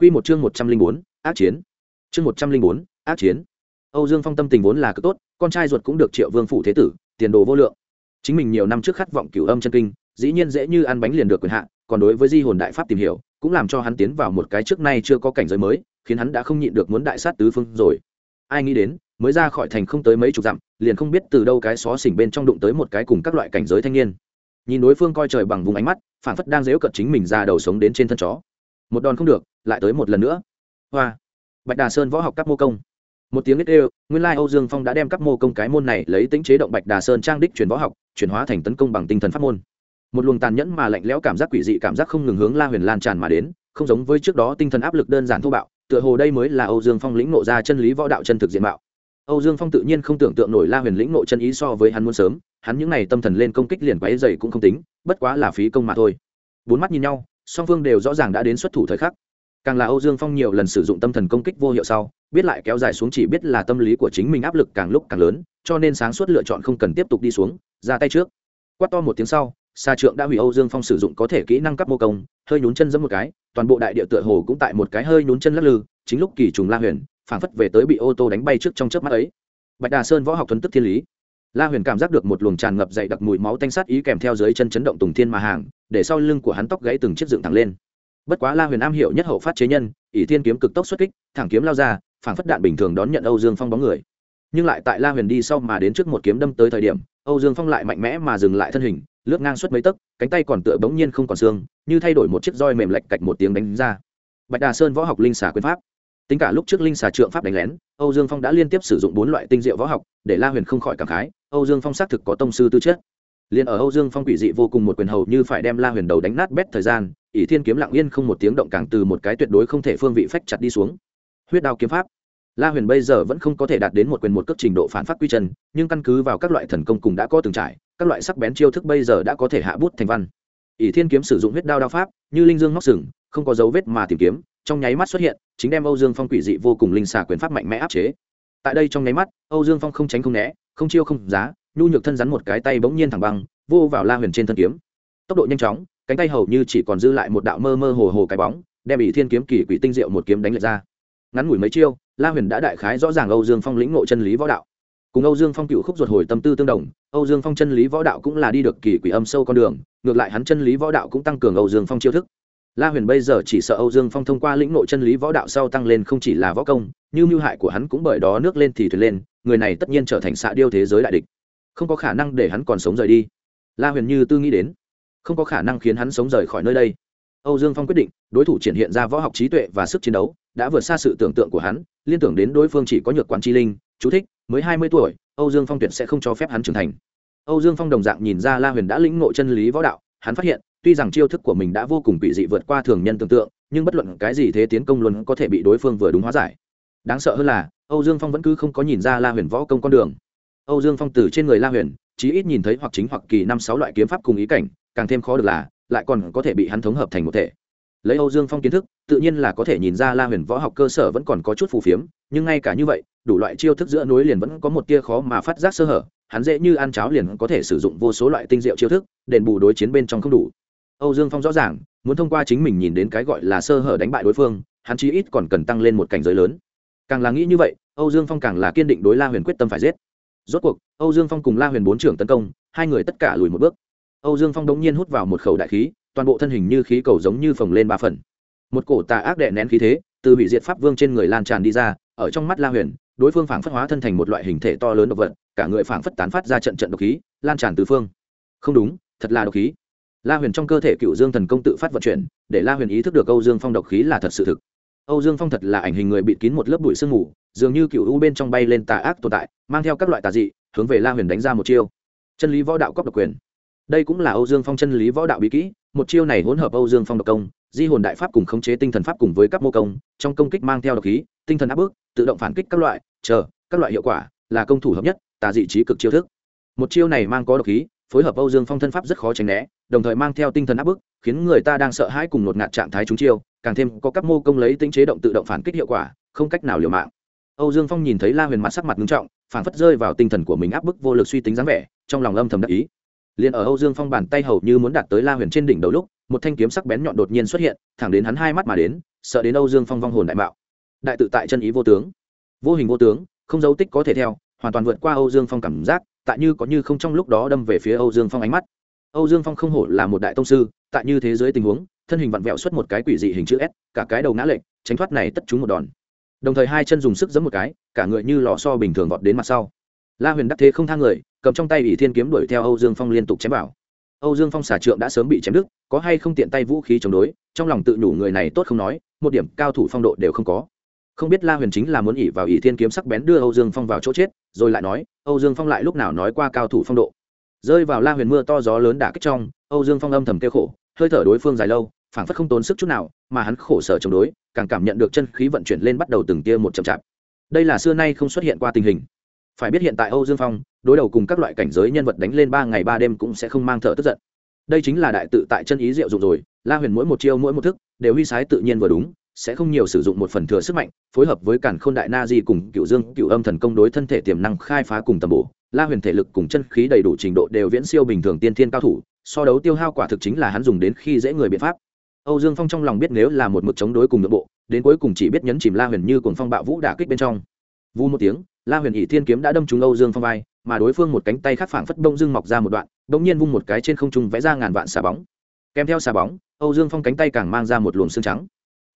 Quy một chương một trăm linh bốn, ác chiến. Chương một trăm linh bốn, ác chiến. Âu Dương Phong tâm tình vốn là cực tốt, con trai ruột cũng được Triệu Vương phủ thế tử, tiền đồ vô lượng. Chính mình nhiều năm trước khát vọng cửu âm chân kinh, dĩ nhiên dễ như ăn bánh liền được quyền hạ. còn đối với Di hồn đại pháp tìm hiểu, cũng làm cho hắn tiến vào một cái trước nay chưa có cảnh giới mới, khiến hắn đã không nhịn được muốn đại sát tứ phương rồi. Ai nghĩ đến, mới ra khỏi thành không tới mấy chục dặm, liền không biết từ đâu cái xó xỉnh bên trong đụng tới một cái cùng các loại cảnh giới thanh niên. Nhìn đối phương coi trời bằng vùng ánh mắt, phản phất đang giễu cợt chính mình ra đầu sống đến trên thân chó. Một đòn không được, lại tới một lần nữa. Hoa. Bạch Đà Sơn võ học các mô công một tiếng ít đều nguyên lai âu dương phong đã đem các mô công cái môn này lấy tính chế động bạch đà sơn trang đích chuyển võ học chuyển hóa thành tấn công bằng tinh thần pháp môn một luồng tàn nhẫn mà lạnh lẽo cảm giác quỷ dị cảm giác không ngừng hướng la huyền lan tràn mà đến không giống với trước đó tinh thần áp lực đơn giản thô bạo tựa hồ đây mới là âu dương phong lĩnh nộ ra chân lý võ đạo chân thực diện mạo âu dương phong tự nhiên không tưởng tượng nổi la huyền lĩnh nộ chân ý so với hắn muốn sớm hắn những n à y tâm thần lên công kích liền quáy dày cũng không tính bất quá là phí công mà thôi bốn mắt nhìn nhau song phương đều rõ ràng đã đến xuất thủ thời khắc. Càng là âu dương phong nhiều lần sử dụng tâm thần công kích vô hiệu sau, biết lại kéo dài xuống chỉ biết là tâm lý của chính mình áp lực càng lúc càng lớn, cho nên sáng suốt lựa chọn không cần tiếp tục đi xuống, ra tay trước. Quát to một tiếng sau xa trượng đã hủy âu dương phong sử dụng có thể kỹ năng cấp mô công, hơi nhún chân giẫm một cái, toàn bộ đại địa tựa hồ cũng tại một cái hơi nhún chân lắc lư, chính lúc kỳ trùng la huyền, phảng phất về tới bị ô tô đánh bay trước trong chớp mắt ấy. Bạch đà sơn võ học thuấn tức thiên lý la huyền cảm giác được một luồng tràn ngập dậy đặc mùi máu tanh sát ý kèm theo dưới chân chấn động tùng thiên mà hàng, để sau lưng của hắn tóc gãy từng chiếc dựng thẳng lên. Bất quá la huyền am hiểu nhất hậu phát chế nhân, ỷ thiên kiếm cực tốc xuất kích, thẳng kiếm lao ra, phảng phất đạn bình thường đón nhận âu dương phong bóng người. Nhưng lại tại la huyền đi sau mà đến trước một kiếm đâm tới thời điểm, âu dương phong lại mạnh mẽ mà dừng lại thân hình, lướt ngang suốt mấy tấc, cánh tay còn tựa bỗng nhiên không còn xương, như thay đổi một chiếc roi mềm lạch cạch một tiếng đánh ra. Bạch đà sơn võ học linh xả quyền pháp tính cả lúc trước linh xà trượng pháp đánh lén, âu dương phong đã liên tiếp sử dụng bốn loại tinh diệu võ học, để la huyền không khỏi cảm khái, âu dương phong xác thực có tông sư tư chất. Liền ở âu dương phong quỷ dị vô cùng một quyền hầu như phải đem la huyền đầu đánh nát bét thời gian, ỷ thiên kiếm lặng yên không một tiếng động càng từ một cái tuyệt đối không thể phương vị phách chặt đi xuống. Huyết đao kiếm pháp. La huyền bây giờ vẫn không có thể đạt đến một quyền một cấp trình độ phản phát quy chân, nhưng căn cứ vào các loại thần công cùng đã có từng trải, các loại sắc bén chiêu thức bây giờ đã có thể hạ bút thành văn. Ỷ thiên kiếm sử dụng huyết đao đao pháp, như linh dương móc sừng, không có dấu vết mà tìm kiếm trong nháy mắt xuất hiện, chính đem âu dương phong quỷ dị vô cùng linh xà quyền pháp mạnh mẽ áp chế. Tại đây trong nháy mắt, âu dương phong không tránh không né, không chiêu không giá, nhu nhược thân rắn một cái tay bỗng nhiên thẳng băng, vô vào la huyền trên thân kiếm. Tốc độ nhanh chóng, cánh tay hầu như chỉ còn dư lại một đạo mơ mơ hồ hồ cái bóng, đem ỷ thiên kiếm kỳ quỷ tinh diệu một kiếm đánh lệch ra. Ngắn ngủi mấy chiêu, la huyền đã đại khái rõ ràng âu dương phong lĩnh ngộ chân lý võ đạo. Cùng âu dương phong cựu khúc ruột hồi tâm tư tương đồng, âu dương phong chân lý võ đạo cũng là đi được kỳ quỷ âm sâu con đường, ngược lại hắn chân lý võ đạo cũng tăng cường âu dương phong chiêu thức la huyền bây giờ chỉ sợ âu dương phong thông qua lĩnh nội chân lý võ đạo sau tăng lên không chỉ là võ công, như mưu hại của hắn cũng bởi đó nước lên thì thuyền lên, người này tất nhiên trở thành xạ điêu thế giới đại địch. Không có khả năng để hắn còn sống rời đi. La huyền như tư nghĩ đến. Không có khả năng khiến hắn sống rời khỏi nơi đây. Âu dương phong quyết định, đối thủ triển hiện ra võ học trí tuệ và sức chiến đấu, đã vượt xa sự tưởng tượng của hắn, liên tưởng đến đối phương chỉ có nhược quán chi linh, chú thích, mới hai mươi tuổi, âu dương phong tuyệt sẽ không cho phép hắn trưởng thành. Âu dương phong đồng dạng nhìn ra la huyền đã lĩnh ngộ chân lý võ đạo, hắn phát hiện tuy rằng chiêu thức của mình đã vô cùng bị dị vượt qua thường nhân tưởng tượng, nhưng bất luận cái gì thế tiến công luôn có thể bị đối phương vừa đúng hóa giải. Đáng sợ hơn là, âu dương phong vẫn cứ không có nhìn ra la huyền võ công con đường. Âu dương phong từ trên người la huyền, chí ít nhìn thấy hoặc chính hoặc kỳ năm sáu loại kiếm pháp cùng ý cảnh, càng thêm khó được là, lại còn có thể bị hắn thống hợp thành một thể. Lấy âu dương phong kiến thức, tự nhiên là có thể nhìn ra la huyền võ học cơ sở vẫn còn có chút phù phiếm, nhưng ngay cả như vậy, đủ loại chiêu thức giữa núi liền vẫn có một tia khó mà phát giác sơ hở, hắn dễ như ăn cháo liền có thể sử dụng vô số loại tinh diệu chiêu thức, đền bù đối chiến bên trong không đủ âu dương phong rõ ràng, muốn thông qua chính mình nhìn đến cái gọi là sơ hở đánh bại đối phương, hắn chí ít còn cần tăng lên một cảnh giới lớn. Càng là nghĩ như vậy, âu dương phong càng là kiên định đối la huyền quyết tâm phải giết. Rốt cuộc, âu dương phong cùng la huyền bốn trưởng tấn công, hai người tất cả lùi một bước. Âu dương phong đống nhiên hút vào một khẩu đại khí, toàn bộ thân hình như khí cầu giống như phồng lên ba phần. Một cổ tà ác đè nén khí thế, từ bị diệt pháp vương trên người lan tràn đi ra, ở trong mắt la huyền, đối phương phảng phất hóa thân thành một loại hình thể to lớn độc vật, cả người phảng phất tán phát ra trận trận độc khí, lan tràn tứ phương. Không đúng, thật là độc khí la huyền trong cơ thể cựu dương thần công tự phát vận chuyển, để la huyền ý thức được âu dương phong độc khí là thật sự thực. Âu dương phong thật là ảnh hình người bị kín một lớp bụi sương mù, dường như cựu u bên trong bay lên tà ác tồn tại, mang theo các loại tà dị, hướng về la huyền đánh ra một chiêu. Chân lý võ đạo cóc độc quyền. Đây cũng là âu dương phong chân lý võ đạo bí kỹ, một chiêu này hỗn hợp âu dương phong độc công, di hồn đại pháp cùng khống chế tinh thần pháp cùng với các mô công, trong công kích mang theo độc khí, tinh thần áp bức, tự động phản kích các loại, chờ, các loại hiệu quả, là công thủ hợp nhất, tà dị trí cực chiêu thức. Một chiêu này mang có độc khí phối hợp âu dương phong thân pháp rất khó tránh né, đồng thời mang theo tinh thần áp bức, khiến người ta đang sợ hãi cùng một ngạt trạng thái trúng chiêu, càng thêm có các mô công lấy tính chế động tự động phản kích hiệu quả, không cách nào liều mạng. Âu dương phong nhìn thấy la huyền mặt sắc mặt nghiêm trọng, phản phất rơi vào tinh thần của mình áp bức vô lực suy tính dáng vẻ, trong lòng âm thầm đắc ý. Liền ở âu dương phong bàn tay hầu như muốn đạt tới la huyền trên đỉnh đầu lúc, một thanh kiếm sắc bén nhọn đột nhiên xuất hiện, thẳng đến hắn hai mắt mà đến, sợ đến âu dương phong vong hồn đại mạo. Đại tự tại chân ý vô tướng. Vô hình vô tướng, không dấu tích có thể theo, hoàn toàn vượt qua âu dương phong cảm giác tại như có như không trong lúc đó đâm về phía âu dương phong ánh mắt. Âu dương phong không hổ là một đại tông sư, tại như thế giới tình huống, thân hình vặn vẹo xuất một cái quỷ dị hình chữ s, cả cái đầu ngã lệch, tránh thoát này tất chúng một đòn. Đồng thời hai chân dùng sức giấm một cái, cả người như lò so bình thường vọt đến mặt sau. La huyền đắc thế không thang người, cầm trong tay ỷ thiên kiếm đuổi theo âu dương phong liên tục chém vào. Âu dương phong xả trượng đã sớm bị chém đứt, có hay không tiện tay vũ khí chống đối, trong lòng tự nhủ người này tốt không nói, một điểm cao thủ phong độ đều không có. Không biết la huyền chính là muốn ỉ vào ỷ thiên kiếm sắc bén đưa âu dương phong vào chỗ chết, rồi lại nói âu dương phong lại lúc nào nói qua cao thủ phong độ. Rơi vào la huyền mưa to gió lớn đả kích trong, âu dương phong âm thầm kêu khổ, hơi thở đối phương dài lâu, phảng phất không tốn sức chút nào, mà hắn khổ sở chống đối, càng cảm nhận được chân khí vận chuyển lên bắt đầu từng tia một chậm chạp. Đây là xưa nay không xuất hiện qua tình hình. Phải biết hiện tại âu dương phong, đối đầu cùng các loại cảnh giới nhân vật đánh lên ba ngày ba đêm cũng sẽ không mang thở tức giận. Đây chính là đại tự tại chân ý diệu dụng rồi, la huyền mỗi một chiêu mỗi một thức, đều huy sái tự nhiên vừa đúng sẽ không nhiều sử dụng một phần thừa sức mạnh, phối hợp với cản khôn đại na di cùng cựu dương, cựu âm thần công đối thân thể tiềm năng khai phá cùng tầm bổ, la huyền thể lực cùng chân khí đầy đủ trình độ đều viễn siêu bình thường tiên thiên cao thủ, so đấu tiêu hao quả thực chính là hắn dùng đến khi dễ người biện pháp. Âu dương phong trong lòng biết nếu là một mực chống đối cùng nội bộ, đến cuối cùng chỉ biết nhấn chìm la huyền như cùng phong bạo vũ đả kích bên trong. Vu một tiếng, la huyền ỷ thiên kiếm đã đâm trúng âu dương phong vai, mà đối phương một cánh tay khác phảng phất bông dương mọc ra một đoạn, bỗng nhiên vung một cái trên không trung vẽ ra ngàn vạn xà bóng. Kèm theo xà bóng, âu dương phong cánh tay càng mang ra một luồng xương trắng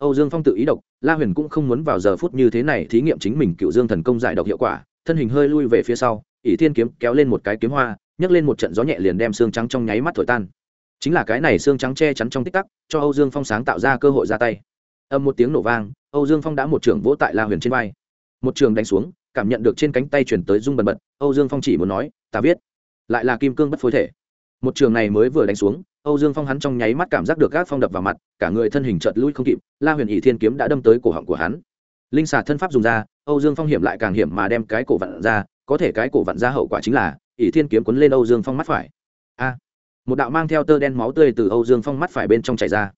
âu dương phong tự ý độc la huyền cũng không muốn vào giờ phút như thế này thí nghiệm chính mình cựu dương thần công giải độc hiệu quả thân hình hơi lui về phía sau ỷ thiên kiếm kéo lên một cái kiếm hoa nhấc lên một trận gió nhẹ liền đem xương trắng trong nháy mắt thổi tan. Chính là cái này xương trắng che chắn trong tích tắc cho âu dương phong sáng tạo ra cơ hội ra tay. Âm một tiếng nổ vang âu dương phong đã một trường vỗ tại la huyền trên vai. Một trường đánh xuống cảm nhận được trên cánh tay truyền tới rung bần bật âu dương phong chỉ muốn nói ta biết, lại là kim cương bất phối thể. Một trường này mới vừa đánh xuống âu dương phong hắn trong nháy mắt cảm giác được gác phong đập vào mặt, cả người thân hình chợt lùi không kịp, la huyền ỷ thiên kiếm đã đâm tới cổ họng của hắn. Linh xà thân pháp dùng ra, âu dương phong hiểm lại càng hiểm mà đem cái cổ vặn ra, có thể cái cổ vặn ra hậu quả chính là, ỷ thiên kiếm cuốn lên âu dương phong mắt phải. A! Một đạo mang theo tơ đen máu tươi từ âu dương phong mắt phải bên trong chảy ra.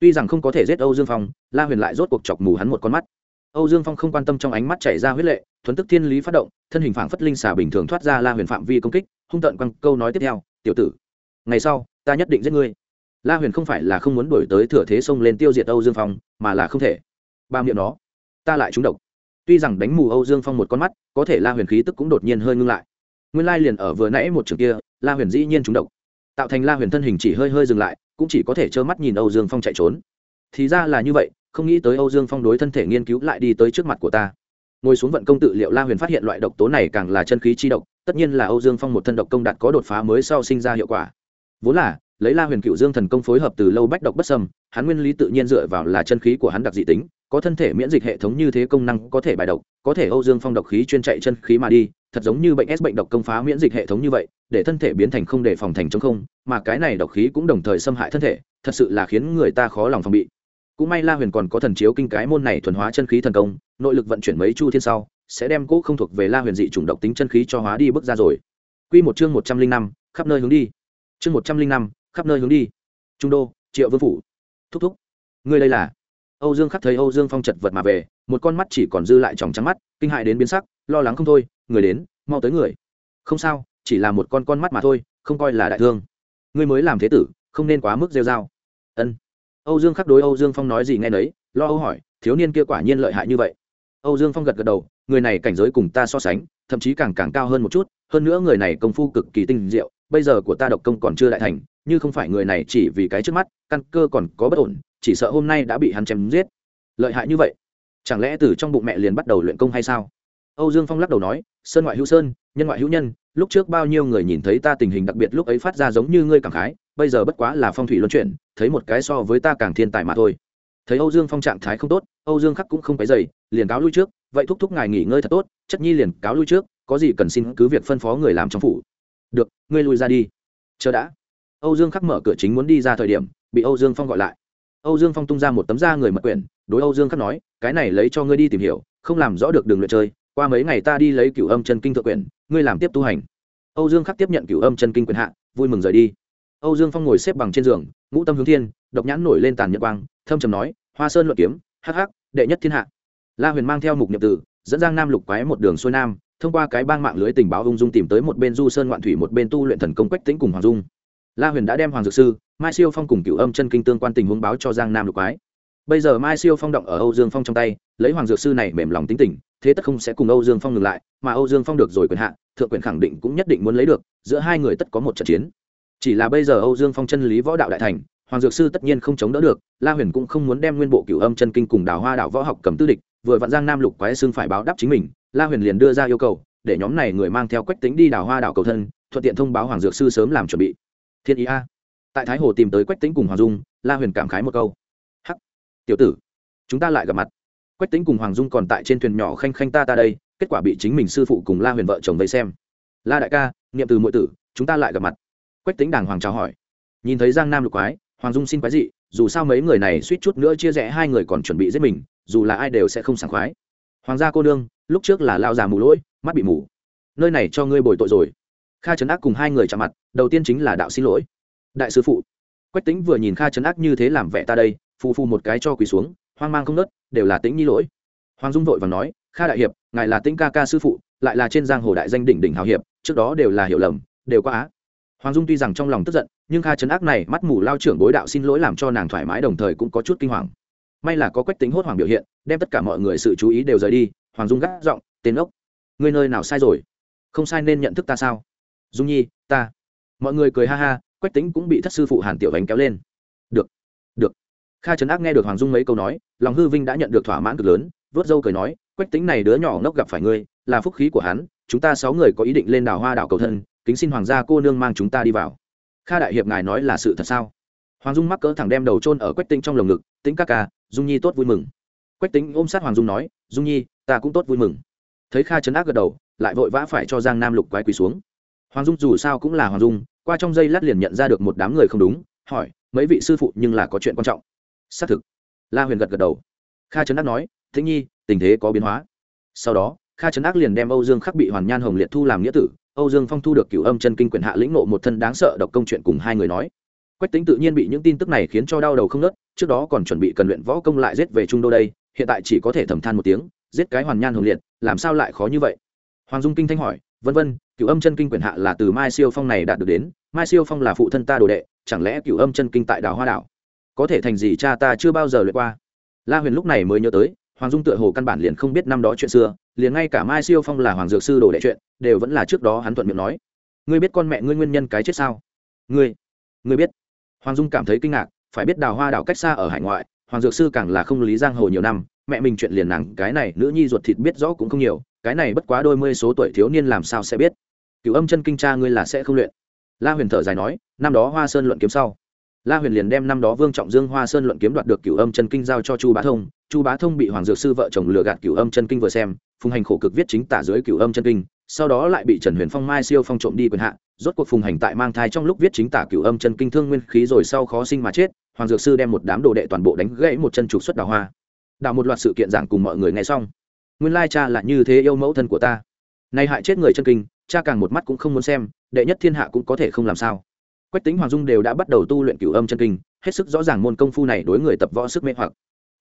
Tuy rằng không có thể giết âu dương phong, la huyền lại rốt cuộc chọc mù hắn một con mắt. Âu dương phong không quan tâm trong ánh mắt chảy ra huyết lệ, thuần tức thiên lý phát động, thân hình phảng phất linh xà bình thường thoát ra la huyền phạm vi công kích, hung tận quăng câu nói tiếp theo, tiểu tử, ngày sau ta nhất định giết ngươi. La huyền không phải là không muốn đổi tới thừa thế xông lên tiêu diệt âu dương phong, mà là không thể. Ba miệng nó, ta lại trúng độc. Tuy rằng đánh mù âu dương phong một con mắt, có thể la huyền khí tức cũng đột nhiên hơi ngưng lại. Nguyên lai liền ở vừa nãy một trường kia, la huyền dĩ nhiên trúng độc. Tạo thành la huyền thân hình chỉ hơi hơi dừng lại, cũng chỉ có thể trơ mắt nhìn âu dương phong chạy trốn. Thì ra là như vậy, không nghĩ tới âu dương phong đối thân thể nghiên cứu lại đi tới trước mặt của ta. Ngồi xuống vận công tự liệu la huyền phát hiện loại độc tố này càng là chân khí chi độc, tất nhiên là âu dương phong một thân độc công đạt có đột phá mới sau sinh ra hiệu quả vốn là, lấy la huyền cựu dương thần công phối hợp từ lâu bách độc bất sâm hắn nguyên lý tự nhiên dựa vào là chân khí của hắn đặc dị tính, có thân thể miễn dịch hệ thống như thế công năng có thể bài độc, có thể âu dương phong độc khí chuyên chạy chân khí mà đi, thật giống như bệnh s bệnh độc công phá miễn dịch hệ thống như vậy, để thân thể biến thành không để phòng thành chống không, mà cái này độc khí cũng đồng thời xâm hại thân thể, thật sự là khiến người ta khó lòng phòng bị. Cũng may la huyền còn có thần chiếu kinh cái môn này thuần hóa chân khí thần công, nội lực vận chuyển mấy chu thiên sau, sẽ đem cỗ không thuộc về la huyền dị chủng độc tính chân khí cho hóa đi bước ra rồi. Q một chương một trăm linh năm, khắp nơi hướng đi chương một trăm linh năm, khắp nơi hướng đi. Trung đô, triệu vương phủ. Thúc thúc. Ngươi đây là? Âu dương khắc thấy âu dương phong chật vật mà về, một con mắt chỉ còn dư lại tròng trắng mắt, kinh hại đến biến sắc, lo lắng không thôi, người đến, mau tới người. Không sao, chỉ là một con con mắt mà thôi, không coi là đại thương. Ngươi mới làm thế tử, không nên quá mức rêu r a o ân. Âu dương khắc đối âu dương phong nói gì nghe nấy, lo âu hỏi, thiếu niên kia quả nhiên lợi hại như vậy? Âu dương phong gật gật đầu, người này cảnh giới cùng ta so sánh, thậm chí càng càng cao hơn một chút, hơn nữa người này công phu cực kỳ tinh diệu bây giờ của ta độc công còn chưa đại thành, như không phải người này chỉ vì cái trước mắt, căn cơ còn có bất ổn, chỉ sợ hôm nay đã bị hắn chém giết. Lợi hại như vậy, chẳng lẽ từ trong bụng mẹ liền bắt đầu luyện công hay sao? Âu dương phong lắc đầu nói, sơn ngoại hữu sơn, nhân ngoại hữu nhân, lúc trước bao nhiêu người nhìn thấy ta tình hình đặc biệt lúc ấy phát ra giống như ngươi cảm khái, bây giờ bất quá là phong thủy luân chuyển, thấy một cái so với ta càng thiên tài mà thôi. Thấy âu dương phong trạng thái không tốt, âu dương khắc cũng không phải dày liền cáo lui trước, vậy thúc thúc ngài nghỉ ngơi thật tốt, chất nhi liền cáo lui trước, có gì cần xin cứ việc phân phó người làm trong phủ được, ngươi lui ra đi. Chờ đã. Âu dương khắc mở cửa chính muốn đi ra thời điểm, bị âu dương phong gọi lại. Âu dương phong tung ra một tấm da người mật quyển, đối âu dương khắc nói, cái này lấy cho ngươi đi tìm hiểu, không làm rõ được đường luyện chơi, qua mấy ngày ta đi lấy cửu âm chân kinh thượng quyển, ngươi làm tiếp tu hành. Âu dương khắc tiếp nhận cửu âm chân kinh quyền hạ, vui mừng rời đi. Âu dương phong ngồi xếp bằng trên giường, ngũ tâm hướng thiên, độc nhãn nổi lên tàn nhật quang, thâm trầm nói, hoa sơn luận kiếm, hắc hắc, đệ nhất thiên hạ. La huyền mang theo mục nhập tử dẫn giang nam lục quái một đường xuôi nam thông qua cái bang mạng lưới tình báo ung dung tìm tới một bên du sơn ngoạn thủy một bên tu luyện thần công quách tính cùng hoàng dung la huyền đã đem hoàng dược sư mai siêu phong cùng cựu âm chân kinh tương quan tình huống báo cho giang nam lục quái bây giờ mai siêu phong động ở âu dương phong trong tay lấy hoàng dược sư này mềm lòng tính tình thế tất không sẽ cùng âu dương phong ngừng lại mà âu dương phong được rồi quyền hạn thượng quyền khẳng định cũng nhất định muốn lấy được giữa hai người tất có một trận chiến chỉ là bây giờ âu dương phong chân lý võ đạo đại thành hoàng dược sư tất nhiên không chống đỡ được la huyền cũng không muốn đem nguyên bộ cửu âm chân kinh cùng đào hoa đạo võ học cầm tư địch vừa vặn giang nam lục quái xương phải báo đáp chính mình la huyền liền đưa ra yêu cầu, để nhóm này người mang theo quách tính đi đào hoa đảo cầu thân, thuận tiện thông báo hoàng dược sư sớm làm chuẩn bị. Thiên ý a. Tại thái hồ tìm tới quách tính cùng hoàng dung, la huyền cảm khái một câu. Hắc. Tiểu tử, chúng ta lại gặp mặt. Quách tính cùng hoàng dung còn tại trên thuyền nhỏ khanh khanh ta ta đây, kết quả bị chính mình sư phụ cùng la huyền vợ chồng vây xem. La đại ca nghiệm từ mọi tử, chúng ta lại gặp mặt. Quách tính đàng hoàng chào hỏi. Nhìn thấy giang nam lục quái, hoàng dung xin quái dị, dù sao mấy người này suýt chút nữa chia rẽ hai người còn chuẩn bị giết mình, dù là ai đều sẽ không sảng khoái hoàng gia cô nương, lúc trước là lao già mù lỗi, mắt bị mù. Nơi này cho ngươi bồi tội rồi. Kha trấn ác cùng hai người chạm mặt, đầu tiên chính là đạo xin lỗi. Đại sư phụ, quách tính vừa nhìn kha trấn ác như thế làm vẻ ta đây, phù phù một cái cho quỳ xuống, hoang mang không nớt, đều là tính nhi lỗi. Hoàng dung vội và nói, kha đại hiệp, ngài là tĩnh ca ca sư phụ, lại là trên giang hồ đại danh đỉnh đỉnh hào hiệp, trước đó đều là hiểu lầm, đều quá á. Hoàng dung tuy rằng trong lòng tức giận, nhưng kha trấn ác này mắt mù lao trưởng bối đạo xin lỗi làm cho nàng thoải mái đồng thời cũng có chút kinh hoàng may là có quách tính hốt hoảng biểu hiện, đem tất cả mọi người sự chú ý đều rời đi, hoàng dung gác giọng, tên ốc ngươi nơi nào sai rồi? Không sai nên nhận thức ta sao? Dung nhi, ta. Mọi người cười ha ha, quách tính cũng bị thất sư phụ hàn tiểu bánh kéo lên. Được được. Kha trấn ác nghe được hoàng dung mấy câu nói, lòng hư vinh đã nhận được thỏa mãn cực lớn, vớt dâu cười nói, quách tính này đứa nhỏ ngốc gặp phải ngươi, là phúc khí của hắn, chúng ta sáu người có ý định lên đảo hoa đảo cầu thân, kính xin hoàng gia cô nương mang chúng ta đi vào. Kha đại hiệp ngài nói là sự thật sao? Hoàng dung mắc cỡ thẳng đem đầu trôn ở quách tinh trong lồng ngực, tính ca ca dung nhi tốt vui mừng. Quách tính ôm sát hoàng dung nói, dung nhi, ta cũng tốt vui mừng. Thấy kha chấn ác gật đầu, lại vội vã phải cho giang nam lục quái quỳ xuống. Hoàng dung dù sao cũng là hoàng dung, qua trong giây lát liền nhận ra được một đám người không đúng, hỏi, mấy vị sư phụ nhưng là có chuyện quan trọng? Xác thực. La huyền gật gật đầu. Kha trấn ác nói thính nhi, tình thế có biến hóa. Sau đó, kha trấn ác liền đem âu dương khắc bị hoàn nhan hồng liệt thu làm nghĩa tử. Âu dương phong thu được cửu âm chân kinh quyền hạ lĩnh nộ một thân đáng sợ độc công chuyện cùng hai người nói quách tính tự nhiên bị những tin tức này khiến cho đau đầu không nớt trước đó còn chuẩn bị cần luyện võ công lại giết về trung đô đây, hiện tại chỉ có thể thầm than một tiếng, giết cái hoàn nhan hồng liệt, làm sao lại khó như vậy? Hoàng dung kinh thanh hỏi, vân vân, cửu âm chân kinh quyền hạ là từ mai siêu phong này đạt được đến, mai siêu phong là phụ thân ta đồ đệ, chẳng lẽ cửu âm chân kinh tại đảo hoa đảo? Có thể thành gì cha ta chưa bao giờ luyện qua? La huyền lúc này mới nhớ tới, hoàng dung tựa hồ căn bản liền không biết năm đó chuyện xưa, liền ngay cả mai siêu phong là hoàng dược sư đồ đệ chuyện, đều vẫn là trước đó hắn thuận miệng nói. Ngươi biết con mẹ ngươi nguyên nhân cái chết sao? Ngươi ngươi biết hoàng dung cảm thấy kinh ngạc, phải biết đào hoa đảo cách xa ở hải ngoại, hoàng dược sư càng là không lý giang hồ nhiều năm, mẹ mình chuyện liền nàng, cái này nữ nhi ruột thịt biết rõ cũng không nhiều, cái này bất quá đôi mươi số tuổi thiếu niên làm sao sẽ biết. Cựu âm chân kinh cha ngươi là sẽ không luyện. La huyền thở dài nói, năm đó hoa sơn luận kiếm sau. La huyền liền đem năm đó vương trọng dương hoa sơn luận kiếm đoạt được cửu âm chân kinh giao cho chu bá thông. Chu bá thông bị hoàng dược sư vợ chồng lừa gạt cửu âm chân kinh vừa xem, phùng hành khổ cực viết chính tả dưới cửu âm chân kinh sau đó lại bị trần huyền phong, mai siêu phong trộm đi quyền hạ, rốt cuộc phùng hành tại mang thai trong lúc viết chính tả cửu âm chân kinh thương nguyên khí rồi sau khó sinh mà chết, hoàng dược sư đem một đám đồ đệ toàn bộ đánh gãy một chân trục xuất đào hoa. Đào một loạt sự kiện giảng cùng mọi người nghe xong. Nguyên lai cha là như thế yêu mẫu thân của ta. Nay hại chết người chân kinh, cha càng một mắt cũng không muốn xem, đệ nhất thiên hạ cũng có thể không làm sao. Quách tính hoàng dung đều đã bắt đầu tu luyện cửu âm chân kinh, hết sức rõ ràng môn công phu này đối người tập võ sức mê hoặc.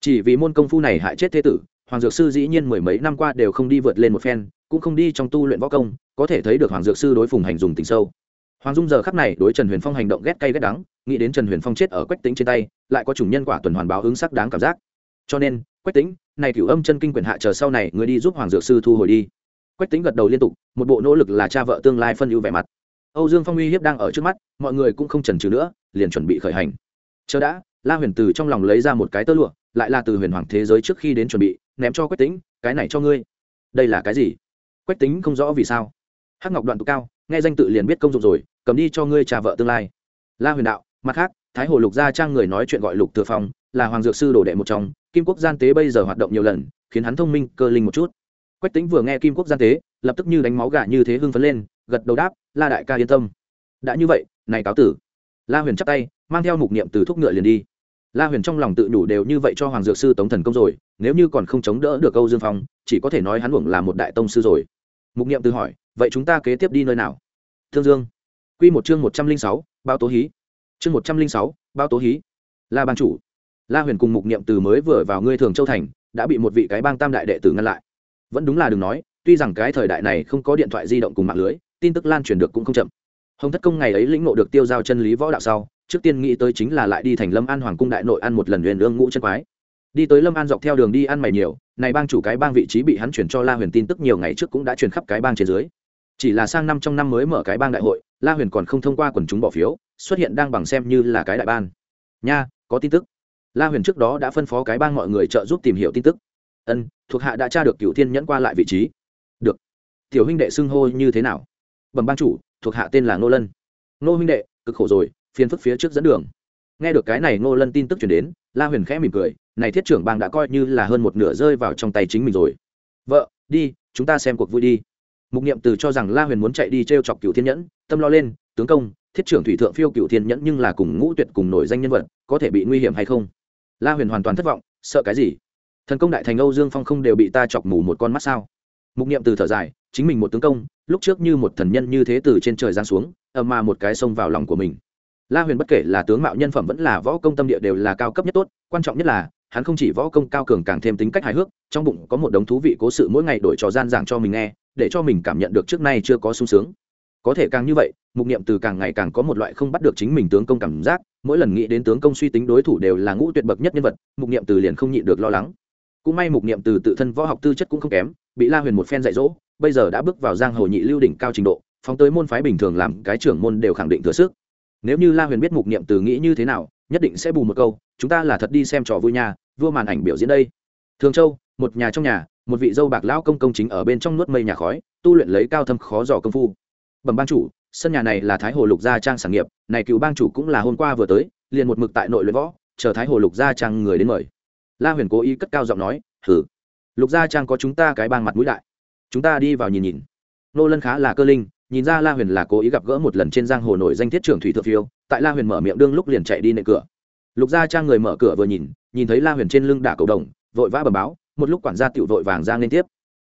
Chỉ vì môn công phu này hại chết thế tử hoàng dược sư dĩ nhiên mười mấy năm qua đều không đi vượt lên một phen, cũng không đi trong tu luyện võ công, có thể thấy được hoàng dược sư đối phùng hành dùng tình sâu. Hoàng dung giờ khắc này đối trần huyền phong hành động ghét cay ghét đắng, nghĩ đến trần huyền phong chết ở quách tính trên tay, lại có chủng nhân quả tuần hoàn báo ứng sắc đáng cảm giác. Cho nên, quách tính này cửu âm chân kinh quyền hạ chờ sau này người đi giúp hoàng dược sư thu hồi đi. Quách tính gật đầu liên tục, một bộ nỗ lực là cha vợ tương lai phân ưu vẻ mặt. Âu dương phong uy hiếp đang ở trước mắt, mọi người cũng không chần chừ nữa, liền chuẩn bị khởi hành. Chờ đã, la huyền từ trong lòng lấy ra một cái tơ lụa lại là từ huyền hoàng thế giới trước khi đến chuẩn bị, ném cho quách tính cái này cho ngươi. Đây là cái gì? Quách tính không rõ vì sao. Hắc ngọc đoạn tụ cao, nghe danh tự liền biết công dụng rồi, cầm đi cho ngươi trà vợ tương lai. La huyền đạo, mặt khác, thái hồ lục gia trang người nói chuyện gọi lục thừa phong, là hoàng dược sư đồ đệ một trong, kim quốc gian tế bây giờ hoạt động nhiều lần, khiến hắn thông minh, cơ linh một chút. Quách tính vừa nghe kim quốc gian tế, lập tức như đánh máu gà như thế hưng phấn lên, gật đầu đáp, la đại ca yên tâm. Đã như vậy, này cáo tử. La huyền chắp tay, mang theo mục niệm từ thúc ngựa liền đi la huyền trong lòng tự đủ đều như vậy cho hoàng dược sư tống thần công rồi, nếu như còn không chống đỡ được câu dương phong, chỉ có thể nói hắn uổng là một đại tông sư rồi. Mục niệm từ hỏi, vậy chúng ta kế tiếp đi nơi nào? Thương dương. Q một chương một trăm linh sáu bao tố hí. Chương một trăm linh sáu bao tố hí. La ban chủ. La huyền cùng mục niệm từ mới vừa vào ngươi thường châu thành, đã bị một vị cái bang tam đại đệ tử ngăn lại. Vẫn đúng là đừng nói, tuy rằng cái thời đại này không có điện thoại di động cùng mạng lưới, tin tức lan truyền được cũng không chậm. Hồng thất công ngày ấy lĩnh ngộ được tiêu giao chân lý võ đạo sau trước tiên nghĩ tới chính là lại đi thành lâm an hoàng cung đại nội ăn một lần huyền ương ngũ chân quái. Đi tới lâm an dọc theo đường đi ăn mày nhiều, này bang chủ cái bang vị trí bị hắn chuyển cho la huyền tin tức nhiều ngày trước cũng đã truyền khắp cái bang trên dưới. Chỉ là sang năm trong năm mới mở cái bang đại hội, la huyền còn không thông qua quần chúng bỏ phiếu, xuất hiện đang bằng xem như là cái đại ban. Nha, có tin tức. La huyền trước đó đã phân phó cái bang mọi người trợ giúp tìm hiểu tin tức. Ân, thuộc hạ đã tra được cựu thiên nhẫn qua lại vị trí. Được. Tiểu huynh đệ xưng hô như thế nào? Bẩm bang chủ, thuộc hạ tên là Nô lân. Nô huynh đệ, cực khổ rồi phiền phức phía trước dẫn đường. Nghe được cái này ngô lân tin tức chuyển đến, la huyền khẽ mỉm cười, này thiết trưởng bang đã coi như là hơn một nửa rơi vào trong tay chính mình rồi. Vợ, đi, chúng ta xem cuộc vui đi. Mục niệm từ cho rằng la huyền muốn chạy đi t r e o chọc cựu thiên nhẫn, tâm lo lên, tướng công, thiết trưởng thủy thượng phiêu cựu thiên nhẫn nhưng là cùng ngũ tuyệt cùng nổi danh nhân vật, có thể bị nguy hiểm hay không? La huyền hoàn toàn thất vọng, sợ cái gì? Thần công đại thành âu dương phong không đều bị ta chọc mù một con mắt sao? Mục niệm từ thở dài, chính mình một tướng công, lúc trước như một thần nhân như thế từ trên trời giáng xuống, ầm mà một cái xông vào lòng của mình la huyền bất kể là tướng mạo nhân phẩm vẫn là võ công tâm địa đều là cao cấp nhất tốt, quan trọng nhất là, hắn không chỉ võ công cao cường càng thêm tính cách hài hước, trong bụng có một đống thú vị cố sự mỗi ngày đổi trò gian giảng cho mình nghe, để cho mình cảm nhận được trước nay chưa có sung sướng. Có thể càng như vậy, mục niệm từ càng ngày càng có một loại không bắt được chính mình tướng công cảm giác, mỗi lần nghĩ đến tướng công suy tính đối thủ đều là ngũ tuyệt bậc nhất nhân vật, mục niệm từ liền không nhịn được lo lắng. Cũng may mục niệm từ tự thân võ học tư chất cũng không kém, bị la huyền một phen dạy dỗ, bây giờ đã bước vào giang hồ nhị lưu đỉnh cao trình độ, phóng tới môn phái bình thường làm cái trưởng môn đều khẳng định thừa sức nếu như la huyền biết mục niệm từ nghĩ như thế nào, nhất định sẽ bù một câu, chúng ta là thật đi xem trò vui nhà vua màn ảnh biểu diễn đây. Thường châu, một nhà trong nhà, một vị dâu bạc lão công công chính ở bên trong nuốt mây nhà khói, tu luyện lấy cao thâm khó dò công phu. Bẩm ban chủ, sân nhà này là thái hồ lục gia trang sản nghiệp, này cựu bang chủ cũng là hôm qua vừa tới, liền một mực tại nội luyện võ, chờ thái hồ lục gia trang người đến mời. La huyền cố ý cất cao giọng nói thử lục gia trang có chúng ta cái bang mặt mũi đại. Chúng ta đi vào nhìn nhìn. Nô lân khá là cơ linh nhìn ra la huyền là cố ý gặp gỡ một lần trên giang hồ nổi danh thiết trưởng thủy thượng phiêu, tại la huyền mở miệng đương lúc liền chạy đi nệ cửa. Lục gia trang người mở cửa vừa nhìn nhìn thấy la huyền trên lưng đả cầu đồng, vội vã bầm báo, một lúc quản gia tiểu vội vàng giang lên tiếp.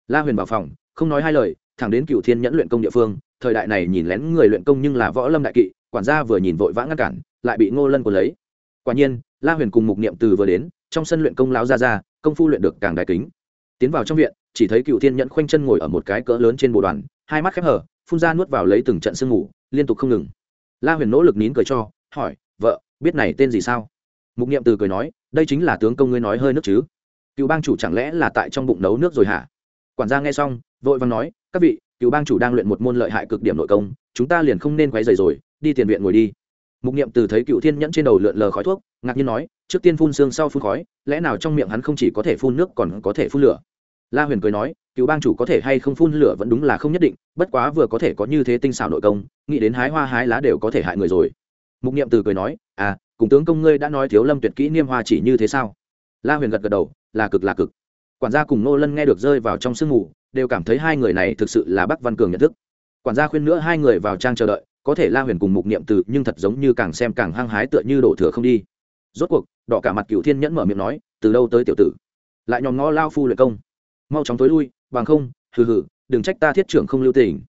La huyền vào phòng, không nói hai lời, thẳng đến cựu thiên nhẫn luyện công địa phương, thời đại này nhìn lén người luyện công nhưng là võ lâm đại kỵ, quản gia vừa nhìn vội vã ngăn cản, lại bị ngô lân của lấy. Quả nhiên, la huyền cùng mục niệm từ vừa đến, trong sân luyện công lão ra ra, công phu luyện được càng đại kính. Tiến vào trong viện, chỉ thấy cựu thiên nhẫn khoanh chân ngồi ở một cái cỡ lớn trên bộ đoàn, hai mắt khép hở phun ra nuốt vào lấy từng trận sương ngủ liên tục không ngừng. La huyền nỗ lực nín cười cho, hỏi, vợ, biết này tên gì sao? Mục niệm từ cười nói, đây chính là tướng công ngươi nói hơi nước chứ? Cựu bang chủ chẳng lẽ là tại trong bụng nấu nước rồi hả? Quản gia nghe xong, vội vàng nói, các vị, cựu bang chủ đang luyện một môn lợi hại cực điểm nội công, chúng ta liền không nên quấy rầy rồi, đi tiền viện ngồi đi. Mục niệm từ thấy cựu thiên nhẫn trên đầu lượn lờ khói thuốc, ngạc nhiên nói, trước tiên phun xương sau phun khói, lẽ nào trong miệng hắn không chỉ có thể phun nước còn có thể phun lửa? La huyền cười nói, cựu bang chủ có thể hay không phun lửa vẫn đúng là không nhất định, bất quá vừa có thể có như thế tinh xảo nội công, nghĩ đến hái hoa hái lá đều có thể hại người rồi. Mục niệm từ cười nói à cùng tướng công ngươi đã nói thiếu lâm tuyệt kỹ niêm hoa chỉ như thế sao? La huyền gật gật đầu, là cực là cực. Quản gia cùng nô lân nghe được rơi vào trong sương mù, đều cảm thấy hai người này thực sự là bắc văn cường nhận thức. Quản gia khuyên nữa hai người vào trang chờ đợi, có thể la huyền cùng mục niệm từ nhưng thật giống như càng xem càng hăng hái tựa như đổ thừa không đi. Rốt cuộc, đỏ cả mặt cựu thiên nhẫn mở miệng nói, từ đâu tới tiểu tử? Lại nhòm ngó lao phu luyện công mau chóng tối lui, bằng không, hừ hừ, đừng trách ta thiết trưởng không lưu tình.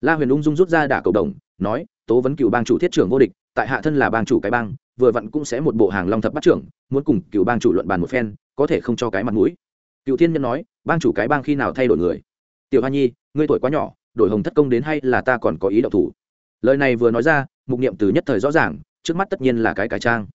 La huyền ung dung rút ra đả cầu đồng, nói, tố vấn cựu bang chủ thiết trưởng vô địch, tại hạ thân là bang chủ cái bang, vừa vặn cũng sẽ một bộ hàng long thập bắt trưởng, muốn cùng cựu bang chủ luận bàn một phen, có thể không cho cái mặt mũi. Cựu thiên nhân nói, bang chủ cái bang khi nào thay đổi người? Tiểu hoa nhi, ngươi tuổi quá nhỏ, đổi hồng thất công đến hay là ta còn có ý đậu thủ? Lời này vừa nói ra, mục niệm từ nhất thời rõ ràng, trước mắt tất nhiên là cái cái trang.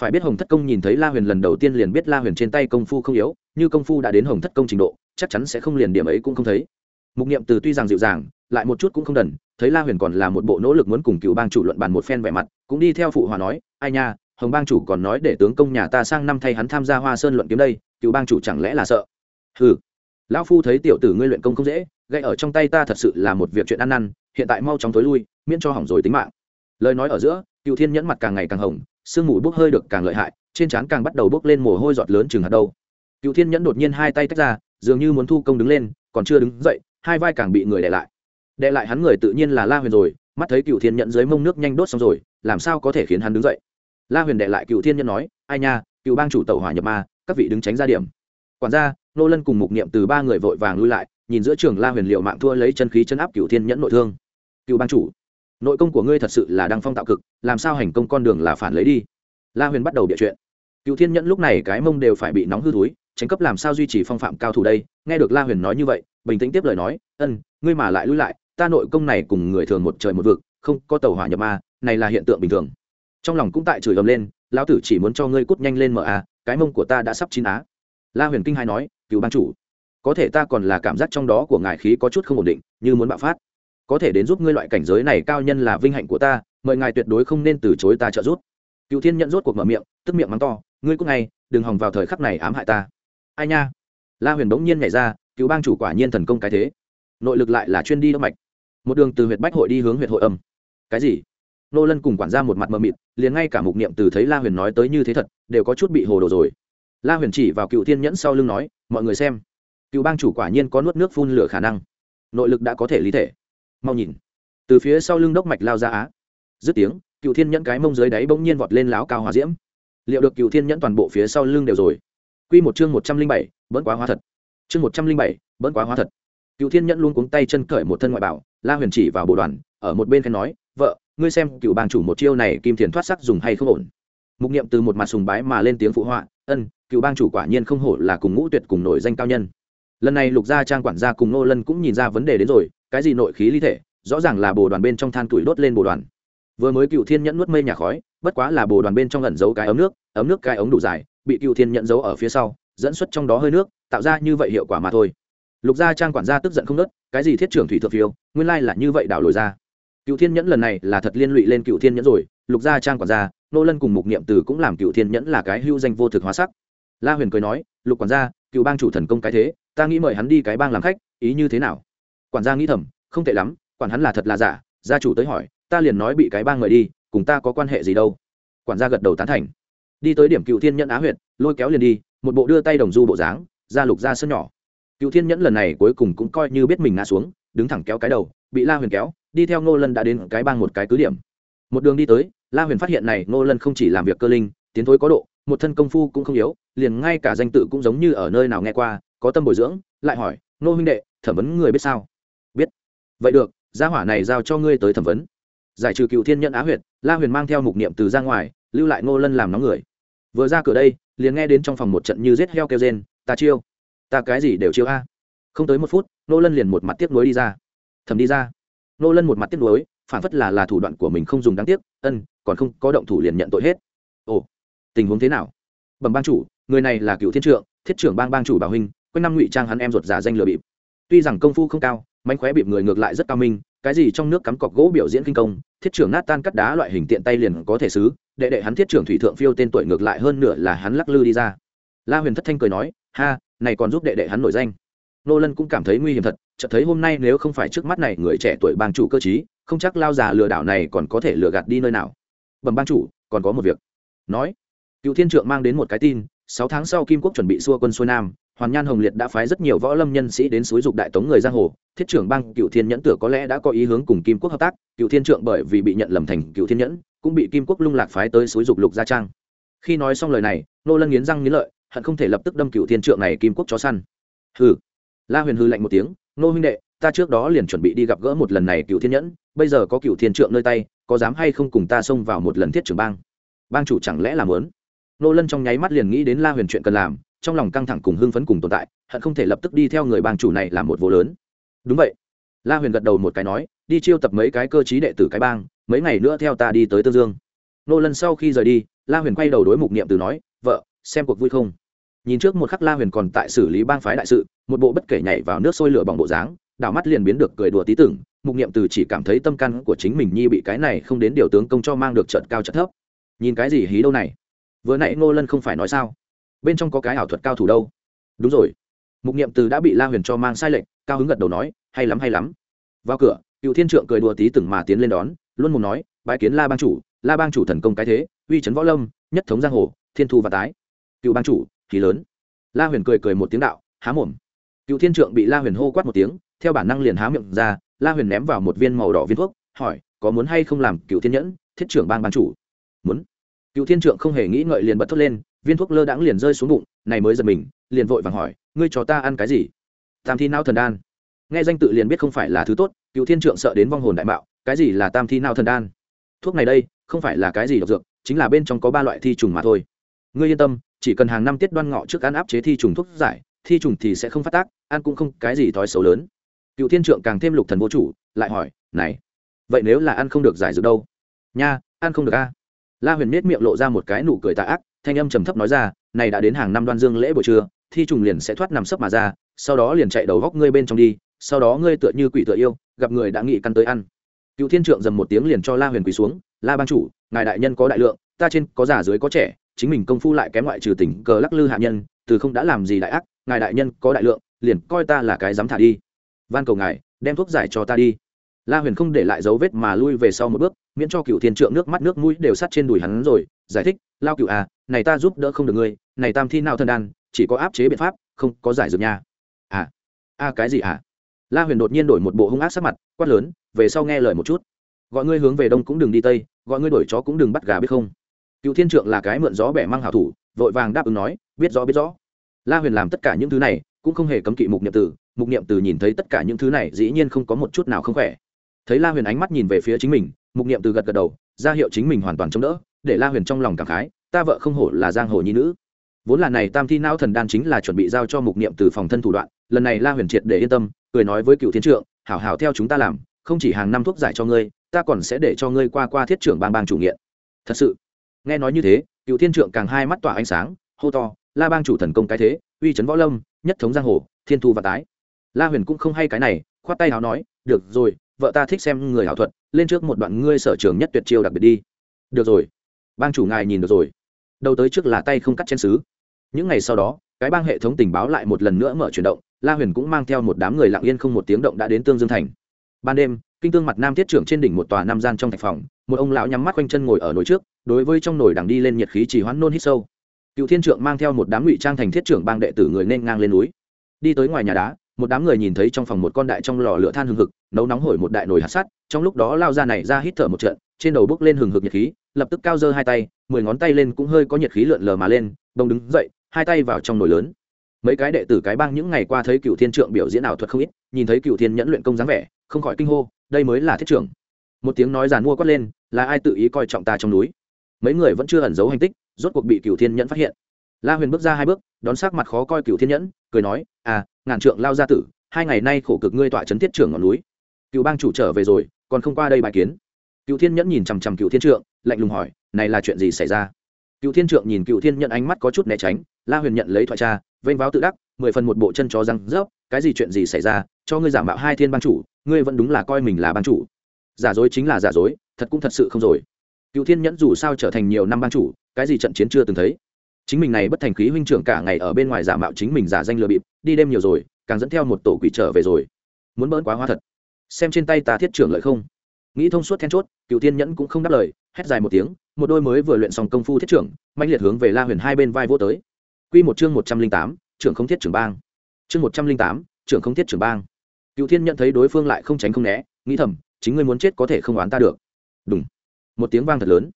Phải biết hồng thất công nhìn thấy la huyền lần đầu tiên liền biết la huyền trên tay công phu không yếu, như công phu đã đến hồng thất công trình độ chắc chắn sẽ không liền điểm ấy cũng không thấy. Mục niệm từ tuy rằng dịu dàng, lại một chút cũng không đần, thấy la huyền còn là một bộ nỗ lực muốn cùng cựu bang chủ luận bàn một phen vẻ mặt, cũng đi theo phụ hòa nói, ai nha, hồng bang chủ còn nói để tướng công nhà ta sang năm thay hắn tham gia hoa sơn luận kiếm đây, cựu bang chủ chẳng lẽ là sợ? Hừ. Lão phu thấy tiểu tử ngươi luyện công không dễ gây ở trong tay ta thật sự là một việc chuyện ăn năn, hiện tại mau chóng tối lui, miễn cho hỏng rồi tính mạng. Lời nói ở giữa, cựu thiên nhẫn mặt càng ngày càng hồng, sương mù bốc hơi được càng lợi hại, trên trán càng bắt đầu bốc lên mồ hôi giọt lớn chừng hạt đâu cựu thiên nhẫn đột nhiên hai tay tách ra dường như muốn thu công đứng lên, còn chưa đứng dậy, hai vai càng bị người đè lại. Đè lại hắn người tự nhiên là la huyền rồi, mắt thấy cựu thiên nhẫn dưới mông nước nhanh đốt xong rồi, làm sao có thể khiến hắn đứng dậy? La huyền đệ lại cựu thiên nhẫn nói, ai nha cựu bang chủ tẩu hỏa nhập ma, các vị đứng tránh ra điểm. Quản gia, nô lân cùng mục niệm từ ba người vội vàng lui lại, nhìn giữa trường la huyền liệu mạng thua lấy chân khí chân áp cựu thiên nhẫn nội thương. Cựu bang chủ, nội công của ngươi thật sự là đăng phong tạo cực, làm sao hành công con đường là phản lấy đi? La huyền bắt đầu bịa chuyện. Cựu thiên nhẫn lúc này cái mông đều phải bị nóng hư túi tránh cấp làm sao duy trì phong phạm cao thủ đây? Nghe được la huyền nói như vậy, bình tĩnh tiếp lời nói, ân, ngươi mà lại lui lại, ta nội công này cùng người thường một trời một vực, không có tàu hỏa nhập ma, này là hiện tượng bình thường. Trong lòng cũng tại chửi ầm lên, lão tử chỉ muốn cho ngươi cút nhanh lên mở a, cái mông của ta đã sắp chín á. La huyền kinh hai nói cứu ban chủ, có thể ta còn là cảm giác trong đó của ngài khí có chút không ổn định, như muốn bạo phát. Có thể đến giúp ngươi loại cảnh giới này cao nhân là vinh hạnh của ta, mời ngài tuyệt đối không nên từ chối ta trợ giúp. Cựu thiên nhận rốt cuộc mở miệng, tức miệng mắng to, ngươi cũng ngay, đừng hòng vào thời khắc này ám hại ta ai nha? La huyền bỗng nhiên nhảy ra, cứu bang chủ quả nhiên thần công cái thế. Nội lực lại là chuyên đi đốc mạch. Một đường từ huyện bách hội đi hướng huyện hội âm. Cái gì? Nô lân cùng quản gia một mặt mờ mịt, liền ngay cả mục niệm từ thấy la huyền nói tới như thế thật, đều có chút bị hồ đồ rồi. La huyền chỉ vào cựu thiên nhẫn sau lưng nói, mọi người xem. Cựu bang chủ quả nhiên có nuốt nước phun lửa khả năng. Nội lực đã có thể lý thể. Mau nhìn. Từ phía sau lưng đốc mạch lao ra á. Dứt tiếng, cựu thiên nhẫn cái mông dưới đáy bỗng nhiên vọt lên láo cao hòa diễm. Liệu được cựu thiên nhẫn toàn bộ phía sau lưng đều rồi? Quy một chương một trăm linh bảy bỡn quá hóa thật. Chương một trăm linh bảy bỡn quá hóa thật. Cựu thiên nhẫn luôn cuống tay chân cởi một thân ngoại bảo, la huyền chỉ vào bộ đoàn, ở một bên khen nói, vợ, ngươi xem, cựu bang chủ một chiêu này kim thiền thoát sắc dùng hay không ổn? Mục niệm từ một mặt sùng bái mà lên tiếng phụ họa, ân, cựu bang chủ quả nhiên không hổ là cùng ngũ tuyệt cùng nổi danh cao nhân. Lần này lục gia trang quản gia cùng nô lân cũng nhìn ra vấn đề đến rồi, cái gì nội khí ly thể? Rõ ràng là bồ đoàn bên trong than tuổi đốt lên bồ đoàn. Vừa mới cựu thiên nhẫn nuốt mây nhà khói, bất quá là bồ đoàn bên trong ẩn giấu cái ấm nước ấm nước cái ống đủ dài bị cựu thiên nhận giấu ở phía sau, dẫn xuất trong đó hơi nước, tạo ra như vậy hiệu quả mà thôi. Lục gia trang quản gia tức giận không nớt, cái gì thiết trưởng thủy thượng phiêu, nguyên lai là như vậy đảo lồi ra. Cựu thiên nhẫn lần này là thật liên lụy lên cựu thiên nhẫn rồi, lục gia trang quản gia, nô lân cùng mục niệm từ cũng làm cựu thiên nhẫn là cái hưu danh vô thực hóa sắc. La huyền cười nói, lục quản gia cựu bang chủ thần công cái thế, ta nghĩ mời hắn đi cái bang làm khách, ý như thế nào? Quản gia nghĩ thầm, không tệ lắm, quản hắn là thật là giả, gia chủ tới hỏi, ta liền nói bị cái bang mời đi, cùng ta có quan hệ gì đâu. Quản gia gật đầu tán thành đi tới điểm cựu thiên nhẫn á huyệt, lôi kéo liền đi, một bộ đưa tay đồng du bộ dáng, ra lục ra sân nhỏ. Cựu thiên nhẫn lần này cuối cùng cũng coi như biết mình ngã xuống, đứng thẳng kéo cái đầu, bị la huyền kéo, đi theo ngô lân đã đến cái bang một cái cứ điểm. Một đường đi tới, la huyền phát hiện này, ngô lân không chỉ làm việc cơ linh, tiến thối có độ, một thân công phu cũng không yếu, liền ngay cả danh tự cũng giống như ở nơi nào nghe qua, có tâm bồi dưỡng, lại hỏi, ngô huynh đệ, thẩm vấn người biết sao? Biết. Vậy được, gia hỏa này giao cho ngươi tới thẩm vấn. Giải trừ cựu thiên Nhẫn á huyệt, la huyền mang theo mục niệm từ ra ngoài, lưu lại ngô lân làm nóng người vừa ra cửa đây, liền nghe đến trong phòng một trận như rết heo kêu rên, ta chiêu, ta cái gì đều chiêu a. Không tới một phút, nô lân liền một mặt tiếc nuối đi ra. Thầm đi ra. Nô lân một mặt tiếc nuối, phản phất là là thủ đoạn của mình không dùng đáng tiếc, ân, còn không, có động thủ liền nhận tội hết. Ồ, tình huống thế nào? Bẩm bang chủ, người này là cựu thiên trượng, thiết trưởng bang bang chủ bảo huynh, quanh năm ngụy trang hắn em ruột giả danh lừa bịp. Tuy rằng công phu không cao, mánh khóe bịp người ngược lại rất cao minh, cái gì trong nước cắm cọc gỗ biểu diễn kinh công, thiết trưởng nát tan cắt đá loại hình tiện tay liền có thể xứ đệ đệ hắn thiết trưởng thủy thượng phiêu tên tuổi ngược lại hơn nửa là hắn lắc lư đi ra. La huyền thất thanh cười nói, ha, này còn giúp đệ đệ hắn nổi danh. Nô lân cũng cảm thấy nguy hiểm thật, chợt thấy hôm nay nếu không phải trước mắt này người trẻ tuổi bang chủ cơ chí không chắc lao già lừa đảo này còn có thể lừa gạt đi nơi nào. Bẩm bang chủ, còn có một việc. Nói, cựu thiên trượng mang đến một cái tin, sáu tháng sau kim quốc chuẩn bị xua quân xuôi nam, hoàn nhan hồng liệt đã phái rất nhiều võ lâm nhân sĩ đến suối dục đại tống người giang hồ, thiết trưởng bang cựu thiên nhẫn tử có lẽ đã có ý hướng cùng kim quốc hợp tác, cựu thiên trượng bởi vì bị nhận lầm thành cựu thiên nhẫn cũng bị kim quốc lung lạc phái tới suối dục lục gia trang. Khi nói xong lời này, nô lân nghiến răng nghiến lợi, hận không thể lập tức đâm cựu thiên trượng này kim quốc chó săn. Hừ. La huyền hư lạnh một tiếng, nô huynh đệ, ta trước đó liền chuẩn bị đi gặp gỡ một lần này cựu thiên nhẫn, bây giờ có cựu thiên trượng nơi tay, có dám hay không cùng ta xông vào một lần thiết trưởng bang? Bang chủ chẳng lẽ làm lớn nô lân trong nháy mắt liền nghĩ đến la huyền chuyện cần làm, trong lòng căng thẳng cùng hưng phấn cùng tồn tại, hận không thể lập tức đi theo người bang chủ này làm một vô lớn. Đúng vậy. La huyền gật đầu một cái nói, đi chiêu tập mấy cái cơ chí đệ tử cái bang mấy ngày nữa theo ta đi tới tương dương. Nô lân sau khi rời đi, la huyền quay đầu đối mục niệm từ nói, vợ, xem cuộc vui không? Nhìn trước một khắc la huyền còn tại xử lý bang phái đại sự, một bộ bất kể nhảy vào nước sôi lửa bỏng bộ dáng, đảo mắt liền biến được cười đùa tí tưởng, mục niệm từ chỉ cảm thấy tâm căn của chính mình nhi bị cái này không đến điều tướng công cho mang được trận cao trận thấp. Nhìn cái gì hí đâu này? Vừa nãy ngô lân không phải nói sao? Bên trong có cái ảo thuật cao thủ đâu? Đúng rồi. Mục niệm từ đã bị la huyền cho mang sai lệnh cao hứng gật đầu nói, hay lắm hay lắm. Vào cửa, cựu thiên trượng cười đùa tí từng mà tiến lên đón luôn mồm nói, bái kiến la bang chủ, la bang chủ thần công cái thế, uy trấn võ lâm, nhất thống giang hồ, thiên thu và tái. Cựu bang chủ thì lớn. La huyền cười cười một tiếng đạo, há mồm. Cựu thiên trượng bị la huyền hô quát một tiếng, theo bản năng liền há miệng ra, la huyền ném vào một viên màu đỏ viên thuốc, hỏi, có muốn hay không làm cựu thiên nhẫn, thiết trưởng bang ban chủ? Muốn. Cựu thiên trượng không hề nghĩ ngợi liền bật thốt lên, viên thuốc lơ đãng liền rơi xuống bụng, này mới giật mình, liền vội vàng hỏi, ngươi cho ta ăn cái gì? Tam thi nao thần đan. Nghe danh tự liền biết không phải là thứ tốt, cựu thiên trượng sợ đến vong hồn đại mạo cái gì là tam thi nao thần đan? Thuốc này đây, không phải là cái gì độc dược, chính là bên trong có ba loại thi trùng mà thôi. Ngươi yên tâm, chỉ cần hàng năm tiết đoan ngọ trước ăn áp chế thi trùng thuốc giải, thi trùng thì sẽ không phát tác, ăn cũng không cái gì thói xấu lớn. Cựu thiên trượng càng thêm lục thần vô chủ, lại hỏi, này, vậy nếu là ăn không được giải dược đâu? Nha, ăn không được a. La huyền nết miệng lộ ra một cái nụ cười tà ác, thanh âm trầm thấp nói ra, này đã đến hàng năm đoan dương lễ buổi trưa, thi trùng liền sẽ thoát nằm sấp mà ra, sau đó liền chạy đầu góc ngươi bên trong đi, sau đó ngươi tựa như quỷ tựa yêu, gặp người đã nghị căn tới ăn cựu thiên trượng dầm một tiếng liền cho la huyền quỳ xuống la ban chủ ngài đại nhân có đại lượng ta trên có già dưới có trẻ chính mình công phu lại kém ngoại trừ tỉnh cờ lắc lư hạ nhân từ không đã làm gì đại ác ngài đại nhân có đại lượng liền coi ta là cái dám thả đi. Van cầu ngài đem thuốc giải cho ta đi. La huyền không để lại dấu vết mà lui về sau một bước miễn cho cựu thiên trượng nước mắt nước mũi đều sắt trên đùi hắn rồi giải thích lao cựu à này ta giúp đỡ không được ngươi này tam thi nào thân đan chỉ có áp chế biện pháp không có giải dược nha. À a à, cái gì à? La huyền đột nhiên đổi một bộ hung ác sắc mặt, quát lớn, về sau nghe lời một chút. Gọi ngươi hướng về đông cũng đừng đi tây, gọi ngươi đổi chó cũng đừng bắt gà biết không. Cựu thiên trượng là cái mượn gió bẻ mang hảo thủ, vội vàng đáp ứng nói, biết rõ biết rõ. La huyền làm tất cả những thứ này, cũng không hề cấm kỵ mục niệm tử. Mục niệm tử nhìn thấy tất cả những thứ này, dĩ nhiên không có một chút nào không khỏe. Thấy la huyền ánh mắt nhìn về phía chính mình, mục niệm Tử gật gật đầu, ra hiệu chính mình hoàn toàn chống đỡ, để la huyền trong lòng cảm khái, ta vợ không hổ là giang hồ nhi nữ vốn là này tam thi não thần đan chính là chuẩn bị giao cho mục niệm từ phòng thân thủ đoạn, lần này la huyền triệt để yên tâm, cười nói với cựu thiên trượng, hảo hảo theo chúng ta làm, không chỉ hàng năm thuốc giải cho ngươi, ta còn sẽ để cho ngươi qua qua thiết trưởng bang bang chủ nghiện. Thật sự, nghe nói như thế cựu thiên trượng càng hai mắt tỏa ánh sáng, hô to, la bang chủ thần công cái thế, uy c võ lâm, nhất thống giang hồ, thiên thu và tái. La huyền cũng không hay cái này, khoát tay h nói, được rồi, vợ ta thích xem người ảo thuật, lên trước một đoạn ngươi sở trường nhất tuyệt chiêu đặc biệt đi. Được rồi, bang chủ ngài nhìn được rồi. Đầu tới trước là tay không cắt chen xứ những ngày sau đó, cái bang hệ thống tình báo lại một lần nữa mở chuyển động, la huyền cũng mang theo một đám người lặng yên không một tiếng động đã đến tương dương thành. Ban đêm, kinh tương mặt nam thiết trưởng trên đỉnh một tòa nam gian trong thạch phòng, một ông lão nhắm mắt quanh chân ngồi ở nồi trước, đối với trong nồi đằng đi lên nhiệt khí chỉ hoãn nôn hít sâu. Cựu thiên trượng mang theo một đám ngụy trang thành thiết trưởng bang đệ tử người nên ngang lên núi. Đi tới ngoài nhà đá, một đám người nhìn thấy trong phòng một con đại trong lò lửa than hừng hực, nấu nóng hổi một đại nồi hạt sắt, trong lúc đó lao ra này ra hít thở một trận, trên đầu bước lên hừng hực nhiệt khí, lập tức cao giơ hai tay, mười ngón tay lên cũng hơi có nhiệt khí lượn lờ mà lên, đông đứng dậy hai tay vào trong nồi lớn. Mấy cái đệ tử cái bang những ngày qua thấy cựu thiên trượng biểu diễn ảo thuật không ít, nhìn thấy cựu thiên nhẫn luyện công dáng vẻ, không khỏi kinh hô, đây mới là thiết trưởng. Một tiếng nói giàn mua quát lên, là ai tự ý coi trọng ta trong núi? Mấy người vẫn chưa ẩn giấu hành tích, rốt cuộc bị cựu thiên nhẫn phát hiện. La huyền bước ra hai bước, đón sắc mặt khó coi cựu thiên nhẫn, cười nói à ngàn trượng lao gia tử, hai ngày nay khổ cực ngươi tọa chấn thiết trưởng ngọn núi. Cựu bang chủ trở về rồi, còn không qua đây bài kiến. Cựu thiên nhẫn nhìn chằm chằm cựu thiên trượng, lạnh lùng hỏi, này là chuyện gì xảy ra? Cựu thiên trượng nhìn cựu thiên nhẫn ánh mắt có chút né tránh la huyền nhận lấy thoại cha vênh váo tự đắc, mười phần một bộ chân chó răng rớp, cái gì chuyện gì xảy ra, cho ngươi giả mạo hai thiên ban chủ, ngươi vẫn đúng là coi mình là ban chủ. Giả dối chính là giả dối, thật cũng thật sự không rồi. Cựu thiên nhẫn dù sao trở thành nhiều năm ban chủ, cái gì trận chiến chưa từng thấy. Chính mình này bất thành khí huynh trưởng cả ngày ở bên ngoài giả mạo chính mình giả danh lừa bịp, đi đêm nhiều rồi, càng dẫn theo một tổ quỷ trở về rồi. Muốn bỡn quá hoa thật. Xem trên tay ta thiết trưởng lợi không? Nghĩ thông suốt then chốt cựu thiên nhẫn cũng không đáp lời, hét dài một tiếng, một đôi mới vừa luyện xong công phu thiết trưởng mạnh liệt hướng về la huyền hai bên vai vô tới. Quy một chương một trăm linh tám, trưởng không thiết trưởng bang. Chương một trăm linh tám, trưởng không thiết trưởng bang. Cựu thiên nhận thấy đối phương lại không tránh không né, nghĩ thầm, chính ngươi muốn chết có thể không oán ta được. Đùng. Một tiếng vang thật lớn.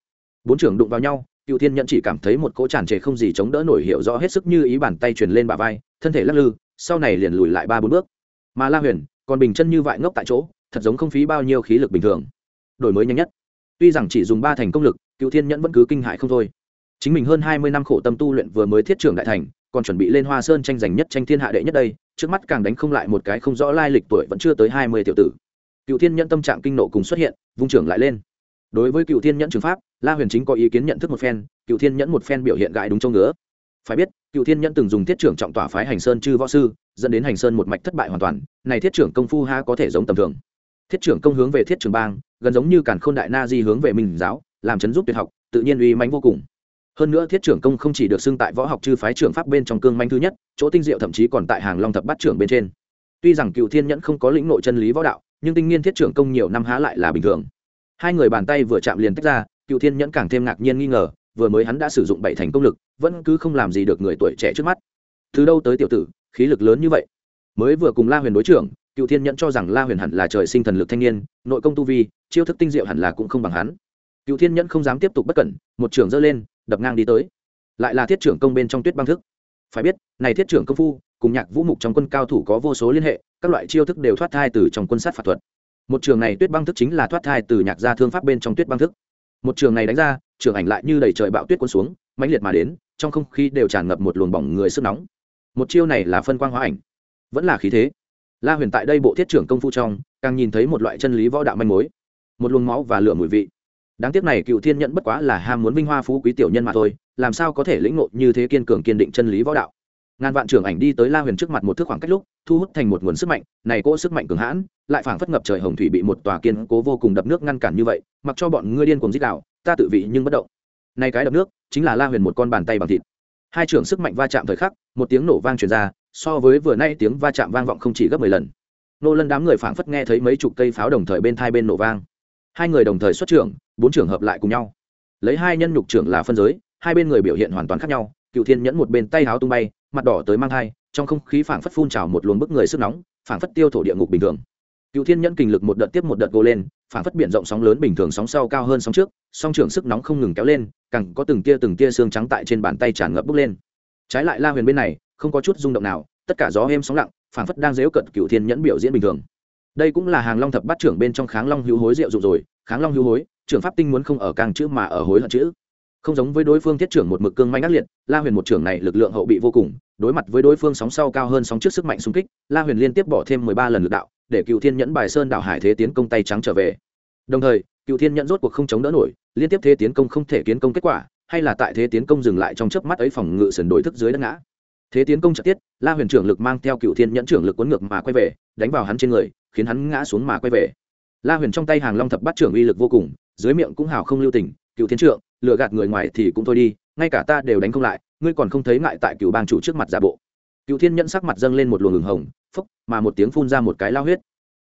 Bốn trưởng đụng vào nhau, cựu thiên nhận chỉ cảm thấy một cỗ tràn trề không gì chống đỡ nổi hiệu rõ hết sức như ý bàn tay truyền lên bả vai, thân thể lắc lư, sau này liền lùi lại ba bốn bước. Mà la huyền, còn bình chân như vậy ngốc tại chỗ, thật giống không phí bao nhiêu khí lực bình thường. Đổi mới nhanh nhất. Tuy rằng chỉ dùng ba thành công lực, cựu thiên nhẫn vẫn cứ kinh hãi không thôi chính mình hơn hai mươi năm khổ tâm tu luyện vừa mới thiết trưởng đại thành, còn chuẩn bị lên hoa sơn tranh giành nhất tranh thiên hạ đệ nhất đây, trước mắt càng đánh không lại một cái không rõ lai lịch tuổi vẫn chưa tới hai mươi tiểu tử. Cựu thiên nhẫn tâm trạng kinh nộ cùng xuất hiện, vung trưởng lại lên. Đối với cựu thiên nhẫn trường pháp, la huyền chính có ý kiến nhận thức một phen, cựu thiên nhẫn một phen biểu hiện gãi đúng châu ngứa. Phải biết, cựu thiên nhẫn từng dùng thiết trưởng trọng tỏa phái hành sơn chư võ sư, dẫn đến hành sơn một mạch thất bại hoàn toàn, này thiết trưởng công phu ha có thể giống tầm thường. Thiết trưởng công hướng về thiết trưởng bang, gần giống như càn k h ô n đại na di hướng về minh giáo, làm chấn giúp tuyệt học, tự nhiên uy mánh vô cùng hơn nữa thiết trưởng công không chỉ được xưng tại võ học chư phái trưởng pháp bên trong cương manh thứ nhất, chỗ tinh diệu thậm chí còn tại hàng long thập bát trưởng bên trên. Tuy rằng cựu thiên nhẫn không có lĩnh nội chân lý võ đạo, nhưng tinh nghiên thiết trưởng công nhiều năm há lại là bình thường. Hai người bàn tay vừa chạm liền tách ra, cựu thiên nhẫn càng thêm ngạc nhiên nghi ngờ, vừa mới hắn đã sử dụng bảy thành công lực, vẫn cứ không làm gì được người tuổi trẻ trước mắt. Từ đâu tới tiểu tử, khí lực lớn như vậy? Mới vừa cùng la huyền đối trưởng, cựu thiên nhẫn cho rằng la huyền hẳn là trời sinh thần lực thanh niên, nội công tu vi, chiêu thức tinh diệu hẳn là cũng không bằng hắn cựu thiên nhẫn không dám tiếp tục bất cẩn, một trưởng dơ lên, đập ngang đi tới. Lại là thiết trưởng công bên trong tuyết băng thức. Phải biết, này thiết trưởng công phu, cùng nhạc vũ mục trong quân cao thủ có vô số liên hệ, các loại chiêu thức đều thoát thai từ trong quân sát phạt thuật. Một trường này tuyết băng thức chính là thoát thai từ nhạc gia thương pháp bên trong tuyết băng thức. Một trường này đánh ra, trường ảnh lại như đầy trời bạo tuyết quân xuống, mãnh liệt mà đến, trong không khí đều tràn ngập một luồng bỏng người sức nóng. Một chiêu này là phân quang hóa ảnh. Vẫn là khí thế. La huyền tại đây bộ thiết trưởng công phu trong, càng nhìn thấy một loại chân lý võ đạo manh mối. Một luồng máu và lửa mùi vị đáng tiếc này cựu thiên nhẫn bất quá là ham muốn vinh hoa phú quý tiểu nhân mà thôi, làm sao có thể lĩnh ngộ như thế kiên cường kiên định chân lý võ đạo? Ngàn vạn trưởng ảnh đi tới la huyền trước mặt một thước khoảng cách lúc, thu hút thành một nguồn sức mạnh, này cỗ sức mạnh cường hãn, lại phảng phất ngập trời hồng thủy bị một tòa kiên cố vô cùng đập nước ngăn cản như vậy, mặc cho bọn ngươi điên cùng dít đạo, ta tự vị nhưng bất động. Nay cái đập nước, chính là la huyền một con bàn tay bằng thịt. Hai trưởng sức mạnh va chạm thời khắc, một tiếng nổ vang truyền ra, so với vừa nay tiếng va chạm vang vọng không chỉ gấp mười lần. Nô lân đám người phảng phất nghe thấy mấy chục cây pháo đồng thời bên thai bên nổ vang hai người đồng thời xuất trưởng, bốn trưởng hợp lại cùng nhau. Lấy hai nhân nhục trưởng là phân giới, hai bên người biểu hiện hoàn toàn khác nhau, cựu thiên nhẫn một bên tay háo tung bay, mặt đỏ tới mang thai, trong không khí phảng phất phun trào một luồng bức người sức nóng, phảng phất tiêu thổ địa ngục bình thường. Cựu thiên nhẫn kình lực một đợt tiếp một đợt gô lên, phảng phất biển rộng sóng lớn bình thường sóng sau cao hơn sóng trước, song trưởng sức nóng không ngừng kéo lên, càng có từng tia từng tia xương trắng tại trên bàn tay tràn ngập bốc lên. Trái lại la huyền bên này, không có chút rung động nào, tất cả gió êm sóng lặng, phảng phất đang dếu cận cựu thiên nhẫn biểu diễn bình thường đây cũng là hàng long thập bát trưởng bên trong kháng long hữu hối rượu dụng rồi, kháng long hữu hối, trưởng pháp tinh muốn không ở càng chữ mà ở hối hận chữ. Không giống với đối phương thiết trưởng một mực cương manh ác liệt, la huyền một trưởng này lực lượng hậu bị vô cùng, đối mặt với đối phương sóng sau cao hơn sóng trước sức mạnh xung kích, la huyền liên tiếp bỏ thêm mười ba lần lực đạo, để cựu thiên nhẫn bài sơn đảo hải thế tiến công tay trắng trở về. Đồng thời, cựu thiên nhẫn rốt cuộc không chống đỡ nổi, liên tiếp thế tiến công không thể kiến công kết quả, hay là tại thế tiến công dừng lại trong chớp mắt ấy phòng ngự sườn đổi thức dưới đất ngã. Thế tiến công trực tiết, la huyền trưởng lực mang theo cựu thiên nhẫn trưởng lực cuốn ngược mà quay về, đánh vào hắn trên người khiến hắn ngã xuống mà quay về. La huyền trong tay hàng long thập bắt trưởng uy lực vô cùng, dưới miệng cũng hào không lưu tình, cựu thiên trượng, lừa gạt người ngoài thì cũng thôi đi, ngay cả ta đều đánh không lại, ngươi còn không thấy ngại tại cựu bang chủ trước mặt giả bộ. Cựu thiên nhẫn sắc mặt dâng lên một luồng ngừng hồng phúc mà một tiếng phun ra một cái lao huyết.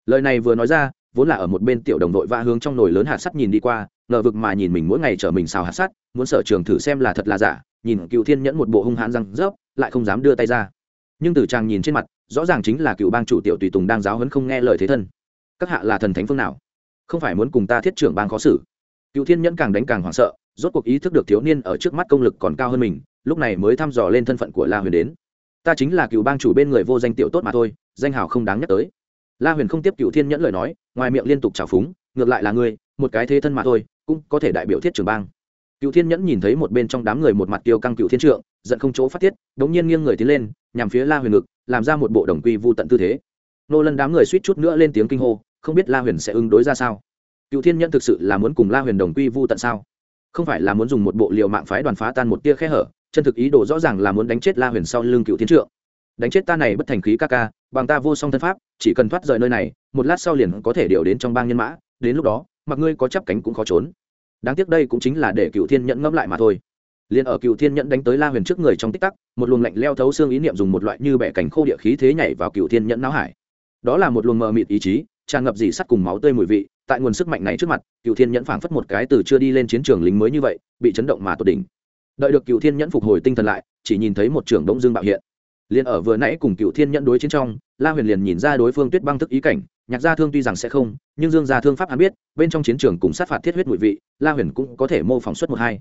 Lời này vừa nói ra, vốn là ở một bên tiểu đồng đội va hướng trong nồi lớn hạt sắt nhìn đi qua, ngờ vực mà nhìn mình mỗi ngày chở mình xào hạt sắt, muốn sở trường thử xem là thật là giả, nhìn cựu thiên nhẫn một bộ hung hãn răng rớp, lại không dám đưa tay ra. Nhưng từ chàng nhìn trên mặt rõ ràng chính là cựu bang chủ tiểu tùy tùng đang giáo hấn không nghe lời thế thân. Các hạ là thần thánh phương nào? Không phải muốn cùng ta thiết trưởng bang khó xử. Cựu thiên nhẫn càng đánh càng hoảng sợ, rốt cuộc ý thức được thiếu niên ở trước mắt công lực còn cao hơn mình, lúc này mới thăm dò lên thân phận của la huyền đến. Ta chính là cựu bang chủ bên người vô danh tiểu tốt mà thôi, danh hào không đáng nhắc tới. La huyền không tiếp cựu thiên nhẫn lời nói, ngoài miệng liên tục trào phúng, ngược lại là ngươi, một cái thế thân mà thôi, cũng có thể đại biểu thiết trưởng bang. Cựu thiên nhẫn nhìn thấy một bên trong đám người một mặt tiêu căng cựu thiên trượng, giận không chỗ phát tiết, đống nhiên nghiêng người tiến lên, nhằm phía la huyền ngực làm ra một bộ đồng quy vô tận tư thế. Nô lân đám người suýt chút nữa lên tiếng kinh hô, không biết la huyền sẽ ứng đối ra sao. Cựu thiên nhẫn thực sự là muốn cùng la huyền đồng quy vô tận sao? Không phải là muốn dùng một bộ liệu mạng phái đoàn phá tan một tia khe hở, chân thực ý đồ rõ ràng là muốn đánh chết la huyền sau lưng cựu thiên trượng. Đánh chết ta này bất thành khí ca ca, bằng ta vô song thân pháp, chỉ cần thoát rời nơi này, một lát sau liền có thể điều đến trong bang nhân mã, đến lúc đó, mặc ngươi có chắp cánh cũng khó trốn. Đáng tiếc đây cũng chính là để cựu thiên nhẫn ngẫm lại mà thôi liền ở cựu thiên nhẫn đánh tới la huyền trước người trong tích tắc, một luồng lạnh leo thấu xương ý niệm dùng một loại như bẻ cảnh khô địa khí thế nhảy vào cựu thiên nhẫn não hải. Đó là một luồng mờ mịt ý chí, tràn ngập dỉ sắt cùng máu tươi mùi vị, tại nguồn sức mạnh này trước mặt, cựu thiên nhẫn phảng phất một cái từ chưa đi lên chiến trường lính mới như vậy, bị chấn động mà tột đỉnh. Đợi được cựu thiên nhẫn phục hồi tinh thần lại, chỉ nhìn thấy một trưởng đông dương bạo hiện. Liền ở vừa nãy cùng cựu thiên nhẫn đối chiến trong, la huyền liền nhìn ra đối phương tuyết băng thức ý cảnh, nhạc gia thương tuy rằng sẽ không, nhưng dương gia thương pháp hắn biết, bên trong chiến trường cùng sát phạt thiết huyết mùi vị, la huyền cũng có thể mô phỏng xuất một hai.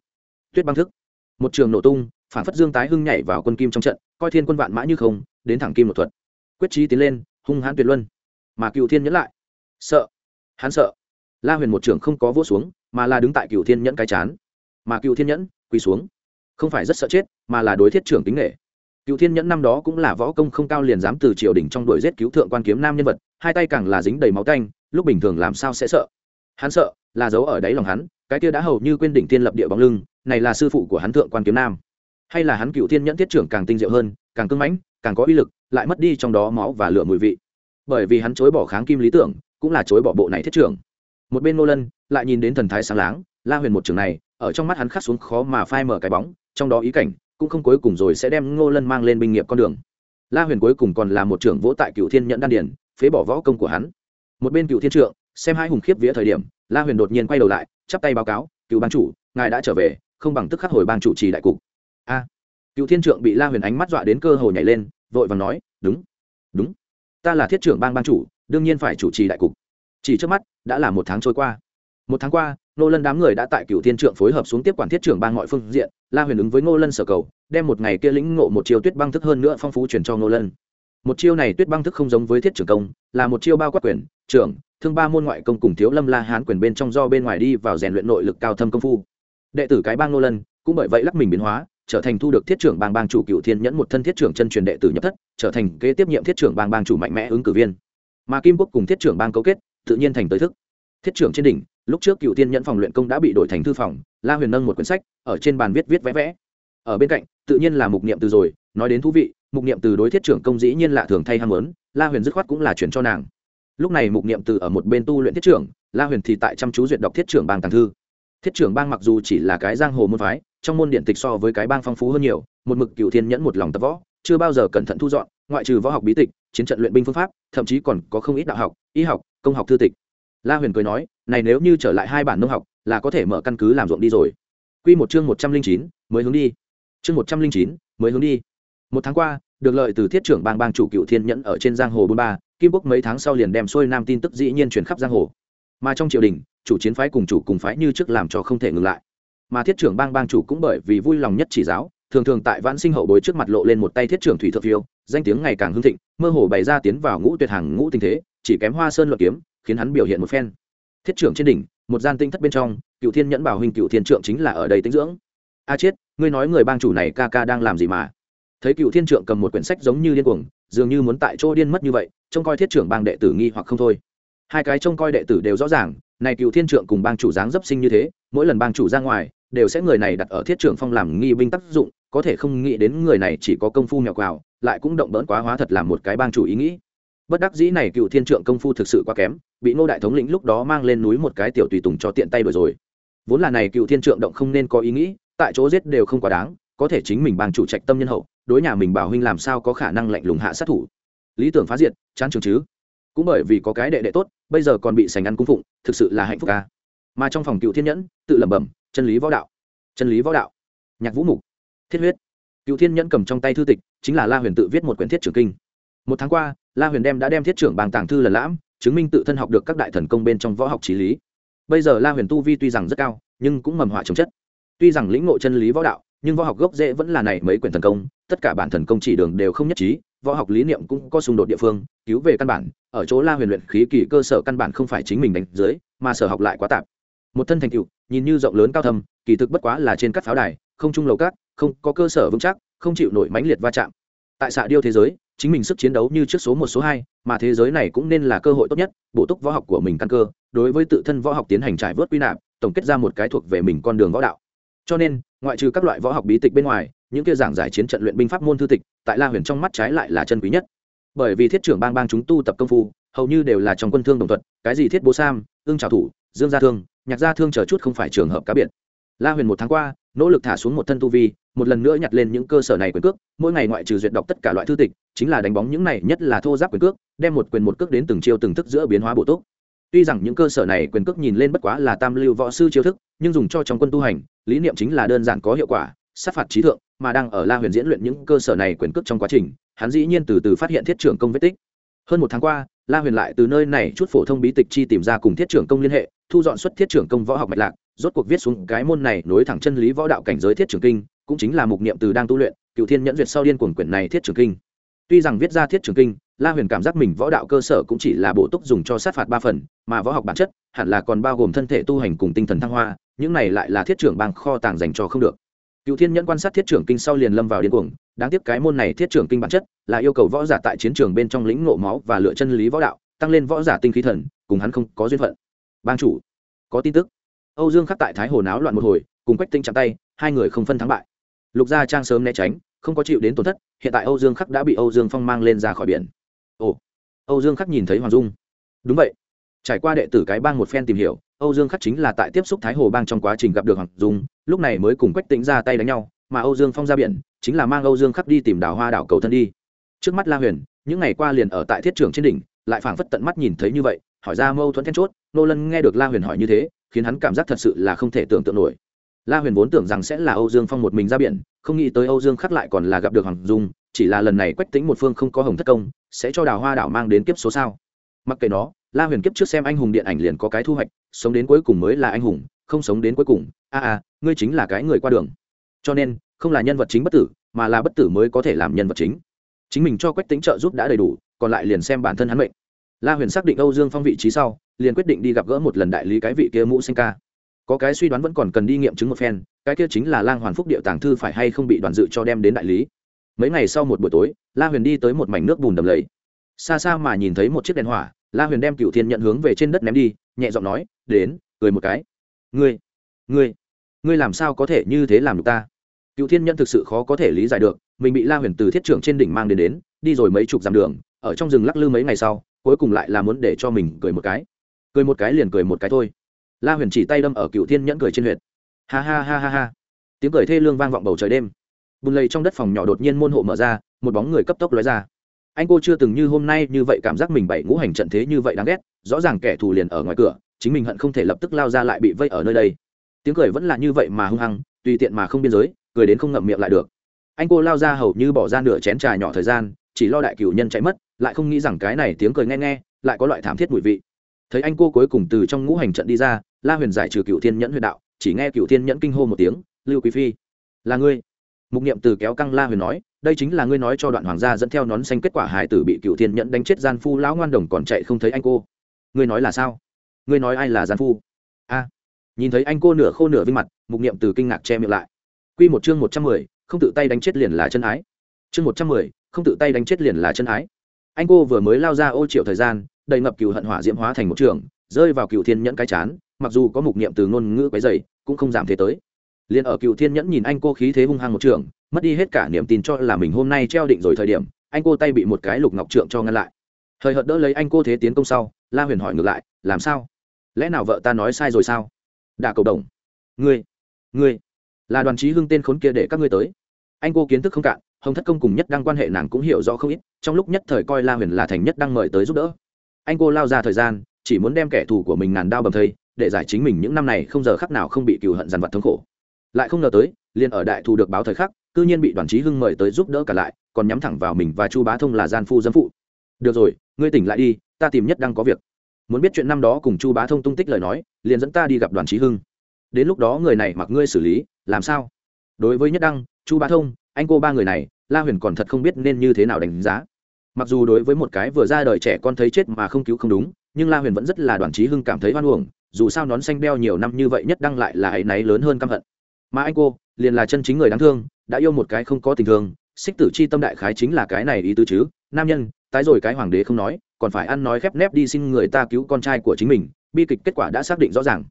Tuyết băng thức một trường nổ tung, phản phất dương tái hưng nhảy vào quân kim trong trận, coi thiên quân vạn mã như không, đến thẳng kim một thuật. Quyết trí tiến lên, hung hãn tuyệt luân. Mà cựu thiên nhẫn lại. Sợ. Hắn sợ. La huyền một trường không có vỗ xuống, mà là đứng tại cựu thiên nhẫn cái chán. Mà cựu thiên nhẫn quỳ xuống. Không phải rất sợ chết, mà là đối thiết trưởng tính nghệ cựu thiên nhẫn năm đó cũng là võ công không cao liền dám từ triều đình trong đuổi giết cứu thượng quan kiếm nam nhân vật, hai tay càng là dính đầy máu tanh, lúc bình thường làm sao sẽ sợ. Hắn sợ, là giấu ở đáy lòng hắn, cái kia đã hầu như quên đỉnh thiên lập địa bóng lưng này là sư phụ của hắn thượng quan kiếm nam. Hay là hắn cựu thiên nhẫn thiết trưởng càng tinh diệu hơn, càng cưng mãnh, càng có uy lực, lại mất đi trong đó máu và lửa mùi vị. Bởi vì hắn chối bỏ kháng kim lý tưởng, cũng là chối bỏ bộ này thiết trưởng. Một bên nô lân lại nhìn đến thần thái sáng láng, la huyền một trường này, ở trong mắt hắn khắc xuống khó mà phai mở cái bóng, trong đó ý cảnh cũng không cuối cùng rồi sẽ đem ngô lân mang lên binh nghiệp con đường. La huyền cuối cùng còn là một trưởng vỗ tại cựu thiên nhẫn đan điển phế bỏ võ công của hắn. Một bên cựu thiên trượng, xem hai hùng khiếp vía thời điểm, la huyền đột nhiên quay đầu lại, chắp tay báo cáo, cựu ban chủ, ngài đã trở về không bằng tức khắc hồi bang chủ trì đại cục. A, cựu thiên trượng bị la huyền ánh mắt dọa đến cơ hồ nhảy lên, vội vàng nói, đúng đúng, ta là thiết trưởng bang ban chủ, đương nhiên phải chủ trì đại cục. Chỉ trước mắt, đã là một tháng trôi qua. Một tháng qua nô lân đám người đã tại cựu thiên trượng phối hợp xuống tiếp quản thiết trưởng bang mọi phương diện, la huyền ứng với ngô lân sở cầu, đem một ngày kia lĩnh ngộ một chiêu tuyết băng thức hơn nữa phong phú truyền cho ngô lân. Một chiêu này tuyết băng thức không giống với thiết trưởng công, là một chiêu bao quát quyền, trưởng, thương ba môn ngoại công cùng thiếu lâm la hán quyền bên trong do bên ngoài đi vào rèn luyện nội lực cao thâm công phu đệ tử cái bang nô lân cũng bởi vậy lắc mình biến hóa, trở thành thu được thiết trưởng bang bang chủ cựu thiên nhẫn một thân thiết trưởng chân truyền đệ tử nhập thất, trở thành kế tiếp nhiệm thiết trưởng bang bang chủ mạnh mẽ ứng cử viên. Mà kim quốc cùng thiết trưởng bang cấu kết, tự nhiên thành tới thức. Thiết trưởng trên đỉnh, lúc trước cựu thiên nhẫn phòng luyện công đã bị đổi thành thư phòng, la huyền nâng một quyển sách, ở trên bàn viết viết vẽ vẽ. Ở bên cạnh, tự nhiên là mục niệm từ rồi, nói đến thú vị, mục niệm từ đối thiết trưởng công dĩ nhiên lạ thường thay ham lớn la huyền dứt khoát cũng là chuyển cho nàng. Lúc này mục niệm từ ở một bên tu luyện thiết trưởng, la huyền thì tại chăm chú duyệt đọc thiết trưởng bang tàng thư thiết trưởng bang mặc dù chỉ là cái giang hồ môn phái, trong môn điện tịch so với cái bang phong phú hơn nhiều, một mực cựu thiên nhẫn một lòng tập võ, chưa bao giờ cẩn thận thu dọn, ngoại trừ võ học bí tịch, chiến trận luyện binh phương pháp, thậm chí còn có không ít đạo học, y học, công học thư tịch. La huyền cười nói, này nếu như trở lại hai bản nông học, là có thể mở căn cứ làm ruộng đi rồi. Q một chương một trăm linh chín, mới hướng đi. Chương một trăm linh chín, mới hướng đi. Một tháng qua, được lợi từ thiết trưởng bang bang chủ cựu thiên nhẫn ở trên giang hồ bốn ba, kim quốc mấy tháng sau liền đem xuôi nam tin tức dĩ nhiên chuyển khắp giang hồ. Mà trong triều đình chủ chiến phái cùng chủ cùng phái như trước làm cho không thể ngừng lại. Mà thiết trưởng bang bang chủ cũng bởi vì vui lòng nhất chỉ giáo, thường thường tại vãn sinh hậu bối trước mặt lộ lên một tay thiết trưởng thủy thượng phiêu, danh tiếng ngày càng hưng thịnh, mơ hồ bày ra tiến vào ngũ tuyệt hàng ngũ tình thế, chỉ kém hoa sơn luận kiếm, khiến hắn biểu hiện một phen. Thiết trưởng trên đỉnh, một gian tinh thất bên trong, cựu thiên nhẫn bảo huynh cựu thiên trượng chính là ở đây tinh dưỡng. A chết, ngươi nói người bang chủ này ca ca đang làm gì mà? Thấy cựu thiên trượng cầm một quyển sách giống như điên cuồng, dường như muốn tại chỗ điên mất như vậy, trông coi thiết trưởng bang đệ tử nghi hoặc không thôi. Hai cái trông coi đệ tử đều rõ ràng này cựu thiên trượng cùng bang chủ dáng dấp sinh như thế, mỗi lần bang chủ ra ngoài, đều sẽ người này đặt ở thiết trưởng phong làm nghi binh tác dụng, có thể không nghĩ đến người này chỉ có công phu nhỏ quào, lại cũng động bỡn quá hóa thật làm một cái bang chủ ý nghĩ. Bất đắc dĩ này cựu thiên trượng công phu thực sự quá kém, bị ngô đại thống lĩnh lúc đó mang lên núi một cái tiểu tùy tùng cho tiện tay đuổi rồi. Vốn là này cựu thiên trượng động không nên có ý nghĩ, tại chỗ giết đều không quá đáng, có thể chính mình bang chủ trạch tâm nhân hậu, đối nhà mình bảo huynh làm sao có khả năng lạnh lùng hạ sát thủ. Lý tưởng phá diệt, chán trường chứ? Cũng bởi vì có cái đệ đệ tốt, bây giờ còn bị sành ăn cung phụng, thực sự là hạnh phúc ca. Mà trong phòng cựu thiên nhẫn, tự lẩm bẩm, chân lý võ đạo. Chân lý võ đạo. Nhạc vũ mục. Thiết huyết. Cựu thiên nhẫn cầm trong tay thư tịch, chính là la huyền tự viết một quyển thiết trưởng kinh. Một tháng qua, la huyền đem đã đem thiết trưởng bàng tàng thư lần lãm, chứng minh tự thân học được các đại thần công bên trong võ học trí lý. Bây giờ la huyền tu vi tuy rằng rất cao, nhưng cũng mầm họa trồng chất. Tuy rằng lĩnh ngộ chân lý võ đạo, nhưng võ học gốc rễ vẫn là này mấy quyển thần công, tất cả bản thần công chỉ đường đều không nhất trí võ học lý niệm cũng có xung đột địa phương, cứu về căn bản, ở chỗ la huyền luyện khí kỳ cơ sở căn bản không phải chính mình đánh dưới, mà sở học lại quá tạp. Một thân thành tựu, nhìn như rộng lớn cao thâm, kỳ thực bất quá là trên các pháo đài, không trung lầu cát, không có cơ sở vững chắc, không chịu nổi mãnh liệt va chạm. Tại xạ điêu thế giới, chính mình sức chiến đấu như trước số một, số hai, mà thế giới này cũng nên là cơ hội tốt nhất, bổ túc võ học của mình căn cơ, đối với tự thân võ học tiến hành trải vớt quy nạp, tổng kết ra một cái thuộc về mình con đường võ đạo cho nên, ngoại trừ các loại võ học bí tịch bên ngoài, những kia giảng giải chiến trận luyện binh pháp môn thư tịch, tại la huyền trong mắt trái lại là chân quý nhất. Bởi vì thiết trưởng bang bang chúng tu tập công phu, hầu như đều là trong quân thương đồng thuật cái gì thiết bố sam, ương trào thủ, dương gia thương, nhạc gia thương chờ chút không phải trường hợp cá biệt. La huyền một tháng qua, nỗ lực thả xuống một thân tu vi, một lần nữa nhặt lên những cơ sở này quyền cước, mỗi ngày ngoại trừ duyệt đọc tất cả loại thư tịch, chính là đánh bóng những này, nhất là thô giáp quyền cước, đem một quyền một cước đến từng chiêu từng thức giữa biến hóa bổ túc tuy rằng những cơ sở này quyền cước nhìn lên bất quá là tam lưu võ sư chiêu thức, nhưng dùng cho trong quân tu hành, lý niệm chính là đơn giản có hiệu quả, sát phạt trí thượng, mà đang ở la huyền diễn luyện những cơ sở này quyền cước trong quá trình, hắn dĩ nhiên từ từ phát hiện thiết trưởng công vết tích. Hơn một tháng qua, la huyền lại từ nơi này chút phổ thông bí tịch chi tìm ra cùng thiết trưởng công liên hệ, thu dọn xuất thiết trưởng công võ học mạch lạc, rốt cuộc viết xuống cái môn này nối thẳng chân lý võ đạo cảnh giới thiết trưởng kinh, cũng chính là mục niệm từ đang tu luyện, cựu thiên nhẫn duyệt sau điên cuồng quyển này thiết trưởng kinh. Tuy rằng viết ra thiết trưởng kinh la huyền cảm giác mình võ đạo cơ sở cũng chỉ là bổ túc dùng cho sát phạt ba phần, mà võ học bản chất hẳn là còn bao gồm thân thể tu hành cùng tinh thần thăng hoa, những này lại là thiết trưởng bang kho tàng dành cho không được. Cựu thiên nhẫn quan sát thiết trưởng kinh sau liền lâm vào điên cuồng, đáng tiếc cái môn này thiết trưởng kinh bản chất là yêu cầu võ giả tại chiến trường bên trong lĩnh ngộ máu và lựa chân lý võ đạo, tăng lên võ giả tinh khí thần, cùng hắn không có duyên phận. Bang chủ, có tin tức. Âu dương khắc tại thái hồ náo loạn một hồi, cùng quách tinh chạm tay, hai người không phân thắng bại. Lục gia trang sớm né tránh, không có chịu đến tổn thất, hiện tại âu dương khắc đã bị âu dương phong mang lên ra khỏi biển ồ. Âu dương khắc nhìn thấy hoàng dung. Đúng vậy. Trải qua đệ tử cái bang một phen tìm hiểu, âu dương khắc chính là tại tiếp xúc thái hồ bang trong quá trình gặp được hoàng dung, lúc này mới cùng quách tĩnh ra tay đánh nhau, mà âu dương phong ra biển, chính là mang âu dương khắc đi tìm đào hoa đảo cầu thân đi. Trước mắt la huyền, những ngày qua liền ở tại thiết trường trên đỉnh, lại phảng phất tận mắt nhìn thấy như vậy, hỏi ra mâu thuẫn then chốt, nô lân nghe được la huyền hỏi như thế, khiến hắn cảm giác thật sự là không thể tưởng tượng nổi. La huyền vốn tưởng rằng sẽ là âu dương phong một mình ra biển, không nghĩ tới âu dương khắc lại còn là gặp được hoàng dung chỉ là lần này quách tính một phương không có hồng thất công, sẽ cho đào hoa đảo mang đến kiếp số sao? Mặc kệ nó, la huyền kiếp trước xem anh hùng điện ảnh liền có cái thu hoạch, sống đến cuối cùng mới là anh hùng, không sống đến cuối cùng, a a, ngươi chính là cái người qua đường. Cho nên, không là nhân vật chính bất tử, mà là bất tử mới có thể làm nhân vật chính. Chính mình cho quách tính trợ giúp đã đầy đủ, còn lại liền xem bản thân hắn mệnh. La huyền xác định âu dương phong vị trí sau, liền quyết định đi gặp gỡ một lần đại lý cái vị kia mũ sinh ca. Có cái suy đoán vẫn còn cần đi nghiệm chứng một phen, cái kia chính là lang hoàn phúc điệu tàng thư phải hay không bị đoàn dự cho đem đến đại lý mấy ngày sau một buổi tối, la huyền đi tới một mảnh nước bùn đầm lầy. Xa xa mà nhìn thấy một chiếc đèn hỏa, la huyền đem cựu thiên nhận hướng về trên đất ném đi, nhẹ giọng nói, đến, cười một cái. Ngươi ngươi ngươi làm sao có thể như thế làm được ta? Cựu thiên nhận thực sự khó có thể lý giải được, mình bị la huyền từ thiết trưởng trên đỉnh mang đến đến, đi rồi mấy chục dặm đường, ở trong rừng lắc lư mấy ngày sau, cuối cùng lại là muốn để cho mình cười một cái. Cười một cái liền cười một cái thôi. La huyền chỉ tay đâm ở cựu thiên nhẫn cười trên huyệt. Ha ha ha ha ha. Tiếng cười thê lương vang vọng bầu trời đêm bùn lầy trong đất phòng nhỏ đột nhiên môn hộ mở ra, một bóng người cấp tốc lóe ra. Anh cô chưa từng như hôm nay như vậy cảm giác mình bảy ngũ hành trận thế như vậy đáng ghét, rõ ràng kẻ thù liền ở ngoài cửa, chính mình hận không thể lập tức lao ra lại bị vây ở nơi đây. Tiếng cười vẫn là như vậy mà hung hăng, tùy tiện mà không biên giới, cười đến không ngậm miệng lại được. Anh cô lao ra hầu như bỏ ra nửa chén trà nhỏ thời gian, chỉ lo đại cửu nhân chạy mất, lại không nghĩ rằng cái này tiếng cười nghe nghe, lại có loại thảm thiết mùi vị. Thấy anh cô cuối cùng từ trong ngũ hành trận đi ra, la huyền giải trừ cựu thiên nhẫn huyền đạo, chỉ nghe cựu thiên nhẫn kinh hô một tiếng, lưu quý phi, là ngươi mục niệm từ kéo căng la huyền nói, đây chính là ngươi nói cho đoạn hoàng gia dẫn theo nón xanh kết quả hải tử bị cựu thiên nhẫn đánh chết gian phu lão ngoan đồng còn chạy không thấy anh cô. Ngươi nói là sao? Ngươi nói ai là gian phu? A. Nhìn thấy anh cô nửa khô nửa vinh mặt, mục niệm từ kinh ngạc che miệng lại. Q một chương một trăm mười, không tự tay đánh chết liền là chân ái. Chương một trăm mười, không tự tay đánh chết liền là chân ái. Anh cô vừa mới lao ra ô triệu thời gian, đầy ngập cựu hận hỏa diễm hóa thành một trường, rơi vào cựu thiên nhẫn cái chán, mặc dù có mục niệm từ ngôn ngữ quấy dày cũng không giảm thế tới liền ở cựu thiên nhẫn nhìn anh cô khí thế hung hăng một trường, mất đi hết cả niềm tin cho là mình hôm nay treo định rồi thời điểm, anh cô tay bị một cái lục ngọc trượng cho ngăn lại. Thời hợt đỡ lấy anh cô thế tiến công sau, la huyền hỏi ngược lại, làm sao? Lẽ nào vợ ta nói sai rồi sao? Đả cầu đồng. Ngươi ngươi, là đoàn trí hưng tên khốn kia để các ngươi tới. Anh cô kiến thức không cạn, hồng thất công cùng nhất đăng quan hệ nàng cũng hiểu rõ không ít, trong lúc nhất thời coi la huyền là thành nhất đăng mời tới giúp đỡ. Anh cô lao ra thời gian, chỉ muốn đem kẻ thù của mình ngàn đao bầm thây, để giải chính mình những năm này không giờ khắc nào không bị cừu hận dằn vặt thống khổ lại không ngờ tới, liền ở đại thù được báo thời khắc, cư nhiên bị đoàn trí hưng mời tới giúp đỡ cả lại, còn nhắm thẳng vào mình và chu bá thông là gian phu dâm phụ. Được rồi, ngươi tỉnh lại đi, ta tìm nhất đang có việc. Muốn biết chuyện năm đó cùng chu bá thông tung tích lời nói, liền dẫn ta đi gặp đoàn trí hưng. Đến lúc đó người này mặc ngươi xử lý, làm sao? Đối với nhất đăng, chu bá thông, anh cô ba người này, la huyền còn thật không biết nên như thế nào đánh giá. Mặc dù đối với một cái vừa ra đời trẻ con thấy chết mà không cứu không đúng, nhưng la huyền vẫn rất là đoàn trí hưng cảm thấy hoan uổng, dù sao nón xanh đeo nhiều năm như vậy nhất đăng lại là áy náy lớn hơn căm hận mà anh cô, liền là chân chính người đáng thương, đã yêu một cái không có tình thương. Xích tử chi tâm đại khái chính là cái này ý tứ chứ. Nam nhân, tái rồi cái hoàng đế không nói, còn phải ăn nói khép nép đi xin người ta cứu con trai của chính mình. Bi kịch kết quả đã xác định rõ ràng.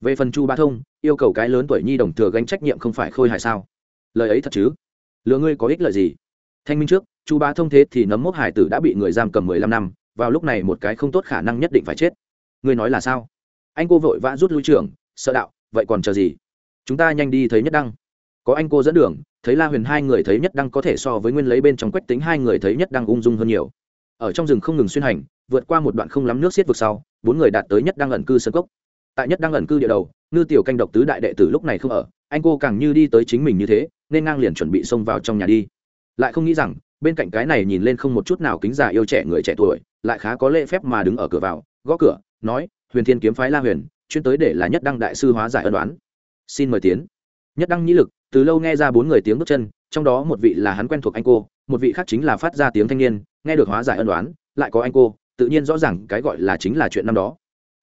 Về phần chu ba thông, yêu cầu cái lớn tuổi nhi đồng thừa gánh trách nhiệm không phải khôi hài sao? Lời ấy thật chứ? Lừa ngươi có ích lợi gì? Thanh minh trước, chu ba thông thế thì nấm mốc hải tử đã bị người giam cầm mười lăm năm, vào lúc này một cái không tốt khả năng nhất định phải chết. Ngươi nói là sao? Anh cô vội vã rút lui trưởng, sợ đạo, vậy còn chờ gì? Chúng ta nhanh đi thấy nhất đăng. Có anh cô dẫn đường, thấy la huyền hai người thấy nhất đăng có thể so với nguyên lấy bên trong quách tính hai người thấy nhất đăng ung dung hơn nhiều. Ở trong rừng không ngừng xuyên hành, vượt qua một đoạn không lắm nước xiết vực sau, bốn người đạt tới nhất đăng ẩn cư sân cốc. Tại nhất đăng ẩn cư địa đầu, ngư tiểu canh độc tứ đại đệ tử lúc này không ở, anh cô càng như đi tới chính mình như thế, nên ngang liền chuẩn bị xông vào trong nhà đi. Lại không nghĩ rằng, bên cạnh cái này nhìn lên không một chút nào kính già yêu trẻ người trẻ tuổi, lại khá có lễ phép mà đứng ở cửa vào, gõ cửa, nói, huyền thiên kiếm phái la huyền, chuyên tới để là nhất đăng đại sư hóa giải ân đoán xin mời tiến. Nhất đăng nhĩ lực, từ lâu nghe ra bốn người tiếng bước chân, trong đó một vị là hắn quen thuộc anh cô, một vị khác chính là phát ra tiếng thanh niên, nghe được hóa giải ân đoán lại có anh cô, tự nhiên rõ ràng cái gọi là chính là chuyện năm đó.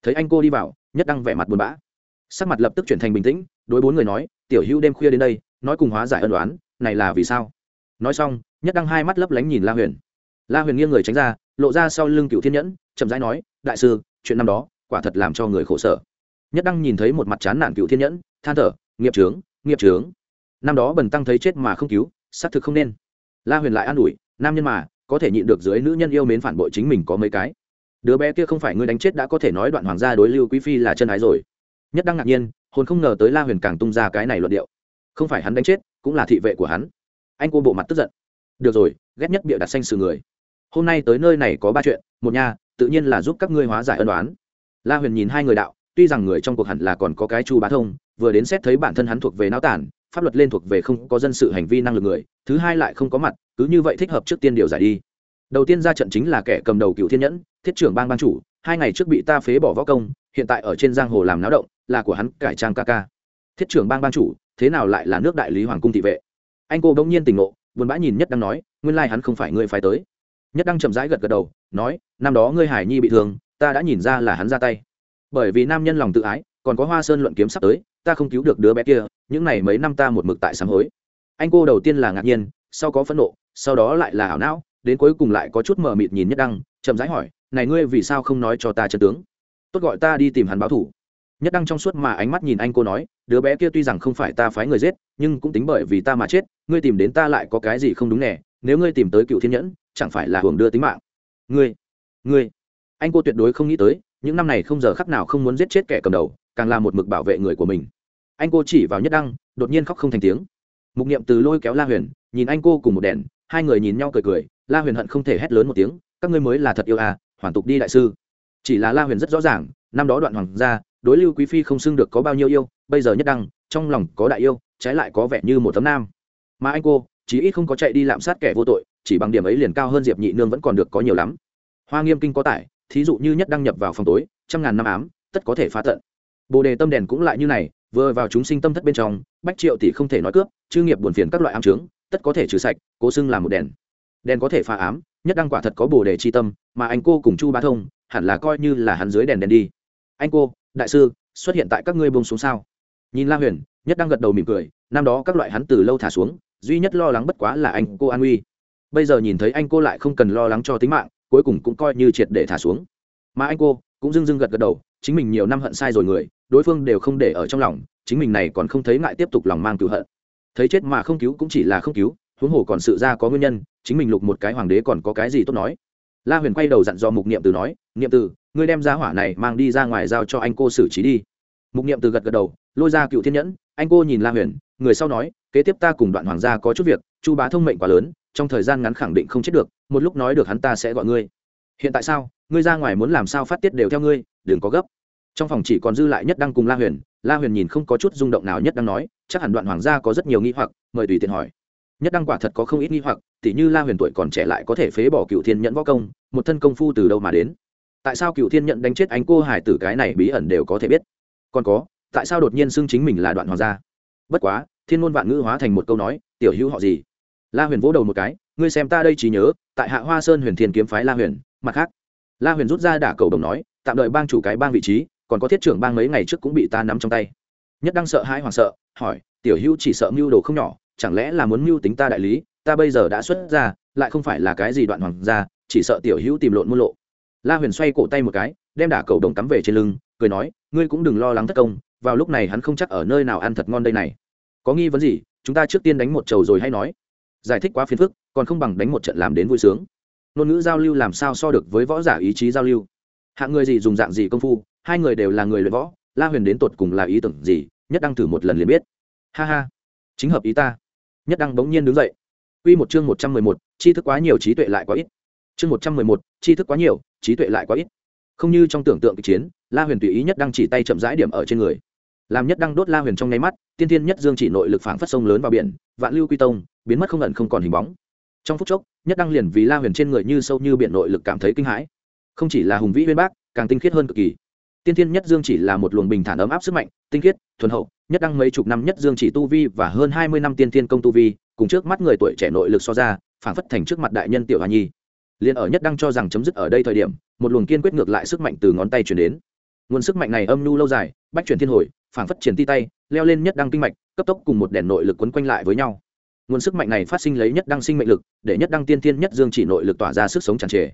Thấy anh cô đi vào, nhất đăng vẻ mặt buồn bã. Sắc mặt lập tức chuyển thành bình tĩnh, đối bốn người nói, tiểu hữu đêm khuya đến đây, nói cùng hóa giải ân đoán này là vì sao? Nói xong, nhất đăng hai mắt lấp lánh nhìn la huyền. La huyền nghiêng người tránh ra, lộ ra sau lưng cựu thiên nhẫn, chậm rãi nói, đại sư, chuyện năm đó, quả thật làm cho người khổ sở. Nhất đăng nhìn thấy một mặt chán nản cựu thiên nhẫn than thở, nghiệp trướng nghiệp trướng năm đó bần tăng thấy chết mà không cứu, xác thực không nên. La huyền lại an ủi, nam nhân mà, có thể nhịn được dưới nữ nhân yêu mến phản bội chính mình có mấy cái. Đứa bé kia không phải ngươi đánh chết đã có thể nói đoạn hoàng gia đối lưu quý phi là chân ái rồi. Nhất đăng ngạc nhiên, hồn không ngờ tới la huyền càng tung ra cái này luận điệu. Không phải hắn đánh chết, cũng là thị vệ của hắn. Anh cô bộ mặt tức giận. Được rồi, ghét nhất bịa đặt xanh sự người. Hôm nay tới nơi này có ba chuyện, một nhà tự nhiên là giúp các ngươi hóa giải ân đoán la huyền nhìn hai người đạo tuy rằng người trong cuộc hẳn là còn có cái chu bá thông, vừa đến xét thấy bản thân hắn thuộc về náo tản, pháp luật lên thuộc về không có dân sự hành vi năng lực người, thứ hai lại không có mặt, cứ như vậy thích hợp trước tiên điều giải đi. Đầu tiên ra trận chính là kẻ cầm đầu cựu thiên nhẫn, thiết trưởng bang ban chủ, hai ngày trước bị ta phế bỏ võ công, hiện tại ở trên giang hồ làm náo động, là của hắn, cải trang ca ca. Thiết trưởng bang ban chủ, thế nào lại là nước đại lý hoàng cung thị vệ? Anh cô bỗng nhiên tỉnh ngộ, buồn bã nhìn nhất đang nói, nguyên lai hắn không phải ngươi phải tới. Nhất đang chậm rãi gật gật đầu, nói, năm đó ngươi hải nhi bị thương, ta đã nhìn ra là hắn ra tay bởi vì nam nhân lòng tự ái, còn có hoa sơn luận kiếm sắp tới, ta không cứu được đứa bé kia, những này mấy năm ta một mực tại sám hối. Anh cô đầu tiên là ngạc nhiên, sau có phẫn nộ, sau đó lại là ảo não, đến cuối cùng lại có chút mờ mịt nhìn nhất đăng, chậm rãi hỏi, này ngươi vì sao không nói cho ta chân tướng? Tốt gọi ta đi tìm hắn báo thủ. Nhất đăng trong suốt mà ánh mắt nhìn anh cô nói, đứa bé kia tuy rằng không phải ta phái người giết, nhưng cũng tính bởi vì ta mà chết, ngươi tìm đến ta lại có cái gì không đúng nè, nếu ngươi tìm tới cựu thiên nhẫn, chẳng phải là hưởng đưa tính mạng. Ngươi ngươi. Anh cô tuyệt đối không nghĩ tới những năm này không giờ khắc nào không muốn giết chết kẻ cầm đầu, càng là một mực bảo vệ người của mình. Anh cô chỉ vào nhất đăng, đột nhiên khóc không thành tiếng. Mục niệm từ lôi kéo la huyền, nhìn anh cô cùng một đèn, hai người nhìn nhau cười cười, la huyền hận không thể hét lớn một tiếng, các ngươi mới là thật yêu à hoàn tục đi đại sư. Chỉ là la huyền rất rõ ràng, năm đó đoạn hoàng gia, đối lưu quý phi không xưng được có bao nhiêu yêu, bây giờ nhất đăng, trong lòng có đại yêu, trái lại có vẻ như một tấm nam. Mà anh cô, chí ít không có chạy đi lạm sát kẻ vô tội, chỉ bằng điểm ấy liền cao hơn diệp nhị nương vẫn còn được có nhiều lắm. Hoa nghiêm kinh có tải thí dụ như nhất đăng nhập vào phòng tối, trăm ngàn năm ám, tất có thể phá tận. Bồ đề tâm đèn cũng lại như này, vừa vào chúng sinh tâm thất bên trong, bách triệu tỷ không thể nói cướp, chư nghiệp buồn phiền các loại ám trướng, tất có thể trừ sạch, cố xưng là một đèn. Đèn có thể phá ám, nhất đăng quả thật có bồ đề chi tâm, mà anh cô cùng chu ba thông, hẳn là coi như là hắn dưới đèn đèn đi. Anh cô, đại sư, xuất hiện tại các ngươi buông xuống sao? Nhìn la huyền, nhất đang gật đầu mỉm cười, năm đó các loại hắn từ lâu thả xuống, duy nhất lo lắng bất quá là anh cô an uy. Bây giờ nhìn thấy anh cô lại không cần lo lắng cho tính mạng cuối cùng cũng coi như triệt để thả xuống. Mà anh cô cũng dưng dưng gật gật đầu, chính mình nhiều năm hận sai rồi người, đối phương đều không để ở trong lòng, chính mình này còn không thấy ngại tiếp tục lòng mang cựu hận. Thấy chết mà không cứu cũng chỉ là không cứu, huống hồ còn sự ra có nguyên nhân, chính mình lục một cái hoàng đế còn có cái gì tốt nói. La huyền quay đầu dặn dò mục niệm từ nói, niệm từ, ngươi đem ra hỏa này mang đi ra ngoài giao cho anh cô xử trí đi. Mục niệm từ gật gật đầu, lôi ra cựu thiên nhẫn, anh cô nhìn la huyền, người sau nói, kế tiếp ta cùng đoạn hoàng gia có chút việc, chu bá thông mệnh quá lớn trong thời gian ngắn khẳng định không chết được, một lúc nói được hắn ta sẽ gọi ngươi. Hiện tại sao? Ngươi ra ngoài muốn làm sao phát tiết đều theo ngươi, đừng có gấp. Trong phòng chỉ còn dư lại nhất đăng cùng la huyền la huyền nhìn không có chút rung động nào nhất đăng nói, chắc hẳn đoạn hoàng gia có rất nhiều nghi hoặc, mời tùy tiện hỏi. Nhất đăng quả thật có không ít nghi hoặc, tỉ như la huyền tuổi còn trẻ lại có thể phế bỏ cựu thiên nhẫn võ công, một thân công phu từ đâu mà đến? Tại sao cựu thiên nhận đánh chết anh cô hải tử cái này bí ẩn đều có thể biết? Còn có, tại sao đột nhiên xưng chính mình là đoạn hoàng gia? Bất quá, thiên môn vạn ngữ hóa thành một câu nói, tiểu hữu họ gì? La huyền vỗ đầu một cái, ngươi xem ta đây chỉ nhớ, tại hạ hoa sơn huyền thiên kiếm phái la huyền, mặt khác. La huyền rút ra đả cầu đồng nói, tạm đợi bang chủ cái bang vị trí, còn có thiết trưởng bang mấy ngày trước cũng bị ta nắm trong tay. Nhất đang sợ hãi hoảng sợ, hỏi, tiểu hữu chỉ sợ mưu đồ không nhỏ, chẳng lẽ là muốn mưu tính ta đại lý? Ta bây giờ đã xuất ra, lại không phải là cái gì đoạn hoàng gia, chỉ sợ tiểu hữu tìm lộn muôn lộ. La huyền xoay cổ tay một cái, đem đả cầu đồng cắm về trên lưng, cười nói, ngươi cũng đừng lo lắng thất công, vào lúc này hắn không chắc ở nơi nào ăn thật ngon đây này. Có nghi vấn gì, chúng ta trước tiên đánh một trầu rồi hay nói giải thích quá phiền phức còn không bằng đánh một trận làm đến vui sướng ngôn ngữ giao lưu làm sao so được với võ giả ý chí giao lưu hạng người gì dùng dạng gì công phu hai người đều là người luyện võ la huyền đến tột cùng là ý tưởng gì nhất đăng thử một lần liền biết ha ha chính hợp ý ta nhất đăng bỗng nhiên đứng dậy Quy một chương một trăm mười một, tri thức quá nhiều trí tuệ lại quá ít. Chương một trăm mười một, tri thức quá nhiều, trí tuệ lại quá ít. Không như trong tưởng tượng kịch chiến, La Huyền tùy ý nhất đăng chỉ tay chậm rãi điểm ở trên người. Làm nhất đăng đốt La Huyền trong nháy mắt, tiên thiên nhất dương chỉ nội lực phảng phất sông lớn vào biển, vạn lưu quy tông, biến mất không ẩn không còn hình bóng. Trong phút chốc, nhất đăng liền vì La Huyền trên người như sâu như biển nội lực cảm thấy kinh hãi. Không chỉ là hùng vĩ uyên bác, càng tinh khiết hơn cực kỳ. Tiên thiên nhất dương chỉ là một luồng bình thản ấm áp sức mạnh, tinh khiết, thuần hậu, nhất đăng mấy chục năm nhất dương chỉ tu vi và hơn hai mươi năm tiên thiên công tu vi, cùng trước mắt người tuổi trẻ nội lực so ra phản phất thành trước mặt đại nhân tiểu hà nhi liền ở nhất đăng cho rằng chấm dứt ở đây thời điểm một luồng kiên quyết ngược lại sức mạnh từ ngón tay chuyển đến nguồn sức mạnh này âm nhu lâu dài bách chuyển thiên hồi phản phất triển ti tay leo lên nhất đăng kinh mạch cấp tốc cùng một đèn nội lực quấn quanh lại với nhau nguồn sức mạnh này phát sinh lấy nhất đăng sinh mệnh lực, để nhất đăng tiên thiên nhất dương chỉ nội lực tỏa ra sức sống tràn trề.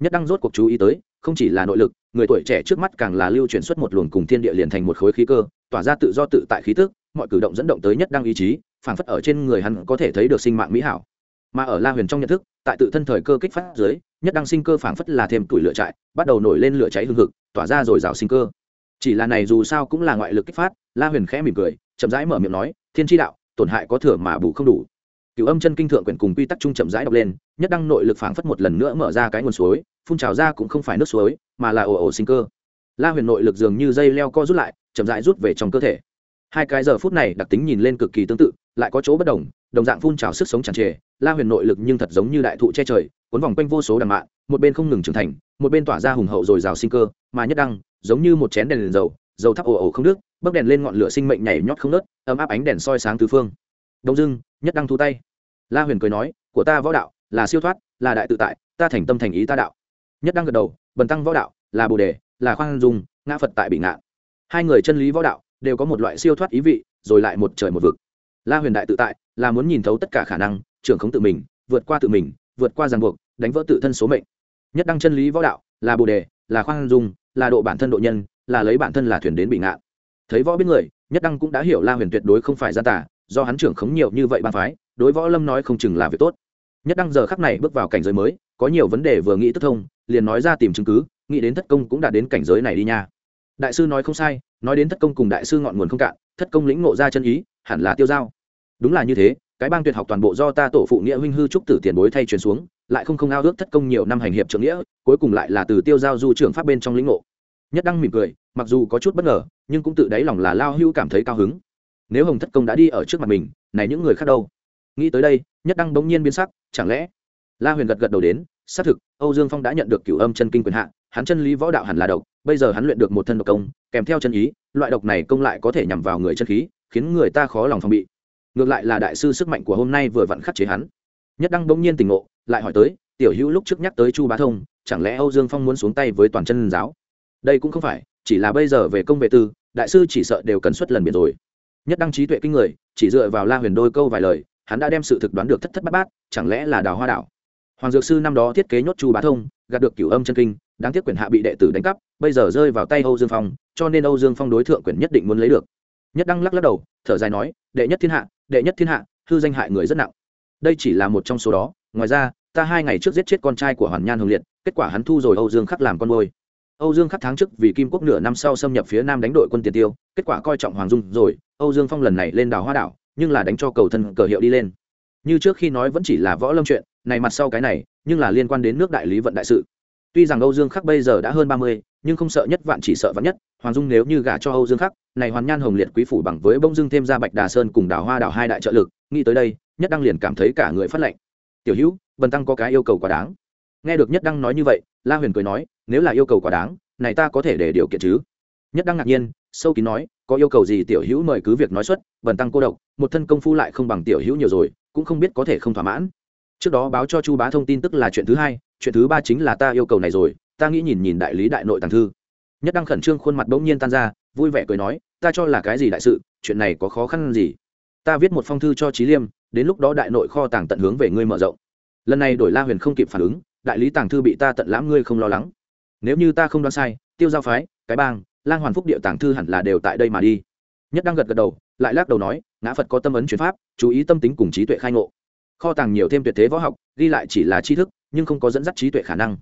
Nhất đăng rốt cuộc chú ý tới, không chỉ là nội lực, người tuổi trẻ trước mắt càng là lưu chuyển xuất một luồng cùng thiên địa liền thành một khối khí cơ, tỏa ra tự do tự tại khí tức, mọi cử động dẫn động tới nhất đăng ý chí, phảng phất ở trên người hắn có thể thấy được sinh mạng mỹ hảo. Mà ở la huyền trong nhận thức, tại tự thân thời cơ kích phát dưới, nhất đăng sinh cơ phảng phất là thêm tuổi lửa trại, bắt đầu nổi lên lửa cháy hương hực, tỏa ra rồi rào sinh cơ. Chỉ là này dù sao cũng là ngoại lực kích phát, la huyền khẽ mỉm cười, chậm rãi mở miệng nói, thiên tri đạo tổn hại có thừa mà bù không đủ. Cựu âm chân kinh thượng quyển cùng quy tắc chung chậm rãi đọc lên nhất đăng nội lực phảng phất một lần nữa mở ra cái nguồn suối phun trào ra cũng không phải nước suối mà là ồ ồ sinh cơ. La huyền nội lực dường như dây leo co rút lại chậm rãi rút về trong cơ thể. Hai cái giờ phút này đặc tính nhìn lên cực kỳ tương tự lại có chỗ bất đồng đồng dạng phun trào sức sống tràn trề la huyền nội lực nhưng thật giống như đại thụ che trời cuốn vòng quanh vô số đằng mạ một bên không ngừng trưởng thành một bên tỏa ra hùng hậu rồi rào sinh cơ mà nhất đăng giống như một chén đèn, đèn dầu dầu thắp ồ ồ không nước bấc đèn lên ngọn lửa sinh mệnh nhảy nhót không nớt ấm áp ánh đèn soi sáng tứ phương. Đông dưng nhất đăng thu tay. La huyền cười nói, của ta võ đạo là siêu thoát, là đại tự tại, ta thành tâm thành ý ta đạo. Nhất đăng gật đầu, bần tăng võ đạo là bồ đề, là khoan dung, ngã phật tại bị ngạn. Hai người chân lý võ đạo đều có một loại siêu thoát ý vị, rồi lại một trời một vực. La huyền đại tự tại là muốn nhìn thấu tất cả khả năng, trưởng khống tự mình, vượt qua tự mình, vượt qua ràng buộc, đánh vỡ tự thân số mệnh. Nhất đăng chân lý võ đạo là bồ đề, là khoan dung, là độ bản thân độ nhân, là lấy bản thân là thuyền đến bị ngạn thấy võ biết người, nhất đăng cũng đã hiểu la huyền tuyệt đối không phải gian tả, do hắn trưởng khống nhiều như vậy ban phái, đối võ lâm nói không chừng là việc tốt. Nhất đăng giờ khắc này bước vào cảnh giới mới, có nhiều vấn đề vừa nghĩ tức thông, liền nói ra tìm chứng cứ, nghĩ đến thất công cũng đã đến cảnh giới này đi nha. Đại sư nói không sai, nói đến thất công cùng đại sư ngọn nguồn không cạn, thất công lĩnh ngộ ra chân ý, hẳn là tiêu giao. Đúng là như thế, cái bang tuyệt học toàn bộ do ta tổ phụ nghĩa huynh hư trúc tử tiền bối thay truyền xuống, lại không không ao ước thất công nhiều năm hành hiệp trưởng nghĩa, cuối cùng lại là từ tiêu giao du trưởng pháp bên trong lĩnh ngộ. Nhất đăng mỉm cười, mặc dù có chút bất ngờ nhưng cũng tự đáy lòng là lao hưu cảm thấy cao hứng. Nếu hồng thất công đã đi ở trước mặt mình, này những người khác đâu? Nghĩ tới đây, nhất đăng bỗng nhiên biến sắc, chẳng lẽ? La huyền gật gật đầu đến, xác thực, âu dương phong đã nhận được cửu âm chân kinh quyền hạn hắn chân lý võ đạo hẳn là độc, bây giờ hắn luyện được một thân độc công, kèm theo chân ý, loại độc này công lại có thể nhằm vào người chân khí, khiến người ta khó lòng phòng bị. Ngược lại là đại sư sức mạnh của hôm nay vừa vặn khắc chế hắn. Nhất đăng bỗng nhiên tỉnh ngộ, lại hỏi tới, tiểu hữu lúc trước nhắc tới chu bá thông, chẳng lẽ âu dương phong muốn xuống tay với toàn chân giáo? Đây cũng không phải, chỉ là bây giờ về công vệ tư đại sư chỉ sợ đều cần xuất lần biệt rồi. Nhất đăng trí tuệ kinh người, chỉ dựa vào la huyền đôi câu vài lời, hắn đã đem sự thực đoán được thất thất bát bát, chẳng lẽ là đào hoa đảo? Hoàng dược sư năm đó thiết kế nhốt chu bá thông, gạt được cửu âm chân kinh, đáng tiếc quyền hạ bị đệ tử đánh cắp, bây giờ rơi vào tay âu dương phong, cho nên âu dương phong đối thượng quyền nhất định muốn lấy được. Nhất đăng lắc lắc đầu, thở dài nói, đệ nhất thiên hạ, đệ nhất thiên hạ, hư danh hại người rất nặng. Đây chỉ là một trong số đó. Ngoài ra, ta hai ngày trước giết chết con trai của hoàn nhan hồng liệt, kết quả hắn thu rồi âu dương khắc làm con môi âu dương khắc tháng trước vì kim quốc nửa năm sau xâm nhập phía nam đánh đội quân tiền tiêu, kết quả coi trọng hoàng dung rồi, âu dương phong lần này lên đảo hoa đảo, nhưng là đánh cho cầu thân cờ hiệu đi lên. Như trước khi nói vẫn chỉ là võ lâm chuyện, này mặt sau cái này, nhưng là liên quan đến nước đại lý vận đại sự. Tuy rằng âu dương khắc bây giờ đã hơn ba mươi, nhưng không sợ nhất vạn chỉ sợ vạn nhất, hoàng dung nếu như gả cho âu dương khắc, này hoàn nhan hồng liệt quý phủ bằng với bông dưng thêm ra bạch đà sơn cùng đảo hoa đảo hai đại trợ lực, nghĩ tới đây, nhất đăng liền cảm thấy cả người phát lạnh. tiểu hữu bần tăng có cái yêu cầu quá đáng nghe được nhất đăng nói như vậy, la huyền cười nói, nếu là yêu cầu quá đáng, này ta có thể để điều kiện chứ. Nhất đăng ngạc nhiên, sâu kín nói, có yêu cầu gì tiểu hữu mời cứ việc nói xuất bần tăng cô độc, một thân công phu lại không bằng tiểu hữu nhiều rồi, cũng không biết có thể không thỏa mãn. Trước đó báo cho chu bá thông tin tức là chuyện thứ hai, chuyện thứ ba chính là ta yêu cầu này rồi, ta nghĩ nhìn nhìn đại lý đại nội tàng thư. Nhất đăng khẩn trương khuôn mặt bỗng nhiên tan ra, vui vẻ cười nói, ta cho là cái gì đại sự, chuyện này có khó khăn gì? Ta viết một phong thư cho trí liêm, đến lúc đó đại nội kho tàng tận hướng về ngươi mở rộng. Lần này đổi la huyền không kịp phản ứng đại lý tàng thư bị ta tận lãm ngươi không lo lắng. Nếu như ta không đoán sai, tiêu giao phái, cái bang, lang hoàn phúc địa tàng thư hẳn là đều tại đây mà đi. Nhất đang gật gật đầu, lại lắc đầu nói, ngã phật có tâm ấn chuyển pháp, chú ý tâm tính cùng trí tuệ khai ngộ. Kho tàng nhiều thêm tuyệt thế võ học, ghi lại chỉ là tri thức, nhưng không có dẫn dắt trí tuệ khả năng.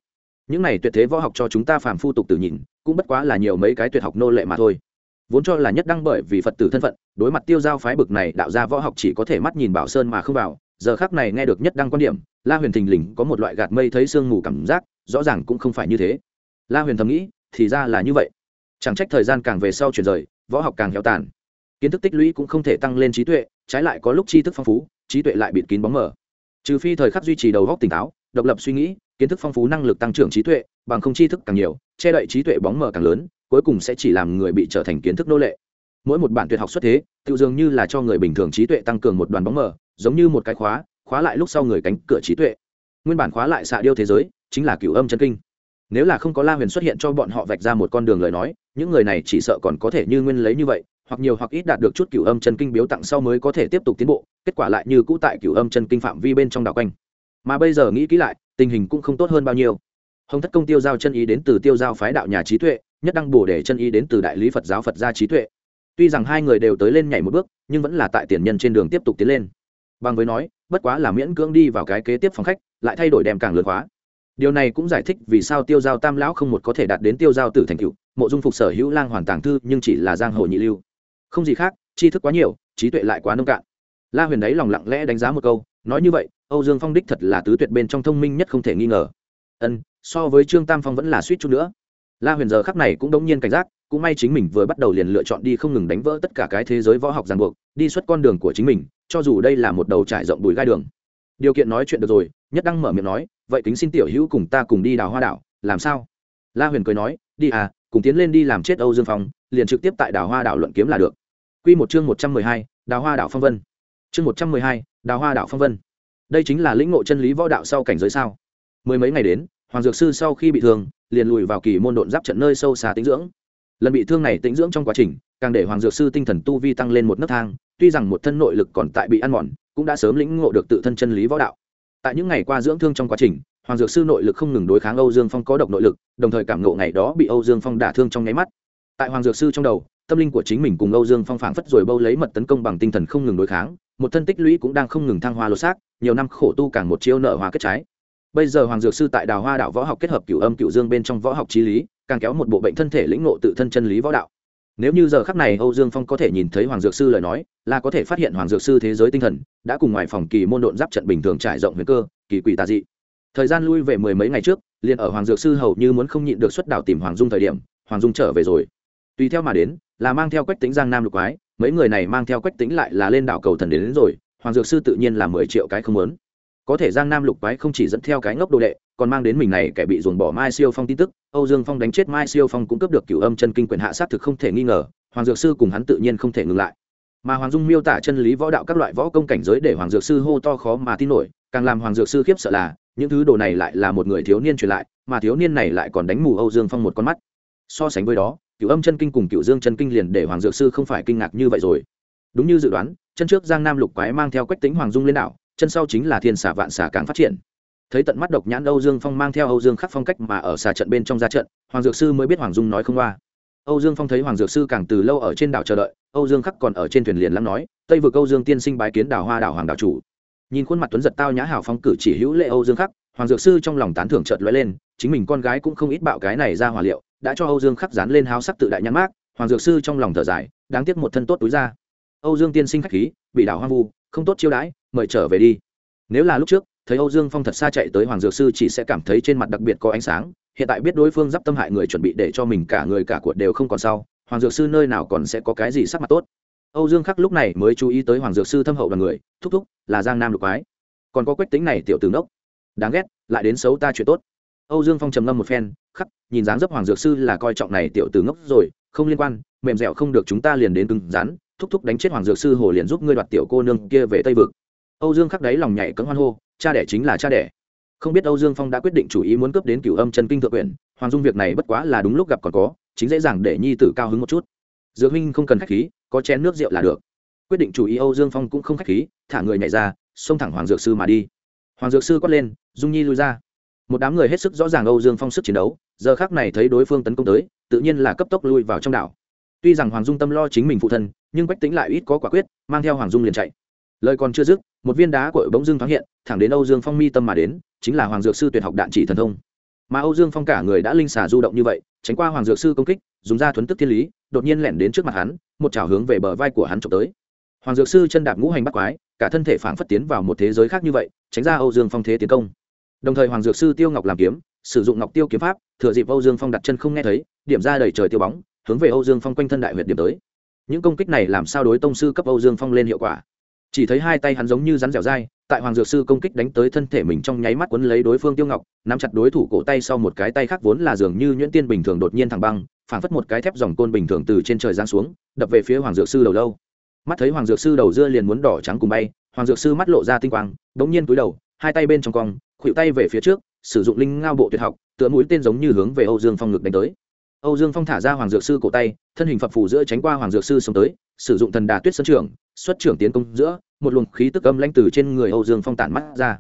Những này tuyệt thế võ học cho chúng ta phàm phu tục tử nhìn, cũng bất quá là nhiều mấy cái tuyệt học nô lệ mà thôi. Vốn cho là nhất đăng bởi vì phật tử thân phận, đối mặt tiêu giao phái bực này, đạo ra võ học chỉ có thể mắt nhìn bảo sơn mà không vào, giờ khác này nghe được nhất đăng quan điểm la huyền thình lình có một loại gạt mây thấy sương mù cảm giác, rõ ràng cũng không phải như thế. La huyền thầm nghĩ, thì ra là như vậy. Chẳng trách thời gian càng về sau chuyển rời, võ học càng héo tàn. Kiến thức tích lũy cũng không thể tăng lên trí tuệ, trái lại có lúc tri thức phong phú, trí tuệ lại bịt kín bóng mờ. Trừ phi thời khắc duy trì đầu góc tỉnh táo, độc lập suy nghĩ, kiến thức phong phú năng lực tăng trưởng trí tuệ, bằng không tri thức càng nhiều, che đậy trí tuệ bóng mờ càng lớn, cuối cùng sẽ chỉ làm người bị trở thành kiến thức nô lệ. Mỗi một bản tuyệt học xuất thế, tự dường như là cho người bình thường trí tuệ tăng cường một đoàn bóng mờ, giống như một cái khóa khóa lại lúc sau người cánh cửa trí tuệ. Nguyên bản khóa lại xạ điêu thế giới, chính là cửu âm chân kinh. Nếu là không có la huyền xuất hiện cho bọn họ vạch ra một con đường lời nói, những người này chỉ sợ còn có thể như nguyên lấy như vậy, hoặc nhiều hoặc ít đạt được chút cửu âm chân kinh biếu tặng sau mới có thể tiếp tục tiến bộ, kết quả lại như cũ tại cửu âm chân kinh phạm vi bên trong đảo quanh. Mà bây giờ nghĩ kỹ lại, tình hình cũng không tốt hơn bao nhiêu. Hồng thất công tiêu giao chân ý đến từ tiêu giao phái đạo nhà trí tuệ, nhất đăng bổ để chân ý đến từ đại lý phật giáo phật gia trí tuệ. Tuy rằng hai người đều tới lên nhảy một bước, nhưng vẫn là tại tiền nhân trên đường tiếp tục tiến lên bằng với nói, bất quá là miễn cưỡng đi vào cái kế tiếp phòng khách, lại thay đổi đem càng lớn hóa. Điều này cũng giải thích vì sao tiêu giao tam lão không một có thể đạt đến tiêu giao tử thành cựu, mộ dung phục sở hữu lang hoàn tàng thư nhưng chỉ là giang hồ nhị lưu. Không gì khác, tri thức quá nhiều, trí tuệ lại quá nông cạn. La huyền đấy lòng lặng lẽ đánh giá một câu, nói như vậy, âu dương phong đích thật là tứ tuyệt bên trong thông minh nhất không thể nghi ngờ. Ân, so với trương tam phong vẫn là suýt chút nữa. La huyền giờ khắc này cũng đống nhiên cảnh giác, cũng may chính mình vừa bắt đầu liền lựa chọn đi không ngừng đánh vỡ tất cả cái thế giới võ học ràng buộc, đi xuất con đường của chính mình cho dù đây là một đầu trải rộng bùi gai đường. Điều kiện nói chuyện được rồi, nhất đăng mở miệng nói, vậy kính xin tiểu hữu cùng ta cùng đi đào hoa đảo, làm sao? La huyền cười nói, đi à cùng tiến lên đi làm chết âu dương phong, liền trực tiếp tại đào hoa đảo luận kiếm là được. Q một chương một trăm mười hai, đào hoa đảo phong vân. Chương một trăm mười hai, đào hoa đảo phong vân. Đây chính là lĩnh ngộ chân lý võ đạo sau cảnh giới sao? Mười mấy ngày đến, hoàng dược sư sau khi bị thương, liền lùi vào kỳ môn độn giáp trận nơi sâu xa tĩnh dưỡng. Lần bị thương này tĩnh dưỡng trong quá trình càng để hoàng dược sư tinh thần tu vi tăng lên một nấc thang, tuy rằng một thân nội lực còn tại bị ăn mòn, cũng đã sớm lĩnh ngộ được tự thân chân lý võ đạo. Tại những ngày qua dưỡng thương trong quá trình, hoàng dược sư nội lực không ngừng đối kháng âu dương phong có độc nội lực, đồng thời cảm ngộ ngày đó bị âu dương phong đả thương trong nháy mắt. Tại hoàng dược sư trong đầu, tâm linh của chính mình cùng âu dương phong phảng phất rồi bâu lấy mật tấn công bằng tinh thần không ngừng đối kháng, một thân tích lũy cũng đang không ngừng thăng hoa lột xác, nhiều năm khổ tu càng một chiêu nợ hoa kết trái. Bây giờ hoàng dược sư tại đào hoa đạo võ học kết hợp cửu âm cửu dương bên trong võ học trí lý, càng kéo một bộ bệnh thân thể lĩnh ngộ tự thân chân lý võ đạo nếu như giờ khắc này âu dương phong có thể nhìn thấy hoàng dược sư lời nói là có thể phát hiện hoàng dược sư thế giới tinh thần đã cùng ngoài phòng kỳ môn độn giáp trận bình thường trải rộng huyền cơ kỳ quỷ tà dị. Thời gian lui về mười mấy ngày trước liền ở hoàng dược sư hầu như muốn không nhịn được xuất đảo tìm hoàng dung thời điểm hoàng dung trở về rồi. Tùy theo mà đến là mang theo quách tính giang nam lục quái mấy người này mang theo quách tính lại là lên đảo cầu thần đến, đến rồi hoàng dược sư tự nhiên là mười triệu cái không lớn có thể giang nam lục quái không chỉ dẫn theo cái ngốc đồ đệ, còn mang đến mình này kẻ bị dồn bỏ mai siêu phong tin tức. Âu dương phong đánh chết mai siêu phong cũng cướp được cửu âm chân kinh quyền hạ sát thực không thể nghi ngờ, hoàng dược sư cùng hắn tự nhiên không thể ngừng lại. Mà hoàng dung miêu tả chân lý võ đạo các loại võ công cảnh giới để hoàng dược sư hô to khó mà tin nổi, càng làm hoàng dược sư khiếp sợ là, những thứ đồ này lại là một người thiếu niên truyền lại, mà thiếu niên này lại còn đánh mù âu dương phong một con mắt. So sánh với đó, cửu âm chân kinh cùng cửu dương chân kinh liền để hoàng dược sư không phải kinh ngạc như vậy rồi. Đúng như dự đoán, chân trước giang nam lục quái mang theo quách tính hoàng dung lên đảo chân sau chính là thiên xà vạn xà càng phát triển. Thấy tận mắt độc nhãn âu dương phong mang theo âu dương khắc phong cách mà ở xà trận bên trong ra trận, hoàng dược sư mới biết hoàng dung nói không qua. Âu dương phong thấy hoàng dược sư càng từ lâu ở trên đảo chờ đợi, âu dương khắc còn ở trên thuyền liền lắng nói, tây vực âu dương tiên sinh bái kiến đảo hoa đảo hoàng đảo chủ. Nhìn khuôn mặt tuấn giật tao nhã hào phong cử chỉ hữu lệ âu dương khắc, hoàng dược sư trong lòng tán thưởng chợt lóe lên, chính mình con gái cũng không ít bạo cái này ra hòa liệu, đã cho âu dương khắc dán lên háo sắc tự đại nhãn mát hoàng dược sư trong lòng thở dài, đáng tiếc một thân tốt túi ra. Âu dương tiên sinh khách khí, bị đảo hoang vu, không tốt chiêu đãi mời trở về đi. Nếu là lúc trước, thấy âu dương phong thật xa chạy tới hoàng dược sư chỉ sẽ cảm thấy trên mặt đặc biệt có ánh sáng. Hiện tại biết đối phương d i p tâm hại người chuẩn bị để cho mình cả người cả cuộc đều không còn sau, hoàng dược sư nơi nào còn sẽ có cái gì sắc mặt tốt. Âu dương khắc lúc này mới chú ý tới hoàng dược sư thâm hậu là người, thúc thúc, là giang nam lục quái. Còn có quách tính này tiểu tướng đốc đáng ghét, lại đến xấu ta chuyện tốt. Âu dương phong trầm ngâm một phen, khắc, nhìn dáng dấp hoàng dược sư là coi trọng này tiểu tử ngốc rồi, không liên quan, mềm dẻo không được chúng ta liền đến cứng rắn, thúc thúc đánh chết hoàng dược sư hồ liền giúp ngươi đoạt tiểu cô nương kia về tây vực âu dương khắc đấy lòng nhảy cấm hoan hô, cha đẻ chính là cha đẻ. Không biết âu dương phong đã quyết định chủ ý muốn cướp đến cửu âm chân kinh thượng quyển, hoàng dung việc này bất quá là đúng lúc gặp còn có, chính dễ dàng để nhi tử cao hứng một chút. Dược huynh không cần khách khí, có chén nước rượu là được. Quyết định chủ ý âu dương phong cũng không khách khí, thả người nhảy ra, xông thẳng hoàng dược sư mà đi. Hoàng dược sư quát lên, dung nhi lui ra. Một đám người hết sức rõ ràng âu dương phong sức chiến đấu, giờ khác này thấy đối phương tấn công tới, tự nhiên là cấp tốc lui vào trong đảo. Tuy rằng hoàng dung tâm lo chính mình phụ thân, nhưng bách tính lại ít có quả quyết, mang theo hoàng dung liền chạy lời còn chưa dứt, một viên đá cội bỗng dưng thoáng hiện, thẳng đến âu dương phong mi tâm mà đến, chính là hoàng dược sư tuyệt học đạn chỉ thần thông. Mà âu dương phong cả người đã linh xả du động như vậy, tránh qua hoàng dược sư công kích, dùng ra thuấn tức thiên lý, đột nhiên lẻn đến trước mặt hắn, một chảo hướng về bờ vai của hắn trộm tới. Hoàng dược sư chân đạp ngũ hành bắt quái, cả thân thể phảng phất tiến vào một thế giới khác như vậy, tránh ra âu dương phong thế tiến công. Đồng thời hoàng dược sư tiêu ngọc làm kiếm, sử dụng ngọc tiêu kiếm pháp, thừa dịp âu dương phong đặt chân không nghe thấy, điểm ra đầy trời tiêu bóng, hướng về âu dương phong quanh thân đại huyện điểm tới. Những công kích này làm sao đối tông sư cấp âu dương phong lên hiệu quả? Chỉ thấy hai tay hắn giống như rắn dẻo dai, tại hoàng dược sư công kích đánh tới thân thể mình trong nháy mắt quấn lấy đối phương tiêu ngọc, nắm chặt đối thủ cổ tay sau một cái tay khác vốn là dường như nhuyễn tiên bình thường đột nhiên thẳng băng phảng phất một cái thép dòng côn bình thường từ trên trời giáng xuống, đập về phía hoàng dược sư đầu lâu. Mắt thấy hoàng dược sư đầu dưa liền muốn đỏ trắng cùng bay, hoàng dược sư mắt lộ ra tinh quang bỗng nhiên túi đầu, hai tay bên trong cong khuỵu tay về phía trước, sử dụng linh ngao bộ tuyệt học, tựa mũi tên giống như hướng về âu dương phong ngực đánh tới. Âu dương phong thả ra hoàng dược sư cổ tay, thân hình phập phù giữa tránh qua hoàng dược sư xông tới, sử dụng thần đà tuyết sân trường xuất trưởng tiến công giữa, một luồng khí tức âm lãnh từ trên người âu dương phong tản mắt ra.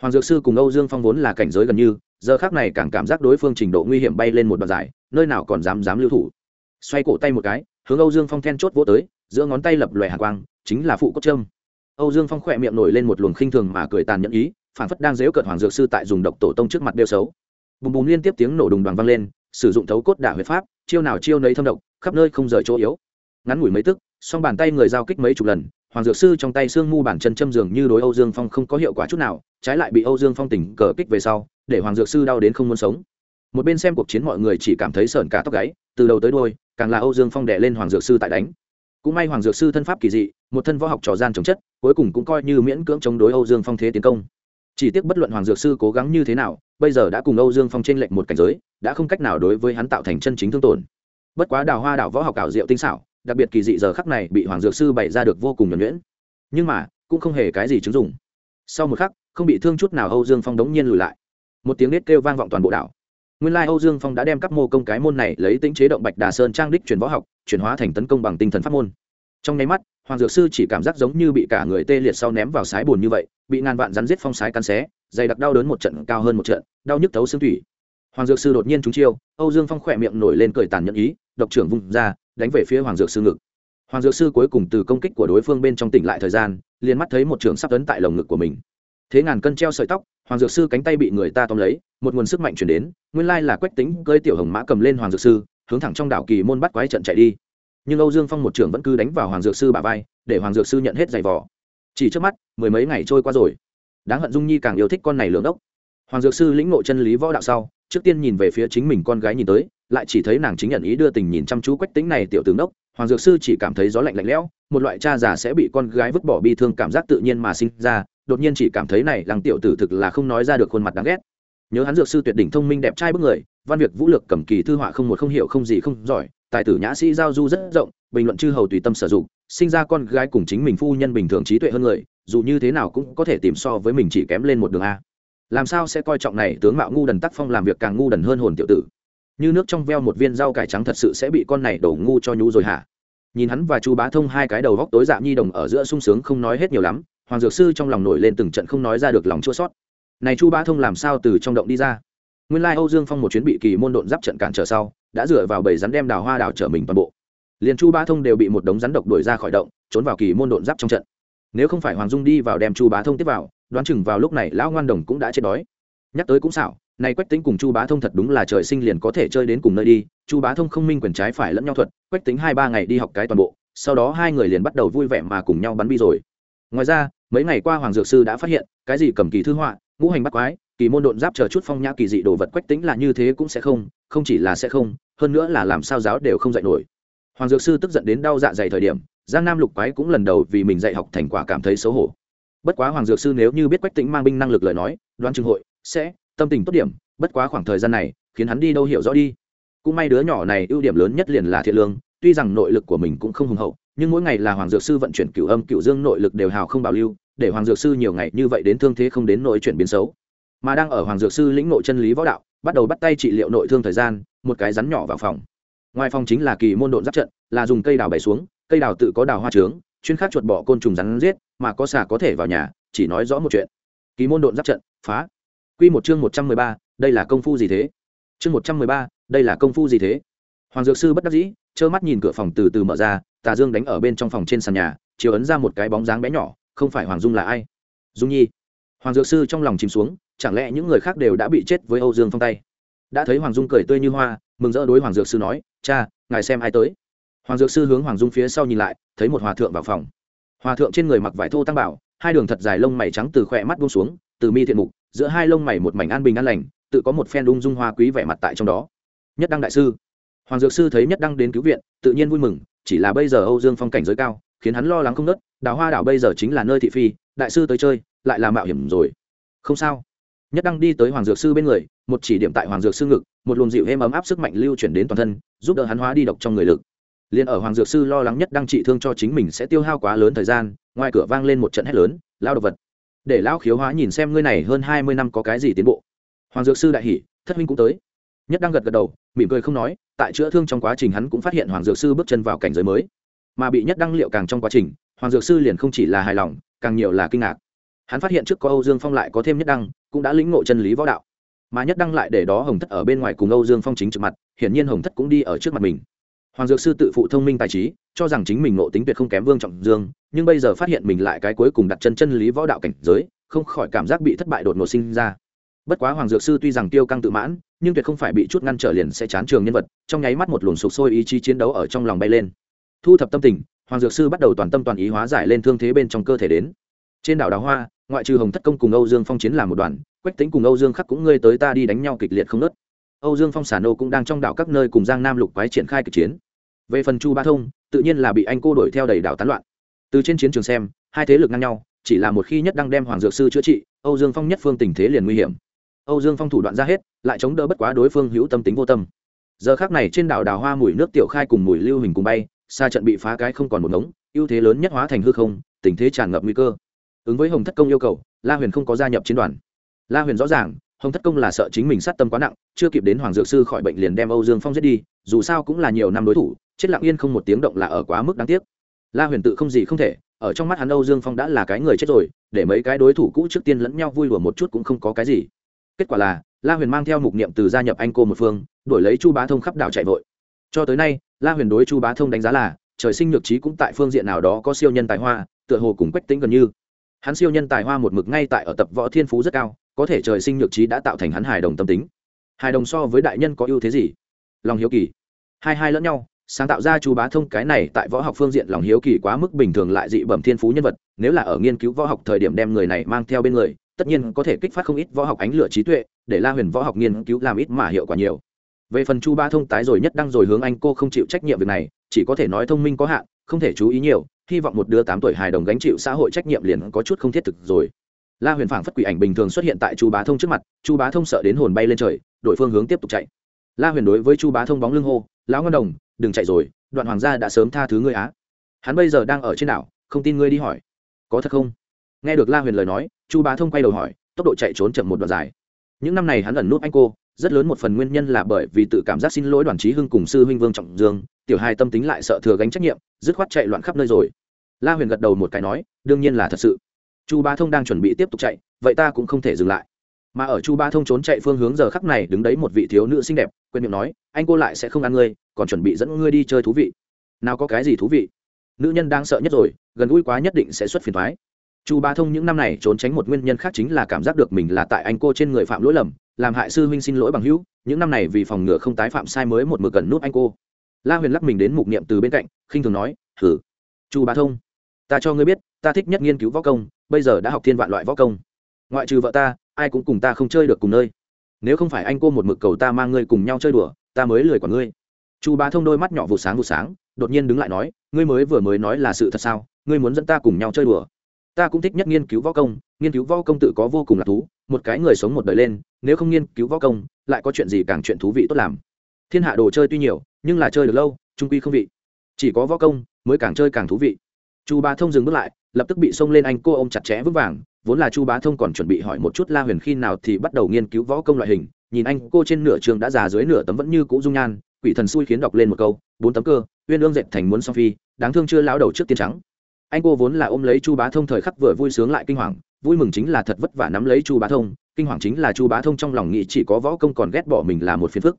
Hoàng dược sư cùng âu dương phong vốn là cảnh giới gần như, giờ khác này càng cảm giác đối phương trình độ nguy hiểm bay lên một đoạn dài, nơi nào còn dám dám lưu thủ. Xoay cổ tay một cái, hướng âu dương phong then chốt vỗ tới, giữa ngón tay lập lòe hàng quang, chính là phụ cốt trâm âu dương phong khỏe miệng nổi lên một luồng khinh thường mà cười tàn nhẫn ý, phản phất đang dếu cợt hoàng dược sư tại dùng độc tổ tông trước mặt đeo xấu. Bùm bùm liên tiếp tiếng nổ đùng đoàn vang lên, sử dụng thấu cốt đả huyết pháp, chiêu nào chiêu nấy thâm độc, khắp nơi không rời chỗ yếu. Ngắn ngủi mấy tức song bàn tay người giao kích mấy chục lần, hoàng dược sư trong tay xương mu bản chân châm dường như đối âu dương phong không có hiệu quả chút nào, trái lại bị âu dương phong tỉnh cờ kích về sau, để hoàng dược sư đau đến không muốn sống. Một bên xem cuộc chiến mọi người chỉ cảm thấy sởn cả tóc gáy, từ đầu tới đôi càng là âu dương phong đè lên hoàng dược sư tại đánh. Cũng may hoàng dược sư thân pháp kỳ dị, một thân võ học trò gian chống chất, cuối cùng cũng coi như miễn cưỡng chống đối âu dương phong thế tiến công. Chỉ tiếc bất luận hoàng dược sư cố gắng như thế nào, bây giờ đã cùng âu dương phong trên lệnh một cảnh giới, đã không cách nào đối với hắn tạo thành chân chính thương tổn. Bất quá đào hoa đảo võ học ảo diệu tinh xảo đặc biệt kỳ dị giờ khắc này bị hoàng dược sư bày ra được vô cùng nhuẩn nhuyễn. Nhưng mà, cũng không hề cái gì chứng dụng. Sau một khắc, không bị thương chút nào âu dương phong đống nhiên lùi lại. Một tiếng nết kêu vang vọng toàn bộ đảo. Nguyên lai âu dương phong đã đem các mô công cái môn này lấy tính chế động bạch đà sơn trang đích chuyển võ học, chuyển hóa thành tấn công bằng tinh thần pháp môn. Trong nháy mắt, hoàng dược sư chỉ cảm giác giống như bị cả người tê liệt sau ném vào sái bùn như vậy, bị ngàn vạn rắn giết phong sái cắn xé, dày đặc đau đớn một trận, cao hơn một trận, đau nhức thấu xương thủy. Hoàng dược sư đột nhiên trúng chiêu, âu dương phong khỏe miệng nổi lên cười tàn nhẫn ý, độc trưởng vung ra đánh về phía hoàng dược sư ngực. Hoàng dược sư cuối cùng từ công kích của đối phương bên trong tỉnh lại thời gian, liền mắt thấy một trường sắp tấn tại lồng ngực của mình. Thế ngàn cân treo sợi tóc, hoàng dược sư cánh tay bị người ta tóm lấy, một nguồn sức mạnh chuyển đến, nguyên lai là quách tính cơi tiểu hồng mã cầm lên hoàng dược sư, hướng thẳng trong đảo kỳ môn bắt quái trận chạy đi. Nhưng âu dương phong một trưởng vẫn cứ đánh vào hoàng dược sư bà vai, để hoàng dược sư nhận hết giày vò. Chỉ trước mắt, mười mấy ngày trôi qua rồi. Đáng hận dung nhi càng yêu thích con này lường đốc. Hoàng dược sư lĩnh ngộ chân lý võ đạo sau, trước tiên nhìn về phía chính mình con gái nhìn tới lại chỉ thấy nàng chính nhận ý đưa tình nhìn chăm chú quách tính này tiểu tướng đốc, hoàng dược sư chỉ cảm thấy gió lạnh lạnh lẽo, một loại cha già sẽ bị con gái vứt bỏ bi thương cảm giác tự nhiên mà sinh ra, đột nhiên chỉ cảm thấy này, lăng tiểu tử thực là không nói ra được khuôn mặt đáng ghét. Nhớ hắn dược sư tuyệt đỉnh thông minh đẹp trai bức người, văn việc vũ lực cầm kỳ thư họa không một không hiểu không gì không giỏi, tài tử nhã sĩ giao du rất rộng, bình luận chư hầu tùy tâm sử dụng, sinh ra con gái cùng chính mình phu nhân bình thường trí tuệ hơn người, dù như thế nào cũng có thể tìm so với mình chỉ kém lên một đường a. Làm sao sẽ coi trọng này, tướng mạo ngu đần tắc phong làm việc càng ngu đần hơn hồn tiểu tử? Như nước trong veo một viên rau cải trắng thật sự sẽ bị con này đổ ngu cho nhú rồi hả? Nhìn hắn và chu bá thông hai cái đầu góc tối dạ nhi đồng ở giữa sung sướng không nói hết nhiều lắm, hoàng dược sư trong lòng nổi lên từng trận không nói ra được lòng chua sót này chu bá thông làm sao từ trong động đi ra? Nguyên lai âu dương phong một chuyến bị kỳ môn độn giáp trận cản trở sau, đã dựa vào bầy rắn đem đào hoa đào trở mình toàn bộ. Liền chu bá thông đều bị một đống rắn độc đuổi ra khỏi động, trốn vào kỳ môn độn giáp trong trận. Nếu không phải hoàng dung đi vào đem chu bá thông tiếp vào, đoán chừng vào lúc này lão ngoan đồng cũng đã chết đói. Nhắc tới cũng xảo này quách tính cùng chu bá thông thật đúng là trời sinh liền có thể chơi đến cùng nơi đi. Chu bá thông không minh quyền trái phải lẫn nhau thuật, quách tính hai ba ngày đi học cái toàn bộ, sau đó hai người liền bắt đầu vui vẻ mà cùng nhau bắn bi rồi. Ngoài ra, mấy ngày qua hoàng dược sư đã phát hiện, cái gì cầm kỳ thư họa, ngũ hành bắt quái, kỳ môn độn giáp chờ chút phong nhã kỳ dị đồ vật quách tính là như thế cũng sẽ không không chỉ là sẽ không, hơn nữa là làm sao giáo đều không dạy nổi. Hoàng dược sư tức giận đến đau dạ dày thời điểm, giang nam lục quái cũng lần đầu vì mình dạy học thành quả cảm thấy xấu hổ. Bất quá hoàng dược sư nếu như biết quách tính mang binh năng lực lời nói, đoán chừng hội sẽ tâm tình tốt điểm, bất quá khoảng thời gian này, khiến hắn đi đâu hiểu rõ đi. Cũng may đứa nhỏ này ưu điểm lớn nhất liền là thiện lương, tuy rằng nội lực của mình cũng không hùng hậu, nhưng mỗi ngày là hoàng dược sư vận chuyển cửu âm cửu dương nội lực đều hào không bảo lưu, để hoàng dược sư nhiều ngày như vậy đến thương thế không đến nội chuyển biến xấu. Mà đang ở hoàng dược sư lĩnh nội chân lý võ đạo, bắt đầu bắt tay trị liệu nội thương thời gian, một cái rắn nhỏ vào phòng. Ngoài phòng chính là kỳ môn độn giáp trận, là dùng cây đào bày xuống, cây đào tự có đào hoa trướng, chuyên khắc chuột bỏ côn trùng rắn giết, mà có xà có thể vào nhà, chỉ nói rõ một chuyện. Kỳ môn độn giáp trận, phá quy một chương một trăm mười ba, đây là công phu gì thế? Chương một trăm mười ba, đây là công phu gì thế? Hoàng dược sư bất đắc dĩ, trơ mắt nhìn cửa phòng từ từ mở ra, tà dương đánh ở bên trong phòng trên sàn nhà, chiếu ấn ra một cái bóng dáng bé nhỏ, không phải hoàng dung là ai? Dung nhi. Hoàng dược sư trong lòng chìm xuống, chẳng lẽ những người khác đều đã bị chết với âu dương phong tay? Đã thấy hoàng dung cười tươi như hoa, mừng rỡ đối hoàng dược sư nói, cha, ngài xem ai tới. Hoàng dược sư hướng hoàng dung phía sau nhìn lại, thấy một hòa thượng vào phòng. Hòa thượng trên người mặc vải thô tăng bảo, hai đường thật dài lông mày trắng từ khỏe mắt buông xuống, từ mi thiện mục giữa hai lông mày một mảnh an bình an lành, tự có một phen ung dung hoa quý vẻ mặt tại trong đó. Nhất đăng đại sư, hoàng dược sư thấy nhất đăng đến cứu viện, tự nhiên vui mừng, chỉ là bây giờ âu dương phong cảnh giới cao, khiến hắn lo lắng không nớt, đào hoa đảo bây giờ chính là nơi thị phi, đại sư tới chơi, lại là mạo hiểm rồi. Không sao. Nhất đăng đi tới hoàng dược sư bên người, một chỉ điểm tại hoàng dược sư ngực, một luồng dịu êm ấm áp sức mạnh lưu chuyển đến toàn thân, giúp đỡ hắn hóa đi độc trong người lực. Liền ở hoàng dược sư lo lắng nhất đăng trị thương cho chính mình sẽ tiêu hao quá lớn thời gian, ngoài cửa vang lên một trận hét lớn lao đ ộ vật để lão khiếu hóa nhìn xem ngươi này hơn hai mươi năm có cái gì tiến bộ. Hoàng dược sư đại hỷ thất minh cũng tới. Nhất đang gật gật đầu, mỉm cười không nói, tại chữa thương trong quá trình hắn cũng phát hiện hoàng dược sư bước chân vào cảnh giới mới. Mà bị nhất đăng liệu càng trong quá trình, hoàng dược sư liền không chỉ là hài lòng, càng nhiều là kinh ngạc. Hắn phát hiện trước có âu dương phong lại có thêm nhất đăng, cũng đã lĩnh ngộ chân lý võ đạo. Mà nhất đăng lại để đó hồng thất ở bên ngoài cùng âu dương phong chính trực mặt, hiển nhiên hồng thất cũng đi ở trước mặt mình hoàng dược sư tự phụ thông minh tài trí, cho rằng chính mình ngộ tính tuyệt không kém vương trọng dương, nhưng bây giờ phát hiện mình lại cái cuối cùng đặt chân chân lý võ đạo cảnh giới, không khỏi cảm giác bị thất bại đột ngột sinh ra. Bất quá hoàng dược sư tuy rằng tiêu căng tự mãn, nhưng tuyệt không phải bị chút ngăn trở liền sẽ chán trường nhân vật, trong nháy mắt một luồng sục sôi ý chí chiến đấu ở trong lòng bay lên. Thu thập tâm tình, hoàng dược sư bắt đầu toàn tâm toàn ý hóa giải lên thương thế bên trong cơ thể đến. Trên đảo đào hoa, ngoại trừ hồng thất công cùng âu dương phong chiến làm một đoàn, quách tính cùng âu dương khắc cũng ngươi tới ta đi đánh nhau kịch liệt không nớt âu dương phong Sản nô cũng đang trong đảo các nơi cùng giang nam lục quái triển khai kịch chiến về phần chu ba thông, tự nhiên là bị anh cô đuổi theo đầy đảo tán loạn. Từ trên chiến trường xem, hai thế lực ngang nhau, chỉ là một khi nhất đang đem hoàng dược sư chữa trị, âu dương phong nhất phương tình thế liền nguy hiểm. Âu dương phong thủ đoạn ra hết, lại chống đỡ bất quá đối phương hữu tâm tính vô tâm. Giờ khác này trên đảo đào hoa mùi nước tiểu khai cùng mùi lưu hình cùng bay, xa trận bị phá cái không còn một ngống, ưu thế lớn nhất hóa thành hư không, tình thế tràn ngập nguy cơ. Ứng với hồng thất công yêu cầu, la huyền không có gia nhập chiến đoàn. La huyền rõ ràng, hồng thất công là sợ chính mình sát tâm quá nặng, chưa kịp đến hoàng dược sư khỏi bệnh liền đem âu dương phong giết đi, dù sao cũng là nhiều năm đối thủ chết lặng yên không một tiếng động là ở quá mức đáng tiếc. La huyền tự không gì không thể, ở trong mắt hắn âu dương phong đã là cái người chết rồi, để mấy cái đối thủ cũ trước tiên lẫn nhau vui đùa một chút cũng không có cái gì. Kết quả là, la huyền mang theo mục niệm từ gia nhập anh cô một phương đổi lấy chu bá thông khắp đảo chạy vội. Cho tới nay, la huyền đối chu bá thông đánh giá là, trời sinh nhược trí cũng tại phương diện nào đó có siêu nhân tài hoa, tựa hồ cùng quách tính gần như. Hắn siêu nhân tài hoa một mực ngay tại ở tập võ thiên phú rất cao, có thể trời sinh nhược trí đã tạo thành hắn hài đồng tâm tính. Hài đồng so với đại nhân có ưu thế gì? Lòng hiếu kỳ. Hai hai lẫn nhau sáng tạo ra chu bá thông, cái này tại võ học phương diện lòng hiếu kỳ quá mức bình thường lại dị bẩm thiên phú nhân vật, nếu là ở nghiên cứu võ học thời điểm đem người này mang theo bên người, tất nhiên có thể kích phát không ít võ học ánh lửa trí tuệ, để la huyền võ học nghiên cứu làm ít mà hiệu quả nhiều. Về phần chu bá thông tái rồi nhất đăng rồi hướng anh cô không chịu trách nhiệm việc này, chỉ có thể nói thông minh có hạn, không thể chú ý nhiều, hy vọng một đứa tám tuổi hài đồng gánh chịu xã hội trách nhiệm liền có chút không thiết thực rồi. La huyền phảng phất quỷ ảnh bình thường xuất hiện tại chu bá thông trước mặt, chu bá thông sợ đến hồn bay lên trời đội phương hướng tiếp tục chạy. La huyền đối với chu bá thông bóng lưng hô, lão ngân đồng đừng chạy rồi, đoạn hoàng gia đã sớm tha thứ ngươi á. Hắn bây giờ đang ở trên đảo, không tin ngươi đi hỏi. Có thật không? Nghe được la huyền lời nói, chu bá thông quay đầu hỏi, tốc độ chạy trốn chậm một đoạn dài. Những năm này hắn ẩn nút anh cô, rất lớn một phần nguyên nhân là bởi vì tự cảm giác xin lỗi đoàn trí hưng cùng sư huynh vương trọng dương, tiểu hai tâm tính lại sợ thừa gánh trách nhiệm, dứt khoát chạy loạn khắp nơi rồi. La huyền gật đầu một cái nói, đương nhiên là thật sự. Chu bá thông đang chuẩn bị tiếp tục chạy, vậy ta cũng không thể dừng lại mà ở chu Ba thông trốn chạy phương hướng giờ khắc này đứng đấy một vị thiếu nữ xinh đẹp, quên miệng nói, anh cô lại sẽ không ăn ngươi, còn chuẩn bị dẫn ngươi đi chơi thú vị. Nào có cái gì thú vị? Nữ nhân đang sợ nhất rồi, gần gũi quá nhất định sẽ xuất phiền thoái chu Ba thông những năm này trốn tránh một nguyên nhân khác chính là cảm giác được mình là tại anh cô trên người phạm lỗi lầm, làm hại sư huynh xin lỗi bằng hữu, những năm này vì phòng ngừa không tái phạm sai mới một mực gần nút anh cô. La huyền lắc mình đến mục niệm từ bên cạnh, khinh thường nói thử chu Ba thông, ta cho ngươi biết, ta thích nhất nghiên cứu võ công, bây giờ đã học thiên vạn loại võ công ngoại trừ vợ ta, ai cũng cùng ta không chơi được cùng nơi. Nếu không phải anh cô một mực cầu ta mang ngươi cùng nhau chơi đùa, ta mới lười của ngươi. Chu bá thông đôi mắt nhỏ vụ sáng vụ sáng, đột nhiên đứng lại nói, ngươi mới vừa mới nói là sự thật sao? Ngươi muốn dẫn ta cùng nhau chơi đùa? Ta cũng thích nhất nghiên cứu võ công, nghiên cứu võ công tự có vô cùng là thú, một cái người sống một đời lên, nếu không nghiên cứu võ công, lại có chuyện gì càng chuyện thú vị tốt làm? Thiên hạ đồ chơi tuy nhiều, nhưng là chơi được lâu, trung quy không vị. Chỉ có võ công mới càng chơi càng thú vị. Chu bá thông dừng bước lại, lập tức bị xông lên anh cô ô m chặt chẽ vững vàng vốn là chu bá thông còn chuẩn bị hỏi một chút la huyền khi nào thì bắt đầu nghiên cứu võ công loại hình, nhìn anh cô trên nửa trường đã già dưới nửa tấm vẫn như cũ dung nhan, quỷ thần xui khiến đọc lên một câu, bốn tấm cơ, uyên ương dệt thành muốn song phi, đáng thương chưa lao đầu trước tiên trắng. Anh cô vốn là ôm lấy chu bá thông thời khắc vừa vui sướng lại kinh hoàng, vui mừng chính là thật vất vả nắm lấy chu bá thông, kinh hoàng chính là chu bá thông trong lòng nghĩ chỉ có võ công còn ghét bỏ mình là một phiền phức.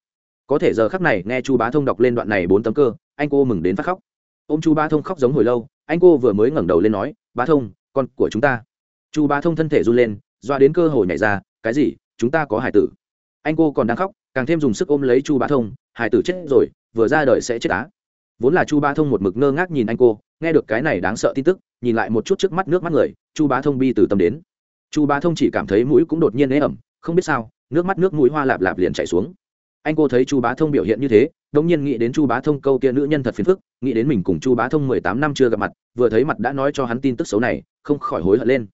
Có thể giờ khắc này nghe chu bá thông đọc lên đoạn này bốn tấm cơ, anh cô mừng đến phát khóc. Ô m chu bá thông khóc giống hồi lâu, anh cô vừa mới ngẩng đầu lên nói, bá thông, con của chúng ta chu bá thông thân thể run lên, doa đến cơ hội nhảy ra, cái gì? Chúng ta có hải tử. Anh cô còn đang khóc, càng thêm dùng sức ôm lấy chu bá thông, hải tử chết rồi, vừa ra đời sẽ chết á. Vốn là chu bá thông một mực ngơ ngác nhìn anh cô, nghe được cái này đáng sợ tin tức, nhìn lại một chút trước mắt nước mắt người, chu bá thông bi từ tâm đến. Chu bá thông chỉ cảm thấy mũi cũng đột nhiên ế ẩm, không biết sao, nước mắt nước mũi hoa lạp lạp liền chảy xuống. Anh cô thấy chu bá thông biểu hiện như thế, đống nhiên nghĩ đến chu bá thông câu kia nữ nhân thật phiền phức, nghĩ đến mình cùng chu bá thông mười tám năm chưa gặp mặt, vừa thấy mặt đã nói cho hắn tin tức xấu này, không khỏi hối hận lên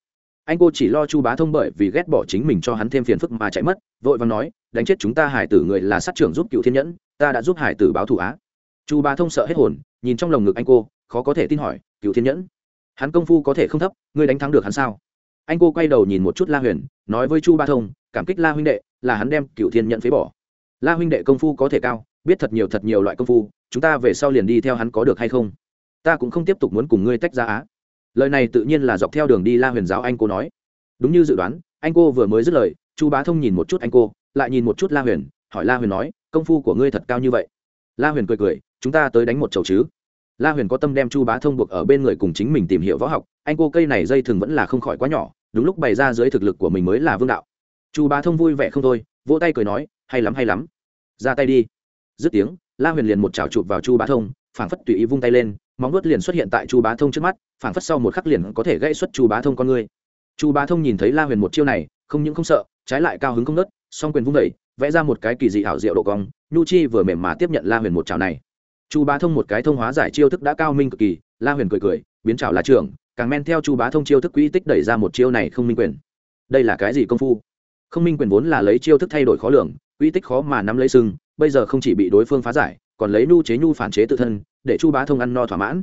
anh cô chỉ lo chu bá thông bởi vì ghét bỏ chính mình cho hắn thêm phiền phức mà chạy mất, vội vàng nói, đánh chết chúng ta hải tử người là sát trưởng giúp cựu thiên nhẫn, ta đã giúp hải tử báo thù á. Chu bá thông sợ hết hồn, nhìn trong lồng ngực anh cô, khó có thể tin hỏi, cựu thiên nhẫn, hắn công phu có thể không thấp, ngươi đánh thắng được hắn sao? Anh cô quay đầu nhìn một chút la huyền, nói với chu bá thông, cảm kích la huynh đệ, là hắn đem cựu thiên nhẫn phế bỏ. La huynh đệ công phu có thể cao, biết thật nhiều thật nhiều loại công phu, chúng ta về sau liền đi theo hắn có được hay không? Ta cũng không tiếp tục muốn cùng ngươi tách ra á lời này tự nhiên là dọc theo đường đi la huyền giáo anh cô nói. Đúng như dự đoán, anh cô vừa mới dứt lời, chu bá thông nhìn một chút anh cô, lại nhìn một chút la huyền, hỏi la huyền nói, công phu của ngươi thật cao như vậy? La huyền cười cười, chúng ta tới đánh một chầu chứ? La huyền có tâm đem chu bá thông buộc ở bên người cùng chính mình tìm hiểu võ học, anh cô cây này dây thường vẫn là không khỏi quá nhỏ, đúng lúc bày ra dưới thực lực của mình mới là vương đạo. Chu bá thông vui vẻ không thôi, vỗ tay cười nói, hay lắm hay lắm. Ra tay đi. Dứt tiếng, la huyền liền một chảo chụp vào chu bá thông phảng phất tùy ý vung tay lên, móng vuốt liền xuất hiện tại chu bá thông trước mắt, phảng phất sau một khắc liền có thể gây xuất chu bá thông con người. Chu bá thông nhìn thấy la huyền một chiêu này, không những không sợ, trái lại cao hứng không nớt song quyền vung đẩy vẽ ra một cái kỳ dị ảo diệu độ cong, nhu chi vừa mềm mà tiếp nhận la huyền một chảo này. Chu bá thông một cái thông hóa giải chiêu thức đã cao minh cực kỳ, la huyền cười cười, biến chảo là trưởng, càng men theo chu bá thông chiêu thức quỹ tích đẩy ra một chiêu này không minh quyền. Đây là cái gì công phu? Không minh quyền vốn là lấy chiêu thức thay đổi khó lường quỹ tích khó mà nắm lấy sừng, bây giờ không chỉ bị đối phương phá giải còn lấy nhu chế nhu phản chế tự thân, để chu bá thông ăn no thỏa mãn.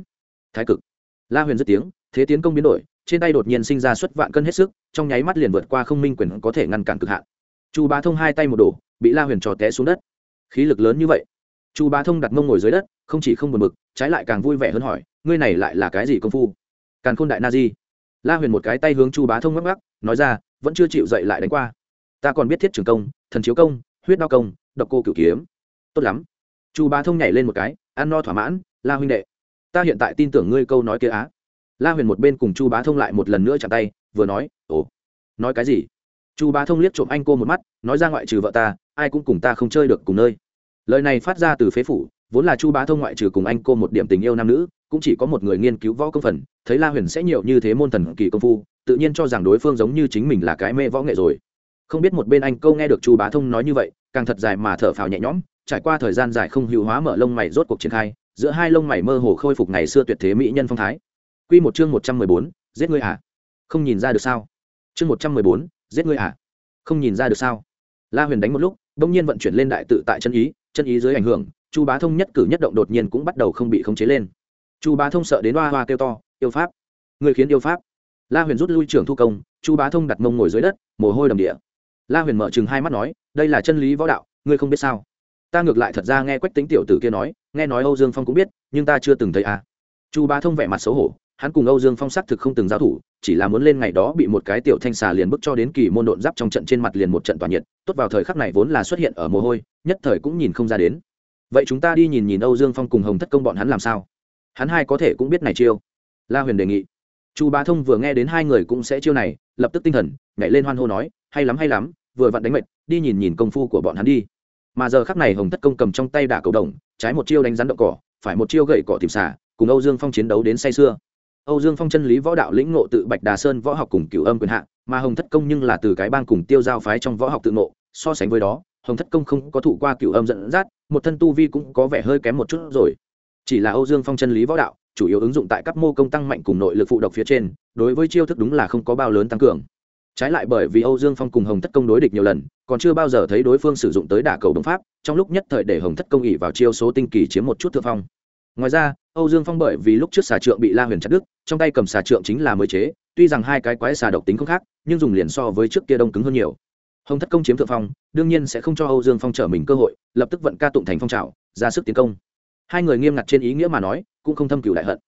Thái cực. La huyền dứt tiếng, thế tiến công biến đổi, trên tay đột nhiên sinh ra suất vạn cân hết sức, trong nháy mắt liền vượt qua không minh quyền có thể ngăn cản cực hạn. Chu bá thông hai tay một đổ, bị la huyền trò té xuống đất. Khí lực lớn như vậy. Chu bá thông đặt mông ngồi dưới đất, không chỉ không buồn bực, trái lại càng vui vẻ hơn hỏi, ngươi này lại là cái gì công phu? Càn khôn đại na di. La huyền một cái tay hướng chu bá thông ngắc ngắc nói ra, vẫn chưa chịu dậy lại đánh qua. Ta còn biết thiết trường công, thần chiếu công, huyết đao công, độc cô cửu kiếm. Tốt lắm chu bá thông nhảy lên một cái, ăn no thỏa mãn, la huynh đệ, ta hiện tại tin tưởng ngươi câu nói kia á. La huyền một bên cùng chu bá thông lại một lần nữa chạm tay, vừa nói, ồ, nói cái gì? Chu bá thông liếc trộm anh cô một mắt, nói ra ngoại trừ vợ ta, ai cũng cùng ta không chơi được cùng nơi. Lời này phát ra từ phế phủ, vốn là chu bá thông ngoại trừ cùng anh cô một điểm tình yêu nam nữ, cũng chỉ có một người nghiên cứu võ công phần, thấy la huyền sẽ nhiều như thế môn thần kỳ công phu, tự nhiên cho rằng đối phương giống như chính mình là cái mê võ nghệ rồi. Không biết một bên anh câu nghe được chu bá thông nói như vậy, càng thật dài mà thở phào nhẹ nhõm trải qua thời gian dài không hữu hóa mở lông mày rốt cuộc triển khai giữa hai lông mày mơ hồ khôi phục ngày xưa tuyệt thế mỹ nhân phong thái Quy một chương một trăm mười bốn, giết ngươi à? Không nhìn ra được sao? Chương một trăm mười bốn, giết ngươi à? Không nhìn ra được sao? La Huyền đánh một lúc, bỗng nhiên vận chuyển lên đại tự tại chân ý, chân ý dưới ảnh hưởng, Chu Bá Thông nhất cử nhất động đột nhiên cũng bắt đầu không bị khống chế lên. Chu Bá Thông sợ đến hoa hoa kêu to, "Yêu pháp! Người khiến yêu pháp!" La Huyền rút lui trưởng thu công, Chu Bá Thông đặt mông ngồi dưới đất, mồ hôi đầm địa. La Huyền mở trừng hai mắt nói, "Đây là chân lý võ đạo, ngươi không biết sao?" Ta ngược lại thật ra nghe Quách Tính tiểu tử kia nói, nghe nói Âu Dương Phong cũng biết, nhưng ta chưa từng thấy à. Chu Bá Thông vẻ mặt xấu hổ, hắn cùng Âu Dương Phong xác thực không từng giao thủ, chỉ là muốn lên ngày đó bị một cái tiểu thanh xà liền bức cho đến kỳ môn độn giáp trong trận trên mặt liền một trận tỏa nhiệt, tốt vào thời khắc này vốn là xuất hiện ở mồ hôi, nhất thời cũng nhìn không ra đến. Vậy chúng ta đi nhìn nhìn Âu Dương Phong cùng Hồng Thất Công bọn hắn làm sao? Hắn hai có thể cũng biết này chiêu. La Huyền đề nghị. Chu Bá Thông vừa nghe đến hai người cũng sẽ chiêu này, lập tức tinh thần, nhảy lên hoan hô nói, hay lắm hay lắm, vừa vặn đánh mệt, đi nhìn nhìn công phu của bọn hắn đi. Mà giờ khắc này Hồng Thất Công cầm trong tay đả cầu đồng, trái một chiêu đánh rắn động cỏ, phải một chiêu gậy cỏ tìm xả, cùng Âu Dương Phong chiến đấu đến say sưa. Âu Dương Phong chân lý võ đạo lĩnh ngộ tự Bạch Đà Sơn võ học cùng cửu âm quyền hạ, mà Hồng Thất Công nhưng là từ cái bang cùng tiêu giao phái trong võ học tự ngộ, so sánh với đó, Hồng Thất Công không có thụ qua cửu âm dẫn dắt, một thân tu vi cũng có vẻ hơi kém một chút rồi. Chỉ là Âu Dương Phong chân lý võ đạo, chủ yếu ứng dụng tại các mô công tăng mạnh cùng nội lực phụ độc phía trên, đối với chiêu thức đúng là không có bao lớn tăng cường. Trái lại bởi vì Âu Dương Phong cùng Hồng Thất Công đối địch nhiều lần, còn chưa bao giờ thấy đối phương sử dụng tới đả cầu đồng pháp, trong lúc nhất thời để Hồng Thất Công ỉ vào chiêu số tinh kỳ chiếm một chút thượng phong. Ngoài ra, Âu Dương Phong bởi vì lúc trước xà trượng bị La Huyền chặt đứt, trong tay cầm xà trượng chính là mới chế, tuy rằng hai cái quái xà độc tính không khác, nhưng dùng liền so với trước kia đông cứng hơn nhiều. Hồng Thất Công chiếm thượng phong, đương nhiên sẽ không cho Âu Dương Phong trở mình cơ hội, lập tức vận ca tụng thành phong trào, ra sức tiến công. Hai người nghiêm ngặt trên ý nghĩa mà nói, cũng không thâm cửu đại hận.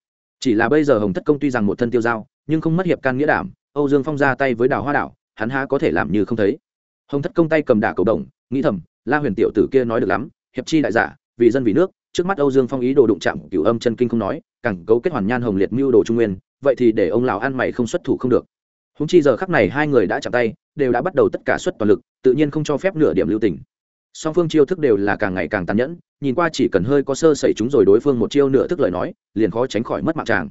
Chỉ là bây giờ Hồng Thất Công tuy rằng một thân tiêu dao, nhưng không mất hiệp can nghĩa đảm, Âu Dương Phong ra tay với Đào Hoa đảo, hắn há có thể làm như không thấy. Hồng Thất Công tay cầm đả cầu đồng, nghĩ thầm, La Huyền tiểu tử kia nói được lắm, hiệp chi đại giả, vì dân vì nước, trước mắt Âu Dương Phong ý đồ đụng chạm cửu âm chân kinh không nói, càng cấu kết hoàn nhan hồng liệt mưu đồ trung nguyên, vậy thì để ông lão ăn mày không xuất thủ không được. Húng chi giờ khắc này hai người đã chạm tay, đều đã bắt đầu tất cả xuất toàn lực, tự nhiên không cho phép nửa điểm lưu tình. Song phương chiêu thức đều là càng ngày càng tàn nhẫn, nhìn qua chỉ cần hơi có sơ sẩy chúng rồi đối phương một chiêu nửa thức lời nói, liền khó tránh khỏi mất mạng chàng.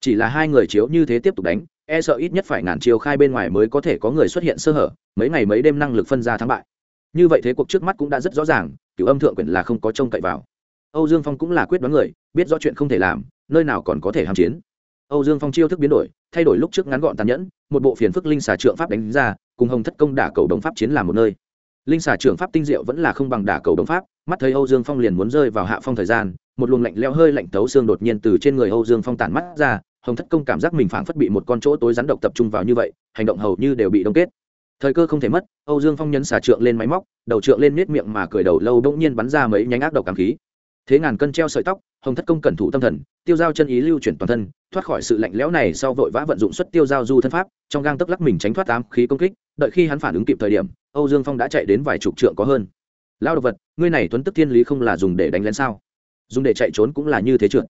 Chỉ là hai người chiếu như thế tiếp tục đánh, e sợ ít nhất phải ngàn chiều khai bên ngoài mới có thể có người xuất hiện sơ hở, mấy ngày mấy đêm năng lực phân ra thắng bại. Như vậy thế cuộc trước mắt cũng đã rất rõ ràng, Cựu âm thượng quyền là không có trông cậy vào. Âu Dương Phong cũng là quyết đoán người, biết rõ chuyện không thể làm, nơi nào còn có thể hàm chiến. Âu Dương Phong chiêu thức biến đổi, thay đổi lúc trước ngắn gọn tàn nhẫn, một bộ phiền phức linh xà trượng pháp đánh ra, cùng Hồng Thất công đả cầu đồng pháp chiến làm một nơi. Linh xà trượng pháp tinh diệu vẫn là không bằng đả cầu đồng pháp, mắt thấy Âu Dương Phong liền muốn rơi vào hạ phong thời gian, một luồng lạnh lẽo hơi lạnh tấu xương đột nhiên từ trên người Âu Dương Phong tản mắt ra, Hồng Thất công cảm giác mình phảng phất bị một con chỗ tối rắn độc tập trung vào như vậy, hành động hầu như đều bị đông kết. Thời cơ không thể mất, Âu Dương Phong nhấn xà trượng lên máy móc, đầu trượng lên nết miệng mà cười đầu lâu bỗng nhiên bắn ra mấy nhánh ác độc cảm khí. Thế ngàn cân treo sợi tóc hồng thất công cẩn thủ tâm thần tiêu giao chân ý lưu chuyển toàn thân thoát khỏi sự lạnh lẽo này sau vội vã vận dụng xuất tiêu giao du thân pháp trong gang tấc lắc mình tránh thoát tám khí công kích đợi khi hắn phản ứng kịp thời điểm âu dương phong đã chạy đến vài chục trượng có hơn. Lao độc vật ngươi này tuấn tức thiên lý không là dùng để đánh lén sao? Dùng để chạy trốn cũng là như thế trượt.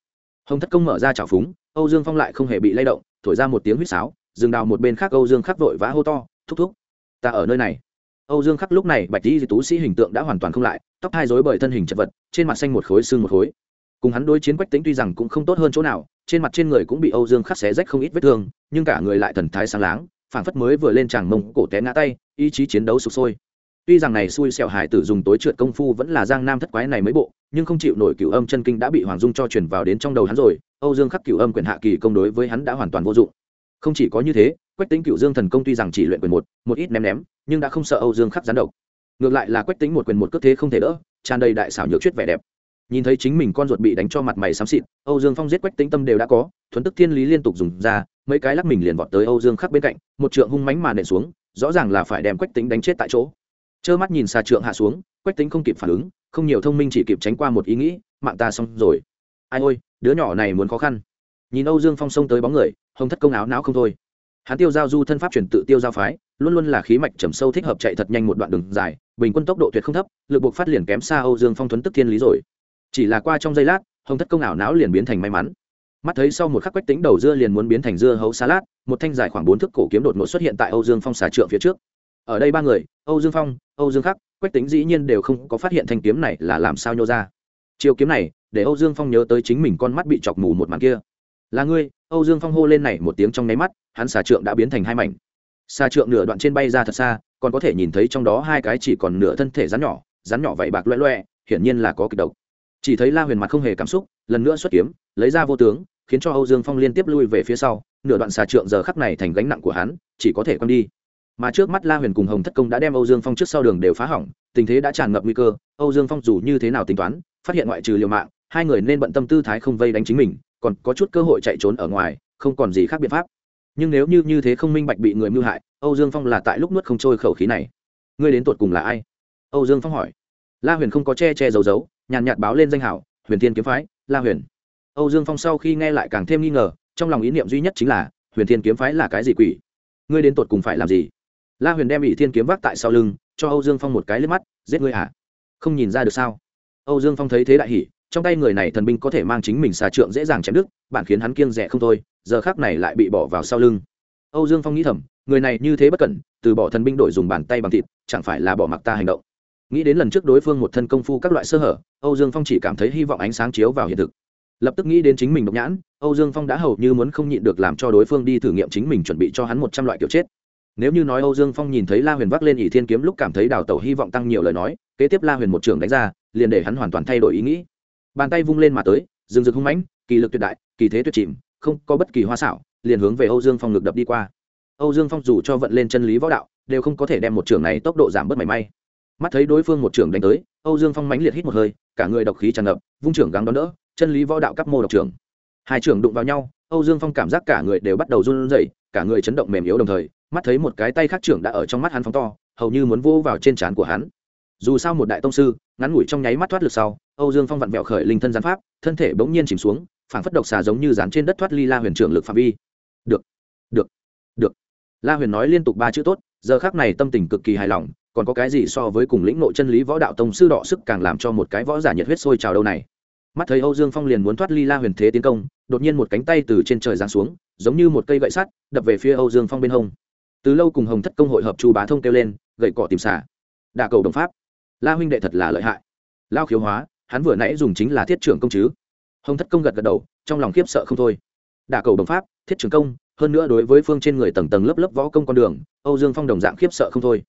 Hồng thất công mở ra chảo phúng âu dương phong lại không hề bị lay động thổi ra một tiếng huýt sáo dừng đào một bên khác âu dương khắc vội vã hô to thúc thúc ta ở nơi này Âu Dương Khắc lúc này bạch y tú sĩ hình tượng đã hoàn toàn không lại, tóc hai rối bởi thân hình chật vật, trên mặt xanh một khối xương một khối. Cùng hắn đối chiến Quách Tĩnh tuy rằng cũng không tốt hơn chỗ nào, trên mặt trên người cũng bị Âu Dương Khắc xé rách không ít vết thương, nhưng cả người lại thần thái sáng láng, phảng phất mới vừa lên tràng mông cổ té ngã tay, ý chí chiến đấu sục sôi. Tuy rằng này xui xẻo hải tử dùng tối trượt công phu vẫn là giang nam thất quái này mấy bộ, nhưng không chịu nổi cửu âm chân kinh đã bị Hoàng Dung cho truyền vào đến trong đầu hắn rồi, Âu Dương Khắc cửu âm quyền hạ kỳ công đối với hắn đã hoàn toàn vô dụng. Không chỉ có như thế, Quách Tĩnh cửu Dương thần công tuy rằng chỉ luyện quyền một, một ít ném ném, nhưng đã không sợ Âu Dương Khắc gián độc. Ngược lại là quách tính một quyền một cước thế không thể đỡ tràn đầy đại xảo nhược chuyết vẻ đẹp. Nhìn thấy chính mình con ruột bị đánh cho mặt mày xám xịt âu dương phong giết quách tính tâm đều đã có thuấn tức thiên lý liên tục dùng ra mấy cái lắc mình liền vọt tới âu dương khắc bên cạnh một trượng hung mánh mà nện xuống rõ ràng là phải đem quách tính đánh chết tại chỗ trơ mắt nhìn xà trượng hạ xuống, quách tính không kịp phản ứng, không nhiều thông minh chỉ kịp tránh qua một ý nghĩ, mạng ta xong rồi. Ai ôi, đứa nhỏ này muốn khó khăn. Nhìn âu dương phong xông tới bóng người, hồng thất công áo não không thôi. Hắn tiêu giao du thân pháp chuyển tự tiêu giao phái, luôn luôn là khí mạch trầm sâu thích hợp chạy thật nhanh một đoạn đường dài, bình quân tốc độ tuyệt không thấp, lực buộc phát liền kém xa âu dương phong thuấn tức thiên lý rồi. Chỉ là qua trong giây lát, hồng thất công ảo não liền biến thành may mắn. Mắt thấy sau một khắc quách tính đầu dưa liền muốn biến thành dưa hấu salad, một thanh dài khoảng bốn thước cổ kiếm đột ngột xuất hiện tại âu dương phong xà trượng phía trước ở đây ba người, âu dương phong, âu dương khắc, quách tính dĩ nhiên đều không có phát hiện thanh kiếm này là làm sao nhô ra. Chiều kiếm này, để âu dương phong nhớ tới chính mình con mắt bị chọc mù một màn kia. Là ngươi, âu dương phong hô lên này một tiếng trong nháy mắt, hắn xà trượng đã biến thành hai mảnh. Xà trượng nửa đoạn trên bay ra thật xa, còn có thể nhìn thấy trong đó hai cái chỉ còn nửa thân thể rắn nhỏ rắn nhỏ vậy bạc loẹ loẹ, hiển nhiên là có kịch độc. Chỉ thấy la huyền mặt không hề cảm xúc, lần nữa xuất kiếm, lấy ra vô tướng, khiến cho âu dương phong liên tiếp lui về phía sau, nửa đoạn xà trượng giờ khắc này thành gánh nặng của hắn, chỉ có thể quăng đi mà trước mắt la huyền cùng hồng thất công đã đem âu dương phong trước sau đường đều phá hỏng, tình thế đã tràn ngập nguy cơ, âu dương phong dù như thế nào tính toán, phát hiện ngoại trừ liều mạng, hai người nên bận tâm tư thái không vây đánh chính mình, còn có chút cơ hội chạy trốn ở ngoài, không còn gì khác biện pháp. Nhưng nếu như như thế không minh bạch bị người mưu hại, âu dương phong là tại lúc nuốt không trôi khẩu khí này. Ngươi đến tột cùng là ai? Âu dương phong hỏi. La huyền không có che che giấu giấu, nhàn nhạt báo lên danh hảo huyền thiên kiếm phái, la huyền. Âu dương phong sau khi nghe lại càng thêm nghi ngờ, trong lòng ý niệm duy nhất chính là, huyền thiên kiếm phái là cái gì quỷ? Ngươi đến tột cùng phải làm gì? La huyền đem ỷ thiên kiếm vác tại sau lưng, cho âu dương phong một cái liếc mắt, giết ngươi hả? Không nhìn ra được sao? Âu dương phong thấy thế đại hỉ, trong tay người này thần binh có thể mang chính mình xà trượng dễ dàng chém đứt, bạn khiến hắn kiêng rẻ không thôi, giờ khác này lại bị bỏ vào sau lưng. Âu dương phong nghĩ thầm, người này như thế bất cẩn, từ bỏ thần binh đổi dùng bàn tay bằng thịt, chẳng phải là bỏ mặc ta hành động? Nghĩ đến lần trước đối phương một thân công phu các loại sơ hở, âu dương phong chỉ cảm thấy hy vọng ánh sáng chiếu vào hiện thực. Lập tức nghĩ đến chính mình độc nhãn, âu dương phong đã hầu như muốn không nhịn được làm cho đối phương đi thử nghiệm chính mình chuẩn bị cho hắn một trăm loại kiểu chết nếu như nói âu dương phong nhìn thấy la huyền vác lên ỷ thiên kiếm lúc cảm thấy đào tẩu hy vọng tăng nhiều lời nói, kế tiếp la huyền một trường đánh ra, liền để hắn hoàn toàn thay đổi ý nghĩ. Bàn tay vung lên mà tới, rừng rực hung mãnh, kỳ lực tuyệt đại, kỳ thế tuyệt chìm, không có bất kỳ hoa xảo, liền hướng về âu dương phong ngực đập đi qua. Âu dương phong dù cho vận lên chân lý võ đạo, đều không có thể đem một trường này tốc độ giảm bớt mảy may. Mắt thấy đối phương một trường đánh tới, âu dương phong mãnh liệt hít một hơi, cả người độc khí tràn ngập, vung trưởng gắng đón đỡ, chân lý võ đạo cấp mô độc trưởng. Hai trưởng đụng vào nhau, âu dương phong cảm giác cả người đều bắt đầu run rẩy, cả người chấn động mềm yếu đồng thời mắt thấy một cái tay khác trưởng đã ở trong mắt hắn phóng to, hầu như muốn vô vào trên trán của hắn. Dù sao một đại tông sư, ngắn ngủi trong nháy mắt thoát lực sau, âu dương phong vặn vẹo khởi linh thân gián pháp, thân thể bỗng nhiên chìm xuống, phảng phất độc xà giống như dán trên đất thoát ly la huyền trưởng lực phạm vi. Được được được. La huyền nói liên tục ba chữ tốt, giờ khác này tâm tình cực kỳ hài lòng, còn có cái gì so với cùng lĩnh nội chân lý võ đạo tông sư đọ sức càng làm cho một cái võ giả nhiệt huyết sôi trào đâu này. Mắt thấy âu dương phong liền muốn thoát ly la huyền thế tiến công, đột nhiên một cánh tay từ trên trời giáng xuống, giống như một cây gậy sắt, đập về phía âu dương phong bên hông từ lâu cùng hồng thất công hội hợp chu bá thông kêu lên, gậy cọ tìm xả đà cầu đồng pháp. La huynh đệ thật là lợi hại. Lao khiếu hóa, hắn vừa nãy dùng chính là thiết trưởng công chứ. Hồng thất công gật gật đầu, trong lòng khiếp sợ không thôi. Đà cầu đồng pháp, thiết trưởng công, hơn nữa đối với phương trên người tầng tầng lớp lớp võ công con đường, âu dương phong đồng dạng khiếp sợ không thôi.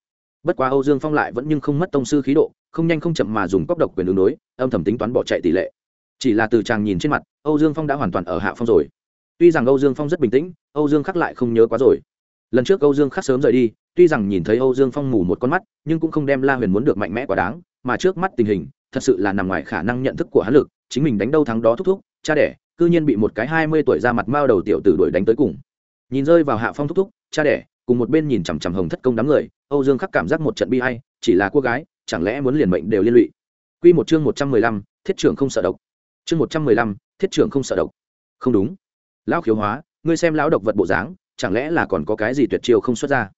Bất quá âu dương phong lại vẫn nhưng không mất tông sư khí độ, không nhanh không chậm mà dùng cóc độc quyền đường đối, âm thầm tính toán bỏ chạy tỷ lệ. Chỉ là từ chàng nhìn trên mặt, âu dương phong đã hoàn toàn ở hạ phong rồi. Tuy rằng âu dương phong rất bình tĩnh, âu dương khắc lại không nhớ quá rồi lần trước âu dương khắc sớm rời đi, tuy rằng nhìn thấy âu dương phong mù một con mắt, nhưng cũng không đem la huyền muốn được mạnh mẽ quá đáng, mà trước mắt tình hình, thật sự là nằm ngoài khả năng nhận thức của hắn lực, chính mình đánh đâu thắng đó thúc thúc, cha đẻ, cư nhiên bị một cái hai mươi tuổi ra mặt mao đầu tiểu tử đuổi đánh tới cùng. Nhìn rơi vào hạ phong thúc thúc, cha đẻ, cùng một bên nhìn chằm chằm hồng thất công đám người, âu dương khắc cảm giác một trận bi hay chỉ là cô gái, chẳng lẽ muốn liền mệnh đều liên lụy. Quy một chương một trăm mười lăm, thiết trưởng không sợ độc. Chương một trăm mười lăm, thiết trưởng không sợ độc. Không đúng. Lão khiếu hóa, ngươi xem lão độc vật bộ dáng chẳng lẽ là còn có cái gì tuyệt chiêu không xuất ra?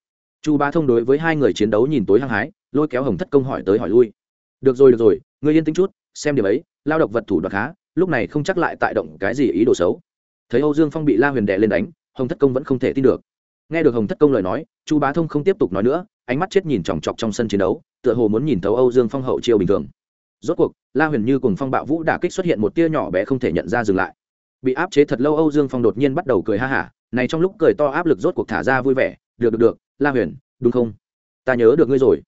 Chu ba thông đối với hai người chiến đấu nhìn tối hăng hái, lôi kéo hồng thất công hỏi tới hỏi lui. Được rồi được rồi, ngươi yên tĩnh chút, xem điểm ấy, lao động vật thủ đoạt khá, lúc này không chắc lại tại động cái gì ý đồ xấu. Thấy âu dương phong bị la huyền đệ lên đánh, hồng thất công vẫn không thể tin được. Nghe được hồng thất công lời nói, chu bá thông không tiếp tục nói nữa, ánh mắt chết nhìn chòng chọc trong sân chiến đấu, tựa hồ muốn nhìn thấu âu dương phong hậu chiêu bình thường. Rốt cuộc, la huyền như cùng phong bạo vũ đả kích xuất hiện một tia nhỏ bé không thể nhận ra dừng lại. Bị áp chế thật lâu, âu dương phong đột nhiên bắt đầu cười ha hả này trong lúc cười to áp lực rốt cuộc thả ra vui vẻ, được được được, la huyền, đúng không? Ta nhớ được ngươi rồi.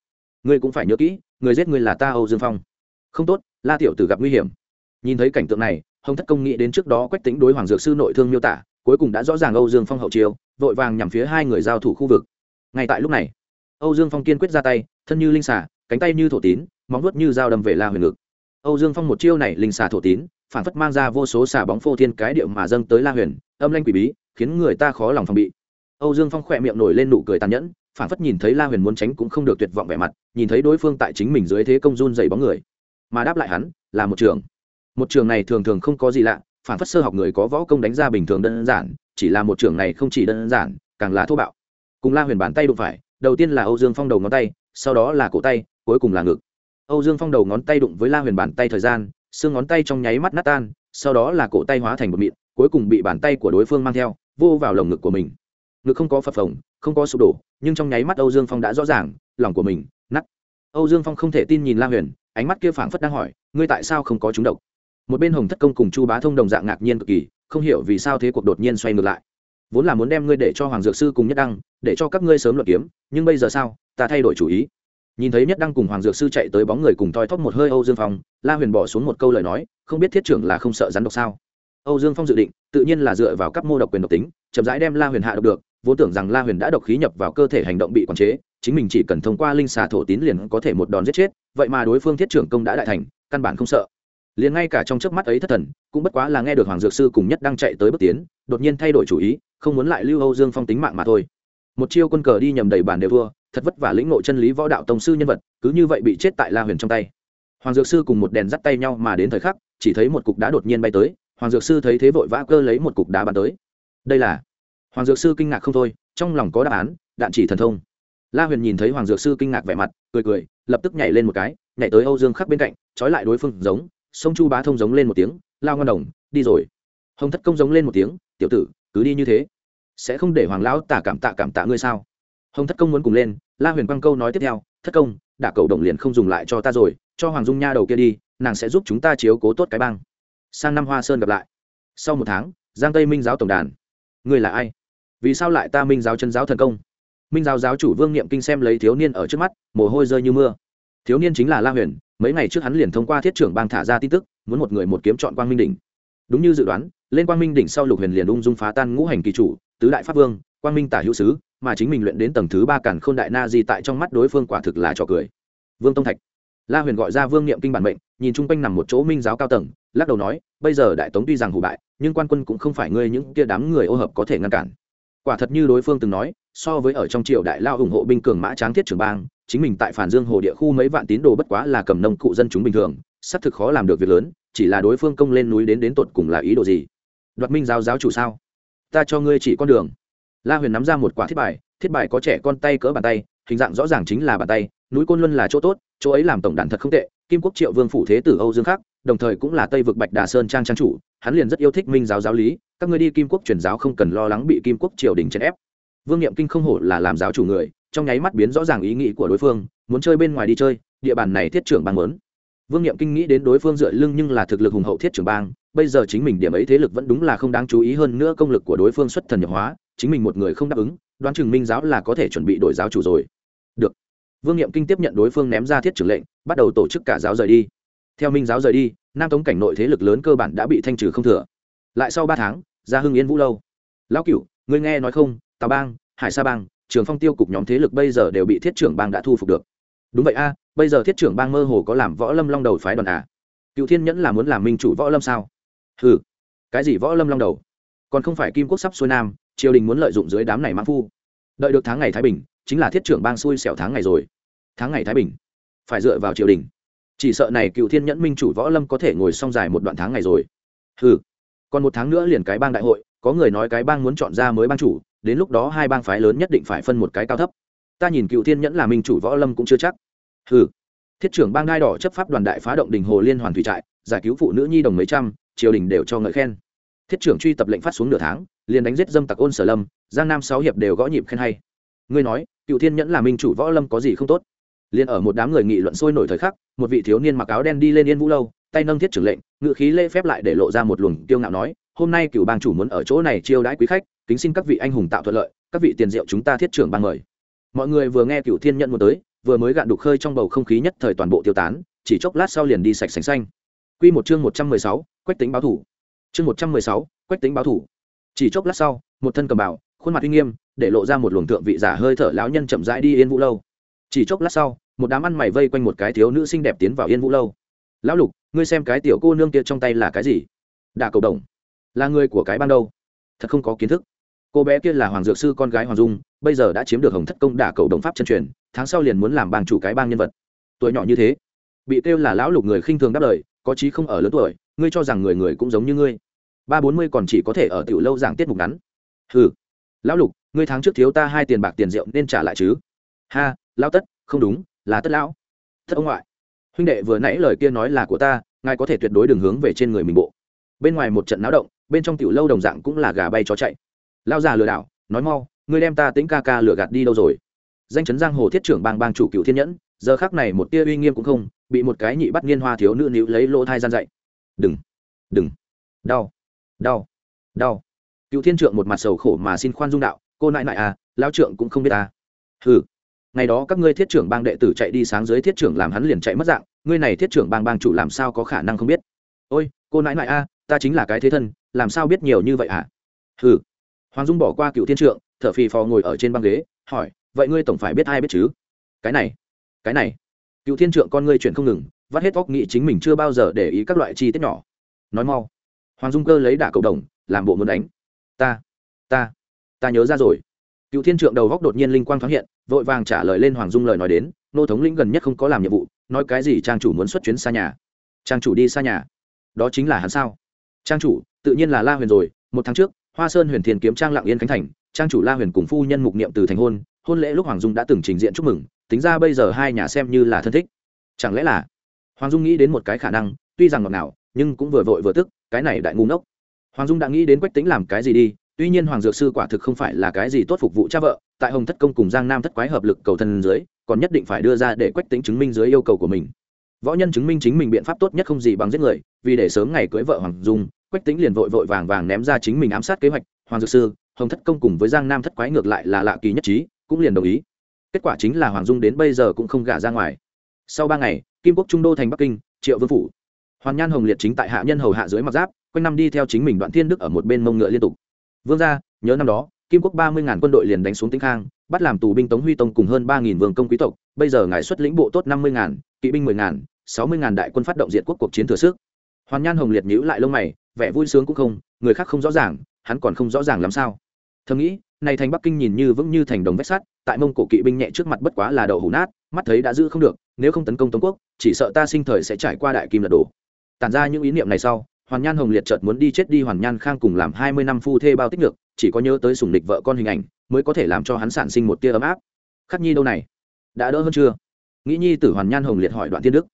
Ngươi cũng phải nhớ kỹ, người giết ngươi là ta âu dương phong. Không tốt, la tiểu tử gặp nguy hiểm. Nhìn thấy cảnh tượng này, hồng thất công nghĩ đến trước đó quách tính đối hoàng dược sư nội thương miêu tả, cuối cùng đã rõ ràng âu dương phong hậu chiêu, vội vàng nhằm phía hai người giao thủ khu vực. Ngay tại lúc này, âu dương phong kiên quyết ra tay, thân như linh xà, cánh tay như thổ tín, móng vuốt như dao đâm về la huyền ngực. Âu dương phong một chiêu này linh xà thổ tín, phản phất mang ra vô số xà bóng phô thiên cái điệu mà dâng tới la huyền, âm lanh quỷ bí khiến người ta khó lòng phòng bị. Âu dương phong khỏe miệng nổi lên nụ cười tàn nhẫn, phản phất nhìn thấy la huyền muốn tránh cũng không được tuyệt vọng vẻ mặt, nhìn thấy đối phương tại chính mình dưới thế công run dày bóng người. Mà đáp lại hắn, là một trường. Một trường này thường thường không có gì lạ, phản phất sơ học người có võ công đánh ra bình thường đơn giản, chỉ là một trường này không chỉ đơn giản, càng là thô bạo. Cùng la huyền bàn tay đụng phải, đầu tiên là âu dương phong đầu ngón tay, sau đó là cổ tay, cuối cùng là ngực. Âu dương phong đầu ngón tay đụng với la huyền bàn tay thời gian, xương ngón tay trong nháy mắt nát tan, sau đó là cổ tay hóa thành một mịn, cuối cùng bị bàn tay của đối phương mang theo vô vào lồng ngực của mình. Ngực không có phập phồng, không có sụp đổ, nhưng trong nháy mắt âu dương phong đã rõ ràng, lòng của mình nắt âu dương phong không thể tin nhìn la huyền, ánh mắt kia phảng phất đang hỏi, ngươi tại sao không có chúng độc? Một bên hồng thất công cùng chu bá thông đồng dạng ngạc nhiên cực kỳ, không hiểu vì sao thế cuộc đột nhiên xoay ngược lại. Vốn là muốn đem ngươi để cho hoàng dược sư cùng nhất đăng, để cho các ngươi sớm luận kiếm, nhưng bây giờ sao? Ta thay đổi chủ ý. Nhìn thấy nhất đăng cùng hoàng dược sư chạy tới bóng người cùng thoi thóp một hơi âu dương phong, la huyền bỏ xuống một câu lời nói, không biết thiết trưởng là không sợ rắn độc sao? Âu dương phong dự định, tự nhiên là dựa vào các mô độc quyền độc tính, chậm rãi đem la huyền hạ độc được, vốn tưởng rằng la huyền đã độc khí nhập vào cơ thể hành động bị quản chế, chính mình chỉ cần thông qua linh xà thổ tín liền có thể một đòn giết chết, vậy mà đối phương thiết trưởng công đã đại thành, căn bản không sợ. Liền ngay cả trong chớp mắt ấy thất thần, cũng bất quá là nghe được hoàng dược sư cùng nhất đang chạy tới bước tiến, đột nhiên thay đổi chủ ý, không muốn lại lưu âu dương phong tính mạng mà thôi. Một chiêu quân cờ đi nhầm đầy bàn đều vua thật vất vả lĩnh ngộ chân lý võ đạo tông sư nhân vật, cứ như vậy bị chết tại la huyền trong tay. Hoàng dược sư cùng một đèn dắt tay nhau mà đến thời khắc, chỉ thấy một cục đá đột nhiên bay tới hoàng dược sư thấy thế vội vã cơ lấy một cục đá bắn tới. Đây là? Hoàng dược sư kinh ngạc không thôi, trong lòng có đáp án, đạn chỉ thần thông. La huyền nhìn thấy hoàng dược sư kinh ngạc vẻ mặt, cười cười, lập tức nhảy lên một cái, nhảy tới âu dương khắc bên cạnh, trói lại đối phương giống, sông chu bá thông giống lên một tiếng, lao ngon đồng, đi rồi. Hồng thất công giống lên một tiếng, tiểu tử, cứ đi như thế, sẽ không để hoàng lão tả cảm tạ cảm tạ ngươi sao? Hồng thất công muốn cùng lên, la huyền quang câu nói tiếp theo, thất công, đả cầu đồng liền không dùng lại cho ta rồi, cho hoàng dung nha đầu kia đi, nàng sẽ giúp chúng ta chiếu cố tốt cái băng sang năm hoa sơn gặp lại. Sau một tháng, giang tây minh giáo tổng đàn. Người là ai? Vì sao lại ta minh giáo chân giáo thần công? Minh giáo giáo chủ vương niệm kinh xem lấy thiếu niên ở trước mắt, mồ hôi rơi như mưa. Thiếu niên chính là la huyền, mấy ngày trước hắn liền thông qua thiết trưởng bang thả ra tin tức, muốn một người một kiếm chọn quang minh đỉnh. Đúng như dự đoán, lên quang minh đỉnh sau lục huyền liền ung dung phá tan ngũ hành kỳ chủ, tứ đại pháp vương, quang minh tả hữu sứ, mà chính mình luyện đến tầng thứ ba cản k h ô n đại na di tại trong mắt đối phương quả thực là trò cười. Vương tông thạch. La huyền gọi ra vương niệm kinh bản mệnh nhìn chung quanh nằm một chỗ minh giáo cao tầng, lắc đầu nói, bây giờ đại tống tuy rằng hủ bại, nhưng quan quân cũng không phải ngươi những kia đám người ô hợp có thể ngăn cản. Quả thật như đối phương từng nói, so với ở trong triều đại lao ủng hộ binh cường mã tráng thiết trưởng bang, chính mình tại phản dương hồ địa khu mấy vạn tín đồ bất quá là cầm nông cụ dân chúng bình thường, xác thực khó làm được việc lớn, chỉ là đối phương công lên núi đến đến tột cùng là ý đồ gì? Đoạt minh giáo giáo chủ sao? Ta cho ngươi chỉ con đường. La huyền nắm ra một quả thiết bài thiết bài có trẻ con tay cỡ bàn tay, hình dạng rõ ràng chính là bàn tay, núi côn luân là chỗ tốt, chỗ ấy làm tổng đàn thật không tệ kim quốc triệu vương phủ thế tử âu dương Khắc, đồng thời cũng là tây vực bạch đà sơn trang trang chủ hắn liền rất yêu thích minh giáo giáo lý các ngươi đi kim quốc truyền giáo không cần lo lắng bị kim quốc triều đình chèn ép. Vương n kinh không hổ là làm giáo chủ người trong nháy mắt biến rõ ràng ý nghĩ của đối phương muốn chơi bên ngoài đi chơi địa bàn này thiết trưởng bang lớn vương n kinh nghĩ đến đối phương dựa lưng nhưng là thực lực hùng hậu thiết trưởng bang bây giờ chính mình điểm ấy thế lực vẫn đúng là không đáng chú ý hơn nữa công lực của đối phương xuất thần nhập hóa chính mình một người không đáp ứng đoán chừng minh giáo là có thể chuẩn bị đổi giáo chủ rồi. Được vương nghiệm kinh tiếp nhận đối phương ném ra thiết trưởng lệnh, bắt đầu tổ chức cả giáo rời đi. Theo minh giáo rời đi, nam tống cảnh nội thế lực lớn cơ bản đã bị thanh trừ không thừa. Lại sau ba tháng ra hưng yên vũ lâu. Lão cựu ngươi nghe nói không, tào bang, hải sa bang, trường phong tiêu cục nhóm thế lực bây giờ đều bị thiết trưởng bang đã thu phục được. Đúng vậy a, bây giờ thiết trưởng bang mơ hồ có làm võ lâm long đầu phái đoàn à? Cựu thiên nhẫn là muốn làm minh chủ võ lâm sao? Ừ cái gì võ lâm long đầu? Còn không phải kim quốc sắp xuôi nam, triều đình muốn lợi dụng dưới đám này mãn phu đợi được tháng ngày thái bình, chính là thiết trưởng bang xui xẻo tháng ngày rồi. Tháng ngày thái bình, phải dựa vào triều đình. Chỉ sợ này cựu thiên nhẫn minh chủ võ lâm có thể ngồi xong dài một đoạn tháng ngày rồi. Ừ còn một tháng nữa liền cái bang đại hội, có người nói cái bang muốn chọn ra mới bang chủ, đến lúc đó hai bang phái lớn nhất định phải phân một cái cao thấp. Ta nhìn cựu thiên nhẫn là minh chủ võ lâm cũng chưa chắc. Ừ thiết trưởng bang đai đỏ chấp pháp đoàn đại phá động đình hồ liên hoàn thủy trại, giải cứu phụ nữ nhi đồng mấy trăm, triều đình đều cho ngợi khen. Thiết trưởng truy tập lệnh phát xuống nửa tháng liền đánh giết dâm tặc ôn sở lâm giang nam sáu hiệp đều gõ nhịp khen hay ngươi nói cựu thiên nhẫn là minh chủ võ lâm có gì không tốt liền ở một đám người nghị luận sôi nổi thời khắc một vị thiếu niên mặc áo đen đi lên yên vũ lâu tay nâng thiết trưởng lệnh ngự khí lễ phép lại để lộ ra một luồng kiêu ngạo nói hôm nay cựu bang chủ muốn ở chỗ này chiêu đãi quý khách kính xin các vị anh hùng tạo thuận lợi các vị tiền diệu chúng ta thiết trưởng bang mời mọi người vừa nghe cựu thiên nhận một tới vừa mới gạn đục khơi trong bầu không khí nhất thời toàn bộ tiêu tán chỉ chốc lát sau liền đi sạch sành xanh Quy một chương một trăm mười sáu, quách tính báo thủ. Chương một trăm mười sáu, quách tính báo thủ. Chỉ chốc lát sau, một thân cầm bảo, khuôn mặt uy nghiêm, để lộ ra một luồng thượng vị giả hơi thở lão nhân chậm rãi đi yên vũ lâu. Chỉ chốc lát sau, một đám ăn mày vây quanh một cái thiếu nữ xinh đẹp tiến vào yên vũ lâu. Lão Lục, ngươi xem cái tiểu cô nương kia trong tay là cái gì? Đả cầu đồng. Là người của cái ban đâu? Thật không có kiến thức. cô bé kia là hoàng dược sư con gái hoàng dung bây giờ đã chiếm được hồng thất công đả cầu đồng pháp chân truyền tháng sau liền muốn làm bang chủ cái bang nhân vật tuổi nhỏ như thế bị kêu là lão lục người khinh thường đáp lời có chí không ở lớn tuổi ngươi cho rằng người người cũng giống như ngươi ba bốn mươi còn chỉ có thể ở tiểu lâu giảng tiết mục ngắn. Hừ. Lão lục, ngươi tháng trước thiếu ta hai tiền bạc tiền rượu nên trả lại chứ? Ha, lão tất, không đúng, là tất lão. Thất ông ngoại. Huynh đệ vừa nãy lời kia nói là của ta, ngài có thể tuyệt đối đường hướng về trên người mình bộ. Bên ngoài một trận náo động, bên trong tiểu lâu đồng dạng cũng là gà bay chó chạy. Lao già lừa đảo, nói mau, ngươi đem ta tính ca ca lừa gạt đi đâu rồi? Danh chấn giang hồ thiết trưởng bang bang chủ cựu thiên nhẫn, giờ khác này một tia uy nghiêm cũng không, bị một cái nhị bắt niên hoa thiếu nữ níu lấy lỗ thai gian dậy. Đừng đừng. Đau đau. Đau. Cựu thiên trượng một mặt sầu khổ mà xin khoan dung đạo, cô nại nại à lao trượng cũng không biết ta. Ừ ngày đó các ngươi thiết trưởng bang đệ tử chạy đi sáng dưới thiết trưởng làm hắn liền chạy mất dạng, ngươi này thiết trưởng bang bang chủ làm sao có khả năng không biết? Ôi, cô nãi nãi a ta chính là cái thế thân, làm sao biết nhiều như vậy à? hả ừ hoàng dung bỏ qua cựu thiên trượng, thở phì phò ngồi ở trên băng ghế, hỏi, vậy ngươi tổng phải biết ai biết chứ? Cái này cái này. Cựu thiên trượng con ngươi chuyển không ngừng, vắt hết óc nghĩ chính mình chưa bao giờ để ý các loại chi tiết nhỏ. Nói mau hoàng dung cơ lấy đả cầu đồng, làm bộ muốn đánh. Ta ta ta nhớ ra rồi. Cựu thiên trượng đầu góc đột nhiên linh quang thoáng hiện, vội vàng trả lời lên hoàng dung lời nói đến, nô thống lĩnh gần nhất không có làm nhiệm vụ, nói cái gì trang chủ muốn xuất chuyến xa nhà? Trang chủ đi xa nhà? Đó chính là hắn sao? Trang chủ, tự nhiên là la huyền rồi, một tháng trước, hoa sơn huyền thiền kiếm trang lạng yên khánh thành, trang chủ la huyền cùng phu nhân mục niệm từ thành hôn hôn lễ lúc hoàng dung đã từng trình diện chúc mừng, tính ra bây giờ hai nhà xem như là thân thích. Chẳng lẽ là? Hoàng dung nghĩ đến một cái khả năng, tuy rằng ngọt nào nhưng cũng vừa vội vừa tức cái này đại ngu ngốc. Hoàng dung đã nghĩ đến quách tính làm cái gì đi, tuy nhiên hoàng dược sư quả thực không phải là cái gì tốt phục vụ cha vợ, tại hồng thất công cùng giang nam thất quái hợp lực cầu thân dưới, còn nhất định phải đưa ra để quách tính chứng minh dưới yêu cầu của mình. Võ nhân chứng minh chính mình biện pháp tốt nhất không gì bằng giết người, vì để sớm ngày cưới vợ hoàng dung, quách tính liền vội vội vàng vàng ném ra chính mình ám sát kế hoạch, hoàng dược sư, hồng thất công cùng với giang nam thất quái ngược lại là lạ kỳ nhất trí, cũng liền đồng ý. Kết quả chính là hoàng dung đến bây giờ cũng không gả ra ngoài. Sau ba ngày, kim quốc trung đô thành bắc kinh, triệu vương phủ hoàn nhan hồng liệt chính tại hạ nhân hầu hạ dưới mặt giáp, quanh năm đi theo chính mình đoạn thiên đức ở một bên mông ngựa liên tục. Vương gia, nhớ năm đó, kim quốc ba mươi ngàn quân đội liền đánh xuống tĩnh khang, bắt làm tù binh tống huy tông cùng hơn ba nghìn vương công quý tộc, bây giờ ngài xuất lĩnh bộ tốt năm mươi ngàn, kỵ binh mười ngàn, sáu mươi ngàn đại quân phát động diện quốc cuộc chiến thừa sức. Hoàn nhan hồng liệt nhữ lại lông mày, vẻ vui sướng cũng không, người khác không rõ ràng, hắn còn không rõ ràng làm sao. Thầm nghĩ, này thành bắc kinh nhìn như vững như thành đồng vách sắt, tại mông cổ kỵ binh nhẹ trước mặt bất quá là đậu hủ nát, mắt thấy đã giữ không được, nếu không tấn công tống quốc, chỉ sợ ta sinh thời sẽ trải qua đại kim lật đổ tản ra những ý niệm này sau, hoàn nhan hồng liệt chợt muốn đi chết đi hoàn nhan khang cùng làm hai mươi năm phu thê bao tích được chỉ có nhớ tới sùng địch vợ con hình ảnh, mới có thể làm cho hắn sản sinh một tia ấm áp. Khắc nhi đâu này? Đã đỡ hơn chưa? Nghĩ nhi tử hoàn nhan hồng liệt hỏi đoạn thiên đức.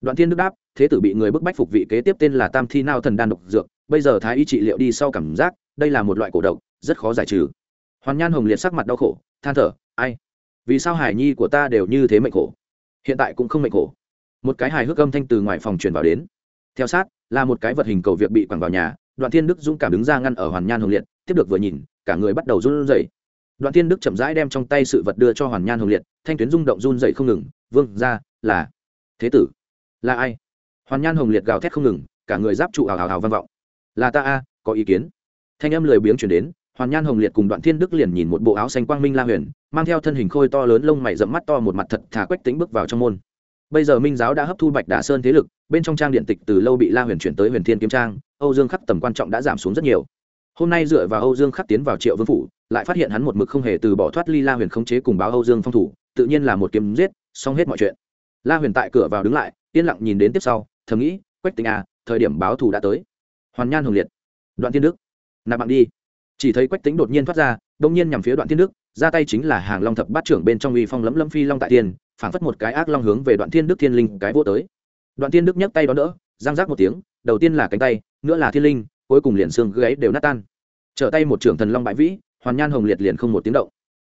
Đoạn thiên đức đáp, thế tử bị người bức bách phục vị kế tiếp tên là tam thi nao thần đan độc dược, bây giờ thái y trị liệu đi sau cảm giác, đây là một loại cổ độc, rất khó giải trừ. Hoàn nhan hồng liệt sắc mặt đau khổ, than thở, ai? Vì sao hải nhi của ta đều như thế mệnh khổ? Hiện tại cũng không mệnh khổ. Một cái hài hước âm thanh từ ngoài phòng truyền vào đến theo sát, là một cái vật hình cầu việc bị quẳng vào nhà, đoạn thiên đức dũng cảm đứng ra ngăn ở hoàn nhan hồng liệt, tiếp được vừa nhìn, cả người bắt đầu run rẩy. Đoạn thiên đức chậm rãi đem trong tay sự vật đưa cho hoàn nhan hồng liệt, thanh tuyến rung động run rẩy không ngừng, vương ra là thế tử. Là ai? Hoàn nhan hồng liệt gào thét không ngừng, cả người giáp trụ hào hào hào vang vọng. Là ta a, có ý kiến. Thanh âm lười biếng chuyển đến, hoàn nhan hồng liệt cùng đoạn thiên đức liền nhìn một bộ áo xanh quang minh la huyền, mang theo thân hình khôi to lớn lông mày rậm mắt to một mặt thật thà quách tính bước vào trong môn bây giờ minh giáo đã hấp thu bạch đà sơn thế lực, bên trong trang điện tịch từ lâu bị la huyền chuyển tới huyền thiên kiếm trang, âu dương khắc tầm quan trọng đã giảm xuống rất nhiều. Hôm nay dựa vào âu dương khắc tiến vào triệu vương phủ, lại phát hiện hắn một mực không hề từ bỏ thoát ly la huyền khống chế cùng báo âu dương phong thủ, tự nhiên là một kiếm giết, xong hết mọi chuyện. La huyền tại cửa vào đứng lại, yên lặng nhìn đến tiếp sau, thầm nghĩ, quách tình à thời điểm báo thù đã tới. Hoàn nhan hồng liệt, đoạn tiên đức, nạp bạn đi. Chỉ thấy quách tính đột nhiên thoát ra, đông nhiên nhằm phía đoạn tiên đức, ra tay chính là hàng long thập bát trưởng bên trong uy phong lấm lâm phi long tại tiên phảng phất một cái ác long hướng về đoạn thiên đức thiên linh cái vô tới. Đoạn thiên đức nhấc tay đón đỡ, giang giác một tiếng, đầu tiên là cánh tay, nữa là thiên linh, cuối cùng liền xương gáy đều nát tan. Trở tay một trưởng thần long bãi vĩ, hoàn nhan hồng liệt liền không một tiếng động.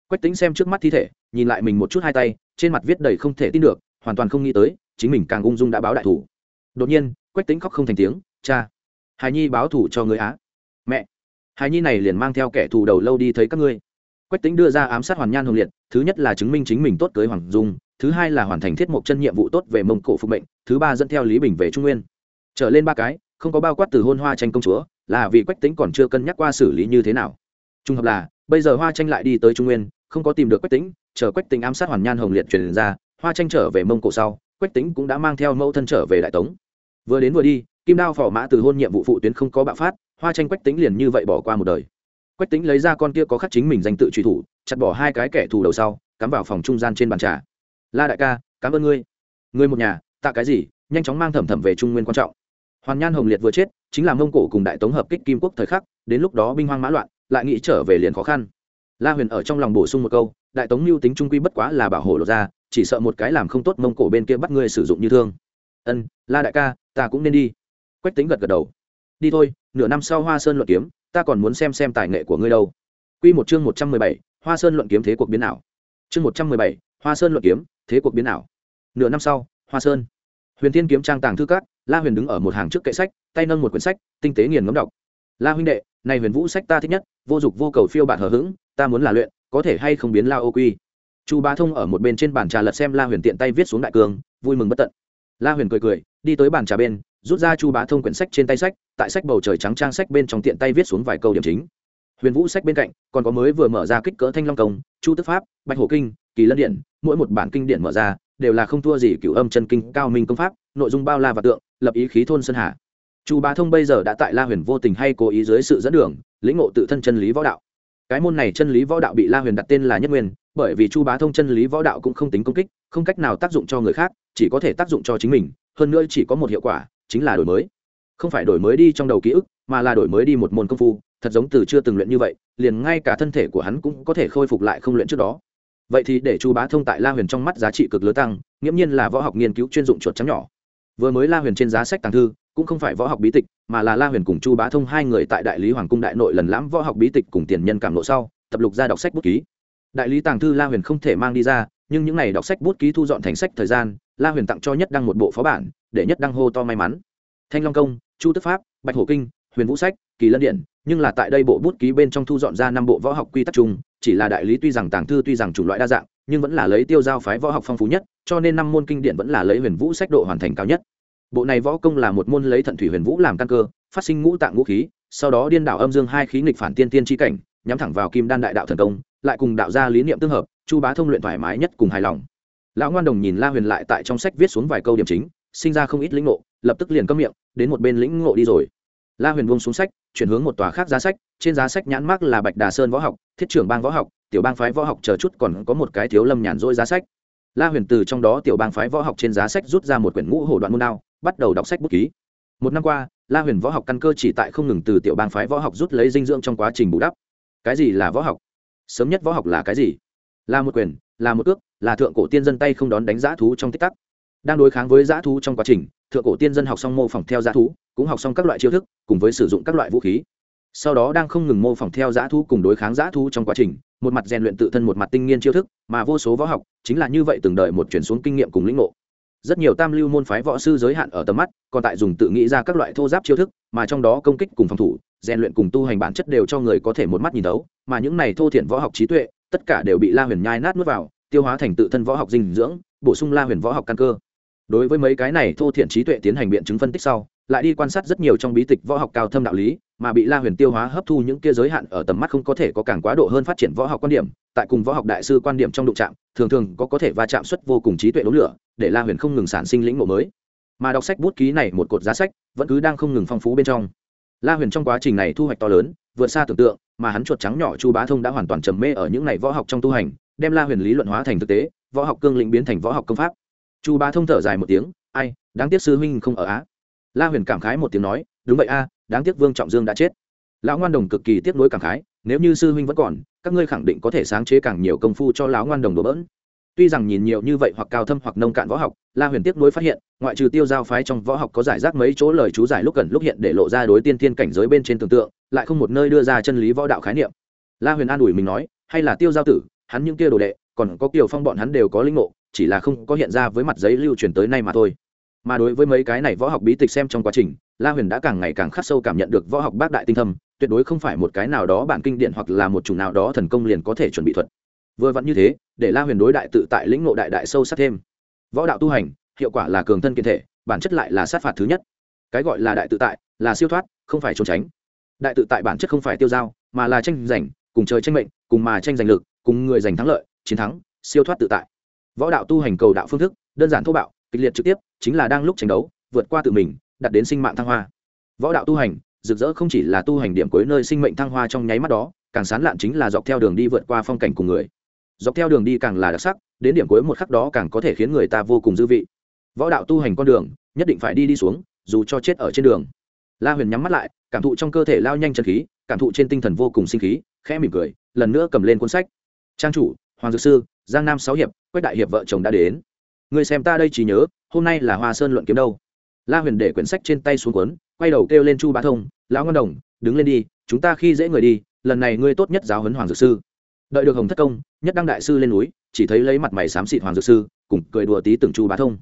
Quách tính xem trước mắt thi thể, nhìn lại mình một chút hai tay, trên mặt viết đầy không thể tin được, hoàn toàn không nghĩ tới, chính mình càng ung dung đã báo đại thủ. Đột nhiên, quách tính khóc không thành tiếng, cha hài nhi báo thủ cho người á. Mẹ hài nhi này liền mang theo kẻ thù đầu lâu đi thấy các ngươi. Quách tính đưa ra ám sát hoàn nhan hồng liệt, thứ nhất là chứng minh chính mình tốt cưới hoàng dung thứ hai là hoàn thành thiết mộc chân nhiệm vụ tốt về mông cổ phục mệnh, thứ ba dẫn theo lý bình về trung nguyên. Trở lên ba cái, không có bao quát từ hôn hoa tranh công chúa, là vì quách tính còn chưa cân nhắc qua xử lý như thế nào. Trung hợp là, bây giờ hoa tranh lại đi tới trung nguyên, không có tìm được quách tính chờ quách tính ám sát hoàn nhan hồng liệt truyền ra, hoa tranh trở về mông cổ sau, quách tính cũng đã mang theo mẫu thân trở về đại tống. Vừa đến vừa đi, kim đao phò mã từ hôn nhiệm vụ phụ tuyến không có bạo phát, hoa tranh quách tính liền như vậy bỏ qua một đời. Quách tính lấy ra con kia có khắc chính mình danh tự truy thủ, chặt bỏ hai cái kẻ thù đầu sau, cắm vào phòng trung gian trên bàn trà la đại ca, cảm ơn ngươi. Ngươi một nhà, tạ cái gì? Nhanh chóng mang thẩm thẩm về trung nguyên quan trọng. Hoàn nhan hồng liệt vừa chết, chính là mông cổ cùng đại tống hợp kích kim quốc thời khắc, đến lúc đó binh hoang mã loạn, lại nghĩ trở về liền khó khăn. La huyền ở trong lòng bổ sung một câu, đại tống mưu tính trung quy bất quá là bảo hộ lột ra, chỉ sợ một cái làm không tốt mông cổ bên kia bắt ngươi sử dụng như thương. Ân, la đại ca, ta cũng nên đi. Quách tính gật gật đầu. Đi thôi, nửa năm sau hoa sơn luận kiếm, ta còn muốn xem xem tài nghệ của ngươi đâu. Q một chương một trăm mười bảy, hoa sơn luận kiếm thế cuộc biến ảo. Chương một trăm mười bảy, hoa sơn luận kiếm thế cuộc biến ảo. Nửa năm sau, hoa sơn. Huyền thiên kiếm trang tàng thư cát la huyền đứng ở một hàng trước kệ sách, tay nâng một quyển sách, tinh tế nghiền ngấm đọc. La huynh đệ, này huyền vũ sách ta thích nhất, vô dụng vô cầu phiêu bạn hờ hững, ta muốn là luyện, có thể hay không biến la ô quy? Chu bá thông ở một bên trên bàn trà lật xem la huyền tiện tay viết xuống đại cường, vui mừng bất tận. La huyền cười cười, đi tới bàn trà bên, rút ra chu bá thông quyển sách trên tay sách, tại sách bầu trời trắng trang sách bên trong tiện tay viết xuống vài câu điểm chính. Huyền vũ sách bên cạnh, còn có mới vừa mở ra kích cỡ thanh long công, chu tức pháp, bạch hổ kinh kỳ lân điện, mỗi một bản kinh điển mở ra, đều là không thua gì cửu âm chân kinh cao minh công pháp, nội dung bao la và tượng, lập ý khí thôn sơn hà. Chu bá thông bây giờ đã tại la huyền vô tình hay cố ý dưới sự dẫn đường, lĩnh ngộ tự thân chân lý võ đạo. Cái môn này chân lý võ đạo bị la huyền đặt tên là nhất nguyên, bởi vì chu bá thông chân lý võ đạo cũng không tính công kích, không cách nào tác dụng cho người khác, chỉ có thể tác dụng cho chính mình, hơn nữa chỉ có một hiệu quả, chính là đổi mới. Không phải đổi mới đi trong đầu ký ức, mà là đổi mới đi một môn công phu, thật giống từ chưa từng luyện như vậy, liền ngay cả thân thể của hắn cũng có thể khôi phục lại không luyện trước đó vậy thì để chu bá thông tại la huyền trong mắt giá trị cực lớn tăng, nghiễm nhiên là võ học nghiên cứu chuyên dụng chuột trắng nhỏ. Vừa mới la huyền trên giá sách tàng thư, cũng không phải võ học bí tịch, mà là la huyền cùng chu bá thông hai người tại đại lý hoàng cung đại nội lần lãm võ học bí tịch cùng tiền nhân cảm lộ sau, tập lục ra đọc sách bút ký. Đại lý tàng thư la huyền không thể mang đi ra, nhưng những n à y đọc sách bút ký thu dọn thành sách thời gian, la huyền tặng cho nhất đăng một bộ phó bản, để nhất đăng hô to may mắn. Thanh long công, chu tức pháp, bạch hổ kinh, huyền vũ sách, kỳ lân điện, nhưng là tại đây bộ bút ký bên trong thu dọn ra năm bộ võ học quy tắc chung chỉ là đại lý tuy rằng tàng thư tuy rằng chủng loại đa dạng, nhưng vẫn là lấy tiêu giao phái võ học phong phú nhất, cho nên năm môn kinh điển vẫn là lấy huyền vũ sách độ hoàn thành cao nhất. Bộ này võ công là một môn lấy thận thủy huyền vũ làm căn cơ, phát sinh ngũ tạng ngũ khí, sau đó điên đảo âm dương hai khí nghịch phản tiên tiên tri cảnh, nhắm thẳng vào kim đan đại đạo thần công, lại cùng đạo gia lý niệm tương hợp, chu bá thông luyện thoải mái nhất cùng hài lòng. Lão ngoan đồng nhìn la huyền lại tại trong sách viết xuống vài câu điểm chính, sinh ra không ít lĩnh ngộ, lập tức liền cấm miệng, đến một bên lĩnh ngộ đi rồi la huyền buông xuống sách, chuyển hướng một tòa khác giá sách, trên giá sách nhãn mác là bạch đà sơn võ học, thiết trưởng bang võ học, tiểu bang phái võ học chờ chút còn có một cái thiếu lâm nhàn rỗi giá sách. La huyền từ trong đó tiểu bang phái võ học trên giá sách rút ra một quyển ngũ hổ đoạn môn đao, bắt đầu đọc sách bút ký. Một năm qua, la huyền võ học căn cơ chỉ tại không ngừng từ tiểu bang phái võ học rút lấy dinh dưỡng trong quá trình bù đắp. Cái gì là võ học? Sớm nhất võ học là cái gì? Là một quyền, là một ước là thượng cổ tiên dân tay không đón đánh giá thú trong tích tắc. Đang đối kháng với giá thú trong quá trình, thượng cổ tiên dân học xong mô phỏng theo giá thú cũng học xong các loại chiêu thức, cùng với sử dụng các loại vũ khí. Sau đó đang không ngừng mô phỏng theo giã thu cùng đối kháng giã thu trong quá trình, một mặt rèn luyện tự thân một mặt tinh nghiên chiêu thức, mà vô số võ học chính là như vậy từng đợi một chuyển xuống kinh nghiệm cùng lĩnh ngộ. Rất nhiều tam lưu môn phái võ sư giới hạn ở tầm mắt, còn tại dùng tự nghĩ ra các loại thô giáp chiêu thức, mà trong đó công kích cùng phòng thủ, rèn luyện cùng tu hành bản chất đều cho người có thể một mắt nhìn thấu, mà những này thô thiện võ học trí tuệ, tất cả đều bị la huyền nhai nát nuốt vào, tiêu hóa thành tự thân võ học dinh dưỡng, bổ sung la huyền võ học căn cơ. Đối với mấy cái này thô thiện trí tuệ tiến hành biện chứng phân tích sau lại đi quan sát rất nhiều trong bí tịch võ học cao thâm đạo lý, mà bị la huyền tiêu hóa hấp thu những kia giới hạn ở tầm mắt không có thể có càng quá độ hơn phát triển võ học quan điểm, tại cùng võ học đại sư quan điểm trong đụng chạm, thường thường có có thể va chạm xuất vô cùng trí tuệ đốn lửa, để la huyền không ngừng sản sinh lĩnh ngộ mới. Mà đọc sách bút ký này một cột giá sách, vẫn cứ đang không ngừng phong phú bên trong. La huyền trong quá trình này thu hoạch to lớn, vượt xa tưởng tượng, mà hắn chuột trắng nhỏ chu bá thông đã hoàn toàn trầm mê ở những này võ học trong tu hành, đem la huyền lý luận hóa thành thực tế, võ học cương lĩnh biến thành võ học công pháp. Chu bá thông thở dài một tiếng, ai, đáng tiếc sư huynh không ở á la huyền cảm khái một tiếng nói, đúng vậy a, đáng tiếc vương trọng dương đã chết. Lão ngoan đồng cực kỳ tiếc nuối cảm khái, nếu như sư huynh vẫn còn, các ngươi khẳng định có thể sáng chế càng nhiều công phu cho lão ngoan đồng đổ bỡn. Tuy rằng nhìn nhiều như vậy hoặc cao thâm hoặc nông cạn võ học, la huyền tiếc nuối phát hiện, ngoại trừ tiêu giao phái trong võ học có giải rác mấy chỗ lời chú giải lúc cần lúc hiện để lộ ra đối tiên thiên cảnh giới bên trên tưởng tượng, lại không một nơi đưa ra chân lý võ đạo khái niệm. La huyền an ủi mình nói, hay là tiêu giao tử, hắn những kia đồ đệ, còn có kiều phong bọn hắn đều có linh ngộ, chỉ là không có hiện ra với mặt giấy lưu truyền tới nay mà thôi mà đối với mấy cái này võ học bí tịch xem trong quá trình, la huyền đã càng ngày càng khắc sâu cảm nhận được võ học bác đại tinh thâm, tuyệt đối không phải một cái nào đó bản kinh điển hoặc là một chủng nào đó thần công liền có thể chuẩn bị thuật. Vừa vặn như thế, để la huyền đối đại tự tại lĩnh ngộ đại đại sâu sắc thêm. Võ đạo tu hành, hiệu quả là cường thân kiên thể, bản chất lại là sát phạt thứ nhất. Cái gọi là đại tự tại, là siêu thoát, không phải trốn tránh. Đại tự tại bản chất không phải tiêu dao, mà là tranh giành, cùng trời tranh mệnh, cùng mà tranh giành lực, cùng người giành thắng lợi, chiến thắng, siêu thoát tự tại. Võ đạo tu hành cầu đạo phương thức, đơn giản thô bạo kịch liệt trực tiếp, chính là đang lúc tranh đấu, vượt qua tự mình, đặt đến sinh mạng thăng hoa. Võ đạo tu hành, rực rỡ không chỉ là tu hành điểm cuối nơi sinh mệnh thăng hoa trong nháy mắt đó, càng sán lạn chính là dọc theo đường đi vượt qua phong cảnh cùng người. Dọc theo đường đi càng là đặc sắc, đến điểm cuối một khắc đó càng có thể khiến người ta vô cùng dư vị. Võ đạo tu hành con đường, nhất định phải đi đi xuống, dù cho chết ở trên đường. La huyền nhắm mắt lại, cảm thụ trong cơ thể lao nhanh chân khí, cảm thụ trên tinh thần vô cùng sinh khí, khẽ mỉm cười, lần nữa cầm lên cuốn sách. Trang chủ, hoàng dược sư, giang nam sáu hiệp, quách đại hiệp vợ chồng đã đến người xem ta đây chỉ nhớ, hôm nay là hoa sơn luận kiếm đâu? La huyền để quyển sách trên tay xuống cuốn, quay đầu kêu lên chu bá thông, lão ngân đồng, đứng lên đi, chúng ta khi dễ người đi, lần này ngươi tốt nhất giáo huấn hoàng dược sư. Đợi được hồng thất công, nhất đăng đại sư lên núi, chỉ thấy lấy mặt mày xám xịt hoàng dược sư, cùng cười đùa tí từng chu bá thông.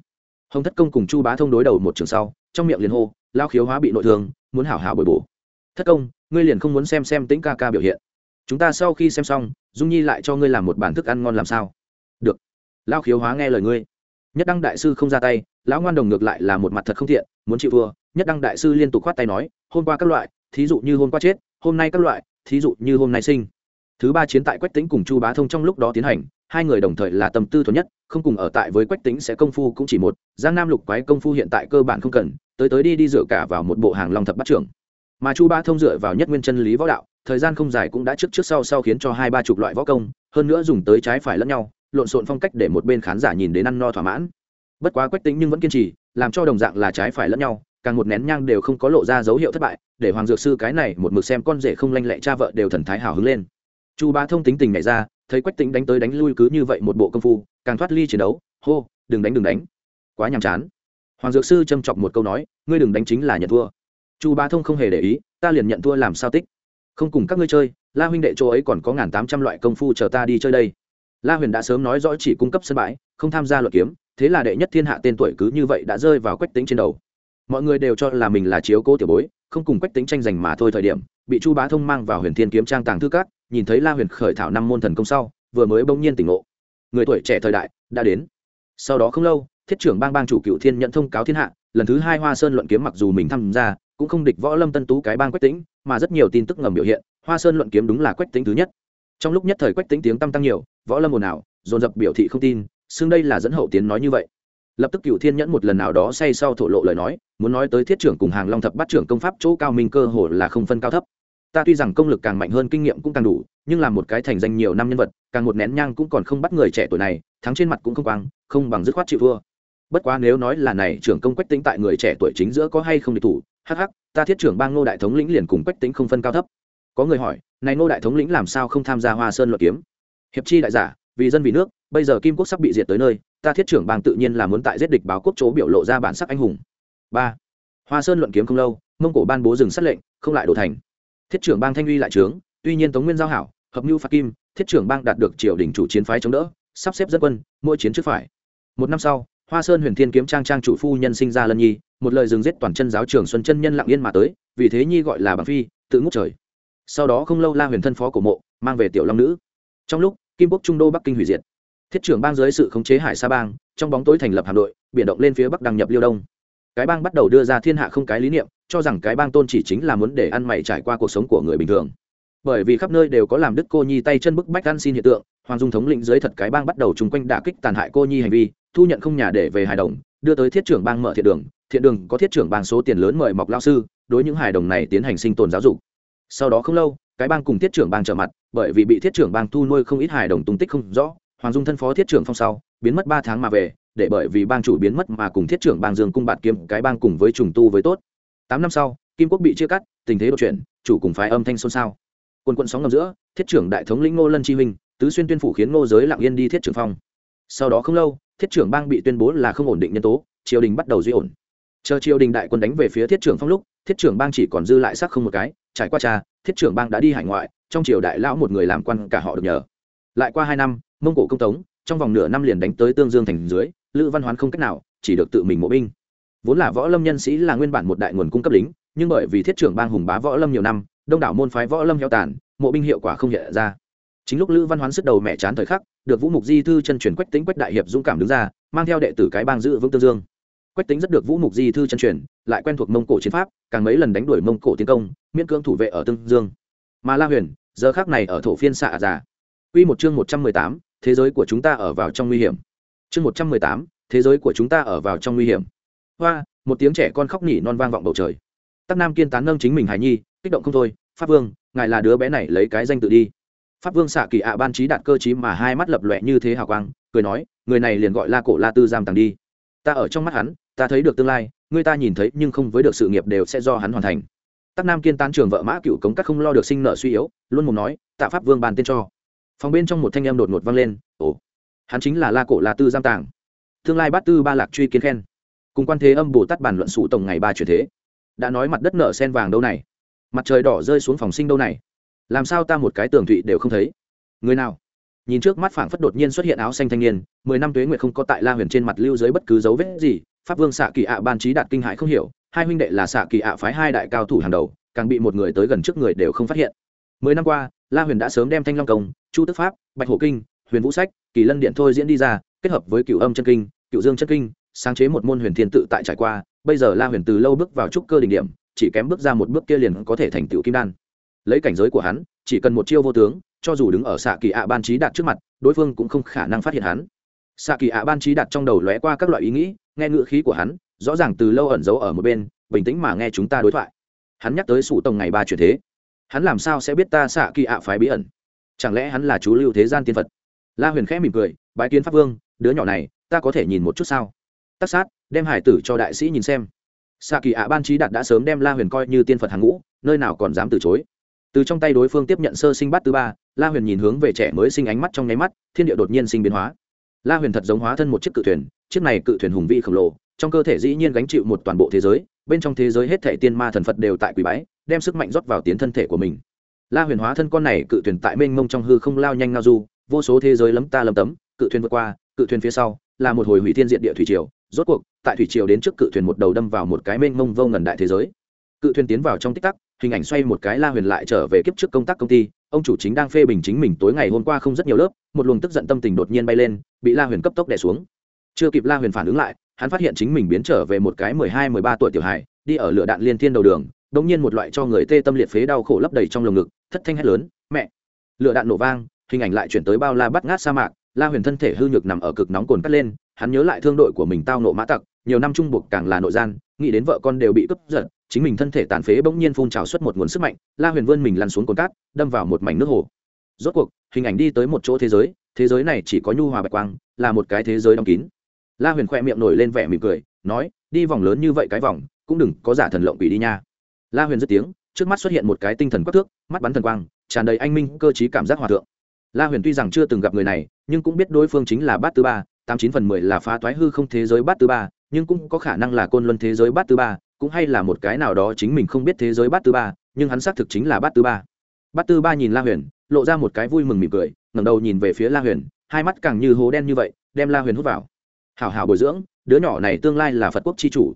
Hồng thất công cùng chu bá thông đối đầu một trường sau, trong miệng liền hô lao khiếu hóa bị nội thương, muốn hảo hảo bồi bổ. Thất công, ngươi liền không muốn xem xem tĩnh ca ca biểu hiện. Chúng ta sau khi xem xong, dung nhi lại cho ngươi làm một bản thức ăn ngon làm sao? Được. Lao khiếu hóa nghe lời ngươi nhất đăng đại sư không ra tay, lão ngoan đồng ngược lại là một mặt thật không thiện muốn chịu thua, nhất đăng đại sư liên tục khoát tay nói, hôm qua các loại, thí dụ như hôm qua chết, hôm nay các loại, thí dụ như hôm nay sinh. Thứ ba chiến tại quách tính cùng chu bá thông trong lúc đó tiến hành, hai người đồng thời là tâm tư thuần nhất, không cùng ở tại với quách tính sẽ công phu cũng chỉ một, giang nam lục quái công phu hiện tại cơ bản không cần, tới tới đi đi dựa cả vào một bộ hàng long thập bắt trưởng. Mà chu bá thông dựa vào nhất nguyên chân lý võ đạo, thời gian không dài cũng đã trước trước sau sau khiến cho hai ba chục loại võ công, hơn nữa dùng tới trái phải lẫn nhau lộn xộn phong cách để một bên khán giả nhìn đến ăn no thỏa mãn. Bất quá quách tính nhưng vẫn kiên trì, làm cho đồng dạng là trái phải lẫn nhau, càng một nén nhang đều không có lộ ra dấu hiệu thất bại, để hoàng dược sư cái này một mực xem con rể không lanh lẹ cha vợ đều thần thái hào hứng lên. Chu bá thông tính tình này ra, thấy quách tính đánh tới đánh lui cứ như vậy một bộ công phu, càng thoát ly chiến đấu, hô, đừng đánh đừng đánh. Quá nhàm chán. Hoàng dược sư châm chọc một câu nói, ngươi đừng đánh chính là nhận thua. Chu bá thông không hề để ý, ta liền nhận thua làm sao tích? Không cùng các ngươi chơi, la huynh đệ chỗ ấy còn có ngàn tám trăm loại công phu chờ ta đi chơi đây la huyền đã sớm nói rõ chỉ cung cấp sân bãi, không tham gia luật kiếm, thế là đệ nhất thiên hạ tên tuổi cứ như vậy đã rơi vào quách tính trên đầu. Mọi người đều cho là mình là chiếu cố tiểu bối, không cùng quách tính tranh giành mà thôi thời điểm, bị chu bá thông mang vào huyền thiên kiếm trang tàng thư cát nhìn thấy la huyền khởi thảo năm môn thần công sau, vừa mới bỗng nhiên tỉnh ngộ. Người tuổi trẻ thời đại, đã đến. Sau đó không lâu, thiết trưởng bang bang chủ cựu thiên nhận thông cáo thiên hạ, lần thứ hai hoa sơn luận kiếm mặc dù mình tham gia, cũng không địch võ lâm tân tú cái bang quách tính, mà rất nhiều tin tức ngầm biểu hiện, hoa sơn luận kiếm đúng là quách tính thứ nhất trong lúc nhất thời quách tính tiếng tăng tăng nhiều, võ lâm ồn ào, dồn dập biểu thị không tin, xưng đây là dẫn hậu tiến nói như vậy. Lập tức cựu thiên nhẫn một lần nào đó say sau thổ lộ lời nói, muốn nói tới thiết trưởng cùng hàng long thập bắt trưởng công pháp chỗ cao minh cơ hồ là không phân cao thấp. Ta tuy rằng công lực càng mạnh hơn kinh nghiệm cũng càng đủ, nhưng là một cái thành danh nhiều năm nhân vật, càng một nén nhang cũng còn không bắt người trẻ tuổi này, thắng trên mặt cũng không quang, không bằng dứt khoát chịu thua. Bất quá nếu nói là này, trưởng công quách tính tại người trẻ tuổi chính giữa có hay không địch thủ, hắc hắc, ta thiết trưởng bang ngô đại thống lĩnh liền cùng quách tính không phân cao thấp có người hỏi, này ngô đại thống lĩnh làm sao không tham gia hoa sơn luận kiếm? Hiệp chi đại giả, vì dân vì nước, bây giờ kim quốc sắp bị diệt tới nơi, ta thiết trưởng bang tự nhiên là muốn tại giết địch báo quốc chỗ biểu lộ ra bản sắc anh hùng. Ba, hoa sơn luận kiếm không lâu, mông cổ ban bố dừng sát lệnh, không lại đổ thành. Thiết trưởng bang thanh uy lại trướng, tuy nhiên tống nguyên giao hảo, hợp mưu phạt kim, thiết trưởng bang đạt được triều đình chủ chiến phái chống đỡ, sắp xếp dân quân, mỗi chiến trước phải. Một năm sau, hoa sơn huyền thiên kiếm trang trang chủ phu nhân sinh ra lân nhi, một lời dừng giết toàn chân giáo trường xuân chân nhân lặng yên mà tới, vì thế nhi gọi là bằng phi, tự ngút trời sau đó không lâu la huyền thân phó của mộ mang về tiểu long nữ trong lúc kim quốc trung đô bắc kinh hủy diệt thiết trưởng bang dưới sự khống chế hải sa bang trong bóng tối thành lập hạm đội biển động lên phía bắc đăng nhập liêu đông cái bang bắt đầu đưa ra thiên hạ không cái lý niệm cho rằng cái bang tôn chỉ chính là muốn để ăn mày trải qua cuộc sống của người bình thường bởi vì khắp nơi đều có làm đức cô nhi tay chân bức bách ăn xin hiện tượng hoàng dung thống lĩnh dưới thật cái bang bắt đầu chung quanh đả kích tàn hại cô nhi hành vi thu nhận không nhà để về hài đồng đưa tới thiết trưởng bang mở thiện đường thiện đường có thiết trưởng bang số tiền lớn mời mọc lao sư đối những hài đồng này tiến hành sinh tồn giáo dục sau đó không lâu, cái bang cùng thiết trưởng bang trở mặt, bởi vì bị thiết trưởng bang thu nuôi không ít hài đồng tung tích không rõ, hoàng dung thân phó thiết trưởng phong sau, biến mất ba tháng mà về, để bởi vì bang chủ biến mất mà cùng thiết trưởng bang dương cung bạt kiếm cái bang cùng với trùng tu với tốt. Tám năm sau, kim quốc bị chia cắt, tình thế đột chuyển, chủ cùng phái âm thanh xôn xao. Quân quận sóng ngầm giữa, thiết trưởng đại thống lĩnh ngô lân chi huynh, tứ xuyên tuyên phủ khiến ngô giới lặng yên đi thiết trưởng phong. Sau đó không lâu, thiết trưởng bang bị tuyên bố là không ổn định nhân tố, triều đình bắt đầu duy ổn. Chờ triều đình đại quân đánh về phía thiết trưởng phong lúc, thiết trưởng bang chỉ còn dư lại sắc không một cái trải qua cha, thiết trưởng bang đã đi hải ngoại, trong triều đại lão một người làm quan cả họ được nhờ. Lại qua hai năm, mông cổ công tống, trong vòng nửa năm liền đánh tới tương dương thành dưới, lữ văn hoán không cách nào, chỉ được tự mình mộ binh. Vốn là võ lâm nhân sĩ là nguyên bản một đại nguồn cung cấp lính, nhưng bởi vì thiết trưởng bang hùng bá võ lâm nhiều năm, đông đảo môn phái võ lâm heo tàn, mộ binh hiệu quả không hiện ra. Chính lúc lữ văn hoán sức đầu mẹ chán thời khắc, được vũ mục di thư chân truyền quách tính quách đại hiệp dũng cảm đứng ra, mang theo đệ tử cái bang giữ vững tương dương quách tính rất được vũ mục di thư chân truyền, lại quen thuộc mông cổ chiến pháp, càng mấy lần đánh đuổi mông cổ tiến công, miễn cưỡng thủ vệ ở tương dương. Mà la huyền, giờ khác này ở thổ phiên xạ già. Quy một chương một trăm mười tám, thế giới của chúng ta ở vào trong nguy hiểm. Chương một trăm mười tám, thế giới của chúng ta ở vào trong nguy hiểm. Hoa, một tiếng trẻ con khóc nỉ non vang vọng bầu trời. Tắc nam kiên tán nâng chính mình hải nhi, kích động không thôi, pháp vương, ngài là đứa bé này lấy cái danh tự đi. Pháp vương xạ kỳ ạ ban trí đạt cơ chí mà hai mắt lập lọe như thế hào quang, cười nói, người này liền gọi la cổ la tư giam tàng đi. Ta ở trong mắt hắn ta thấy được tương lai, người ta nhìn thấy nhưng không với được sự nghiệp đều sẽ do hắn hoàn thành. Tắc nam kiên tán trường vợ mã cựu cống các không lo được sinh nợ suy yếu, luôn mồm nói, tạ pháp vương bàn tên cho. Phòng bên trong một thanh em đột ngột vang lên, ồ, hắn chính là la cổ la tư giam tàng. Tương lai bát tư ba lạc truy kiến khen. Cùng quan thế âm bồ tát bàn luận sụ tổng ngày ba chuyển thế. Đã nói mặt đất nở sen vàng đâu này? Mặt trời đỏ rơi xuống phòng sinh đâu này? Làm sao ta một cái tường thụy đều không thấy? Người nào? Nhìn trước mắt phảng phất đột nhiên xuất hiện áo xanh thanh niên, mười năm tuế nguyệt không có tại la huyền trên mặt lưu dưới bất cứ dấu vết gì pháp vương xạ kỳ ạ ban trí đạt kinh hại không hiểu, hai huynh đệ là xạ kỳ ạ phái hai đại cao thủ hàng đầu, càng bị một người tới gần trước người đều không phát hiện. Mười năm qua, la huyền đã sớm đem thanh long công, chu tức pháp, bạch hổ kinh, huyền vũ sách, kỳ lân điện thôi diễn đi ra, kết hợp với cựu âm chân kinh cựu dương chân kinh, sáng chế một môn huyền thiên tự tại trải qua, bây giờ la huyền từ lâu bước vào trúc cơ đỉnh điểm, chỉ kém bước ra một bước kia liền có thể thành tựu kim đan. Lấy cảnh giới của hắn, chỉ cần một chiêu vô tướng, cho dù đứng ở xạ kỳ ạ ban trí đạt trước mặt, đối phương cũng không khả năng phát hiện hắn. Xạ kỳ ạ ban trí đạt trong đầu lóe qua các loại ý nghĩ nghe ngữ khí của hắn, rõ ràng từ lâu ẩn giấu ở một bên, bình tĩnh mà nghe chúng ta đối thoại. Hắn nhắc tới sủ tổng ngày ba chuyển thế. Hắn làm sao sẽ biết ta xạ kỳ ạ phái bí ẩn? Chẳng lẽ hắn là chú lưu thế gian tiên phật? La huyền khẽ mỉm cười, bái kiến pháp vương, đứa nhỏ này, ta có thể nhìn một chút sao? Tác sát, đem hải tử cho đại sĩ nhìn xem. Xạ kỳ ạ ban trí đạt đã sớm đem la huyền coi như tiên phật hàng ngũ, nơi nào còn dám từ chối. Từ trong tay đối phương tiếp nhận sơ sinh bát thứ ba, la huyền nhìn hướng về trẻ mới sinh ánh mắt trong nháy mắt, thiên địa đột nhiên sinh biến hóa la huyền thật giống hóa thân một chiếc cự thuyền, chiếc này cự thuyền hùng vĩ khổng lồ, trong cơ thể dĩ nhiên gánh chịu một toàn bộ thế giới, bên trong thế giới hết thể tiên ma thần phật đều tại quỷ bái, đem sức mạnh rót vào tiến thân thể của mình. La huyền hóa thân con này cự thuyền tại mênh mông trong hư không lao nhanh ngao du, vô số thế giới lấm ta lấm tấm, cự thuyền vượt qua, cự thuyền phía sau, là một hồi hủy thiên diện địa thủy triều, rốt cuộc, tại thủy triều đến trước cự thuyền một đầu đâm vào một cái mênh mông vô ngần đại thế giới. Cự thuyền tiến vào trong tích tắc hình ảnh xoay một cái la huyền lại trở về kiếp trước công tác công ty, ông chủ chính đang phê bình chính mình tối ngày hôm qua không rất nhiều lớp, một luồng tức giận tâm tình đột nhiên bay lên, bị la huyền cấp tốc đè xuống. Chưa kịp la huyền phản ứng lại, hắn phát hiện chính mình biến trở về một cái mười hai, mười ba tuổi tiểu hài, đi ở lửa đạn liên thiên đầu đường, đột nhiên một loại cho người tê tâm liệt phế đau khổ lấp đầy trong lồng ngực, thất thanh hét lớn, mẹ! Lửa đạn nổ vang, hình ảnh lại chuyển tới bao la bắt ngát sa mạc, la huyền thân thể hư nhược nằm ở cực nóng cồn cắt lên, hắn nhớ lại thương đội của mình tao nộ mã tặc, nhiều năm trung buộc càng là nội gian, nghĩ đến vợ con đều bị cướp giật chính mình thân thể tàn phế bỗng nhiên phun trào xuất một nguồn sức mạnh, la huyền vươn mình lăn xuống cồn cát, đâm vào một mảnh nước hồ. Rốt cuộc, hình ảnh đi tới một chỗ thế giới thế giới này chỉ có nhu hòa bạch quang, là một cái thế giới đóng kín. La huyền khoe miệng nổi lên vẻ mỉm cười, nói, đi vòng lớn như vậy cái vòng, cũng đừng có giả thần lộng quỷ đi nha. La huyền dứt tiếng, trước mắt xuất hiện một cái tinh thần quắc thước, mắt bắn thần quang, tràn đầy anh minh, cơ t cảm giác hòa thượng. La huyền tuy rằng chưa từng gặp người này, nhưng cũng biết đối phương chính là bát tư ba, tám chín phần mười là phá toái hư không thế giới bát tư ba, nhưng cũng có khả năng là côn luân thế giới bát tư ba cũng hay là một cái nào đó chính mình không biết thế giới bát tư ba, nhưng hắn xác thực chính là bát tư ba. Bát tư ba nhìn la huyền, lộ ra một cái vui mừng mỉm cười, ngẩng đầu nhìn về phía la huyền, hai mắt càng như hố đen như vậy, đem la huyền hút vào. Hảo hảo bồi dưỡng, đứa nhỏ này tương lai là phật quốc chi chủ.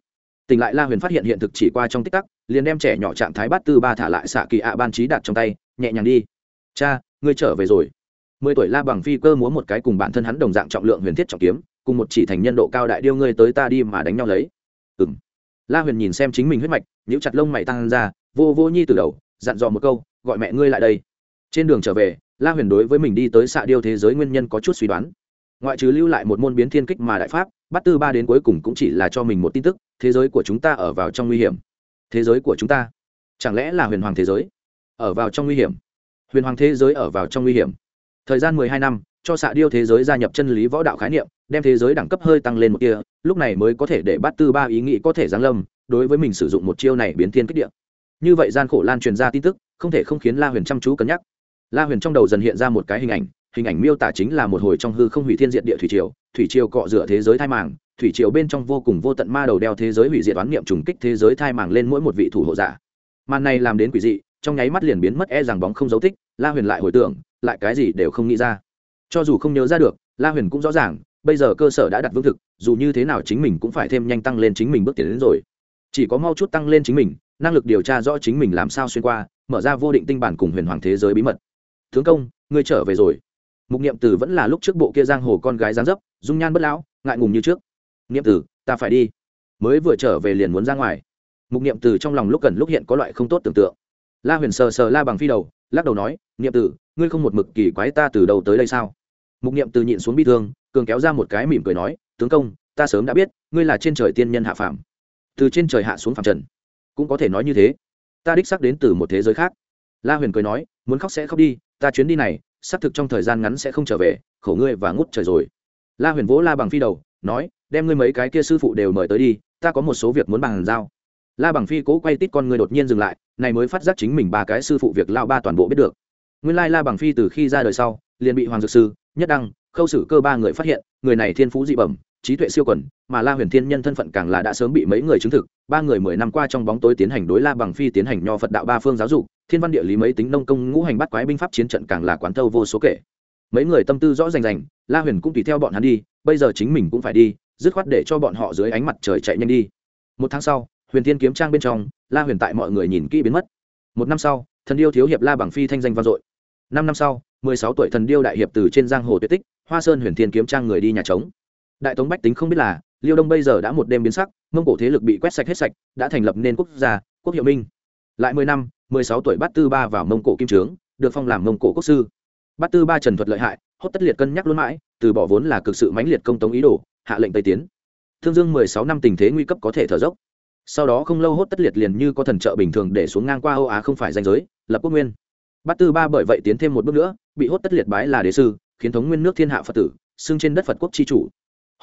Tỉnh lại la huyền phát hiện hiện thực chỉ qua trong tích tắc, liền đem trẻ nhỏ trạng thái bát tư ba thả lại xạ kỳ ạ ban trí đặt trong tay, nhẹ nhàng đi. Cha, ngươi trở về rồi. Mười tuổi la bằng phi cơ múa một cái cùng bản thân hắn đồng dạng trọng lượng huyền thiết trọng kiếm, cùng một chỉ thành nhân độ cao đại điêu ngươi tới ta đi mà đánh nhau lấy. Ừ m la huyền nhìn xem chính mình huyết mạch nhũ chặt lông mày tăng ra, vô vô nhi từ đầu, dặn dò một câu, gọi mẹ ngươi lại đây. Trên đường trở về, la huyền đối với mình đi tới xạ điêu thế giới nguyên nhân có chút suy đoán. Ngoại trừ lưu lại một môn biến thiên kích mà đại pháp bắt tư ba đến cuối cùng cũng chỉ là cho mình một tin tức, thế giới của chúng ta ở vào trong nguy hiểm. Thế giới của chúng ta? Chẳng lẽ là huyền hoàng thế giới? Ở vào trong nguy hiểm. Huyền hoàng thế giới ở vào trong nguy hiểm. Thời gian mười hai năm, cho xạ điêu thế giới gia nhập chân lý võ đạo khái niệm đem thế giới đẳng cấp hơi tăng lên một kia lúc này mới có thể để bát tư ba ý nghĩ có thể giáng lâm, đối với mình sử dụng một chiêu này biến thiên kích địa. Như vậy gian khổ lan truyền ra tin tức, không thể không khiến la huyền chăm chú cân nhắc. La huyền trong đầu dần hiện ra một cái hình ảnh hình ảnh miêu tả chính là một hồi trong hư không hủy thiên diện địa thủy triều thủy triều cọ rửa thế giới thai màng, thủy triều bên trong vô cùng vô tận ma đầu đeo thế giới hủy diệt oán niệm trùng kích thế giới thai màng lên mỗi một vị thủ hộ giả. Màn này làm đến quỷ dị, trong nháy mắt liền biến mất e rằng bóng không dấu tích, la huyền lại hồi tưởng, lại cái gì đều không nghĩ ra. Cho dù không nhớ ra được, la huyền cũng rõ ràng bây giờ cơ sở đã đặt vững thực, dù như thế nào chính mình cũng phải thêm nhanh tăng lên chính mình bước tiến đến rồi. Chỉ có mau chút tăng lên chính mình, năng lực điều tra rõ chính mình làm sao xuyên qua, mở ra vô định tinh bản cùng huyền hoàng thế giới bí mật. Tướng công, ngươi trở về rồi. Mục niệm tử vẫn là lúc trước bộ kia giang hồ con gái gián dấp, dung nhan bất lão, ngại ngùng như trước. Niệm tử, ta phải đi. Mới vừa trở về liền muốn ra ngoài. Mục niệm tử trong lòng lúc gần lúc hiện có loại không tốt tưởng tượng. La huyền sờ sờ la bằng phi đầu, lắc đầu nói, niệm tử, ngươi không một mực kỳ quái ta từ đầu tới đây sao? Mục niệm từ nhịn xuống bi thương, cường kéo ra một cái mỉm cười nói, tướng công, ta sớm đã biết, ngươi là trên trời tiên nhân hạ phàm. Từ trên trời hạ xuống phàm trần, cũng có thể nói như thế. Ta đích xác đến từ một thế giới khác. La huyền cười nói, muốn khóc sẽ khóc đi, ta chuyến đi này, xác thực trong thời gian ngắn sẽ không trở về, khổ ngươi và ngút trời rồi. La huyền vỗ la bằng phi đầu, nói, đem ngươi mấy cái kia sư phụ đều mời tới đi, ta có một số việc muốn bàn giao. La bằng phi cố quay tít con ngươi đột nhiên dừng lại, này mới phát giác chính mình ba cái sư phụ việc lao ba toàn bộ biết được. Nguyên lai la bằng phi từ khi ra đời sau, liền bị hoàng dược sư nhất đăng, khâu xử cơ ba người phát hiện, người này thiên phú dị bẩm, trí tuệ siêu quần, mà la huyền thiên nhân thân phận càng là đã sớm bị mấy người chứng thực. Ba người mười năm qua trong bóng tối tiến hành đối la bằng phi tiến hành nho phật đạo ba phương giáo dục, thiên văn địa lý mấy tính nông công ngũ hành bắt quái binh pháp chiến trận càng là quán thâu vô số kể. Mấy người tâm tư rõ rành rành, la huyền cũng tùy theo bọn hắn đi, bây giờ chính mình cũng phải đi, dứt khoát để cho bọn họ dưới ánh mặt trời chạy nhanh đi. Một tháng sau, huyền thiên kiếm trang bên trong, la huyền tại mọi người nhìn kỹ biến mất. Một năm sau, thần yêu thiếu hiệp la bằng phi thanh danh vang dội. Năm năm sau mười sáu tuổi thần điêu đại hiệp từ trên giang hồ tuyệt tích, hoa sơn huyền thiên kiếm trang người đi nhà trống. Đại tống bách tính không biết là, liêu đông bây giờ đã một đêm biến sắc, mông cổ thế lực bị quét sạch hết sạch, đã thành lập nên quốc gia, quốc hiệu minh. Lại mười năm, mười sáu tuổi bát tư ba vào mông cổ kim trướng, được phong làm mông cổ quốc sư. Bát tư ba trần thuật lợi hại, hốt tất liệt cân nhắc luôn mãi, từ bỏ vốn là cực sự mãnh liệt công tống ý đồ, hạ lệnh tây tiến. Thương dương mười sáu năm tình thế nguy cấp có thể thở dốc. Sau đó không lâu hốt tất liệt liền như có thần trợ bình thường để xuống ngang qua âu á không phải danh giới, lập quốc nguyên bát tư ba bởi vậy tiến thêm một bước nữa, bị hốt tất liệt bái là đế sư, khiến thống nguyên nước thiên hạ phật tử, xưng trên đất phật quốc chi chủ.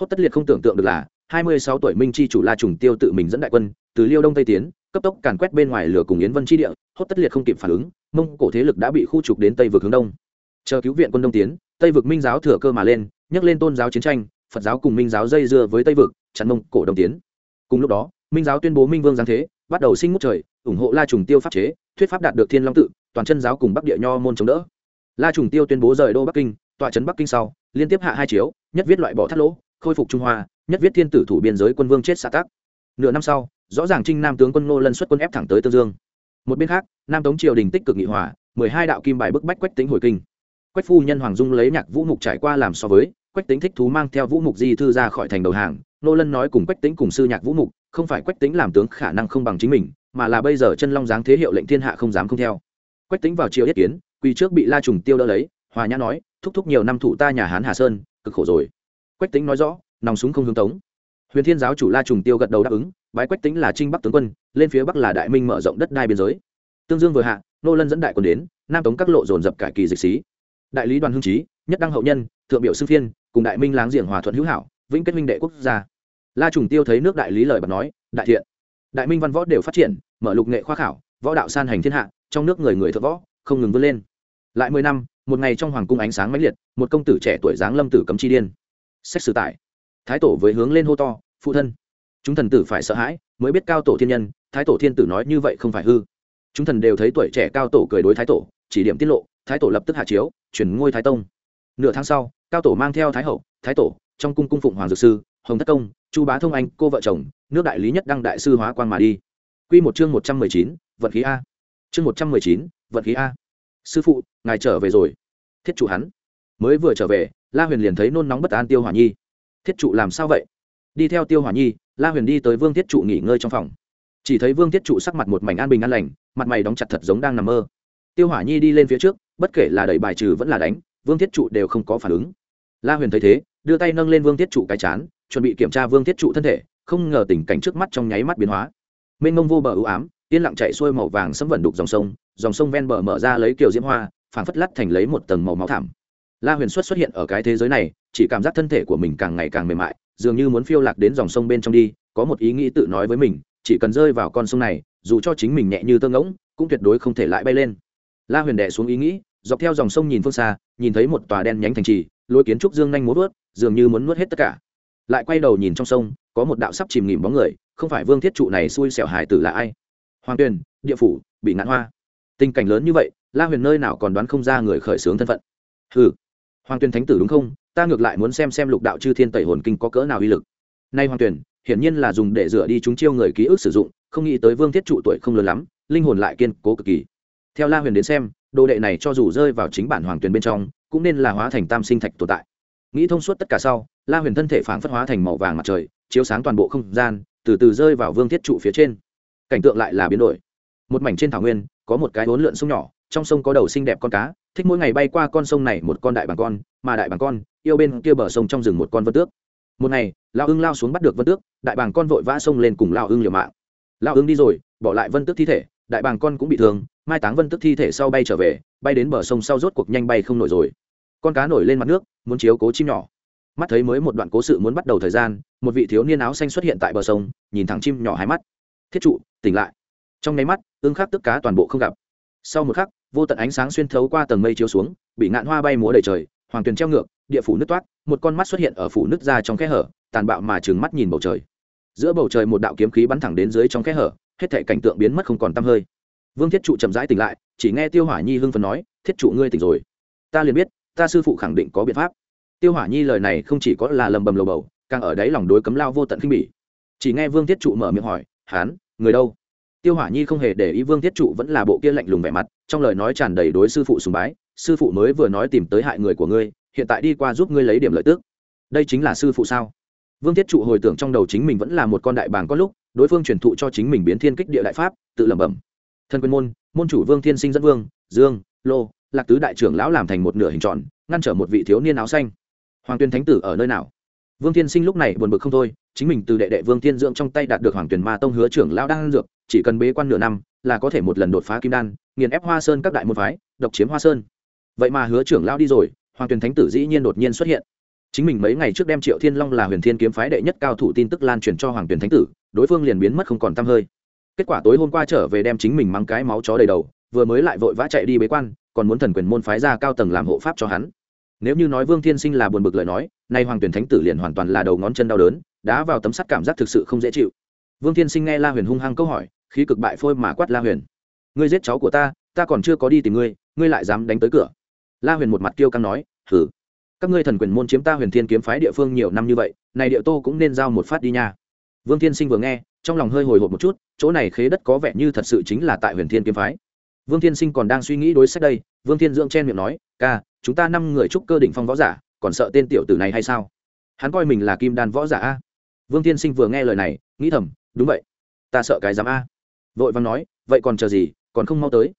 Hốt tất liệt không tưởng tượng được là, hai mươi sáu tuổi minh chi chủ la trùng tiêu tự mình dẫn đại quân, từ liêu đông tây tiến, cấp tốc càn quét bên ngoài lửa cùng yến vân chi địa, hốt tất liệt không kịp phản ứng, mông cổ thế lực đã bị khu trục đến tây vực hướng đông. Chờ cứu viện quân đông tiến, tây vực minh giáo thừa cơ mà lên, nhắc lên tôn giáo chiến tranh, phật giáo cùng minh giáo dây dưa với tây vực, chặn mông cổ đông tiến. Cùng lúc đó, minh giáo tuyên bố minh vương giáng thế, bắt đầu sinh ngút trời, ủng hộ la trùng tiêu pháp chế, thuyết pháp đạt được thiên long tự toàn chân giáo cùng bắc địa nho môn chống đỡ. La trùng tiêu tuyên bố rời đô bắc kinh, tọa trấn bắc kinh sau, liên tiếp hạ hai chiếu, nhất viết loại bỏ thắt lỗ, khôi phục trung hoa, nhất viết thiên tử thủ biên giới quân vương chết xã tắc. Nửa năm sau, rõ ràng trinh nam tướng quân ngô lân xuất quân ép thẳng tới tương dương. Một bên khác, nam tống triều đình tích cực nghị hòa, mười hai đạo kim bài bức bách quách tính hồi kinh. Quách phu nhân hoàng dung lấy nhạc vũ mục trải qua làm so với, quách tính thích thú mang theo vũ mục di thư ra khỏi thành đầu hàng nô lân nói cùng quách tính cùng sư nhạc vũ mục, không phải quách tính làm tướng khả năng không bằng chính mình, mà là bây giờ chân long giáng thế hiệu lệnh thiên hạ không dám không theo quách tính vào chiều yết kiến, quỳ trước bị la trùng tiêu đỡ lấy, hòa nhã nói, thúc thúc nhiều năm thủ ta nhà hán hà sơn, cực khổ rồi. Quách tính nói rõ, nòng súng không hướng tống. Huyền thiên giáo chủ la trùng tiêu gật đầu đáp ứng, bái quách tính là trinh bắc tướng quân, lên phía bắc là đại minh mở rộng đất đai biên giới. Tương dương vừa hạ, nô lân dẫn đại quân đến, nam tống các lộ dồn dập cải kỳ dịch xí. Đại lý đoàn hương trí, nhất đăng hậu nhân, thượng biểu sư phiên, cùng đại minh láng giềng hòa thuận hữu hảo, vĩnh kết minh đệ quốc gia. La trùng tiêu thấy nước đại lý lời bật nói, đại thiện. Đại minh văn võ đều phát triển, mở lục nghệ khoa khảo, võ đạo san hành thiên hạ trong nước người người thợ võ, không ngừng vươn lên. Lại mười năm, một ngày trong hoàng cung ánh sáng mãnh liệt, một công tử trẻ tuổi dáng lâm tử cấm chi điên. Xét xử tại, thái tổ với hướng lên hô to, phụ thân, chúng thần tử phải sợ hãi, mới biết cao tổ thiên nhân, thái tổ thiên tử nói như vậy không phải hư. Chúng thần đều thấy tuổi trẻ cao tổ cười đối thái tổ, chỉ điểm tiết lộ, thái tổ lập tức hạ chiếu, chuyển ngôi thái tông. Nửa tháng sau, cao tổ mang theo thái hậu, thái tổ, trong cung cung phụng hoàng dược sư, hồng thất công chu bá thông anh, cô vợ chồng, nước đại lý nhất đăng đại sư hóa quan mà đi. Quy một chương một trăm mười chín, vận khí a chương một trăm mười chín, vận khí a. Sư phụ, ngài trở về rồi. Thiết trụ hắn. Mới vừa trở về, la huyền liền thấy nôn nóng bất an tiêu hỏa nhi. Thiết trụ làm sao vậy? Đi theo tiêu hỏa nhi, la huyền đi tới vương thiết trụ nghỉ ngơi trong phòng. Chỉ thấy vương thiết trụ sắc mặt một mảnh an bình an lành, mặt mày đóng chặt thật giống đang nằm mơ. Tiêu hỏa nhi đi lên phía trước, bất kể là đẩy bài trừ vẫn là đánh, vương thiết trụ đều không có phản ứng. La huyền thấy thế, đưa tay nâng lên vương thiết trụ cái chán, chuẩn bị kiểm tra vương thiết trụ thân thể, không ngờ tình cảnh trước mắt trong nháy mắt biến hóa. Mênh mông vô bờ ưu ám yên lặng chạy xuôi màu vàng sấm vẩn đục dòng sông dòng sông ven bờ mở ra lấy kiều diễm hoa, phảng phất lắt thành lấy một tầng màu máu thảm. La huyền xuất xuất hiện ở cái thế giới này, chỉ cảm giác thân thể của mình càng ngày càng mềm mại, dường như muốn phiêu lạc đến dòng sông bên trong đi, có một ý nghĩ tự nói với mình, chỉ cần rơi vào con sông này, dù cho chính mình nhẹ như tơ ngỗng, cũng tuyệt đối không thể lại bay lên. La huyền đẻ xuống ý nghĩ, dọc theo dòng sông nhìn phương xa, nhìn thấy một tòa đen nhánh thành trì lối kiến trúc dương nhanh muốn vớt, dường như muốn nuốt hết tất cả. Lại quay đầu nhìn trong sông, có một đạo sắp chìm nghỉm bóng người, không phải vương thiết trụ này xui xẻo hải tử là ai? Hoàng tuyền, địa phủ, bị ngạn hoa. Tình cảnh lớn như vậy, la huyền nơi nào còn đoán không ra người khởi xướng thân phận. Ừ hoàng tuyền thánh tử đúng không? Ta ngược lại muốn xem xem lục đạo chư thiên tẩy hồn kinh có cỡ nào uy lực. Nay hoàng tuyền, hiển nhiên là dùng để rửa đi chúng chiêu người ký ức sử dụng, không nghĩ tới vương thiết trụ tuổi không lớn lắm, linh hồn lại kiên cố cực kỳ. Theo la huyền đến xem, đồ đệ này cho dù rơi vào chính bản hoàng tuyền bên trong, cũng nên là hóa thành tam sinh thạch tồn tại. Nghĩ thông suốt tất cả sau, la huyền thân thể phản phất hóa thành màu vàng mặt trời, chiếu sáng toàn bộ không gian, từ từ rơi vào vương thiết trụ phía trên cảnh tượng lại là biến đổi. Một mảnh trên thảo nguyên, có một cái hỗn lượn sông nhỏ, trong sông có đầu xinh đẹp con cá, thích mỗi ngày bay qua con sông này một con đại bằng con, mà đại bằng con, yêu bên kia bờ sông trong rừng một con vân tước. Một ngày lao ưng lao xuống bắt được vân tước, đại bàng con vội vã sông lên cùng lao ưng liều mạng. Lao ưng đi rồi, bỏ lại vân tước thi thể, đại bàng con cũng bị thương, mai táng vân tước thi thể sau bay trở về, bay đến bờ sông sau rốt cuộc nhanh bay không nổi rồi. Con cá nổi lên mặt nước, muốn chiếu cố chim nhỏ. Mắt thấy mới một đoạn cố sự muốn bắt đầu thời gian, một vị thiếu niên áo xanh xuất hiện tại bờ sông, nhìn thẳng chim nhỏ hai mắt thiết trụ, tỉnh lại. Trong nháy mắt, ương khắc tức cá toàn bộ không gặp. Sau một khắc, vô tận ánh sáng xuyên thấu qua tầng mây chiếu xuống, bị ngạn hoa bay múa đầy trời, hoàng tuyền treo ngược, địa phủ nứt toát, một con mắt xuất hiện ở phủ nứt ra trong kẽ hở, tàn bạo mà trừng mắt nhìn bầu trời. Giữa bầu trời một đạo kiếm khí bắn thẳng đến dưới trong kẽ hở, hết thể cảnh tượng biến mất không còn tăm hơi. Vương thiết trụ chậm rãi tỉnh lại, chỉ nghe tiêu hỏa nhi hưng phấn nói, thiết trụ ngươi tỉnh rồi. Ta liền biết, ta sư phụ khẳng định có biện pháp. Tiêu hỏa nhi lời này không chỉ có là lầm bầm lầu bầu, càng ở đấy lòng đối cấm lao vô tận khinh bỉ. Chỉ nghe vương thiết trụ mở miệng hỏi, hán người đâu? Tiêu hỏa nhi không hề để ý vương thiết trụ vẫn là bộ kia lạnh lùng vẻ mặt, trong lời nói tràn đầy đối sư phụ sùng bái, sư phụ mới vừa nói tìm tới hại người của ngươi, hiện tại đi qua giúp ngươi lấy điểm lợi tức. Đây chính là sư phụ sao? Vương thiết trụ hồi tưởng trong đầu chính mình vẫn là một con đại bàng có lúc, đối phương truyền thụ cho chính mình biến thiên kích địa đại pháp, tự lẩm bẩm. Thân quyền môn môn chủ vương thiên sinh dẫn vương, dương, lô, lạc tứ đại trưởng lão làm thành một nửa hình tròn, ngăn trở một vị thiếu niên áo xanh. Hoàng tuyên thánh tử ở nơi nào? Vương thiên sinh lúc này buồn bực không thôi chính mình từ đệ đệ vương thiên dưỡng trong tay đạt được hoàng tuyển ma tông hứa trưởng lão đang dược, chỉ cần bế quan nửa năm, là có thể một lần đột phá kim đan, nghiền ép hoa sơn các đại môn phái, độc chiếm hoa sơn. Vậy mà hứa trưởng lão đi rồi, hoàng tuyển thánh tử dĩ nhiên đột nhiên xuất hiện. Chính mình mấy ngày trước đem triệu thiên long là huyền thiên kiếm phái đệ nhất cao thủ tin tức lan truyền cho hoàng tuyển thánh tử, đối phương liền biến mất không còn t hơi. Kết quả tối hôm qua trở về đem chính mình mang cái máu chó đầy đầu, vừa mới lại vội vã chạy đi bế quan, còn muốn thần quyền môn phái ra cao tầng làm hộ pháp cho hắn. Nếu như nói vương thiên sinh là buồn bực lời nói, nay hoàng tuyển thánh tử liền hoàn toàn là đầu ngón chân đau đớn đá vào tấm sắt cảm giác thực sự không dễ chịu. Vương thiên sinh nghe la huyền hung hăng câu hỏi, khí cực bại phôi mà quát la huyền, ngươi giết cháu của ta ta còn chưa có đi tìm ngươi ngươi lại dám đánh tới cửa. La huyền một mặt kiêu căng nói hử các ngươi thần quyền môn chiếm ta huyền thiên kiếm phái địa phương nhiều năm như vậy, này địa tô cũng nên giao một phát đi nha. Vương thiên sinh vừa nghe, trong lòng hơi hồi hộp một chút, chỗ này khế đất có vẻ như thật sự chính là tại huyền thiên kiếm phái. Vương thiên sinh còn đang suy nghĩ đối sách đây, vương thiên dưỡng chen miệng nói, ca, chúng ta năm người trúc cơ đỉnh phong võ giả, còn sợ tên tiểu tử này hay sao? Hắn coi mình là kim đan võ giả a vương thiên sinh vừa nghe lời này, nghĩ thầm, đúng vậy, ta sợ cái dám a. Vội vàng nói, vậy còn chờ gì, còn không mau tới.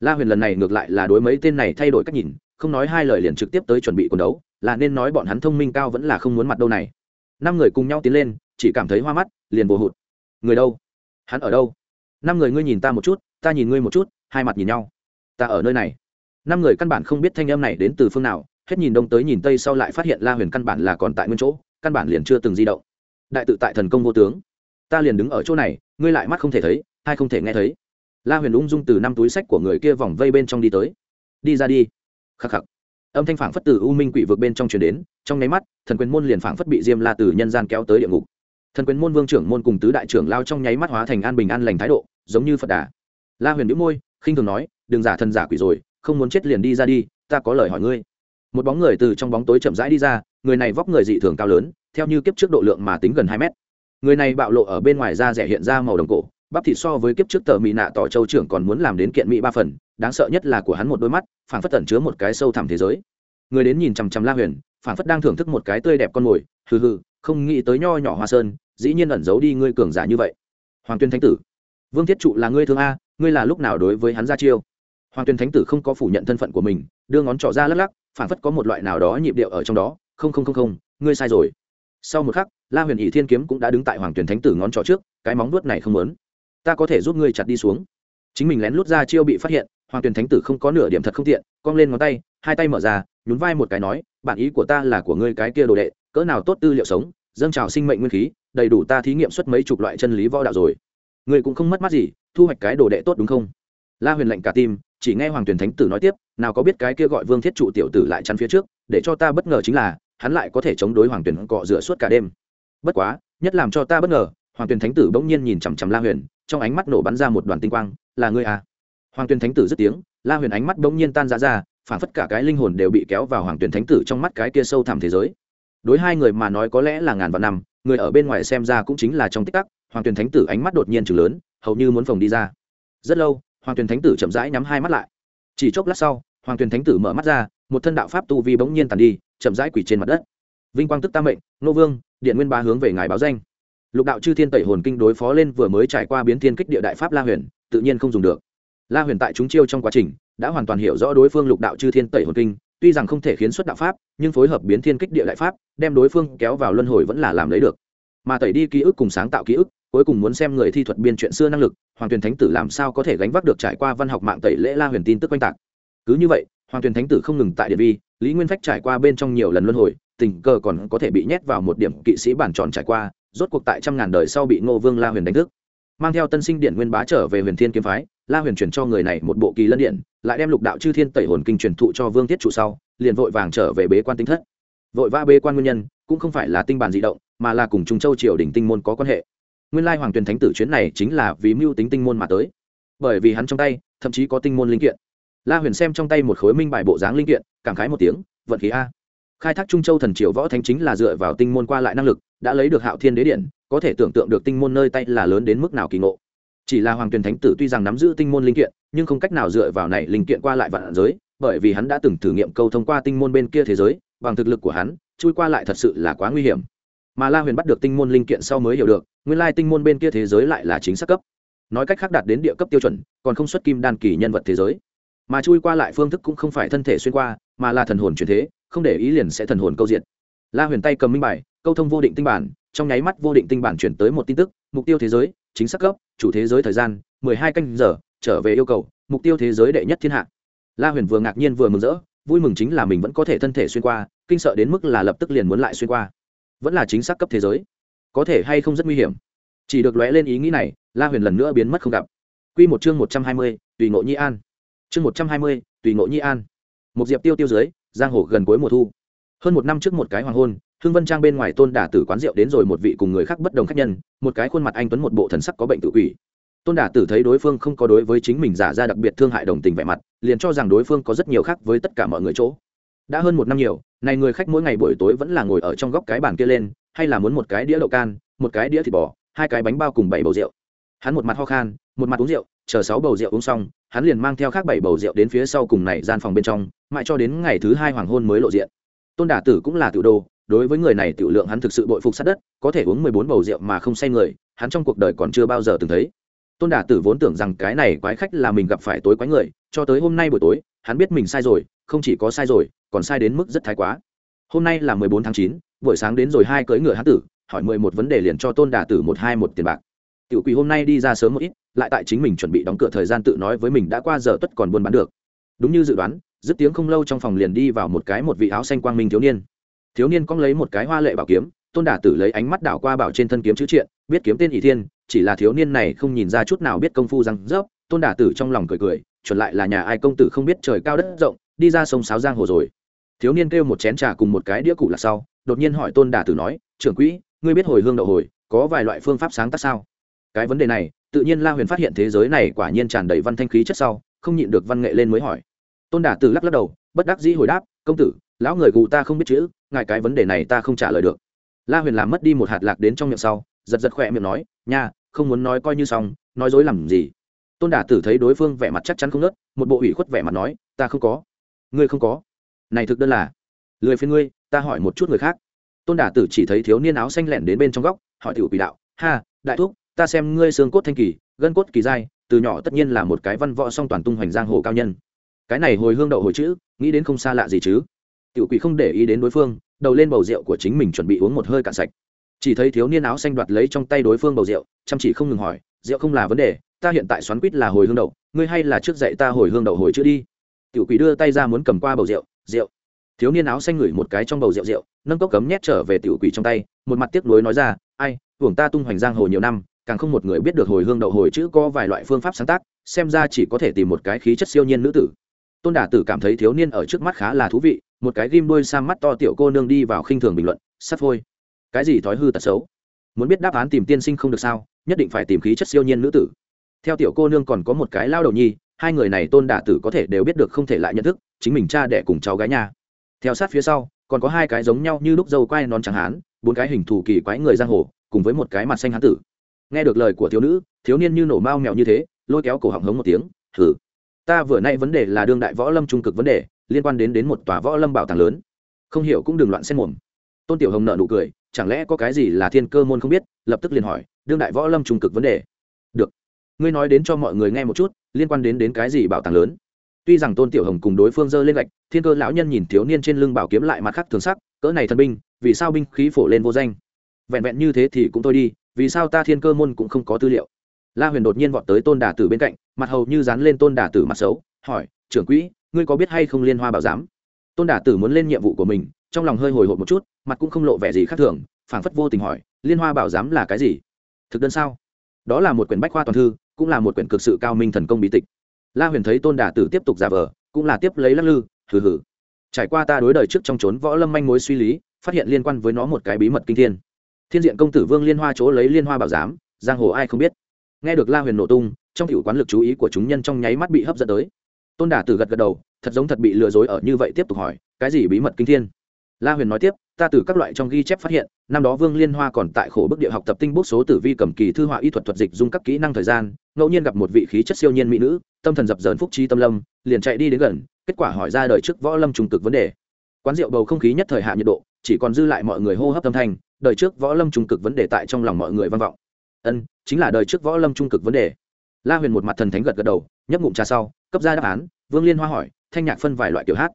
La huyền lần này ngược lại là đối mấy tên này thay đổi cách nhìn, không nói hai lời liền trực tiếp tới chuẩn bị quần đấu, là nên nói bọn hắn thông minh cao vẫn là không muốn mặt đâu này. Năm người cùng nhau tiến lên, chỉ cảm thấy hoa mắt, liền bồ hụt. Người đâu? Hắn ở đâu? Năm người ngươi nhìn ta một chút, ta nhìn ngươi một chút, hai mặt nhìn nhau. Ta ở nơi này. Năm người căn bản không biết thanh âm này đến từ phương nào, hết nhìn đông tới nhìn tây sau lại phát hiện la huyền căn bản là còn tại nguyên chỗ, căn bản liền chưa từng di động đại tự tại thần công vô tướng. Ta liền đứng ở chỗ này, ngươi lại mắt không thể thấy hay không thể nghe thấy. La huyền ung dung từ năm túi sách của người kia vòng vây bên trong đi tới. Đi ra đi. Khắc khắc. Âm thanh phảng phất từ u minh quỷ vực bên trong truyền đến, trong nháy mắt, thần quyền môn liền phảng phất bị diêm la từ nhân gian kéo tới địa ngục. Thần quyền môn vương trưởng môn cùng tứ đại trưởng lao trong nháy mắt hóa thành an bình an lành thái độ, giống như phật đà. La huyền đĩu môi, khinh thường nói, đừng giả thần giả quỷ rồi, không muốn chết liền đi ra đi, ta có lời hỏi ngươi. Một bóng người từ trong bóng tối chậm rãi đi ra người này vóc người dị thường cao lớn, theo như kiếp trước độ lượng mà tính gần hai mét. Người này bạo lộ ở bên ngoài da rẻ hiện ra màu đồng cổ, bắp thịt so với kiếp trước tờ mỹ nạ tỏ châu trưởng còn muốn làm đến kiện mỹ ba phần, đáng sợ nhất là của hắn một đôi mắt phản phất tẩn chứa một cái sâu thẳm thế giới. Người đến nhìn chằm chằm la huyền phản phất đang thưởng thức một cái tươi đẹp con mồi, hừ hừ, không nghĩ tới nho nhỏ hoa sơn, dĩ nhiên ẩn giấu đi ngươi cường giả như vậy. Hoàng tuyên thánh tử, vương thiết trụ là ngươi thương a, ngươi là lúc nào đối với hắn ra chiêu? Hoàng tuyên thánh tử không có phủ nhận thân phận của mình, đưa ngón trỏ ra lắc lắc phản phất có một loại nào đó nhịp điệu ở trong đó không không không không, ngươi sai rồi. Sau một khắc, la huyền ỷ thiên kiếm cũng đã đứng tại hoàng tuyển thánh tử ngón trỏ trước, cái móng nuốt này không lớn ta có thể giúp ngươi chặt đi xuống. Chính mình lén lút ra chiêu bị phát hiện, hoàng tuyển thánh tử không có nửa điểm thật không tiện, cong lên ngón tay, hai tay mở ra, nhún vai một cái nói bản ý của ta là của ngươi cái kia đồ đệ, cỡ nào tốt tư liệu sống, dâng trào sinh mệnh nguyên khí, đầy đủ ta thí nghiệm xuất mấy chục loại chân lý võ đạo rồi. Ngươi cũng không mất mát gì, thu hoạch cái đồ đệ tốt đúng không? La huyền lệnh cả tim, chỉ nghe hoàng tuyển thánh tử nói tiếp, nào có biết cái kia gọi vương thiết trụ tiểu tử lại chắn phía trước, để cho ta bất ngờ chính là hắn lại có thể chống đối hoàng tuyển cọ rửa suốt cả đêm. Bất quá, nhất làm cho ta bất ngờ, hoàng tuyển thánh tử bỗng nhiên nhìn chằm chằm la huyền, trong ánh mắt nổ bắn ra một đoàn tinh quang, là ngươi à? Hoàng tuyển thánh tử dứt tiếng, la huyền ánh mắt bỗng nhiên tan ra ra, phản phất cả cái linh hồn đều bị kéo vào hoàng tuyển thánh tử trong mắt cái kia sâu thẳm thế giới. Đối hai người mà nói có lẽ là ngàn vạn năm, người ở bên ngoài xem ra cũng chính là trong tích tắc, hoàng tuyển thánh tử ánh mắt đột nhiên chừng lớn, hầu như muốn phồng đi ra. Rất lâu, hoàng tuyển thánh tử chậm rãi nhắm hai mắt lại. Chỉ chốc lát sau, hoàng tuyển thánh tử mở mắt ra một thân đạo pháp tu vi bỗng nhiên tàn đi, chậm rãi quỷ trên mặt đất. Vinh quang tức tam mệnh, nô vương, điện nguyên ba hướng về ngài báo danh. Lục đạo chư thiên tẩy hồn kinh đối phó lên vừa mới trải qua biến thiên kích địa đại pháp la huyền, tự nhiên không dùng được. La huyền tại chúng chiêu trong quá trình, đã hoàn toàn hiểu rõ đối phương lục đạo chư thiên tẩy hồn kinh, tuy rằng không thể khiến xuất đạo pháp, nhưng phối hợp biến thiên kích địa đại pháp, đem đối phương kéo vào luân hồi vẫn là làm lấy được. Mà tẩy đi ký ức cùng sáng tạo ký ức, cuối cùng muốn xem người thi thuật biên chuyện xưa năng lực, hoàng tuyền thánh tử làm sao có thể gánh vác được trải qua văn học mạng tẩy lễ la huyền tin tức oanh tạc. Cứ như vậy hoàng tuyền thánh tử không ngừng tại điện vi, lý nguyên phách trải qua bên trong nhiều lần luân hồi, tình cờ còn có thể bị nhét vào một điểm kỵ sĩ bản tròn trải qua, rốt cuộc tại trăm ngàn đời sau bị ngô vương la huyền đánh thức. Mang theo tân sinh điện nguyên bá trở về huyền thiên kiếm phái, la huyền chuyển cho người này một bộ kỳ lân điện, lại đem lục đạo chư thiên tẩy hồn kinh truyền thụ cho vương tiết trụ sau, liền vội vàng trở về bế quan tinh thất. Vội vã bế quan nguyên nhân, cũng không phải là tinh bản di động, mà là cùng trung châu triều đình tinh môn có quan hệ. Nguyên lai hoàng tuyền thánh tử chuyến này chính là vì mưu tính tinh môn mà tới. Bởi vì hắn trong tay, thậm chí có tinh môn linh kiện la huyền xem trong tay một khối minh bài bộ dáng linh kiện, cảm khái một tiếng, vận khí a. Khai thác trung châu thần triều võ thánh chính là dựa vào tinh môn qua lại năng lực, đã lấy được hạo thiên đế điện, có thể tưởng tượng được tinh môn nơi tay là lớn đến mức nào kỳ ngộ. Chỉ là hoàng tuyền thánh tử tuy rằng nắm giữ tinh môn linh kiện, nhưng không cách nào dựa vào này linh kiện qua lại vạn giới, bởi vì hắn đã từng thử nghiệm câu thông qua tinh môn bên kia thế giới, bằng thực lực của hắn, chui qua lại thật sự là quá nguy hiểm. Mà la huyền bắt được tinh môn linh kiện sau mới hiểu được, nguyên lai tinh môn bên kia thế giới lại là chính xác cấp. Nói cách khác đạt đến địa cấp tiêu chuẩn, còn không xuất kim đan kỳ nhân vật thế giới mà chui qua lại phương thức cũng không phải thân thể xuyên qua, mà là thần hồn chuyển thế, không để ý liền sẽ thần hồn câu diện la huyền tay cầm minh bài, câu thông vô định tinh bản, trong nháy mắt vô định tinh bản chuyển tới một tin tức, mục tiêu thế giới, chính xác cấp chủ thế giới thời gian, mười hai canh giờ, trở về yêu cầu, mục tiêu thế giới đệ nhất thiên hạ. La huyền vừa ngạc nhiên vừa mừng rỡ, vui mừng chính là mình vẫn có thể thân thể xuyên qua, kinh sợ đến mức là lập tức liền muốn lại xuyên qua. Vẫn là chính xác cấp thế giới. Có thể hay không rất nguy hiểm. Chỉ được lóe lên ý nghĩ này, la huyền lần nữa biến mất không gặp. Q một chương một trăm hai mươi, tùy ngộ nhi an chương một trăm hai mươi, tùy ngộ nhi an. Một diệp tiêu tiêu dưới, giang hồ gần cuối mùa thu. Hơn một năm trước một cái hoàng hôn hương vân trang bên ngoài tôn đả tử quán rượu đến rồi một vị cùng người khác bất đồng khác nhân, một cái khuôn mặt anh tuấn một bộ thần sắc có bệnh tự quỷ. Tôn đả tử thấy đối phương không có đối với chính mình giả ra đặc biệt thương hại đồng tình vẻ mặt, liền cho rằng đối phương có rất nhiều khác với tất cả mọi người chỗ. Đã hơn một năm nhiều, này người khách mỗi ngày buổi tối vẫn là ngồi ở trong góc cái bàn kia lên, hay là muốn một cái đĩa đậu can, một cái đĩa thịt bò, hai cái bánh bao cùng bảy bầu rượu. Hắn một mặt ho khan, một mặt uống rượu chờ sáu bầu rượu uống xong, hắn liền mang theo khác bảy bầu rượu đến phía sau cùng này gian phòng bên trong, mãi cho đến ngày thứ hai hoàng hôn mới lộ diện. Tôn đả tử cũng là tiểu đồ, đối với người này tiểu lượng hắn thực sự bội phục sát đất, có thể uống mười bốn bầu rượu mà không say người, hắn trong cuộc đời còn chưa bao giờ từng thấy. Tôn đả tử vốn tưởng rằng cái này quái khách là mình gặp phải tối quái người, cho tới hôm nay buổi tối, hắn biết mình sai rồi, không chỉ có sai rồi, còn sai đến mức rất thái quá. Hôm nay là mười bốn tháng chín, buổi sáng đến rồi hai cưỡi ngựa hắn tử, hỏi mười một vấn đề liền cho tôn đả tử một hai một tiền bạc tiểu quỷ hôm nay đi ra sớm một ít, lại tại chính mình chuẩn bị đóng cửa thời gian tự nói với mình đã qua giờ tuất còn buôn bán được. Đúng như dự đoán, dứt tiếng không lâu trong phòng liền đi vào một cái một vị áo xanh quang minh thiếu niên. Thiếu niên cong lấy một cái hoa lệ bảo kiếm, tôn đả tử lấy ánh mắt đảo qua bảo trên thân kiếm chữ triện, biết kiếm tên ỷ thiên, chỉ là thiếu niên này không nhìn ra chút nào biết công phu răng rớp, tôn đả tử trong lòng cười cười, chuẩn lại là nhà ai công tử không biết trời cao đất rộng, đi ra sông sáo giang hồ rồi. Thiếu niên kêu một chén trà cùng một cái đĩa cụ là sau, đột nhiên hỏi tôn đả tử nói, trưởng quỹ, ngươi biết hồi hương đậu hồi, có vài loại phương pháp sáng tác sao? Cái vấn đề này, tự nhiên la huyền phát hiện thế giới này quả nhiên tràn đầy văn thanh khí chất sau, không nhịn được văn nghệ lên mới hỏi. Tôn đả tử lắc lắc đầu, bất đắc dĩ hồi đáp, công tử, lão người gù ta không biết chữ, ngài cái vấn đề này ta không trả lời được. La huyền làm mất đi một hạt lạc đến trong miệng sau, giật giật khỏe miệng nói, nha, không muốn nói coi như xong, nói dối làm gì? Tôn đả tử thấy đối phương vẻ mặt chắc chắn không nớt một bộ ủy khuất vẻ mặt nói, ta không có. Ngươi không có? Này thực đơn là. Lười phiên ngươi, ta hỏi một chút người khác. Tôn đả tử chỉ thấy thiếu niên áo xanh lẹn đến bên trong góc, hỏi tiểu quỷ đạo, ha, đại thúc ta xem ngươi xương cốt thanh kỳ, gân cốt kỳ giai từ nhỏ tất nhiên là một cái văn võ song toàn tung hoành giang hồ cao nhân. Cái này hồi hương đậu hồi chữ, nghĩ đến không xa lạ gì chứ? Tiểu quỷ không để ý đến đối phương, đầu lên bầu rượu của chính mình chuẩn bị uống một hơi cạn sạch. Chỉ thấy thiếu niên áo xanh đoạt lấy trong tay đối phương bầu rượu, chăm chỉ không ngừng hỏi, rượu không là vấn đề, ta hiện tại xoắn quýt là hồi hương đậu, ngươi hay là trước dạy ta hồi hương đậu hồi chữ đi. Tiểu quỷ đưa tay ra muốn cầm qua bầu rượu rượu. Thiếu niên áo xanh ngửi một cái trong bầu rượu rượu, nâng cốc cấm nhét trở về tiểu quỷ trong tay, một mặt tiếc nuối nói ra, ai, hưởng ta tung hoành giang hồ nhiều năm càng không một người biết được hồi hương đậu hồi chữ có vài loại phương pháp sáng tác, xem ra chỉ có thể tìm một cái khí chất siêu nhiên nữ tử. Tôn đả tử cảm thấy thiếu niên ở trước mắt khá là thú vị, một cái ghim đôi sang mắt to tiểu cô nương đi vào khinh thường bình luận, sắp thôi cái gì thói hư tật xấu? Muốn biết đáp án tìm tiên sinh không được sao, nhất định phải tìm khí chất siêu nhiên nữ tử. Theo tiểu cô nương còn có một cái lao đầu nhi, hai người này tôn đả tử có thể đều biết được không thể lại nhận thức, chính mình cha đẻ cùng cháu gái nhà. theo sát phía sau, còn có hai cái giống nhau như lúc dâu quai non chẳng hán, bốn cái hình thù kỳ quái người giang hồ, cùng với một cái mặt xanh hán tử nghe được lời của thiếu nữ, thiếu niên như nổ mao mèo như thế, lôi kéo cổ họng hống một tiếng thử ta vừa nay vấn đề là đương đại võ lâm trung cực vấn đề, liên quan đến đến một tòa võ lâm bảo tàng lớn. Không hiểu cũng đừng loạn xen mồm. Tôn tiểu hồng nợ nụ cười, chẳng lẽ có cái gì là thiên cơ môn không biết? Lập tức liền hỏi, đương đại võ lâm trung cực vấn đề? Được, ngươi nói đến cho mọi người nghe một chút, liên quan đến đến cái gì bảo tàng lớn? Tuy rằng tôn tiểu hồng cùng đối phương dơ lên gạch, thiên cơ lão nhân nhìn thiếu niên trên lưng bảo kiếm lại mặt khắc thường sắc, cỡ này thần binh, vì sao binh khí phổ lên vô danh? Vẹn vẹn như thế thì cũng thôi đi vì sao ta thiên cơ môn cũng không có tư liệu? La huyền đột nhiên vọt tới tôn đà tử bên cạnh, mặt hầu như dán lên tôn đà tử mặt xấu, hỏi, trưởng quỹ, ngươi có biết hay không liên hoa bảo giám? Tôn đà tử muốn lên nhiệm vụ của mình, trong lòng hơi hồi hộp một chút, mặt cũng không lộ vẻ gì khác thường, phảng phất vô tình hỏi, liên hoa bảo giám là cái gì? Thực đơn sao? Đó là một quyển bách khoa toàn thư, cũng là một quyển cực sự cao minh thần công bí tịch. La huyền thấy tôn đà tử tiếp tục giả vờ, cũng là tiếp lấy lắc lư, hừ hừ. Trải qua ta đối đời trước trong trốn võ lâm manh mối suy lý, phát hiện liên quan với nó một cái bí mật kinh thiên thiên diện công tử vương liên hoa chỗ lấy liên hoa bảo giám, giang hồ ai không biết. Nghe được la huyền nổ tung, trong hiệu quán lực chú ý của chúng nhân trong nháy mắt bị hấp dẫn tới. Tôn đả tử gật gật đầu, thật giống thật bị lừa dối ở như vậy tiếp tục hỏi, cái gì bí mật kinh thiên? La huyền nói tiếp, ta từ các loại trong ghi chép phát hiện, năm đó vương liên hoa còn tại khổ bức địa học tập tinh bút số tử vi cầm kỳ thư họa y thuật thuật dịch dung các kỹ năng thời gian, ngẫu nhiên gặp một vị khí chất siêu nhiên mỹ nữ, tâm thần dập dờn phúc trí tâm lâm, liền chạy đi đến gần, kết quả hỏi ra đời trước võ lâm trùng cực vấn đề. Quán rượu bầu không khí nhất thời hạ nhiệt độ, chỉ còn dư lại mọi người hô hấp tâm thanh đời trước võ lâm trung cực vấn đề tại trong lòng mọi người vang vọng. Ân, chính là đời trước võ lâm trung cực vấn đề. La huyền một mặt thần thánh gật gật đầu, nhấp ngụm trà sau, cấp ra đáp án, vương liên hoa hỏi, thanh nhạc phân vài loại kiểu hát?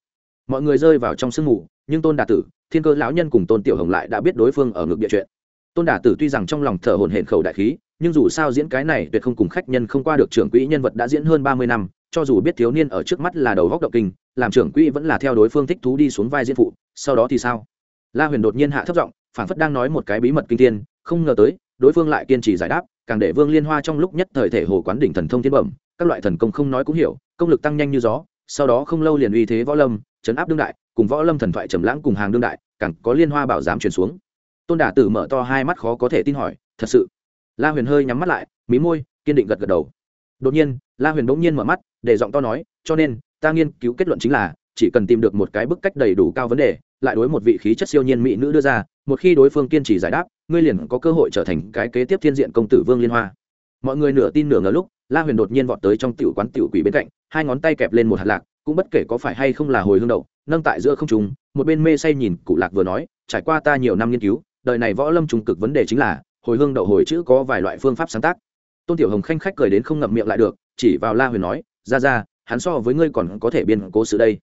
Mọi người rơi vào trong sương mù, nhưng tôn đà tử, thiên cơ lão nhân cùng tôn tiểu hồng lại đã biết đối phương ở ngược địa chuyện. Tôn đà tử tuy rằng trong lòng thở hồn hển khẩu đại khí, nhưng dù sao diễn cái này tuyệt không cùng khách nhân không qua được trưởng quỹ nhân vật đã diễn hơn ba mươi năm, cho dù biết thiếu niên ở trước mắt là đầu góc động kinh, làm trưởng quỹ vẫn là theo đối phương thích thú đi xuống vai diễn phụ, sau đó thì sao? La huyền đột nhiên hạ thấp giọng phản phất đang nói một cái bí mật kinh thiên, không ngờ tới, đối phương lại kiên trì giải đáp, càng để vương liên hoa trong lúc nhất thời thể hồ quán đỉnh thần thông thiên bẩm, các loại thần công không nói cũng hiểu, công lực tăng nhanh như gió, sau đó không lâu liền uy thế võ lâm, chấn áp đương đại, cùng võ lâm thần thoại trầm lãng cùng hàng đương đại, càng có liên hoa bảo giám truyền xuống. Tôn đả tử mở to hai mắt khó có thể tin hỏi, thật sự? La huyền hơi nhắm mắt lại, mí môi, kiên định gật gật đầu. Đột nhiên, la huyền bỗng nhiên mở mắt, để giọng to nói, cho nên, ta nghiên cứu kết luận chính là, chỉ cần tìm được một cái bức cách đầy đủ cao vấn đề, lại đối một vị khí chất siêu nhiên mỹ nữ đưa ra một khi đối phương kiên trì giải đáp, ngươi liền có cơ hội trở thành cái kế tiếp thiên diện công tử vương liên hoa. Mọi người nửa tin nửa ngờ lúc, la huyền đột nhiên vọt tới trong tiểu quán tiểu quỷ bên cạnh, hai ngón tay kẹp lên một hạt lạc, cũng bất kể có phải hay không là hồi hương đậu, nâng tại giữa không trùng một bên mê say nhìn cụ lạc vừa nói, trải qua ta nhiều năm nghiên cứu, đời này võ lâm trùng cực vấn đề chính là, hồi hương đậu hồi chữ có vài loại phương pháp sáng tác. Tôn tiểu hồng khanh khách cười đến không ngậm miệng lại được, chỉ vào la huyền nói, ra ra, hắn so với ngươi còn có thể biên cố sự đây.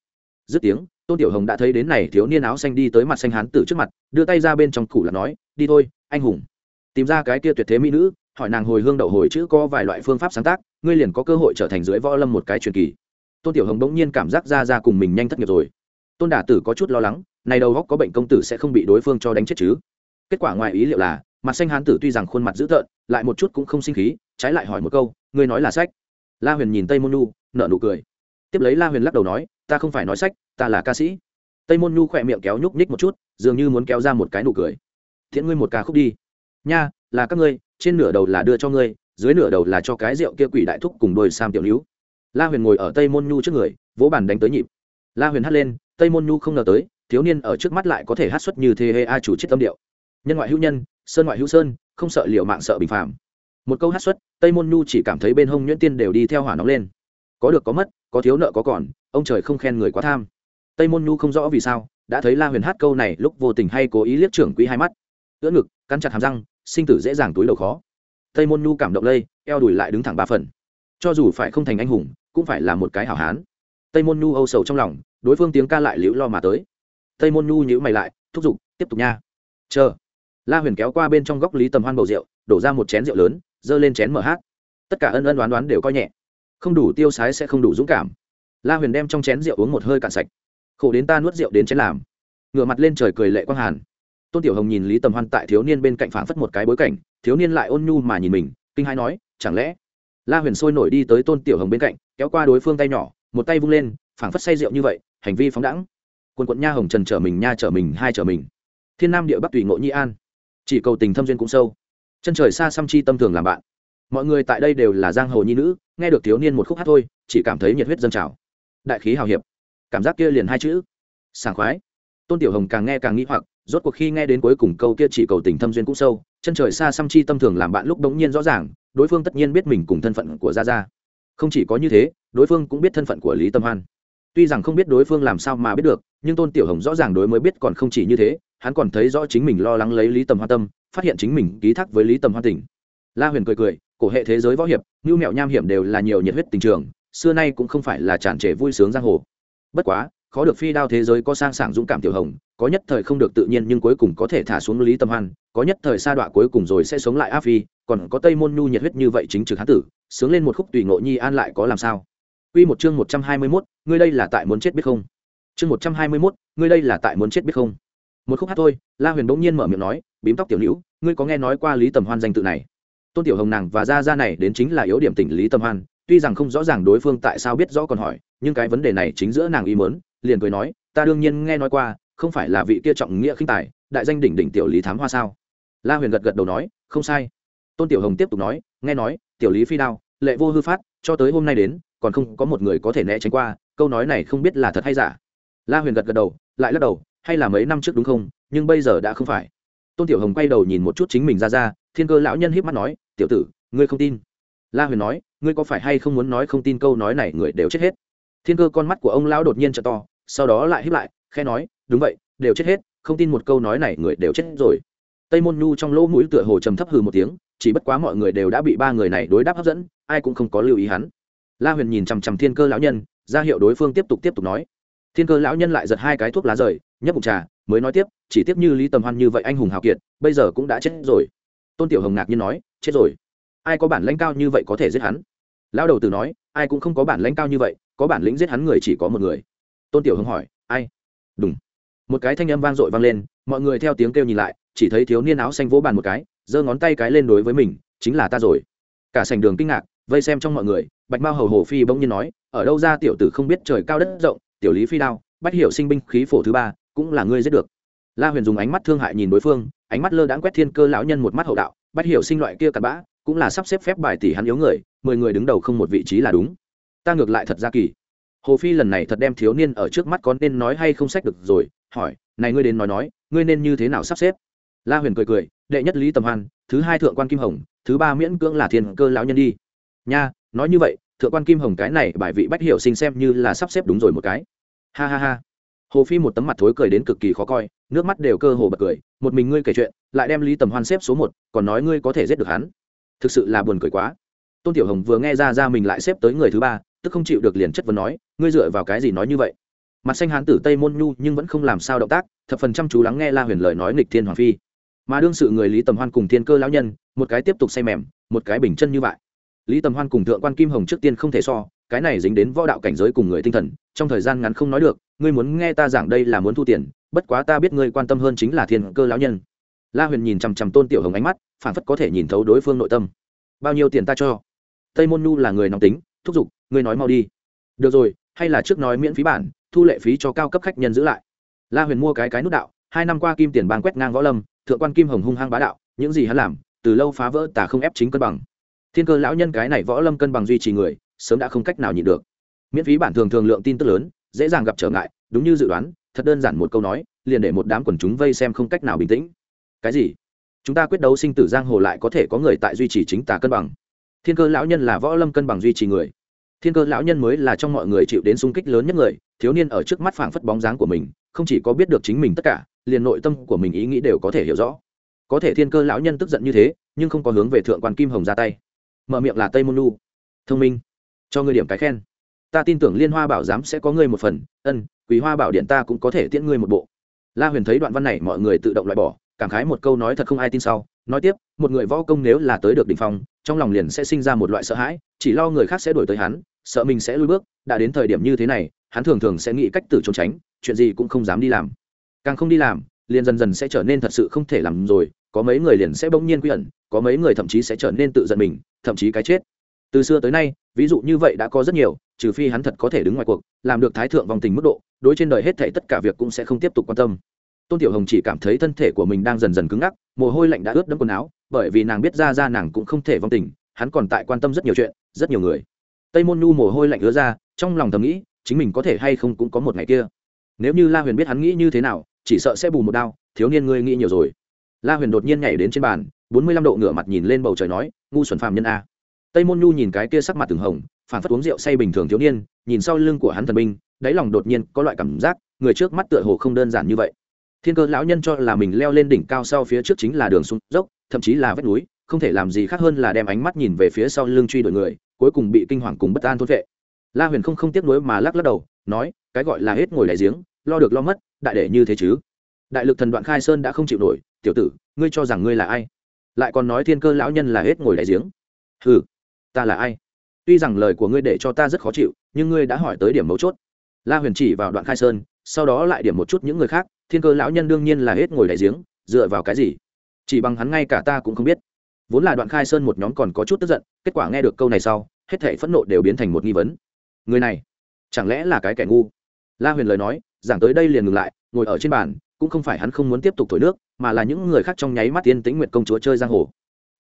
Dứt tiếng tôn tiểu hồng đã thấy đến này thiếu niên áo xanh đi tới mặt xanh hán tử trước mặt, đưa tay ra bên trong củ là nói, đi thôi, anh hùng. Tìm ra cái kia tuyệt thế mỹ nữ, hỏi nàng hồi hương đậu hồi chữ có vài loại phương pháp sáng tác, ngươi liền có cơ hội trở thành dưới võ lâm một cái truyền kỳ. Tôn tiểu hồng bỗng nhiên cảm giác ra ra cùng mình nhanh thất nghiệp rồi. Tôn đả tử có chút lo lắng, này đầu góc có bệnh công tử sẽ không bị đối phương cho đánh chết chứ? Kết quả ngoài ý liệu là, mặt xanh hán tử tuy rằng khuôn mặt dữ tợn, lại một chút cũng không sinh khí, trái lại hỏi một câu, ngươi nói là sách? La huyền nhìn tây môn nu nợ nụ cười tiếp lấy la huyền lắc đầu nói, ta không phải nói sách, ta là ca sĩ. Tây môn nhu khỏe miệng kéo nhúc nhích một chút, dường như muốn kéo ra một cái nụ cười. Thiện ngươi một ca khúc đi. Nha, là các ngươi, trên nửa đầu là đưa cho ngươi, dưới nửa đầu là cho cái rượu kia quỷ đại thúc cùng đôi sam tiểu níu. La huyền ngồi ở tây môn nhu trước người, vỗ bàn đánh tới nhịp. La huyền hát lên, tây môn nhu không ngờ tới, thiếu niên ở trước mắt lại có thể hát xuất như thế hê a chủ chết tâm điệu. Nhân ngoại hữu nhân, sơn ngoại hữu sơn, không sợ liệu mạng sợ bình phàm. Một câu hát xuất, tây môn nhu chỉ cảm thấy bên hông nhuyễn tiên đều đi theo hỏa nóng lên. Có được có mất có thiếu nợ có còn, ông trời không khen người quá tham. Tây môn nhu không rõ vì sao, đã thấy la huyền hát câu này lúc vô tình hay cố ý liếc trưởng quỹ hai mắt. Ưỡn ngực, cắn chặt hàm răng, sinh tử dễ dàng túi đầu khó. Tây môn nhu cảm động lây, eo đùi lại đứng thẳng ba phần. Cho dù phải không thành anh hùng, cũng phải là một cái hảo hán. Tây môn nhu âu sầu trong lòng, đối phương tiếng ca lại liễu lo mà tới. Tây môn nhu nhữ mày lại, thúc giục, tiếp tục nha. Chờ. La huyền kéo qua bên trong góc lý tầm hoan bầu rượu, đổ ra một chén rượu lớn, giơ lên chén mở hát. Tất cả ân ân đoán đoán đều coi nhẹ không đủ tiêu sái sẽ không đủ dũng cảm. La huyền đem trong chén rượu uống một hơi cạn sạch. Khổ đến ta nuốt rượu đến chén làm. Ngửa mặt lên trời cười lệ quang hàn. Tôn tiểu hồng nhìn lý tầm hoan tại thiếu niên bên cạnh phảng phất một cái bối cảnh, thiếu niên lại ôn nhu mà nhìn mình, kinh hai nói, chẳng lẽ? La huyền sôi nổi đi tới tôn tiểu hồng bên cạnh, kéo qua đối phương tay nhỏ, một tay vung lên, phảng phất say rượu như vậy, hành vi phóng đẳng quân quận nha hồng trần trở mình, nha trở mình, hai trở mình. Thiên nam địa bắc tùy ngộ nhi an. Chỉ cầu tình thâm duyên cũng sâu. Chân trời xa xăm chi tâm thường làm bạn mọi người tại đây đều là giang hồ nhi nữ, nghe được thiếu niên một khúc hát thôi, chỉ cảm thấy nhiệt huyết dâng trào. Đại khí hào hiệp. Cảm giác kia liền hai chữ. Sảng khoái. Tôn tiểu hồng càng nghe càng nghĩ hoặc, rốt cuộc khi nghe đến cuối cùng câu kia chỉ cầu tình thâm duyên cũng sâu, chân trời xa xăm chi tâm thường làm bạn lúc đống nhiên rõ ràng, đối phương tất nhiên biết mình cùng thân phận của gia gia. Không chỉ có như thế, đối phương cũng biết thân phận của lý tâm hoan. Tuy rằng không biết đối phương làm sao mà biết được, nhưng tôn tiểu hồng rõ ràng đối mới biết còn không chỉ như thế, hắn còn thấy rõ chính mình lo lắng lấy lý tầm hoa tâm, phát hiện chính mình ký thác với lý tầm hoa tỉnh la huyền cười cười cổ hệ thế giới võ hiệp ngưu mẹo nham hiểm đều là nhiều nhiệt huyết tình trường xưa nay cũng không phải là tràn trề vui sướng giang hồ bất quá khó được phi đao thế giới có sang sảng dũng cảm tiểu hồng có nhất thời không được tự nhiên nhưng cuối cùng có thể thả xuống lý tâm hoan có nhất thời sa đọa cuối cùng rồi sẽ sống lại áp phi còn có tây môn nhu nhiệt huyết như vậy chính trực hán tử sướng lên một khúc tùy ngộ nhi an lại có làm sao Quy một chương 121, ngươi đây là tại muốn chết biết không? Chương 121, ngươi đây là tại muốn chết biết không? Một khúc hát thôi, La Huyền bỗng nhiên mở miệng nói, bím tóc tiểu nữ, ngươi có nghe nói qua Lý Tầm Hoan danh tự này? Tôn Tiểu Hồng nàng và gia gia này đến chính là yếu điểm tình Lý tâm Hoan, tuy rằng không rõ ràng đối phương tại sao biết rõ còn hỏi, nhưng cái vấn đề này chính giữa nàng ý muốn, liền cười nói, ta đương nhiên nghe nói qua, không phải là vị kia trọng nghĩa khinh tài, đại danh đỉnh đỉnh tiểu Lý thám hoa sao? La Huyền gật gật đầu nói, không sai. Tôn Tiểu Hồng tiếp tục nói, nghe nói, tiểu Lý phi đao, lệ vô hư phát, cho tới hôm nay đến, còn không có một người có thể né tránh qua câu nói này không biết là thật hay giả la huyền gật gật đầu lại lắc đầu hay là mấy năm trước đúng không nhưng bây giờ đã không phải tôn tiểu hồng quay đầu nhìn một chút chính mình ra ra thiên cơ lão nhân híp mắt nói tiểu tử, ngươi không tin? La huyền nói, ngươi có phải hay không muốn nói không tin câu nói này người đều chết hết? Thiên cơ con mắt của ông lão đột nhiên t to, sau đó lại hiếp lại khe nói, đúng vậy, đều chết hết, không tin một câu nói này người đều chết rồi. Tây môn nhu trong lỗ mũi tựa hồ trầm thấp hừ một tiếng, chỉ bất quá mọi người đều đã bị ba người này đối đáp hấp dẫn, ai cũng không có lưu ý hắn. La huyền nhìn chằm chằm thiên cơ lão nhân, ra hiệu đối phương tiếp tục tiếp tục nói. Thiên cơ lão nhân lại giật hai cái thuốc lá rời, nhấp bụng trà, mới nói tiếp, chỉ tiếp như lý tầm hoan như vậy anh hùng hào kiệt, bây giờ cũng đã chết rồi tôn tiểu hồng ngạc nhiên nói, chết rồi. Ai có bản lãnh cao như vậy có thể giết hắn? Lão đầu tử nói, ai cũng không có bản lãnh cao như vậy, có bản lĩnh giết hắn người chỉ có một người. Tôn tiểu hồng hỏi, ai? Đúng một cái thanh âm vang dội vang lên, mọi người theo tiếng kêu nhìn lại, chỉ thấy thiếu niên áo xanh vỗ bàn một cái, giơ ngón tay cái lên đối với mình, chính là ta rồi. Cả sảnh đường kinh ngạc, vây xem trong mọi người, bạch mao hầu hồ phi bỗng nhiên nói, ở đâu ra tiểu tử không biết trời cao đất rộng, tiểu lý phi đao, bách hiểu sinh binh khí phổ thứ ba, cũng là ngươi giết được. La huyền dùng ánh mắt thương hại nhìn đối phương ánh mắt lơ đãng quét thiên cơ lão nhân một mắt hậu đạo, bách hiểu sinh loại kia cặn bã, cũng là sắp xếp phép bài tỷ hắn yếu người, mười người đứng đầu không một vị trí là đúng. Ta ngược lại thật ra kỳ. Hồ phi lần này thật đem thiếu niên ở trước mắt có nên nói hay không sách được rồi, hỏi, này ngươi đến nói nói, ngươi nên như thế nào sắp xếp? La huyền cười cười, đệ nhất lý tầm hoan, thứ hai thượng quan kim hồng, thứ ba miễn cưỡng là thiên cơ lão nhân đi. Nha, nói như vậy, thượng quan kim hồng cái này bài vị bách Hiểu sinh xem như là sắp xếp đúng rồi một cái. Ha ha ha. Hồ phi một tấm mặt thối cười đến cực kỳ khó coi nước mắt đều cơ hồ bật cười, một mình ngươi kể chuyện, lại đem lý tầm hoan xếp số một, còn nói ngươi có thể giết được hắn. Thực sự là buồn cười quá. Tôn tiểu hồng vừa nghe ra ra mình lại xếp tới người thứ ba, tức không chịu được liền chất vấn nói, ngươi dựa vào cái gì nói như vậy? Mặt xanh hán tử tây môn nhu nhưng vẫn không làm sao động tác, thập phần chăm chú lắng nghe la huyền lời nói nghịch thiên hoàng phi. Mà đương sự người lý tầm hoan cùng thiên cơ lão nhân, một cái tiếp tục say mềm, một cái bình chân như vậy. Lý tầm hoan cùng thượng quan kim hồng trước tiên không thể so, cái này dính đến võ đạo cảnh giới cùng người tinh thần, trong thời gian ngắn không nói được, ngươi muốn nghe ta giảng đây là muốn thu tiền bất quá ta biết ngươi quan tâm hơn chính là thiên cơ lão nhân. La huyền nhìn chằm chằm tôn tiểu hồng ánh mắt, phản phất có thể nhìn thấu đối phương nội tâm. Bao nhiêu tiền ta cho? Tây môn nhu là người nóng tính, thúc giục, ngươi nói mau đi. Được rồi, hay là trước nói miễn phí bản, thu lệ phí cho cao cấp khách nhân giữ lại. La huyền mua cái cái nút đạo, hai năm qua kim tiền bang quét ngang võ lâm, thượng quan kim hồng hung hăng bá đạo, những gì hắn làm, từ lâu phá vỡ tả không ép chính cân bằng. Thiên cơ lão nhân cái này võ lâm cân bằng duy trì người, sớm đã không cách nào nhịn được. Miễn phí bản thường thường lượng tin tức lớn, dễ dàng gặp trở ngại, đúng như dự đoán thật đơn giản một câu nói, liền để một đám quần chúng vây xem không cách nào bình tĩnh. Cái gì? Chúng ta quyết đấu sinh tử giang hồ lại có thể có người tại duy trì chính tà cân bằng. Thiên cơ lão nhân là võ lâm cân bằng duy trì người. Thiên cơ lão nhân mới là trong mọi người chịu đến sung kích lớn nhất người, thiếu niên ở trước mắt phảng phất bóng dáng của mình, không chỉ có biết được chính mình tất cả, liền nội tâm của mình ý nghĩ đều có thể hiểu rõ. Có thể thiên cơ lão nhân tức giận như thế, nhưng không có hướng về thượng quan kim hồng ra tay. Mở miệng là tây môn nu thông minh. Cho ngươi điểm cái khen ta tin tưởng liên hoa bảo giám sẽ có ngươi một phần, ân quý hoa bảo điện ta cũng có thể tiễn ngươi một bộ. La huyền thấy đoạn văn này, mọi người tự động loại bỏ, cảm khái một câu nói thật không ai tin sau. Nói tiếp, một người võ công nếu là tới được đ ỉ n h phong, trong lòng liền sẽ sinh ra một loại sợ hãi, chỉ lo người khác sẽ đổi tới hắn, sợ mình sẽ lui bước, đã đến thời điểm như thế này, hắn thường thường sẽ nghĩ cách tử trốn tránh, chuyện gì cũng không dám đi làm. Càng không đi làm, liền dần dần sẽ trở nên thật sự không thể làm rồi, có mấy người liền sẽ bỗng nhiên quy ẩn, có mấy người thậm chí sẽ trở nên tự giận mình, thậm chí cái chết từ xưa tới nay, ví dụ như vậy đã có rất nhiều, trừ phi hắn thật có thể đứng ngoài cuộc, làm được thái thượng vòng tình mức độ, đối trên đời hết thảy tất cả việc cũng sẽ không tiếp tục quan tâm. Tôn tiểu hồng chỉ cảm thấy thân thể của mình đang dần dần cứng ngắc, mồ hôi lạnh đã ướt đẫm quần áo, bởi vì nàng biết ra ra nàng cũng không thể vong tình, hắn còn tại quan tâm rất nhiều chuyện, rất nhiều người. Tây môn nhu mồ hôi lạnh ứa ra, trong lòng thầm nghĩ, chính mình có thể hay không cũng có một ngày kia. Nếu như la huyền biết hắn nghĩ như thế nào, chỉ sợ sẽ bù một đao, thiếu niên ngươi nghĩ nhiều rồi. La huyền đột nhiên nhảy đến trên bàn, bốn mươi lăm độ ngửa mặt nhìn lên bầu trời nói, ngu xuẩn phàm nhân a tây môn nhu nhìn cái kia sắc mặt từng hồng, phản phất uống rượu say bình thường thiếu niên, nhìn sau lưng của hắn thần binh, đáy lòng đột nhiên có loại cảm giác, người trước mắt tựa hồ không đơn giản như vậy. Thiên cơ lão nhân cho là mình leo lên đỉnh cao sau phía trước chính là đường xuống dốc, thậm chí là vách núi, không thể làm gì khác hơn là đem ánh mắt nhìn về phía sau lưng truy đuổi người, cuối cùng bị kinh hoàng cùng bất an thốt vệ. La huyền không không tiếc nuối mà lắc lắc đầu, nói, cái gọi là hết ngồi đại giếng, lo được lo mất, đại để như thế chứ? Đại lực thần đoạn khai sơn đã không chịu nổi, tiểu tử, ngươi cho rằng ngươi là ai? Lại còn nói thiên cơ lão nhân là hết ngồi đại giếng. Hừ ta là ai? Tuy rằng lời của ngươi để cho ta rất khó chịu, nhưng ngươi đã hỏi tới điểm mấu chốt. La huyền chỉ vào đoạn khai sơn, sau đó lại điểm một chút những người khác, thiên cơ lão nhân đương nhiên là hết ngồi đại giếng, dựa vào cái gì? Chỉ bằng hắn ngay cả ta cũng không biết. Vốn là đoạn khai sơn một nhóm còn có chút tức giận, kết quả nghe được câu này sau, hết thể phẫn nộ đều biến thành một nghi vấn. Người này, chẳng lẽ là cái kẻ ngu? La huyền lời nói, giảng tới đây liền ngừng lại, ngồi ở trên bàn, cũng không phải hắn không muốn tiếp tục thổi nước, mà là những người khác trong nháy mắt tiên tĩnh nguyệt công chúa chơi giang hồ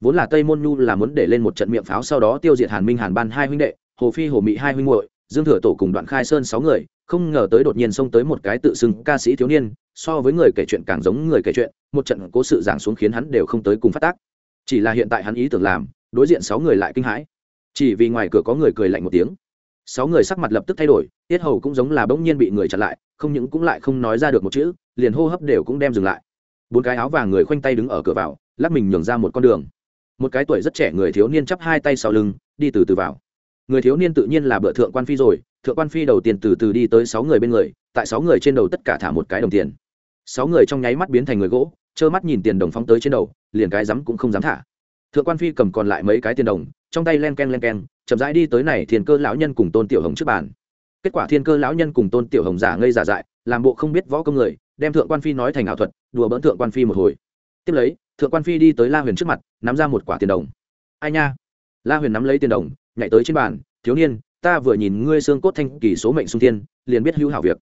vốn là tây môn nhu là muốn để lên một trận miệng pháo sau đó tiêu diệt hàn minh, hàn ban hai huynh đệ, hồ phi, hồ mỹ hai huynh muội, dương thừa tổ cùng đoạn khai sơn sáu người, không ngờ tới đột nhiên xông tới một cái tự xưng ca sĩ thiếu niên, so với người kể chuyện càng giống người kể chuyện, một trận cố sự giảng xuống khiến hắn đều không tới cùng phát tác. Chỉ là hiện tại hắn ý tưởng làm, đối diện sáu người lại kinh hãi. Chỉ vì ngoài cửa có người cười lạnh một tiếng. Sáu người sắc mặt lập tức thay đổi, tiết hầu cũng giống là bỗng nhiên bị người chặn lại, không những cũng lại không nói ra được một chữ, liền hô hấp đều cũng đem dừng lại. Bốn cái áo vàng người khoanh tay đứng ở cửa vào, lắc mình nhường ra một con đường một cái tuổi rất trẻ người thiếu niên chắp hai tay sau lưng, đi từ từ vào. Người thiếu niên tự nhiên là bợ thượng quan phi rồi, thượng quan phi đầu tiên từ từ đi tới sáu người bên người, tại sáu người trên đầu tất cả thả một cái đồng tiền. Sáu người trong nháy mắt biến thành người gỗ, trơ mắt nhìn tiền đồng phóng tới trên đầu, liền cái rắm cũng không dám thả. Thượng quan phi cầm còn lại mấy cái tiền đồng, trong tay len k e n len k e n chậm rãi đi tới này thiên cơ lão nhân cùng tôn tiểu hồng trước bàn. Kết quả thiên cơ lão nhân cùng tôn tiểu hồng giả ngây giả dại, làm bộ không biết võ công người, đem thượng quan phi nói thành ảo thuật, đùa bỡn thượng quan phi một hồi. Tiếp lấy thượng quan phi đi tới la huyền trước mặt, nắm ra một quả tiền đồng. Ai nha? La huyền nắm lấy tiền đồng, nhảy tới trên bàn, thiếu niên, ta vừa nhìn ngươi xương cốt thanh kỳ số mệnh sung thiên, liền biết hữu hảo việc.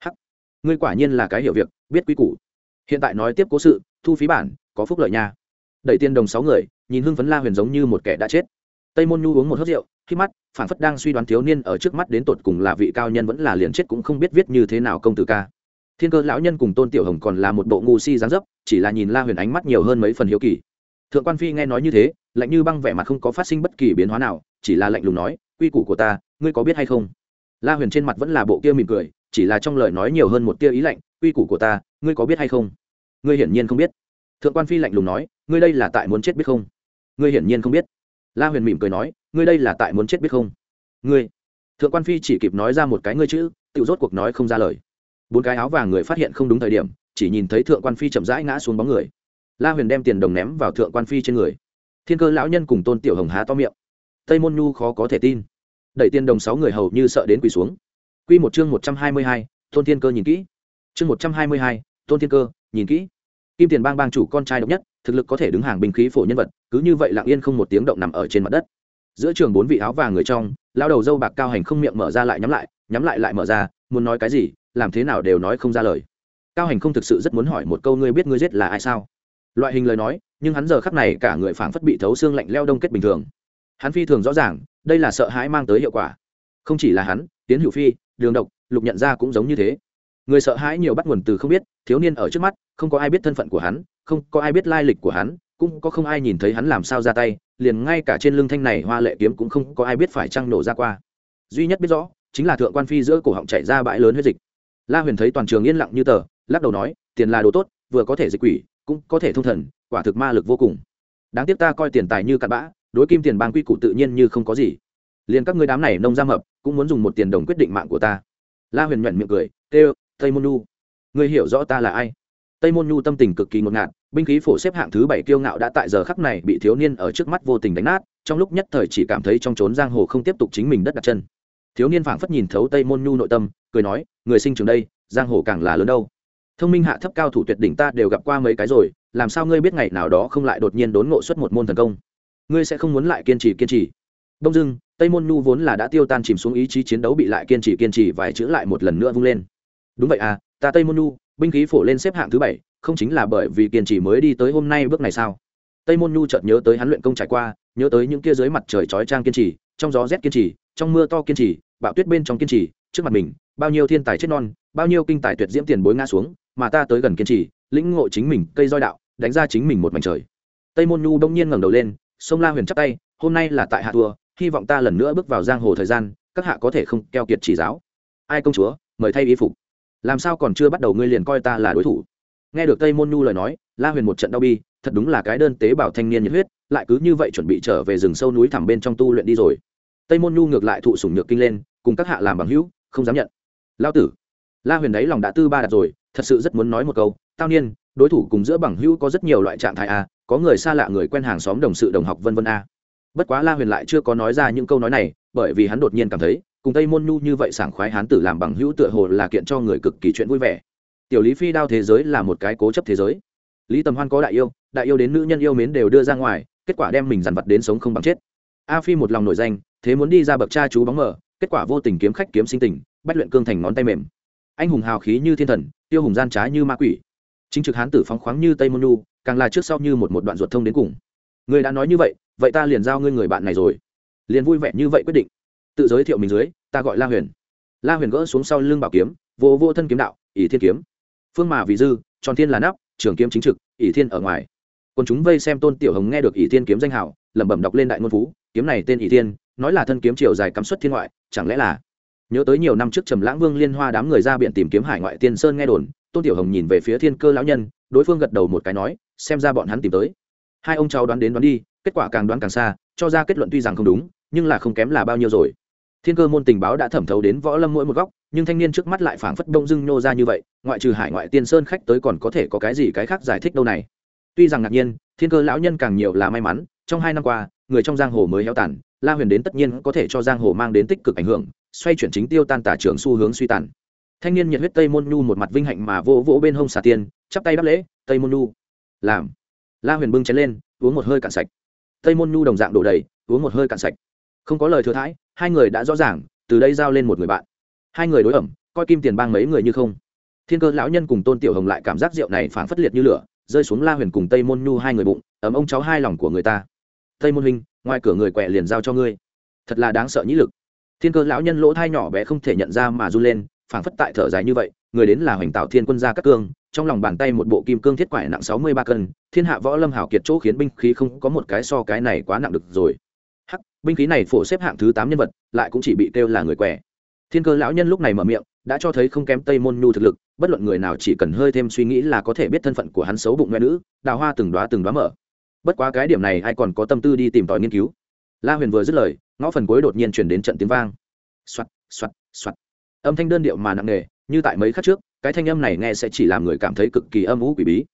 Hắc, ngươi quả nhiên là cái hiểu việc, biết quy củ. Hiện tại nói tiếp cố sự, thu phí bản, có phúc lợi nha. Đẩy tiền đồng sáu người, nhìn hưng phấn la huyền giống như một kẻ đã chết. Tây môn nhu uống một hớt rượu, khi mắt phản phất đang suy đoán thiếu niên ở trước mắt đến tột cùng là vị cao nhân vẫn là liền chết cũng không biết viết như thế nào công tử ca thiên cơ lão nhân cùng tôn tiểu hồng còn là một bộ ngu si dáng dấp, chỉ là nhìn la huyền ánh mắt nhiều hơn mấy phần hiếu kỳ. Thượng quan phi nghe nói như thế, lạnh như băng vẻ mặt không có phát sinh bất kỳ biến hóa nào, chỉ là lạnh lùng nói, quy củ của ta, ngươi có biết hay không? La huyền trên mặt vẫn là bộ kia mỉm cười, chỉ là trong lời nói nhiều hơn một tia ý lạnh, quy củ của ta, ngươi có biết hay không? Ngươi hiển nhiên không biết. Thượng quan phi lạnh lùng nói, ngươi đây là tại muốn chết biết không? Ngươi hiển nhiên không biết. La huyền mỉm cười nói, ngươi đây là tại muốn chết biết không? Ngươi. Thượng quan phi chỉ kịp nói ra một cái ngươi chữ tự rốt cuộc nói không ra lời bốn cái áo vàng người phát hiện không đúng thời điểm, chỉ nhìn thấy thượng quan phi chậm rãi ngã xuống bóng người. La huyền đem tiền đồng ném vào thượng quan phi trên người. Thiên cơ lão nhân cùng tôn tiểu hồng há to miệng. Tây môn nhu khó có thể tin. Đẩy tiền đồng sáu người hầu như sợ đến quỳ xuống. Q một chương một trăm hai mươi hai, tôn thiên cơ nhìn kỹ. Chương một trăm hai mươi hai, tôn thiên cơ nhìn kỹ. Kim tiền bang bang chủ con trai độc nhất, thực lực có thể đứng hàng binh khí phổ nhân vật, cứ như vậy lặng yên không một tiếng động nằm ở trên mặt đất. Giữa trường bốn vị áo vàng người trong lao đầu dâu bạc cao hành không miệng mở ra lại nhắm lại nhắm lại lại mở ra, muốn nói cái gì làm thế nào đều nói không ra lời. Cao hành không thực sự rất muốn hỏi một câu ngươi biết ngươi giết là ai sao? Loại hình lời nói, nhưng hắn giờ khắc này cả người phảng phất bị thấu xương lạnh leo đông kết bình thường. Hắn phi thường rõ ràng, đây là sợ hãi mang tới hiệu quả. Không chỉ là hắn, tiến hữu phi, đường độc, lục nhận ra cũng giống như thế. Người sợ hãi nhiều bắt nguồn từ không biết, thiếu niên ở trước mắt, không có ai biết thân phận của hắn, không có ai biết lai lịch của hắn, cũng có không ai nhìn thấy hắn làm sao ra tay, liền ngay cả trên lưng thanh này hoa lệ kiếm cũng không có ai biết phải trăng nổ ra qua. Duy nhất biết rõ, chính là thượng quan phi giữa cổ họng chảy ra bãi lớn huyết dịch la huyền thấy toàn trường yên lặng như tờ, lắc đầu nói, tiền là đồ tốt, vừa có thể dịch quỷ, cũng có thể thông thần, quả thực ma lực vô cùng. Đáng tiếc ta coi tiền tài như cặn bã, đối kim tiền bang quy củ tự nhiên như không có gì. Liền các ngươi đám này nông giam hợp cũng muốn dùng một tiền đồng quyết định mạng của ta. La huyền nhuận miệng cười tê tây môn nhu, ngươi hiểu rõ ta là ai? Tây môn nhu tâm tình cực kỳ ngột ngạt, binh khí phổ xếp hạng thứ bảy kiêu ngạo đã tại giờ khắc này bị thiếu niên ở trước mắt vô tình đánh nát, trong lúc nhất thời chỉ cảm thấy trong trốn giang hồ không tiếp tục chính mình đất đặt chân thiếu niên phảng phất nhìn thấu tây môn nhu nội tâm, cười nói, người sinh trường đây, giang hồ càng là lớn đâu. Thông minh hạ thấp cao thủ tuyệt đỉnh ta đều gặp qua mấy cái rồi, làm sao ngươi biết ngày nào đó không lại đột nhiên đốn ngộ xuất một môn thần công? Ngươi sẽ không muốn lại kiên trì kiên trì. Đông dưng tây môn nhu vốn là đã tiêu tan chìm xuống ý chí chiến đấu bị lại kiên trì kiên trì vài chữ lại một lần nữa vung lên. Đúng vậy à ta tây môn nhu, binh khí phổ lên xếp hạng thứ bảy, không chính là bởi vì kiên trì mới đi tới hôm nay bước này sao? Tây môn nhu chợt nhớ tới hắn luyện công trải qua, nhớ tới những kia dưới mặt trời chói trang kiên trì, trong gió rét kiên trì trong mưa to kiên trì, bạo tuyết bên trong kiên trì, trước mặt mình, bao nhiêu thiên tài chết non, bao nhiêu kinh tài tuyệt diễm tiền bối ngã xuống, mà ta tới gần kiên trì, lĩnh ngộ chính mình, cây roi đạo, đánh ra chính mình một mảnh trời. Tây môn nhu đông nhiên ngẩng đầu lên, sông la huyền chắp tay, hôm nay là tại hạ thua, hy vọng ta lần nữa bước vào giang hồ thời gian, các hạ có thể không keo kiệt chỉ giáo. Ai công chúa, mời thay y phục. Làm sao còn chưa bắt đầu ngươi liền coi ta là đối thủ? Nghe được tây môn nhu lời nói, la huyền một trận đau bi, thật đúng là cái đơn tế bào thanh niên nhiệt huyết, lại cứ như vậy chuẩn bị trở về rừng sâu núi thẳm bên trong tu luyện đi rồi tây môn nhu ngược lại thụ sủng nhược kinh lên, cùng các hạ làm bằng hữu, không dám nhận. Lao tử, la huyền đấy lòng đã tư ba đặt rồi, thật sự rất muốn nói một câu, tao niên, đối thủ cùng giữa bằng hữu có rất nhiều loại trạng thái a, có người xa lạ người quen hàng xóm đồng sự đồng học vân vân a. Bất quá la huyền lại chưa có nói ra những câu nói này, bởi vì hắn đột nhiên cảm thấy, cùng tây môn nhu như vậy sảng khoái hán tử làm bằng hữu tựa hồ là kiện cho người cực kỳ chuyện vui vẻ. Tiểu lý phi đao thế giới là một cái cố chấp thế giới. Lý tầm hoan có đại yêu đại yêu đến nữ nhân yêu mến đều đưa ra ngoài, kết quả đem mình dằn vặt đến sống không bằng chết. A phi một lòng nổi danh thế muốn đi ra bậc cha chú bóng mở kết quả vô tình kiếm khách kiếm sinh tình, bách luyện cương thành ngón tay mềm. Anh hùng hào khí như thiên thần, tiêu hùng gian trái như ma quỷ. Chính trực hán tử phóng khoáng như tây môn nhu, càng là trước sau như một một đoạn ruột thông đến cùng. Người đã nói như vậy vậy ta liền giao ngươi người bạn này rồi. Liền vui vẻ như vậy quyết định. Tự giới thiệu mình dưới, ta gọi la huyền. La huyền gỡ xuống sau lưng bảo kiếm, vô vô thân kiếm đạo, ỷ thiên kiếm. Phương mà vì dư, tròn thiên là nắp, trường kiếm chính trực, ỷ thiên ở ngoài. Còn chúng vây xem tôn tiểu hồng nghe được ỷ thiên kiếm danh hảo lẩm bẩm đọc lên đại ngôn phú, kiếm này tên ỷ thiên nói là thân kiếm chiều dài cắm xuất thiên ngoại, chẳng lẽ là? Nhớ tới nhiều năm trước trầm lãng vương liên hoa đám người ra biển tìm kiếm hải ngoại tiên sơn nghe đồn, tôn tiểu hồng nhìn về phía thiên cơ lão nhân, đối phương gật đầu một cái nói, xem ra bọn hắn tìm tới. Hai ông cháu đoán đến đoán đi, kết quả càng đoán càng xa, cho ra kết luận tuy rằng không đúng, nhưng là không kém là bao nhiêu rồi. Thiên cơ môn tình báo đã thẩm thấu đến võ lâm mỗi một góc, nhưng thanh niên trước mắt lại phảng phất đông dưng nhô ra như vậy, ngoại trừ hải ngoại tiên sơn khách tới còn có thể có cái gì cái khác giải thích đâu này? Tuy rằng ngạc nhiên, thiên cơ lão nhân càng nhiều là may mắn, trong hai năm qua người trong giang hồ mới héo tàn, la huyền đến tất nhiên có thể cho giang hồ mang đến tích cực ảnh hưởng, xoay chuyển chính tiêu tan tả trường xu hướng suy tàn. Thanh niên nhiệt huyết tây môn nhu một mặt vinh hạnh mà vỗ vỗ bên hông xà tiên, chắp tay đáp lễ, tây môn nhu, làm. La huyền bưng chén lên, uống một hơi cạn sạch. Tây môn nhu đồng dạng đổ đầy, uống một hơi cạn sạch. Không có lời thừa thãi, hai người đã rõ ràng, từ đây giao lên một người bạn. Hai người đối ẩm, coi kim tiền bang mấy người như không. Thiên cơ lão nhân cùng tôn tiểu hồng lại cảm giác rượu này phảng phất liệt như lửa, rơi xuống la huyền cùng tây môn nhu hai người bụng, ấm ông cháu hai lòng của người ta tây môn huynh, ngoài cửa người quẹ liền giao cho ngươi. Thật là đáng sợ nhĩ lực. Thiên cơ lão nhân lỗ thai nhỏ bé không thể nhận ra mà run lên, phảng phất tại thở dài như vậy, người đến là hoành tạo thiên quân gia các cương, trong lòng bàn tay một bộ kim cương thiết quải nặng sáu mươi ba cân, thiên hạ võ lâm hảo kiệt chỗ khiến binh khí không có một cái so cái này quá nặng được rồi. Hắc, binh khí này phổ xếp hạng thứ tám nhân vật, lại cũng chỉ bị kêu là người quẻ. Thiên cơ lão nhân lúc này mở miệng, đã cho thấy không kém tây môn nhu thực lực, bất luận người nào chỉ cần hơi thêm suy nghĩ là có thể biết thân phận của hắn xấu bụng mẹ nữ, đào hoa từng đoá từng đoá mở bất quá cái điểm này ai còn có tâm tư đi tìm tòi nghiên cứu. La huyền vừa dứt lời, ngõ phần cuối đột nhiên chuyển đến trận tiếng vang. Xoặt xoặt xoặt âm thanh đơn điệu mà nặng nề, như tại mấy khắc trước, cái thanh âm này nghe sẽ chỉ làm người cảm thấy cực kỳ âm ú quỷ bí.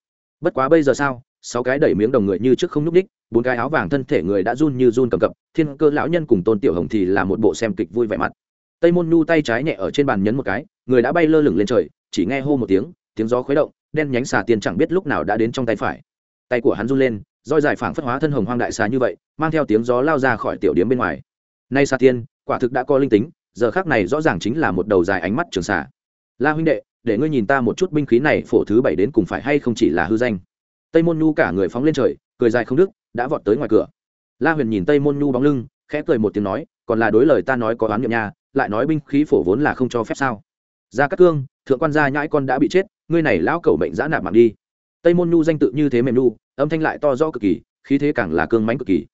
Bất quá bây giờ sao, sáu cái đẩy miếng đồng người như trước không nhúc ních bốn cái áo vàng thân thể người đã run như run cầm cập, thiên cơ lão nhân cùng tôn tiểu hồng thì là một bộ xem kịch vui vẻ mặt. Tây môn nhu tay trái nhẹ ở trên bàn nhấn một cái, người đã bay lơ lửng lên trời, chỉ nghe hô một tiếng tiếng gió khuấy động, đen nhánh xà tiền chẳng biết lúc nào đã đến trong tay phải tay của hắn run lên, roi dài phảng phất hóa thân hồng hoang đại xà như vậy, mang theo tiếng gió lao ra khỏi tiểu điếm bên ngoài. Nay xà tiên, quả thực đã có linh tính, giờ khác này rõ ràng chính là một đầu dài ánh mắt trường xà. La huynh đệ, để ngươi nhìn ta một chút binh khí này phổ thứ bảy đến cùng phải hay không chỉ là hư danh. Tây môn nhu cả người phóng lên trời, cười dài không đức đã vọt tới ngoài cửa. La huyền nhìn tây môn nhu bóng lưng, khẽ cười một tiếng nói, còn là đối lời ta nói có oán niệm nha, lại nói binh khí phổ vốn là không cho phép sao? Ra các cương, thượng quan gia nhãi con đã bị chết, ngươi này lão cầu mệnh giã nạp mạng đi tây môn nhu danh tự như thế mềm nhu âm thanh lại to do cực kỳ, khí thế càng là cương mánh cực kỳ.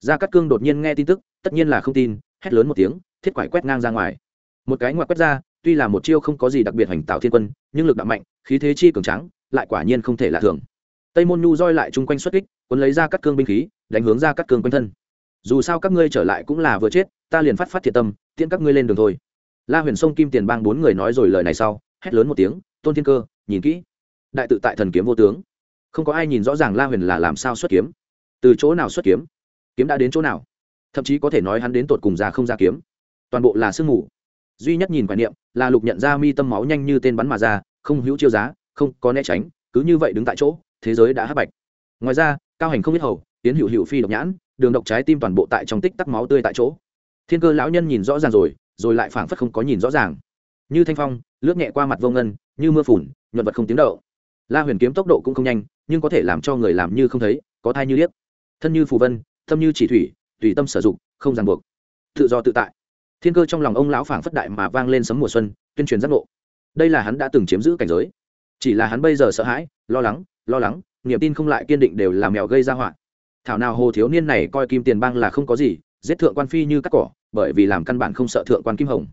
Gia cát cương đột nhiên nghe tin tức, tất nhiên là không tin, hét lớn một tiếng, thiết quải quét ngang ra ngoài. Một cái ngoại quét ra, tuy là một chiêu không có gì đặc biệt hoành tạo thiên quân, nhưng lực đạo mạnh, khí thế chi cường trắng lại quả nhiên không thể là thường. Tây môn nhu roi lại chung quanh xuất kích quân lấy ra cắt cương binh khí, đánh hướng ra cắt cương quanh thân. Dù sao các ngươi trở lại cũng là vừa chết, ta liền phát phát thiệt tâm, tiễn các ngươi lên đường thôi. La huyền sông kim tiền bang bốn người nói rồi lời này sau, hét lớn một tiếng, tôn thiên cơ, nhìn kỹ đại tự tại thần kiếm vô tướng. Không có ai nhìn rõ ràng la huyền là làm sao xuất kiếm. Từ chỗ nào xuất kiếm? Kiếm đã đến chỗ nào? Thậm chí có thể nói hắn đến tột cùng ra không ra kiếm. Toàn bộ là sương mù. Duy nhất nhìn quan niệm là lục nhận ra mi tâm máu nhanh như tên bắn mà ra, không hữu chiêu giá, không có né tránh, cứ như vậy đứng tại chỗ, thế giới đã hấp bạch. Ngoài ra, cao hành không biết hầu tiến hữu hữu phi độc nhãn, đường độc trái tim toàn bộ tại trong tích tắc máu tươi tại chỗ. Thiên cơ lão nhân nhìn rõ ràng rồi rồi lại phảng phất không có nhìn rõ ràng. Như thanh phong, lướt nhẹ qua mặt vô ngân, như mưa phùn, nhuận vật không tiếng đậu la huyền kiếm tốc độ cũng không nhanh, nhưng có thể làm cho người làm như không thấy, có thai như liếc. Thân như phù vân, tâm như chỉ thủy, tùy tâm sử dụng không ràng buộc. Tự do tự tại. Thiên cơ trong lòng ông lão phảng phất đại mà vang lên sấm mùa xuân, tuyên truyền giác ngộ. Đây là hắn đã từng chiếm giữ cảnh giới. Chỉ là hắn bây giờ sợ hãi, lo lắng lo lắng, niềm tin không lại kiên định đều là mèo gây ra họa. Thảo nào hồ thiếu niên này coi kim tiền bang là không có gì, giết thượng quan phi như cắt cỏ, bởi vì làm căn bản không sợ thượng quan kim hồng.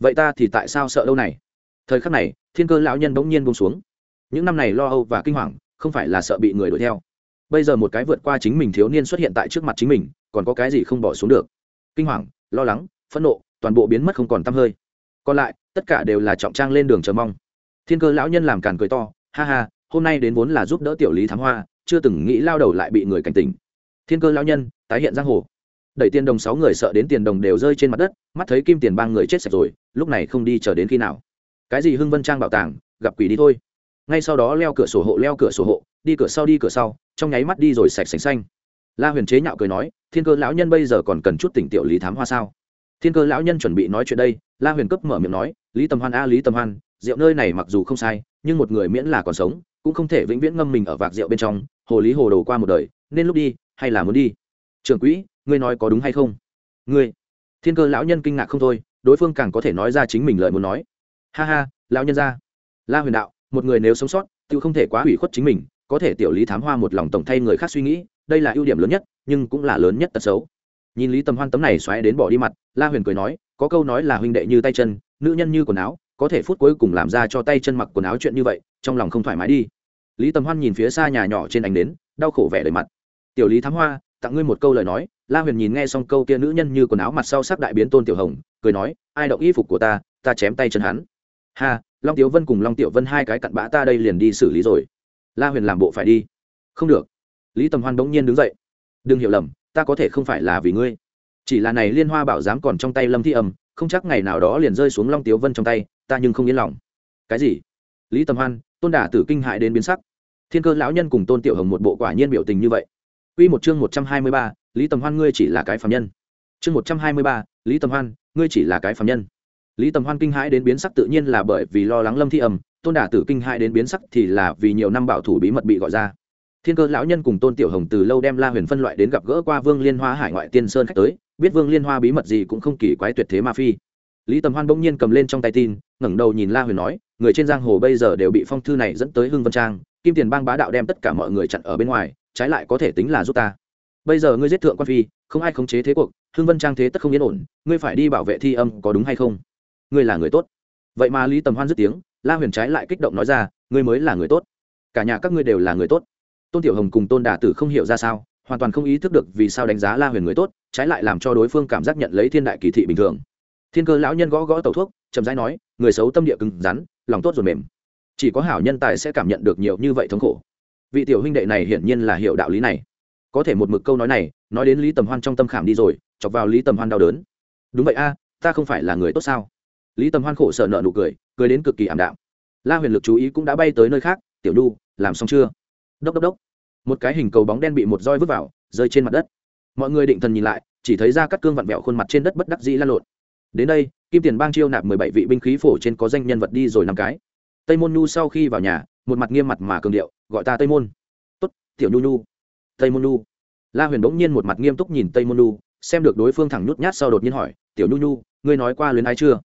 Vậy ta thì tại sao sợ đâu này? Thời khắc này, thiên cơ lão nhân bỗng nhiên bông xuống những năm này lo âu và kinh hoàng, không phải là sợ bị người đuổi theo. Bây giờ một cái vượt qua chính mình thiếu niên xuất hiện tại trước mặt chính mình, còn có cái gì không bỏ xuống được? Kinh hoàng, lo lắng, phẫn nộ, toàn bộ biến mất không còn t hơi. Còn lại, tất cả đều là trọng trang lên đường chờ mong. Thiên cơ lão nhân làm càn cười to, ha ha, hôm nay đến vốn là giúp đỡ tiểu lý thám hoa, chưa từng nghĩ lao đầu lại bị người cảnh tỉnh. Thiên cơ lão nhân, tái hiện giang hồ. Đẩy tiền đồng sáu người sợ đến tiền đồng đều rơi trên mặt đất, mắt thấy kim tiền ba người chết sạch rồi, lúc này không đi chờ đến khi nào. Cái gì hưng vân trang bảo tàng, gặp quỷ đi thôi ngay sau đó leo cửa sổ hộ, leo cửa sổ hộ, đi cửa sau, đi cửa sau, trong nháy mắt đi rồi sạch sành xanh. La huyền chế nhạo cười nói, thiên cơ lão nhân bây giờ còn cần chút tỉnh tiểu lý thám hoa sao? Thiên cơ lão nhân chuẩn bị nói chuyện đây, la huyền cấp mở miệng nói, lý tầm hoan a, lý tầm hoan, rượu nơi này mặc dù không sai, nhưng một người miễn là còn sống, cũng không thể vĩnh viễn ngâm mình ở vạc rượu bên trong, hồ lý hồ đồ qua một đời, nên lúc đi, hay là muốn đi? Trưởng quỹ, ngươi nói có đúng hay không? Ngươi. Thiên cơ lão nhân kinh ngạc không thôi, đối phương càng có thể nói ra chính mình lời muốn nói. Ha ha, lão nhân ra la huyền đạo một người nếu sống sót tự không thể quá hủy khuất chính mình, có thể tiểu lý thám hoa một lòng tổng thay người khác suy nghĩ, đây là ưu điểm lớn nhất, nhưng cũng là lớn nhất tật xấu. Nhìn lý tầm hoan tấm này xoáy đến bỏ đi mặt, la huyền cười nói, có câu nói là huynh đệ như tay chân, nữ nhân như quần áo, có thể phút cuối cùng làm ra cho tay chân mặc quần áo chuyện như vậy, trong lòng không thoải mái đi. Lý tầm hoan nhìn phía xa nhà nhỏ trên ánh đến, đau khổ vẻ đời mặt. Tiểu lý thám hoa, tặng ngươi một câu lời nói. La huyền nhìn nghe xong câu kia nữ nhân như quần áo mặt sau sắc đại biến tôn tiểu hồng, cười nói, ai động y phục của ta ta chém tay chân hắn. Ha long tiểu vân cùng long tiểu vân hai cái cặn bã ta đây liền đi xử lý rồi. La huyền làm bộ phải đi. Không được. Lý tầm hoan bỗng nhiên đứng dậy. Đừng hiểu lầm ta có thể không phải là vì ngươi. Chỉ là này liên hoa bảo giám còn trong tay lâm thi âm không chắc ngày nào đó liền rơi xuống long tiếu vân trong tay ta nhưng không yên lòng. Cái gì? Lý tầm hoan tôn đả tử kinh hại đến biến sắc. Thiên cơ lão nhân cùng tôn tiểu hồng một bộ quả nhiên biểu tình như vậy. Quy một chương một trăm hai mươi ba, Lý Tầm Hoan ngươi chỉ là cái phàm nhân. Chương một trăm hai mươi ba, Lý Tầm Hoan, ngươi chỉ là cái phàm nhân. Lý Tầm Hoan kinh hãi đến biến sắc tự nhiên là bởi vì lo lắng Lâm Thi Âm, Tôn Đả Tử kinh hãi đến biến sắc thì là vì nhiều năm bảo thủ bí mật bị gọi ra. Thiên cơ lão nhân cùng tôn tiểu hồng từ lâu đem la huyền phân loại đến gặp gỡ qua vương liên hoa hải ngoại tiên sơn khách tới biết vương liên hoa bí mật gì cũng không kỳ quái tuyệt thế ma phi. Lý tầm hoan bỗng nhiên cầm lên trong tay tin ngẩng đầu nhìn la huyền nói người trên giang hồ bây giờ đều bị phong thư này dẫn tới hưng vân trang kim tiền bang bá đạo đem tất cả mọi người chặn ở bên ngoài trái lại có thể tính là giúp ta. Bây giờ ngươi giết thượng quan phi không ai khống chế thế cuộc hưng vân trang thế tất không yên ổn ngươi phải đi bảo vệ thi âm có đúng hay không? Ngươi là người tốt. Vậy mà lý tầm hoan dứt tiếng, la huyền trái lại kích động nói ra, ngươi mới là người tốt. Cả nhà các ngươi đều là người tốt. Tôn tiểu hồng cùng tôn đà tử không hiểu ra sao, hoàn toàn không ý thức được vì sao đánh giá la huyền người tốt, trái lại làm cho đối phương cảm giác nhận lấy thiên đại kỳ thị bình thường. Thiên cơ lão nhân gõ gõ tẩu thuốc, chậm rãi nói, người xấu tâm địa cứng rắn, lòng tốt rồi mềm. Chỉ có hảo nhân tài sẽ cảm nhận được nhiều như vậy thống khổ. Vị tiểu huynh đệ này hiển nhiên là hiểu đạo lý này. Có thể một mực câu nói này, nói đến lý tầm hoan trong tâm khảm đi rồi, chọc vào lý tầm hoan đau đớn. Đúng vậy a, ta không phải là người tốt sao? Lý tầm hoan khổ sở nợ nụ cười cười đến cực kỳ ảm đạm. La huyền lực chú ý cũng đã bay tới nơi khác, tiểu nhu, làm xong chưa? Đốc đốc đốc. Một cái hình cầu bóng đen bị một roi vứt vào, rơi trên mặt đất. Mọi người định thần nhìn lại, chỉ thấy ra các cương vặn vẹo khuôn mặt trên đất bất đắc dĩ lan lộn. Đến đây, kim tiền bang chiêu nạp mười bảy vị binh khí phổ trên có danh nhân vật đi rồi năm cái. Tây môn nhu sau khi vào nhà, một mặt nghiêm mặt mà cường điệu, gọi ta tây môn. Tốt, tiểu nhu nhu. Tây môn nhu. La huyền bỗng nhiên một mặt nghiêm túc nhìn tây môn nhu, xem được đối phương thẳng nhút nhát sau đột nhiên hỏi, tiểu nhu nhu, ngươi nói qua luyến ai chưa?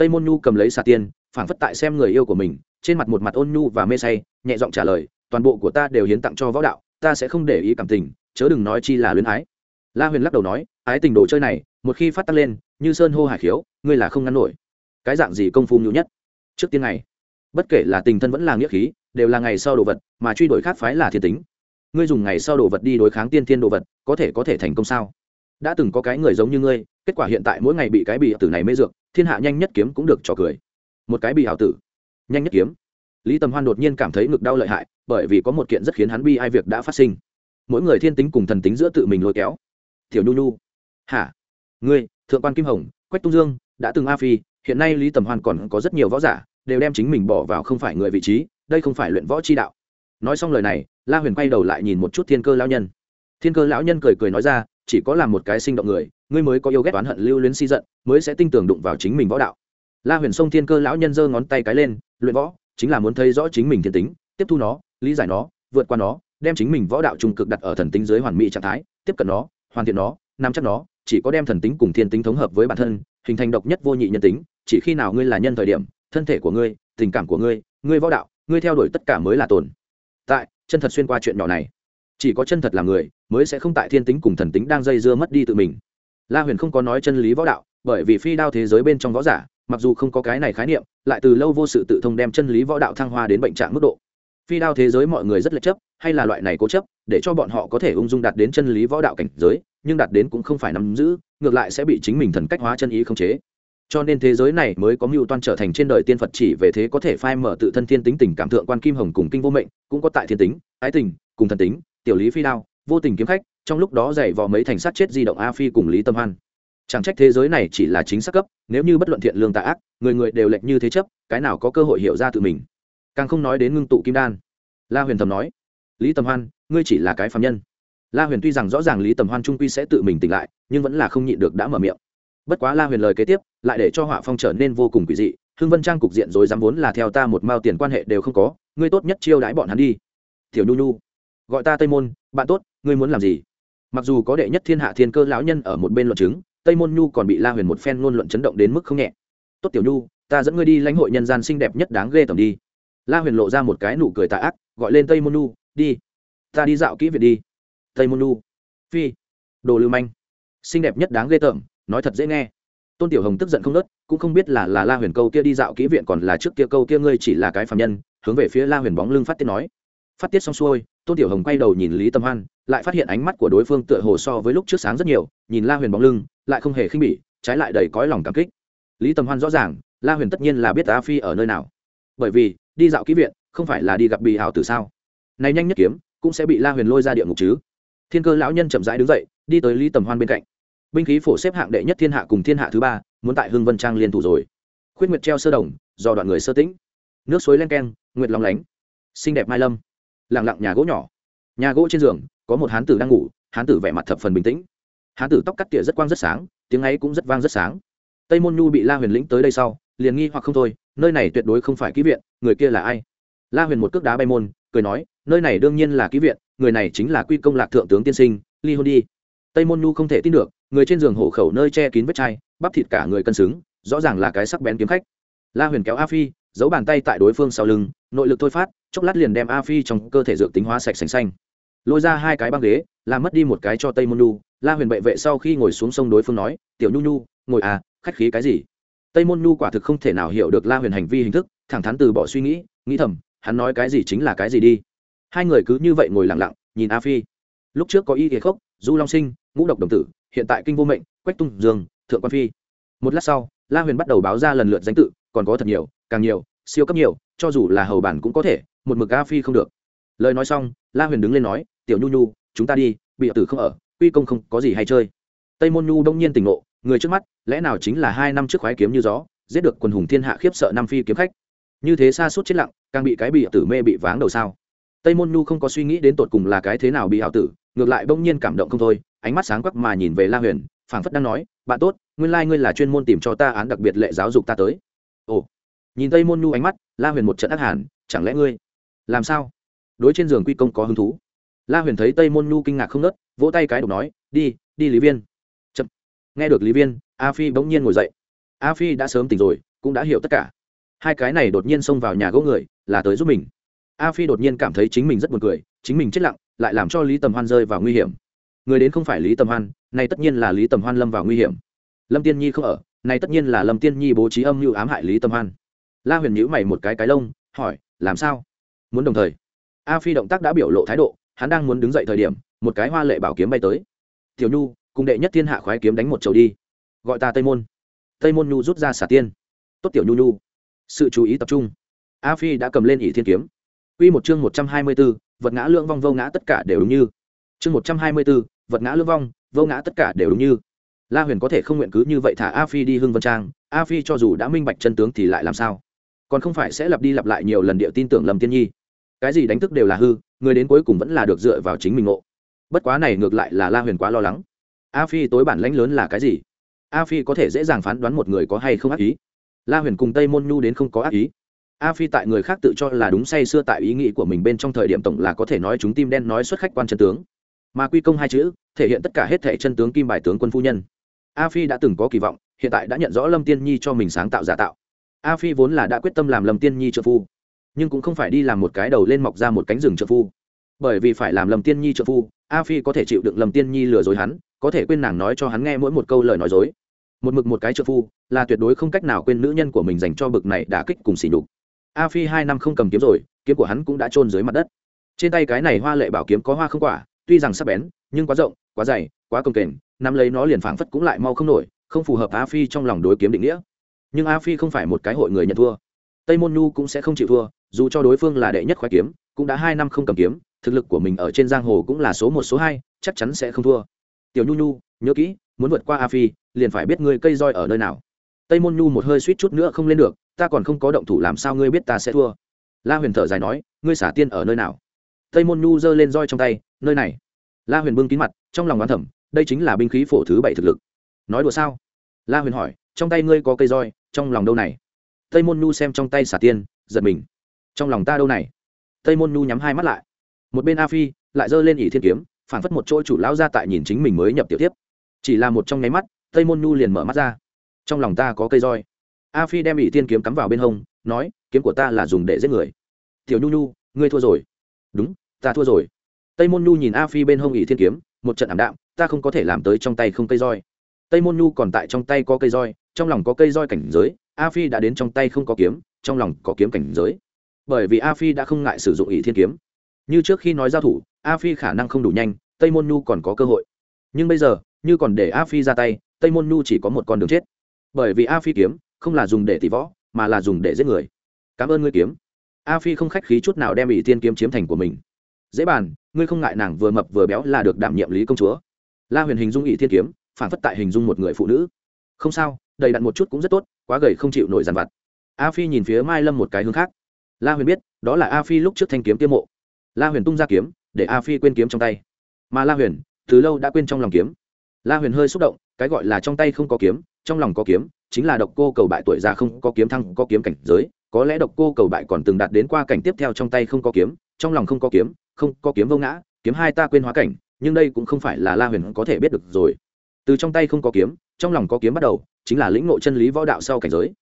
Tây môn nhu cầm lấy xà tiên phảng phất tại xem người yêu của mình trên mặt một mặt ôn nhu và mê say nhẹ giọng trả lời toàn bộ của ta đều hiến tặng cho võ đạo ta sẽ không để ý cảm tình chớ đừng nói chi là luyến ái. La huyền lắc đầu nói ái tình đồ chơi này một khi phát tăng lên như sơn hô hải khiếu ngươi là không ngăn nổi. Cái dạng gì công phu nhu nhất? Trước tiên này, bất kể là tình thân vẫn là nghĩa khí đều là ngày sau đồ vật mà truy đuổi khác phái là thiên tính. Ngươi dùng ngày sau đồ vật đi đối kháng tiên thiên đồ vật có thể có thể thành công sao? Đã từng có cái người giống như ngươi kết quả hiện tại mỗi ngày bị cái bị tử này mê dược thiên hạ nhanh nhất kiếm cũng được trò cười. Một cái bị hảo tử. Nhanh nhất kiếm. Lý tầm hoan đột nhiên cảm thấy ngực đau lợi hại, bởi vì có một kiện rất khiến hắn bi ai việc đã phát sinh. Mỗi người thiên tính cùng thần tính giữa tự mình lôi kéo. Tiểu nhu nhu. Hả? Ngươi, thượng quan kim hồng, quách tung dương, đã từng a phi, hiện nay lý tầm hoan còn có rất nhiều võ giả, đều đem chính mình bỏ vào không phải người vị trí, đây không phải luyện võ chi đạo. Nói xong lời này, la huyền quay đầu lại nhìn một chút thiên cơ lão nhân. Thiên cơ lão nhân cười cười nói ra chỉ có làm một cái sinh động người, ngươi mới có yêu ghét oán hận lưu luyến si giận, mới sẽ tin tưởng đụng vào chính mình võ đạo. La huyền Sông thiên cơ lão nhân giơ ngón tay cái lên, luyện võ, chính là muốn thấy rõ chính mình thiên tính, tiếp thu nó, lý giải nó, vượt qua nó, đem chính mình võ đạo trung cực đặt ở thần tính dưới hoàn mỹ trạng thái, tiếp cận nó, hoàn thiện nó, nắm chắc nó, chỉ có đem thần tính cùng thiên tính thống hợp với bản thân, hình thành độc nhất vô nhị nhân tính, chỉ khi nào ngươi là nhân thời điểm, thân thể của ngươi, tình cảm của ngươi ngươi võ đạo, ngươi theo đuổi tất cả mới là tồn tại, chân thật xuyên qua chuyện nhỏ này chỉ có chân thật là người mới sẽ không tại thiên tính cùng thần tính đang dây dưa mất đi tự mình. La huyền không có nói chân lý võ đạo, bởi vì phi đao thế giới bên trong võ giả, mặc dù không có cái này khái niệm, lại từ lâu vô sự tự thông đem chân lý võ đạo thăng hoa đến bệnh trạng mức độ. Phi đao thế giới mọi người rất lệch chấp, hay là loại này cố chấp, để cho bọn họ có thể ung dung đạt đến chân lý võ đạo cảnh giới, nhưng đạt đến cũng không phải nắm giữ, ngược lại sẽ bị chính mình thần cách hóa chân ý không chế. Cho nên thế giới này mới có mưu toan trở thành trên đời tiên phật chỉ về thế có thể phai mở tự thân thiên tính tình cảm thượng quan kim hồng cùng kinh vô mệnh, cũng có tại thiên tính, ái tình, cùng thần tính tiểu lý phi đao, vô tình kiếm khách, trong lúc đó dày vò mấy thành sát chết di động a phi cùng lý tâm hoan. Chẳng trách thế giới này chỉ là chính xác cấp, nếu như bất luận thiện lương tạ ác, người người đều lệch như thế chấp, cái nào có cơ hội hiểu ra tự mình. Càng không nói đến ngưng tụ kim đan. La huyền thầm nói, lý tầm hoan, ngươi chỉ là cái phạm nhân. La huyền tuy rằng rõ ràng lý tầm hoan trung quy sẽ tự mình tỉnh lại, nhưng vẫn là không nhịn được đã mở miệng. Bất quá la huyền lời kế tiếp, lại để cho họa phong trở nên vô cùng quỷ dị hương vân trang cục diện rồi dám vốn là theo ta một mao tiền quan hệ đều không có, ngươi tốt nhất chiêu đãi bọn hắn đi. Tiểu nhu nhu gọi ta tây môn, bạn tốt, ngươi muốn làm gì? Mặc dù có đệ nhất thiên hạ thiên cơ lão nhân ở một bên luận chứng, tây môn nhu còn bị la huyền một phen ngôn luận chấn động đến mức không nhẹ. Tốt tiểu nhu, ta dẫn ngươi đi lãnh hội nhân gian xinh đẹp nhất đáng ghê tởm đi. La huyền lộ ra một cái nụ cười tà ác, gọi lên tây môn nhu, đi. Ta đi dạo kỹ viện đi. Tây môn nhu. Phi. Đồ lưu manh. Xinh đẹp nhất đáng ghê tởm, nói thật dễ nghe. Tôn tiểu hồng tức giận không nớt, cũng không biết là là la huyền câu kia đi dạo kỹ viện còn là trước kia câu kia ngươi chỉ là cái phạm nhân, hướng về phía la huyền bóng lưng phát tiết nói. Phát tiết xong xuôi tôn tiểu hồng quay đầu nhìn lý tâm hoan, lại phát hiện ánh mắt của đối phương tựa hồ so với lúc trước sáng rất nhiều, nhìn la huyền bóng lưng, lại không hề khinh bỉ, trái lại đầy cõi lòng cảm kích. Lý tâm hoan rõ ràng, la huyền tất nhiên là biết a phi ở nơi nào. Bởi vì, đi dạo kỹ viện, không phải là đi gặp bì hảo từ sao? Này nhanh nhất kiếm, cũng sẽ bị la huyền lôi ra địa ngục chứ? Thiên cơ lão nhân chậm rãi đứng dậy, đi tới lý tầm hoan bên cạnh. Binh khí phổ xếp hạng đệ nhất thiên hạ cùng thiên hạ thứ ba, muốn tại hưng vân trang liên thủ rồi. Khuyết nguyệt treo sơ đồng, do đoạn người sơ tĩnh. Nước suối len keng, nguyệt long lánh. Xinh đẹp mai lâm lẳng lặng nhà gỗ nhỏ. Nhà gỗ trên giường, có một hán tử đang ngủ, hán tử vẻ mặt thập phần bình tĩnh. Hán tử tóc cắt tỉa rất quang rất sáng, tiếng ấy cũng rất vang rất sáng. Tây môn nhu bị la huyền lĩnh tới đây sau, liền nghi hoặc không thôi, nơi này tuyệt đối không phải ký viện, người kia là ai? La huyền một cước đá bay môn, cười nói, nơi này đương nhiên là ký viện, người này chính là quy công lạc thượng tướng tiên sinh, ly hôn đi. Tây môn nhu không thể tin được, người trên giường hổ khẩu nơi che kín vết chai, bắp thịt cả người cân xứng, rõ ràng là cái sắc bén kiếm khách. La huyền kéo a phi, giấu bàn tay tại đối phương sau lưng, nội lực thôi phát chốc lát liền đem a phi trong cơ thể dược tính hóa sạch sành xanh. Lôi ra hai cái băng ghế làm mất đi một cái cho tây môn nhu. La huyền bệ vệ sau khi ngồi xuống sông đối phương nói, tiểu nhu nhu, ngồi à khách khí cái gì? Tây môn nhu quả thực không thể nào hiểu được la huyền hành vi hình thức, thẳng thắn từ bỏ suy nghĩ nghĩ thầm, hắn nói cái gì chính là cái gì đi. Hai người cứ như vậy ngồi lặng lặng, nhìn a phi. Lúc trước có y kiệt khốc, du long sinh, ngũ độc đồng tử, hiện tại kinh vô mệnh, quách tung dương, thượng quan phi. Một lát sau, la huyền bắt đầu báo ra lần lượt danh tự, còn có thật nhiều, càng nhiều, siêu cấp nhiều, cho dù là hầu bản cũng có thể một mực a phi không được. Lời nói xong, la huyền đứng lên nói, tiểu nhu nhu, chúng ta đi, bị tử không ở, quy công không có gì hay chơi. Tây môn nhu đông nhiên tỉnh ngộ, người trước mắt, lẽ nào chính là hai năm trước khoái kiếm như gió, giết được quần hùng thiên hạ khiếp sợ nam phi kiếm khách? Như thế xa suốt chết lặng, càng bị cái bị tử mê bị váng đầu sao? Tây môn nhu không có suy nghĩ đến tột cùng là cái thế nào bị hảo tử, ngược lại bỗng nhiên cảm động không thôi, ánh mắt sáng quắc mà nhìn về la huyền, phảng phất đang nói, bạn tốt, nguyên lai ngươi là chuyên môn tìm cho ta án đặc biệt lệ giáo dục ta tới. Ồ. Nhìn tây môn nhu ánh mắt, la huyền một trận ác hàn, chẳng lẽ ngươi làm sao? Đối trên giường quy công có hứng thú. La huyền thấy tây môn nhu kinh ngạc không nớt, vỗ tay cái độc nói, đi đi lý viên. Chậm. nghe được lý viên, a phi bỗng nhiên ngồi dậy. A phi đã sớm tỉnh rồi, cũng đã hiểu tất cả. Hai cái này đột nhiên xông vào nhà gỗ người, là tới giúp mình. A phi đột nhiên cảm thấy chính mình rất buồn cười, chính mình chết lặng, lại làm cho lý tầm hoan rơi vào nguy hiểm. Người đến không phải lý tầm hoan, này tất nhiên là lý tầm hoan lâm vào nguy hiểm. Lâm tiên nhi không ở, này tất nhiên là lâm tiên nhi bố trí âm mưu ám hại lý tầm hoan. La huyền nhữ mày một cái cái lông, hỏi, làm sao? Muốn đồng thời a phi động tác đã biểu lộ thái độ hắn đang muốn đứng dậy thời điểm một cái hoa lệ bảo kiếm bay tới tiểu nhu cùng đệ nhất thiên hạ khoái kiếm đánh một chầu đi gọi ta tây môn tây môn nhu rút ra xả tiên tốt tiểu nhu nhu sự chú ý tập trung a phi đã cầm lên ỷ thiên kiếm Quy một chương một trăm hai mươi 124, vật ngã lượng vong vô ngã tất cả đều đúng như. Chương một trăm hai mươi 124, vật ngã lượng vong, vô ngã tất cả đều đúng như. La Huyền có thể không nguyện cứ như vậy thả A Phi đi Hưng Vân Trang, A Phi cho dù đã minh bạch chân tướng thì lại làm sao? Còn không phải sẽ lặp đi lặp lại nhiều lần điệu tin tưởng Lâm Tiên Nhi. Cái gì đánh thức đều là hư, người đến cuối cùng vẫn là được dựa vào chính mình ngộ. Bất quá này ngược lại là La Huyền quá lo lắng. A Phi tối bản lãnh lớn là cái gì? A Phi có thể dễ dàng phán đoán một người có hay không ác ý. La Huyền cùng Tây Môn Nhu đến không có ác ý a phi tại người khác tự cho là đúng say xưa tại ý nghĩ của mình bên trong thời điểm tổng là có thể nói chúng tim đen nói xuất khách quan chân tướng mà quy công hai chữ thể hiện tất cả hết thệ chân tướng kim bài tướng quân phu nhân a phi đã từng có kỳ vọng hiện tại đã nhận rõ lâm tiên nhi cho mình sáng tạo giả tạo a phi vốn là đã quyết tâm làm lâm tiên nhi trợ phu nhưng cũng không phải đi làm một cái đầu lên mọc ra một cánh rừng trợ phu. Bởi vì phải làm lầm tiên nhi trợ phu, a phi có thể chịu đựng lầm tiên nhi lừa dối hắn, có thể quên nàng nói cho hắn nghe mỗi một câu lời nói dối. Một mực một cái trợ phu, là tuyệt đối không cách nào quên nữ nhân của mình dành cho bực này đã kích cùng xỉ nhục. A phi hai năm không cầm kiếm rồi, kiếm của hắn cũng đã trôn dưới mặt đất. Trên tay cái này hoa lệ bảo kiếm có hoa không quả, tuy rằng sắc bén, nhưng quá rộng, quá dày, quá công kềnh, nắm lấy nó liền phảng phất cũng lại mau không nổi, không phù hợp a phi trong lòng đối kiếm định nghĩa. Nhưng a phi không phải một cái hội người nhận thua tây môn nhu cũng sẽ không chịu thua, dù cho đối phương là đệ nhất khoái kiếm, cũng đã hai năm không cầm kiếm, thực lực của mình ở trên giang hồ cũng là số một, số hai, chắc chắn sẽ không thua. Tiểu nhu nhu, nhớ kỹ, muốn vượt qua a phi, liền phải biết ngươi cây roi ở nơi nào. Tây môn nhu một hơi suýt chút nữa không lên được, ta còn không có động thủ làm sao ngươi biết ta sẽ thua. La huyền thở dài nói, ngươi xả tiên ở nơi nào? Tây môn nhu giơ lên roi trong tay, nơi này. La huyền bưng kín mặt, trong lòng đoán thẩm đây chính là binh khí phổ thứ bảy thực lực. Nói đùa sao? La huyền hỏi, trong tay ngươi có cây roi, trong lòng đâu này? Tây môn nhu xem trong tay xả tiên, giật mình. Trong lòng ta đâu này? Tây môn nhu nhắm hai mắt lại. Một bên a phi lại giơ lên ỷ thiên kiếm, phản phất một chỗ chủ lão ra tại nhìn chính mình mới nhập tiểu tiếp chỉ là một trong nháy mắt, tây môn nhu liền mở mắt ra. Trong lòng ta có cây roi. A phi đem ỷ thiên kiếm cắm vào bên hông, nói, kiếm của ta là dùng để giết người. Tiểu nhu nhu, ngươi thua rồi. Đúng, ta thua rồi. Tây môn nhu nhìn a phi bên hông ỷ thiên kiếm, một trận ảm đạm, ta không có thể làm tới trong tay không cây roi. Tây môn nhu còn tại trong tay có cây roi, trong lòng có cây roi cảnh giới a phi đã đến trong tay không có kiếm, trong lòng có kiếm cảnh giới. Bởi vì a phi đã không ngại sử dụng ỷ thiên kiếm. Như trước khi nói giao thủ, a phi khả năng không đủ nhanh, tây môn nhu còn có cơ hội. Nhưng bây giờ, như còn để a phi ra tay, tây môn nhu chỉ có một con đường chết. Bởi vì a phi kiếm, không là dùng để tỷ võ, mà là dùng để giết người. Cảm ơn ngươi kiếm. A phi không khách khí chút nào đem ỷ thiên kiếm chiếm thành của mình. Dễ bàn, ngươi không ngại nàng vừa mập vừa béo là được đảm nhiệm lý công chúa. La huyền hình dung ỷ thiên kiếm, phản phất tại hình dung một người phụ nữ. Không sao, đầy đặn một chút cũng rất tốt quá gầy không chịu nổi dàn vặt. A phi nhìn phía mai lâm một cái hướng khác. La huyền biết, đó là a phi lúc trước thanh kiếm tiêu mộ. La huyền tung ra kiếm, để a phi quên kiếm trong tay. Mà la huyền, từ lâu đã quên trong lòng kiếm. La huyền hơi xúc động, cái gọi là trong tay không có kiếm, trong lòng có kiếm, chính là độc cô cầu bại tuổi già không có kiếm thăng có kiếm cảnh giới. Có lẽ độc cô cầu bại còn từng đạt đến qua cảnh tiếp theo trong tay không có kiếm, trong lòng không có kiếm, không có kiếm vô ngã, kiếm hai ta quên hóa cảnh, nhưng đây cũng không phải là la huyền có thể biết được rồi. Từ trong tay không có kiếm, trong lòng có kiếm bắt đầu chính là lĩnh ngộ chân lý võ đạo sau cảnh giới.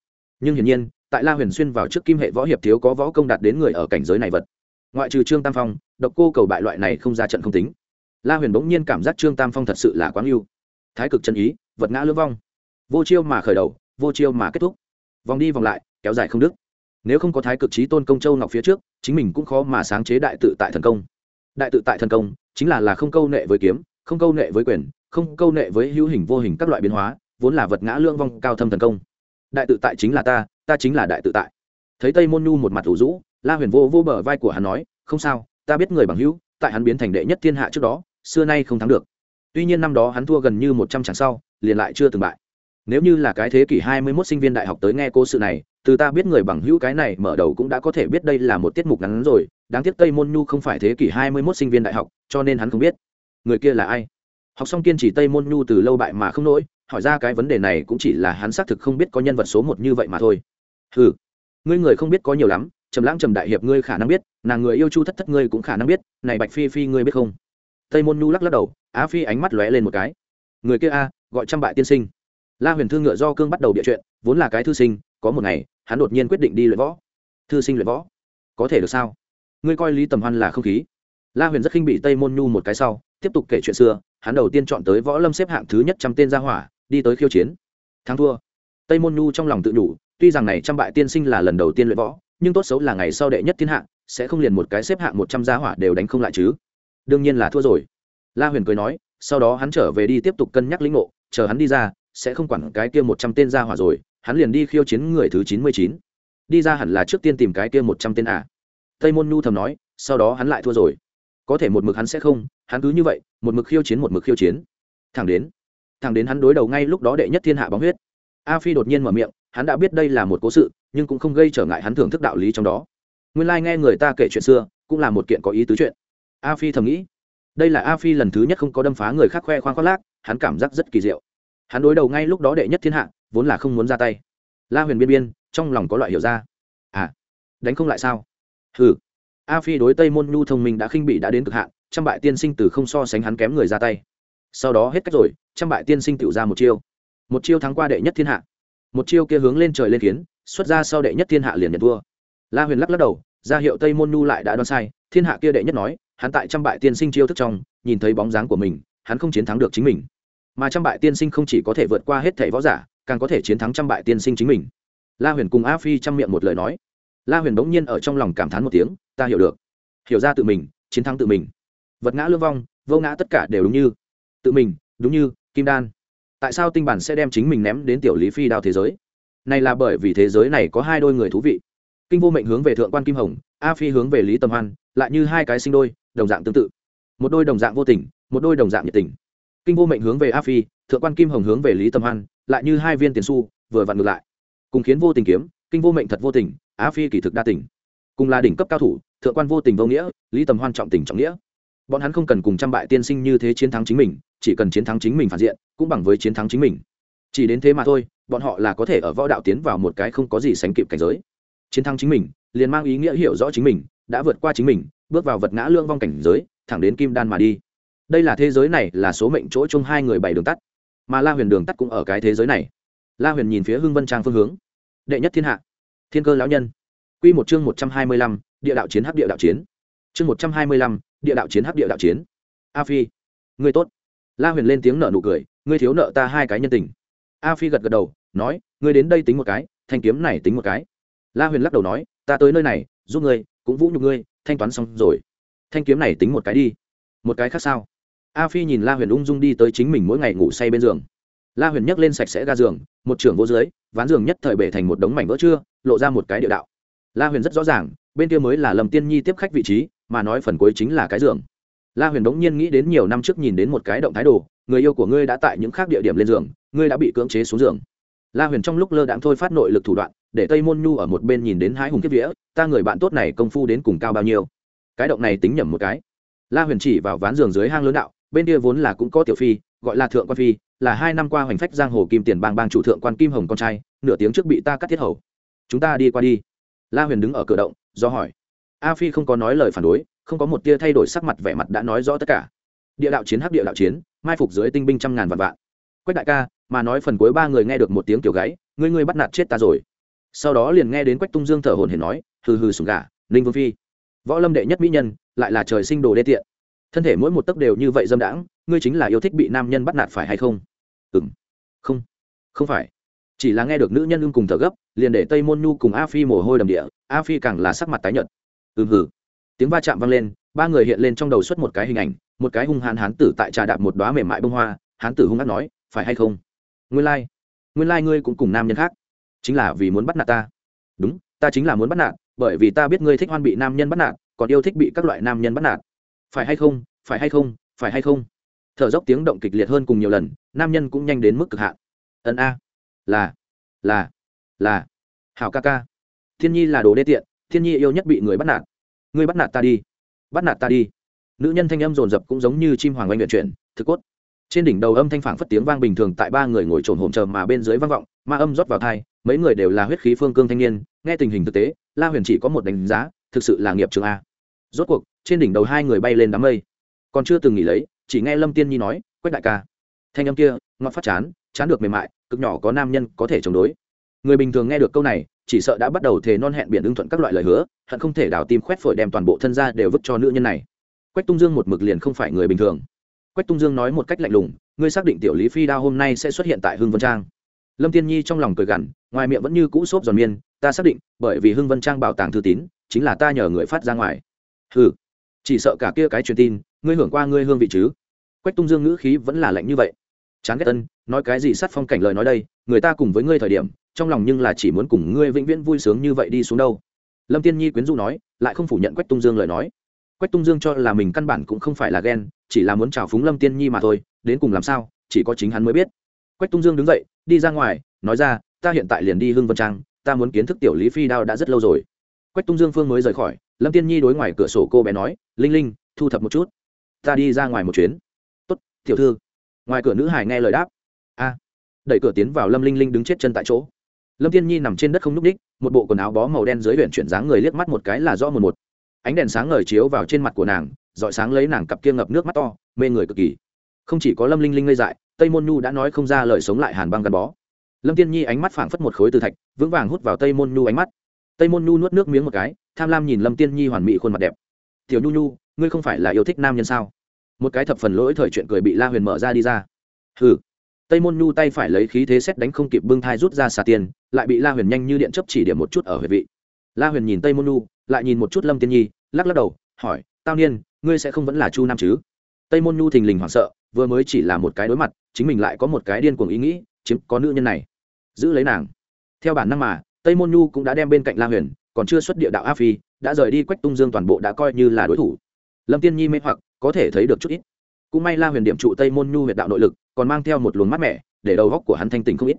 Nhưng hiển nhiên, tại la huyền xuyên vào trước kim hệ võ hiệp thiếu có võ công đạt đến người ở cảnh giới này vật. Ngoại trừ trương tam phong, độc cô cầu bại loại này không ra trận không tính. La huyền bỗng nhiên cảm giác trương tam phong thật sự là quáng yêu thái cực chân ý, vật ngã lưỡng vong. Vô chiêu mà khởi đầu, vô chiêu mà kết thúc. Vòng đi vòng lại, kéo dài không đứt. Nếu không có thái cực trí tôn công châu ngọc phía trước, chính mình cũng khó mà sáng chế đại tự tại thần công. Đại tự tại thần công, chính là là không câu nệ với kiếm, không câu nệ với quyền, không câu nệ với hữu hình vô hình các loại biến hóa vốn là vật ngã lương vong cao thâm thần công. Đại tự tại chính là ta ta chính là đại tự tại. Thấy tây môn nhu một mặt thủ rũ, la huyền vô vô bờ vai của hắn nói, không sao, ta biết người bằng hữu, tại hắn biến thành đệ nhất thiên hạ trước đó, xưa nay không thắng được. Tuy nhiên năm đó hắn thua gần như một trăm tràng sau, liền lại chưa từng bại. Nếu như là cái thế kỷ hai mươi 21 sinh viên đại học tới nghe cô sự này, từ ta biết người bằng hữu cái này mở đầu cũng đã có thể biết đây là một tiết mục ngắn rồi, đáng tiếc tây môn nhu không phải thế kỷ hai mươi 21 sinh viên đại học, cho nên hắn không biết. Người kia là ai? Học xong kiên trì tây môn nhu từ lâu bại mà không nổi hỏi ra cái vấn đề này cũng chỉ là hắn xác thực không biết có nhân vật số một như vậy mà thôi. Ừ ngươi người không biết có nhiều lắm, trầm lãng trầm đại hiệp ngươi khả năng biết, nàng người yêu chu thất thất ngươi cũng khả năng biết, này bạch phi phi ngươi biết không? Tây môn nhu lắc lắc đầu, á phi ánh mắt lóe lên một cái. Người kia a, gọi trăm bại tiên sinh. La huyền thương ngựa do cương bắt đầu địa chuyện, vốn là cái thư sinh, có một ngày, hắn đột nhiên quyết định đi luyện võ. Thư sinh luyện võ? Có thể được sao? Ngươi coi lý tầm hoan là không khí. La huyền rất khinh bị tây môn nhu một cái sau, tiếp tục kể chuyện xưa, hắn đầu tiên chọn tới võ lâm xếp hạng thứ nhất trăm tên gia hỏa đi tới khiêu chiến. Thắng thua. Tây môn nhu trong lòng tự nhủ, tuy rằng này trăm bại tiên sinh là lần đầu tiên luyện võ, nhưng tốt xấu là ngày sau đệ nhất thiên hạ, sẽ không liền một cái xếp hạng một trăm gia hỏa đều đánh không lại chứ. Đương nhiên là thua rồi. La huyền cười nói, sau đó hắn trở về đi tiếp tục cân nhắc lĩnh ngộ, chờ hắn đi ra, sẽ không quản cái kia một trăm tên gia hỏa rồi, hắn liền đi khiêu chiến người thứ chín mươi chín. Đi ra hẳn là trước tiên tìm cái kia một trăm tên à. tây môn nhu thầm nói, sau đó hắn lại thua rồi. Có thể một mực hắn sẽ không, hắn cứ như vậy, một mực khiêu chiến một mực khiêu chiến. Thẳng đến thẳng đến hắn đối đầu ngay lúc đó đệ nhất thiên hạ bóng huyết. A phi đột nhiên mở miệng, hắn đã biết đây là một cố sự, nhưng cũng không gây trở ngại hắn thưởng thức đạo lý trong đó. Nguyên lai、like、nghe người ta kể chuyện xưa, cũng là một kiện có ý tứ chuyện. A phi thầm nghĩ, đây là a phi lần thứ nhất không có đâm phá người khác khoe khoang khoác lác, hắn cảm giác rất kỳ diệu. Hắn đối đầu ngay lúc đó đệ nhất thiên hạ, vốn là không muốn ra tay. La huyền biên biên, trong lòng có loại hiểu ra. À đánh không lại sao? Ừ a phi đối tây môn nhu thông minh đã khinh bị đã đến cực hạn, trăm bại tiên sinh từ không so sánh hắn kém người ra tay. Sau đó hết cách rồi trăm bại tiên sinh tựu ra một chiêu. Một chiêu thắng qua đệ nhất thiên hạ. Một chiêu kia hướng lên trời lên kiến, xuất ra sau đệ nhất thiên hạ liền nhận vua la huyền lắc lắc đầu, ra hiệu tây môn Nu lại đã đoán sai, thiên hạ kia đệ nhất nói, hắn tại trăm bại tiên sinh chiêu thức trong, nhìn thấy bóng dáng của mình, hắn không chiến thắng được chính mình. Mà trăm bại tiên sinh không chỉ có thể vượt qua hết thẻ võ giả, càng có thể chiến thắng trăm bại tiên sinh chính mình. La huyền cùng a phi chăm miệng một lời nói. La huyền bỗng nhiên ở trong lòng cảm thán một tiếng, ta hiểu được. Hiểu ra tự mình, chiến thắng tự mình. Vật ngã lương vong, vô ngã tất cả đều đúng như. Tự mình, đúng như kim đan. Tại sao tinh bản sẽ đem chính mình ném đến tiểu lý phi đao thế giới? Này là bởi vì thế giới này có hai đôi người thú vị. Kinh vô mệnh hướng về thượng quan kim hồng, a phi hướng về lý tâm hoan, lại như hai cái sinh đôi, đồng dạng tương tự. Một đôi đồng dạng vô tình, một đôi đồng dạng nhiệt tình. Kinh vô mệnh hướng về a phi, thượng quan kim hồng hướng về lý tâm hoan, lại như hai viên tiền su vừa vặn ngược lại. Cùng khiến vô tình kiếm, kinh vô mệnh thật vô tình, a phi kỳ thực đa tình. Cùng là đỉnh cấp cao thủ, thượng quan vô tình vô nghĩa, lý tầm hoan trọng tình trọng nghĩa. Bọn hắn không cần cùng trăm bại tiên sinh như thế chiến thắng chính mình chỉ cần chiến thắng chính mình phản diện, cũng bằng với chiến thắng chính mình. Chỉ đến thế mà thôi, bọn họ là có thể ở võ đạo tiến vào một cái không có gì sánh kịp cảnh giới. Chiến thắng chính mình, liền mang ý nghĩa hiểu rõ chính mình, đã vượt qua chính mình, bước vào vật ngã lương vong cảnh giới, thẳng đến kim đan mà đi. Đây là thế giới này là số mệnh chỗ chung hai người bảy đường tắt. Mà la huyền đường tắt cũng ở cái thế giới này. La huyền nhìn phía hưng vân trang phương hướng. Đệ nhất thiên hạ. Thiên cơ lão nhân. Q một chương một trăm hai mươi lăm, địa đạo chiến hắc địa đạo chiến. Chương một trăm hai mươi lăm, địa đạo chiến hắc địa đạo chiến. A phi. Người tốt la huyền lên tiếng nợ nụ cười, ngươi thiếu nợ ta hai cái nhân tình. A phi gật gật đầu, nói, ngươi đến đây tính một cái, thanh kiếm này tính một cái. La huyền lắc đầu nói, ta tới nơi này, giúp ngươi, cũng vũ nhục ngươi, thanh toán xong rồi. Thanh kiếm này tính một cái đi. Một cái khác sao? A phi nhìn la huyền ung dung đi tới chính mình mỗi ngày ngủ say bên giường. La huyền nhấc lên sạch sẽ ga giường, một trưởng vô dưới, ván giường nhất thời bể thành một đống mảnh vỡ chưa, lộ ra một cái địa đạo. La huyền rất rõ ràng, bên kia mới là lầm tiên nhi tiếp khách vị trí, mà nói phần cuối chính là cái giường la huyền đống nhiên nghĩ đến nhiều năm trước nhìn đến một cái động thái đồ, người yêu của ngươi đã tại những khác địa điểm lên giường, ngươi đã bị cưỡng chế xuống giường. La huyền trong lúc lơ đãng thôi phát nội lực thủ đoạn, để tây môn nhu ở một bên nhìn đến hái hùng kiếp vía, ta người bạn tốt này công phu đến cùng cao bao nhiêu? Cái động này tính nhầm một cái. La huyền chỉ vào ván giường dưới hang lớn đạo, bên kia vốn là cũng có tiểu phi, gọi là thượng quan phi, là hai năm qua hoành phách giang hồ kim tiền bang bang chủ thượng quan kim hồng con trai, nửa tiếng trước bị ta cắt thiết hầu. Chúng ta đi qua đi. La huyền đứng ở cửa động, do hỏi. A phi không có nói lời phản đối không có một tia thay đổi sắc mặt vẻ mặt đã nói rõ tất cả. Địa đạo chiến hắc địa đạo chiến, mai phục dưới tinh binh trăm ngàn vạn vạn. Quách đại ca, mà nói phần cuối ba người nghe được một tiếng kiểu gáy ngươi ngươi bắt nạt chết ta rồi. Sau đó liền nghe đến quách tung dương thở hồn hển nói, hừ hừ sùng gà, ninh vương phi. Võ lâm đệ nhất mỹ nhân, lại là trời sinh đồ đê tiện. Thân thể mỗi một tấc đều như vậy dâm đãng, ngươi chính là yêu thích bị nam nhân bắt nạt phải hay không? Ừ m không. Không phải. Chỉ là nghe được nữ nhân ưng cùng thở gấp, liền để tây môn nhu cùng a phi mồ hôi đầm địa, a phi càng là sắc mặt tái nhợt. Ừ hừ tiếng va chạm vang lên, ba người hiện lên trong đầu xuất một cái hình ảnh, một cái hung hãn hán tử tại trà đạp một đoá mềm mại bông hoa, hán tử hung hãn nói, phải hay không? Nguyên lai、like. nguyên lai、like、ngươi cũng cùng nam nhân khác. Chính là vì muốn bắt nạt ta. Đúng, ta chính là muốn bắt nạt, bởi vì ta biết ngươi thích hoan bị nam nhân bắt nạt, còn yêu thích bị các loại nam nhân bắt nạt. Phải hay không, phải hay không, phải hay không? Thở dốc tiếng động kịch liệt hơn cùng nhiều lần, nam nhân cũng nhanh đến mức cực hạn. Ân a, là là là, hảo ca ca, thiên nhi là đồ đê tiện, thiên nhi yêu nhất bị người bắt nạt ngươi bắt nạt ta đi. Bắt nạt ta đi. Nữ nhân thanh âm rồn rập cũng giống như chim hoàng oanh luyện chuyển, thực cốt. Trên đỉnh đầu âm thanh phản phất tiếng vang bình thường tại ba người ngồi trồn hổm chờ mà bên dưới vang vọng, ma âm rót vào thai, mấy người đều là huyết khí phương cương thanh niên, nghe tình hình thực tế, la huyền chỉ có một đánh giá, thực sự là nghiệp trường a. Rốt cuộc, trên đỉnh đầu hai người bay lên đám mây. Còn chưa từng nghỉ lấy, chỉ nghe lâm tiên nhi nói, quách đại ca. Thanh âm kia, ngọt phát chán chán được mềm mại, cực nhỏ có nam nhân có thể chống đối người bình thường nghe được câu này, chỉ sợ đã bắt đầu thề non hẹn biển ưng thuận các loại lời hứa, hận không thể đào tim khoét phổi đem toàn bộ thân ra đều vứt cho nữ nhân này. Quách tung dương một mực liền không phải người bình thường. Quách tung dương nói một cách lạnh lùng, ngươi xác định tiểu lý phi đao hôm nay sẽ xuất hiện tại hưng vân trang? Lâm tiên nhi trong lòng cười gằn, ngoài miệng vẫn như cũ xốp giòn miên, ta xác định, bởi vì hưng vân trang bảo tàng thư tín, chính là ta nhờ người phát ra ngoài. Ừ chỉ sợ cả kia cái truyền tin, ngươi hưởng qua ngươi hương vị chứ? Quách tung dương ngữ khí vẫn là lạnh như vậy. Chán ghét tân nói cái gì sát phong cảnh lời nói đây, người ta cùng với ngươi thời điểm trong lòng nhưng là chỉ muốn cùng ngươi vĩnh viễn vui sướng như vậy đi xuống đâu. Lâm tiên nhi quyến rũ nói, lại không phủ nhận quách tung dương lời nói. Quách tung dương cho là mình căn bản cũng không phải là ghen, chỉ là muốn trào phúng lâm tiên nhi mà thôi, đến cùng làm sao, chỉ có chính hắn mới biết. Quách tung dương đứng dậy, đi ra ngoài, nói ra, ta hiện tại liền đi hưng vân trang, ta muốn kiến thức tiểu lý phi đao đã rất lâu rồi. Quách tung dương phương mới rời khỏi, lâm tiên nhi đối ngoài cửa sổ cô bé nói, linh linh, thu thập một chút. Ta đi ra ngoài một chuyến. Tốt, tiểu thư. Ngoài cửa nữ hải nghe lời đáp. A. Đẩy cửa tiến vào lâm linh linh đứng chết chân tại chỗ lâm tiên nhi nằm trên đất không n ú c ních một bộ quần áo bó màu đen dưới huyện chuyển dáng người liếc mắt một cái là do một một. Ánh đèn sáng ngời chiếu vào trên mặt của nàng dọi sáng lấy nàng cặp kia ngập nước mắt to, mê người cực kỳ. Không chỉ có lâm linh linh ngây dại, tây môn nhu đã nói không ra lời sống lại hàn băng gắn bó. Lâm tiên nhi ánh mắt phảng phất một khối từ thạch, vững vàng hút vào tây môn nhu ánh mắt. Tây môn nhu nuốt nước miếng một cái, tham lam nhìn lâm tiên nhi hoàn mỹ khuôn mặt đẹp. Tiểu nhu nhu, ngươi không phải là yêu thích nam nhân sao? Một cái thập phần lỗi thời chuyện cười bị la huyền mở ra đi ra. Hừ. Tây môn nhu tay phải lấy khí thế xét đánh không kịp bưng thai rút ra xà tiền lại bị la huyền nhanh như điện chấp chỉ điểm một chút ở huyệt vị. La huyền nhìn tây môn Nu, lại nhìn một chút lâm tiên nhi lắc lắc đầu hỏi tao niên ngươi sẽ không vẫn là chu nam chứ? Tây môn nhu thình lình hoảng sợ vừa mới chỉ là một cái đối mặt chính mình lại có một cái điên cuồng ý nghĩ chiếm có nữ nhân này giữ lấy nàng. Theo bản năng mà tây môn nhu cũng đã đem bên cạnh la huyền còn chưa xuất địa đạo a phi đã rời đi quách tung dương toàn bộ đã coi như là đối thủ. Lâm tiên nhi mê hoặc có thể thấy được chút ít. Cũng may la huyền điểm trụ tây môn nhu huyệt đạo nội lực còn mang theo một luồng mát mẻ để đầu góc của hắn thanh tình không ít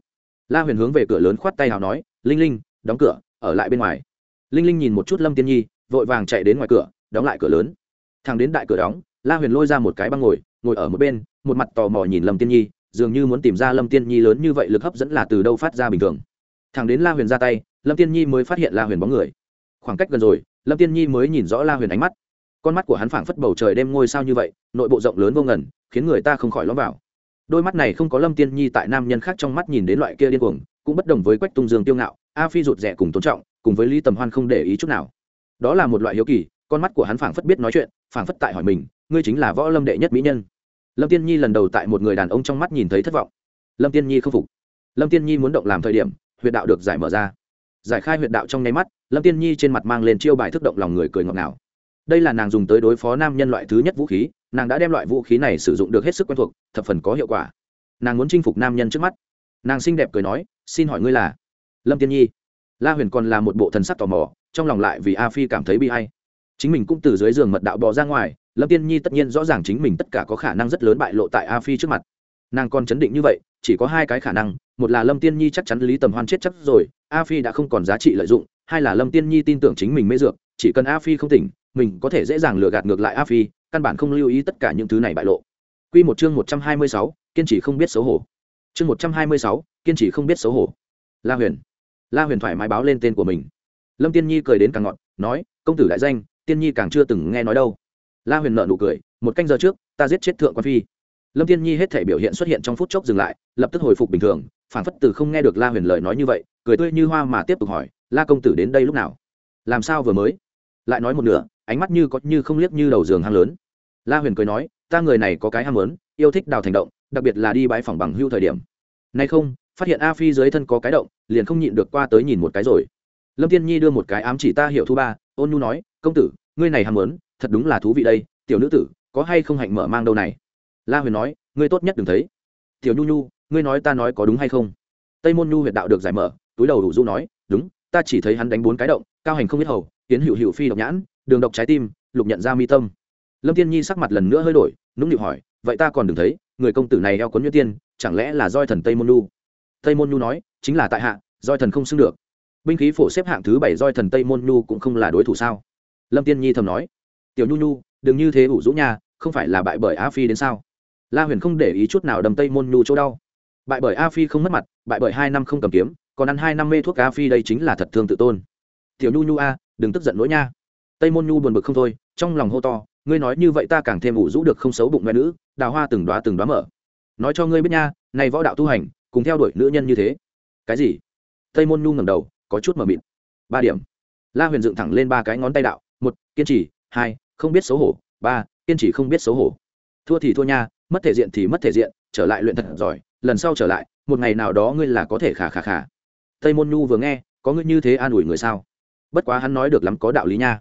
la huyền hướng về cửa lớn khoát tay hào nói, linh linh, đóng cửa, ở lại bên ngoài. Linh linh nhìn một chút lâm tiên nhi, vội vàng chạy đến ngoài cửa, đóng lại cửa lớn. Thằng đến đại cửa đóng, la huyền lôi ra một cái băng ngồi ngồi ở một bên, một mặt tò mò nhìn lâm tiên nhi, dường như muốn tìm ra lâm tiên nhi lớn như vậy lực hấp dẫn là từ đâu phát ra bình thường. Thằng đến la huyền ra tay, lâm tiên nhi mới phát hiện la huyền bóng người. Khoảng cách gần rồi, lâm tiên nhi mới nhìn rõ la huyền ánh mắt. Con mắt của hắn phảng phất bầu trời đêm ngôi sao như vậy, nội bộ rộng lớn vô ngần, khiến người ta không khỏi lõm vào đôi mắt này không có lâm tiên nhi tại nam nhân khác trong mắt nhìn đến loại kia điên cuồng, cũng bất đồng với quách tung dương tiêu ngạo, a phi rụt rẻ cùng tôn trọng, cùng với lý tầm hoan không để ý chút nào. Đó là một loại hiếu kỳ, con mắt của hắn phảng phất biết nói chuyện, phảng phất tại hỏi mình, ngươi chính là võ lâm đệ nhất mỹ nhân. Lâm tiên nhi lần đầu tại một người đàn ông trong mắt nhìn thấy thất vọng. Lâm tiên nhi không phục. Lâm tiên nhi muốn động làm thời điểm, huyệt đạo được giải mở ra. Giải khai huyệt đạo trong nháy mắt, lâm tiên nhi trên mặt mang lên chiêu bài thức động lòng người cười ngọt ngào. Đây là nàng dùng tới đối phó nam nhân loại thứ nhất vũ khí nàng đã đem loại vũ khí này sử dụng được hết sức quen thuộc, thập phần có hiệu quả. Nàng muốn chinh phục nam nhân trước mắt. Nàng xinh đẹp cười nói, xin hỏi ngươi là? Lâm tiên nhi. La huyền còn là một bộ thần sắc tò mò, trong lòng lại vì a phi cảm thấy bi hay chính mình cũng từ dưới giường mật đạo bò ra ngoài, lâm tiên nhi tất nhiên rõ ràng chính mình tất cả có khả năng rất lớn bại lộ tại a phi trước mặt. Nàng còn chấn định như vậy, chỉ có hai cái khả năng, một là lâm tiên nhi chắc chắn lý tầm hoan chết chắc rồi, a phi đã không còn giá trị lợi dụng, hai là lâm tiên nhi tin tưởng chính mình mê dược, chỉ cần a phi không tỉnh mình có thể dễ dàng lừa gạt ngược lại a phi, căn bản không lưu ý tất cả những thứ này bại lộ. Q một chương một trăm hai mươi sáu, kiên trì không biết xấu hổ. Chương một trăm hai mươi sáu, kiên trì không biết xấu hổ. La huyền. La huyền thoải mái báo lên tên của mình. Lâm tiên nhi cười đến càng ngọn nói, công tử đại danh, tiên nhi càng chưa từng nghe nói đâu. La huyền nợ nụ cười, một canh giờ trước, ta giết chết thượng quan phi. Lâm tiên nhi hết thể biểu hiện xuất hiện trong phút chốc dừng lại, lập tức hồi phục bình thường phản phất từ không nghe được la huyền lời nói như vậy, cười tươi như hoa mà tiếp tục hỏi, la công tử đến đây lúc nào? Làm sao vừa mới? Lại nói một nửa ánh mắt như có như không liếc như đầu giường hang lớn. La huyền cười nói, ta người này có cái ham lớn yêu thích đào thành động, đặc biệt là đi bãi phòng bằng hưu thời điểm. Nay không, phát hiện a phi dưới thân có cái động, liền không nhịn được qua tới nhìn một cái rồi. Lâm tiên nhi đưa một cái ám chỉ ta hiểu thu ba, ôn nhu nói, công tử, ngươi này ham lớn thật đúng là thú vị đây, tiểu nữ tử, có hay không hạnh mở mang đâu này? La huyền nói, ngươi tốt nhất đừng thấy. Tiểu nhu nhu, ngươi nói ta nói có đúng hay không? Tây môn nhu huyệt đạo được giải mở, túi đầu đủ du nói, đúng, ta chỉ thấy hắn đánh bốn cái động, cao hành không biết hầu, tiến hữu hữu phi độc nhãn đường độc trái tim, lục nhận ra mi tâm. Lâm tiên nhi sắc mặt lần nữa hơi đổi, nũng nịu hỏi, vậy ta còn đừng thấy, người công tử này eo quấn như tiên, chẳng lẽ là roi thần tây môn nhu? Tây môn nhu nói, chính là tại hạ roi thần không xưng được. Binh khí phổ xếp hạng thứ bảy roi thần tây môn nhu cũng không là đối thủ sao? Lâm tiên nhi thầm nói, tiểu nhu nhu, đừng như thế ủ rũ nha, không phải là bại bởi a phi đến sao? La huyền không để ý chút nào đầm tây môn nhu chỗ đau. Bại bởi a phi không mất mặt, bại bởi hai năm không cầm kiếm, còn ăn hai năm mê thuốc a phi đây chính là thật thương tự tôn. Tiểu nhu nhu a, đừng tức giận nỗi nha tây môn nhu buồn bực không thôi, trong lòng hô to, ngươi nói như vậy ta càng thêm ủ rũ được không xấu bụng mẹ nữ, đào hoa từng đoá từng đoá mở. Nói cho ngươi biết nha, này võ đạo tu hành, cùng theo đuổi nữ nhân như thế. Cái gì? Tây môn nhu ngẩng đầu, có chút mờ mịt. Ba điểm. La huyền dựng thẳng lên ba cái ngón tay đạo, một, kiên trì. Hai, không biết xấu hổ. Ba, kiên trì không biết xấu hổ. Thua thì thua nha, mất thể diện thì mất thể diện, trở lại luyện thật giỏi, lần sau trở lại, một ngày nào đó ngươi là có thể khả khả khả tây môn nhu vừa nghe, có ngươi như thế an ủi người sao? Bất quá hắn nói được lắm có đạo lý nha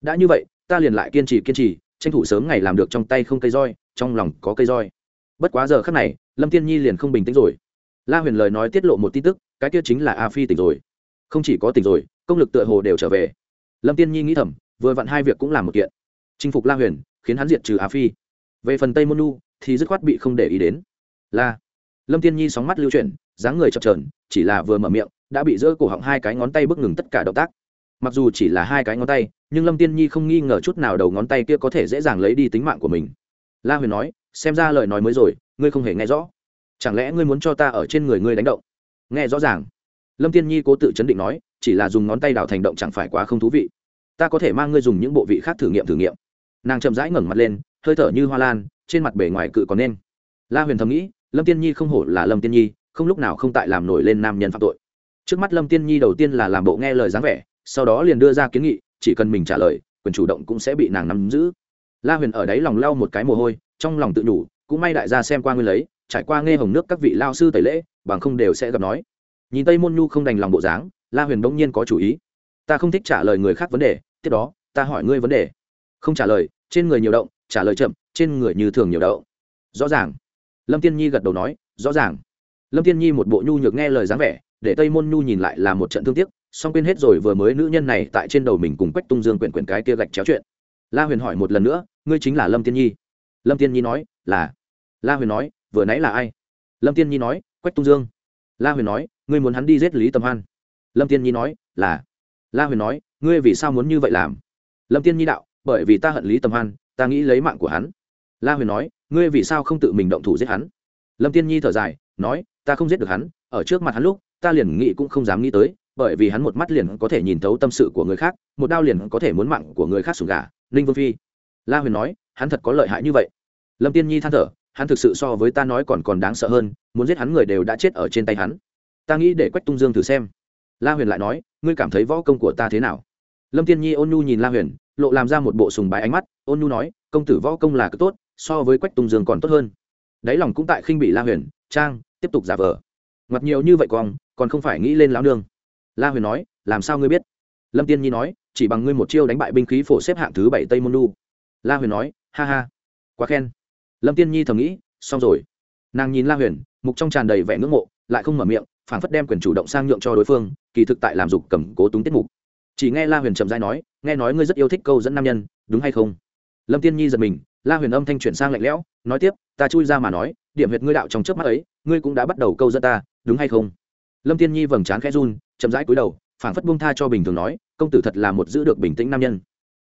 đã như vậy, ta liền lại kiên trì kiên trì, tranh thủ sớm ngày làm được trong tay không cây roi, trong lòng có cây roi. Bất quá giờ khắc này, lâm tiên nhi liền không bình tĩnh rồi. La huyền lời nói tiết lộ một tin tức, cái kia chính là a phi tỉnh rồi. Không chỉ có tỉnh rồi, công lực tựa hồ đều trở về. Lâm tiên nhi nghĩ thầm, vừa vặn hai việc cũng làm một kiện. Chinh phục la huyền, khiến hắn diệt trừ a phi. Về phần tây môn nu thì dứt khoát bị không để ý đến. La, lâm tiên nhi sóng mắt lưu chuyển, dáng người chập trờn chỉ là vừa mở miệng, đã bị giữa cổ họng hai cái ngón tay bước ngừng tất cả động tác mặc dù chỉ là hai cái ngón tay, nhưng lâm tiên nhi không nghi ngờ chút nào đầu ngón tay kia có thể dễ dàng lấy đi tính mạng của mình. La huyền nói, xem ra lời nói mới rồi, ngươi không hề nghe rõ. Chẳng lẽ ngươi muốn cho ta ở trên người ngươi đánh động? Nghe rõ ràng. Lâm tiên nhi cố tự chấn định nói, chỉ là dùng ngón tay đào thành động chẳng phải quá không thú vị. Ta có thể mang ngươi dùng những bộ vị khác thử nghiệm thử nghiệm. Nàng chậm rãi ngẩng mặt lên, hơi thở như hoa lan, trên mặt bề ngoài cự còn nên. La huyền thầm nghĩ, lâm tiên nhi không hổ là lâm tiên nhi, không lúc nào không tại làm nổi lên nam nhân phạm tội. Trước mắt lâm tiên nhi đầu tiên là làm bộ nghe lời dáng vẻ sau đó liền đưa ra kiến nghị, chỉ cần mình trả lời, quyền chủ động cũng sẽ bị nàng nắm giữ. La huyền ở đấy lòng lau một cái mồ hôi, trong lòng tự nhủ, cũng may đại gia xem qua nguyên lấy, trải qua nghe hồng nước các vị lao sư tẩy lễ, bằng không đều sẽ gặp nói. Nhìn tây môn nhu không đành lòng bộ dáng, la huyền bỗng nhiên có chủ ý. Ta không thích trả lời người khác vấn đề, tiếp đó, ta hỏi ngươi vấn đề. Không trả lời, trên người nhiều động, trả lời chậm, trên người như thường nhiều đậu rõ ràng. Lâm tiên nhi gật đầu nói, rõ ràng. Lâm tiên nhi một bộ nhu nhược nghe lời dáng vẻ, để tây môn nhu nhìn lại là một trận thương tiếc song quên hết rồi vừa mới nữ nhân này tại trên đầu mình cùng quách tung dương quyển quyển cái kia gạch chéo chuyện. La huyền hỏi một lần nữa, ngươi chính là lâm tiên nhi? Lâm tiên nhi nói, là. La huyền nói, vừa nãy là ai? Lâm tiên nhi nói, quách tung dương. La huyền nói, ngươi muốn hắn đi giết lý tầm hoan. Lâm tiên nhi nói, là. La huyền nói, ngươi vì sao muốn như vậy làm? Lâm tiên nhi đạo, bởi vì ta hận lý tầm hoan, ta nghĩ lấy mạng của hắn. La huyền nói, ngươi vì sao không tự mình động thủ giết hắn? Lâm tiên nhi thở dài, nói, ta không giết được hắn, ở trước mặt hắn lúc, ta liền nghĩ cũng không dám nghĩ tới bởi vì hắn một mắt liền có thể nhìn thấu tâm sự của người khác, một đao liền có thể muốn mạng của người khác sủng gà. Ninh vương phi, la huyền nói, hắn thật có lợi hại như vậy. Lâm tiên nhi than thở, hắn thực sự so với ta nói còn còn đáng sợ hơn, muốn giết hắn người đều đã chết ở trên tay hắn. Ta nghĩ để quách tung dương thử xem. La huyền lại nói, ngươi cảm thấy võ công của ta thế nào? Lâm tiên nhi ôn nhu nhìn la huyền, lộ làm ra một bộ sùng bái ánh mắt, ôn nhu nói, công tử võ công là cực tốt, so với quách tung dương còn tốt hơn. Đáy lòng cũng tại khinh bị la huyền, trang, tiếp tục giả vờ. Ngoặt nhiều như vậy còn còn không phải nghĩ lên lão nương la huyền nói, làm sao ngươi biết? Lâm tiên nhi nói, chỉ bằng ngươi một chiêu đánh bại binh khí phổ xếp hạng thứ bảy tây môn Lu. la huyền nói, ha ha, quá khen. Lâm tiên nhi thầm nghĩ, xong rồi. Nàng nhìn la huyền, mục trong tràn đầy vẻ ngưỡng mộ, lại không mở miệng, phảng phất đem quyền chủ động sang nhượng cho đối phương, kỳ thực tại làm dục cầm cố túng tiết mục. Chỉ nghe la huyền trầm dai nói, nghe nói ngươi rất yêu thích câu dẫn nam nhân, đúng hay không? Lâm tiên nhi giật mình, la huyền âm thanh chuyển sang lạnh lẽo, nói tiếp, ta chui ra mà nói, điểm huyệt ngươi đạo trong trước mắt ấy, ngươi cũng đã bắt đầu câu dẫn ta, đúng hay không? Lâm tiên nhi vầng trán khẽ run chậm rãi cúi đầu, phảng phất buông tha cho bình thường nói, công tử thật là một giữ được bình tĩnh nam nhân.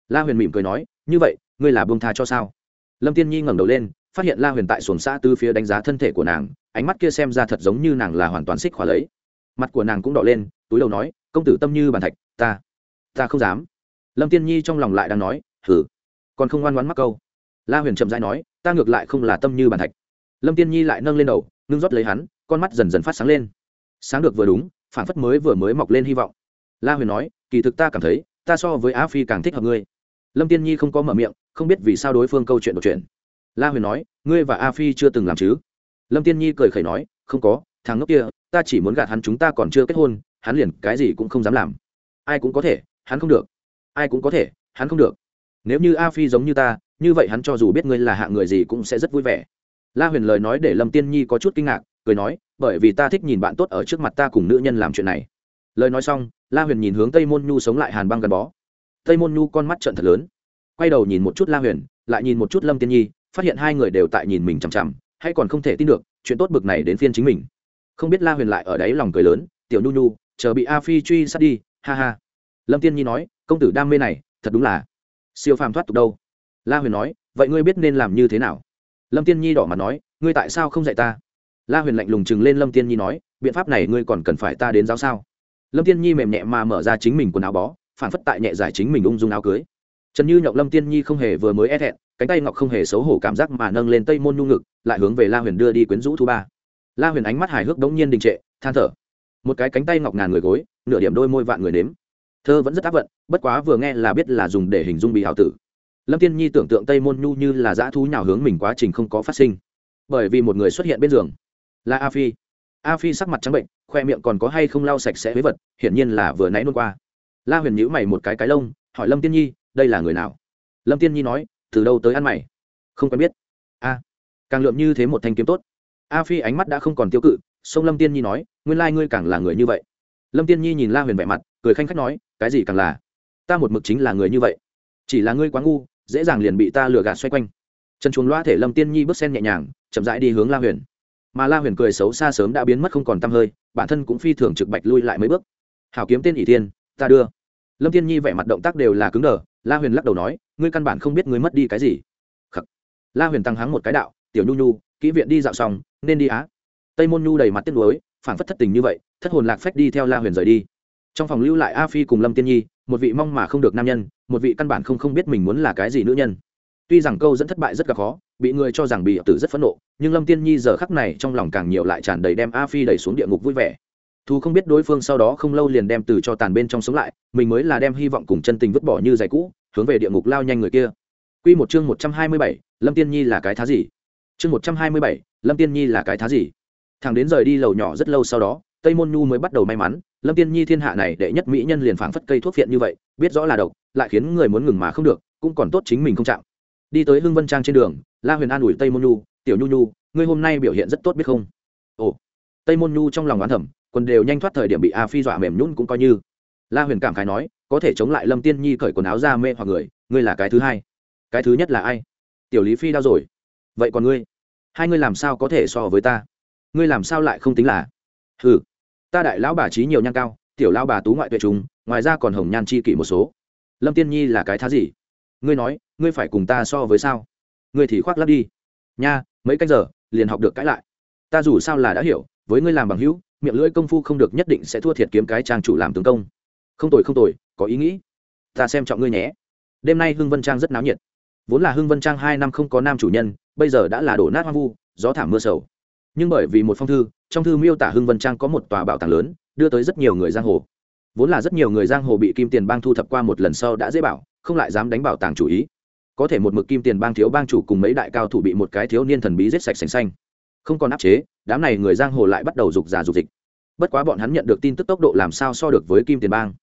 La huyền mỉm cười nói, như vậy, ngươi là buông tha cho sao? Lâm tiên nhi ngẩng đầu lên, phát hiện la huyền tại xuồng xã tư phía đánh giá thân thể của nàng, ánh mắt kia xem ra thật giống như nàng là hoàn toàn xích khỏa lấy. Mặt của nàng cũng đỏ lên, túi đầu nói, công tử tâm như bàn thạch, ta ta không dám. Lâm tiên nhi trong lòng lại đang nói thử còn không ngoan ngoãn mắc câu. La huyền chậm rãi nói, ta ngược lại không là tâm như bàn thạch. Lâm tiên nhi lại nâng lên đầu, ngưng rót lấy hắn, con mắt dần dần phát sáng lên. Sáng được vừa đúng phản phất mới vừa mới mọc lên hy vọng. La huyền nói, kỳ thực ta cảm thấy, ta so với á phi càng thích hợp ngươi. Lâm tiên nhi không có mở miệng, không biết vì sao đối phương câu chuyện một chuyện la huyền nói, ngươi và a phi chưa từng làm chứ? Lâm tiên nhi cười khẩy nói, không có, thằng ngốc kia, ta chỉ muốn gạt hắn chúng ta còn chưa kết hôn, hắn liền cái gì cũng không dám làm. Ai cũng có thể, hắn không được. Ai cũng có thể, hắn không được. Nếu như a phi giống như ta, như vậy hắn cho dù biết ngươi là hạng người gì cũng sẽ rất vui vẻ. La huyền lời nói để lâm tiên nhi có chút kinh ngạc, cười nói bởi vì ta thích nhìn bạn tốt ở trước mặt ta cùng nữ nhân làm chuyện này. Lời nói xong, la huyền nhìn hướng tây môn nhu sống lại hàn băng gần bó. Tây môn nhu con mắt trận thật lớn. Quay đầu nhìn một chút la huyền, lại nhìn một chút lâm tiên nhi, phát hiện hai người đều tại nhìn mình chằm chằm, hay còn không thể tin được, chuyện tốt bực này đến phiên chính mình. Không biết la huyền lại ở đấy lòng cười lớn, tiểu nhu nhu, chờ bị a phi truy sát đi, ha ha. Lâm tiên nhi nói, công tử đam mê này, thật đúng là siêu phàm thoát tục đâu. La huyền nói, vậy ngươi biết nên làm như thế nào? Lâm tiên nhi đỏ mặt nói, ngươi tại sao không dạy ta? La huyền lạnh lùng chừng lên lâm tiên nhi nói, biện pháp này ngươi còn cần phải ta đến giáo sao? Lâm tiên nhi mềm nhẹ mà mở ra chính mình quần áo bó, phản phất tại nhẹ giải chính mình ung dung áo cưới. Trần như nhậu lâm tiên nhi không hề vừa mới e thẹn, cánh tay ngọc không hề xấu hổ cảm giác mà nâng lên tây môn nhu ngực, lại hướng về la huyền đưa đi quyến rũ thứ ba. La huyền ánh mắt hài hước đống nhiên đình trệ, than thở. Một cái cánh tay ngọc ngàn người gối, nửa điểm đôi môi vạn người nếm. Thơ vẫn rất áp vận, bất quá vừa nghe là biết là dùng để hình dung bị hào tử. Lâm tiên nhi tưởng tượng tây môn nhu như là dã thú nhào hướng mình quá trình không có phát sinh. Bởi vì một người xuất hiện bên giường là a phi. A phi sắc mặt trắng bệnh, khoe miệng còn có hay không lau sạch sẽ với vật, hiển nhiên là vừa nãy nôn qua. La huyền nhữ mày một cái cái lông, hỏi lâm tiên nhi, đây là người nào? Lâm tiên nhi nói, từ đâu tới ăn mày? Không quen biết. A, càng lượm như thế một thanh kiếm tốt. A phi ánh mắt đã không còn tiêu cự, sông lâm tiên nhi nói, nguyên lai ngươi càng là người như vậy. Lâm tiên nhi nhìn la huyền vẻ mặt, cười khanh khách nói, cái gì càng là? Ta một mực chính là người như vậy. Chỉ là ngươi quá ngu, dễ dàng liền bị ta lừa gạt xoay quanh. Trần chuồng loa thể lâm tiên nhi bước sen nhẹ nhàng, chậm rãi đi hướng la huyền mà la huyền cười xấu xa sớm đã biến mất không còn t hơi, bản thân cũng phi thường trực bạch lui lại mấy bước. Hảo kiếm tên ỷ thiên, ta đưa. Lâm tiên nhi vẻ mặt động tác đều là cứng đờ, la huyền lắc đầu nói, ngươi căn bản không biết ngươi mất đi cái gì. Khắc. la huyền tăng hắng một cái đạo, tiểu nhu nhu, kỹ viện đi dạo xong, nên đi á. Tây môn nhu đầy mặt tiếc nuối phản phất thất tình như vậy, thất hồn lạc phách đi theo la huyền rời đi. Trong phòng lưu lại a phi cùng lâm tiên nhi, một vị mong mà không được nam nhân, một vị căn bản không không biết mình muốn là cái gì nữ nhân. Tuy rằng câu dẫn thất bại rất gặp khó bị người cho rằng bị tử rất phẫn nộ nhưng lâm tiên nhi giờ khắc này trong lòng càng nhiều lại tràn đầy đem a phi đẩy xuống địa ngục vui vẻ thu không biết đối phương sau đó không lâu liền đem từ cho tàn bên trong sống lại mình mới là đem hy vọng cùng chân tình vứt bỏ như giày cũ hướng về địa ngục lao nhanh người kia Quy một chương một trăm hai mươi bảy, Lâm Tiên Nhi là cái thá gì? Chương một trăm hai mươi bảy, Lâm Tiên Nhi là cái thá gì? Thằng đến rời đi lầu nhỏ rất lâu sau đó, Tây Môn Nhu mới bắt đầu may mắn, Lâm Tiên Nhi thiên hạ này đệ nhất mỹ nhân liền phảng phất cây thuốc phiện như vậy, biết rõ là độc, lại khiến người muốn ngừng mà không được, cũng còn tốt chính mình không chạm. Đi tới Hưng Vân Trang trên đường, La Huyền an ủi Tây Môn Nhu, "Tiểu Nhu Nhu, ngươi hôm nay biểu hiện rất tốt biết không?" Ồ. Tây Môn Nhu trong lòng oán thẩm, quần đều nhanh thoát thời điểm bị a phi dọa mềm nhún cũng coi như. La huyền cảm khái nói có thể chống lại lâm tiên nhi cởi quần áo ra mê hoặc người ngươi là cái thứ hai. Cái thứ nhất là ai? Tiểu lý phi đau rồi. Vậy còn ngươi? Hai ngươi làm sao có thể so với ta? Ngươi làm sao lại không tính là? Ừ ta đại lão bà trí nhiều nhan cao tiểu lão bà tú ngoại tuệ chúng ngoài ra còn hồng nhan chi kỷ một số. Lâm tiên nhi là cái thá gì? Ngươi nói ngươi phải cùng ta so với sao? Ngươi thì khoác lắp đi. Nha, mấy cách giờ, liền học được cãi lại. Ta dù sao là đã hiểu, với ngươi làm bằng hữu, miệng lưỡi công phu không được nhất định sẽ thua thiệt kiếm cái trang chủ làm tướng công. Không tồi không tồi, có ý nghĩ. Ta xem trọng ngươi nhé. Đêm nay hưng vân trang rất náo nhiệt. Vốn là hưng vân trang hai năm không có nam chủ nhân, bây giờ đã là đổ nát hoang vu, gió thảm mưa sầu. Nhưng bởi vì một phong thư, trong thư miêu tả hưng vân trang có một tòa bảo tàng lớn, đưa tới rất nhiều người giang hồ. Vốn là rất nhiều người giang hồ bị kim tiền bang thu thập qua một lần sau đã dễ bảo, không lại dám đánh bảo tàng chủ ý có thể một mực kim tiền bang thiếu bang chủ cùng mấy đại cao thủ bị một cái thiếu niên thần bí giết sạch sành xanh. Không còn áp chế, đám này người giang hồ lại bắt đầu rục giả rục dịch. Bất quá bọn hắn nhận được tin tức tốc độ làm sao so được với kim tiền bang.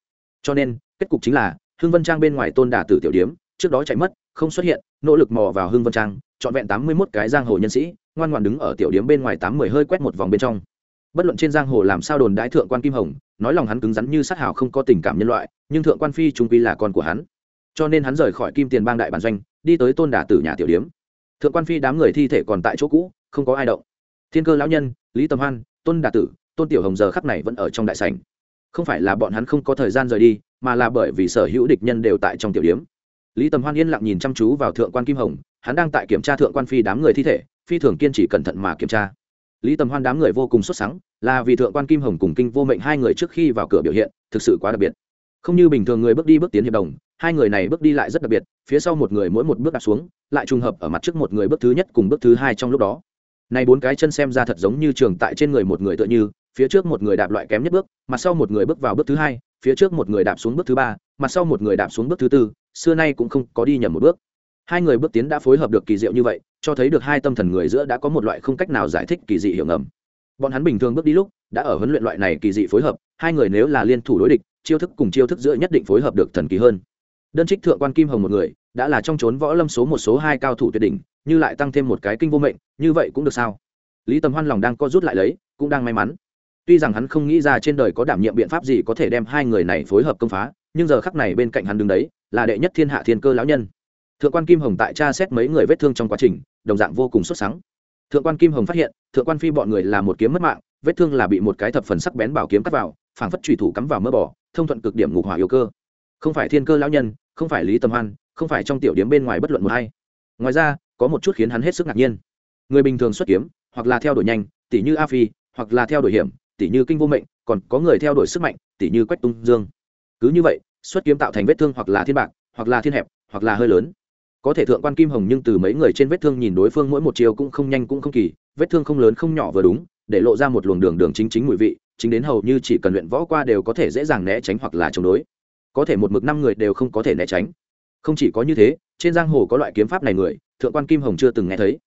Cho nên, kết cục chính là hương vân trang bên ngoài tôn đà tử tiểu điếm, trước đó chạy mất, không xuất hiện, nỗ lực mò vào hương vân trang, trọn vẹn tám mươi mốt cái giang hồ nhân sĩ, ngoan ngoan đứng ở tiểu điếm bên ngoài tám mươi hơi quét một vòng bên trong. Bất luận trên giang hồ làm sao đồn đái thượng quan kim hồng, nói lòng hắn cứng rắn như sát hào không có tình cảm nhân loại, nhưng thượng quan phi trung quy là con của hắn cho nên hắn rời khỏi kim tiền bang đại bản doanh, đi tới tôn đà tử nhà tiểu điếm. Thượng quan phi đám người thi thể còn tại chỗ cũ, không có ai động. Thiên cơ lão nhân, lý tâm hoan, tôn đà tử, tôn tiểu hồng giờ khắp này vẫn ở trong đại sảnh. Không phải là bọn hắn không có thời gian rời đi, mà là bởi vì sở hữu địch nhân đều tại trong tiểu điếm. Lý tầm hoan yên lặng nhìn chăm chú vào thượng quan kim hồng, hắn đang tại kiểm tra thượng quan phi đám người thi thể, phi thường kiên trì cẩn thận mà kiểm tra. Lý tầm hoan đám người vô cùng xuất sắc là vì thượng quan kim hồng cùng kinh vô mệnh hai người trước khi vào cửa biểu hiện, thực sự quá đặc biệt. Không như bình thường người bước đi bước tiến hiệp đồng hai người này bước đi lại rất đặc biệt, phía sau một người mỗi một bước đặt xuống, lại trùng hợp ở mặt trước một người bước thứ nhất cùng bước thứ hai trong lúc đó. Này bốn cái chân xem ra thật giống như trường tại trên người một người tựa như, phía trước một người đạp loại kém nhất bước, mặt sau một người bước vào bước thứ hai, phía trước một người đạp xuống bước thứ ba, mặt sau một người đạp xuống bước thứ tư, xưa nay cũng không có đi nhầm một bước. Hai người bước tiến đã phối hợp được kỳ diệu như vậy, cho thấy được hai tâm thần người giữa đã có một loại không cách nào giải thích kỳ dị hiểu ngầm. Bọn hắn bình thường bước đi lúc, đã ở huấn luyện loại này kỳ dị phối hợp, hai người nếu là liên thủ đối địch, chiêu thức cùng chiêu thức giữa nhất định phối hợp được thần kỳ hơn đơn trích thượng quan kim hồng một người, đã là trong trốn võ lâm số một, số hai cao thủ tuyệt đỉnh, như lại tăng thêm một cái kinh vô mệnh, như vậy cũng được sao? Lý tầm hoan lòng đang co rút lại lấy, cũng đang may mắn. Tuy rằng hắn không nghĩ ra trên đời có đảm nhiệm biện pháp gì có thể đem hai người này phối hợp công phá, nhưng giờ khắc này bên cạnh hắn đứng đấy, là đệ nhất thiên hạ thiên cơ lão nhân. Thượng quan kim hồng tại tra xét mấy người vết thương trong quá trình, đồng dạng vô cùng xuất sắc thượng quan kim hồng phát hiện, thượng quan phi bọn người là một kiếm mất mạng, vết thương là bị một cái thập phần sắc bén bảo kiếm cắt vào, phảng phất trùy thủ cắm vào mỡ bỏ thông thuận cực điểm ngục hỏa yêu cơ. Không phải thiên cơ lão nhân không phải lý tầm hoan, không phải trong tiểu điếm bên ngoài bất luận một hay ngoài ra, có một chút khiến hắn hết sức ngạc nhiên. Người bình thường xuất kiếm, hoặc là theo đuổi nhanh tỷ như a phi, hoặc là theo đuổi hiểm tỷ như kinh vô mệnh, còn có người theo đuổi sức mạnh tỷ như quách tung dương. Cứ như vậy, xuất kiếm tạo thành vết thương hoặc là thiên bạc, hoặc là thiên hẹp, hoặc là hơi lớn. Có thể thượng quan kim hồng nhưng từ mấy người trên vết thương nhìn đối phương mỗi một chiều cũng không nhanh cũng không kỳ, vết thương không lớn không nhỏ vừa đúng, để lộ ra một luồng đường đường chính chính mùi vị, chính đến hầu như chỉ cần luyện võ qua đều có thể dễ dàng né tránh hoặc là chống đối có thể một mực năm người đều không có thể né tránh. Không chỉ có như thế, trên giang hồ có loại kiếm pháp này người, thượng quan kim hồng chưa từng nghe thấy.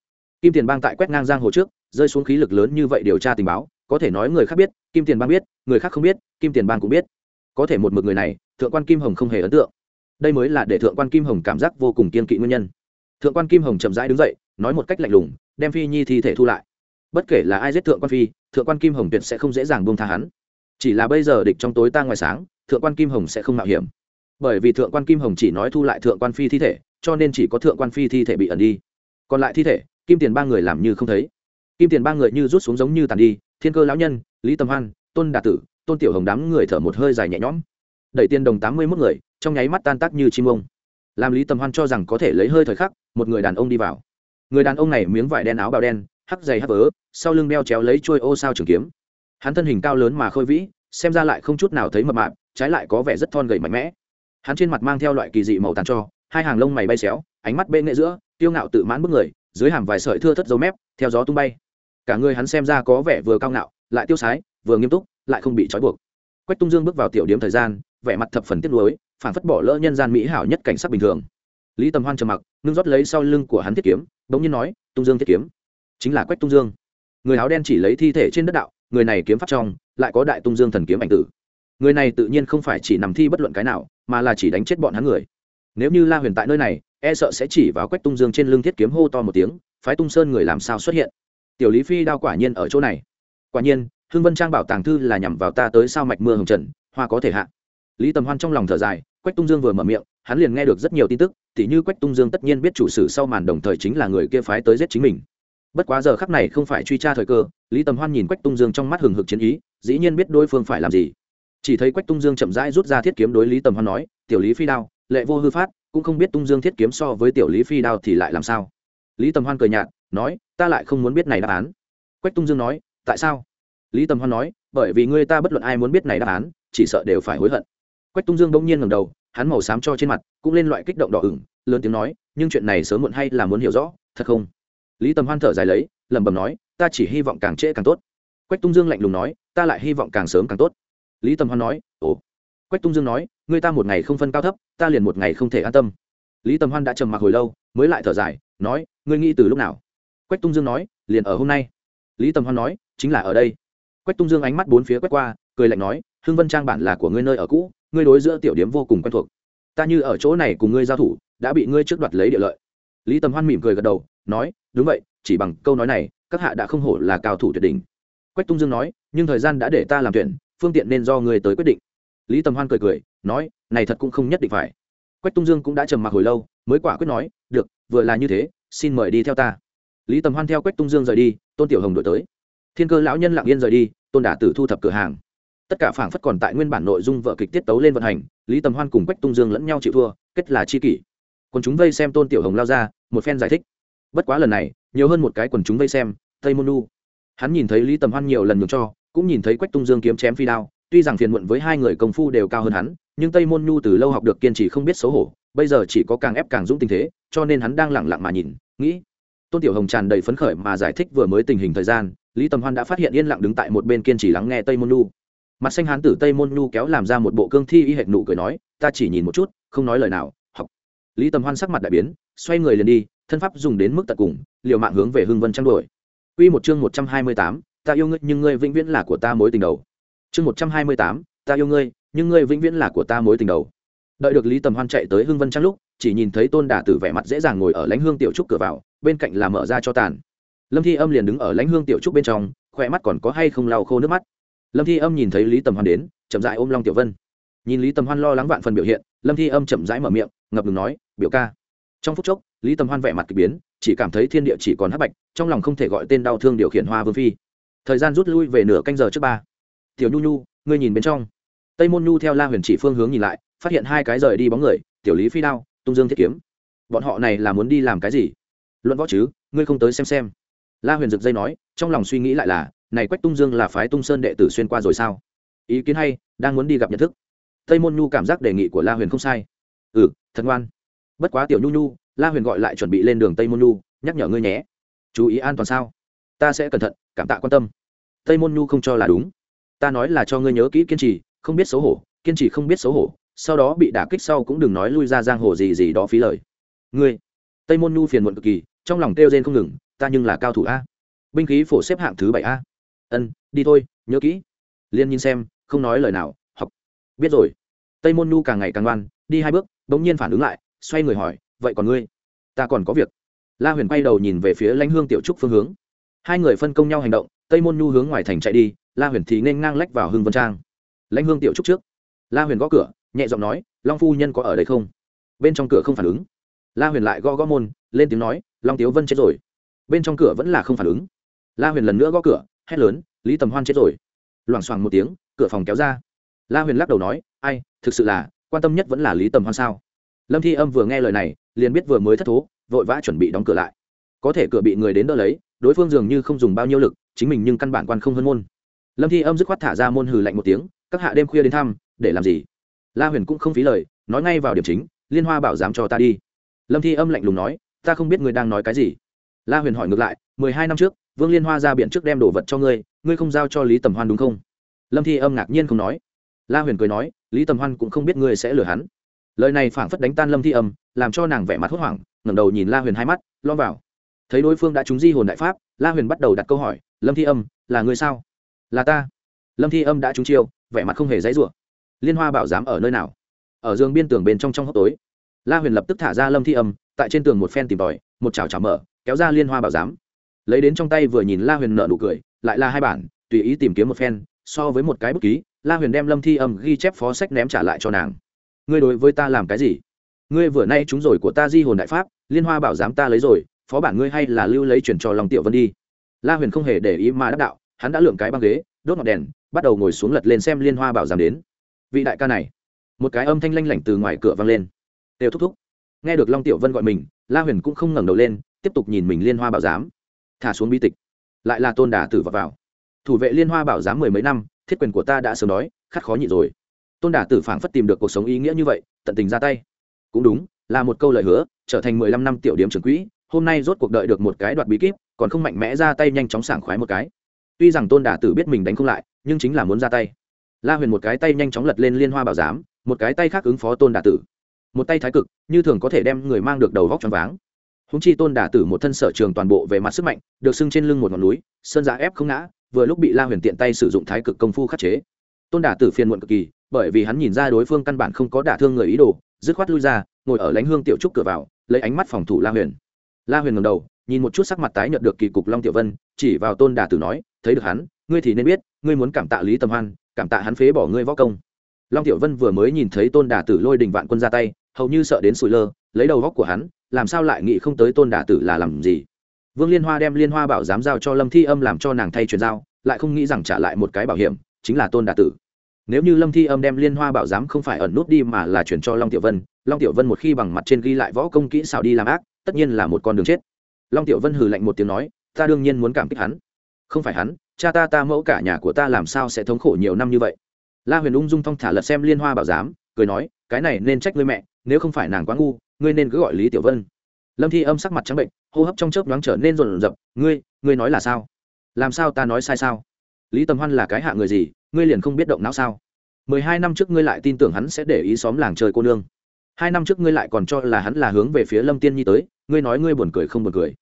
Kim tiền bang tại quét ngang giang hồ trước, rơi xuống khí lực lớn như vậy điều tra tình báo, có thể nói người khác biết, kim tiền bang biết, người khác không biết, kim tiền bang cũng biết. Có thể một mực người này, thượng quan kim hồng không hề ấn tượng. Đây mới là để thượng quan kim hồng cảm giác vô cùng kiên kỵ nguyên nhân. Thượng quan kim hồng chậm rãi đứng dậy, nói một cách lạnh lùng, đem phi nhi thi thể thu lại. Bất kể là ai giết thượng quan phi, thượng quan kim hồng tuyệt sẽ không dễ dàng buông tha hắn. Chỉ là bây giờ địch trong tối ta ngoài sáng thượng quan kim hồng sẽ không mạo hiểm. Bởi vì thượng quan kim hồng chỉ nói thu lại thượng quan phi thi thể, cho nên chỉ có thượng quan phi thi thể bị ẩn đi. Còn lại thi thể, kim tiền ba người làm như không thấy. Kim tiền ba người như rút xuống giống như tàn đi, thiên cơ lão nhân, lý tâm hoan, tôn đạt tử, tôn tiểu hồng đám người thở một hơi dài nhẹ nhõm. Đẩy tiền đồng tám mươi mốt người, trong nháy mắt tan tác như chim ông. Làm lý tâm hoan cho rằng có thể lấy hơi thời khắc, một người đàn ông đi vào. Người đàn ông này miếng vải đen áo bào đen, hắc dày hắc vớ, sau lưng đeo chéo lấy trôi ô sao trường kiếm. Hắn thân hình cao lớn mà khôi vĩ, xem ra lại không chút nào thấy mập mạp trái lại có vẻ rất thon gầy mạnh mẽ. Hắn trên mặt mang theo loại kỳ dị màu tàn cho, hai hàng lông mày bay xéo, ánh mắt bê nghệ giữa tiêu ngạo tự mãn bức người, dưới hàm vài sợi thưa thất dấu mép, theo gió tung bay. Cả người hắn xem ra có vẻ vừa cao ngạo, lại tiêu sái, vừa nghiêm túc, lại không bị trói buộc. Quách tung dương bước vào tiểu điểm thời gian, vẻ mặt thập phần tiếc nuối phản phất bỏ lỡ nhân gian mỹ hảo nhất cảnh sắc bình thường. Lý tầm hoan trầm mặc, ngưng rót lấy sau lưng của hắn thiết kiếm, bỗng nhiên nói, tung dương thiết kiếm. Chính là quách tung dương. Người áo đen chỉ lấy thi thể trên đất đạo, người này kiếm pháp trong, lại có đại tung dương thần kiếm ảnh tử người này tự nhiên không phải chỉ nằm thi bất luận cái nào, mà là chỉ đánh chết bọn hắn người. Nếu như la huyền tại nơi này e sợ sẽ chỉ vào quách tung dương trên lưng thiết kiếm hô to một tiếng, phái tung sơn người làm sao xuất hiện? Tiểu lý phi đao quả nhiên ở chỗ này. Quả nhiên hương vân trang bảo tàng thư là nhằm vào ta tới sao mạch mưa hồng trần, hoa có thể hạ. Lý tầm hoan trong lòng thở dài, quách tung dương vừa mở miệng, hắn liền nghe được rất nhiều tin tức t h như quách tung dương tất nhiên biết chủ sử sau màn đồng thời chính là người kia phái tới giết chính mình. Bất quá giờ khắc này không phải truy tra thời cơ, lý tầm hoan nhìn quách tung dương trong mắt hừng hực chiến ý, dĩ nhiên biết đối phương phải làm gì chỉ thấy quách tung dương chậm rãi rút ra thiết kiếm đối lý tầm hoan nói, tiểu lý phi đao, lệ vô hư phát, cũng không biết tung dương thiết kiếm so với tiểu lý phi đao thì lại làm sao? Lý tầm hoan cười nhạt, nói, ta lại không muốn biết này đáp án. Quách tung dương nói, tại sao? Lý tầm hoan nói, bởi vì ngươi ta bất luận ai muốn biết này đáp án, chỉ sợ đều phải hối hận. Quách tung dương bỗng nhiên ngầm đầu, hắn màu xám cho trên mặt, cũng lên loại kích động đỏ ửng, lớn tiếng nói, nhưng chuyện này sớm muộn hay là muốn hiểu rõ, thật không? Lý tầm hoan thở dài lấy, lẩm bẩm nói, ta chỉ hy vọng càng trễ càng tốt. Quách tung dương lạnh lùng nói, ta lại hy vọng càng sớm càng tốt lý tầm hoan nói, ồ. Quách tung dương nói người ta một ngày không phân cao thấp, ta liền một ngày không thể an tâm. Lý tầm hoan đã trầm mặc hồi lâu, mới lại thở dài, nói, ngươi nghĩ từ lúc nào? Quách tung dương nói, liền ở hôm nay. Lý tầm hoan nói, chính là ở đây. Quách tung dương ánh mắt bốn phía quét qua, cười lạnh nói hương vân trang bản là của ngươi nơi ở cũ, ngươi đối giữa tiểu điếm vô cùng quen thuộc. Ta như ở chỗ này cùng ngươi giao thủ, đã bị ngươi trước đoạt lấy địa lợi. Lý tầm hoan mỉm cười gật đầu, nói, đúng vậy, chỉ bằng câu nói này, các hạ đã không hổ là cao thủ tuyệt đỉnh. Quách tung dương nói, nhưng thời gian đã để ta làm tuyển phương tiện nên do ngươi tới quyết định. Lý tầm hoan cười cười, nói, này thật cũng không nhất định phải. Quách tung dương cũng đã trầm mặc hồi lâu, mới quả quyết nói, được, vừa là như thế, xin mời đi theo ta. Lý tầm hoan theo quách tung dương rời đi, tôn tiểu hồng đổi tới. Thiên cơ lão nhân lặng yên rời đi, tôn đả tử thu thập cửa hàng. Tất cả phảng phất còn tại nguyên bản nội dung vợ kịch tiết tấu lên vận hành, lý tầm hoan cùng quách tung dương lẫn nhau chịu thua, kết là chi kỷ. Còn chúng vây xem tôn tiểu hồng lao ra, một phen giải thích. Bất quá lần này, nhiều hơn một cái quần chúng vây xem, tây môn nu. Hắn nhìn thấy lý tầm hoan nhiều lần nhường cho cũng nhìn thấy quách tung dương kiếm chém phi đao tuy rằng phiền muộn với hai người công phu đều cao hơn hắn nhưng tây môn nhu từ lâu học được kiên trì không biết xấu hổ bây giờ chỉ có càng ép càng dũng tình thế cho nên hắn đang lẳng lặng mà nhìn nghĩ. Tôn tiểu hồng tràn đầy phấn khởi mà giải thích vừa mới tình hình thời gian lý tầm hoan đã phát hiện yên lặng đứng tại một bên kiên trì lắng nghe tây môn nhu. Mặt xanh hán tử tây môn nhu kéo làm ra một bộ cương thi y hệt nụ cười nói ta chỉ nhìn một chút không nói lời nào học. Lý tầm hoan sắc mặt đại biến xoay người liền đi thân pháp dùng đến mức tận cùng liều mạng hướng về hưng vân trang đuổi. Quy một chương 128, ta yêu ngươi nhưng ngươi vĩnh viễn là của ta mối tình đầu. Chương một trăm hai mươi tám, ta yêu ngươi, nhưng ngươi vĩnh viễn là của ta mối tình đầu. Đợi được Lý Tầm Hoan chạy tới Hưng Vân Trang lúc, chỉ nhìn thấy Tôn đà Tử vẻ mặt dễ dàng ngồi ở lãnh hương tiểu trúc cửa vào, bên cạnh là mở ra cho tàn. Lâm Thi Âm liền đứng ở lãnh hương tiểu trúc bên trong, khỏe mắt còn có hay không lau khô nước mắt. Lâm Thi Âm nhìn thấy Lý Tầm Hoan đến, chậm rãi ôm Long Tiểu Vân. Nhìn Lý Tầm Hoan lo lắng vạn phần biểu hiện, Lâm Thi Âm chậm rãi mở miệng, ngập ngừng nói, "Biểu ca." Trong phút chốc, Lý Tầm Hoan vẻ mặt kỳ biến, chỉ cảm thấy thiên địa chỉ còn hấp bạch trong lòng không thể gọi tên đau thương điều khiển hoa vương phi thời gian rút lui về nửa canh giờ trước ba. Tiểu nhu nhu, ngươi nhìn bên trong. Tây môn nhu theo la huyền chỉ phương hướng nhìn lại, phát hiện hai cái rời đi bóng người, tiểu lý phi đao, tung dương thiết kiếm. Bọn họ này là muốn đi làm cái gì? Luận võ chứ, ngươi không tới xem xem. La huyền rực dây nói, trong lòng suy nghĩ lại là, này quách tung dương là phái tung sơn đệ tử xuyên qua rồi sao? Ý kiến hay, đang muốn đi gặp nhận thức. Tây môn nhu cảm giác đề nghị của la huyền không sai. Ừ thật ngoan. Bất quá tiểu nhu nhu, la huyền gọi lại chuẩn bị lên đường tây môn nhu, nhắc nhở ngươi nhé. Chú ý an toàn sao? Ta sẽ cẩn thận, cảm tạ quan tâm. Tây môn nhu không cho là đúng. Ta nói là cho ngươi nhớ kỹ kiên trì, không biết xấu hổ, kiên trì không biết xấu hổ, sau đó bị đả kích sau cũng đừng nói lui ra giang hồ gì gì đó phí lời. Ngươi, tây môn nhu phiền muộn cực kỳ, trong lòng kêu rên không ngừng, ta nhưng là cao thủ a. Binh khí phổ xếp hạng thứ bảy a. Ân, đi thôi, nhớ kỹ. Liên nhìn xem, không nói lời nào, học. Biết rồi. Tây môn nhu càng ngày càng ngoan, đi hai bước, bỗng nhiên phản ứng lại, xoay người hỏi, vậy còn ngươi? Ta còn có việc. La huyền quay đầu nhìn về phía lãnh hương tiểu trúc phương hướng hai người phân công nhau hành động, tây môn nhu hướng ngoài thành chạy đi, la huyền thì nên ngang lách vào hưng vân trang. Lãnh hương tiểu trúc trước. La huyền gõ cửa, nhẹ giọng nói, long phu nhân có ở đây không? Bên trong cửa không phản ứng. La huyền lại gõ gõ môn, lên tiếng nói, long tiếu vân chết rồi. Bên trong cửa vẫn là không phản ứng. La huyền lần nữa gõ cửa, hét lớn, lý tầm hoan chết rồi. Loảng xoảng một tiếng, cửa phòng kéo ra. La huyền lắc đầu nói, ai, thực sự là, quan tâm nhất vẫn là lý tầm hoan sao? Lâm thi âm vừa nghe lời này, liền biết vừa mới thất thố, vội vã chuẩn bị đóng cửa lại. Có thể cửa bị người đến đỡ lấy đối phương dường như không dùng bao nhiêu lực, chính mình nhưng căn bản quan không hơn môn. Lâm thi âm dứt khoát thả ra môn hừ lạnh một tiếng, các hạ đêm khuya đến thăm, để làm gì? La huyền cũng không phí lời, nói ngay vào điểm chính, liên hoa bảo dám cho ta đi. Lâm thi âm lạnh lùng nói, ta không biết người đang nói cái gì. La huyền hỏi ngược lại, mười hai năm trước, vương liên hoa ra biển trước đem đồ vật cho ngươi ngươi không giao cho lý tầm hoan đúng không? Lâm thi âm ngạc nhiên không nói. La huyền cười nói, lý tầm hoan cũng không biết ngươi sẽ lừa hắn. Lời này phảng phất đánh tan lâm thi âm, làm cho nàng vẻ mặt hốt hoảng, ngẩng đầu nhìn la huyền hai mắt lo vào thấy đối phương đã trúng di hồn đại pháp, la huyền bắt đầu đặt câu hỏi, lâm thi âm, là người sao? Là ta. Lâm thi âm đã trúng chiêu, vẻ mặt không hề dãy rủa. Liên hoa bảo giám ở nơi nào? Ở giường biên tường bên trong trong hốc tối. La huyền lập tức thả ra lâm thi âm, tại trên tường một phen tìm tòi, một chảo chảo mở, kéo ra liên hoa bảo giám lấy đến trong tay vừa nhìn la huyền nợ nụ cười, lại là hai bản, tùy ý tìm kiếm một phen, so với một cái bút ký, la huyền đem lâm thi âm ghi chép phó sách ném trả lại cho nàng. Ngươi đối với ta làm cái gì? Ngươi vừa nay chúng rồi của ta di hồn đại pháp, liên hoa bảo giám ta lấy rồi phó bản ngươi hay là lưu lấy chuyển cho lòng tiểu vân đi. La huyền không hề để ý mà đáp đạo hắn đã lượm cái băng ghế đốt ngọn đèn bắt đầu ngồi xuống lật lên xem liên hoa bảo Giảm đến. Vị đại ca này một cái âm thanh lanh lảnh từ ngoài cửa vang lên. Đều thúc thúc. Nghe được long tiểu vân gọi mình la huyền cũng không ngẩng đầu lên tiếp tục nhìn mình liên hoa bảo giám. Thả xuống bi tịch. Lại là tôn đà tử vào, vào. thủ vệ liên hoa bảo giám mười mấy năm thiết quyền của ta đã sớm đói khát khó nhị rồi. Tôn đà tử phảng phất tìm được cuộc sống ý nghĩa như vậy tận tình ra tay. Cũng đúng là một câu lời hứa trở thành mười lăm năm tiểu điểm trưởng quỹ hôm nay rốt cuộc đợi được một cái đoạt bí kíp, còn không mạnh mẽ ra tay nhanh chóng sảng khoái một cái. Tuy rằng tôn đà tử biết mình đánh không lại, nhưng chính là muốn ra tay. La huyền một cái tay nhanh chóng lật lên liên hoa bảo giám, một cái tay khác ứng phó tôn đà tử. Một tay thái cực, như thường có thể đem người mang được đầu vóc t r váng. Húng chi tôn đà tử một thân sở trường toàn bộ về mặt sức mạnh, được sưng trên lưng một ngọn núi, sơn giã ép không ngã, vừa lúc bị la huyền tiện tay sử dụng thái cực công phu khắc chế. Tôn đà tử phiền muộn cực kỳ, bởi vì hắn nhìn ra đối phương căn bản không có đả thương người ý đồ, dứt khoát lui ra, ngồi ở lánh hương tiểu trúc cửa vào, lấy ánh mắt phòng thủ la huyền la huyền ngầm đầu, nhìn một chút sắc mặt tái nhợt được kỳ cục long tiểu vân, chỉ vào tôn đà tử nói, thấy được hắn, ngươi thì nên biết, ngươi muốn cảm tạ lý tầm hoan, cảm tạ hắn phế bỏ ngươi võ công. Long tiểu vân vừa mới nhìn thấy tôn đà tử lôi đình vạn quân ra tay, hầu như sợ đến sùi lơ, lấy đầu góc của hắn, làm sao lại nghĩ không tới tôn đà tử là làm gì? Vương liên hoa đem liên hoa bảo giám giao cho lâm thi âm làm cho nàng thay truyền giao, lại không nghĩ rằng trả lại một cái bảo hiểm, chính là tôn đà tử. Nếu như lâm thi âm đem liên hoa bảo giám không phải ẩn nút đi mà là chuyển cho long tiểu vân, long tiểu vân một khi bằng mặt trên ghi lại võ công kỹ xảo đi làm ác tất nhiên là một con đường chết. Long tiểu vân hừ lạnh một tiếng nói, ta đương nhiên muốn cảm kích hắn. Không phải hắn, cha ta ta mẫu cả nhà của ta làm sao sẽ thống khổ nhiều năm như vậy? La huyền ung dung thong thả lật xem liên hoa bảo giám, cười nói, cái này nên trách ngươi mẹ, nếu không phải nàng quá ngu, ngươi nên cứ gọi lý tiểu vân. Lâm thi âm sắc mặt trắng bệnh, hô hấp trong chớp nhoáng trở nên rộn rập, ngươi ngươi nói là sao? Làm sao ta nói sai sao? Lý tầm hoan là cái hạ người gì, ngươi liền không biết động não sao? Mười hai năm trước ngươi lại tin tưởng hắn sẽ để ý xóm làng chơi cô nương hai năm trước ngươi lại còn cho là hắn là hướng về phía lâm tiên nhi tới, ngươi nói ngươi buồn cười không buồn cười?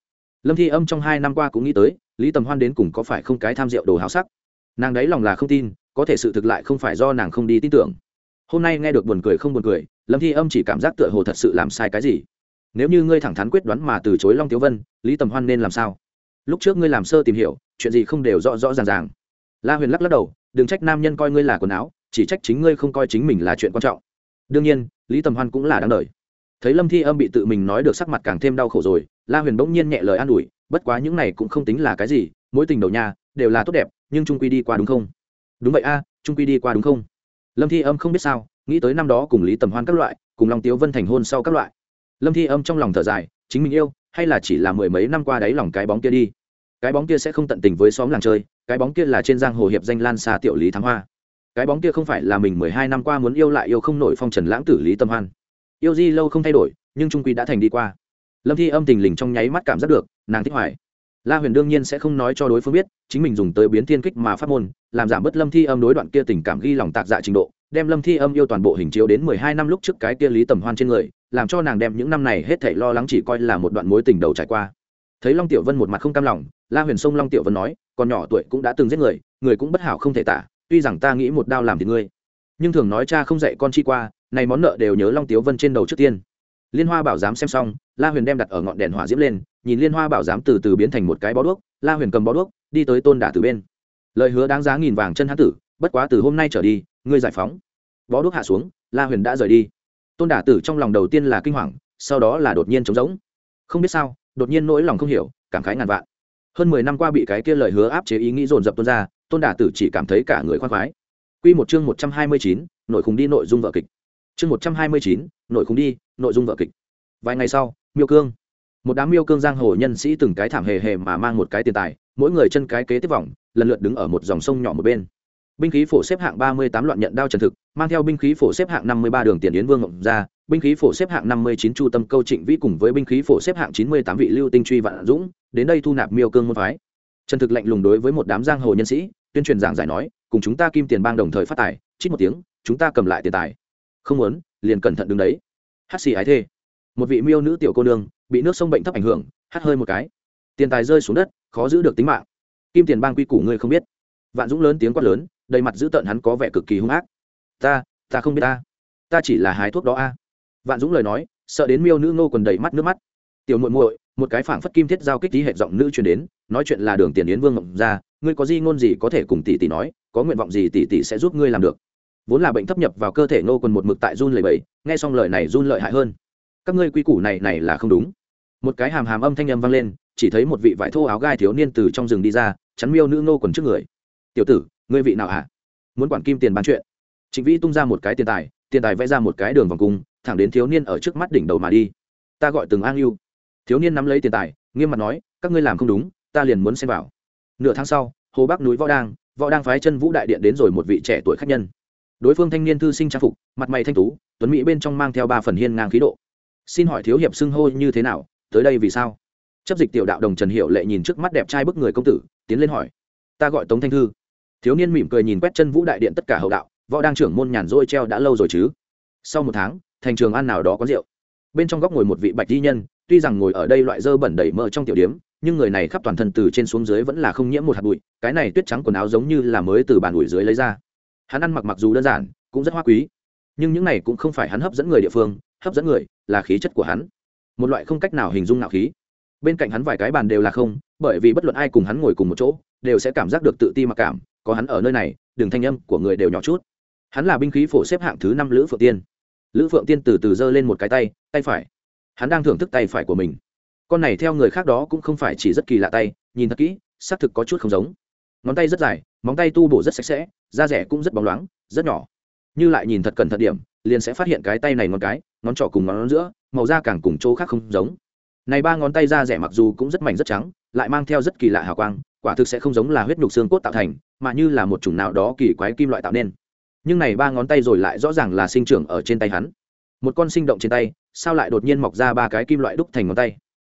Lâm thi âm trong hai năm qua cũng nghĩ tới, lý tầm hoan đến cùng có phải không cái tham rượu đồ háo sắc? Nàng đấy lòng là không tin, có thể sự thực lại không phải do nàng không đi tin tưởng. Hôm nay nghe được buồn cười không buồn cười, lâm thi âm chỉ cảm giác tựa hồ thật sự làm sai cái gì. Nếu như ngươi thẳng thắn quyết đoán mà từ chối long tiếu vân, lý tầm hoan nên làm sao? Lúc trước ngươi làm sơ tìm hiểu, chuyện gì không đều rõ rõ ràng ràng. La huyền lắc lắc đầu, đừng trách nam nhân coi ngươi là quần áo, chỉ trách chính ngươi không coi chính mình là chuyện quan trọng đương nhiên, lý tầm hoan cũng là đáng đời. Thấy lâm thi âm bị tự mình nói được sắc mặt càng thêm đau khổ rồi, la huyền bỗng nhiên nhẹ lời an ủi, bất quá những này cũng không tính là cái gì mỗi tình đầu nhà, đều là tốt đẹp, nhưng trung quy đi qua đúng không? Đúng vậy a, trung quy đi qua đúng không? Lâm thi âm không biết sao, nghĩ tới năm đó cùng lý tầm hoan các loại, cùng long tiếu vân thành hôn sau các loại. Lâm thi âm trong lòng thở dài, chính mình yêu, hay là chỉ là mười mấy năm qua đáy lòng cái bóng kia đi. Cái bóng kia sẽ không tận tình với xóm làng chơi, cái bóng kia là trên giang hồ hiệp danh lan xa tiểu lý thắng hoa cái bóng kia không phải là mình mười hai năm qua muốn yêu lại yêu không nổi phong trần lãng tử lý tâm hoan. Yêu di lâu không thay đổi, nhưng trung quy đã thành đi qua. Lâm thi âm tình lình trong nháy mắt cảm giác được, nàng thích hoài. La huyền đương nhiên sẽ không nói cho đối phương biết, chính mình dùng tới biến thiên kích mà phát môn, làm giảm bớt lâm thi âm đối đoạn kia tình cảm ghi lòng tạc dạ trình độ, đem lâm thi âm yêu toàn bộ hình chiếu đến mười hai năm lúc trước cái kia lý tầm hoan trên người, làm cho nàng đem những năm này hết thảy lo lắng chỉ coi là một đoạn mối tình đầu trải qua. Thấy long tiểu vân một mặt không cam lòng, la huyền sông long tiểu vân nói, còn nhỏ tuổi cũng đã từng giết người người cũng bất hảo không thể tả tuy rằng ta nghĩ một đao làm thì ngươi. Nhưng thường nói cha không dạy con chi qua, này món nợ đều nhớ long Tiếu vân trên đầu trước tiên. Liên hoa bảo giám xem xong, la huyền đem đặt ở ngọn đèn hỏa diễm lên, nhìn liên hoa bảo giám từ từ biến thành một cái bó đuốc, la huyền cầm bó đuốc, đi tới tôn đả từ bên. Lời hứa đáng giá nghìn vàng chân hán tử, bất quá từ hôm nay trở đi, ngươi giải phóng. Bó đuốc hạ xuống, la huyền đã rời đi. Tôn đả tử trong lòng đầu tiên là kinh hoàng, sau đó là đột nhiên trống rỗng. Không biết sao, đột nhiên nỗi lòng không hiểu, cảm khái ngàn vạn. Hơn mười năm qua bị cái kia lời hứa áp chế ý nghĩ dồn dập tôn ra tôn đả tử chỉ cảm thấy cả người khoan khoái. Quy một chương một trăm hai mươi chín, nội khùng đi, nội dung vợ kịch. Chương một trăm hai mươi chín, nội khùng đi, nội dung vợ kịch. Vài ngày sau, miêu cương. Một đám miêu cương giang hồ nhân sĩ từng cái thảm hề hề mà mang một cái tiền tài, mỗi người chân cái kế tiếp vòng, lần lượt đứng ở một dòng sông nhỏ một bên. Binh khí phổ xếp hạng ba mươi tám loạn nhận đao trần thực, mang theo binh khí phổ xếp hạng năm mươi ba đường tiền yến vương ngộng ra, binh khí phổ xếp hạng năm mươi chín chu tâm câu trịnh vĩ cùng với binh khí phổ xếp hạng chín mươi tám vị lưu tinh truy vạn dũng, đến đây thu nạp miêu cương môn phái trần thực lạnh lùng đối với một đám giang hồ nhân sĩ, tuyên truyền giảng giải nói, cùng chúng ta kim tiền bang đồng thời phát tài, chít một tiếng, chúng ta cầm lại tiền tài. Không muốn, liền cẩn thận đứng đấy. Hát xì ái thê. Một vị miêu nữ tiểu cô nương, bị nước sông bệnh thấp ảnh hưởng, hát hơi một cái. Tiền tài rơi xuống đất, khó giữ được tính mạng. Kim tiền bang quy củ ngươi không biết. Vạn dũng lớn tiếng quát lớn, đầy mặt giữ tợn hắn có vẻ cực kỳ hung ác. Ta ta không biết ta. Ta chỉ là hái thuốc đó a. Vạn dũng lời nói, sợ đến miêu nữ ngô còn đầy mắt nước mắt. Tiểu muội muội, một cái phảng phất kim thiết giao kích tí hệ giọng nữ truyền đến nói chuyện là đường tiền yến vương ngậm ra, ngươi có di ngôn gì có thể cùng tỷ tỷ nói, có nguyện vọng gì tỷ tỷ sẽ giúp ngươi làm được. Vốn là bệnh thấp nhập vào cơ thể nô quần một mực tại run lầy bầy nghe xong lời này run lợi hại hơn. Các ngươi quy củ này này là không đúng. Một cái hàm hàm âm thanh âm vang lên, chỉ thấy một vị vải thô áo gai thiếu niên từ trong rừng đi ra, chắn miêu nữ nô quần trước người. Tiểu tử, ngươi vị nào hả? Muốn quản kim tiền bán chuyện? Trịnh vĩ tung ra một cái tiền tài tiền tài vẽ ra một cái đường vòng cung, thẳng đến thiếu niên ở trước mắt đỉnh đầu mà đi. Ta gọi từng an yêu thiếu niên nắm lấy tiền tài, nghiêm mặt nói, các ngươi làm không đúng ta liền muốn xem vào. Nửa tháng sau, hồ bắc núi võ đang võ đang phái chân vũ đại điện đến rồi một vị trẻ tuổi khách nhân. Đối phương thanh niên thư sinh trang phục, mặt mày thanh tú, tuấn mỹ bên trong mang theo ba phần hiên ngang khí độ. Xin hỏi thiếu hiệp xưng hô như thế nào, tới đây vì sao? Chấp dịch tiểu đạo đồng trần hiệu lệ nhìn trước mắt đẹp trai bức người công tử, tiến lên hỏi. Ta gọi tống thanh thư. Thiếu niên mỉm cười nhìn quét chân vũ đại điện tất cả hậu đạo, võ đang trưởng môn nhàn rỗi treo đã lâu rồi chứ? Sau một tháng, thành trường an nào đó có rượu. Bên trong góc ngồi một vị bạch di nhân, tuy rằng ngồi ở đây loại dơ bẩn đầy mỡ trong tiểu điếm nhưng người này khắp toàn thân từ trên xuống dưới vẫn là không nhiễm một hạt bụi, cái này tuyết trắng quần áo giống như là mới từ bàn ủi dưới lấy ra. Hắn ăn mặc mặc dù đơn giản, cũng rất hoa quý, nhưng những này cũng không phải hắn hấp dẫn người địa phương, hấp dẫn người là khí chất của hắn. Một loại không cách nào hình dung nào khí. Bên cạnh hắn vài cái bàn đều là không, bởi vì bất luận ai cùng hắn ngồi cùng một chỗ, đều sẽ cảm giác được tự ti mặc cảm, có hắn ở nơi này, đường thanh âm của người đều nhỏ chút. Hắn là binh khí phổ xếp hạng thứ năm lữ phượng tiên. Lữ phượng tiên từ từ giơ lên một cái tay tay phải. Hắn đang thưởng thức tay phải của mình con này theo người khác đó cũng không phải chỉ rất kỳ lạ tay, nhìn thật kỹ, xác thực có chút không giống. Ngón tay rất dài, móng tay tu bổ rất sạch sẽ, da rẻ cũng rất bóng loáng, rất nhỏ. Như lại nhìn thật cẩn thận điểm, liền sẽ phát hiện cái tay này ngón cái, ngón trỏ cùng ngón giữa, màu da càng cùng chỗ khác không giống. Này ba ngón tay da rẻ mặc dù cũng rất mảnh rất trắng, lại mang theo rất kỳ lạ hào quang, quả thực sẽ không giống là huyết nhục xương cốt tạo thành, mà như là một chủng nào đó kỳ quái kim loại tạo nên. Nhưng này ba ngón tay rồi lại rõ ràng là sinh trưởng ở trên tay hắn. Một con sinh động trên tay, sao lại đột nhiên mọc ra ba cái kim loại đúc thành ngón tay?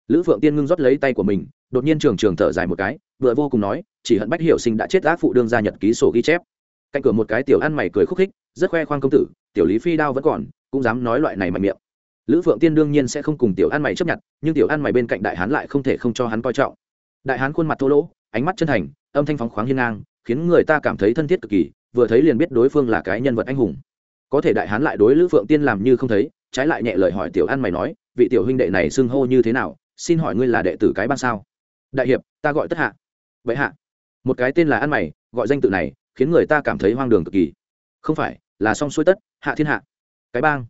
Lữ phượng tiên ngưng rót lấy tay của mình, đột nhiên trường trường thở dài một cái, vừa vô cùng nói, chỉ hận bách hiểu sinh đã chết ác phụ đương ra nhật ký sổ ghi chép. Cạnh cửa một cái tiểu ăn mày cười khúc khích, rất khoe khoang công tử, tiểu lý phi đao vẫn còn, cũng dám nói loại này mạnh miệng. Lữ phượng tiên đương nhiên sẽ không cùng tiểu ăn mày chấp nhận, nhưng tiểu ăn mày bên cạnh đại hán lại không thể không cho hắn coi trọng. Đại hán khuôn mặt thô lỗ, ánh mắt chân thành, âm thanh phóng khoáng hiên ngang, khiến người ta cảm thấy thân thiết cực kỳ, vừa thấy liền biết đối phương là cái nhân vật anh hùng. Có thể đại hán lại đối lữ phượng tiên làm như không thấy, trái lại nhẹ lời hỏi tiểu ăn mày nói, vị tiểu huynh đệ này xưng hô như thế nào xin hỏi ngươi là đệ tử cái bang sao? Đại hiệp, ta gọi tất hạ. Vậy hạ. Một cái tên là ăn mày, gọi danh tự này, khiến người ta cảm thấy hoang đường cực kỳ. Không phải, là song xuôi tất, hạ thiên hạ. Cái bang.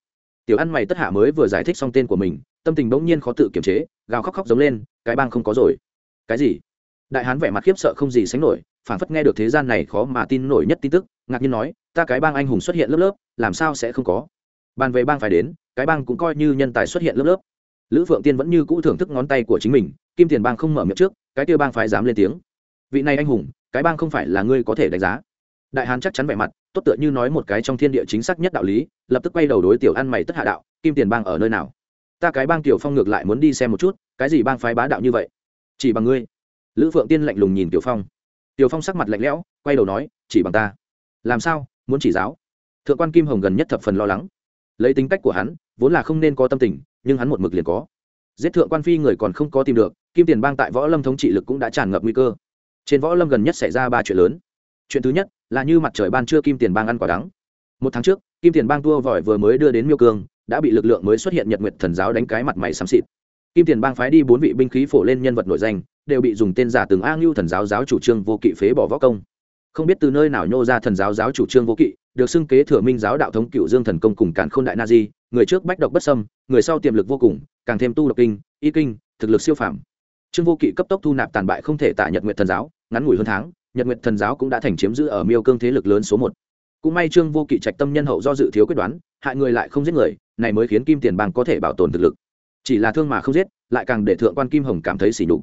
Tiểu ăn mày tất hạ mới vừa giải thích xong tên của mình, tâm tình bỗng nhiên khó tự kiềm chế, gào khóc khóc giống lên, cái bang không có rồi. Cái gì? Đại hán vẻ mặt khiếp sợ không gì sánh nổi, phản phất nghe được thế gian này khó mà tin nổi nhất tin tức, ngạc nhiên nói, ta cái bang anh hùng xuất hiện lớp lớp, làm sao sẽ không có? Bàn về bang phải đến, cái bang cũng coi như nhân tài xuất hiện lớp lớp lữ phượng tiên vẫn như cũ thưởng thức ngón tay của chính mình, kim tiền bang không mở miệng trước, cái kia bang phải dám lên tiếng. Vị này anh hùng, cái bang không phải là ngươi có thể đánh giá. Đại hán chắc chắn vẻ mặt, tốt tựa như nói một cái trong thiên địa chính xác nhất đạo lý, lập tức quay đầu đối tiểu ăn mày tất hạ đạo, kim tiền bang ở nơi nào? Ta cái bang tiểu phong ngược lại muốn đi xem một chút, cái gì bang phái bá đạo như vậy? Chỉ bằng ngươi. Lữ phượng tiên lạnh lùng nhìn tiểu phong. Tiểu phong sắc mặt lạnh lẽo, quay đầu nói, chỉ bằng ta. Làm sao, muốn chỉ giáo? Thượng quan kim hồng gần nhất thập phần lo lắng. Lấy tính cách của hắn, vốn là không nên có tâm tình nhưng hắn một mực liền có. Giết thượng quan phi người còn không có tìm được, kim tiền bang tại võ lâm thống trị lực cũng đã tràn ngập nguy cơ. Trên võ lâm gần nhất xảy ra ba chuyện lớn. Chuyện thứ nhất là như mặt trời ban trưa kim tiền bang ăn quả đắng. Một tháng trước, kim tiền bang tua vòi vừa mới đưa đến miêu cương, đã bị lực lượng mới xuất hiện nhật nguyệt thần giáo đánh cái mặt mày xám xịt. Kim tiền bang phái đi bốn vị binh khí phổ lên nhân vật nội danh, đều bị dùng tên giả từng a ngưu thần giáo giáo chủ trương vô kỵ phế bỏ võ công. Không biết từ nơi nào nhô ra thần giáo giáo chủ trương vô kỵ, được xưng kế thừa minh giáo đạo thống cựu dương thần công cùng cản khôn đại na di người trước bách độc bất sâm người sau tiềm lực vô cùng, càng thêm tu độc kinh, y kinh, thực lực siêu phàm. Trương vô kỵ cấp tốc thu nạp tàn bại không thể tả nhật nguyện thần giáo, ngắn ngủi hơn tháng, nhật nguyện thần giáo cũng đã thành chiếm giữ ở miêu cương thế lực lớn số một. Cũng may trương vô kỵ trạch tâm nhân hậu do dự thiếu quyết đoán, hại người lại không giết người, này mới khiến kim tiền bang có thể bảo tồn thực lực. Chỉ là thương mà không giết, lại càng để thượng quan kim hồng cảm thấy sỉ nhục.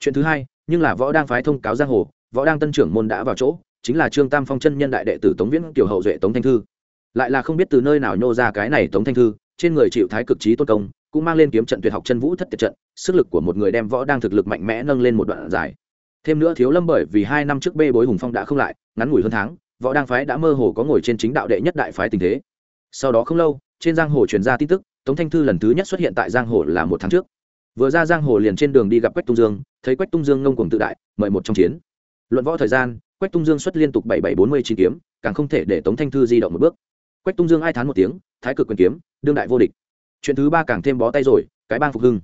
Chuyện thứ hai, nhưng là võ đang phái thông cáo giang hồ, võ đang tân trưởng môn đã vào chỗ, chính là trương tam phong chân nhân đại đệ tử tống viễn tiểu hậu duệ tống thanh thư lại là không biết từ nơi nào nhô ra cái này tống thanh thư, trên người chịu thái cực trí tôn công, cũng mang lên kiếm trận tuyệt học chân vũ thất tuyệt trận, sức lực của một người đem võ đang thực lực mạnh mẽ nâng lên một đoạn dài. Thêm nữa thiếu lâm bởi vì hai năm trước bê bối hùng phong đã không lại, ngắn ngủi hơn tháng, võ đang phái đã mơ hồ có ngồi trên chính đạo đệ nhất đại phái tình thế. Sau đó không lâu, trên giang hồ truyền ra tin tức, tống thanh thư lần thứ nhất xuất hiện tại giang hồ là một tháng trước. Vừa ra giang hồ liền trên đường đi gặp quách tung dương, thấy quách tung dương ngông cuồng tự đại, mời một trong chiến. Luận võ thời gian, quách tung dương xuất liên tục bảy bảy bốn mươi chín kiếm, càng không thể để tống thanh thư di động một bước quách tung dương ai thán một tiếng, thái cực quyền kiếm, đương đại vô địch. Chuyện thứ ba càng thêm bó tay rồi, cái bang phục hưng.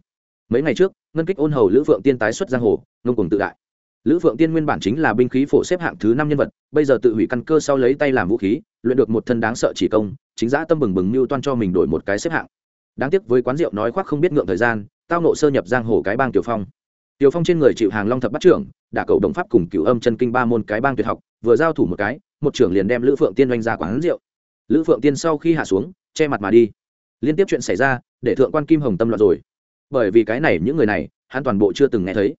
Mấy ngày trước, ngân kích ôn hầu lữ phượng tiên tái xuất giang hồ, ngông cùng tự đại. Lữ phượng tiên nguyên bản chính là binh khí phổ xếp hạng thứ năm nhân vật, bây giờ tự hủy căn cơ sau lấy tay làm vũ khí, luyện được một thân đáng sợ chỉ công, chính giã tâm bừng bừng mưu toan cho mình đổi một cái xếp hạng. Đáng tiếc với quán rượu nói khoác không biết ngượng thời gian, tao nộ sơ nhập giang hồ cái bang tiểu phong. Tiểu phong trên người chịu hàng long thập bắt trưởng, đả cầu đồng pháp cùng cửu âm chân kinh ba môn cái bang tuyệt học, vừa giao thủ một cái, một trưởng liền đem lữ phượng tiên oanh ra quán rượu lữ phượng tiên sau khi hạ xuống, che mặt mà đi. Liên tiếp chuyện xảy ra, để thượng quan kim hồng tâm loạn rồi. Bởi vì cái này, những người này, hắn toàn bộ chưa từng nghe thấy.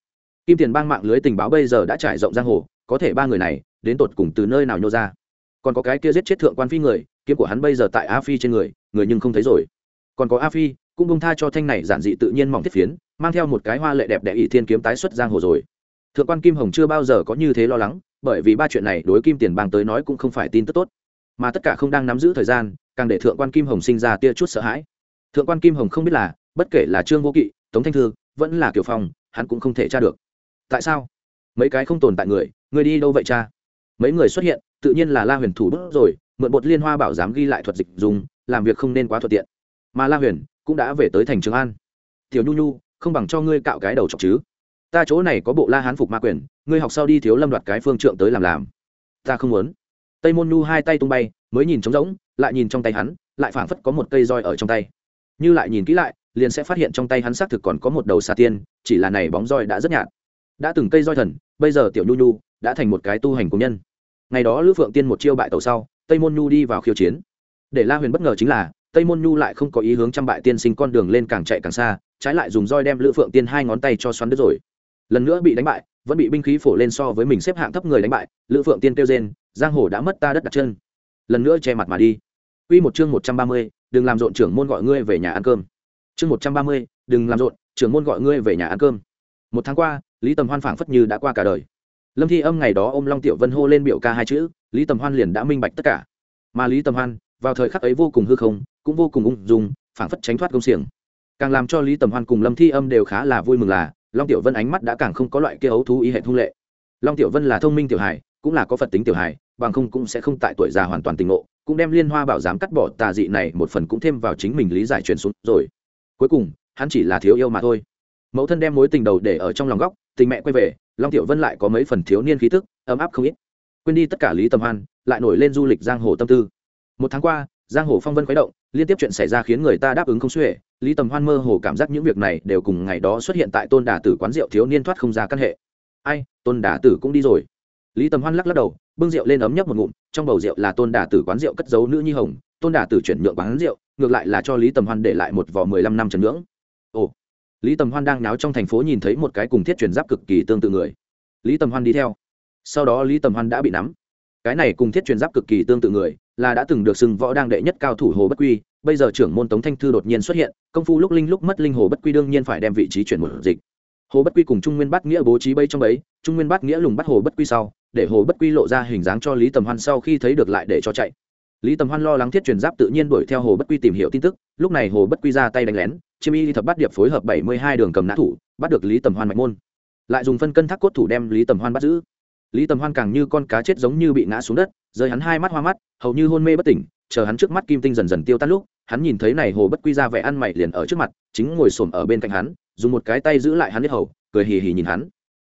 Kim tiền bang mạng lưới tình báo bây giờ đã trải rộng giang hồ, có thể ba người này, đến tột cùng từ nơi nào nhô ra. Còn có cái kia giết chết thượng quan phi người, kiếm của hắn bây giờ tại a phi trên người người nhưng không thấy rồi. Còn có a phi, cũng bông tha cho thanh này giản dị tự nhiên mỏng thiết phiến, mang theo một cái hoa lệ đẹp đẽ ỷ thiên kiếm tái xuất giang hồ rồi. Thượng quan kim hồng chưa bao giờ có như thế lo lắng, bởi vì ba chuyện này đối kim tiền bang tới nói cũng không phải tin tức tốt mà tất cả không đang nắm giữ thời gian, càng để thượng quan kim hồng sinh ra tia chút sợ hãi. Thượng quan kim hồng không biết là, bất kể là trương vô kỵ, tống thanh thư, vẫn là kiểu phong, hắn cũng không thể tra được. Tại sao? Mấy cái không tồn tại người người đi đâu vậy cha? Mấy người xuất hiện, tự nhiên là la huyền thủ bút rồi, mượn bột liên hoa bảo dám ghi lại thuật dịch dùng, làm việc không nên quá thuận tiện. Mà la huyền cũng đã về tới thành trường an. Tiểu nhu nhu, không bằng cho ngươi cạo cái đầu chọc chứ. Ta chỗ này có bộ la hán phục ma quyền, ngươi học sau đi thiếu lâm đoạt cái phương trượng tới làm làm. Ta không muốn tây môn nhu hai tay tung bay, mới nhìn trống rỗng, lại nhìn trong tay hắn, lại phảng phất có một cây roi ở trong tay. Như lại nhìn kỹ lại, liền sẽ phát hiện trong tay hắn xác thực còn có một đầu xà tiên, chỉ là này bóng roi đã rất nhạt. Đã từng cây roi thần, bây giờ tiểu nhu nhu đã thành một cái tu hành công nhân. Ngày đó lữ phượng tiên một chiêu bại tàu sau, tây môn nhu đi vào khiêu chiến. Để la huyền bất ngờ chính là, tây môn nhu lại không có ý hướng trăm bại tiên sinh con đường lên càng chạy càng xa, trái lại dùng roi đem lữ phượng tiên hai ngón tay cho xoắn đứt rồi. Lần nữa bị đánh bại, vẫn bị binh khí phổ lên so với mình xếp hạng thấp người đánh bại, lữ phượng tiên kêu rên giang hồ đã mất ta đất đặt chân lần nữa che mặt mà đi Quy một chương một trăm ba mươi, đừng làm rộn trưởng môn gọi ngươi về nhà ăn cơm. Chương một trăm ba mươi, đừng làm rộn, trưởng môn gọi ngươi về nhà ăn cơm. Một tháng qua, Lý Tầm Hoan phảng phất như đã qua cả đời. Lâm Thi Âm ngày đó ôm Long Tiểu Vân hô lên biểu ca hai chữ, Lý Tầm Hoan liền đã minh bạch tất cả. Mà Lý Tầm Hoan, vào thời khắc ấy vô cùng hư không, cũng vô cùng ung dung, phảng phất tránh thoát công xiềng. Càng làm cho Lý Tầm Hoan cùng Lâm Thi Âm đều khá là vui mừng là, Long Tiểu Vân ánh mắt đã càng không có loại kia ấu thú ý hệ thông lệ. Long Tiểu Vân là thông minh tiểu hải cũng là có Phật tính tiểu hài, bằng không cũng sẽ không tại tuổi già hoàn toàn tình ngộ, cũng đem liên hoa bảo giám cắt bỏ tà dị này một phần cũng thêm vào chính mình lý giải truyền xuống rồi. Cuối cùng hắn chỉ là thiếu yêu mà thôi. Mẫu thân đem mối tình đầu để ở trong lòng góc tình mẹ quay về long tiểu vân lại có mấy phần thiếu niên khí thức ấm áp không ít. Quên đi tất cả lý tầm hoan lại nổi lên du lịch giang hồ tâm tư. Một tháng qua giang hồ phong vân khuấy động liên tiếp chuyện xảy ra khiến người ta đáp ứng không xuể. Lý tầm hoan mơ hồ cảm giác những việc này đều cùng ngày đó xuất hiện tại tôn đà tử quán rượu thiếu niên thoát không ra căn hệ. Ai tôn đà tử cũng đi rồi lý tầm hoan lắc lắc đầu, bưng rượu lên ấm nhấp một ngụm, trong bầu rượu là tôn đà tử quán rượu cất giấu nữ nhi hồng, tôn đà tử chuyển nhượng quán rượu, ngược lại là cho lý tầm hoan để lại một vỏ mười lăm năm trần ngưỡng. Ồ. Lý tầm hoan đang náo trong thành phố nhìn thấy một cái cùng thiết truyền giáp cực kỳ tương tự người. Lý tầm hoan đi theo. Sau đó lý tầm hoan đã bị nắm. Cái này cùng thiết truyền giáp cực kỳ tương tự người, là đã từng được xưng võ đang đệ nhất cao thủ hồ bất quy, bây giờ trưởng môn tống thanh thư đột nhiên xuất hiện, công phu lúc linh lúc mất linh hồ bất quy đương nhiên phải đem vị trí chuyển một dịch. Hồ bất quy cùng trung nguyên bát nghĩa bố trí bây trong ấy trung nguyên bát nghĩa lùng bắt hồ bất quy sau để hồ bất quy lộ ra hình dáng cho lý tầm hoan sau khi thấy được lại để cho chạy. Lý tầm hoan lo lắng thiết truyền giáp tự nhiên đuổi theo hồ bất quy tìm hiểu tin tức, lúc này hồ bất quy ra tay đánh lén, chiêm y thập bắt điệp phối hợp bảy mươi hai đường cầm nã thủ, bắt được lý tầm hoan mạch môn. Lại dùng phân cân thác cốt thủ đem lý tầm hoan bắt giữ. Lý tầm hoan càng như con cá chết giống như bị ngã xuống đất, rơi hắn hai mắt hoa mắt, hầu như hôn mê bất tỉnh, chờ hắn trước mắt kim tinh dần dần tiêu tan lúc, hắn nhìn thấy này hồ bất quy ra vẻ ăn mày liền ở trước mặt, chính ngồi xổm ở bên cạnh hắn, dùng một cái tay giữ lại hắn hết hầu, cười hì hì nhìn hắn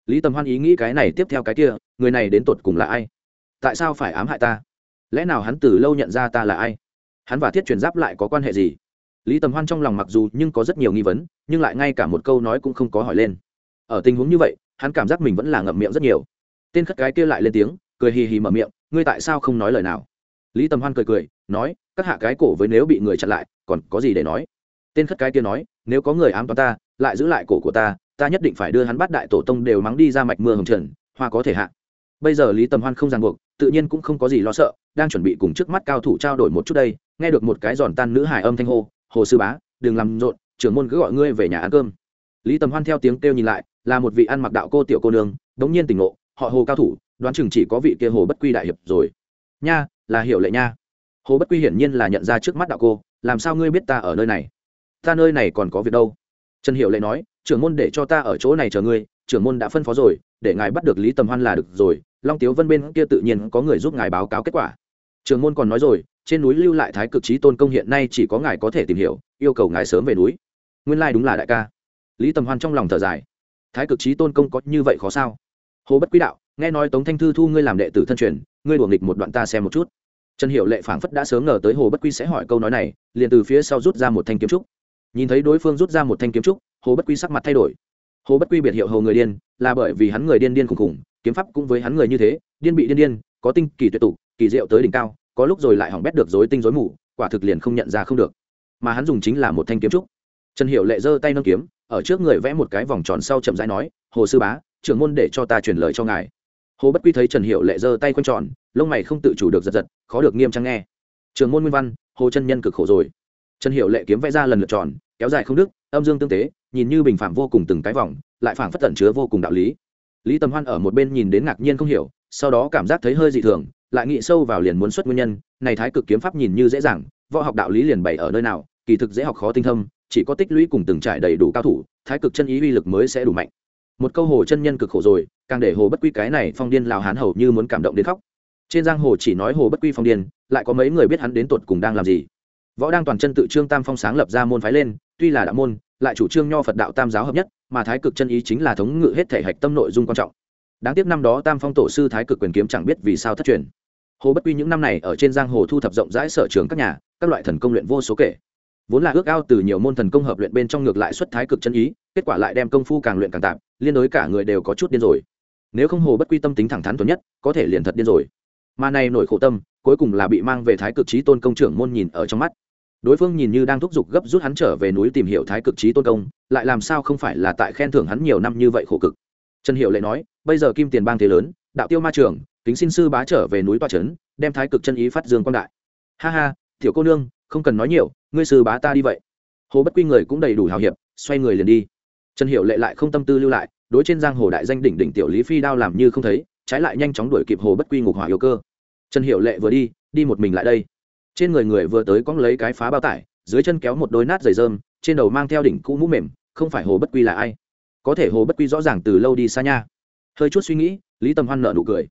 lý tầm hoan ý nghĩ cái này tiếp theo cái kia, người này đến tột cùng là ai? Tại sao phải ám hại ta? Lẽ nào hắn từ lâu nhận ra ta là ai? Hắn và thiết truyền giáp lại có quan hệ gì? Lý tầm hoan trong lòng mặc dù nhưng có rất nhiều nghi vấn, nhưng lại ngay cả một câu nói cũng không có hỏi lên. Ở tình huống như vậy, hắn cảm giác mình vẫn là ngậm miệng rất nhiều. Tên khất cái kia lại lên tiếng, cười hì hì mở miệng, ngươi tại sao không nói lời nào? Lý tầm hoan cười cười, nói, các hạ cái cổ với nếu bị người chặn lại, còn có gì để nói? Tên khất cái kia nói, nếu có người ám toán ta, lại giữ lại cổ của ta ta nhất định phải đưa hắn bắt đại tổ tông đều mắng đi ra mạch mưa hồng trần, hoa có thể hạ. Bây giờ lý tầm hoan không ràng buộc, tự nhiên cũng không có gì lo sợ, đang chuẩn bị cùng trước mắt cao thủ trao đổi một chút đây, nghe được một cái giòn tan nữ hải âm thanh hô, hồ sư bá, đừng làm rộn, trưởng môn cứ gọi ngươi về nhà ăn cơm. Lý tầm hoan theo tiếng kêu nhìn lại, là một vị ăn mặc đạo cô tiểu cô nương, đống nhiên tỉnh ngộ, họ hồ cao thủ, đoán chừng chỉ có vị kia hồ bất quy đại hiệp rồi. Nha, là hiểu lệ nha. Hồ bất quy hiển nhiên là nhận ra trước mắt đạo cô, làm sao ngươi biết ta ở nơi này? Ta nơi này còn có việc đâu? Trần hiệu lệ nói, trưởng môn để cho ta ở chỗ này chờ ngươi, trưởng môn đã phân phó rồi, để ngài bắt được lý tầm hoan là được rồi, long tiếu vân bên kia tự nhiên có người giúp ngài báo cáo kết quả. Trưởng môn còn nói rồi, trên núi lưu lại thái cực trí tôn công hiện nay chỉ có ngài có thể tìm hiểu, yêu cầu ngài sớm về núi. Nguyên lai đúng là đại ca. Lý tầm hoan trong lòng thở dài. Thái cực trí tôn công có như vậy khó sao? Hồ bất Quý đạo, nghe nói tống thanh thư thu ngươi làm đệ tử thân truyền, ngươi đùa nghịch một đoạn ta xem một chút. Trần hiệu lệ phảng phất đã sớm ngờ tới hồ bất quy sẽ hỏi câu nói này, liền từ phía sau rút ra một thanh kiếm trúc nhìn thấy đối phương rút ra một thanh kiếm trúc, hồ bất quy sắc mặt thay đổi. Hồ bất quy biệt hiệu hồ người điên, là bởi vì hắn người điên điên khùng khùng kiếm pháp cũng với hắn người như thế, điên bị điên điên, có tinh, kỳ tuyệt tục kỳ diệu tới đỉnh cao, có lúc rồi lại hỏng bét được dối tinh dối mù, quả thực liền không nhận ra không được. Mà hắn dùng chính là một thanh kiếm trúc. Trần hiệu lệ giơ tay nâng kiếm, ở trước người vẽ một cái vòng tròn sau chậm rãi nói, hồ sư bá, trưởng môn để cho ta truyền lời cho ngài. Hồ bất quy thấy trần hiệu lệ giơ tay quanh tròn, lông mày không tự chủ được giật giật, khó được nghiêm trang nghe. Trường môn nguyên văn, hồ chân nhân cực khổ rồi trần hiệu lệ kiếm vẽ ra lần lượt tròn kéo dài không đứt, âm dương tương tế nhìn như bình phạm vô cùng từng cái vòng lại phảng phất tẩn chứa vô cùng đạo lý. Lý tầm hoan ở một bên nhìn đến ngạc nhiên không hiểu sau đó cảm giác thấy hơi dị thường lại nghĩ sâu vào liền muốn xuất nguyên nhân này thái cực kiếm pháp nhìn như dễ dàng võ học đạo lý liền bày ở nơi nào kỳ thực dễ học khó tinh thâm chỉ có tích lũy cùng từng trải đầy đủ cao thủ thái cực chân ý uy lực mới sẽ đủ mạnh. Một câu hồ chân nhân cực khổ rồi càng để hồ bất quy cái này phong điên lào hán hầu như muốn cảm động đến khóc. Trên giang hồ chỉ nói hồ bất quy phong điên lại có mấy người biết hắn đến tuột cùng đang làm gì võ đang toàn chân tự trương tam phong sáng lập ra môn phái lên, tuy là đạo môn, lại chủ trương nho phật đạo tam giáo hợp nhất, mà thái cực chân ý chính là thống ngự hết thể hạch tâm nội dung quan trọng. Đáng tiếc năm đó tam phong tổ sư thái cực quyền kiếm chẳng biết vì sao thất truyền. Hồ bất quy những năm này ở trên giang hồ thu thập rộng rãi sở trường các nhà, các loại thần công luyện vô số kể. Vốn là ước ao từ nhiều môn thần công hợp luyện bên trong ngược lại xuất thái cực chân ý, kết quả lại đem công phu càng luyện càng tạm liên đối cả người đều có chút điên rồi. Nếu không hồ bất quy tâm tính thẳng thắn tuấn nhất, có thể liền thật điên rồi. Mà này nổi khổ tâm, cuối cùng là bị mang về thái cực trí tôn công trưởng môn nhìn ở trong mắt đối phương nhìn như đang thúc giục gấp rút hắn trở về núi tìm hiểu thái cực trí tôn công, lại làm sao không phải là tại khen thưởng hắn nhiều năm như vậy khổ cực. Trần hiệu lệ nói, bây giờ kim tiền bang thế lớn, đạo tiêu ma trường, kính xin sư bá trở về núi toa trấn đem thái cực chân ý phát dương quang đại. Ha ha thiểu cô nương, không cần nói nhiều, ngươi sư bá ta đi vậy. Hồ bất quy người cũng đầy đủ hào hiệp, xoay người liền đi. Trần hiệu lệ lại không tâm tư lưu lại, đối trên giang hồ đại danh đỉnh đỉnh tiểu lý phi đao làm như không thấy, trái lại nhanh chóng đuổi kịp hồ bất quy ngục hỏa yêu cơ. Trần hiệu lệ vừa đi đi một mình lại đây trên người người vừa tới cóng lấy cái phá bao tải, dưới chân kéo một đôi nát giày rơm, trên đầu mang theo đỉnh cũ mũ mềm, không phải hồ bất quy là ai? Có thể hồ bất quy rõ ràng từ lâu đi xa nha. Hơi chút suy nghĩ, lý tầm hoan nợ nụ cười.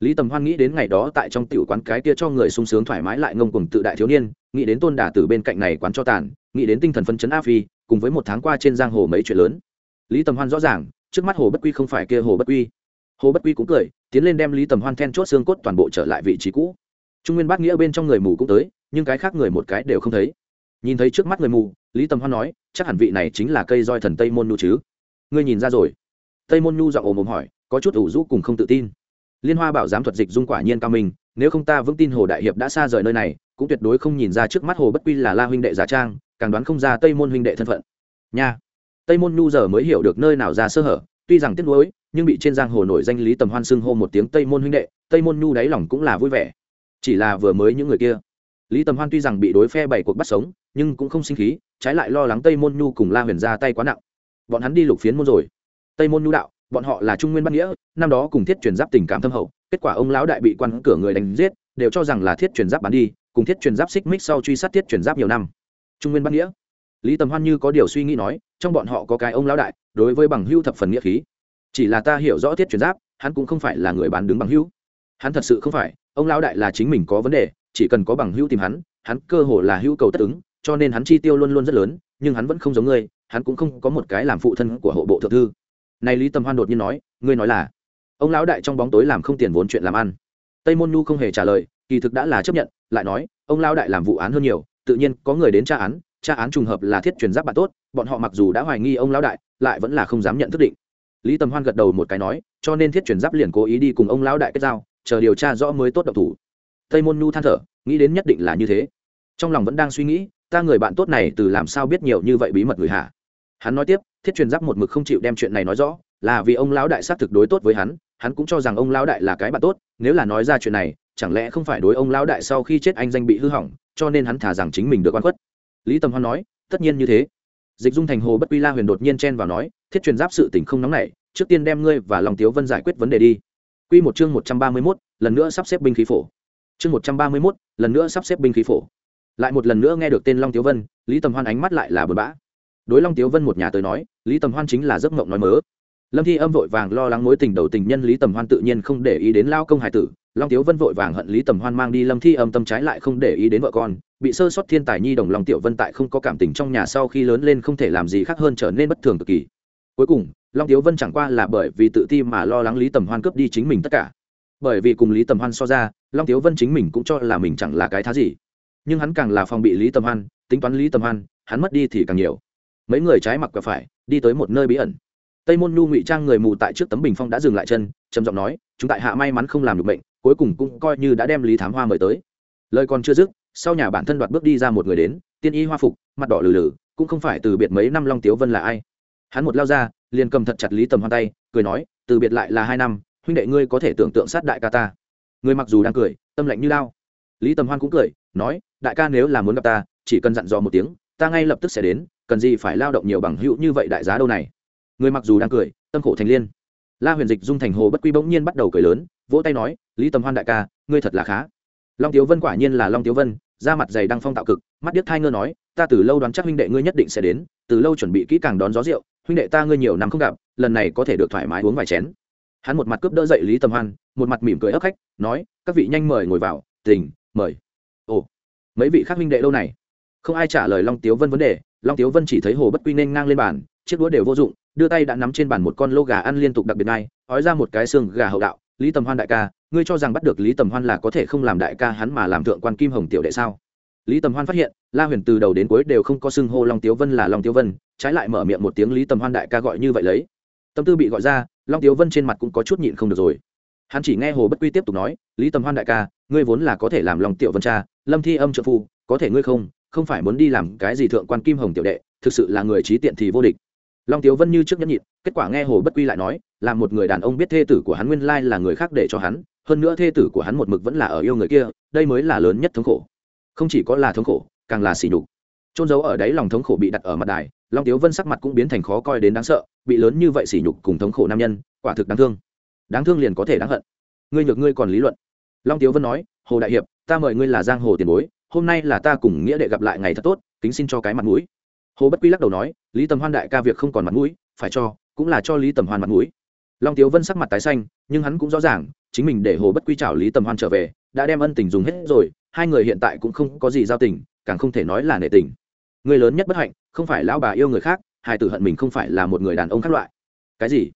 Lý tầm hoan nghĩ đến ngày đó tại trong tiểu quán cái kia cho người sung sướng thoải mái lại ngông cùng tự đại thiếu niên, nghĩ đến tôn đà từ bên cạnh này quán cho tàn, nghĩ đến tinh thần phân chấn a phi, cùng với một tháng qua trên giang hồ mấy chuyện lớn. Lý tầm hoan rõ ràng, trước mắt hồ bất quy không phải kia hồ bất quy. Hồ bất quy cũng cười, tiến lên đem lý tầm hoan then chốt xương cốt toàn bộ trở lại vị trí cũ trung nguyên bát nghĩa bên trong người mù cũng tới, nhưng cái khác người một cái đều không thấy. Nhìn thấy trước mắt người mù, lý tầm hoan nói, chắc hẳn vị này chính là cây roi thần tây môn nhu chứ? Ngươi nhìn ra rồi. Tây môn nhu giọng ồm ồm hỏi, có chút ủ rũ cùng không tự tin. Liên hoa bảo giám thuật dịch dung quả nhiên cao minh, nếu không ta vững tin hồ đại hiệp đã xa rời nơi này, cũng tuyệt đối không nhìn ra trước mắt hồ bất quy là la huynh đệ giả trang, càng đoán không ra tây môn huynh đệ thân phận. Nha. Tây môn nhu giờ mới hiểu được nơi nào ra sơ hở, tuy rằng tiếc nuối, nhưng bị trên giang hồ nổi danh lý tầm hoan xưng hô một tiếng tây môn huynh đệ, tây môn nhu đáy lòng cũng là vui vẻ chỉ là vừa mới những người kia. Lý tầm hoan tuy rằng bị đối phe bảy cuộc bắt sống, nhưng cũng không sinh khí, trái lại lo lắng tây môn nhu cùng la huyền ra tay quá nặng. Bọn hắn đi lục phiến môn rồi. Tây môn nhu đạo, bọn họ là trung nguyên bắc nghĩa, năm đó cùng thiết truyền giáp tình cảm thâm hậu, kết quả ông lão đại bị quan cửa người đánh giết, đều cho rằng là thiết truyền giáp bán đi, cùng thiết truyền giáp xích mích sau truy sát thiết truyền giáp nhiều năm. Trung nguyên bắc nghĩa. Lý tầm hoan như có điều suy nghĩ nói, trong bọn họ có cái ông lão đại, đối với bằng hưu thập phần nghĩa khí. Chỉ là ta hiểu rõ thiết truyền giáp, hắn cũng không phải là người bán đứng bằng hưu hắn thật sự không phải ông lão đại là chính mình có vấn đề, chỉ cần có bằng hữu tìm hắn hắn cơ hồ là hữu cầu tất ứng, cho nên hắn chi tiêu luôn luôn rất lớn, nhưng hắn vẫn không giống ngươi, hắn cũng không có một cái làm phụ thân của hộ bộ thượng thư. Này lý tâm hoan đột nhiên nói, ngươi nói là? Ông lão đại trong bóng tối làm không tiền vốn chuyện làm ăn. Tây môn nhu không hề trả lời, kỳ thực đã là chấp nhận, lại nói, ông lão đại làm vụ án hơn nhiều, tự nhiên có người đến tra án tra án trùng hợp là thiết truyền giáp bạn tốt, bọn họ mặc dù đã hoài nghi ông lão đại, lại vẫn là không dám nhận thức định. Lý tầm hoan gật đầu một cái nói, cho nên thiết truyền giáp liền cố ý đi cùng ông lão đại kết giao chờ điều tra rõ mới tốt độc thủ. Tây môn nhu than thở, nghĩ đến nhất định là như thế. Trong lòng vẫn đang suy nghĩ, ta người bạn tốt này từ làm sao biết nhiều như vậy bí mật người hạ hắn nói tiếp, thiết truyền giáp một mực không chịu đem chuyện này nói rõ, là vì ông lão đại xác thực đối tốt với hắn hắn cũng cho rằng ông lão đại là cái bạn tốt, nếu là nói ra chuyện này, chẳng lẽ không phải đối ông lão đại sau khi chết anh danh bị hư hỏng, cho nên hắn thả rằng chính mình được oan khuất? Lý tầm hoan nói, tất nhiên như thế. Dịch dung thành hồ bất quy la huyền đột nhiên chen vào nói, thiết truyền giáp sự tình không nóng nảy, trước tiên đem ngươi và lòng tiếu vân giải quyết vấn đề đi quy một chương một trăm ba mươi 131, lần nữa sắp xếp binh khí phổ. Chương một trăm ba mươi 131, lần nữa sắp xếp binh khí phổ. Lại một lần nữa nghe được tên long tiếu vân lý tầm hoan ánh mắt lại là bờ bã. Đối long tiếu vân một nhà tới nói lý tầm hoan chính là giấc mộng nói mớ. Lâm thi âm vội vàng lo lắng mối tình đầu tình nhân lý tầm hoan tự nhiên không để ý đến lao công hải tử. Long tiếu vân vội vàng hận lý tầm hoan mang đi lâm thi âm tâm trái lại không để ý đến vợ con bị sơ sót thiên tài nhi đồng long tiểu vân tại không có cảm tình trong nhà sau khi lớn lên không thể làm gì khác hơn trở nên bất thường cực kỳ cuối cùng, long tiếu vân chẳng qua là bởi vì tự ti mà lo lắng lý tầm hoan cướp đi chính mình tất cả. Bởi vì cùng lý tầm hoan so ra, long tiếu vân chính mình cũng cho là mình chẳng là cái thá gì. Nhưng hắn càng là phòng bị lý tầm hoan, tính toán lý tầm hoan, hắn mất đi thì càng nhiều. Mấy người trái mặc và phải, đi tới một nơi bí ẩn. Tây môn nhu ngụy trang người mù tại trước tấm bình phong đã dừng lại chân, trầm giọng nói, chúng tại hạ may mắn không làm được bệnh, cuối cùng cũng coi như đã đem lý thám hoa mời tới. Lời còn chưa dứt, sau nhà bản thân đoạt bước đi ra một người đến, tiên y hoa phục, mặt đỏ lử lử cũng không phải từ biệt mấy năm long tiếu vân là ai hắn một lao ra, liền cầm thật chặt lý tầm hoan tay, cười nói, từ biệt lại là hai năm, huynh đệ ngươi có thể tưởng tượng sát đại ca ta. Người mặc dù đang cười, tâm lạnh như lao. Lý tầm hoan cũng cười, nói, đại ca nếu là muốn gặp ta, chỉ cần dặn dò một tiếng, ta ngay lập tức sẽ đến, cần gì phải lao động nhiều bằng hữu như vậy đại giá đâu này. Người mặc dù đang cười, tâm khổ thành liên. La huyền dịch dung thành hồ bất quy bỗng nhiên bắt đầu cười lớn, vỗ tay nói, lý tầm hoan đại ca, ngươi thật là khá. Long tiếu vân quả nhiên là long tiếu vân, da mặt dày đăng phong tạo cực, mắt điếc thai ngơ nói, ta từ lâu đoán chắc huynh đệ ngươi nhất định sẽ đến, từ lâu chuẩn bị kỹ càng đón gió rượu huynh đệ ta ngươi nhiều năm không gặp, lần này có thể được thoải mái uống vài chén. Hắn một mặt cướp đỡ dậy lý tầm hoan, một mặt mỉm cười ấp khách, nói, các vị nhanh mời ngồi vào, tình, mời. Ồ, mấy vị khác huynh đệ lâu này? Không ai trả lời long tiếu vân vấn đề, long tiếu vân chỉ thấy hồ bất quy nên ngang lên bàn, chiếc đũa đều vô dụng, đưa tay đã nắm trên bàn một con lô gà ăn liên tục đặc biệt này ói ra một cái xương gà hậu đạo, lý tầm hoan đại ca, ngươi cho rằng bắt được lý tầm hoan là có thể không làm đại ca hắn mà làm thượng quan kim hồng tiểu đệ sao? Lý tầm hoan phát hiện, la huyền từ đầu đến cuối đều không có xưng hô long tiếu vân là long tiếu vân, trái lại mở miệng một tiếng lý tầm hoan đại ca gọi như vậy lấy. Tâm tư bị gọi ra, long tiếu vân trên mặt cũng có chút nhịn không được rồi. Hắn chỉ nghe hồ bất quy tiếp tục nói, lý tầm hoan đại ca, ngươi vốn là có thể làm lòng tiểu vân cha, lâm thi âm trợ phu, có thể ngươi không? Không phải muốn đi làm cái gì thượng quan kim hồng tiểu đệ, thực sự là người trí tiện thì vô địch. Long tiếu vân như trước nhẫn nhịn, kết quả nghe hồ bất quy lại nói là một người đàn ông biết thê tử của hắn nguyên lai là người khác để cho hắn, hơn nữa thê tử của hắn một mực vẫn là ở yêu người kia, đây mới là lớn nhất thống khổ không chỉ có là thống khổ, càng là sỉ nhục. Trôn giấu ở đấy lòng thống khổ bị đặt ở mặt đài, long tiếu vân sắc mặt cũng biến thành khó coi đến đáng sợ, bị lớn như vậy sỉ nhục cùng thống khổ nam nhân, quả thực đáng thương. Đáng thương liền có thể đáng hận. Ngươi nhược ngươi còn lý luận. Long tiếu vân nói, hồ đại hiệp, ta mời ngươi là giang hồ tiền bối, hôm nay là ta cùng nghĩa đệ gặp lại ngày thật tốt, kính xin cho cái mặt mũi. Hồ bất quy lắc đầu nói, lý tầm hoan đại ca việc không còn mặt mũi, phải cho, cũng là cho lý tầm hoan mặt mũi. Long tiếu vân sắc mặt tái xanh, nhưng hắn cũng rõ ràng, chính mình để hồ bất quy chảo lý tầm hoan trở về, đã đem ân tình dùng hết rồi hai người hiện tại cũng không có gì giao tình, càng không thể nói là nể tình. Người lớn nhất bất hạnh, không phải lão bà yêu người khác, hai tử hận mình không phải là một người đàn ông khác loại. Cái gì?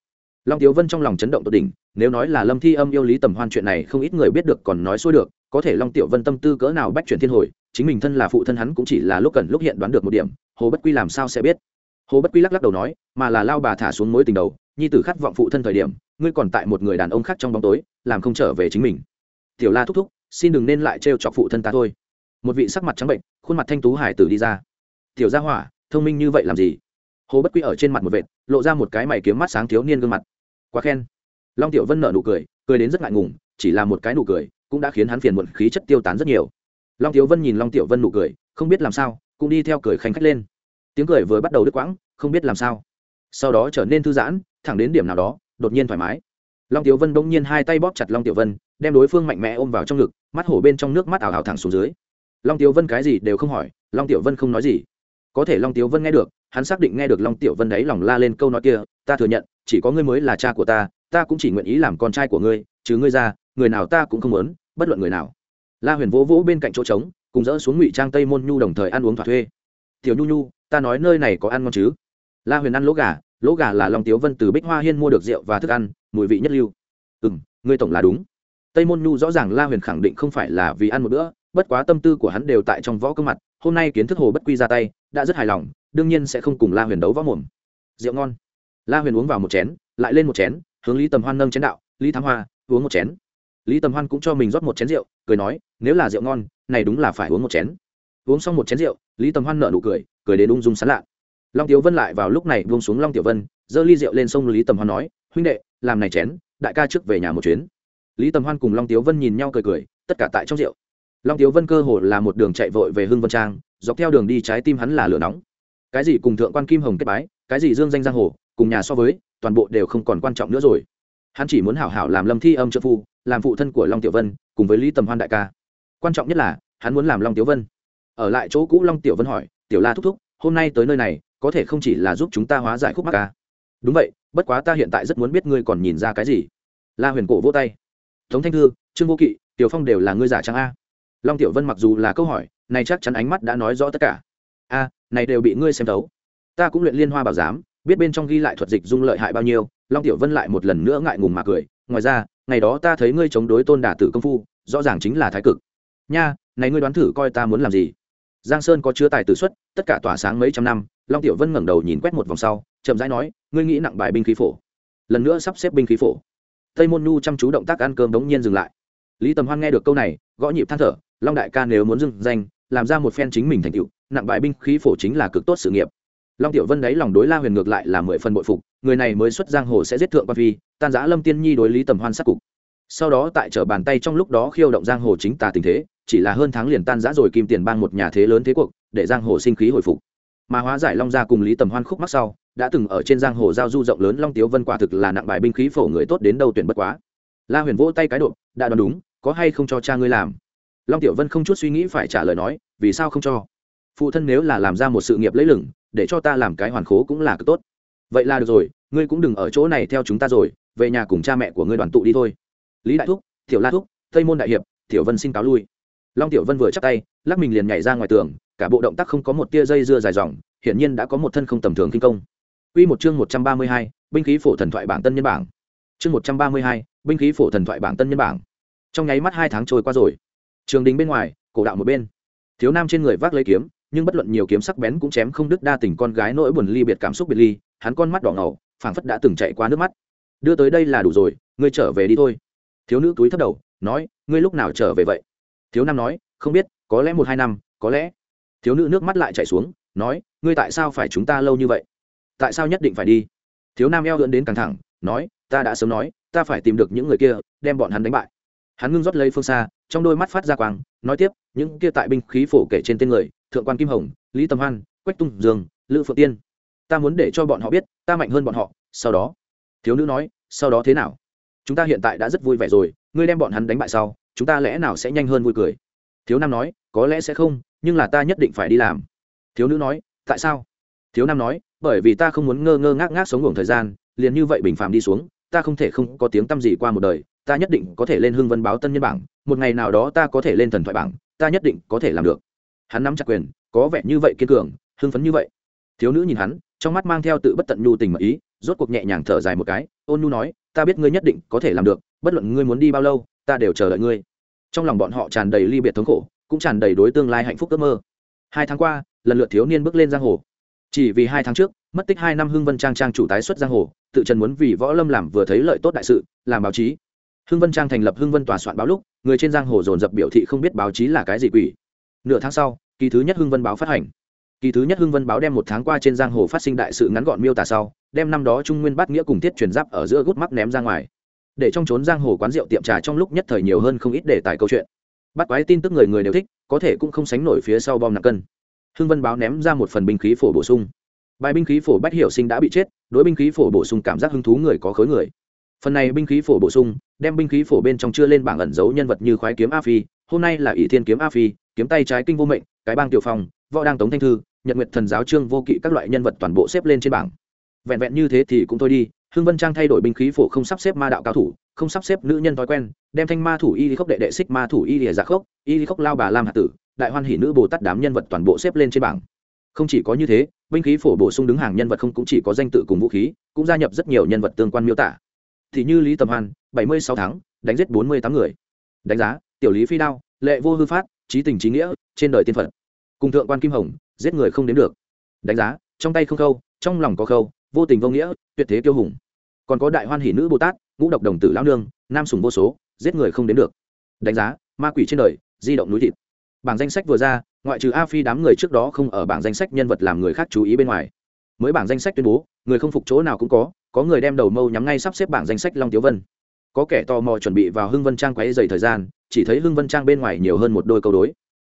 Long tiếu vân trong lòng chấn động tột đỉnh, nếu nói là lâm thi âm yêu lý tầm hoan chuyện này không ít người biết được còn nói xuôi được, có thể long tiểu vân tâm tư cỡ nào bách chuyển thiên hồi, chính mình thân là phụ thân hắn cũng chỉ là lúc cần lúc hiện đoán được một điểm, hồ bất quy làm sao sẽ biết? Hồ bất quy lắc lắc đầu nói, mà là lao bà thả xuống mối tình đầu, nhi tử khát vọng phụ thân thời điểm, ngươi còn tại một người đàn ông khác trong bóng tối, làm không trở về chính mình. Tiểu la thúc thúc xin đừng nên lại trêu chọc phụ thân ta thôi. Một vị sắc mặt trắng bệnh, khuôn mặt thanh tú hải tử đi ra. Tiểu gia hỏa, thông minh như vậy làm gì? Hồ bất quy ở trên mặt một vệt, lộ ra một cái mày kiếm mắt sáng thiếu niên gương mặt. Quá khen. Long tiểu vân nở nụ cười cười đến rất ngại ngùng, chỉ là một cái nụ cười, cũng đã khiến hắn phiền muộn khí chất tiêu tán rất nhiều. Long tiểu vân nhìn long tiểu vân nụ cười, không biết làm sao, cũng đi theo cười khanh khách lên. Tiếng cười vừa bắt đầu đứt quãng, không biết làm sao. Sau đó trở nên thư giãn, thẳng đến điểm nào đó, đột nhiên thoải mái. Long tiểu vân bỗng nhiên hai tay bóp chặt long tiểu vân đem đối phương mạnh mẽ ôm vào trong ngực, mắt hổ bên trong nước mắt ảo ảo thẳng xuống dưới. Long tiểu vân cái gì đều không hỏi, long tiểu vân không nói gì. Có thể long tiểu vân nghe được, hắn xác định nghe được long tiểu vân đấy lòng la lên câu nói kia, ta thừa nhận, chỉ có ngươi mới là cha của ta ta cũng chỉ nguyện ý làm con trai của ngươi, chứ ngươi ra, người nào ta cũng không muốn, bất luận người nào. La huyền vỗ vỗ bên cạnh chỗ trống, cùng dỡ xuống ngụy trang tây môn nhu đồng thời ăn uống thỏa thuê. Tiểu nhu nhu, ta nói nơi này có ăn ngon chứ? La huyền ăn lỗ gà lỗ gà là long tiếu vân từ bích hoa hiên mua được rượu và thức ăn, mùi vị nhất lưu. Ừ m ngươi tổng là đúng tây môn nhu rõ ràng la huyền khẳng định không phải là vì ăn một bữa, bất quá tâm tư của hắn đều tại trong võ cơ mặt, hôm nay kiến thức hồ bất quy ra tay, đã rất hài lòng, đương nhiên sẽ không cùng la huyền đấu võ mồm. Rượu ngon. La huyền uống vào một chén, lại lên một chén, hướng lý tầm hoan nâng chén đạo, lý thám hoa, uống một chén. Lý tầm hoan cũng cho mình rót một chén rượu, cười nói, nếu là rượu ngon, này đúng là phải uống một chén. Uống xong một chén rượu, lý tầm hoan nợ nụ cười cười đến ung dung sán lạ. Long tiểu vân lại vào lúc này buông xuống long tiểu vân, giơ ly rượu lên sông lý tầm hoan nói, huynh đệ, làm này chén, đại ca trước về nhà một chuyến lý tầm hoan cùng long Tiếu vân nhìn nhau cười cười, tất cả tại trong rượu. Long Tiếu vân cơ hồ là một đường chạy vội về hưng vân trang, dọc theo đường đi trái tim hắn là lửa nóng. Cái gì cùng thượng quan kim hồng kết bái, cái gì dương danh giang hồ, cùng nhà so với, toàn bộ đều không còn quan trọng nữa rồi. Hắn chỉ muốn hảo hảo làm lâm thi âm trợ phu, làm phụ thân của long tiểu vân, cùng với lý tầm hoan đại ca. Quan trọng nhất là, hắn muốn làm long tiểu vân. Ở lại chỗ cũ long tiểu vân hỏi, tiểu la thúc thúc, hôm nay tới nơi này, có thể không chỉ là giúp chúng ta hóa giải khúc mắc ca đúng vậy, bất quá ta hiện tại rất muốn biết ngươi còn nhìn ra cái gì. La huyền cổ vỗ tay tống thanh thư, trương vô kỵ, tiểu phong đều là ngươi giả trang a. Long tiểu vân mặc dù là câu hỏi, này chắc chắn ánh mắt đã nói rõ tất cả. A, này đều bị ngươi xem thấu. Ta cũng luyện liên hoa bảo giám, biết bên trong ghi lại thuật dịch dung lợi hại bao nhiêu, long tiểu vân lại một lần nữa ngại ngùng mà cười. Ngoài ra, ngày đó ta thấy ngươi chống đối tôn đả tử công phu, rõ ràng chính là thái cực. Nha, này ngươi đoán thử coi ta muốn làm gì? Giang sơn có chứa tài tử xuất, tất cả tỏa sáng mấy trăm năm, long tiểu vân ngẩng đầu nhìn quét một vòng sau, chậm rãi nói, ngươi nghĩ nặng bài binh khí phổ. Lần nữa sắp xếp binh khí phổ tây môn nhu chăm chú động tác ăn cơm đống nhiên dừng lại. Lý tầm hoan nghe được câu này, gõ nhịp than thở, long đại ca nếu muốn dừng danh, làm ra một phen chính mình thành tựu, nặng bại binh khí phổ chính là cực tốt sự nghiệp. Long tiểu vân đấy lòng đối la huyền ngược lại là mười phần bội phục, người này mới xuất giang hồ sẽ giết thượng quan phi, tan giã lâm tiên nhi đối lý tầm hoan sát cục. Sau đó tại trở bàn tay trong lúc đó khiêu động giang hồ chính tà tình thế, chỉ là hơn tháng liền tan giã rồi kim tiền bang một nhà thế lớn thế cuộc, để giang hồ sinh khí hồi phục. Mà hóa giải long gia cùng lý tầm hoan khúc mắc sau đã từng ở trên giang hồ giao du rộng lớn long tiếu vân quả thực là nặng bài binh khí phổ người tốt đến đâu tuyển bất quá. La huyền vỗ tay cái độ đã đoán đúng, có hay không cho cha ngươi làm? Long tiểu vân không chút suy nghĩ phải trả lời nói, vì sao không cho? Phụ thân nếu là làm ra một sự nghiệp lấy lửng để cho ta làm cái hoàn khố cũng là cực tốt. Vậy là được rồi, ngươi cũng đừng ở chỗ này theo chúng ta rồi, về nhà cùng cha mẹ của ngươi đoàn tụ đi thôi. Lý đại thúc, tiểu la thúc, tây môn đại hiệp, tiểu vân xin cáo lui. Long tiểu vân vừa chắc tay, lắc mình liền nhảy ra ngoài tường, cả bộ động tác không có một tia dây dưa dài dòng, hiển nhiên đã có một thân không tầm thường kinh công. Quy một chương 132, binh khí phổ thần thoại bảng tân nhân bảng. Chương 132, binh khí phổ thần thoại bảng tân nhân bảng. Trong nháy mắt hai tháng trôi qua rồi. Trường đình bên ngoài, cổ đạo một bên. Thiếu nam trên người vác lấy kiếm, nhưng bất luận nhiều kiếm sắc bén cũng chém không đứt đa tình con gái nỗi buồn ly biệt cảm xúc biệt ly, hắn con mắt đỏ ngầu, phảng phất đã từng chạy qua nước mắt. Đưa tới đây là đủ rồi, ngươi trở về đi thôi. Thiếu nữ túi thấp đầu, nói, ngươi lúc nào trở về vậy? Thiếu nam nói, không biết, có lẽ một hai năm, có lẽ. Thiếu nữ nước mắt lại chảy xuống, nói, ngươi tại sao phải chúng ta lâu như vậy? Tại sao nhất định phải đi? Thiếu nam eo lượn đến căng thẳng, nói, ta đã sớm nói, ta phải tìm được những người kia, đem bọn hắn đánh bại. Hắn ngưng rót lấy phương xa, trong đôi mắt phát ra quang, nói tiếp, những kia tại binh khí phổ kể trên tên người, thượng quan kim hồng, lý tâm hoan, quách tung dương, lữ phượng tiên. Ta muốn để cho bọn họ biết, ta mạnh hơn bọn họ, sau đó. Thiếu nữ nói, sau đó thế nào? Chúng ta hiện tại đã rất vui vẻ rồi, ngươi đem bọn hắn đánh bại sau, chúng ta lẽ nào sẽ nhanh hơn vui cười? Thiếu nam nói, có lẽ sẽ không, nhưng là ta nhất định phải đi làm. Thiếu nữ nói, tại sao? Thiếu nam nói bởi vì ta không muốn ngơ ngơ ngác ngác sống ngủ thời gian, liền như vậy bình phàm đi xuống, ta không thể không có tiếng tăm gì qua một đời, ta nhất định có thể lên hương vân báo tân nhân bảng, một ngày nào đó ta có thể lên thần thoại bảng, ta nhất định có thể làm được. Hắn nắm chặt quyền, có vẻ như vậy kiên cường, hưng phấn như vậy. Thiếu nữ nhìn hắn, trong mắt mang theo tự bất tận nhu tình mật ý, rốt cuộc nhẹ nhàng thở dài một cái, ôn nhu nói, ta biết ngươi nhất định có thể làm được, bất luận ngươi muốn đi bao lâu, ta đều chờ đợi ngươi. Trong lòng bọn họ tràn đầy ly biệt thống khổ, cũng tràn đầy đối tương lai hạnh phúc ước mơ. Hai tháng qua, lần lượt thiếu niên bước lên giang hồ chỉ vì hai tháng trước, mất tích hai năm hưng vân trang trang chủ tái xuất giang hồ, tự trần muốn vì võ lâm làm vừa thấy lợi tốt đại sự, làm báo chí. Hưng vân trang thành lập hưng vân tòa soạn báo lúc, người trên giang hồ dồn dập biểu thị không biết báo chí là cái gì quỷ. Nửa tháng sau, kỳ thứ nhất hưng vân báo phát hành. Kỳ thứ nhất hưng vân báo đem một tháng qua trên giang hồ phát sinh đại sự ngắn gọn miêu tả sau, đem năm đó trung nguyên bắt nghĩa cùng tiết truyền giáp ở giữa gút mắt ném ra ngoài. Để trong trốn giang hồ quán rượu tiệm trà trong lúc nhất thời nhiều hơn không ít đề tài câu chuyện. Bắt quái tin tức người người đều thích, có thể cũng không sánh nổi phía sau bom nặng cân hưng vân báo ném ra một phần binh khí phổ bổ sung. Bài binh khí phổ bách hiệu sinh đã bị chết, đối binh khí phổ bổ sung cảm giác hứng thú người có khối người. Phần này binh khí phổ bổ sung, đem binh khí phổ bên trong chưa lên bảng ẩn dấu nhân vật như khoái kiếm a phi, hôm nay là ỷ thiên kiếm a phi, kiếm tay trái kinh vô mệnh, cái bang tiểu phong, võ đang tống thanh thư, nhật nguyệt thần giáo trương vô kỵ các loại nhân vật toàn bộ xếp lên trên bảng. Vẹn vẹn như thế thì cũng thôi đi, hưng vân trang thay đổi binh khí phổ không sắp xếp ma đạo cao thủ, không sắp xếp nữ nhân thói quen, đem thanh ma thủ y khốc đệ đệ xích ma thủ y lìa giả khốc, y khốc lao bà lam hạ tử đại hoan hỷ nữ bồ tát đám nhân vật toàn bộ xếp lên trên bảng. Không chỉ có như thế, binh khí phổ bổ sung đứng hàng nhân vật không cũng chỉ có danh tự cùng vũ khí, cũng gia nhập rất nhiều nhân vật tương quan miêu tả. Thì như lý tầm hoan, bảy mươi sáu tháng, đánh giết bốn mươi tám người. Đánh giá, tiểu lý phi đao, lệ vô hư phát trí tình trí nghĩa, trên đời tiên phật. Cùng thượng quan kim hồng, giết người không đến được. Đánh giá, trong tay không khâu, trong lòng có khâu, vô tình vô nghĩa, tuyệt thế kiêu hùng. Còn có đại hoan hỷ nữ bồ tát, ngũ độc đồng tử lão nương, nam sùng vô số, giết người không đến được. Đánh giá, ma quỷ trên đời, di động núi thịt bảng danh sách vừa ra, ngoại trừ a phi đám người trước đó không ở bảng danh sách nhân vật làm người khác chú ý bên ngoài. Mới bảng danh sách tuyên bố, người không phục chỗ nào cũng có có người đem đầu mâu nhắm ngay sắp xếp bảng danh sách long tiếu vân. Có kẻ tò mò chuẩn bị vào hưng vân trang quấy dày thời gian, chỉ thấy hưng vân trang bên ngoài nhiều hơn một đôi câu đối.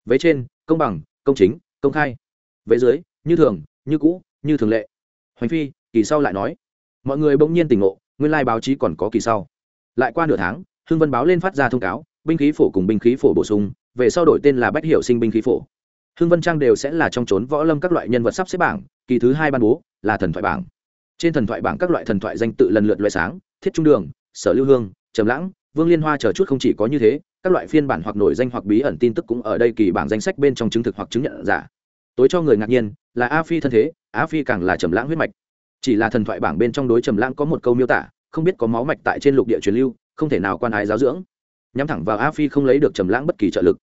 Vế trên, công bằng, công chính, công khai. Vế dưới, như thường, như cũ, như thường lệ. Hoành phi, kỳ sau lại nói. Mọi người bỗng nhiên tỉnh ngộ, nguyên lai báo chí còn có kỳ sau. Lại qua nửa tháng, hưng vân báo lên phát ra thông cáo binh khí phổ cùng binh khí phổ bổ sung, về sau đổi tên là bách hiệu sinh binh khí phổ. Hưng vân trang đều sẽ là trong trốn võ lâm các loại nhân vật sắp xếp bảng, kỳ thứ hai ban bố là thần thoại bảng. Trên thần thoại bảng các loại thần thoại danh tự lần lượt loại sáng, thiết trung đường, sở lưu hương, trầm lãng, vương liên hoa chờ chút không chỉ có như thế, các loại phiên bản hoặc nổi danh hoặc bí ẩn tin tức cũng ở đây kỳ bảng danh sách bên trong chứng thực hoặc chứng nhận giả. Tối cho người ngạc nhiên là a phi thân thế, a phi càng là trầm lãng huyết mạch. Chỉ là thần thoại bảng bên trong đối trầm lãng có một câu miêu tả, không biết có máu mạch tại trên lục địa truyền lưu, không thể nào quan ái giáo dưỡng nhắm thẳng vào a phi không lấy được trầm lãng bất kỳ trợ lực.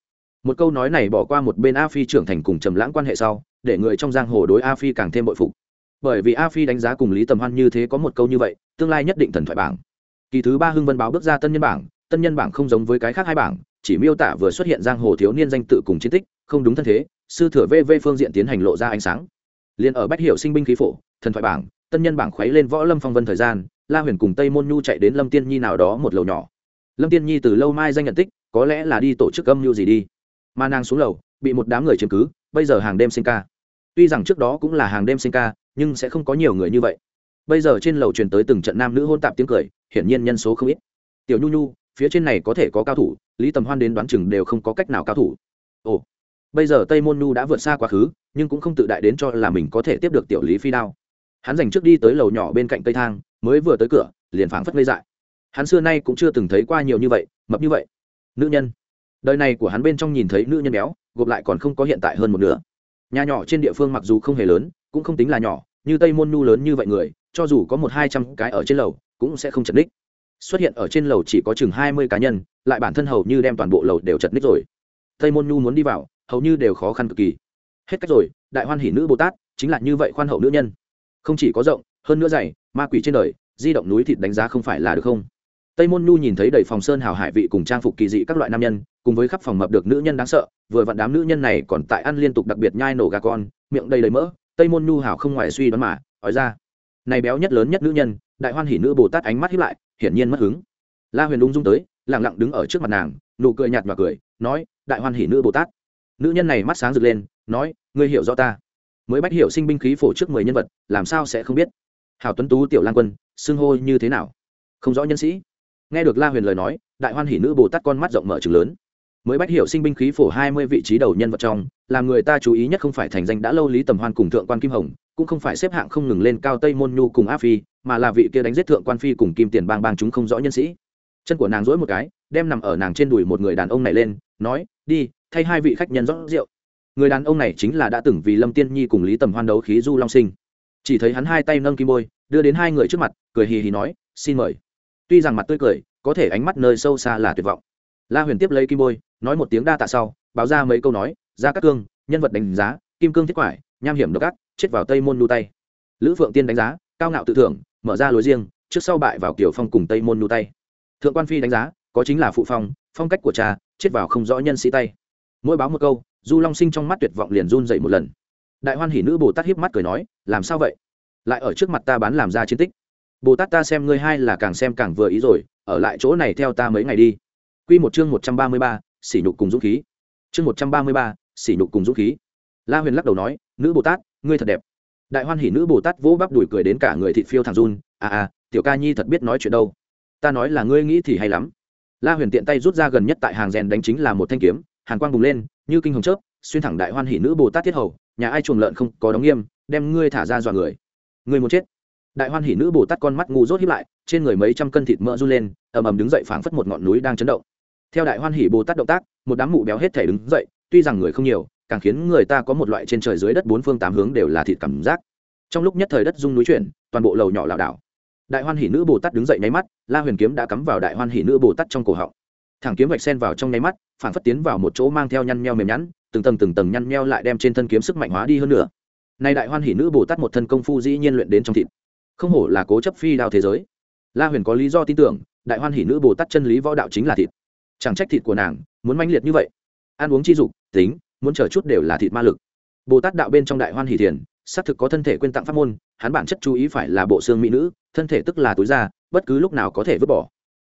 Một câu nói này bỏ qua một bên a phi trưởng thành cùng trầm lãng quan hệ sau, để người trong giang hồ đối a phi càng thêm bội phục. Bởi vì a phi đánh giá cùng lý tầm hoan như thế có một câu như vậy, tương lai nhất định thần thoại bảng. Kỳ thứ ba hưng vân báo bước ra tân nhân bảng, tân nhân bảng không giống với cái khác hai bảng, chỉ miêu tả vừa xuất hiện giang hồ thiếu niên danh tự cùng chiến tích, không đúng thân thế, sư thừa vv phương diện tiến hành lộ ra ánh sáng. Liền ở bách hiệu sinh binh khí phổ, thần thoại bảng, tân nhân bảng khuấy lên võ lâm phong vân thời gian, la huyền cùng tây môn nhu chạy đến lâm tiên nhi nào đó một lầu nhỏ lâm tiên nhi từ lâu mai danh nhận tích, có lẽ là đi tổ chức âm mưu gì đi. Mà nàng xuống lầu, bị một đám người chiếm cứ, bây giờ hàng đêm sinh ca. Tuy rằng trước đó cũng là hàng đêm sinh ca, nhưng sẽ không có nhiều người như vậy. Bây giờ trên lầu truyền tới từng trận nam nữ hôn tạp tiếng cười, hiển nhiên nhân số không ít. Tiểu nhu nhu, phía trên này có thể có cao thủ, lý tầm hoan đến đoán chừng đều không có cách nào cao thủ. Ồ, bây giờ tây môn nhu đã vượt xa quá khứ, nhưng cũng không tự đại đến cho là mình có thể tiếp được tiểu lý phi đao. Hắn dành trước đi tới lầu nhỏ bên cạnh cây thang, mới vừa tới cửa, liền phảng phất ngây dại hắn xưa nay cũng chưa từng thấy qua nhiều như vậy, mập như vậy. Nữ nhân. Đời này của hắn bên trong nhìn thấy nữ nhân béo, gộp lại còn không có hiện tại hơn một nửa. Nhà nhỏ trên địa phương mặc dù không hề lớn, cũng không tính là nhỏ, như tây môn nhu lớn như vậy người, cho dù có một hai trăm cái ở trên lầu, cũng sẽ không chật ních. Xuất hiện ở trên lầu chỉ có chừng hai mươi cá nhân, lại bản thân hầu như đem toàn bộ lầu đều chật ních rồi. Tây môn nhu muốn đi vào, hầu như đều khó khăn cực kỳ. Hết cách rồi, đại hoan hỷ nữ bồ tát, chính là như vậy khoan hậu nữ nhân. Không chỉ có rộng, hơn nữa dày, ma quỷ trên đời, di động núi thịt đánh giá không phải là được không? Tây môn nhu nhìn thấy đầy phòng sơn hào hải vị cùng trang phục kỳ dị các loại nam nhân, cùng với khắp phòng mập được nữ nhân đáng sợ, vừa vặn đám nữ nhân này còn tại ăn liên tục đặc biệt nhai nổ gà con, miệng đầy đầy mỡ, tây môn nhu hào không ngoài suy đoán mà, hỏi ra. Này béo nhất lớn nhất nữ nhân, đại hoan hỷ nữ bồ tát ánh mắt hiếp lại, hiển nhiên mất hứng. La huyền ung dung tới lẳng lặng đứng ở trước mặt nàng, nụ cười nhạt và cười, nói, đại hoan hỷ nữ bồ tát. Nữ nhân này mắt sáng rực lên, nói, ngươi hiểu rõ ta. Mới bách hiểu sinh binh khí phổ trước mười nhân vật, làm sao sẽ không biết? Hào tuấn tú, tiểu lan quân, xưng hô như thế nào? Không rõ nhân sĩ nghe được la huyền lời nói, đại hoan hỷ nữ bồ tát con mắt rộng mở chừng lớn. Mới bách hiểu sinh binh khí phổ hai mươi vị trí đầu nhân vật trong, làm người ta chú ý nhất không phải thành danh đã lâu lý tầm hoan cùng thượng quan kim hồng, cũng không phải xếp hạng không ngừng lên cao tây môn nhu cùng a phi, mà là vị kia đánh giết thượng quan phi cùng kim tiền bang bang chúng không rõ nhân sĩ. Chân của nàng dỗi một cái, đem nằm ở nàng trên đùi một người đàn ông này lên, nói, đi, thay hai vị khách nhân rót rượu. Người đàn ông này chính là đã từng vì lâm tiên nhi cùng lý tầm hoan đấu khí du long sinh. Chỉ thấy hắn hai tay nâng kim bôi, đưa đến hai người trước mặt, cười hì hì nói, xin mời tuy rằng mặt tươi cười, có thể ánh mắt nơi sâu xa là tuyệt vọng. La huyền tiếp lấy kim bôi, nói một tiếng đa tạ sau, báo ra mấy câu nói, ra các cương, nhân vật đánh giá, kim cương thiết quải, nham hiểm độc ác, chết vào tây môn nu tay. Lữ phượng tiên đánh giá, cao ngạo tự thưởng, mở ra lối riêng, trước sau bại vào kiểu phong cùng tây môn nu tay. Thượng quan phi đánh giá, có chính là phụ phong phong cách của cha, chết vào không rõ nhân sĩ tay. Mỗi báo một câu, du long sinh trong mắt tuyệt vọng liền run dậy một lần. Đại hoan hỉ nữ bồ tát hiếp mắt cười nói, làm sao vậy? Lại ở trước mặt ta bán làm ra chiến tích bồ tát ta xem ngươi hai là càng xem càng vừa ý rồi, ở lại chỗ này theo ta mấy ngày đi. Q một chương một trăm ba mươi ba, sỉ nhục cùng dũng khí. Chương một trăm ba mươi ba, sỉ nhục cùng dũng khí. La huyền lắc đầu nói, nữ bồ tát, ngươi thật đẹp. Đại hoan hỷ nữ bồ tát vỗ bắp đùi cười đến cả người thịt phiêu thằng run à à tiểu ca nhi thật biết nói chuyện đâu. Ta nói là ngươi nghĩ thì hay lắm. La huyền tiện tay rút ra gần nhất tại hàng rèn đánh chính là một thanh kiếm, hàn quang bùng lên, như kinh hồng chớp, xuyên thẳng đại hoan hỷ nữ bồ tát tiết hầu, nhà ai chuồng lợn không có đóng nghiêm, đem ngươi thả ra dọa người. Ngươi muốn chết đại hoan hỷ nữ bồ tát con mắt ngu rốt hiếp lại, trên người mấy trăm cân thịt mỡ run lên, ầm ầm đứng dậy phảng phất một ngọn núi đang chấn động. Theo đại hoan hỷ bồ tát động tác, một đám mụ béo hết thể đứng dậy, tuy rằng người không nhiều, càng khiến người ta có một loại trên trời dưới đất bốn phương tám hướng đều là thịt cảm giác. Trong lúc nhất thời đất rung núi chuyển, toàn bộ lầu nhỏ lảo đảo. Đại hoan hỷ nữ bồ tát đứng dậy nháy mắt, la huyền kiếm đã cắm vào đại hoan hỷ nữ bồ tát trong cổ họng. Thẳng kiếm vạch sen vào trong nháy mắt phản phất tiến vào một chỗ mang theo nhăn meo mềm nhẵn, từng tầng từng tầng nhăn meo lại đem trên thân kiếm sức mạnh hóa đi hơn nữa nay đại hoan hỷ nữ bồ tát một thân công phu dĩ nhiên luyện đến trong thịt không hổ là cố chấp phi đao thế giới. La huyền có lý do tin tưởng, đại hoan hỷ nữ bồ tát chân lý võ đạo chính là thịt. Chẳng trách thịt của nàng, muốn manh liệt như vậy. Ăn uống chi dục, tính, muốn chờ chút đều là thịt ma lực. Bồ tát đạo bên trong đại hoan hỷ thiền, xác thực có thân thể quên tặng pháp môn, hắn bản chất chú ý phải là bộ xương mỹ nữ, thân thể tức là túi da, bất cứ lúc nào có thể vứt bỏ.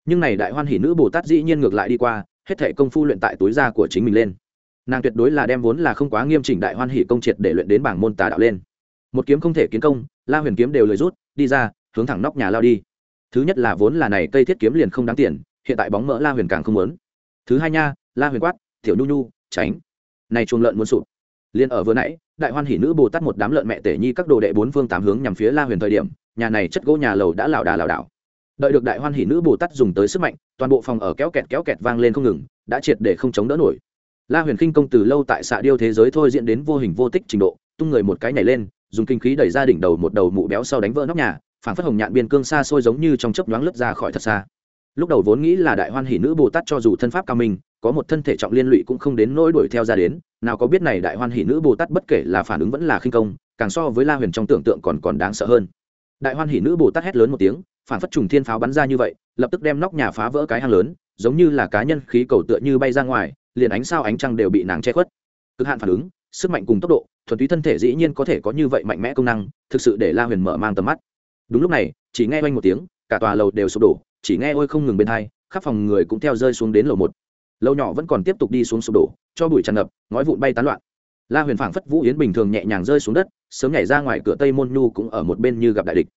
Nhưng này đại hoan hỷ nữ bồ tát dĩ nhiên ngược lại đi qua, hết thể công phu luyện tại túi da của chính mình lên. Nàng tuyệt đối là đem vốn là không quá nghiêm chỉnh đại hoan hỷ công triệt để luyện đến bảng môn tà đạo lên. Một kiếm không thể kiến công, la huyền kiếm đều lời rút đi ra, hướng thẳng nóc nhà lao đi. Thứ nhất là vốn là này cây thiết kiếm liền không đáng tiền, hiện tại bóng mỡ la huyền càng không muốn. Thứ hai nha, la huyền quát, tiểu nhu nhu, tránh. Này chuồng lợn muốn sụp. Liền ở vừa nãy, đại hoan hỷ nữ bồ tát một đám lợn mẹ tể nhi các đồ đệ bốn phương tám hướng nhằm phía la huyền thời điểm, nhà này chất gỗ nhà lầu đã lảo đà lảo đảo. Đợi được đại hoan hỷ nữ bồ tát dùng tới sức mạnh, toàn bộ phòng ở kéo kẹt kéo kẹt vang lên không ngừng, đã triệt để không chống đỡ nổi. La huyền khinh công từ lâu tại xạ điêu thế giới thôi diễn đến vô hình vô tích trình độ, tung người một cái nhảy lên dùng kinh khí đẩy ra đỉnh đầu một đầu mụ béo sau đánh vỡ nóc nhà phản phất hồng nhạn biên cương xa xôi giống như trong chớp nhoáng lướt ra khỏi thật xa. Lúc đầu vốn nghĩ là đại hoan hỷ nữ bồ tát cho dù thân pháp cao minh, có một thân thể trọng liên lụy cũng không đến nỗi đuổi theo ra đến, nào có biết này đại hoan hỷ nữ bồ tát bất kể là phản ứng vẫn là khinh công, càng so với la huyền trong tưởng tượng còn còn đáng sợ hơn. Đại hoan hỷ nữ bồ tát hét lớn một tiếng phản phất trùng thiên pháo bắn ra như vậy, lập tức đem nóc nhà phá vỡ cái hang lớn, giống như là cá nhân khí cầu tựa như bay ra ngoài, liền ánh sao ánh trăng đều bị nàng che khuất. Cực hạn phản ứng, sức mạnh cùng tốc độ thuần túy thân thể dĩ nhiên có thể có như vậy mạnh mẽ công năng, thực sự để la huyền mở mang tầm mắt. Đúng lúc này, chỉ nghe oanh một tiếng, cả tòa lầu đều sụp đổ, chỉ nghe ôi không ngừng bên hai, khắp phòng người cũng theo rơi xuống đến lầu một. Lầu nhỏ vẫn còn tiếp tục đi xuống sụp đổ, cho bụi tràn ngập, ngói vụn bay tán loạn. La huyền phảng phất vũ yến bình thường nhẹ nhàng rơi xuống đất, sớm nhảy ra ngoài cửa tây môn nhu cũng ở một bên như gặp đại địch.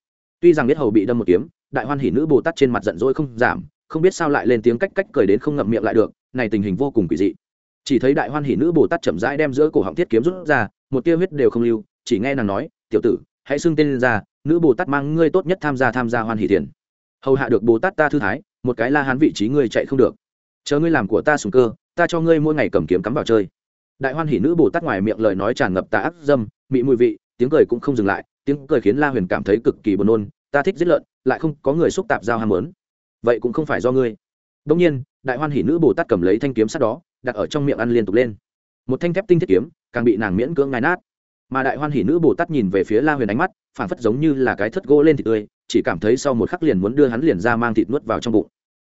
Tuy rằng biết hầu bị đâm một kiếm, đại hoan hỉ nữ bồ tát trên mặt giận dỗi không giảm, không biết sao lại lên tiếng cách cách cười đến không ngậm miệng lại được, này tình hình vô cùng kỳ dị. Chỉ thấy đại hoan hỉ nữ bồ tát chậm rãi đem giữa cổ họng thiết kiếm rút ra một tia huyết đều không lưu, chỉ nghe nàng nói, tiểu tử, hãy xưng tên ra, nữ bồ tát mang ngươi tốt nhất tham gia tham gia hoan hỷ tiền hầu hạ được bồ tát ta thư thái, một cái la hán vị trí ngươi chạy không được. Chờ ngươi làm của ta sùng cơ, ta cho ngươi mỗi ngày cầm kiếm cắm vào chơi. Đại hoan hỷ nữ bồ tát ngoài miệng lời nói tràn ngập tà ác dâm, mị mùi vị, tiếng cười cũng không dừng lại, tiếng cười khiến la huyền cảm thấy cực kỳ buồn nôn, ta thích giết lợn, lại không có người xúc tạp giao ham muốn. Vậy cũng không phải do ngươi. Đông nhiên, đại hoan hỷ nữ bồ tát cầm lấy thanh kiếm sắt đó, đặt ở trong miệng ăn liên tục lên. Một thanh thép tinh thiết kiếm càng bị nàng miễn cưỡng ngai nát. Mà đại hoan hỷ nữ bồ tát nhìn về phía la huyền ánh mắt phản phất giống như là cái thất gỗ lên thịt tươi, chỉ cảm thấy sau một khắc liền muốn đưa hắn liền ra mang thịt nuốt vào trong bụng.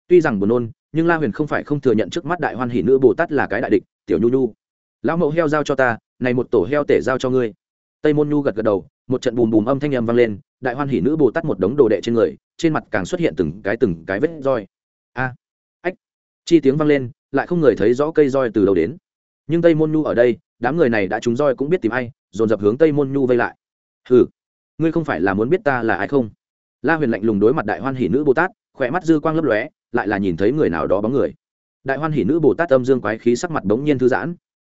Tuy rằng buồn nôn, nhưng la huyền không phải không thừa nhận trước mắt đại hoan hỷ nữ bồ tát là cái đại địch, tiểu nhu nhu. Lão mẫu heo giao cho ta, này một tổ heo tể giao cho ngươi. Tây môn nhu gật gật đầu, một trận bùm bùm âm thanh â m vang lên, đại hoan hỷ nữ bồ tát một đống đồ đệ trên người, trên mặt càng xuất hiện từng cái từng cái vết roi. A, ách! Chi tiếng vang lên, lại không người thấy rõ cây roi từ đầu đến nhưng tây môn nhu ở đây đám người này đã trúng roi cũng biết tìm ai dồn dập hướng tây môn nhu vây lại hừ ngươi không phải là muốn biết ta là ai không la huyền lạnh lùng đối mặt đại hoan hỷ nữ bồ tát khỏe mắt dư quang lấp lóe lại là nhìn thấy người nào đó bóng người đại hoan hỷ nữ bồ tát âm dương quái khí sắc mặt bỗng nhiên thư giãn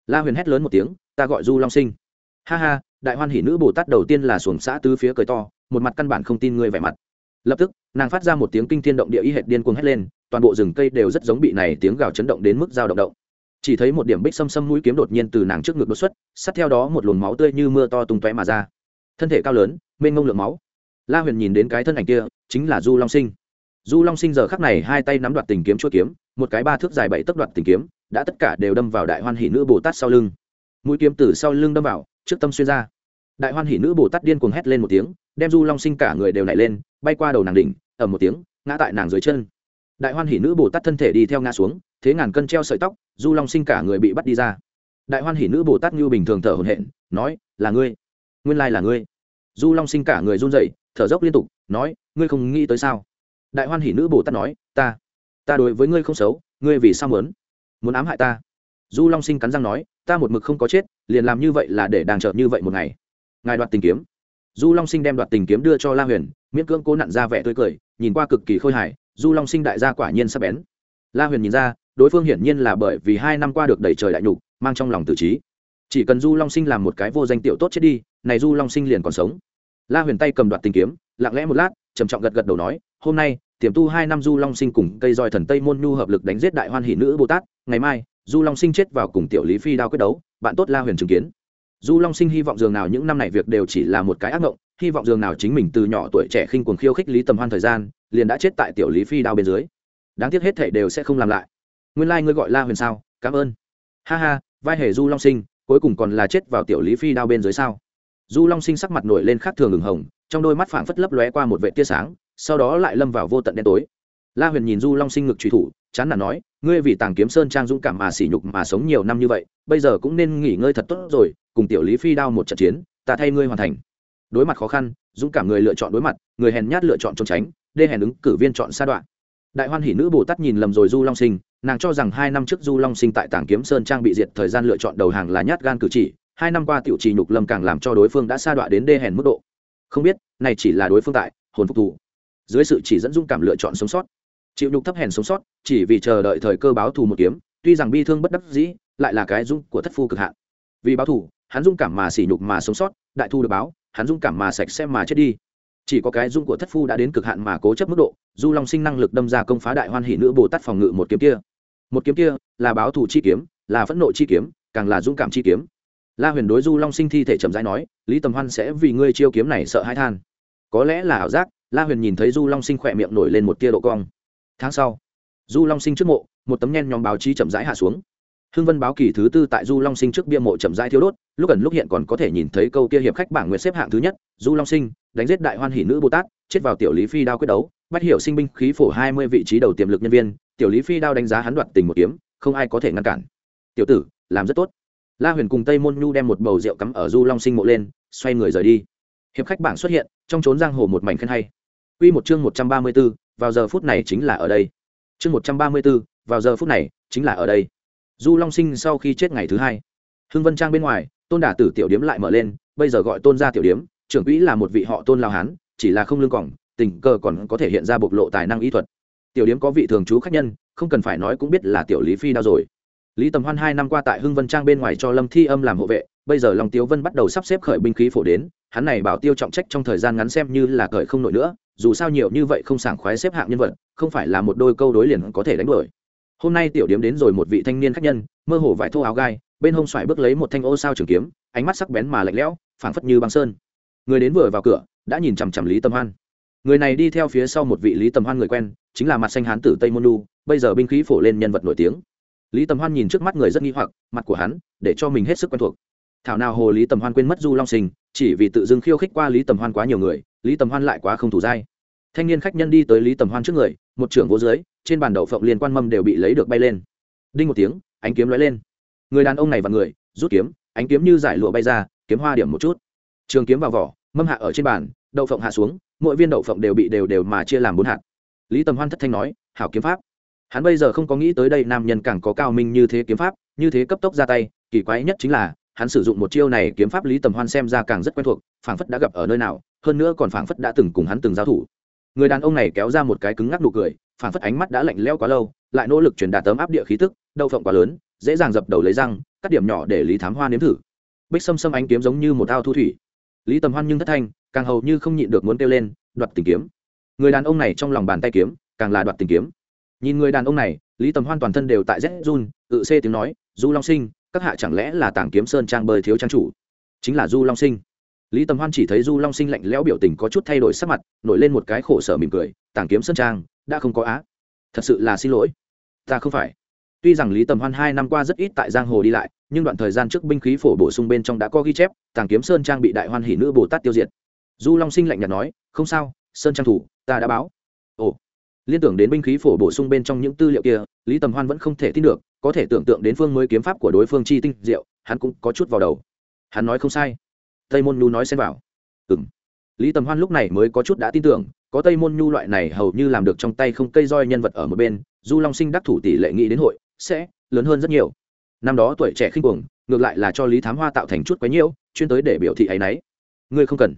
la huyền hét lớn một tiếng ta gọi du long sinh ha ha đại hoan hỷ nữ bồ tát đầu tiên là xuồng xã tứ phía cười to một mặt căn bản không tin ngươi vẻ mặt lập tức nàng phát ra một tiếng kinh thiên động địa y hệt điên cuồng hét lên toàn bộ rừng cây đều rất giống bị này tiếng gào chấn động đến mức dao động động chỉ thấy một điểm bích xâm xâm mũi kiếm đột nhiên từ nàng trước ngực đột xuất, sát theo đó một luồng máu tươi như mưa to tung tóe mà ra. Thân thể cao lớn, mênh ngông lượng máu. La huyền nhìn đến cái thân ảnh kia, chính là du long sinh. Du long sinh giờ khắc này hai tay nắm đoạt tình kiếm chuỗi kiếm, một cái ba thước dài bảy tấc đoạt tình kiếm, đã tất cả đều đâm vào đại hoan hỷ nữ bồ tát sau lưng. Mũi kiếm từ sau lưng đâm vào, trước tâm xuyên ra. Đại hoan hỷ nữ bồ tát điên cuồng hét lên một tiếng, đem du long sinh cả người đều nảy lên, bay qua đầu nàng đỉnh ẩm một tiếng, ngã tại nàng dưới chân. Đại hoan hỷ nữ bồ tát thân thể đi theo ngã xuống thế ngàn cân treo sợi tóc, du long sinh cả người bị bắt đi ra. Đại hoan hỷ nữ bồ tát như bình thường thở hồn hện nói, là ngươi, nguyên lai là ngươi. Du long sinh cả người run rẩy, thở dốc liên tục, nói, ngươi không nghĩ tới sao? Đại hoan hỷ nữ bồ tát nói, ta ta đối với ngươi không xấu, ngươi vì sao muốn? Muốn ám hại ta? Du long sinh cắn răng nói, ta một mực không có chết, liền làm như vậy là để đàng trợ như vậy một ngày. Ngài đoạt tình kiếm. Du long sinh đem đoạt tình kiếm đưa cho la huyền, miễn cưỡng cố nặn ra vẻ tươi cười, nhìn qua cực kỳ khôi hài, du long sinh đại gia quả nhiên sắp bén. La huyền nhìn ra đối phương hiển nhiên là bởi vì hai năm qua được đẩy trời đại nhục, mang trong lòng tự trí. Chỉ cần du long sinh làm một cái vô danh tiểu tốt chết đi, này du long sinh liền còn sống. La huyền tay cầm đoạt tình kiếm, lặng lẽ một lát, trầm trọng gật gật đầu nói, hôm nay, tiềm tu hai năm du long sinh cùng cây roi thần tây môn nhu hợp lực đánh giết đại hoan hỷ nữ bồ tát ngày mai, du long sinh chết vào cùng tiểu lý phi đao quyết đấu, bạn tốt la huyền chứng kiến. Du long sinh hy vọng dường nào những năm này việc đều chỉ là một cái ác mộng, hy vọng dường nào chính mình từ nhỏ tuổi trẻ khinh cuồng khiêu khích lý tầm hoan thời gian, liền đã chết tại tiểu lý phi đao bên dưới. Đáng tiếc hết thể đều sẽ không làm lại nguyên lai、like、ngươi gọi la huyền sao? Cảm ơn. Ha ha, vai hề du long sinh, cuối cùng còn là chết vào tiểu lý phi đao bên dưới sao? Du long sinh sắc mặt nổi lên khác thường ửng hồng, trong đôi mắt phảng phất lấp lóe qua một vệ tia sáng, sau đó lại lâm vào vô tận đen tối. La huyền nhìn du long sinh ngực truy thủ, chán nản nói, ngươi vì tàng kiếm sơn trang dũng cảm mà sỉ nhục mà sống nhiều năm như vậy, bây giờ cũng nên nghỉ ngơi thật tốt rồi, cùng tiểu lý phi đao một trận chiến, ta thay ngươi hoàn thành. Đối mặt khó khăn, dũng cảm người lựa chọn đối mặt, người hèn nhát lựa chọn trốn tránh, đê hèn ứng cử viên chọn sa đoạn. Đại hoan hỷ nữ bồ tát nhìn lầm rồi du long sinh nàng cho rằng hai năm trước du long sinh tại tảng kiếm sơn trang bị diệt thời gian lựa chọn đầu hàng là nhát gan cử chỉ, hai năm qua tiểu trì nhục lâm càng làm cho đối phương đã sa đọa đến đê hèn mức độ. Không biết, này chỉ là đối phương tại, hồn phục thù. Dưới sự chỉ dẫn dung cảm lựa chọn sống sót. Chịu nhục thấp hèn sống sót, chỉ vì chờ đợi thời cơ báo thù một kiếm, tuy rằng bi thương bất đắc dĩ, lại là cái dung của thất phu cực hạn. Vì báo thù, hắn dung cảm mà sỉ nhục mà sống sót, đại thu được báo, hắn dung cảm mà sạch xem mà chết đi. Chỉ có cái dung của thất phu đã đến cực hạn mà cố chấp mức độ, du long sinh năng lực đâm ra công phá đại hoan hỷ nữ bồ tát phòng ngự một kiếm kia một kiếm kia là báo thù chi kiếm, là phẫn nộ chi kiếm, càng là dũng cảm chi kiếm. La huyền đối du long sinh thi thể chậm rãi nói, lý tầm hoan sẽ vì ngươi chiêu kiếm này sợ hãi than. Có lẽ là ảo giác, la huyền nhìn thấy du long sinh khỏe miệng nổi lên một tia độ cong. Tháng sau, du long sinh trước mộ, một tấm nhen nhóm báo chí chậm rãi hạ xuống. Hưng vân báo kỳ thứ tư tại du long sinh trước bia mộ chậm rãi thiếu đốt, lúc gần lúc hiện còn có thể nhìn thấy câu kia hiệp khách bảng nguyệt xếp hạng thứ nhất, du long sinh, đánh giết đại hoan hỷ nữ bồ tát, chết vào tiểu lý phi đao quyết đấu bắt hiểu sinh binh khí phổ hai mươi vị trí đầu tiềm lực nhân viên tiểu lý phi đao đánh giá hắn đoạt tình một kiếm không ai có thể ngăn cản. Tiểu tử làm rất tốt. La huyền cùng tây môn nhu đem một bầu rượu cắm ở du long sinh mộ lên xoay người rời đi. Hiệp khách bảng xuất hiện trong trốn giang hồ một mảnh khen hay. Quy một chương một trăm ba mươi 134, vào giờ phút này chính là ở đây. Chương một trăm ba mươi 134, vào giờ phút này chính là ở đây. Du Long Sinh sau khi chết ngày thứ hai, Hưng Vân Trang bên ngoài, Tôn Đả Tử tiểu điếm lại mở lên, bây giờ gọi Tôn gia tiểu điếm, trưởng quỹ là một vị họ Tôn lao hán, chỉ là không lương cổng, tình cờ còn có thể hiện ra bộc lộ tài năng y thuật. Tiểu điếm có vị thường trú khách nhân, không cần phải nói cũng biết là tiểu Lý Phi đao rồi. Lý tầm hoan hai năm qua tại hưng vân trang bên ngoài cho lâm thi âm làm hộ vệ bây giờ long tiếu vân bắt đầu sắp xếp khởi binh khí phổ đến hắn này bảo tiêu trọng trách trong thời gian ngắn xem như là cởi không nổi nữa dù sao nhiều như vậy không sảng khoái xếp hạng nhân vật không phải là một đôi câu đối liền có thể đánh đuổi. Hôm nay tiểu điếm đến rồi một vị thanh niên khách nhân mơ hồ vải thô áo gai bên hông xoài bước lấy một thanh ô sao trường kiếm ánh mắt sắc bén mà lạnh lẽo phảng phất như băng sơn. Người đến vừa vào cửa đã nhìn chằm chằm lý tầm hoan người này đi theo phía sau một vị lý tầm hoan người quen, chính là mặt xanh hán tử tây môn lu, bây giờ binh khí phổ lên nhân vật nổi tiếng. Lý tầm hoan nhìn trước mắt người rất nghi hoặc, mặt của hắn, để cho mình hết sức quen thuộc. Thảo nào hồ lý tầm hoan quên mất du long sinh chỉ vì tự dưng khiêu khích qua lý tầm hoan quá nhiều người, lý tầm hoan lại quá không thủ dai. Thanh niên khách nhân đi tới lý tầm hoan trước người, một trưởng vô dưới, trên bàn đậu phộng liên quan mâm đều bị lấy được bay lên. Đinh một tiếng, ánh kiếm lóe lên. Người đàn ông này và người, rút kiếm, ánh kiếm như giải lụa bay ra, kiếm hoa điểm một chút. Trường kiếm vào vỏ, mâm hạ ở trên bàn, đậu phộng hạ xuống mỗi viên đậu phộng đều bị đều đều mà chia làm bốn hạt. Lý tầm hoan thất thanh nói, hảo kiếm pháp. Hắn bây giờ không có nghĩ tới đây nam nhân càng có cao minh như thế kiếm pháp, như thế cấp tốc ra tay, kỳ quái nhất chính là, hắn sử dụng một chiêu này kiếm pháp lý tầm hoan xem ra càng rất quen thuộc, phảng phất đã gặp ở nơi nào, hơn nữa còn phảng phất đã từng cùng hắn từng giao thủ. Người đàn ông này kéo ra một cái cứng ngắc nụ cười, phảng phất ánh mắt đã lạnh leo quá lâu, lại nỗ lực truyền đạt tấm áp địa khí tức, đậu phộng quá lớn, dễ dàng dập đầu lấy răng, cắt điểm nhỏ để lý thám hoa nếm thử. Bích sâm sâm ánh kiếm giống như một ao thu thủy lý tầm hoan nhưng thất thanh, càng hầu như không nhịn được muốn kêu lên, đoạt tình kiếm. Người đàn ông này trong lòng bàn tay kiếm, càng là đoạt tình kiếm. Nhìn người đàn ông này, lý tầm hoan toàn thân đều tại rét run, tự xê tiếng nói, du long sinh, các hạ chẳng lẽ là tàng kiếm sơn trang bơi thiếu trang chủ? Chính là du long sinh. Lý tầm hoan chỉ thấy du long sinh lạnh lẽo biểu tình có chút thay đổi sắc mặt, nổi lên một cái khổ sở mỉm cười, tàng kiếm sơn trang, đã không có á. Thật sự là xin lỗi. Ta không phải. Tuy rằng lý tầm hoan hai năm qua rất ít tại giang hồ đi lại nhưng đoạn thời gian trước binh khí phổ bổ sung bên trong đã có ghi chép, tàng kiếm sơn trang bị đại hoan hỷ nữ bồ tát tiêu diệt. Du long sinh lạnh nhạt nói, không sao, sơn trang thủ, ta đã báo. Ồ. Liên tưởng đến binh khí phổ bổ sung bên trong những tư liệu kia, lý tầm hoan vẫn không thể tin được, có thể tưởng tượng đến phương mới kiếm pháp của đối phương chi tinh diệu, hắn cũng có chút vào đầu. Hắn nói không sai. Tây môn nhu nói xem vào. Ừ m lý tầm hoan lúc này mới có chút đã tin tưởng, có tây môn nhu loại này hầu như làm được trong tay không cây roi nhân vật ở một bên, du long sinh đắc thủ tỷ lệ nghĩ đến hội sẽ lớn hơn rất nhiều năm đó tuổi trẻ khinh cuồng, ngược lại là cho lý thám hoa tạo thành chút quấy nhiễu, chuyên tới để biểu thị ấ y n ấ y ngươi không cần.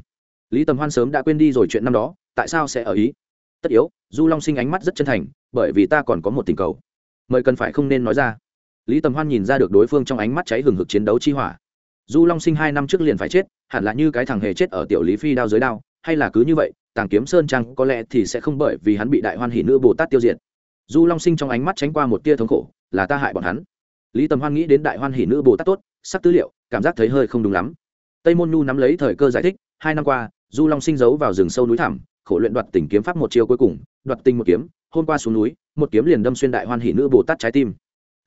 Lý tầm hoan sớm đã quên đi rồi chuyện năm đó, tại sao sẽ ở ý? Tất yếu, du long sinh ánh mắt rất chân thành, bởi vì ta còn có một tình cầu. Mời cần phải không nên nói ra. Lý tầm hoan nhìn ra được đối phương trong ánh mắt cháy hừng hực chiến đấu chi hỏa. Du long sinh hai năm trước liền phải chết, hẳn là như cái thằng hề chết ở tiểu lý phi đao dưới đao, hay là cứ như vậy, tàng kiếm sơn trang có lẽ thì sẽ không bởi vì hắn bị đại hoan hỷ nữ bồ tát tiêu diệt. Du long sinh trong ánh mắt tránh qua một tia thống khổ, là ta hại bọn hắn lý tầm hoan nghĩ đến đại hoan hỷ nữ bồ tát tốt, sắc tư liệu, cảm giác thấy hơi không đúng lắm. Tây môn nhu nắm lấy thời cơ giải thích, hai năm qua, du long sinh giấu vào rừng sâu núi thẳm, khổ luyện đoạt tình kiếm pháp một chiêu cuối cùng, đoạt tình một kiếm hôm qua xuống núi, một kiếm liền đâm xuyên đại hoan hỷ nữ bồ tát trái tim.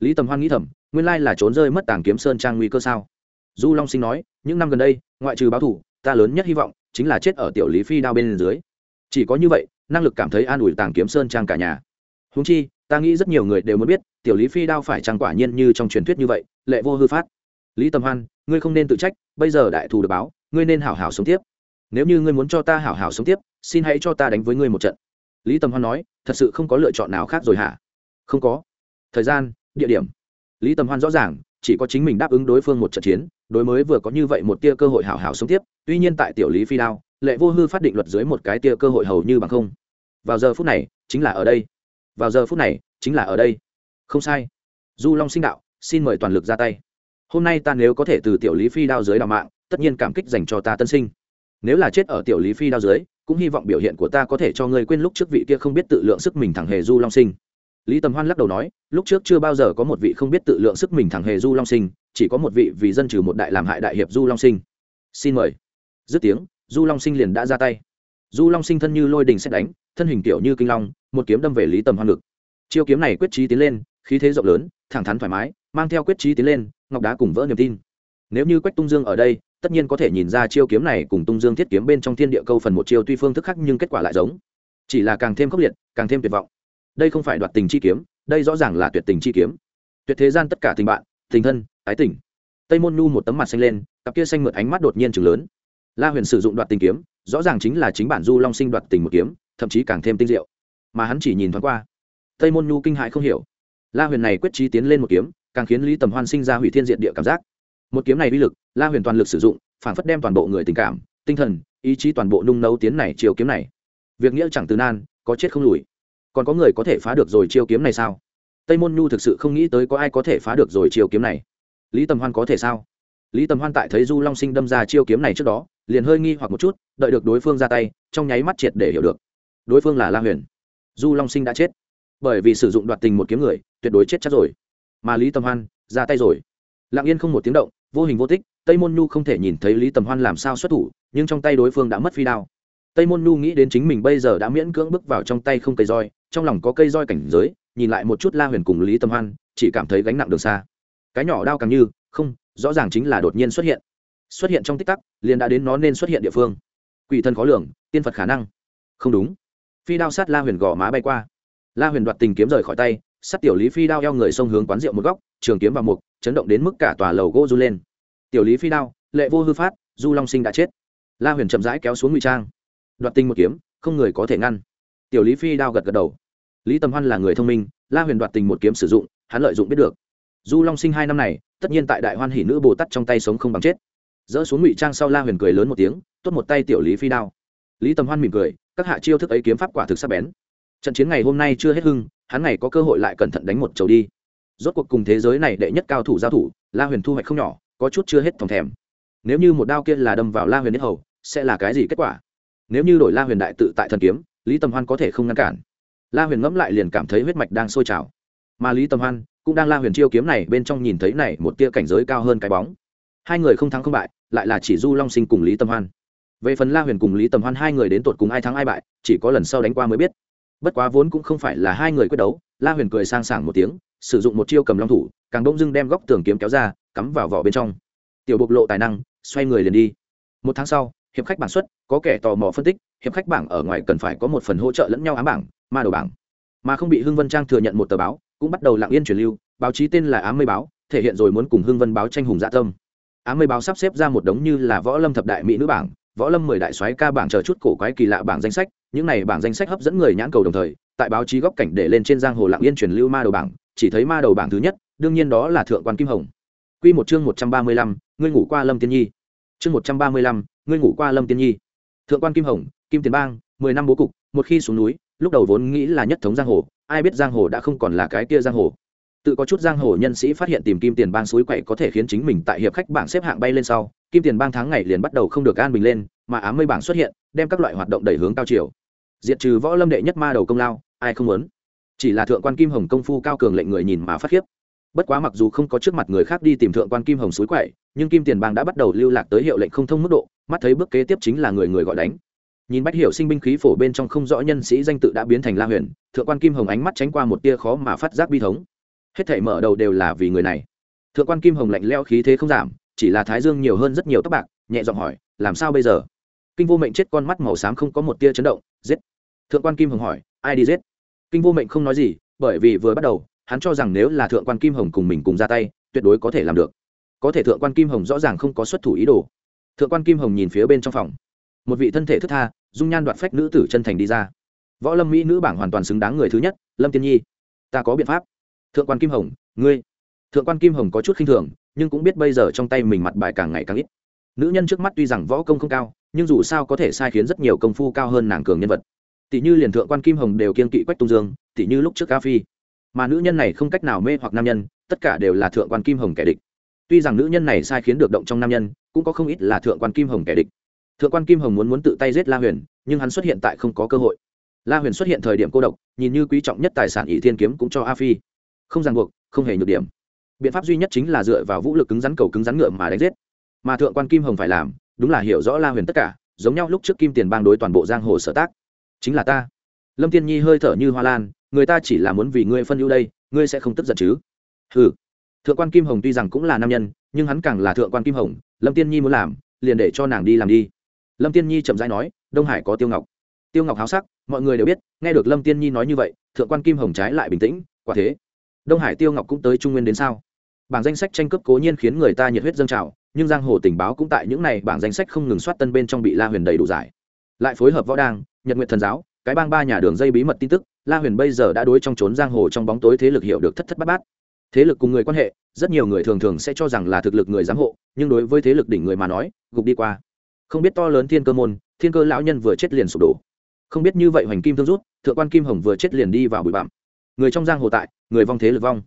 Lý tầm hoan nghĩ thầm, nguyên lai là trốn rơi mất tàng kiếm sơn trang nguy cơ sao? Du long sinh nói, những năm gần đây, ngoại trừ báo thủ ta lớn nhất hy vọng chính là chết ở tiểu lý phi đao bên dưới. Chỉ có như vậy, năng lực cảm thấy an ủi tàng kiếm sơn trang cả nhà. Húng chi ta nghĩ rất nhiều người đều muốn biết, tiểu lý phi đao phải trang quả nhiên như trong truyền thuyết như vậy, lệ vô hư phát. Lý tầm hoan, ngươi không nên tự trách, bây giờ đại thù được báo, ngươi nên hảo hảo sống tiếp. Nếu như ngươi muốn cho ta hảo hảo sống tiếp, xin hãy cho ta đánh với ngươi một trận. Lý tầm hoan nói, thật sự không có lựa chọn nào khác rồi hả? Không có. Thời gian, địa điểm. Lý tầm hoan rõ ràng, chỉ có chính mình đáp ứng đối phương một trận chiến, đối mới vừa có như vậy một tia cơ hội hảo hảo sống tiếp, tuy nhiên tại tiểu lý phi đao, lệ vô hư phát định luật dưới một cái tia cơ hội hầu như bằng không. Vào giờ phút này, chính là ở đây vào giờ phút này, chính là ở đây. Không sai. Du long sinh đạo, xin mời toàn lực ra tay. Hôm nay ta nếu có thể từ tiểu lý phi đao dưới đào mạng, tất nhiên cảm kích dành cho ta tân sinh. Nếu là chết ở tiểu lý phi đao dưới, cũng hy vọng biểu hiện của ta có thể cho ngươi quên lúc trước vị kia không biết tự lượng sức mình thẳng hề du long sinh. Lý tầm hoan lắc đầu nói, lúc trước chưa bao giờ có một vị không biết tự lượng sức mình thẳng hề du long sinh, chỉ có một vị vì dân trừ một đại làm hại đại hiệp du long sinh. Xin mời. Dứt tiếng, du long sinh liền đã ra tay. Du long sinh thân như lôi đình xét đánh, thân hình kiểu như kinh long một kiếm đâm về lý tầm hoan ngực. Chiêu kiếm này quyết trí tiến lên, khí thế rộng lớn, thẳng thắn thoải mái, mang theo quyết trí tiến lên, ngọc đá cùng vỡ niềm tin. Nếu như quách tung dương ở đây, tất nhiên có thể nhìn ra chiêu kiếm này cùng tung dương thiết kiếm bên trong thiên địa câu phần một chiêu tuy phương thức khác nhưng kết quả lại giống. Chỉ là càng thêm khốc liệt, càng thêm tuyệt vọng. Đây không phải đoạt tình chi kiếm, đây rõ ràng là tuyệt tình chi kiếm. Tuyệt thế gian tất cả tình bạn, tình thân, ái tình. Tây môn nhu một tấm mặt xanh lên, cặp kia xanh mượt ánh mắt đột nhiên chừng lớn. La huyền sử dụng đoạt tình kiếm, rõ ràng chính là chính bản du long sinh đoạt tình một kiếm, thậm chí càng thêm tinh diệu mà hắn chỉ nhìn thoáng qua. Tây môn nhu kinh hại không hiểu. La huyền này quyết trí tiến lên một kiếm, càng khiến lý tầm hoan sinh ra hủy thiên diện địa cảm giác. Một kiếm này uy lực, la huyền toàn lực sử dụng phản phất đem toàn bộ người tình cảm, tinh thần, ý chí toàn bộ nung nấu tiến này chiều kiếm này. Việc nghĩa chẳng từ nan, có chết không lùi. Còn có người có thể phá được rồi chiêu kiếm này sao? Tây môn nhu thực sự không nghĩ tới có ai có thể phá được rồi chiêu kiếm này. Lý tầm hoan có thể sao? Lý tầm hoan tại thấy du long sinh đâm ra chiêu kiếm này trước đó, liền hơi nghi hoặc một chút, đợi được đối phương ra tay, trong nháy mắt triệt để hiểu được. Đối phương là la huyền du long sinh đã chết. Bởi vì sử dụng đoạt tình một kiếm người, tuyệt đối chết chắc rồi. Mà lý tầm hoan, ra tay rồi. Lặng yên không một tiếng động, vô hình vô tích, tây môn nhu không thể nhìn thấy lý tầm hoan làm sao xuất thủ, nhưng trong tay đối phương đã mất phi đao. Tây môn nhu nghĩ đến chính mình bây giờ đã miễn cưỡng bước vào trong tay không cây roi, trong lòng có cây roi cảnh giới, nhìn lại một chút la huyền cùng lý tầm hoan, chỉ cảm thấy gánh nặng đường xa. Cái nhỏ đao càng như, không, rõ ràng chính là đột nhiên xuất hiện. Xuất hiện trong tích tắc, liền đã đến nó nên xuất hiện địa phương. Quỷ thân khó lường, tiên phật khả năng. Không đúng phi đao sát la huyền gò má bay qua. La huyền đoạt tình kiếm rời khỏi tay, sát tiểu lý phi đao eo người xông hướng quán rượu một góc, trường kiếm vào mục, chấn động đến mức cả tòa lầu gỗ du lên. Tiểu lý phi đao, lệ vô hư phát, du long sinh đã chết. La huyền chậm rãi kéo xuống ngụy trang. Đoạt tình một kiếm, không người có thể ngăn. Tiểu lý phi đao gật gật đầu. Lý tầm hoan là người thông minh, la huyền đoạt tình một kiếm sử dụng, hắn lợi dụng biết được. Du long sinh hai năm này, tất nhiên tại đại hoan hỷ nữ bồ tát trong tay sống không bằng chết. Dỡ xuống ngụy trang sau la huyền cười lớn một tiếng, tốt một tay tiểu lý phi đao. Lý tầm hoan mỉm cười các hạ chiêu thức ấy kiếm pháp quả thực sắc bén. Trận chiến ngày hôm nay chưa hết hưng, hắn ngày có cơ hội lại cẩn thận đánh một chầu đi. Rốt cuộc cùng thế giới này đệ nhất cao thủ giao thủ, la huyền thu hoạch không nhỏ, có chút chưa hết thòng thèm. Nếu như một đao kia là đâm vào la huyền nhất hầu, sẽ là cái gì kết quả? Nếu như đổi la huyền đại tự tại thần kiếm, lý tầm hoan có thể không ngăn cản. La huyền ngẫm lại liền cảm thấy huyết mạch đang sôi trào. Mà lý tầm hoan cũng đang la huyền chiêu kiếm này bên trong nhìn thấy này một tia cảnh giới cao hơn cái bóng. Hai người không thắng không bại, lại là chỉ du long sinh cùng lý tầm hoan về phần la huyền cùng lý tầm hoan hai người đến tột cùng ai thắng ai bại, chỉ có lần sau đánh qua mới biết. Bất quá vốn cũng không phải là hai người quyết đấu, la huyền cười sang sảng một tiếng, sử dụng một chiêu cầm long thủ, càng đông dưng đem góc tường kiếm kéo ra, cắm vào vỏ bên trong. Tiểu bộc lộ tài năng, xoay người liền đi. Một tháng sau, hiệp khách bản xuất, có kẻ tò mò phân tích, hiệp khách bảng ở ngoài cần phải có một phần hỗ trợ lẫn nhau ám bảng, ma đồ bảng. Mà không bị hưng vân trang thừa nhận một tờ báo, cũng bắt đầu lặng yên truyền lưu, báo chí tên là ám mây báo, thể hiện rồi muốn cùng hưng vân báo tranh hùng dạ tâm. Ám mây báo sắp xếp ra một đống như là võ lâm thập đại mỹ nữ bảng võ lâm mười đại soái ca bảng chờ chút cổ quái kỳ lạ bảng danh sách, những này bảng danh sách hấp dẫn người nhãn cầu đồng thời, tại báo chí góc cảnh để lên trên giang hồ lặng yên truyền lưu ma đầu bảng, chỉ thấy ma đầu bảng thứ nhất, đương nhiên đó là thượng quan kim hồng. Quy một chương một trăm ba mươi lăm, ngươi ngủ qua lâm tiên nhi. Chương một trăm ba mươi lăm, ngươi ngủ qua lâm tiên nhi. Thượng quan kim hồng, kim tiền bang, mười năm bố cục, một khi xuống núi, lúc đầu vốn nghĩ là nhất thống giang hồ, ai biết giang hồ đã không còn là cái kia giang hồ. Tự có chút giang hồ nhân sĩ phát hiện tìm kim tiền bang suối quậy có thể khiến chính mình tại hiệp khách bảng xếp hạng bay lên sau kim tiền bang tháng ngày liền bắt đầu không được an bình lên, mà ám mây bảng xuất hiện, đem các loại hoạt động đẩy hướng cao chiều. Diệt trừ võ lâm đệ nhất ma đầu công lao, ai không muốn? Chỉ là thượng quan kim hồng công phu cao cường lệnh người nhìn mà phát khiếp. Bất quá mặc dù không có trước mặt người khác đi tìm thượng quan kim hồng suối quậy, nhưng kim tiền bang đã bắt đầu lưu lạc tới hiệu lệnh không thông mức độ, mắt thấy bước kế tiếp chính là người người gọi đánh. Nhìn bách hiểu sinh binh khí phổ bên trong không rõ nhân sĩ danh tự đã biến thành la huyền, thượng quan kim hồng ánh mắt tránh qua một tia khó mà phát giác bi thống. Hết thể mở đầu đều là vì người này. Thượng quan kim hồng lạnh leo khí thế không giảm chỉ là thái dương nhiều hơn rất nhiều tóc bạc, nhẹ giọng hỏi, làm sao bây giờ? Kinh vô mệnh chết con mắt màu xám không có một tia chấn động, giết. Thượng quan kim hồng hỏi, ai đi giết? Kinh vô mệnh không nói gì, bởi vì vừa bắt đầu, hắn cho rằng nếu là thượng quan kim hồng cùng mình cùng ra tay, tuyệt đối có thể làm được. Có thể thượng quan kim hồng rõ ràng không có xuất thủ ý đồ. Thượng quan kim hồng nhìn phía bên trong phòng. Một vị thân thể thức tha, dung nhan đoạt phách nữ tử chân thành đi ra. Võ lâm mỹ nữ bảng hoàn toàn xứng đáng người thứ nhất, lâm tiên nhi. Ta có biện pháp. Thượng quan kim hồng, ngươi. Thượng quan kim hồng có chút khinh thường nhưng cũng biết bây giờ trong tay mình mặt bài càng ngày càng ít. Nữ nhân trước mắt tuy rằng võ công không cao, nhưng dù sao có thể sai khiến rất nhiều công phu cao hơn nàng cường nhân vật. Tỷ như liền thượng quan kim hồng đều kiên kỵ quách tung dương, tỷ như lúc trước ca phi. Mà nữ nhân này không cách nào mê hoặc nam nhân, tất cả đều là thượng quan kim hồng kẻ địch. Tuy rằng nữ nhân này sai khiến được động trong nam nhân, cũng có không ít là thượng quan kim hồng kẻ địch. Thượng quan kim hồng muốn muốn tự tay giết la huyền, nhưng hắn xuất hiện tại không có cơ hội. La huyền xuất hiện thời điểm cô độc, nhìn như quý trọng nhất tài sản ỷ thiên kiếm cũng cho a phi. Không ràng buộc, không hề nhược điểm biện pháp duy nhất chính là dựa vào vũ lực cứng rắn cầu cứng rắn ngựa mà đánh giết. Mà thượng quan kim hồng phải làm, đúng là hiểu rõ la huyền tất cả, giống nhau lúc trước kim tiền bang đối toàn bộ giang hồ sở tác. Chính là ta. Lâm tiên nhi hơi thở như hoa lan, người ta chỉ là muốn vì ngươi phân ưu đây, ngươi sẽ không tức giận chứ? Ừ thượng quan kim hồng tuy rằng cũng là nam nhân, nhưng hắn càng là thượng quan kim hồng, lâm tiên nhi muốn làm, liền để cho nàng đi làm đi. Lâm tiên nhi chậm rãi nói, đông hải có tiêu ngọc. Tiêu ngọc háo sắc, mọi người đều biết, nghe được lâm tiên nhi nói như vậy, thượng quan kim hồng trái lại bình tĩnh, quả thế. Đông hải tiêu ngọc cũng tới trung nguyên đến sao? Bảng danh sách tranh cướp cố nhiên khiến người ta nhiệt huyết dâng trào, nhưng giang hồ tình báo cũng tại những này bảng danh sách không ngừng soát tân bên trong bị la huyền đầy đủ giải. Lại phối hợp võ đang nhật nguyện thần giáo, cái bang ba nhà đường dây bí mật tin tức, la huyền bây giờ đã đối trong trốn giang hồ trong bóng tối thế lực hiểu được thất thất bát bát. Thế lực cùng người quan hệ, rất nhiều người thường thường sẽ cho rằng là thực lực người giám hộ, nhưng đối với thế lực đỉnh người mà nói, gục đi qua. Không biết to lớn thiên cơ môn, thiên cơ lão nhân vừa chết liền sụp đổ. Không biết như vậy hoành kim thương rút, thượng quan kim hồng vừa chết liền đi vào bụi bặm. Người trong giang hồ tại, người vong thế lực vong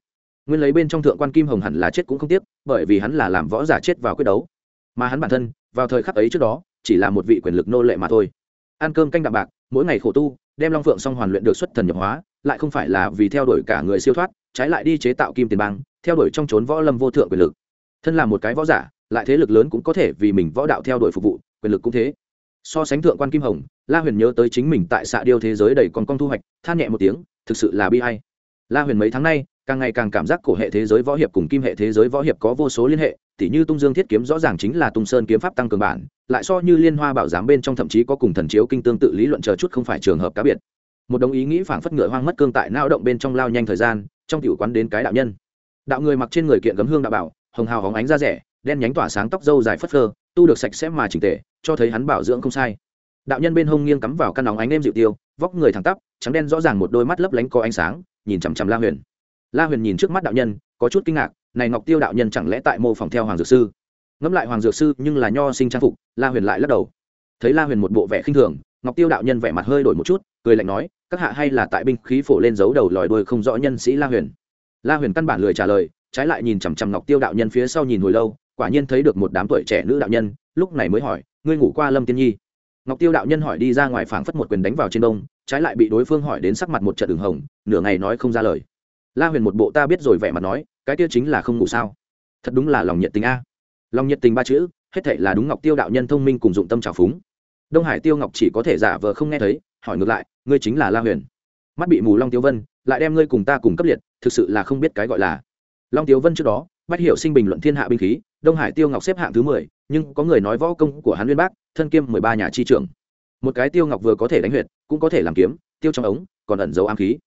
nguyên lấy bên trong thượng quan kim hồng hẳn là chết cũng không tiếc, bởi vì hắn là làm võ giả chết vào quyết đấu. Mà hắn bản thân, vào thời khắc ấy trước đó, chỉ là một vị quyền lực nô lệ mà thôi. Ăn cơm canh đạm bạc, mỗi ngày khổ tu, đem long phượng xong hoàn luyện được xuất thần nhập hóa, lại không phải là vì theo đuổi cả người siêu thoát, trái lại đi chế tạo kim tiền bang, theo đuổi trong trốn võ lâm vô thượng quyền lực. Thân là một cái võ giả, lại thế lực lớn cũng có thể vì mình võ đạo theo đuổi phục vụ, quyền lực cũng thế. So sánh thượng quan kim hồng, la huyền nhớ tới chính mình tại xạ điêu thế giới đầy còn con thu hoạch, than nhẹ một tiếng, thực sự là bi hay la huyền mấy tháng nay càng ngày càng cảm giác cổ hệ thế giới võ hiệp cùng kim hệ thế giới võ hiệp có vô số liên hệ, tỉ như tung dương thiết kiếm rõ ràng chính là tung sơn kiếm pháp tăng cường bản, lại so như liên hoa bảo giám bên trong thậm chí có cùng thần chiếu kinh tương tự lý luận chờ chút không phải trường hợp cá biệt. Một đồng ý nghĩ phảng phất ngựa hoang mất cương tại nao động bên trong lao nhanh thời gian, trong tiểu quán đến cái đạo nhân. Đạo người mặc trên người kiện gấm hương đạo bảo, hồng hào hóng ánh ra rẻ, đen nhánh tỏa sáng tóc dâu dài phất phơ, tu được sạch sẽ mà chỉnh tề, cho thấy hắn bảo dưỡng không sai. Đạo nhân bên hông nghiêng cắm vào căn nóng ánh êm dịu tiêu, vóc người thẳng tắp, trắng đen rõ ràng một đôi mắt lấp lánh có ánh sáng, nhìn chằm chằm la huyền la huyền nhìn trước mắt đạo nhân, có chút kinh ngạc, này ngọc tiêu đạo nhân chẳng lẽ tại mô phỏng theo hoàng dược sư? Ngẫm lại hoàng dược sư nhưng là nho sinh trang phục, la huyền lại lắc đầu. Thấy la huyền một bộ vẻ khinh thường, ngọc tiêu đạo nhân vẻ mặt hơi đổi một chút, cười lạnh nói, các hạ hay là tại binh khí phổ lên giấu đầu lòi đuôi không rõ nhân sĩ la huyền. La huyền căn bản lười trả lời, trái lại nhìn chằm chằm ngọc tiêu đạo nhân phía sau nhìn hồi lâu, quả nhiên thấy được một đám tuổi trẻ nữ đạo nhân, lúc này mới hỏi, ngươi ngủ qua lâm tiên nhi? Ngọc tiêu đạo nhân hỏi đi ra ngoài phảng phất một quyền đánh vào trên đông trái lại bị đối phương hỏi đến sắc mặt một trận đường hồng, nửa ngày nói không ra lời la huyền một bộ ta biết rồi vẻ mặt nói, cái kia chính là không ngủ sao? Thật đúng là lòng nhiệt tình a. Lòng nhiệt tình ba chữ, hết thệ là đúng ngọc tiêu đạo nhân thông minh cùng dụng tâm trào phúng. Đông hải tiêu ngọc chỉ có thể giả vờ không nghe thấy, hỏi ngược lại, ngươi chính là la huyền. Mắt bị mù long tiêu vân, lại đem ngươi cùng ta cùng cấp liệt, thực sự là không biết cái gọi là. Long tiêu vân trước đó bắt hiệu sinh bình luận thiên hạ binh khí, đông hải tiêu ngọc xếp hạng thứ mười, nhưng có người nói võ công của hắn nguyên bác, thân kiêm mười ba nhà chi trưởng. Một cái tiêu ngọc vừa có thể đánh huyệt, cũng có thể làm kiếm, tiêu trong ống, còn ẩn giấu ám khí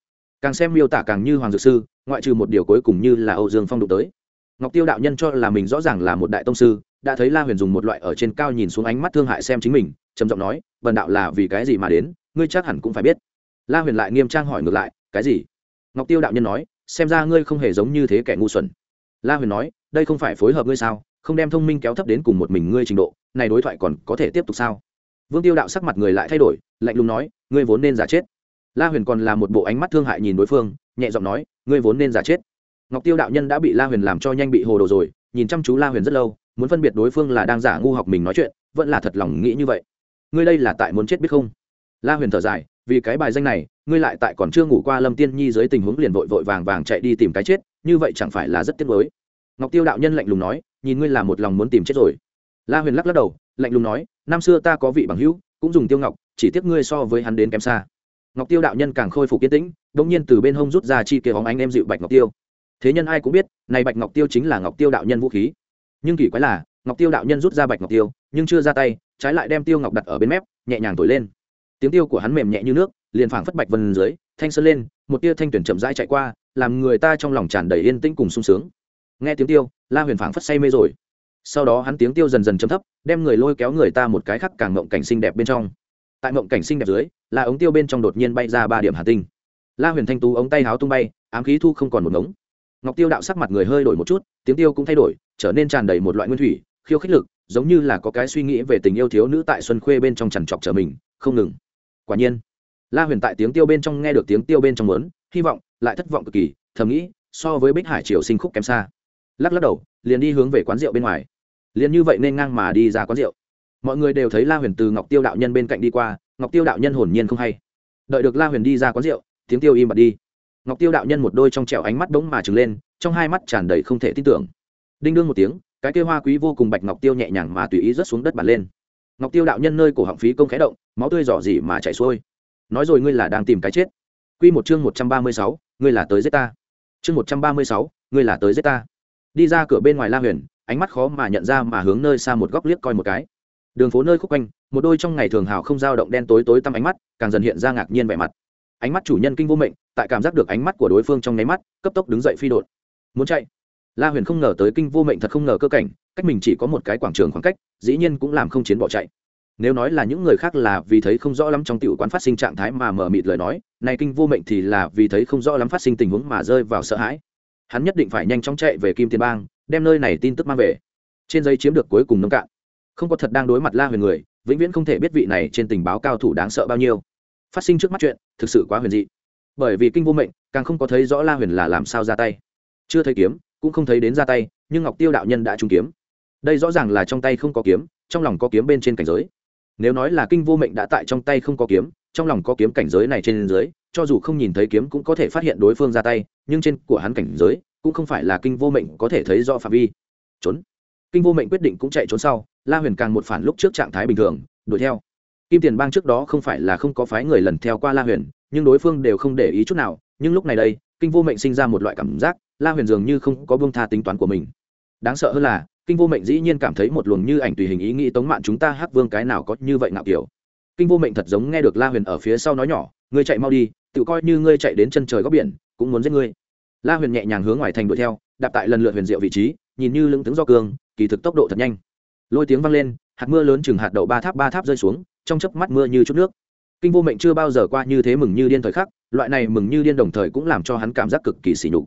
càng xem miêu tả càng như hoàng dược sư, ngoại trừ một điều cuối cùng như là âu dương phong đụng tới. Ngọc tiêu đạo nhân cho là mình rõ ràng là một đại tông sư, đã thấy la huyền dùng một loại ở trên cao nhìn xuống ánh mắt thương hại xem chính mình, trầm giọng nói vần đạo là vì cái gì mà đến, ngươi chắc hẳn cũng phải biết. La huyền lại nghiêm trang hỏi ngược lại, cái gì? Ngọc tiêu đạo nhân nói, xem ra ngươi không hề giống như thế kẻ ngu xuẩn. La huyền nói, đây không phải phối hợp ngươi sao, không đem thông minh kéo thấp đến cùng một mình ngươi trình độ, này đối thoại còn có thể tiếp tục sao? Vương tiêu đạo sắc mặt người lại thay đổi, lạnh lùng nói, ngươi vốn nên giả chết la huyền còn là một bộ ánh mắt thương hại nhìn đối phương, nhẹ giọng nói, ngươi vốn nên giả chết. Ngọc tiêu đạo nhân đã bị la huyền làm cho nhanh bị hồ đồ rồi, nhìn chăm chú la huyền rất lâu, muốn phân biệt đối phương là đang giả ngu học mình nói chuyện, vẫn là thật lòng nghĩ như vậy. Ngươi đây là tại muốn chết biết không? La huyền thở dài, vì cái bài danh này, ngươi lại tại còn chưa ngủ qua lâm tiên nhi dưới tình huống liền vội vội vàng vàng chạy đi tìm cái chết, như vậy chẳng phải là rất tiếc nuối. Ngọc tiêu đạo nhân lạnh lùng nói, nhìn ngươi là một lòng muốn tìm chết rồi. La huyền lắc lắc đầu, lạnh lùng nói, năm xưa ta có vị bằng hữu, cũng dùng tiêu ngọc, chỉ tiếc ngươi so với hắn đến kém xa ngọc tiêu đạo nhân càng khôi phục yên tĩnh đ ỗ n g nhiên từ bên hông rút ra chi kia hóng ánh em dịu bạch ngọc tiêu. Thế nhân ai cũng biết, này bạch ngọc tiêu chính là ngọc tiêu đạo nhân vũ khí. Nhưng kỳ quái là, ngọc tiêu đạo nhân rút ra bạch ngọc tiêu, nhưng chưa ra tay, trái lại đem tiêu ngọc đặt ở bên mép, nhẹ nhàng thổi lên. Tiếng tiêu của hắn mềm nhẹ như nước, liền phảng phất bạch vân dưới, thanh sơn lên, một tia thanh tuyển chậm rãi chạy qua, làm người ta trong lòng tràn đầy yên tĩnh cùng sung sướng. Nghe tiếng tiêu, la huyền phảng phất say mê rồi. Sau đó hắn tiếng tiêu dần dần chấm thấp, đem người lôi kéo người ta một cái khắc càng mộng cảnh xinh đẹp bên trong. Tại mộng cảnh xinh đẹp dưới là ống tiêu bên trong đột nhiên bay ra ba điểm hà tinh. La huyền thanh tú ống tay háo tung bay, ám khí thu không còn một ngống. Ngọc tiêu đạo sắc mặt người hơi đổi một chút, tiếng tiêu cũng thay đổi, trở nên tràn đầy một loại nguyên thủy, khiêu khích lực, giống như là có cái suy nghĩ về tình yêu thiếu nữ tại xuân khuê bên trong trằn trọc trở mình, không ngừng. Quả nhiên, la huyền tại tiếng tiêu bên trong nghe được tiếng tiêu bên trong lớn hy vọng, lại thất vọng cực kỳ, thầm nghĩ, so với bích hải triều sinh khúc kém xa. Lắc lắc đầu, liền đi hướng về quán rượu bên ngoài. Liền như vậy nên ngang mà đi ra quán rượu. Mọi người đều thấy la huyền từ ngọc tiêu đạo nhân bên cạnh đi qua ngọc tiêu đạo nhân hồn nhiên không hay. Đợi được la huyền đi ra quán rượu tiếng tiêu im bật đi. Ngọc tiêu đạo nhân một đôi trong trẹo ánh mắt bỗng mà trừng lên trong hai mắt tràn đầy không thể tin tưởng. Đinh đương một tiếng cái kia hoa quý vô cùng bạch ngọc tiêu nhẹ nhàng mà tùy ý rớt xuống đất bàn lên. Ngọc tiêu đạo nhân nơi cổ họng phí công khẽ động máu tươi giỏ gì mà chảy xuôi. Nói rồi ngươi là đang tìm cái chết. Q một chương một trăm ba mươi sáu, ngươi là tới giết ta. Chương một trăm ba mươi sáu, ngươi là tới giết ta. Đi ra cửa bên ngoài la huyền ánh mắt khó mà nhận ra mà hướng nơi xa một góc liếc coi một cái đường phố nơi khúc quanh, một đôi trong ngày thường hào không dao động đen tối tối tăm ánh mắt, càng dần hiện ra ngạc nhiên vẻ mặt. Ánh mắt chủ nhân kinh vô mệnh, tại cảm giác được ánh mắt của đối phương trong nháy mắt, cấp tốc đứng dậy phi đột muốn chạy? La huyền không ngờ tới kinh vô mệnh thật không ngờ cơ cảnh, cách mình chỉ có một cái quảng trường khoảng cách, dĩ nhiên cũng làm không chiến bỏ chạy. Nếu nói là những người khác là vì thấy không rõ lắm trong tiểu quán phát sinh trạng thái mà mờ mịt lời nói, này kinh vô mệnh thì là vì thấy không rõ lắm phát sinh tình huống mà rơi vào sợ hãi. Hắn nhất định phải nhanh chóng chạy về kim tiền bang, đem nơi này tin tức mang về. Trên giấy chiếm được cuối cùng nông cạn không có thật đang đối mặt la huyền người, vĩnh viễn không thể biết vị này trên tình báo cao thủ đáng sợ bao nhiêu. Phát sinh trước mắt chuyện, thực sự quá huyền dị. Bởi vì kinh vô mệnh, càng không có thấy rõ la huyền là làm sao ra tay. Chưa thấy kiếm, cũng không thấy đến ra tay, nhưng ngọc tiêu đạo nhân đã trúng kiếm. Đây rõ ràng là trong tay không có kiếm, trong lòng có kiếm bên trên cảnh giới. Nếu nói là kinh vô mệnh đã tại trong tay không có kiếm, trong lòng có kiếm cảnh giới này trên dưới, cho dù không nhìn thấy kiếm cũng có thể phát hiện đối phương ra tay, nhưng trên của hắn cảnh giới, cũng không phải là kinh vô mệnh có thể thấy rõ phạm vi. Trốn kinh vô mệnh quyết định cũng chạy trốn sau, la huyền càng một phản lúc trước trạng thái bình thường, đuổi theo. Kim tiền bang trước đó không phải là không có phái người lần theo qua la huyền, nhưng đối phương đều không để ý chút nào, nhưng lúc này đây, kinh vô mệnh sinh ra một loại cảm giác, la huyền dường như không có bông tha tính toán của mình. Đáng sợ hơn là, kinh vô mệnh dĩ nhiên cảm thấy một luồng như ảnh tùy hình ý nghĩ tống mạn chúng ta hắc vương cái nào có như vậy nào kiểu. Kinh vô mệnh thật giống nghe được la huyền ở phía sau nói nhỏ, ngươi chạy mau đi, tự coi như ngươi chạy đến chân trời góc biển, cũng muốn giết ngươi. La huyền nhẹ nhàng hướng ngoài thành đuổi theo, đạp tại lần lượt huyền diệu vị trí nhìn như lưng tướng do cường, kỳ thực tốc độ thật nhanh. Lôi tiếng vang lên, hạt mưa lớn chừng hạt đậu ba tháp ba tháp rơi xuống, trong chớp mắt mưa như chút nước. Kinh vô mệnh chưa bao giờ qua như thế mừng như điên thời khắc, loại này mừng như điên đồng thời cũng làm cho hắn cảm giác cực kỳ sỉ nhục.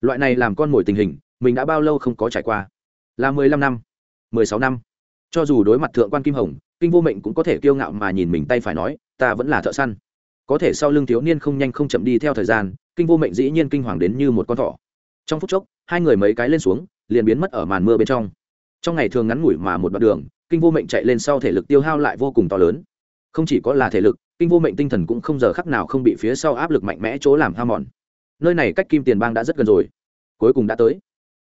Loại này làm con mồi tình hình, mình đã bao lâu không có trải qua? Là mười lăm năm, mười sáu năm. Cho dù đối mặt thượng quan kim hồng, kinh vô mệnh cũng có thể kiêu ngạo mà nhìn mình tay phải nói, ta vẫn là thợ săn. Có thể sau lưng thiếu niên không nhanh không chậm đi theo thời gian, kinh vô mệnh dĩ nhiên kinh hoàng đến như một con thỏ. Trong phút chốc, hai người mấy cái lên xuống liền biến mất ở màn mưa bên trong. Trong ngày thường ngắn ngủi mà một đoạn đường, kinh vô mệnh chạy lên sau thể lực tiêu hao lại vô cùng to lớn. Không chỉ có là thể lực, kinh vô mệnh tinh thần cũng không giờ khắc nào không bị phía sau áp lực mạnh mẽ chỗ làm ham mòn. Nơi này cách kim tiền bang đã rất gần rồi. Cuối cùng đã tới.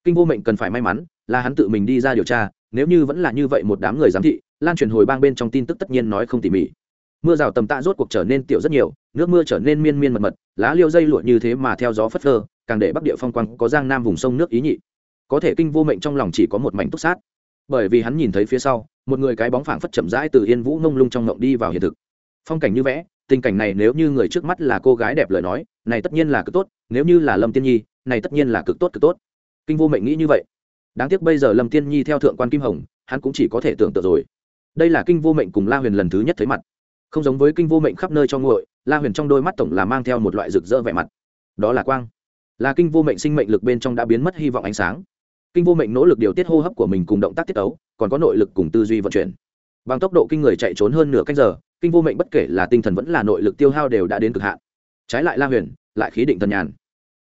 Kinh vô mệnh cần phải may mắn, là hắn tự mình đi ra điều tra, nếu như vẫn là như vậy một đám người giám thị, lan truyền hồi bang bên trong tin tức tất nhiên nói không tỉ mỉ. Mưa rào tầm tạ rốt cuộc trở nên tiểu rất nhiều, nước mưa trở nên miên miên mật mật, lá liêu dây lụa như thế mà theo gió phất phơ, càng để bắc địa phong quang có giang nam vùng sông nước ý nhị có thể kinh vô mệnh trong lòng chỉ có một mảnh túc sát. Bởi vì hắn nhìn thấy phía sau, một người cái bóng phảng phất chậm rãi từ yên vũ ngông lung trong ngộng đi vào hiện thực. Phong cảnh như vẽ, tình cảnh này nếu như người trước mắt là cô gái đẹp lời nói, này tất nhiên là cực tốt, nếu như là lâm tiên nhi, này tất nhiên là cực tốt cực tốt. Kinh vô mệnh nghĩ như vậy. Đáng tiếc bây giờ lâm tiên nhi theo thượng quan kim hồng, hắn cũng chỉ có thể tưởng tượng rồi. Đây là kinh vô mệnh cùng la huyền lần thứ nhất thấy mặt. Không giống với kinh vô mệnh khắp nơi cho nguội, la huyền trong đôi mắt tổng là mang theo một loại rực rỡ vẻ mặt. Đó là quang. Là kinh vô mệnh sinh mệnh lực bên trong đã biến mất hy vọng ánh sáng kinh vô mệnh nỗ lực điều tiết hô hấp của mình cùng động tác tiết ấu còn có nội lực cùng tư duy vận chuyển. Bằng tốc độ kinh người chạy trốn hơn nửa cách giờ, kinh vô mệnh bất kể là tinh thần vẫn là nội lực tiêu hao đều đã đến cực hạn. Trái lại la huyền, lại khí định thần nhàn.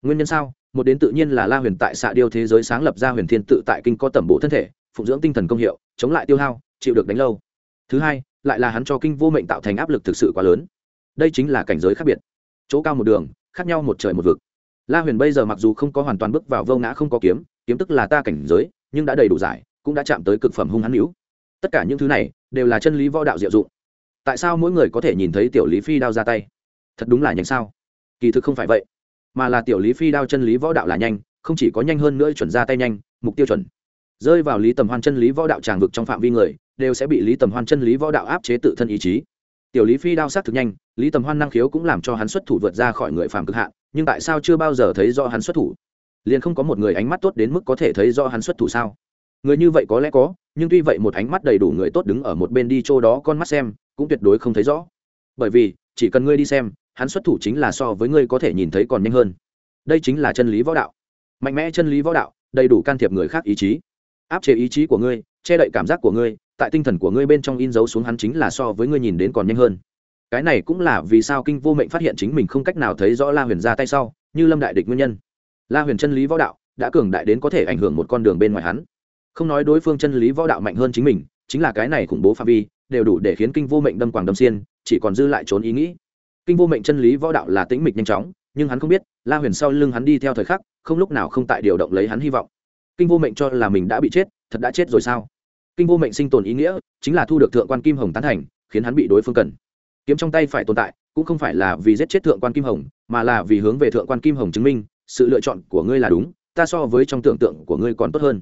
Nguyên nhân sao? Một đến tự nhiên là la huyền tại xạ điêu thế giới sáng lập ra huyền thiên tự tại kinh có tẩm bộ thân thể, phụng dưỡng tinh thần công hiệu, chống lại tiêu hao, chịu được đánh lâu. Thứ hai, lại là hắn cho kinh vô mệnh tạo thành áp lực thực sự quá lớn. Đây chính là cảnh giới khác biệt. Chỗ cao một đường, khác nhau một trời một vực. La huyền bây giờ mặc dù không có hoàn toàn bước vào vô ngã không có kiếm kiếm tức là ta cảnh giới, nhưng đã đầy đủ giải, cũng đã chạm tới cực phẩm hung hắn hữu tất cả những thứ này, đều là chân lý võ đạo diệu dụng. Tại sao mỗi người có thể nhìn thấy tiểu lý phi đao ra tay? Thật đúng là nhanh sao? Kỳ thực không phải vậy, mà là tiểu lý phi đao chân lý võ đạo là nhanh, không chỉ có nhanh hơn nữa chuẩn ra tay nhanh, mục tiêu chuẩn. Rơi vào lý tầm hoan chân lý võ đạo tràng vực trong phạm vi người, đều sẽ bị lý tầm hoan chân lý võ đạo áp chế tự thân ý chí. Tiểu lý phi đao sát thực nhanh, lý tầm hoan năng khiếu cũng làm cho hắn xuất thủ vượt ra khỏi người phàm cực hạn, nhưng tại sao chưa bao giờ thấy do hắn xuất thủ? Liền không có một người ánh mắt tốt đến mức có thể thấy do hắn xuất thủ sao? Người như vậy có lẽ có, nhưng tuy vậy một ánh mắt đầy đủ người tốt đứng ở một bên đi chỗ đó con mắt xem, cũng tuyệt đối không thấy rõ. Bởi vì, chỉ cần ngươi đi xem, hắn xuất thủ chính là so với ngươi có thể nhìn thấy còn nhanh hơn. Đây chính là chân lý võ đạo. Mạnh mẽ chân lý võ đạo, đầy đủ can thiệp người khác ý chí. Áp chế ý chí của ngươi, che đậy cảm giác của ngươi, tại tinh thần của ngươi bên trong in dấu xuống hắn chính là so với ngươi nhìn đến còn nhanh hơn. Cái này cũng là vì sao kinh vô mệnh phát hiện chính mình không cách nào thấy rõ la huyền ra tay sau, như lâm đại địch nguyên nhân la huyền chân lý võ đạo đã cường đại đến có thể ảnh hưởng một con đường bên ngoài hắn. Không nói đối phương chân lý võ đạo mạnh hơn chính mình, chính là cái này khủng bố phạm vi, đều đủ để khiến kinh vô mệnh đâm quảng đâm xiên, chỉ còn dư lại trốn ý nghĩ. Kinh vô mệnh chân lý võ đạo là tĩnh mịch nhanh chóng, nhưng hắn không biết, la huyền sau lưng hắn đi theo thời khắc, không lúc nào không tại điều động lấy hắn hy vọng. Kinh vô mệnh cho là mình đã bị chết, thật đã chết rồi sao? Kinh vô mệnh sinh tồn ý nghĩa, chính là thu được thượng quan kim hồng tán thành, khiến hắn bị đối phương cần. Kiếm trong tay phải tồn tại, cũng không phải là vì giết chết thượng quan kim hồng, mà là vì hướng về thượng quan kim hồng chứng minh sự lựa chọn của ngươi là đúng, ta so với trong tưởng tượng của ngươi còn tốt hơn.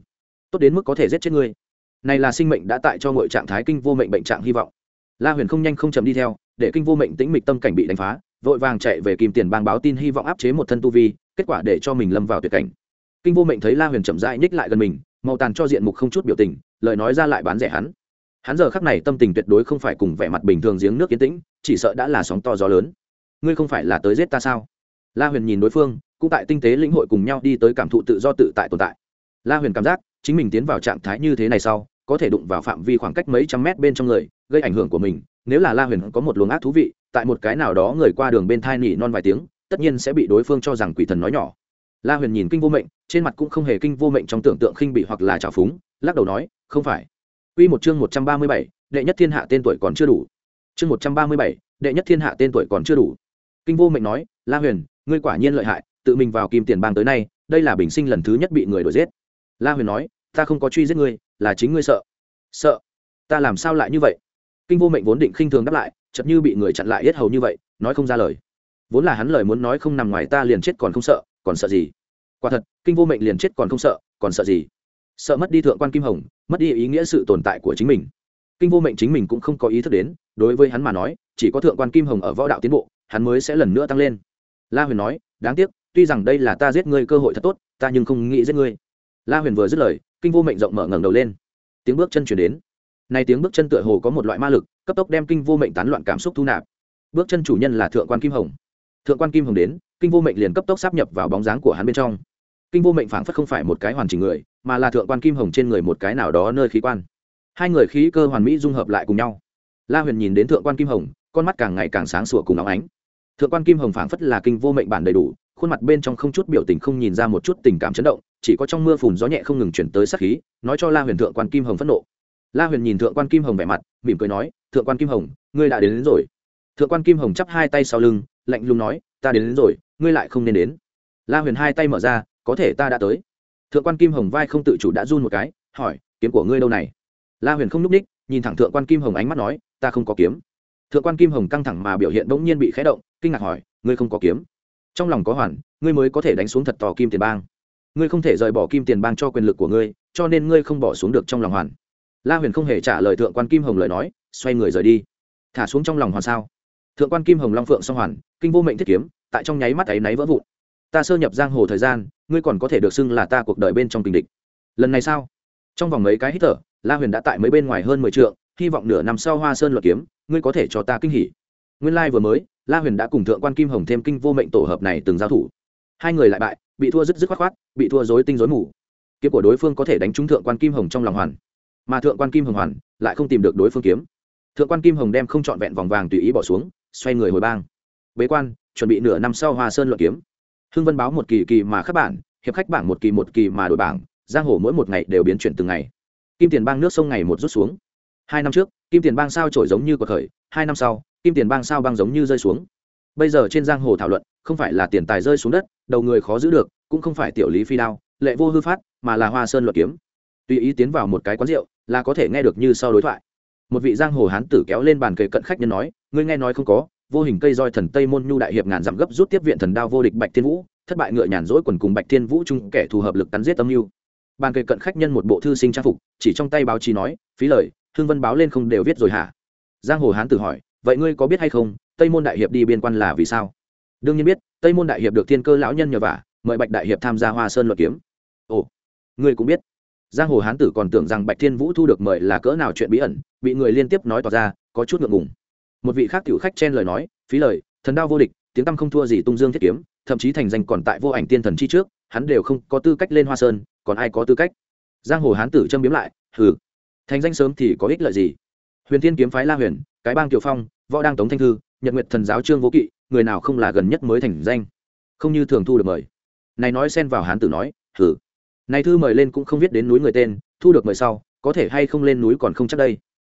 Tốt đến mức có thể giết chết ngươi. Này là sinh mệnh đã tại cho mọi trạng thái kinh vô mệnh bệnh trạng hy vọng. La huyền không nhanh không chậm đi theo, để kinh vô mệnh tĩnh mịch tâm cảnh bị đánh phá, vội vàng chạy về kìm tiền bang báo tin hy vọng áp chế một thân tu vi, kết quả để cho mình lâm vào tuyệt cảnh. Kinh vô mệnh thấy la huyền chậm rãi nhích lại gần mình, màu tàn cho diện mục không chút biểu tình, lời nói ra lại bán rẻ hắn. Hắn giờ khắc này tâm tình tuyệt đối không phải cùng vẻ mặt bình thường giếng nước yên tĩnh, chỉ sợ đã là sóng to gió lớn. Ngươi không phải là tới giết ta sao? La huyền nhìn đối phương cũng tại tinh tế lĩnh hội cùng nhau đi tới cảm thụ tự do tự tại tồn tại la huyền cảm giác chính mình tiến vào trạng thái như thế này sau có thể đụng vào phạm vi khoảng cách mấy trăm mét bên trong người gây ảnh hưởng của mình nếu là la huyền có một luồng ác thú vị tại một cái nào đó người qua đường bên thai nỉ non vài tiếng tất nhiên sẽ bị đối phương cho rằng quỷ thần nói nhỏ la huyền nhìn kinh vô mệnh trên mặt cũng không hề kinh vô mệnh trong tưởng tượng khinh bị hoặc là trào phúng lắc đầu nói không phải Quy một chương một trăm ba mươi bảy, đệ nhất thiên hạ tên tuổi còn chưa đủ. Chương một trăm ba mươi bảy, đệ nhất thiên hạ tên tuổi còn chưa đủ. Kinh Vô Mệnh nói, La Huyền, ngươi quả nhiên lợi hại, tự mình vào kim tiền bang tới nay, đây là bình sinh lần thứ nhất bị người đuổi giết. La Huyền nói, ta không có truy giết ngươi, là chính ngươi sợ. Sợ? Ta làm sao lại như vậy? Kinh Vô Mệnh vốn định khinh thường đáp lại, chợt như bị người chặn lại yết hầu như vậy, nói không ra lời. Vốn là hắn lời muốn nói không nằm ngoài ta liền chết còn không sợ, còn sợ gì? Quả thật, Kinh Vô Mệnh liền chết còn không sợ, còn sợ gì? sợ mất đi thượng quan kim hồng mất đi ý nghĩa sự tồn tại của chính mình kinh vô mệnh chính mình cũng không có ý thức đến đối với hắn mà nói chỉ có thượng quan kim hồng ở võ đạo tiến bộ hắn mới sẽ lần nữa tăng lên la huyền nói đáng tiếc tuy rằng đây là ta giết ngươi cơ hội thật tốt, ta nhưng không nghĩ giết ngươi. La huyền vừa dứt lời, kinh vô mệnh rộng mở ngẩng đầu lên. Tiếng bước chân chuyển đến. Nay tiếng bước chân tựa hồ có một loại ma lực, cấp tốc đem kinh vô mệnh tán loạn cảm xúc thu nạp. Bước chân chủ nhân là thượng quan kim hồng. Thượng quan kim hồng đến, kinh vô mệnh liền cấp tốc sáp nhập vào bóng dáng của hắn bên trong. Kinh vô mệnh phảng phất không phải một cái hoàn chỉnh người, mà là thượng quan kim hồng trên người một cái nào đó nơi khí quan. Hai người khí cơ hoàn mỹ dung hợp lại cùng nhau. La huyền nhìn đến thượng quan kim hồng, con mắt càng ngày càng sáng sủa cùng óng ánh. Thượng quan kim hồng phảng phất là kinh vô mệnh bản đầy đủ khuôn mặt bên trong không chút biểu tình không nhìn ra một chút tình cảm chấn động chỉ có trong mưa phùn gió nhẹ không ngừng chuyển tới sắc khí nói cho la huyền thượng quan kim hồng phẫn nộ. La huyền nhìn thượng quan kim hồng vẻ mặt mỉm cười nói thượng quan kim hồng ngươi đã đến, đến rồi. Thượng quan kim hồng chắp hai tay sau lưng lạnh lùng nói ta đến, đến rồi ngươi lại không nên đến. La huyền hai tay mở ra có thể ta đã tới. Thượng quan kim hồng vai không tự chủ đã run một cái hỏi kiếm của ngươi đâu này? La huyền không n ú c ních nhìn thẳng thượng quan kim hồng ánh mắt nói ta không có kiếm. Thượng quan kim hồng căng thẳng mà biểu hiện bỗng nhiên bị khé động kinh ngạc hỏi ngươi không có kiếm? Trong lòng có hoàn, ngươi mới có thể đánh xuống thật tò kim tiền bang. Ngươi không thể rời bỏ kim tiền bang cho quyền lực của ngươi, cho nên ngươi không bỏ xuống được trong lòng hoàn. La huyền không hề trả lời thượng quan kim hồng lời nói, xoay người rời đi. Thả xuống trong lòng hoàn sao? Thượng quan kim hồng long phượng song hoàn, kinh vô mệnh thiết kiếm, tại trong nháy mắt ấy náy vỡ vụn. Ta sơ nhập giang hồ thời gian, ngươi còn có thể được xưng là ta cuộc đời bên trong tình địch. Lần này sao? Trong vòng mấy cái hít thở, la huyền đã tại mấy bên ngoài hơn mười t hy vọng nửa năm sau hoa sơn luật kiếm, ngươi có thể cho ta kinh hỉ. Nguyên lai、like、vừa mới la huyền đã cùng thượng quan kim hồng thêm kinh vô mệnh tổ hợp này từng giao thủ. Hai người lại bại, bị thua dứt dứt khoát khoát, bị thua dối tinh dối mù. Kiếm của đối phương có thể đánh trúng thượng quan kim hồng trong lòng hoàn, mà thượng quan kim hồng hoàn lại không tìm được đối phương kiếm. Thượng quan kim hồng đem không trọn vẹn vòng vàng tùy ý bỏ xuống, xoay người hồi bang. Bế quan, chuẩn bị nửa năm sau hoa sơn luận kiếm. Hưng vân báo một kỳ kỳ mà khắc bản, hiệp khách bảng một kỳ một kỳ mà đổi bảng, giang hồ mỗi một ngày đều biến chuyển từng ngày. Kim tiền bang nước sông ngày một rút xuống. Hai năm trước, kim tiền bang sao trổi giống như cuộc khởi, hai năm sau kim tiền bang sao băng giống như rơi xuống. Bây giờ trên giang hồ thảo luận, không phải là tiền tài rơi xuống đất, đầu người khó giữ được, cũng không phải tiểu lý phi đao, lệ vô hư phát, mà là hoa sơn luật kiếm. Tùy ý tiến vào một cái quán rượu, là có thể nghe được như sau đối thoại. Một vị giang hồ hán tử kéo lên bàn kề cận khách nhân nói, ngươi nghe nói không có, vô hình cây roi thần tây môn nhu đại hiệp ngàn dặm gấp rút tiếp viện thần đao vô địch bạch thiên vũ, thất bại ngựa nhàn rỗi quần cùng bạch thiên vũ chung kẻ thù hợp lực cắn giết âm mưu. Bàn kề cận khách nhân một bộ thư sinh trang phục, chỉ trong tay báo chí nói, phí lời thương vân báo lên không đều viết rồi hả? Giang hồ hán tử hỏi vậy ngươi có biết hay không, tây môn đại hiệp đi biên quan là vì sao? Đương nhiên biết, tây môn đại hiệp được thiên cơ lão nhân nhờ vả, mời bạch đại hiệp tham gia hoa sơn luật kiếm. Ồ, ngươi cũng biết. Giang hồ hán tử còn tưởng rằng bạch thiên vũ thu được mời là cỡ nào chuyện bí ẩn, bị người liên tiếp nói tỏ ra, có chút ngượng ngùng. Một vị khác tiểu khách chen lời nói, phí lời, thần đao vô địch, tiếng tăm không thua gì tung dương thiết kiếm, thậm chí thành danh còn tại vô ảnh tiên thần chi trước, hắn đều không có tư cách lên hoa sơn, còn ai có tư cách? Giang hồ hán tử châm biếm lại, hừ. Thành danh sớm thì có ích lợi gì? Huyền thiên kiếm phái la huyền, cái bang kiều phong, võ đang tống thanh thư, nhật nguyệt thần giáo trương vô kỵ, người nào không là gần nhất mới thành danh? Không như thường thu được mời. Này nói xen vào hán tử nói thử. này thư mời lên cũng không viết đến núi người tên, thu được mời sau, có thể hay không lên núi còn không chắc đây.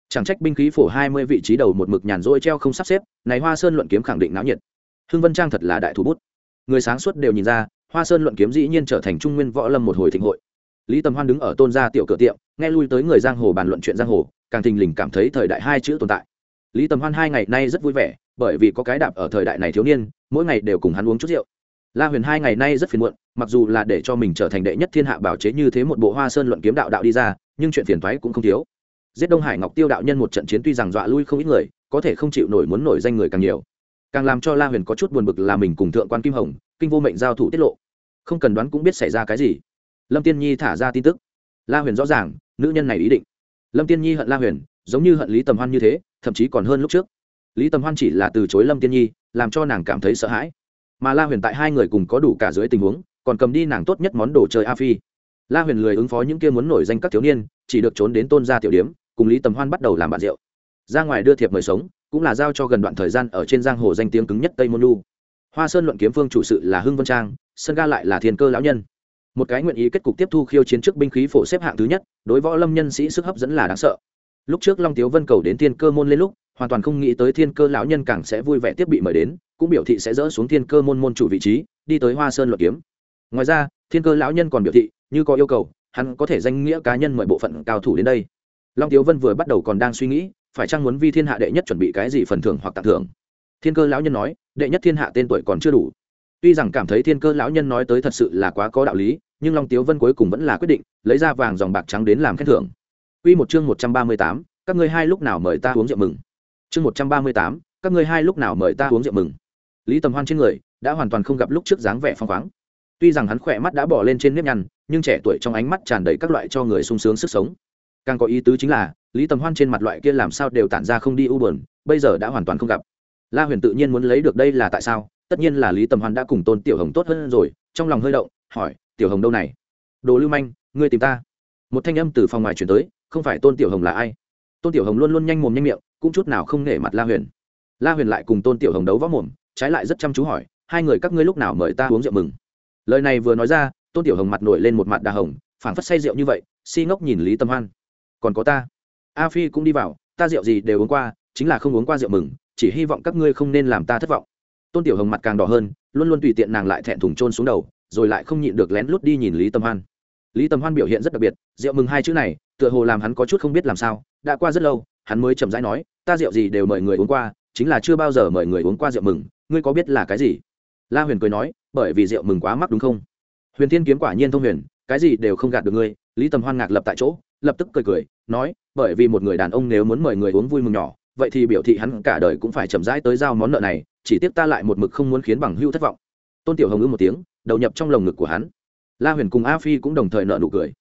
Chẳng trách binh khí phổ hai mươi vị trí đầu một mực nhàn rỗi treo không sắp xếp, này hoa sơn luận kiếm khẳng định náo nhiệt. Hưng vân trang thật là đại thủ bút. Người sáng suốt đều nhìn ra, hoa sơn luận kiếm dĩ nhiên trở thành trung nguyên võ lâm một hồi thịnh hội. Lý tầm hoan đứng ở tôn gia tiểu cửa tiệm, nghe lui tới người giang hồ bàn luận chuyện giang hồ càng thình lình cảm thấy thời đại hai chữ tồn tại. Lý tầm hoan hai ngày nay rất vui vẻ, bởi vì có cái đạp ở thời đại này thiếu niên, mỗi ngày đều cùng hắn uống chút rượu. La huyền hai ngày nay rất phiền muộn, mặc dù là để cho mình trở thành đệ nhất thiên hạ bảo chế như thế một bộ hoa sơn luận kiếm đạo đạo đi ra, nhưng chuyện phiền thoái cũng không thiếu. Giết đông hải ngọc tiêu đạo nhân một trận chiến tuy rằng dọa lui không ít người, có thể không chịu nổi muốn nổi danh người càng nhiều. Càng làm cho la huyền có chút buồn bực là mình cùng thượng quan kim hồng, kinh vô mệnh giao thủ tiết lộ. Không cần đoán cũng biết xảy ra cái gì. Lâm tiên nhi thả ra tin tức. La huyền rõ ràng, nữ nhân này ý định lâm tiên nhi hận la huyền, giống như hận lý tầm hoan như thế, thậm chí còn hơn lúc trước. Lý tầm hoan chỉ là từ chối lâm tiên nhi, làm cho nàng cảm thấy sợ hãi. Mà la huyền tại hai người cùng có đủ cả dưới tình huống, còn cầm đi nàng tốt nhất món đồ chơi a phi. La huyền lười ứng phó những kia muốn nổi danh các thiếu niên, chỉ được trốn đến tôn gia tiểu điếm, cùng lý tầm hoan bắt đầu làm bạn rượu. Ra ngoài đưa thiệp mời sống, cũng là giao cho gần đoạn thời gian ở trên giang hồ danh tiếng cứng nhất tây môn lu. Hoa sơn luận kiếm phương chủ sự là hưng vân trang, sân ga lại là thiên cơ lão nhân một cái nguyện ý kết cục tiếp thu khiêu chiến trước binh khí phổ xếp hạng thứ nhất, đối võ lâm nhân sĩ sức hấp dẫn là đáng sợ. Lúc trước long tiếu vân cầu đến thiên cơ môn lên lúc, hoàn toàn không nghĩ tới thiên cơ lão nhân càng sẽ vui vẻ tiếp bị mời đến, cũng biểu thị sẽ dỡ xuống thiên cơ môn môn chủ vị trí, đi tới hoa sơn luận kiếm. Ngoài ra, thiên cơ lão nhân còn biểu thị, như có yêu cầu, hắn có thể danh nghĩa cá nhân mời bộ phận cao thủ đến đây. Long tiếu vân vừa bắt đầu còn đang suy nghĩ, phải chăng muốn vi thiên hạ đệ nhất chuẩn bị cái gì phần thưởng hoặc tặng thưởng. Thiên cơ lão nhân nói, đệ nhất thiên hạ tên tuổi còn chưa đủ. Tuy rằng cảm thấy thiên cơ lão nhân nói tới thật sự là quá có đạo lý nhưng long tiếu vân cuối cùng vẫn là quyết định lấy ra vàng dòng bạc trắng đến làm khen thưởng Quy một chương một trăm ba mươi tám, các ngươi hai lúc nào mời ta uống rượu mừng. Chương một trăm ba mươi tám, các ngươi hai lúc nào mời ta uống rượu mừng. Lý Tầm Hoan trên người đã hoàn toàn không gặp lúc trước dáng vẻ phong khoáng. Tuy rằng hắn khỏe mắt đã bỏ lên trên nếp nhăn, nhưng trẻ tuổi trong ánh mắt tràn đầy các loại cho người sung sướng sức sống. Càng có ý tứ chính là, Lý Tầm Hoan trên mặt loại kia làm sao đều tản ra không đi u buồn, bây giờ đã hoàn toàn không gặp. La Huyền tự nhiên muốn lấy được đây là tại sao? Tất nhiên là Lý Tầm Hoan đã cùng Tôn Tiểu Hồng tốt hơn rồi, trong lòng hơi động, hỏi, "Tiểu Hồng đâu này?" "Đồ Lưu Manh, ngươi tìm ta." Một thanh âm từ phòng ngoài truyền tới, không phải tôn tiểu hồng là ai? Tôn tiểu hồng luôn luôn nhanh mồm nhanh miệng cũng chút nào không nể mặt la huyền. La huyền lại cùng tôn tiểu hồng đấu võ mồm trái lại rất chăm chú hỏi hai người các ngươi lúc nào mời ta uống rượu mừng? Lời này vừa nói ra tôn tiểu hồng mặt nổi lên một mặt đà hồng phảng phất say rượu như vậy si ngốc nhìn lý tâm hoan. Còn có ta. A phi cũng đi vào ta rượu gì đều uống qua chính là không uống qua rượu mừng chỉ hy vọng các ngươi không nên làm ta thất vọng. Tôn tiểu hồng mặt càng đỏ hơn luôn luôn tùy tiện nàng lại thẹn thùng trôn xuống đầu rồi lại không nhịn được lén lút đi nhìn lý tâm hoan. Lý tâm hoan biểu hiện rất đặc biệt, rượu mừng hai chữ này, tựa hồ làm hắn có chút không biết làm sao, đã qua rất lâu, hắn mới chậm rãi nói, ta rượu gì đều mời người uống qua, chính là chưa bao giờ mời người uống qua rượu mừng, ngươi có biết là cái gì? La huyền cười nói, bởi vì rượu mừng quá mắc đúng không? Huyền thiên kiếm quả nhiên thông huyền, cái gì đều không gạt được ngươi. Lý tầm hoan ngạc lập tại chỗ, lập tức cười cười, nói, bởi vì một người đàn ông nếu muốn mời người uống vui mừng nhỏ, vậy thì biểu thị hắn cả đời cũng phải chậm rãi tới giao món nợ này, chỉ tiếp ta lại một mực không muốn khiến bằng hưu thất vọng. Tôn tiểu hồng ư một tiếng đầu nhập trong lồng ngực của hắn. La huyền cùng a phi cũng đồng thời nợ nụ cười.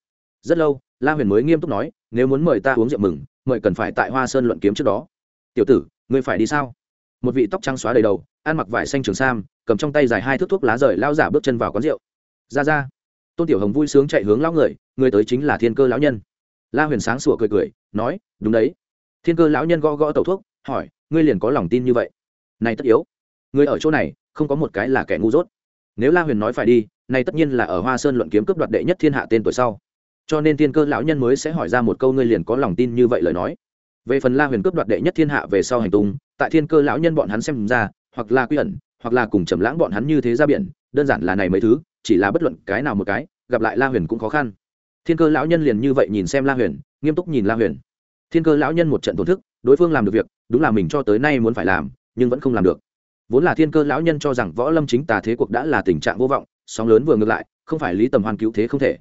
Rất lâu, la huyền mới nghiêm túc nói, nếu muốn mời ta uống rượu mừng, mời cần phải tại hoa sơn luận kiếm trước đó. Tiểu tử, ngươi phải đi sao? Một vị tóc trắng xóa đầy đầu, ăn mặc vải xanh trường sam, cầm trong tay dài hai thước thuốc lá rời lao giả bước chân vào quán rượu. Ra ra. Tôn tiểu hồng vui sướng chạy hướng lão người người tới chính là thiên cơ lão nhân. La huyền sáng sủa cười cười, nói, đúng đấy. Thiên cơ lão nhân gõ gõ tẩu thuốc, hỏi, ngươi liền có lòng tin như vậy? Này tất yếu. Người ở chỗ này, không có một cái là kẻ ngu dốt nếu la huyền nói phải đi, này tất nhiên là ở hoa sơn luận kiếm cướp đoạt đệ nhất thiên hạ tên tuổi sau. Cho nên thiên cơ lão nhân mới sẽ hỏi ra một câu ngươi liền có lòng tin như vậy lời nói. Về phần la huyền cướp đoạt đệ nhất thiên hạ về sau hành tung, tại thiên cơ lão nhân bọn hắn xem ra, hoặc là quy ẩn, hoặc là cùng trầm lãng bọn hắn như thế ra biển, đơn giản là này mấy thứ, chỉ là bất luận cái nào một cái, gặp lại la huyền cũng khó khăn. Thiên cơ lão nhân liền như vậy nhìn xem la huyền, nghiêm túc nhìn la huyền. Thiên cơ lão nhân một trận thổn thức, đối phương làm được việc, đúng là mình cho tới nay muốn phải làm, nhưng vẫn không làm được vốn là thiên cơ lão nhân cho rằng võ lâm chính tà thế cuộc đã là tình trạng vô vọng, sóng lớn vừa ngược lại, không phải lý tầm hoan cứu thế không thể.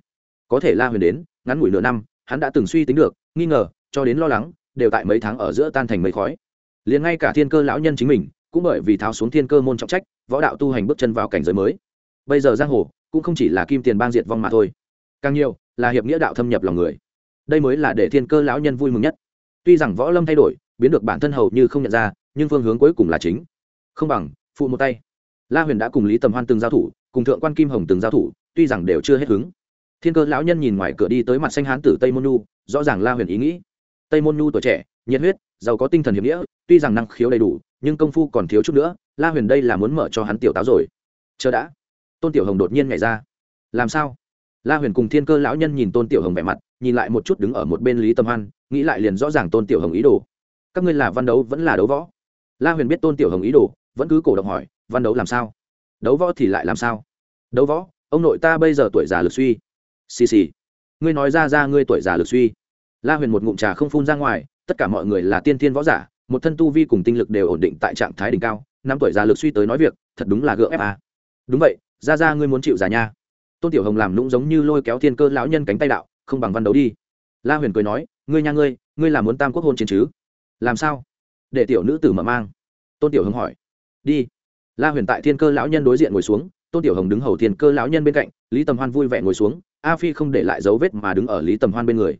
Có thể la huyền đến, ngắn ngủi nửa năm, hắn đã từng suy tính được, nghi ngờ, cho đến lo lắng, đều tại mấy tháng ở giữa tan thành mấy khói. Liền ngay cả thiên cơ lão nhân chính mình, cũng bởi vì tháo xuống thiên cơ môn trọng trách, võ đạo tu hành bước chân vào cảnh giới mới. Bây giờ giang hồ, cũng không chỉ là kim tiền bang diệt vong mà thôi. Càng nhiều, là hiệp nghĩa đạo thâm nhập lòng người. Đây mới là để thiên cơ lão nhân vui mừng nhất. Tuy rằng võ lâm thay đổi, biến được bản thân hầu như không nhận ra, nhưng phương hướng cuối cùng là chính không bằng, phụ một tay. La huyền đã cùng lý tầm hoan từng giao thủ, cùng thượng quan kim hồng từng giao thủ, tuy rằng đều chưa hết hứng. Thiên cơ lão nhân nhìn ngoài cửa đi tới mặt xanh hán tử tây môn nhu, rõ ràng la huyền ý nghĩ. Tây môn nhu tuổi trẻ, nhiệt huyết, giàu có tinh thần hiệp nghĩa, tuy rằng năng khiếu đầy đủ, nhưng công phu còn thiếu chút nữa, la huyền đây là muốn mở cho hắn tiểu táo rồi. Chờ đã. Tôn tiểu hồng đột nhiên nhảy ra. Làm sao? La huyền cùng thiên cơ lão nhân nhìn tôn tiểu hồng vẻ mặt, nhìn lại một chút đứng ở một bên lý tâm hoan, nghĩ lại liền rõ ràng tôn tiểu hồng ý đồ. Các ngươi là văn đấu vẫn là đấu võ. La huyền biết tôn tiểu hồng ý đồ vẫn cứ cổ động hỏi, văn đấu làm sao? Đấu võ thì lại làm sao? Đấu võ? Ông nội ta bây giờ tuổi già lực suy. Xì xì, ngươi nói ra ra ngươi tuổi già lực suy. La huyền một ngụm trà không phun ra ngoài, tất cả mọi người là tiên thiên võ giả, một thân tu vi cùng tinh lực đều ổn định tại trạng thái đỉnh cao, năm tuổi già lực suy tới nói việc, thật đúng là gượng ép à. đúng vậy, ra ra ngươi muốn chịu già nha. Tôn tiểu hồng làm nũng giống như lôi kéo thiên cơ lão nhân cánh tay đạo, không bằng văn đấu đi. La huyền cười nói, ngươi nha ngươi ngươi là muốn tam quốc hôn chiến chứ? Làm sao? Để tiểu nữ tử mở mang. Tôn tiểu hồng hỏi đi. La huyền tại thiên cơ lão nhân đối diện ngồi xuống, tôn tiểu hồng đứng hầu thiên cơ lão nhân bên cạnh, lý tầm hoan vui vẻ ngồi xuống, a phi không để lại dấu vết mà đứng ở lý tầm hoan bên người.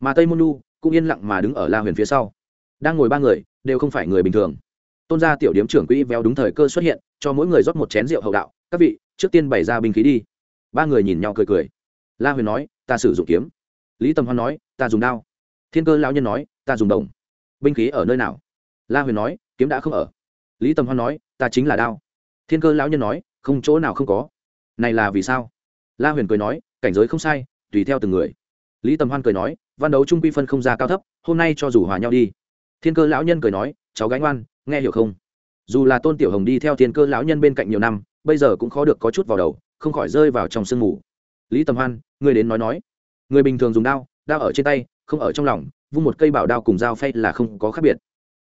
Mà tây môn nu cũng yên lặng mà đứng ở la huyền phía sau. Đang ngồi ba người, đều không phải người bình thường. Tôn gia tiểu điếm trưởng quỹ véo đúng thời cơ xuất hiện, cho mỗi người rót một chén rượu hậu đạo, các vị, trước tiên bày ra binh khí đi. Ba người nhìn nhau cười cười. La huyền nói, ta sử dụng kiếm. Lý tầm hoan nói, ta dùng đao. Thiên cơ lão nhân nói, ta dùng đồng. Binh khí ở nơi nào? La huyền nói, kiếm đã không ở lý tầm hoan nói, ta chính là đao. Thiên cơ lão nhân nói, không, chỗ nào không có. Này là vì sao? La huyền cười nói, cảnh giới không sai, tùy theo từng người. Lý tầm hoan cười nói, văn đấu trung quy phân không ra cao thấp, hôm nay cho dù hòa nhau đi. Thiên cơ lão nhân cười nói, cháu gánh oan nghe hiểu không? Dù là tôn tiểu hồng đi theo thiên cơ lão nhân bên cạnh nhiều năm, bây giờ cũng khó được có chút vào đầu, không khỏi rơi vào trong sương mù. Lý tầm hoan, người đến nói nói. Người bình thường dùng đao đao ở trên tay, không ở trong lòng, vung một cây bảo đao cùng dao phay là không có khác biệt.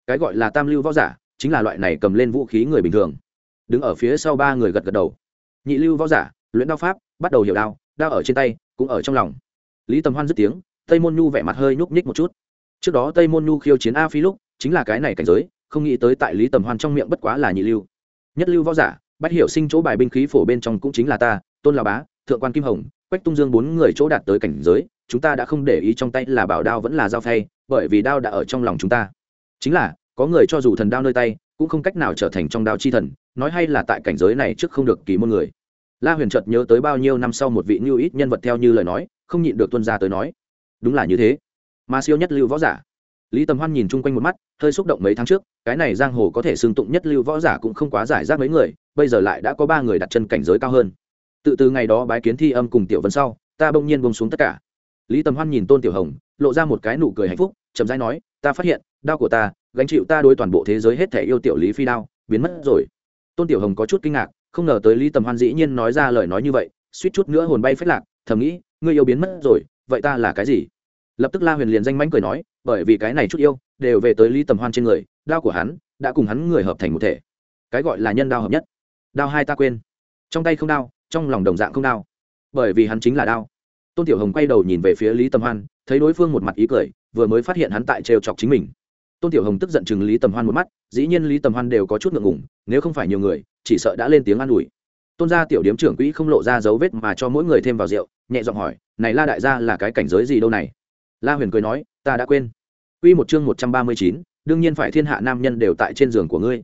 Cái gọi là tam lưu võ giả chính là loại này cầm lên vũ khí người bình thường. Đứng ở phía sau ba người gật gật đầu. Nhị lưu võ giả, luyện đao pháp, bắt đầu hiểu đao đao ở trên tay, cũng ở trong lòng. Lý tầm hoan dứt tiếng, tây môn nhu vẻ mặt hơi nhúc nhích một chút. Trước đó tây môn nhu khiêu chiến a phi lúc, chính là cái này cảnh giới, không nghĩ tới tại lý tầm hoan trong miệng bất quá là nhị lưu. Nhất lưu võ giả bắt hiểu sinh chỗ bài binh khí phổ bên trong cũng chính là ta, tôn là bá, thượng quan kim hồng, quách tung dương bốn người chỗ đạt tới cảnh giới, chúng ta đã không để ý trong tay là bảo đao vẫn là dao phay, bởi vì đao đã ở trong lòng chúng ta. Chính là có người cho dù thần đao nơi tay, cũng không cách nào trở thành trong đao chi thần, nói hay là tại cảnh giới này trước không được kỳ môn người. La huyền chợt nhớ tới bao nhiêu năm sau một vị như ít nhân vật theo như lời nói, không nhịn được tuân ra tới nói, đúng là như thế. Mà siêu nhất lưu võ giả. Lý tầm hoan nhìn chung quanh một mắt, hơi xúc động mấy tháng trước, cái này giang hồ có thể xưng tụng nhất lưu võ giả cũng không quá giải rác mấy người, bây giờ lại đã có ba người đặt chân cảnh giới cao hơn. Tự từ ngày đó bái kiến thi âm cùng tiểu vân sau, ta bỗng nhiên bông xuống tất cả. Lý tầm hoan nhìn tôn tiểu hồng, lộ ra một cái nụ cười hạnh phúc, chậm rãi nói, ta phát hiện đau của ta gánh chịu ta đối toàn bộ thế giới hết thể yêu tiểu lý phi đao, biến mất rồi. Tôn tiểu hồng có chút kinh ngạc, không ngờ tới lý tầm hoan dĩ nhiên nói ra lời nói như vậy, suýt chút nữa hồn bay phết lạc, thầm nghĩ, ngươi yêu biến mất rồi, vậy ta là cái gì? Lập tức la huyền liền danh mánh cười nói, bởi vì cái này chút yêu, đều về tới lý tầm hoan trên người, đao của hắn, đã cùng hắn người hợp thành một thể. Cái gọi là nhân đao hợp nhất. Đao hai ta quên. Trong tay không đao, trong lòng đồng dạng không đao. Bởi vì hắn chính là đao. Tôn tiểu hồng quay đầu nhìn về phía lý tầm hoan, thấy đối phương một mặt ý cười, vừa mới phát hiện hắn tại trêu chọc chính mình tôn tiểu hồng tức giận chừng lý tầm hoan một mắt dĩ nhiên lý tầm hoan đều có chút ngượng ngủng nếu không phải nhiều người chỉ sợ đã lên tiếng an ủi tôn gia tiểu điếm trưởng quỹ không lộ ra dấu vết mà cho mỗi người thêm vào rượu nhẹ giọng hỏi này la đại gia là cái cảnh giới gì đâu này la huyền cười nói ta đã quên Quy một chương một trăm ba mươi chín, đương nhiên phải thiên hạ nam nhân đều tại trên giường của ngươi.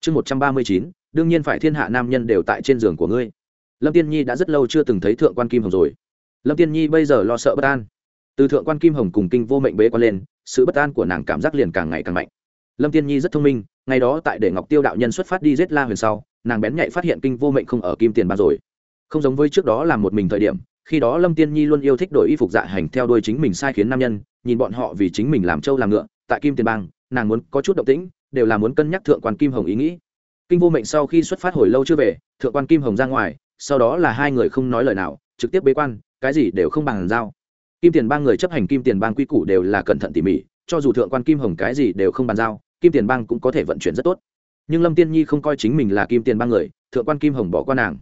Chương một trăm ba mươi chín, đương nhiên phải thiên hạ nam nhân đều tại trên giường của ngươi. Lâm Tiên Nhi đã rất lâu chưa từng thấy thượng quan Kim Hồng rồi. Lâm Tiên Nhi bây giờ lo sợ bất an. Từ thượng quan Kim Hồng cùng kinh vô mệnh bế quan lên, sự bất an của nàng cảm giác liền càng ngày càng mạnh. Lâm Tiên Nhi rất thông minh, ngày đó tại để Ngọc Tiêu đạo nhân xuất phát đi giết La Huyền sau, nàng bén nhạy phát hiện kinh vô mệnh không ở Kim Tiền Ba rồi. Không giống với trước đó làm một mình thời điểm, khi đó lâm tiên nhi luôn yêu thích đổi y phục dạ hành theo đuôi chính mình sai khiến nam nhân nhìn bọn họ vì chính mình làm trâu làm ngựa tại kim tiền bang nàng muốn có chút động tĩnh đều là muốn cân nhắc thượng quan kim hồng ý nghĩ kinh vô mệnh sau khi xuất phát hồi lâu chưa về thượng quan kim hồng ra ngoài sau đó là hai người không nói lời nào trực tiếp bế quan cái gì đều không bằng giao kim tiền bang người chấp hành kim tiền bang quy củ đều là cẩn thận tỉ mỉ, cho dù thượng quan kim hồng cái gì đều không bàn giao, kim tiền bang cũng có thể vận chuyển rất tốt. Nhưng lâm tiên nhi không coi chính mình là kim tiền bang người, thượng quan kim hồng bỏ qua nàng.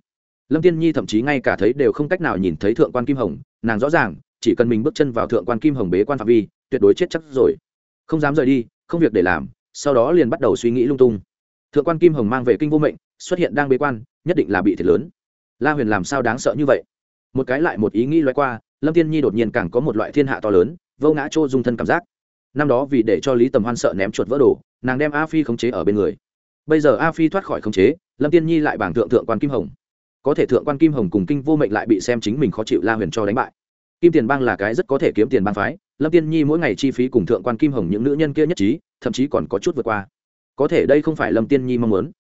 Lâm tiên nhi thậm chí ngay cả thấy đều không cách nào nhìn thấy thượng quan kim hồng, nàng rõ ràng, chỉ cần mình bước chân vào thượng quan kim hồng bế quan phạm vi, tuyệt đối chết chắc rồi. Không dám rời đi, không việc để làm, sau đó liền bắt đầu suy nghĩ lung tung. Thượng quan kim hồng mang về kinh vô mệnh, xuất hiện đang bế quan, nhất định là bị thiệt lớn. La huyền làm sao đáng sợ như vậy? Một cái lại một ý nghĩ loay qua lâm tiên nhi đột nhiên càng có một loại thiên hạ to lớn, vô ngã chỗ dung thân cảm giác. Năm đó vì để cho lý tầm hoan sợ ném chuột vỡ đồ, nàng đem a phi khống chế ở bên người. Bây giờ a phi thoát khỏi khống chế, lâm tiên nhi lại bảng thượng thượng quan kim hồng. Có thể thượng quan kim hồng cùng kinh vô mệnh lại bị xem chính mình khó chịu la huyền cho đánh bại. Kim tiền bang là cái rất có thể kiếm tiền bang phái, lâm tiên nhi mỗi ngày chi phí cùng thượng quan kim hồng những nữ nhân kia nhất trí, thậm chí còn có chút vượt qua. Có thể đây không phải lâm tiên nhi mong muốn.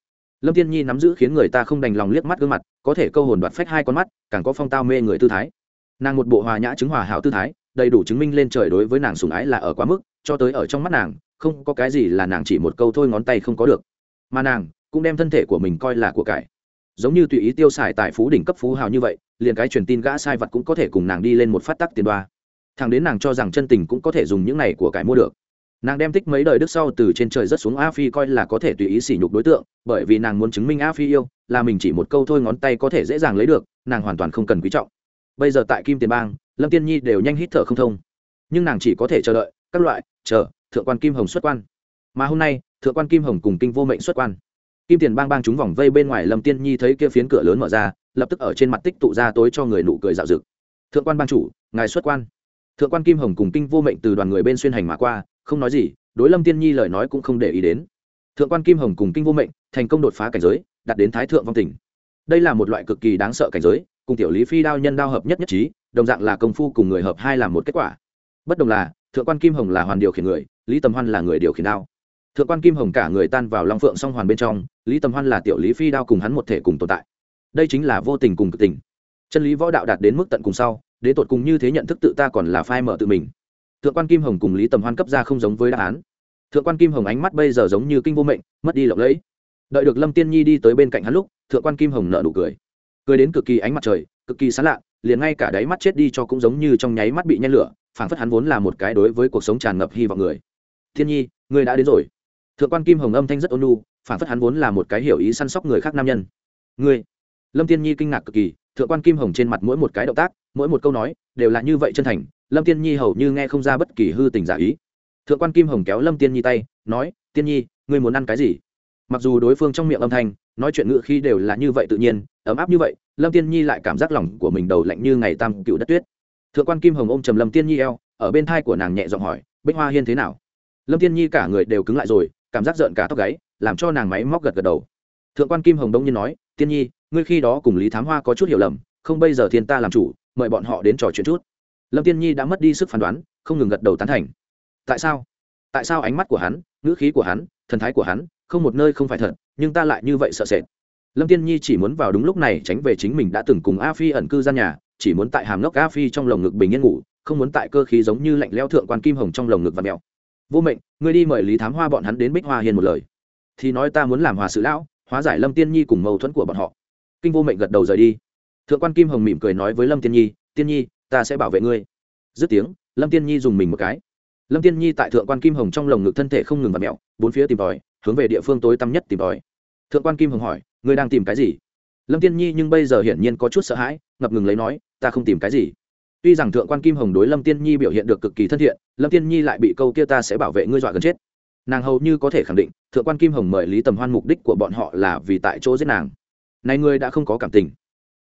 Lâm tiên nhi nắm giữ khiến người ta không đành lòng liếc mắt gương mặt, có thể câu hồn đoạt phách hai con mắt, càng có phong tao mê người tư thái nàng một bộ hòa nhã chứng hòa hảo tư thái, đầy đủ chứng minh lên trời đối với nàng sùng ái là ở quá mức, cho tới ở trong mắt nàng, không có cái gì là nàng chỉ một câu thôi ngón tay không có được. Mà nàng cũng đem thân thể của mình coi là của cải. Giống như tùy ý tiêu xài tại phú đỉnh cấp phú hào như vậy, liền cái truyền tin gã sai vật cũng có thể cùng nàng đi lên một phát tắc tiền đoa. Thằng đến nàng cho rằng chân tình cũng có thể dùng những này của cải mua được. Nàng đem tích mấy đời đức sau từ trên trời rất xuống a phi coi là có thể tùy ý sỉ nhục đối tượng, bởi vì nàng muốn chứng minh a phi yêu, là mình chỉ một câu thôi ngón tay có thể dễ dàng lấy được, nàng hoàn toàn không cần quý trọng bây giờ tại kim tiền bang, lâm tiên nhi đều nhanh hít thở không thông. Nhưng nàng chỉ có thể chờ đợi, các loại, chờ, thượng quan kim hồng xuất quan. Mà hôm nay, thượng quan kim hồng cùng kinh vô mệnh xuất quan. Kim tiền bang bang chúng vòng vây bên ngoài lâm tiên nhi thấy kia phiến cửa lớn mở ra, lập tức ở trên mặt tích tụ ra tối cho người nụ cười dạo dực. Thượng quan bang chủ, ngài xuất quan. Thượng quan kim hồng cùng kinh vô mệnh từ đoàn người bên xuyên hành mà qua, không nói gì, đối lâm tiên nhi lời nói cũng không để ý đến. Thượng quan kim hồng cùng kinh vô mệnh thành công đột phá cảnh giới, đạt đến thái thượng vong tỉnh. Đây là một loại cực kỳ đáng sợ cảnh giới cùng tiểu lý phi đao nhân đao hợp nhất nhất trí, đồng dạng là công phu cùng người hợp hai làm một kết quả. Bất đồng là, thượng quan kim hồng là hoàn điều khiển người, lý tầm hoan là người điều khiển đao. Thượng quan kim hồng cả người tan vào long phượng song hoàn bên trong, lý tầm hoan là tiểu lý phi đao cùng hắn một thể cùng tồn tại. Đây chính là vô tình cùng cực tình. Chân lý võ đạo đạt đến mức tận cùng sau đến tột cùng như thế nhận thức tự ta còn là phai mở tự mình. Thượng quan kim hồng cùng lý tầm hoan cấp ra không giống với đáp án. Thượng quan kim hồng ánh mắt bây giờ giống như kinh vô mệnh, mất đi lộng lẫy. Đợi được lâm tiên nhi đi tới bên cạnh hắn lúc, thượng quan kim hồng nợ nụ cười cười đến cực kỳ ánh mặt trời, cực kỳ sán lạ, liền ngay cả đáy mắt chết đi cho cũng giống như trong nháy mắt bị nhen lửa, phảng phất hắn vốn là một cái đối với cuộc sống tràn ngập hy vọng người. Thiên nhi, ngươi đã đến rồi. Thượng quan kim hồng âm thanh rất ôn nhu, phảng phất hắn vốn là một cái hiểu ý săn sóc người khác nam nhân. Ngươi? Lâm tiên nhi kinh ngạc cực kỳ, thượng quan kim hồng trên mặt mỗi một cái động tác, mỗi một câu nói, đều là như vậy chân thành, lâm tiên nhi hầu như nghe không ra bất kỳ hư tình giả ý. Thượng quan kim hồng kéo lâm tiên nhi tay, nói tiên nhi, ngươi muốn ăn cái gì? Mặc dù đối phương trong miệng âm thanh, nói chuyện ngựa khi đều là như vậy tự nhiên, ấm áp như vậy, lâm tiên nhi lại cảm giác lòng của mình đầu lạnh như ngày tam cựu đất tuyết. Thượng quan kim hồng ôm trầm lâm tiên nhi eo, ở bên thai của nàng nhẹ giọng hỏi, bích hoa hiên thế nào? Lâm tiên nhi cả người đều cứng lại rồi, cảm giác giận cả tóc gáy, làm cho nàng máy móc gật gật đầu. Thượng quan kim hồng đông nhiên nói, tiên nhi, ngươi khi đó cùng lý thám hoa có chút hiểu lầm, không bây giờ thiên ta làm chủ, mời bọn họ đến trò chuyện chút. Lâm tiên nhi đã mất đi sức phán đoán, không ngừng gật đầu tán thành. Tại sao? Tại sao ánh mắt của hắn, ngữ khí của hắn, thần thái của hắn không một nơi không phải thật, nhưng ta lại như vậy sợ sệt. Lâm tiên nhi chỉ muốn vào đúng lúc này tránh về chính mình đã từng cùng a phi ẩn cư gian nhà, chỉ muốn tại hàm ngốc a phi trong lồng ngực bình yên ngủ, không muốn tại cơ khí giống như lạnh leo thượng quan kim hồng trong lồng ngực và mèo. Vô mệnh, ngươi đi mời lý thám hoa bọn hắn đến bích hoa hiền một lời. Thì nói ta muốn làm hòa sự lão, hóa giải lâm tiên nhi cùng mâu thuẫn của bọn họ. Kinh vô mệnh gật đầu rời đi. Thượng quan kim hồng mỉm cười nói với lâm tiên nhi tiên nhi, ta sẽ bảo vệ ngươi. Dứt tiếng, lâm tiên nhi dùng mình một cái. Lâm tiên nhi tại thượng quan kim hồng trong lồng ngực thân thể không ngừng và mẹo bốn phía tìm tòi hướng về địa phương tối tăm nhất tìm tòi. Thượng quan kim hồng hỏi, ngươi đang tìm cái gì? Lâm tiên nhi nhưng bây giờ hiển nhiên có chút sợ hãi, ngập ngừng lấy nói, ta không tìm cái gì. Tuy rằng thượng quan kim hồng đối lâm tiên nhi biểu hiện được cực kỳ thân thiện, lâm tiên nhi lại bị câu kia ta sẽ bảo vệ ngươi dọa gần chết. Nàng hầu như có thể khẳng định, thượng quan kim hồng mời lý tầm hoan mục đích của bọn họ là vì tại chỗ giết nàng. Này ngươi đã không có cảm tình.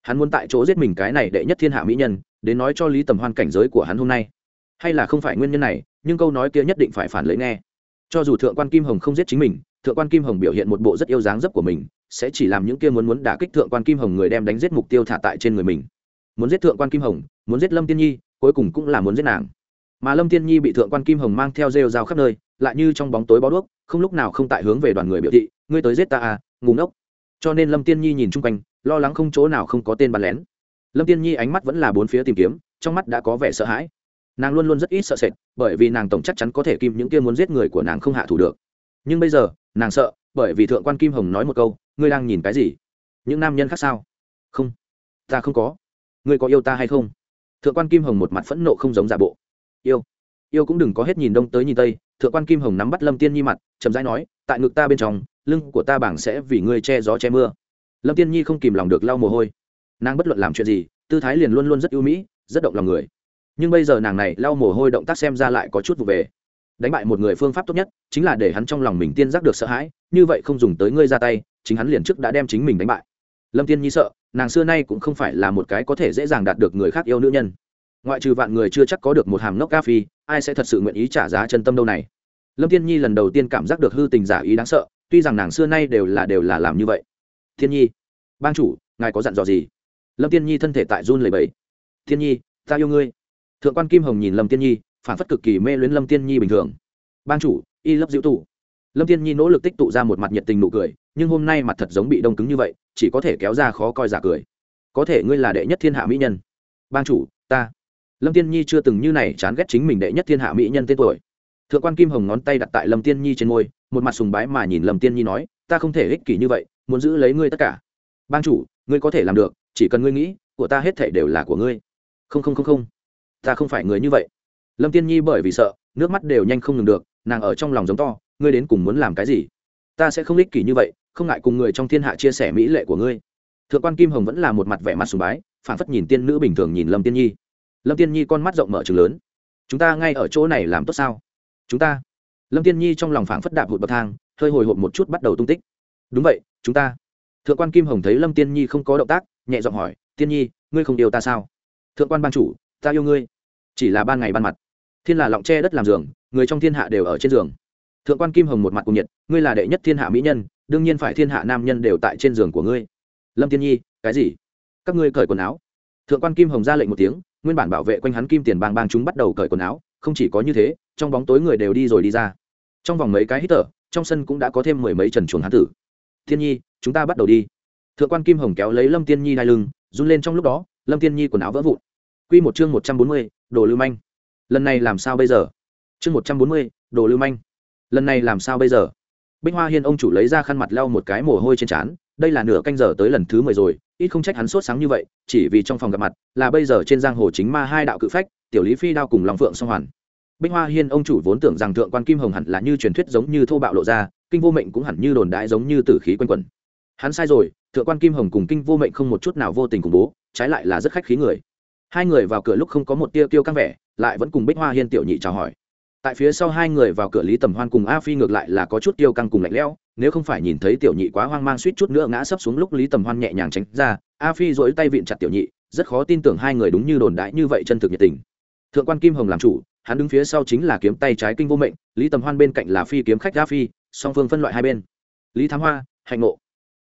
Hắn muốn tại chỗ giết mình cái này đệ nhất thiên hạ mỹ nhân, đến nói cho lý tầm hoan cảnh giới của hắn hôm nay. Hay là không phải nguyên nhân này, nhưng câu nói kia nhất định phải phản lấy nghe. Cho dù thượng quan kim hồng không giết chính mình thượng quan kim hồng biểu hiện một bộ rất yêu dáng dấp của mình, sẽ chỉ làm những kia muốn muốn đả kích thượng quan kim hồng người đem đánh giết mục tiêu thả tại trên người mình. Muốn giết thượng quan kim hồng, muốn giết lâm tiên nhi, cuối cùng cũng là muốn giết nàng. Mà lâm tiên nhi bị thượng quan kim hồng mang theo rêu rao khắp nơi, lại như trong bóng tối bó đuốc, không lúc nào không tại hướng về đoàn người biểu thị, ngươi tới giết ta à ngủ ngốc. Cho nên lâm tiên nhi nhìn chung quanh, lo lắng không chỗ nào không có tên bắn lén. Lâm tiên nhi ánh mắt vẫn là bốn phía tìm kiếm, trong mắt đã có vẻ sợ hãi. Nàng luôn luôn rất ít sợ sệt, bởi vì nàng tổng chắc chắn có thể kim những kia muốn giết người của nàng không hạ thủ được nhưng bây giờ, nàng sợ, bởi vì thượng quan kim hồng nói một câu, ngươi đang nhìn cái gì? Những nam nhân khác sao? Không, ta không có. Ngươi có yêu ta hay không? Thượng quan kim hồng một mặt phẫn nộ không giống giả bộ. Yêu yêu cũng đừng có hết nhìn đông tới nhìn tây. Thượng quan kim hồng nắm bắt lâm tiên nhi mặt, chậm rãi nói, tại ngực ta bên trong, lưng của ta bảng sẽ vì ngươi che gió che mưa. Lâm tiên nhi không kìm lòng được lau mồ hôi. Nàng bất luận làm chuyện gì, tư thái liền luôn luôn rất ưu mỹ, rất động lòng người. Nhưng bây giờ nàng này lau mồ hôi động tác xem ra lại có chút vụ về đánh bại một người phương pháp tốt nhất, chính là để hắn trong lòng mình tiên giác được sợ hãi, như vậy không dùng tới ngươi ra tay, chính hắn liền trước đã đem chính mình đánh bại. Lâm tiên nhi sợ, nàng xưa nay cũng không phải là một cái có thể dễ dàng đạt được người khác yêu nữ nhân. Ngoại trừ vạn người chưa chắc có được một hàm nốc ca phi, ai sẽ thật sự nguyện ý trả giá chân tâm đâu này? Lâm tiên nhi lần đầu tiên cảm giác được hư tình giả ý đáng sợ, tuy rằng nàng xưa nay đều là đều là làm như vậy. Thiên nhi ban chủ, ngài có dặn dò gì? Lâm tiên nhi thân thể tại run lầy bẫy thiên nhi, ta yêu ngươi. Thượng quan kim hồng nhìn lâm tiên nhi phản phất cực kỳ mê luyến lâm tiên nhi bình thường. Ban chủ, y lấp diễu tụ. Lâm tiên nhi nỗ lực tích tụ ra một mặt nhiệt tình nụ cười, nhưng hôm nay mặt thật giống bị đông cứng như vậy, chỉ có thể kéo ra khó coi giả cười. Có thể ngươi là đệ nhất thiên hạ mỹ nhân. Ban chủ, ta. Lâm tiên nhi chưa từng như này chán ghét chính mình đệ nhất thiên hạ mỹ nhân tên tuổi. Thượng quan kim hồng ngón tay đặt tại lâm tiên nhi trên môi, một mặt sùng bái mà nhìn lâm tiên nhi nói, ta không thể ích kỷ như vậy, muốn giữ lấy ngươi tất cả. Ban chủ, ngươi có thể làm được, chỉ cần ngươi nghĩ, của ta hết thể đều là của ngươi. Không không không không. Ta không phải người như vậy lâm tiên nhi bởi vì sợ, nước mắt đều nhanh không ngừng được, nàng ở trong lòng giống to, ngươi đến cùng muốn làm cái gì? Ta sẽ không ích kỷ như vậy, không ngại cùng người trong thiên hạ chia sẻ mỹ lệ của ngươi. Thượng quan kim hồng vẫn là một mặt vẻ mặt sùng bái phản phất nhìn tiên nữ bình thường nhìn lâm tiên nhi. Lâm tiên nhi con mắt rộng mở chừng lớn. Chúng ta ngay ở chỗ này làm tốt sao? Chúng ta? Lâm tiên nhi trong lòng phảng phất đạp hụt bậc thang, hơi hồi hộp một chút bắt đầu tung tích. Đúng vậy, chúng ta. Thượng quan kim hồng thấy lâm tiên nhi không có động tác, nhẹ giọng hỏi, tiên nhi, ngươi không yêu ta sao? Thượng quan ban chủ, ta yêu ngươi. Chỉ là ban ngày ban mặt thiên là lọng tre đất làm giường, người trong thiên hạ đều ở trên giường. Thượng quan kim hồng một mặt cùng nhiệt, ngươi là đệ nhất thiên hạ mỹ nhân, đương nhiên phải thiên hạ nam nhân đều tại trên giường của ngươi. Lâm tiên nhi, cái gì? Các ngươi cởi quần áo. Thượng quan kim hồng ra lệnh một tiếng, nguyên bản bảo vệ quanh hắn kim tiền bang bang chúng bắt đầu cởi quần áo, không chỉ có như thế, trong bóng tối người đều đi rồi đi ra. Trong vòng mấy cái hít thở, trong sân cũng đã có thêm mười mấy trần chuồng hán tử. Thiên nhi, chúng ta bắt đầu đi. Thượng quan kim hồng kéo lấy lâm tiên nhi đai lưng, run lên trong lúc đó, lâm tiên nhi quần áo vỡ vụn. Q một chương một trăm bốn mươi, đồ lưu manh lần này làm sao bây giờ? Chương một trăm bốn mươi, đồ lưu manh. Lần này làm sao bây giờ? Bích hoa hiên ông chủ lấy ra khăn mặt lau một cái mồ hôi trên trán, đây là nửa canh giờ tới lần thứ mười rồi, ít không trách hắn sốt sáng như vậy, chỉ vì trong phòng gặp mặt là bây giờ trên giang hồ chính ma hai đạo cự phách, tiểu lý phi đao cùng lòng phượng song hoàn. Bích hoa hiên ông chủ vốn tưởng rằng thượng quan kim hồng hẳn là như truyền thuyết giống như thô bạo lộ ra, kinh vô mệnh cũng hẳn như đồn đại giống như tử khí quanh quẩn. Hắn sai rồi, thượng quan kim hồng cùng kinh vô mệnh không một chút nào vô tình cùng bố, trái lại là rất khách khí người hai người vào cửa lúc không có một tia tiêu căng vẻ, lại vẫn cùng bích hoa hiên tiểu nhị chào hỏi. Tại phía sau hai người vào cửa lý tầm hoan cùng a phi ngược lại là có chút tiêu căng cùng lạnh lẽo, nếu không phải nhìn thấy tiểu nhị quá hoang mang suýt chút nữa ngã sấp xuống lúc lý tầm hoan nhẹ nhàng tránh ra, a phi dỗi tay vịn chặt tiểu nhị, rất khó tin tưởng hai người đúng như đồn đại như vậy chân thực nhiệt tình. Thượng quan kim hồng làm chủ, hắn đứng phía sau chính là kiếm tay trái kinh vô mệnh, lý tầm hoan bên cạnh là phi kiếm khách a phi, song phương phân loại hai bên. Lý thám hoa, hạnh ngộ.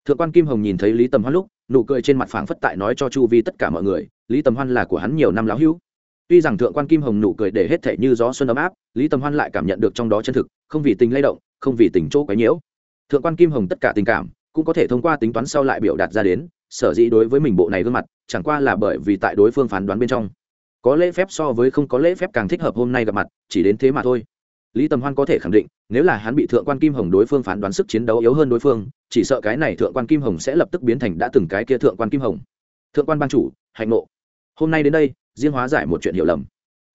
Thượng quan kim hồng nhìn thấy lý tầm hoan lúc, nụ cười trên mặt phảng phất tại nói cho chu vi tất cả mọi người lý tầm hoan là của hắn nhiều năm lão hữu. Tuy rằng thượng quan kim hồng nụ cười để hết thể như gió xuân ấm áp, lý tầm hoan lại cảm nhận được trong đó chân thực, không vì tình lay động, không vì tình chỗ quấy nhiễu. Thượng quan kim hồng tất cả tình cảm cũng có thể thông qua tính toán sau lại biểu đạt ra đến, sở dĩ đối với mình bộ này gương mặt, chẳng qua là bởi vì tại đối phương phán đoán bên trong. Có lễ phép so với không có lễ phép càng thích hợp hôm nay gặp mặt, chỉ đến thế mà thôi. Lý tầm hoan có thể khẳng định, nếu là hắn bị thượng quan kim hồng đối phương phán đoán sức chiến đấu yếu hơn đối phương, chỉ sợ cái này thượng quan kim hồng sẽ lập tức biến thành đã từng cái kia thượng quan kim hồng. Thượng quan ban chủ, hạnh nộ hôm nay đến đây, riêng hóa giải một chuyện hiểu lầm.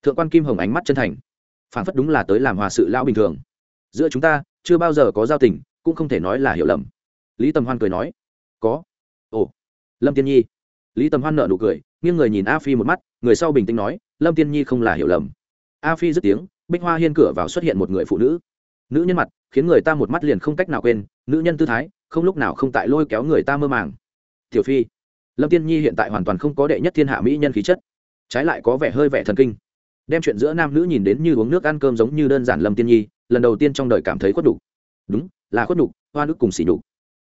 Thượng quan kim hồng ánh mắt chân thành. Phản phất đúng là tới làm hòa sự lão bình thường. Giữa chúng ta, chưa bao giờ có giao tình, cũng không thể nói là hiểu lầm. Lý tầm hoan cười nói, có. Ồ. Lâm tiên nhi. Lý tầm hoan nợ nụ cười, nghiêng người nhìn a phi một mắt, người sau bình tĩnh nói, lâm tiên nhi không là hiểu lầm. A phi dứt tiếng, bích hoa hiên cửa vào xuất hiện một người phụ nữ. Nữ nhân mặt, khiến người ta một mắt liền không cách nào quên, nữ nhân tư thái, không lúc nào không tại lôi kéo người ta mơ màng. Tiểu phi lâm tiên nhi hiện tại hoàn toàn không có đệ nhất thiên hạ mỹ nhân khí chất. Trái lại có vẻ hơi vẻ thần kinh. Đem chuyện giữa nam nữ nhìn đến như uống nước ăn cơm giống như đơn giản lâm tiên nhi, lần đầu tiên trong đời cảm thấy khuất đục đúng, là khuất đục hoa nước cùng xỉ đục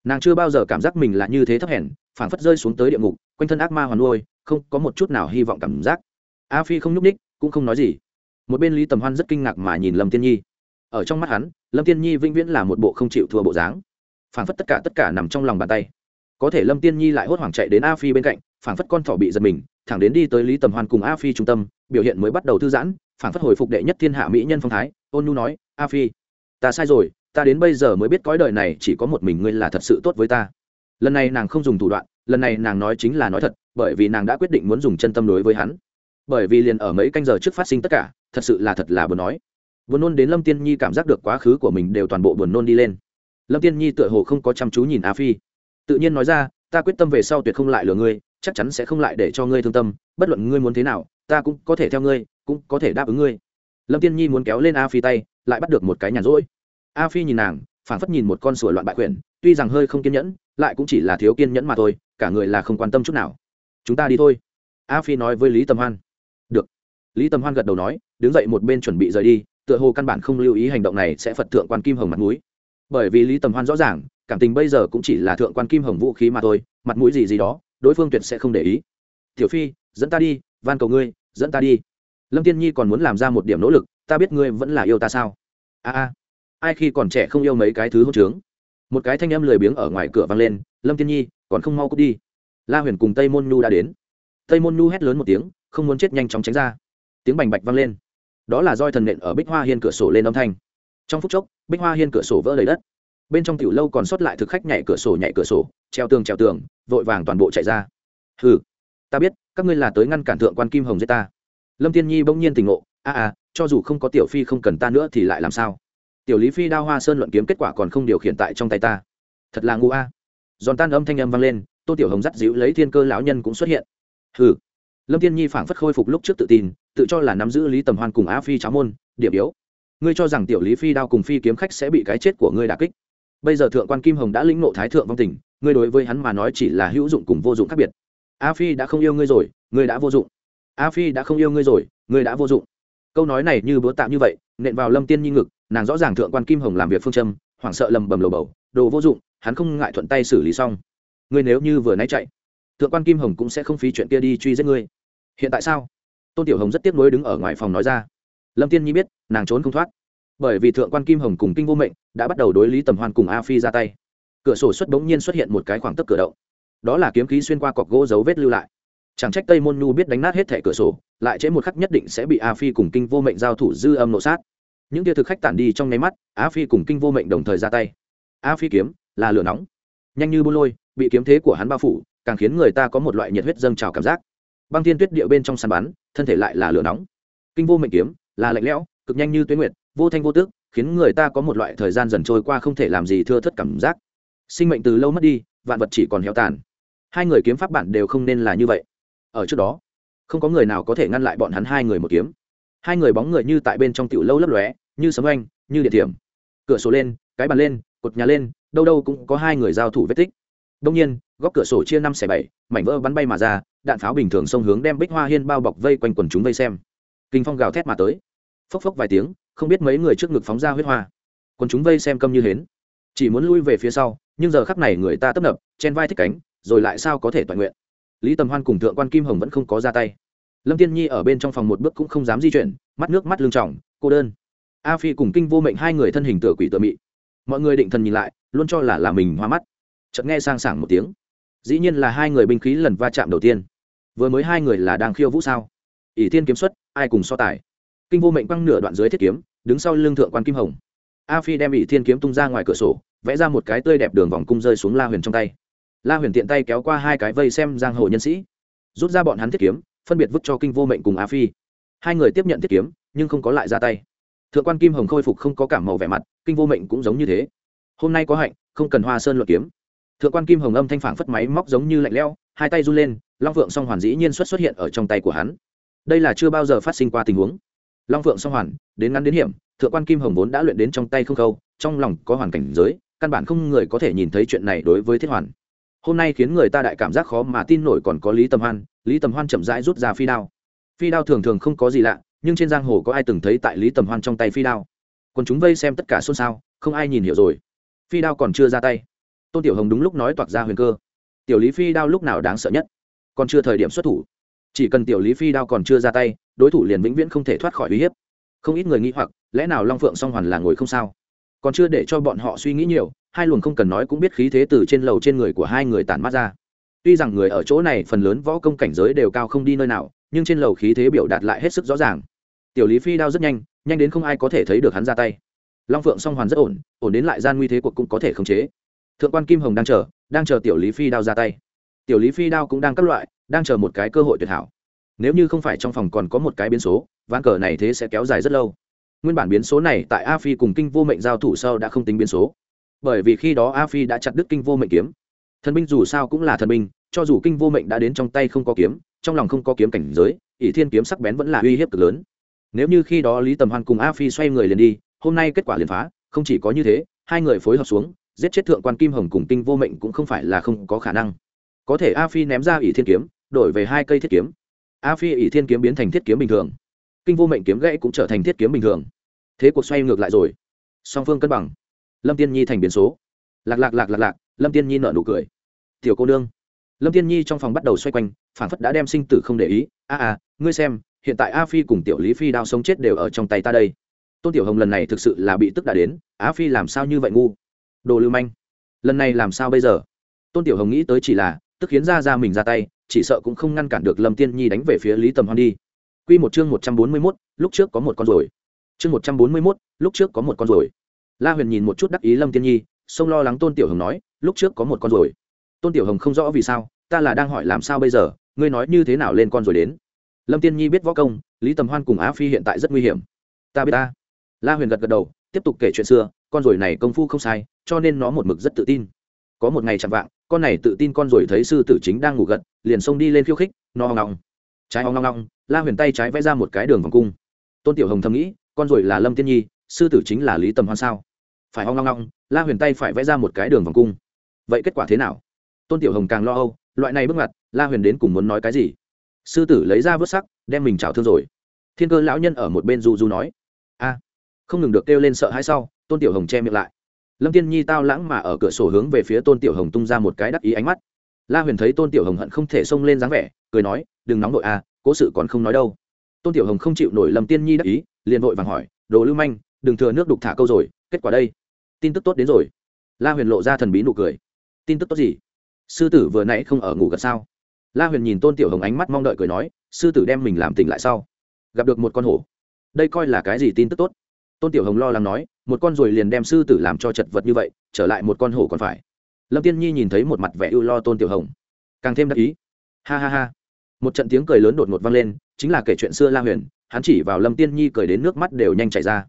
nàng chưa bao giờ cảm giác mình là như thế thấp hèn, phảng phất rơi xuống tới địa ngục, quanh thân ác ma hoàn nuôi, không có một chút nào hy vọng cảm giác. A phi không nhúc ních cũng không nói gì. Một bên lý tầm hoan rất kinh ngạc mà nhìn lâm tiên nhi. Ở trong mắt hắn, lâm tiên nhi vĩnh viễn là một bộ không chịu thua bộ dáng. Phảng phất tất cả tất cả nằm trong lòng bàn tay có thể lâm tiên nhi lại hốt hoảng chạy đến a phi bên cạnh, phảng phất con thỏ bị giật mình, thẳng đến đi tới lý tầm hoan cùng a phi trung tâm, biểu hiện mới bắt đầu thư giãn, phảng phất hồi phục đệ nhất thiên hạ mỹ nhân phong thái. Ôn nu nói, a phi, ta sai rồi, ta đến bây giờ mới biết cõi đời này chỉ có một mình ngươi là thật sự tốt với ta. Lần này nàng không dùng thủ đoạn, lần này nàng nói chính là nói thật, bởi vì nàng đã quyết định muốn dùng chân tâm đối với hắn. Bởi vì liền ở mấy canh giờ trước phát sinh tất cả, thật sự là thật là buồn nói. Buồn nôn đến lâm tiên nhi cảm giác được quá khứ của mình đều toàn bộ buồn nôn đi lên. Lâm tiên nhi tựa hồ không có chăm chú nhìn a phi tự nhiên nói ra, ta quyết tâm về sau tuyệt không lại lừa ngươi, chắc chắn sẽ không lại để cho ngươi thương tâm, bất luận ngươi muốn thế nào, ta cũng có thể theo ngươi, cũng có thể đáp ứng ngươi. Lâm tiên nhi muốn kéo lên a phi tay, lại bắt được một cái nhàn rỗi. A phi nhìn nàng phản phất nhìn một con sủa loạn bại quyển, tuy rằng hơi không kiên nhẫn, lại cũng chỉ là thiếu kiên nhẫn mà thôi, cả người là không quan tâm chút nào. Chúng ta đi thôi. A phi nói với lý tầm hoan. Được. Lý tầm hoan gật đầu nói, đứng dậy một bên chuẩn bị rời đi, tựa hồ căn bản không lưu ý hành động này sẽ phật thượng quan kim hồng mặt mũi bởi vì lý tầm hoan rõ ràng, cảm tình bây giờ cũng chỉ là thượng quan kim hồng vũ khí mà thôi, mặt mũi gì gì đó, đối phương tuyệt sẽ không để ý. Tiểu phi, dẫn ta đi, van cầu ngươi, dẫn ta đi. Lâm tiên nhi còn muốn làm ra một điểm nỗ lực, ta biết ngươi vẫn là yêu ta sao? A a. Ai khi còn trẻ không yêu mấy cái thứ hỗn trướng? Một cái thanh âm lười biếng ở ngoài cửa vang lên, lâm tiên nhi, còn không mau cút đi. La huyền cùng tây môn nhu đã đến. Tây môn nhu hét lớn một tiếng, không muốn chết nhanh chóng tránh ra. Tiếng bành bạch vang lên. Đó là roi thần nện ở bích hoa hiên cửa sổ lên âm thanh trong phút chốc, bích hoa hiên cửa sổ vỡ đầy đất. Bên trong tiểu lâu còn sót lại thực khách nhảy cửa sổ nhảy cửa sổ, treo tường treo tường, vội vàng toàn bộ chạy ra. Hừ, ta biết, các ngươi là tới ngăn cản thượng quan kim hồng giết ta. Lâm tiên nhi bỗng nhiên tỉnh ngộ, a a, cho dù không có tiểu phi không cần ta nữa thì lại làm sao? Tiểu lý phi đao hoa sơn luận kiếm kết quả còn không điều khiển tại trong tay ta. Thật là ngu a. Giòn tan âm thanh âm vang lên, tô tiểu hồng dắt dịu lấy thiên cơ lão nhân cũng xuất hiện. Hừ. Lâm tiên nhi phảng phất khôi phục lúc trước tự tin, tự cho là nắm giữ lý tầm hoan cùng a phi cháo môn, điểm yếu ngươi cho rằng tiểu lý phi đao cùng phi kiếm khách sẽ bị cái chết của ngươi đà kích. Bây giờ thượng quan kim hồng đã lĩnh nộ thái thượng vong tình, ngươi đối với hắn mà nói chỉ là hữu dụng cùng vô dụng khác biệt. A phi đã không yêu ngươi rồi, ngươi đã vô dụng. A phi đã không yêu ngươi rồi, ngươi đã vô dụng. Câu nói này như búa tạm như vậy, nện vào lâm tiên nhi ngực, nàng rõ ràng thượng quan kim hồng làm việc phương châm, hoảng sợ lầm bầm lầu bầu, đồ vô dụng, hắn không ngại thuận tay xử lý xong. Ngươi nếu như vừa nãy chạy, thượng quan kim hồng cũng sẽ không phí chuyện kia đi truy giết ngươi. Hiện tại sao? Tôn tiểu hồng rất tiếc nuối đứng ở ngoài phòng nói ra lâm tiên nhi biết, nàng trốn không thoát. Bởi vì thượng quan kim hồng cùng kinh vô mệnh đã bắt đầu đối lý tầm hoan cùng a phi ra tay. Cửa sổ xuất bỗng nhiên xuất hiện một cái khoảng tấc cửa động. Đó là kiếm khí xuyên qua cọc gỗ dấu vết lưu lại. Chẳng trách tây môn nhu biết đánh nát hết thẻ cửa sổ, lại chế một khắc nhất định sẽ bị a phi cùng kinh vô mệnh giao thủ dư âm nộ sát. Những tia thực khách tản đi trong nháy mắt, a phi cùng kinh vô mệnh đồng thời ra tay. A phi kiếm là lửa nóng, nhanh như buôn lôi, bị kiếm thế của hắn bao phủ, càng khiến người ta có một loại nhiệt huyết dâng trào cảm giác. Băng thiên tuyết địa bên trong sàn bắn, thân thể lại là lửa nóng. Kinh vô mệnh kiếm là lạnh lẽo, cực nhanh như tuyến nguyệt, vô thanh vô tước khiến người ta có một loại thời gian dần trôi qua không thể làm gì thưa thất cảm giác. Sinh mệnh từ lâu mất đi, vạn vật chỉ còn héo tàn. Hai người kiếm pháp bản đều không nên là như vậy. Ở trước đó, không có người nào có thể ngăn lại bọn hắn hai người một kiếm. Hai người bóng người như tại bên trong tiểu lâu lấp lóe, như sấm oanh, như địa điểm cửa sổ lên, cái bàn lên, cột nhà lên, đâu đâu cũng có hai người giao thủ vết tích. Đông nhiên, góc cửa sổ chia năm xẻ bảy, mảnh vỡ bắn bay mà ra, đạn pháo bình thường xông hướng đem bích hoa hiên bao bọc vây quanh quần chúng vây xem. Kinh phong gào thét mà tới phốc phốc vài tiếng, không biết mấy người trước ngực phóng ra huyết hoa. Quần chúng vây xem câm như hến. Chỉ muốn lui về phía sau, nhưng giờ khắc này người ta tấp nập, chen vai thích cánh, rồi lại sao có thể toàn nguyện. Lý tầm hoan cùng thượng quan kim hồng vẫn không có ra tay. Lâm tiên nhi ở bên trong phòng một bước cũng không dám di chuyển, mắt nước mắt lưng trỏng cô đơn. A phi cùng kinh vô mệnh hai người thân hình tựa quỷ tựa mị. Mọi người định thần nhìn lại, luôn cho là là mình hoa mắt. Chợt nghe sang sảng một tiếng. Dĩ nhiên là hai người binh khí lần va chạm đầu tiên. Vừa mới hai người là đang khiêu vũ sao? Ỷ thiên kiếm xuất, ai cùng so tài? Kinh vô mệnh băng nửa đoạn dưới thiết kiếm, đứng sau lưng thượng quan kim hồng. A phi đem ỷ thiên kiếm tung ra ngoài cửa sổ, vẽ ra một cái tươi đẹp đường vòng cung rơi xuống la huyền trong tay. La huyền tiện tay kéo qua hai cái vây xem giang hồ nhân sĩ, rút ra bọn hắn thiết kiếm, phân biệt vứt cho kinh vô mệnh cùng a phi. Hai người tiếp nhận thiết kiếm, nhưng không có lại ra tay. Thượng quan kim hồng khôi phục không có cảm màu vẻ mặt, kinh vô mệnh cũng giống như thế. Hôm nay có hạnh, không cần hoa sơn luận kiếm. Thượng quan kim hồng âm thanh phản phất máy móc giống như lạnh leo hai tay run lên, long phượng song hoàn dĩ nhiên xuất xuất hiện ở trong tay của hắn. Đây là chưa bao giờ phát sinh qua tình huống long phượng song hoàn, đến ngắn đến hiểm, thượng quan kim hồng vốn đã luyện đến trong tay không khâu, trong lòng có hoàn cảnh giới, căn bản không người có thể nhìn thấy chuyện này đối với thiết hoàn. Hôm nay khiến người ta đại cảm giác khó mà tin nổi còn có lý tầm hoan, lý tầm hoan chậm rãi rút ra phi đao. Phi đao thường thường không có gì lạ, nhưng trên giang hồ có ai từng thấy tại lý tầm hoan trong tay phi đao? Còn chúng vây xem tất cả xôn xao, không ai nhìn hiểu rồi. Phi đao còn chưa ra tay. Tôn tiểu hồng đúng lúc nói toạc ra huyền cơ. Tiểu lý phi đao lúc nào đáng sợ nhất? Còn chưa thời điểm xuất thủ chỉ cần tiểu lý phi đao còn chưa ra tay, đối thủ liền vĩnh viễn không thể thoát khỏi uy hiếp. Không ít người nghĩ hoặc, lẽ nào long phượng song hoàn là ngồi không sao? Còn chưa để cho bọn họ suy nghĩ nhiều, hai luồng không cần nói cũng biết khí thế từ trên lầu trên người của hai người tản mát ra. Tuy rằng người ở chỗ này phần lớn võ công cảnh giới đều cao không đi nơi nào, nhưng trên lầu khí thế biểu đạt lại hết sức rõ ràng. Tiểu lý phi đao rất nhanh nhanh đến không ai có thể thấy được hắn ra tay. Long phượng song hoàn rất ổn ổn đến lại gian nguy thế cuộc cũng có thể khống chế. Thượng quan kim hồng đang chờ đang chờ tiểu lý phi đao ra tay. Tiểu lý phi đao cũng đang các loại đang chờ một cái cơ hội tuyệt hảo. Nếu như không phải trong phòng còn có một cái biến số, ván cờ này thế sẽ kéo dài rất lâu. Nguyên bản biến số này tại a phi cùng kinh vô mệnh giao thủ sau đã không tính biến số. Bởi vì khi đó a phi đã chặt đứt kinh vô mệnh kiếm. Thần binh dù sao cũng là thần binh, cho dù kinh vô mệnh đã đến trong tay không có kiếm, trong lòng không có kiếm cảnh giới, ỷ thiên kiếm sắc bén vẫn là uy hiếp cực lớn. Nếu như khi đó lý tầm hoan cùng a phi xoay người liền đi, hôm nay kết quả liền phá, không chỉ có như thế, hai người phối hợp xuống, giết chết thượng quan kim hồng cùng kinh vô mệnh cũng không phải là không có khả năng. Có thể a phi ném ra ỷ thiên kiếm đổi về hai cây thiết kiếm. A phi ỷ thiên kiếm biến thành thiết kiếm bình thường. Kinh vô mệnh kiếm gãy cũng trở thành thiết kiếm bình thường. Thế cuộc xoay ngược lại rồi. Song phương cân bằng. Lâm tiên nhi thành biến số. Lạc lạc lạc lạc lạc, lâm tiên nhi nợ nụ cười. Tiểu cô nương. Lâm tiên nhi trong phòng bắt đầu xoay quanh phản phất đã đem sinh tử không để ý. A a ngươi xem, hiện tại a phi cùng tiểu lý phi đao sống chết đều ở trong tay ta đây. Tôn tiểu hồng lần này thực sự là bị tức đã đến. A phi làm sao như vậy ngu? Đồ lưu manh. Lần này làm sao bây giờ? Tôn tiểu hồng nghĩ tới chỉ là tức khiến ra ra mình ra tay, chỉ sợ cũng không ngăn cản được lâm tiên nhi đánh về phía lý tầm hoan đi. Quy một chương một trăm bốn mươi mốt, lúc trước có một con rồi chương một trăm bốn mươi mốt, lúc trước có một con rồi la huyền nhìn một chút đắc ý lâm tiên nhi, sông lo lắng tôn tiểu hồng nói, lúc trước có một con rồi tôn tiểu hồng không rõ vì sao, ta là đang hỏi làm sao bây giờ, ngươi nói như thế nào lên con rồi đến? Lâm tiên nhi biết võ công, lý tầm hoan cùng á phi hiện tại rất nguy hiểm. Ta biết ta. La huyền gật gật đầu, tiếp tục kể chuyện xưa, con rồi này công phu không sai, cho nên nó một mực rất tự tin. Có một ngày chẳng vạng con này tự tin con ruồi thấy sư tử chính đang ngủ gật, liền xông đi lên khiêu khích no hoang ngong trái hoang ngong ngong la huyền tay trái vẽ ra một cái đường vòng cung. Tôn tiểu hồng thầm nghĩ, con ruồi là lâm tiên nhi, sư tử chính là lý tầm hoan sao? Phải hoang ngong ngong la huyền tay phải vẽ ra một cái đường vòng cung. Vậy kết quả thế nào? Tôn tiểu hồng càng lo âu, loại này bước ngoặt la huyền đến cùng muốn nói cái gì? Sư tử lấy ra vớt sắc, đem mình trào thương rồi. Thiên cơ lão nhân ở một bên du du nói, a, không ngừng được kêu lên sợ hãi sau. Tôn tiểu hồng che miệng lại lâm tiên nhi tao lãng mà ở cửa sổ hướng về phía tôn tiểu hồng tung ra một cái đắc ý ánh mắt. La huyền thấy tôn tiểu hồng hận không thể xông lên dáng vẻ cười nói đừng nóng nội à, cố sự còn không nói đâu. Tôn tiểu hồng không chịu nổi lâm tiên nhi đắc ý liền vội vàng hỏi đồ lưu manh đừng thừa nước đục thả câu rồi kết quả đây? Tin tức tốt đến rồi. La huyền lộ ra thần bí nụ cười. Tin tức tốt gì? Sư tử vừa nãy không ở ngủ gần sao? La huyền nhìn tôn tiểu hồng ánh mắt mong đợi cười nói sư tử đem mình làm tỉnh lại sau gặp được một con hổ. Đây coi là cái gì tin tức tốt? Tôn tiểu hồng lo lắng nói một con ruồi liền đem sư tử làm cho chật vật như vậy, trở lại một con hổ còn phải. Lâm tiên nhi nhìn thấy một mặt vẻ ưu lo tôn tiểu hồng, càng thêm đắc ý. Ha ha ha. Một trận tiếng cười lớn đột ngột vang lên, chính là kể chuyện xưa la huyền, hắn chỉ vào lâm tiên nhi cười đến nước mắt đều nhanh chảy ra.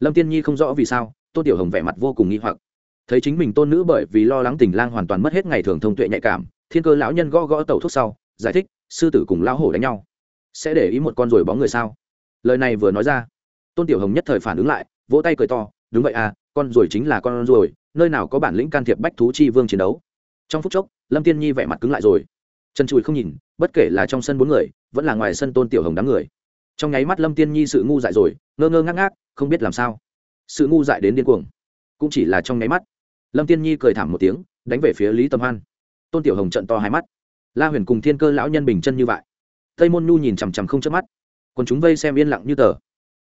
Lâm tiên nhi không rõ vì sao, tôn tiểu hồng vẻ mặt vô cùng nghi hoặc. Thấy chính mình tôn nữ bởi vì lo lắng tình lang hoàn toàn mất hết ngày thường thông tuệ nhạy cảm, thiên cơ lão nhân gõ gõ tẩu thuốc sau, giải thích, sư tử cùng lão hổ đánh nhau. Sẽ để ý một con rồi bóng người sao? Lời này vừa nói ra, tôn tiểu hồng nhất thời phản ứng lại, vỗ tay cười to đúng vậy à con ruồi chính là con ruồi, nơi nào có bản lĩnh can thiệp bách thú chi vương chiến đấu. Trong phút chốc, lâm tiên nhi vẻ mặt cứng lại rồi. Trần trùi không nhìn, bất kể là trong sân bốn người, vẫn là ngoài sân tôn tiểu hồng đám người. Trong nháy mắt lâm tiên nhi sự ngu dại rồi, ngơ ngơ ngác ngác, không biết làm sao. Sự ngu dại đến điên cuồng. Cũng chỉ là trong nháy mắt, lâm tiên nhi cười thảm một tiếng, đánh về phía lý tâm hoan. Tôn tiểu hồng trận to hai mắt. La huyền cùng thiên cơ lão nhân bình chân như vậy. Tây môn nhu nhìn chằm chằm không chớp mắt. Còn chúng vây xem yên lặng như tờ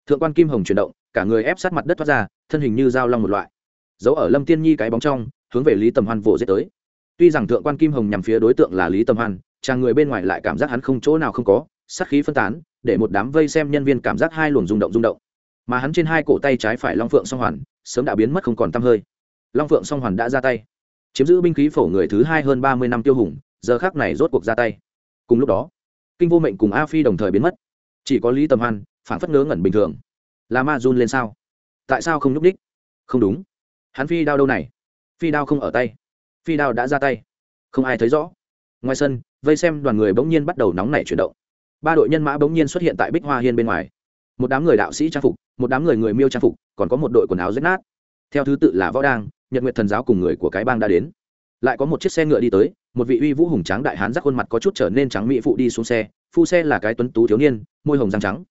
thượng quan kim hồng chuyển động, cả người ép sát mặt đất thoát ra, thân hình như dao long một loại. Giấu ở lâm tiên nhi cái bóng trong, hướng về lý tầm hoan vỗ dết tới. Tuy rằng thượng quan kim hồng nhằm phía đối tượng là lý tầm hoan, chàng người bên ngoài lại cảm giác hắn không chỗ nào không có, sát khí phân tán, để một đám vây xem nhân viên cảm giác hai luồng rung động rung động. Mà hắn trên hai cổ tay trái phải long phượng song hoàn, sớm đã biến mất không còn t hơi. Long phượng song hoàn đã ra tay. Chiếm giữ binh khí phổ người thứ hai hơn ba mươi năm tiêu hùng, giờ khác này rốt cuộc ra tay. Cùng lúc đó, kinh vô mệnh cùng a phi đồng thời biến mất. Chỉ có lý tầm hoan phản phất ngớ ngẩn bình thường. Là ma run lên sao? Tại sao không nhúc đích không đúng. Hắn phi đao đâu này? Phi đao không ở tay. Phi đao đã ra tay. Không ai thấy rõ. Ngoài sân, vây xem đoàn người bỗng nhiên bắt đầu nóng nảy chuyển động. Ba đội nhân mã bỗng nhiên xuất hiện tại bích hoa hiên bên ngoài. Một đám người đạo sĩ trang phục, một đám người người miêu trang phục, còn có một đội quần áo rách nát. Theo thứ tự là võ đang, nhật nguyện thần giáo cùng người của cái bang đã đến. Lại có một chiếc xe ngựa đi tới, một vị uy vũ hùng tráng đại hán rắc khuôn mặt có chút trở nên trắng mỹ phụ đi xuống xe. Phu xe là cái tuấn tú thiếu niên, môi hồng răng trắng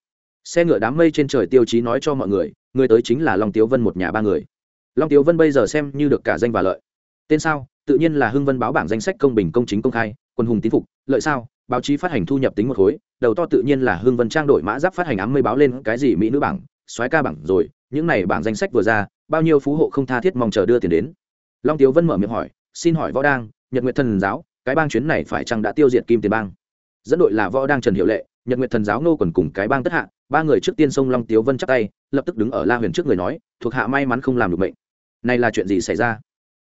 xe ngựa đám mây trên trời tiêu chí nói cho mọi người người tới chính là long tiếu vân một nhà ba người. Long tiếu vân bây giờ xem như được cả danh và lợi. Tên sao? Tự nhiên là hưng vân báo bảng danh sách công bình, công chính, công khai, quân hùng tín phục, lợi sao? Báo chí phát hành thu nhập tính một khối, đầu to tự nhiên là hưng vân trang đổi mã giáp phát hành ám mây báo lên cái gì mỹ nữ bảng, soái ca bảng rồi, những này bảng danh sách vừa ra, bao nhiêu phú hộ không tha thiết mong chờ đưa tiền đến. Long tiếu vân mở miệng hỏi, xin hỏi võ đang, nhật nguyện thần giáo, cái bang chuyến này phải chăng đã tiêu diệt kim tiền bang? Dẫn đội là võ đang trần hiệu lệ, nhật nguyện thần giáo nô còn cùng cái bang tất hạ ba người trước tiên sông long tiếu vân chắp tay, lập tức đứng ở la huyền trước người nói, thuộc hạ may mắn không làm được mệnh. này là chuyện gì xảy ra?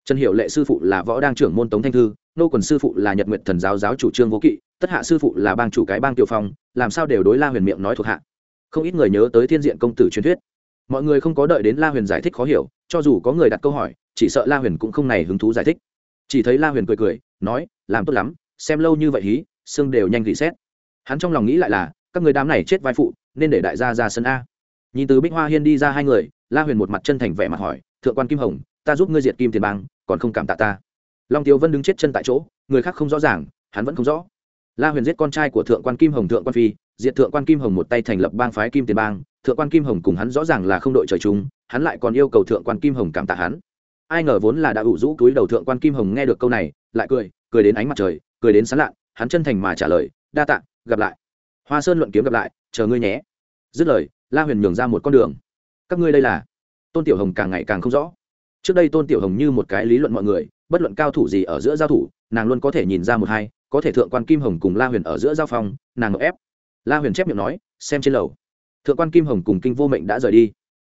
Trần hiệu lệ sư phụ là võ đang trưởng môn tống thanh thư, nô quần sư phụ là nhật nguyện thần giáo giáo chủ trương vô kỵ, tất hạ sư phụ là bang chủ cái bang tiểu phong, làm sao đều đối la huyền miệng nói thuộc hạ? Không ít người nhớ tới thiên diện công tử truyền thuyết. Mọi người không có đợi đến la huyền giải thích khó hiểu, cho dù có người đặt câu hỏi, chỉ sợ la huyền cũng không này hứng thú giải thích. Chỉ thấy la huyền cười cười, nói, làm tốt lắm, xem lâu như vậy hí, xương đều nhanh gỉ xét hắn trong lòng nghĩ lại là, các người đám này chết vai phụ nên để đại gia ra sân a. Nhìn từ bích hoa hiên đi ra hai người, la huyền một mặt chân thành vẻ mặt hỏi, thượng quan kim hồng, ta giúp ngươi diệt kim tiền bang, còn không cảm tạ ta? Long tiếu vân đứng chết chân tại chỗ, người khác không rõ ràng, hắn vẫn không rõ. La huyền giết con trai của thượng quan kim hồng, thượng quan phi, diệt thượng quan kim hồng một tay thành lập bang phái kim tiền bang, thượng quan kim hồng cùng hắn rõ ràng là không đội trời chung, hắn lại còn yêu cầu thượng quan kim hồng cảm tạ hắn. Ai ngờ vốn là đã ủ rũ túi đầu thượng quan kim hồng nghe được câu này, lại cười cười đến ánh mặt trời, cười đến sán lạn, hắn chân thành mà trả lời, đa tạ, gặp lại. Hoa sơn luận kiếm gặp lại, chờ ngươi nhé dứt lời, la huyền nhường ra một con đường. Các ngươi đây là? Tôn tiểu hồng càng ngày càng không rõ. Trước đây tôn tiểu hồng như một cái lý luận mọi người, bất luận cao thủ gì ở giữa giao thủ, nàng luôn có thể nhìn ra một hai, có thể thượng quan kim hồng cùng la huyền ở giữa giao phong, nàng ngọc ép. La huyền chép miệng nói, xem trên lầu. Thượng quan kim hồng cùng kinh vô mệnh đã rời đi.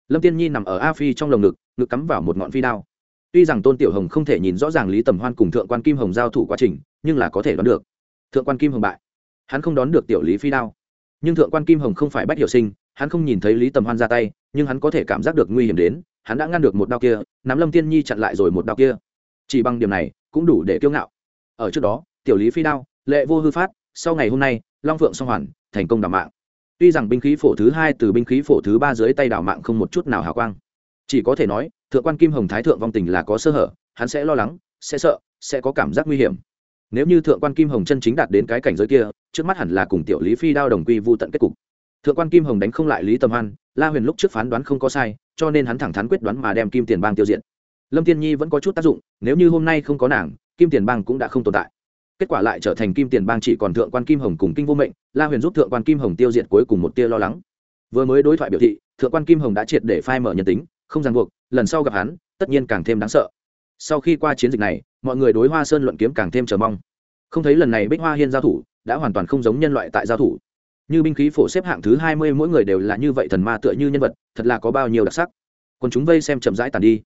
Lâm tiên nhi nằm ở a phi trong lồng ngực ngực cắm vào một ngọn phi đao. Tuy rằng tôn tiểu hồng không thể nhìn rõ ràng lý tầm hoan cùng thượng quan kim hồng giao thủ quá trình, nhưng là có thể đoán được. Thượng quan kim hồng bại. Hắn không đón được tiểu lý phi đao nhưng thượng quan kim hồng không phải bách hiểu sinh, hắn không nhìn thấy lý tầm hoan ra tay, nhưng hắn có thể cảm giác được nguy hiểm đến, hắn đã ngăn được một đao kia, nắm lâm tiên nhi chặn lại rồi một đao kia. Chỉ bằng điểm này, cũng đủ để kiêu ngạo. Ở trước đó, tiểu lý phi đao, lệ vô hư phát, sau ngày hôm nay, long phượng song hoàn, thành công đảo mạng. Tuy rằng binh khí phổ thứ hai từ binh khí phổ thứ ba dưới tay đảo mạng không một chút nào hào quang. Chỉ có thể nói, thượng quan kim hồng thái thượng vong tình là có sơ hở, hắn sẽ lo lắng, sẽ sợ, sẽ có cảm giác nguy hiểm nếu như thượng quan kim hồng chân chính đạt đến cái cảnh giới kia, trước mắt hẳn là cùng tiểu lý phi đao đồng quy vô tận kết cục. Thượng quan kim hồng đánh không lại lý tầm hoan, la huyền lúc trước phán đoán không có sai, cho nên hắn thẳng thắn quyết đoán mà đem kim tiền bang tiêu diệt. Lâm tiên nhi vẫn có chút tác dụng, nếu như hôm nay không có nàng, kim tiền bang cũng đã không tồn tại. Kết quả lại trở thành kim tiền bang chỉ còn thượng quan kim hồng cùng kinh vô mệnh, la huyền giúp thượng quan kim hồng tiêu diệt cuối cùng một tia lo lắng. Vừa mới đối thoại biểu thị, thượng quan kim hồng đã triệt để phai mở nhân tính, không ràng buộc, lần sau gặp hắn, tất nhiên càng thêm đáng sợ. Sau khi qua chiến dịch này mọi người đối hoa sơn luận kiếm càng thêm chờ mong. Không thấy lần này bích hoa hiên giao thủ, đã hoàn toàn không giống nhân loại tại giao thủ. Như binh khí phổ xếp hạng thứ hai mươi mỗi người đều là như vậy thần ma tựa như nhân vật, thật là có bao nhiêu đặc sắc. Còn chúng vây xem chậm rãi tàn đi.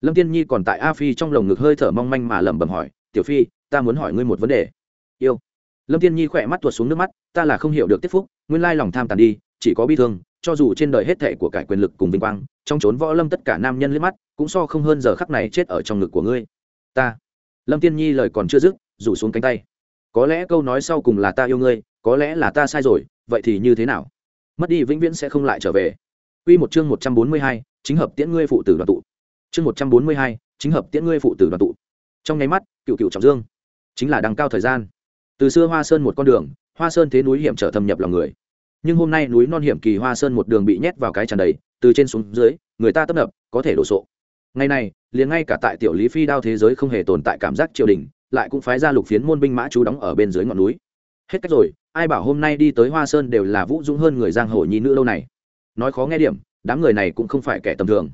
Lâm tiên nhi còn tại a phi trong lồng ngực hơi thở mong manh mà lẩm bẩm hỏi, tiểu phi, ta muốn hỏi ngươi một vấn đề. Yêu. Lâm tiên nhi khỏe mắt tuột xuống nước mắt, ta là không hiểu được tiết phúc, nguyên lai lòng tham tàn đi, chỉ có bi thương, cho dù trên đời hết thệ của cải quyền lực cùng vinh quang, trong trốn võ lâm tất cả nam nhân liếc mắt, cũng so không hơn giờ khắc này chết ở trong ngực của ngươi. Ta lâm tiên nhi lời còn chưa dứt rủ xuống cánh tay có lẽ câu nói sau cùng là ta yêu ngươi có lẽ là ta sai rồi vậy thì như thế nào mất đi vĩnh viễn sẽ không lại trở về Quy một chương một trăm bốn mươi hai, chính hợp tiễn ngươi phụ tử đoàn tụ. Chương một trăm bốn mươi hai, chính hợp tiễn ngươi phụ tử đoàn tụ. Trong nháy mắt, cựu cựu trọng dương, chính là đằng cao thời gian. Từ xưa Hoa Sơn một con đường, Hoa Sơn thế núi hiểm trở thâm nhập lòng người. Nhưng hôm nay núi non hiểm kỳ Hoa Sơn một đường bị nhét vào cái tràn đầy, từ trên xuống dưới, người ta tấp nập, có thể đổ sộ. Ngày này, liền ngay cả tại tiểu Lý Phi đao thế giới không hề tồn tại cảm giác triều đình, lại cũng phái ra lục phiến môn binh mã chú đóng ở bên dưới ngọn núi. Hết cách rồi, ai bảo hôm nay đi tới Hoa Sơn đều là vũ dũng hơn người giang hồ nhi nữ lâu này. Nói khó nghe điểm, đám người này cũng không phải kẻ tầm thường.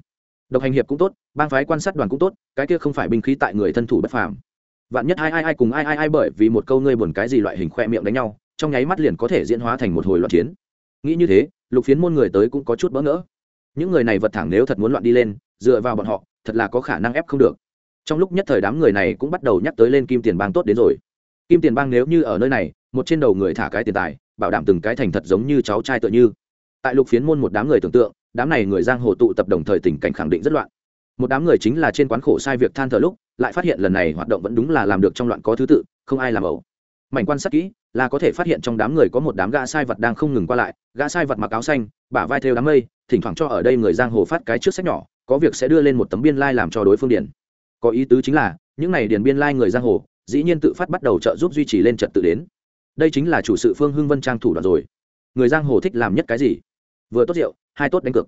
Độc hành hiệp cũng tốt, bang phái quan sát đoàn cũng tốt, cái kia không phải binh khí tại người thân thủ bất phàm. Vạn nhất ai ai ai cùng ai ai ai bởi vì một câu ngươi buồn cái gì loại hình khoe miệng đánh nhau, trong nháy mắt liền có thể diễn hóa thành một hồi loạn chiến. Nghĩ như thế, lục phiến môn người tới cũng có chút bỡ ngỡ. Những người này vật thẳng nếu thật muốn loạn đi lên, dựa vào bọn họ, thật là có khả năng ép không được. Trong lúc nhất thời đám người này cũng bắt đầu nhắc tới lên kim tiền bang tốt đến rồi. Kim tiền bang nếu như ở nơi này một trên đầu người thả cái tiền tài bảo đảm từng cái thành thật giống như cháu trai tựa như. Tại lục phiến môn một đám người tưởng tượng đám này người giang hồ tụ tập đồng thời tình cảnh khẳng định rất loạn. Một đám người chính là trên quán khổ sai việc than thở lúc lại phát hiện lần này hoạt động vẫn đúng là làm được trong loạn có thứ tự không ai làm ẩu. Mảnh quan sát kỹ là có thể phát hiện trong đám người có một đám gã sai vật đang không ngừng qua lại gã sai vật mặc áo xanh bả vai theo đám mây thỉnh thoảng cho ở đây người giang hồ phát cái trước sách nhỏ có việc sẽ đưa lên một tấm biên lai、like、làm cho đối phương điển có ý tứ chính là, những n à y điển biên lai、like、người giang hồ, dĩ nhiên tự phát bắt đầu trợ giúp duy trì lên trật tự đến. Đây chính là chủ sự phương hưng vân trang thủ đoạn rồi. Người giang hồ thích làm nhất cái gì? Vừa tốt rượu, hai tốt đánh cược.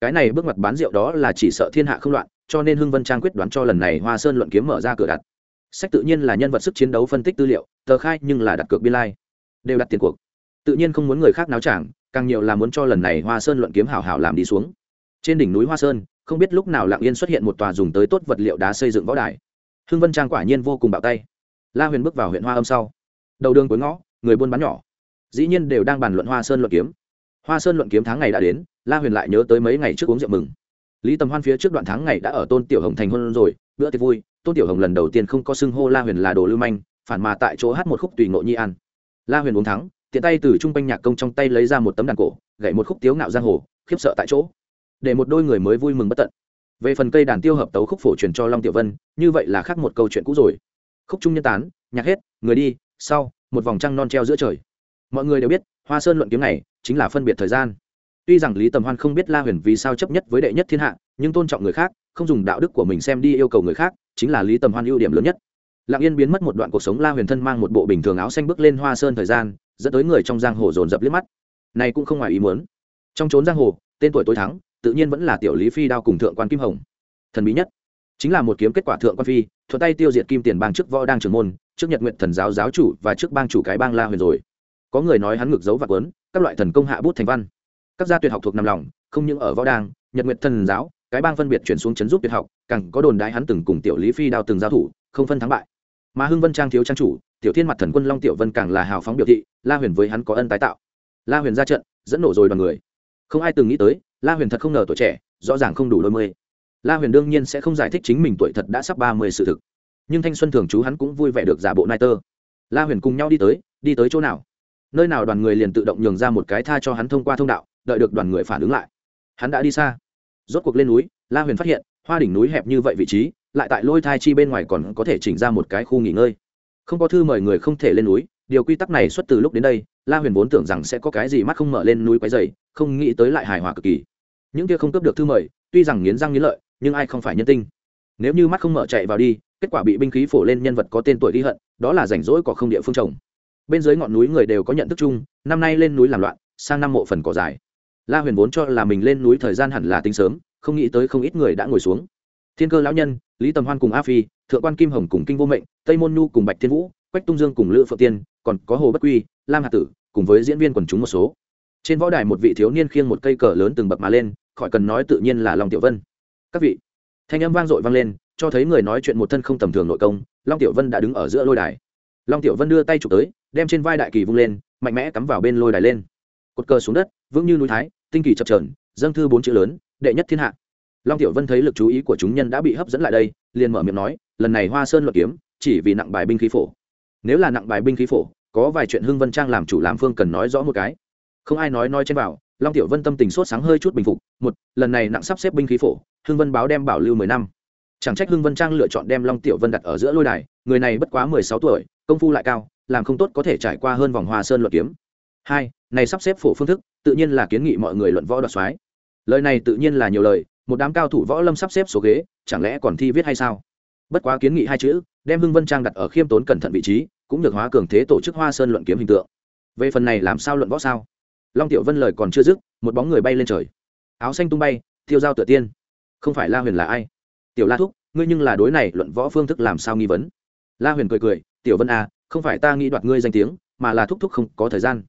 Cái này bước mặt bán rượu đó là chỉ sợ thiên hạ không loạn, cho nên hưng vân trang quyết đoán cho lần này hoa sơn luận kiếm mở ra cửa đặt. Sách tự nhiên là nhân vật sức chiến đấu phân tích tư liệu, tờ khai nhưng là đặt cược biên lai. Đều đặt tiền cuộc. Tự nhiên không muốn người khác náo chẳng càng nhiều là muốn cho lần này hoa sơn luận kiếm hảo hảo làm đi xuống. Trên đỉnh núi hoa sơn không biết lúc nào lặng yên xuất hiện một tòa dùng tới tốt vật liệu đá xây dựng võ đài. Hưng vân trang quả nhiên vô cùng bạo tay. La huyền bước vào huyện hoa âm sau. Đầu đường cuối ngõ, người buôn bán nhỏ. Dĩ nhiên đều đang bàn luận hoa sơn luận kiếm. Hoa sơn luận kiếm tháng ngày đã đến, la huyền lại nhớ tới mấy ngày trước uống rượu mừng. Lý tầm hoan phía trước đoạn tháng ngày đã ở tôn tiểu hồng thành hôn rồi, bữa tiệc vui. Tôn tiểu hồng lần đầu tiên không có xưng hô la huyền là đồ lưu manh, phản mà tại chỗ hát một khúc tùy ngộ nhi ăn la huyền uống thắng, tiện tay từ trung quanh nhạc công trong tay lấy ra một tấm đàn cổ gậy một khúc tiếu ngạo giang hồ, khiếp sợ tại chỗ để một đôi người mới vui mừng bất tận. Về phần cây đàn tiêu hợp tấu khúc phổ truyền cho long tiểu vân, như vậy là khác một câu chuyện cũ rồi. Khúc trung nhân tán, nhạc hết, người đi, sau, một vòng trăng non treo giữa trời. Mọi người đều biết, hoa sơn luận kiếm này chính là phân biệt thời gian. Tuy rằng lý tầm hoan không biết la huyền vì sao chấp nhất với đệ nhất thiên hạ, nhưng tôn trọng người khác, không dùng đạo đức của mình xem đi yêu cầu người khác, chính là lý tầm hoan ưu điểm lớn nhất. Lặng yên biến mất một đoạn cuộc sống la huyền thân mang một bộ bình thường áo xanh bước lên hoa sơn thời gian, dẫn tới người trong giang hồ dồn dập liếc mắt. Này cũng không ngoài ý muốn. Trong trốn giang hồ, tên tuổi tối thắng tự nhiên vẫn là tiểu lý phi đao cùng thượng quan kim hồng. Thần bí nhất chính là một kiếm kết quả thượng quan phi, thuận tay tiêu diệt kim tiền bang trước võ đang trưởng môn, trước nhật nguyện thần giáo giáo chủ và trước bang chủ cái bang la huyền rồi. Có người nói hắn ngược dấu và quấn các loại thần công hạ bút thành văn. Các gia tuyệt học thuộc nằm lòng, không những ở võ đang, nhật nguyện thần giáo, cái bang phân biệt chuyển xuống chấn giúp tuyệt học, càng có đồn đại hắn từng cùng tiểu lý phi đao từng giao thủ, không phân thắng bại. Mà hưng vân trang thiếu trang chủ, tiểu thiên mặt thần quân long tiểu vân càng là hào phóng biểu thị, la huyền với hắn có ân tái tạo. La huyền ra trận, dẫn nổ rồi đoàn người. Không ai từng nghĩ tới la huyền thật không ngờ tuổi trẻ, rõ ràng không đủ đôi mươi. La huyền đương nhiên sẽ không giải thích chính mình tuổi thật đã sắp ba mươi sự thực. Nhưng thanh xuân thường chú hắn cũng vui vẻ được giả bộ nai tơ. La huyền cùng nhau đi tới đi tới chỗ nào? Nơi nào đoàn người liền tự động nhường ra một cái tha cho hắn thông qua thông đạo, đợi được đoàn người phản ứng lại. Hắn đã đi xa. Rốt cuộc lên núi, la huyền phát hiện, hoa đỉnh núi hẹp như vậy vị trí, lại tại lôi thai chi bên ngoài còn có thể chỉnh ra một cái khu nghỉ ngơi. Không có thư mời người không thể lên núi, điều quy tắc này xuất từ lúc đến đây, la huyền vốn tưởng rằng sẽ có cái gì mắt không mở lên núi quái dày không nghĩ tới lại hài hòa cực kỳ những kia không cướp được thư mời, tuy rằng nghiến răng nghiến lợi, nhưng ai không phải nhân tinh? Nếu như mắt không mở chạy vào đi, kết quả bị binh khí phổ lên nhân vật có tên tuổi ghi hận, đó là rảnh rỗi có không địa phương trồng. Bên dưới ngọn núi người đều có nhận thức chung, năm nay lên núi làm loạn, sang năm mộ phần cỏ dài. La huyền vốn cho là mình lên núi thời gian hẳn là tính sớm, không nghĩ tới không ít người đã ngồi xuống. Thiên cơ lão nhân, lý tầm hoan cùng a phi, thượng quan kim hồng cùng kinh vô mệnh, tây môn nhu cùng bạch thiên vũ, quách tung dương cùng lữ phượng tiên, còn có hồ bất quy, lam hạ tử, cùng với diễn viên quần chúng một số. Trên võ đài một vị thiếu niên khiêng một cây cờ lớn từng bậc mà lên khỏi cần nói tự nhiên là long tiểu vân. Các vị, thanh âm vang dội vang lên, cho thấy người nói chuyện một thân không tầm thường nội công, long tiểu vân đã đứng ở giữa lôi đài. Long tiểu vân đưa tay chụp tới, đem trên vai đại kỳ vung lên, mạnh mẽ cắm vào bên lôi đài lên. Cột cờ xuống đất, vững như núi thái, tinh kỳ chập trờn dâng thư bốn chữ lớn, đệ nhất thiên hạ. Long tiểu vân thấy lực chú ý của chúng nhân đã bị hấp dẫn lại đây, liền mở miệng nói, lần này hoa sơn luận kiếm, chỉ vì nặng bài binh khí phổ. Nếu là nặng bài binh khí phổ, có vài chuyện hưng vân trang làm chủ làm phương cần nói rõ một cái. Không ai nói nói trên bảo long tiểu vân tâm tình sốt sáng hơi chút bình phục, một, lần này nặng sắp xếp binh khí phổ, hưng vân báo đem bảo lưu mười năm. Chẳng trách hưng vân trang lựa chọn đem long tiểu vân đặt ở giữa lôi đài, người này bất quá mười sáu tuổi, công phu lại cao, làm không tốt có thể trải qua hơn vòng hoa sơn luận kiếm. Hai, này sắp xếp phổ phương thức, tự nhiên là kiến nghị mọi người luận võ đoạt soái. Lời này tự nhiên là nhiều lời, một đám cao thủ võ lâm sắp xếp số ghế, chẳng lẽ còn thi viết hay sao? Bất quá kiến nghị hai chữ, đem hưng vân trang đặt ở khiêm tốn cẩn thận vị trí, cũng được hóa cường thế tổ chức hoa sơn luận kiếm hình tượng. Về phần này làm sao luận võ sao? Long tiểu vân lời còn chưa dứt, một bóng người bay lên trời. Áo xanh tung bay, thiêu dao tựa tiên. Không phải la huyền là ai? Tiểu la thúc, ngươi nhưng là đối này luận võ phương thức làm sao nghi vấn? La huyền cười cười, tiểu vân à không phải ta nghĩ đoạt ngươi danh tiếng, mà là thúc thúc không có thời gian.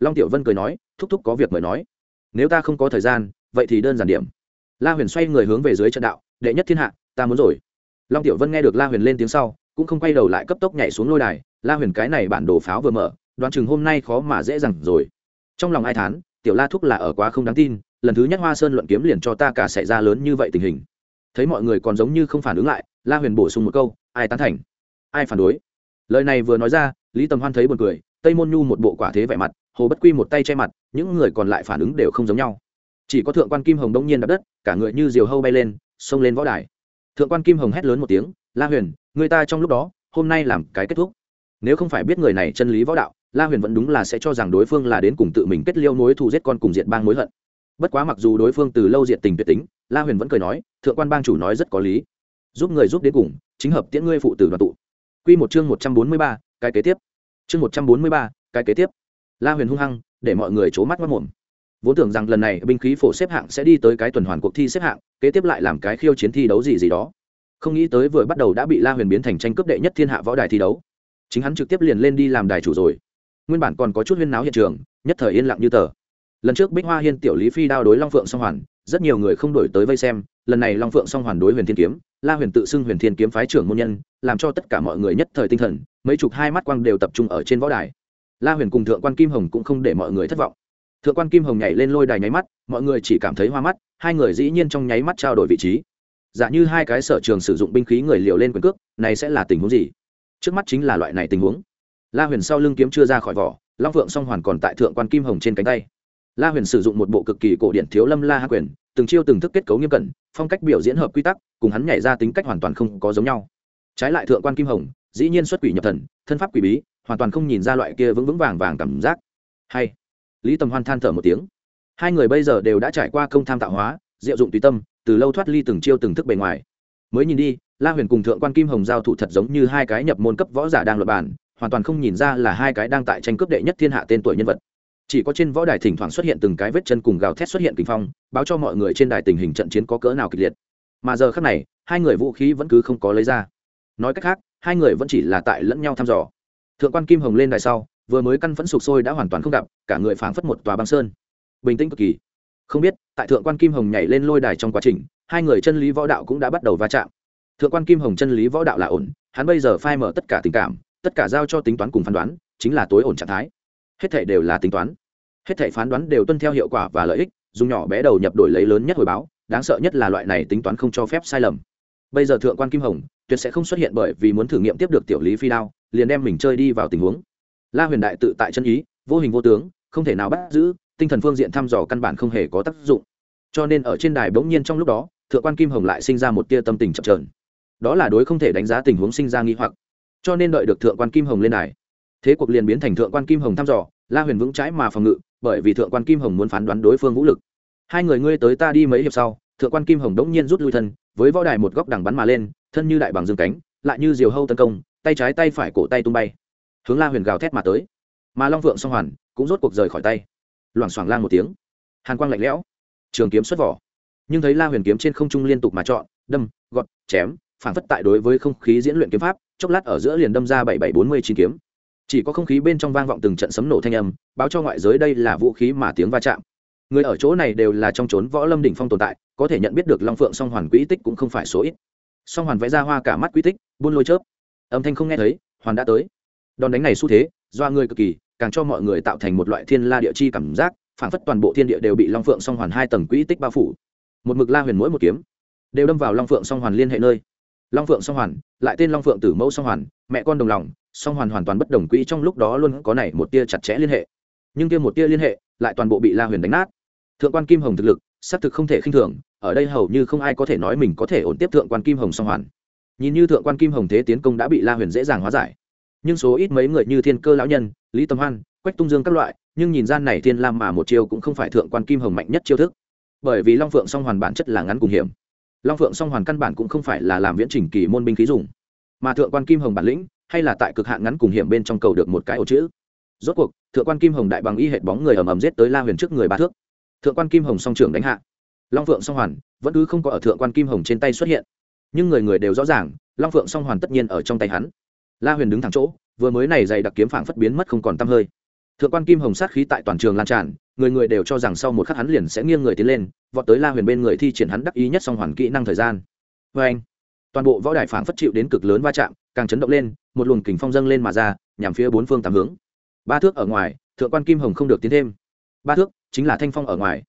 Long tiểu vân cười nói, thúc thúc có việc mời nói. Nếu ta không có thời gian, vậy thì đơn giản điểm. La huyền xoay người hướng về dưới trận đạo, đệ nhất thiên hạ, ta muốn rồi. Long tiểu vân nghe được la huyền lên tiếng sau, cũng không quay đầu lại cấp tốc nhảy xuống lôi đài. La huyền cái này bản đồ pháo vừa mở, đoán chừng hôm nay khó mà dễ dàng rồi trong lòng ai thán, tiểu la thúc là ở quá không đáng tin, lần thứ nhất hoa sơn luận kiếm liền cho ta cả xảy ra lớn như vậy tình hình. Thấy mọi người còn giống như không phản ứng lại, la huyền bổ sung một câu, ai tán thành? Ai phản đối? Lời này vừa nói ra, lý tầm hoan thấy b u ồ n cười, tây môn nhu một bộ quả thế vẻ mặt, hồ bất quy một tay che mặt, những người còn lại phản ứng đều không giống nhau. Chỉ có thượng quan kim hồng đông nhiên đập đất, cả người như diều hâu bay lên, xông lên võ đài. Thượng quan kim hồng hét lớn một tiếng, la huyền, người ta trong lúc đó, hôm nay làm cái kết thúc. Nếu không phải biết người này chân lý võ đạo la huyền vẫn đúng là sẽ cho rằng đối phương là đến cùng tự mình kết liêu mối thù giết con cùng diện bang mối hận. Bất quá mặc dù đối phương từ lâu diện tình tuyệt tính, la huyền vẫn cười nói, thượng quan bang chủ nói rất có lý. Giúp người giúp đến cùng, chính hợp tiễn ngươi phụ tử đoàn tụ. Quy một chương một trăm bốn mươi ba, cái kế tiếp. Chương một trăm bốn mươi ba, cái kế tiếp. La huyền hung hăng, để mọi người c mắt mất mồm. Vốn tưởng rằng lần này binh khí phổ xếp hạng sẽ đi tới cái tuần hoàn cuộc thi xếp hạng, kế tiếp lại làm cái khiêu chiến thi đấu gì gì đó. Không nghĩ tới vừa bắt đầu đã bị la huyền biến thành tranh cướp đệ nhất thiên hạ võ đài thi đấu. Chính hắn trực tiếp liền lên đi làm đài chủ rồi nguyên bản còn có chút huyên náo hiện trường, nhất thời yên lặng như tờ. Lần trước bích hoa hiên tiểu lý phi đao đối long phượng song hoàn, rất nhiều người không đổi tới vây xem, lần này long phượng song hoàn đối huyền thiên kiếm, la huyền tự xưng huyền thiên kiếm phái trưởng môn nhân, làm cho tất cả mọi người nhất thời tinh thần, mấy chục hai mắt quang đều tập trung ở trên võ đài. La huyền cùng thượng quan kim hồng cũng không để mọi người thất vọng. Thượng quan kim hồng nhảy lên lôi đài nháy mắt, mọi người chỉ cảm thấy hoa mắt, hai người dĩ nhiên trong nháy mắt trao đổi vị trí. Giả như hai cái sở trường sử dụng binh khí người liều lên quyền cước, này sẽ là tình huống gì? Trước mắt chính là loại này tình huống la huyền sau lưng kiếm chưa ra khỏi vỏ, long phượng song hoàn còn tại thượng quan kim hồng trên cánh tay. La huyền sử dụng một bộ cực kỳ cổ điển thiếu lâm la hạ quyền, từng chiêu từng thức kết cấu nghiêm cẩn, phong cách biểu diễn hợp quy tắc, cùng hắn nhảy ra tính cách hoàn toàn không có giống nhau. Trái lại thượng quan kim hồng, dĩ nhiên xuất quỷ nhập thần, thân pháp quỷ bí, hoàn toàn không nhìn ra loại kia vững vững vàng vàng cảm giác. Hay. Lý tầm hoan than thở một tiếng. Hai người bây giờ đều đã trải qua công tham tạo hóa, diệu dụng tùy tâm, từ lâu thoát ly từng chiêu từng thức bề ngoài. Mới nhìn đi, la huyền cùng thượng quan kim hồng giao thủ thật giống như hai cái nhập môn cấp võ giả đang luật bản hoàn toàn không nhìn ra là hai cái đang tại tranh cướp đệ nhất thiên hạ tên tuổi nhân vật. Chỉ có trên võ đài thỉnh thoảng xuất hiện từng cái vết chân cùng gào thét xuất hiện kinh phong, báo cho mọi người trên đài tình hình trận chiến có cỡ nào kịch liệt. Mà giờ khác này, hai người vũ khí vẫn cứ không có lấy ra. Nói cách khác, hai người vẫn chỉ là tại lẫn nhau thăm dò. Thượng quan kim hồng lên đài sau, vừa mới căn phẫn sụp sôi đã hoàn toàn không gặp, cả người phảng phất một tòa băng sơn. Bình tĩnh cực kỳ. Không biết, tại thượng quan kim hồng nhảy lên lôi đài trong quá trình, hai người chân lý võ đạo cũng đã bắt đầu va chạm. Thượng quan kim hồng chân lý võ đạo là ổn, hắn bây giờ phai mở tất cả tình cảm tất cả giao cho tính toán cùng phán đoán, chính là tối ổn trạng thái. Hết thể đều là tính toán. Hết thể phán đoán đều tuân theo hiệu quả và lợi ích, dùng nhỏ bé đầu nhập đổi lấy lớn nhất hồi báo, đáng sợ nhất là loại này tính toán không cho phép sai lầm. Bây giờ thượng quan kim hồng, tuyệt sẽ không xuất hiện bởi vì muốn thử nghiệm tiếp được tiểu lý phi đao, liền đem mình chơi đi vào tình huống. La huyền đại tự tại chân ý, vô hình vô tướng, không thể nào bắt giữ, tinh thần phương diện thăm dò căn bản không hề có tác dụng. Cho nên ở trên đài bỗng nhiên trong lúc đó, thượng quan kim hồng lại sinh ra một tia tâm tình chậm trờn đó là đối không thể đánh giá tình huống sinh ra nghi hoặc cho nên đợi được thượng quan kim hồng lên đài, thế cuộc liền biến thành thượng quan kim hồng thăm dò, la huyền vững trái mà phòng ngự, bởi vì thượng quan kim hồng muốn phán đoán đối phương vũ lực. Hai người ngươi tới ta đi mấy hiệp sau, thượng quan kim hồng đống nhiên rút lui thân, với võ đài một góc đằng bắn mà lên, thân như đại bằng dương cánh, lại như diều hâu tấn công, tay trái tay phải cổ tay tung bay. Hướng la huyền gào thét mà tới. Mà long phượng song hoàn, cũng rốt cuộc rời khỏi tay. Loảng xoảng lan một tiếng. Hàn quang lạnh lẽo. Trường kiếm xuất vỏ. Nhưng thấy la huyền kiếm trên không trung liên tục mà chọn, đâm, gọt, chém, phản phất tại đối với không khí diễn luyện kiếm pháp chốc lát ở giữa liền đâm ra bảy bảy bốn mươi chín kiếm. Chỉ có không khí bên trong vang vọng từng trận sấm nổ thanh âm, báo cho ngoại giới đây là vũ khí mà tiếng va chạm. Người ở chỗ này đều là trong trốn võ lâm đỉnh phong tồn tại, có thể nhận biết được long phượng song hoàn quỹ tích cũng không phải số ít. Song hoàn vẽ ra hoa cả mắt quỹ tích, buôn lôi chớp. Âm thanh không nghe thấy, hoàn đã tới. Đòn đánh này xu thế, do người cực kỳ, càng cho mọi người tạo thành một loại thiên la địa chi cảm giác phản phất toàn bộ thiên địa đều bị long phượng song hoàn hai tầng quỹ tích bao phủ. Một mực la huyền mỗi một kiếm, đều đâm vào long phượng song hoàn liên hệ nơi long phượng song hoàn, lại tên long phượng tử mẫu song hoàn, mẹ con đồng lòng, song hoàn hoàn toàn bất đồng quỹ trong lúc đó luôn có này một tia chặt chẽ liên hệ. Nhưng kia một tia liên hệ, lại toàn bộ bị la huyền đánh nát. Thượng quan kim hồng thực lực, xác thực không thể khinh thường, ở đây hầu như không ai có thể nói mình có thể ổn tiếp thượng quan kim hồng song hoàn. Nhìn như thượng quan kim hồng thế tiến công đã bị la huyền dễ dàng hóa giải. Nhưng số ít mấy người như thiên cơ lão nhân, lý tâm hoan, quách tung dương các loại, nhưng nhìn gian này thiên lam mà một chiêu cũng không phải thượng quan kim hồng mạnh nhất chiêu thức. Bởi vì long phượng song hoàn bản chất là ngắn cùng hiểm long phượng song hoàn căn bản cũng không phải là làm viễn trình kỳ môn binh khí dùng. Mà thượng quan kim hồng bản lĩnh, hay là tại cực hạn ngắn cùng hiểm bên trong cầu được một cái ổ chữ. Rốt cuộc, thượng quan kim hồng đại bằng y hệt bóng người ầm ầm giết tới la huyền trước người ba thước. Thượng quan kim hồng song trưởng đánh hạ. Long phượng song hoàn, vẫn cứ không có ở thượng quan kim hồng trên tay xuất hiện. Nhưng người người đều rõ ràng, long phượng song hoàn tất nhiên ở trong tay hắn. La huyền đứng thẳng chỗ, vừa mới này dày đặc kiếm phảng phất biến mất không còn t hơi thượng quan kim hồng sát khí tại toàn trường lan tràn, người người đều cho rằng sau một khắc hắn liền sẽ nghiêng người tiến lên, vọt tới la huyền bên người thi triển hắn đắc ý nhất song hoàn kỹ năng thời gian. Vê anh, toàn bộ võ đài phảng phất chịu đến cực lớn va chạm, càng chấn động lên, một luồng kình phong dâng lên mà ra, nhằm phía bốn phương tám hướng. Ba thước ở ngoài, thượng quan kim hồng không được tiến thêm. Ba thước, chính là thanh phong ở ngoài.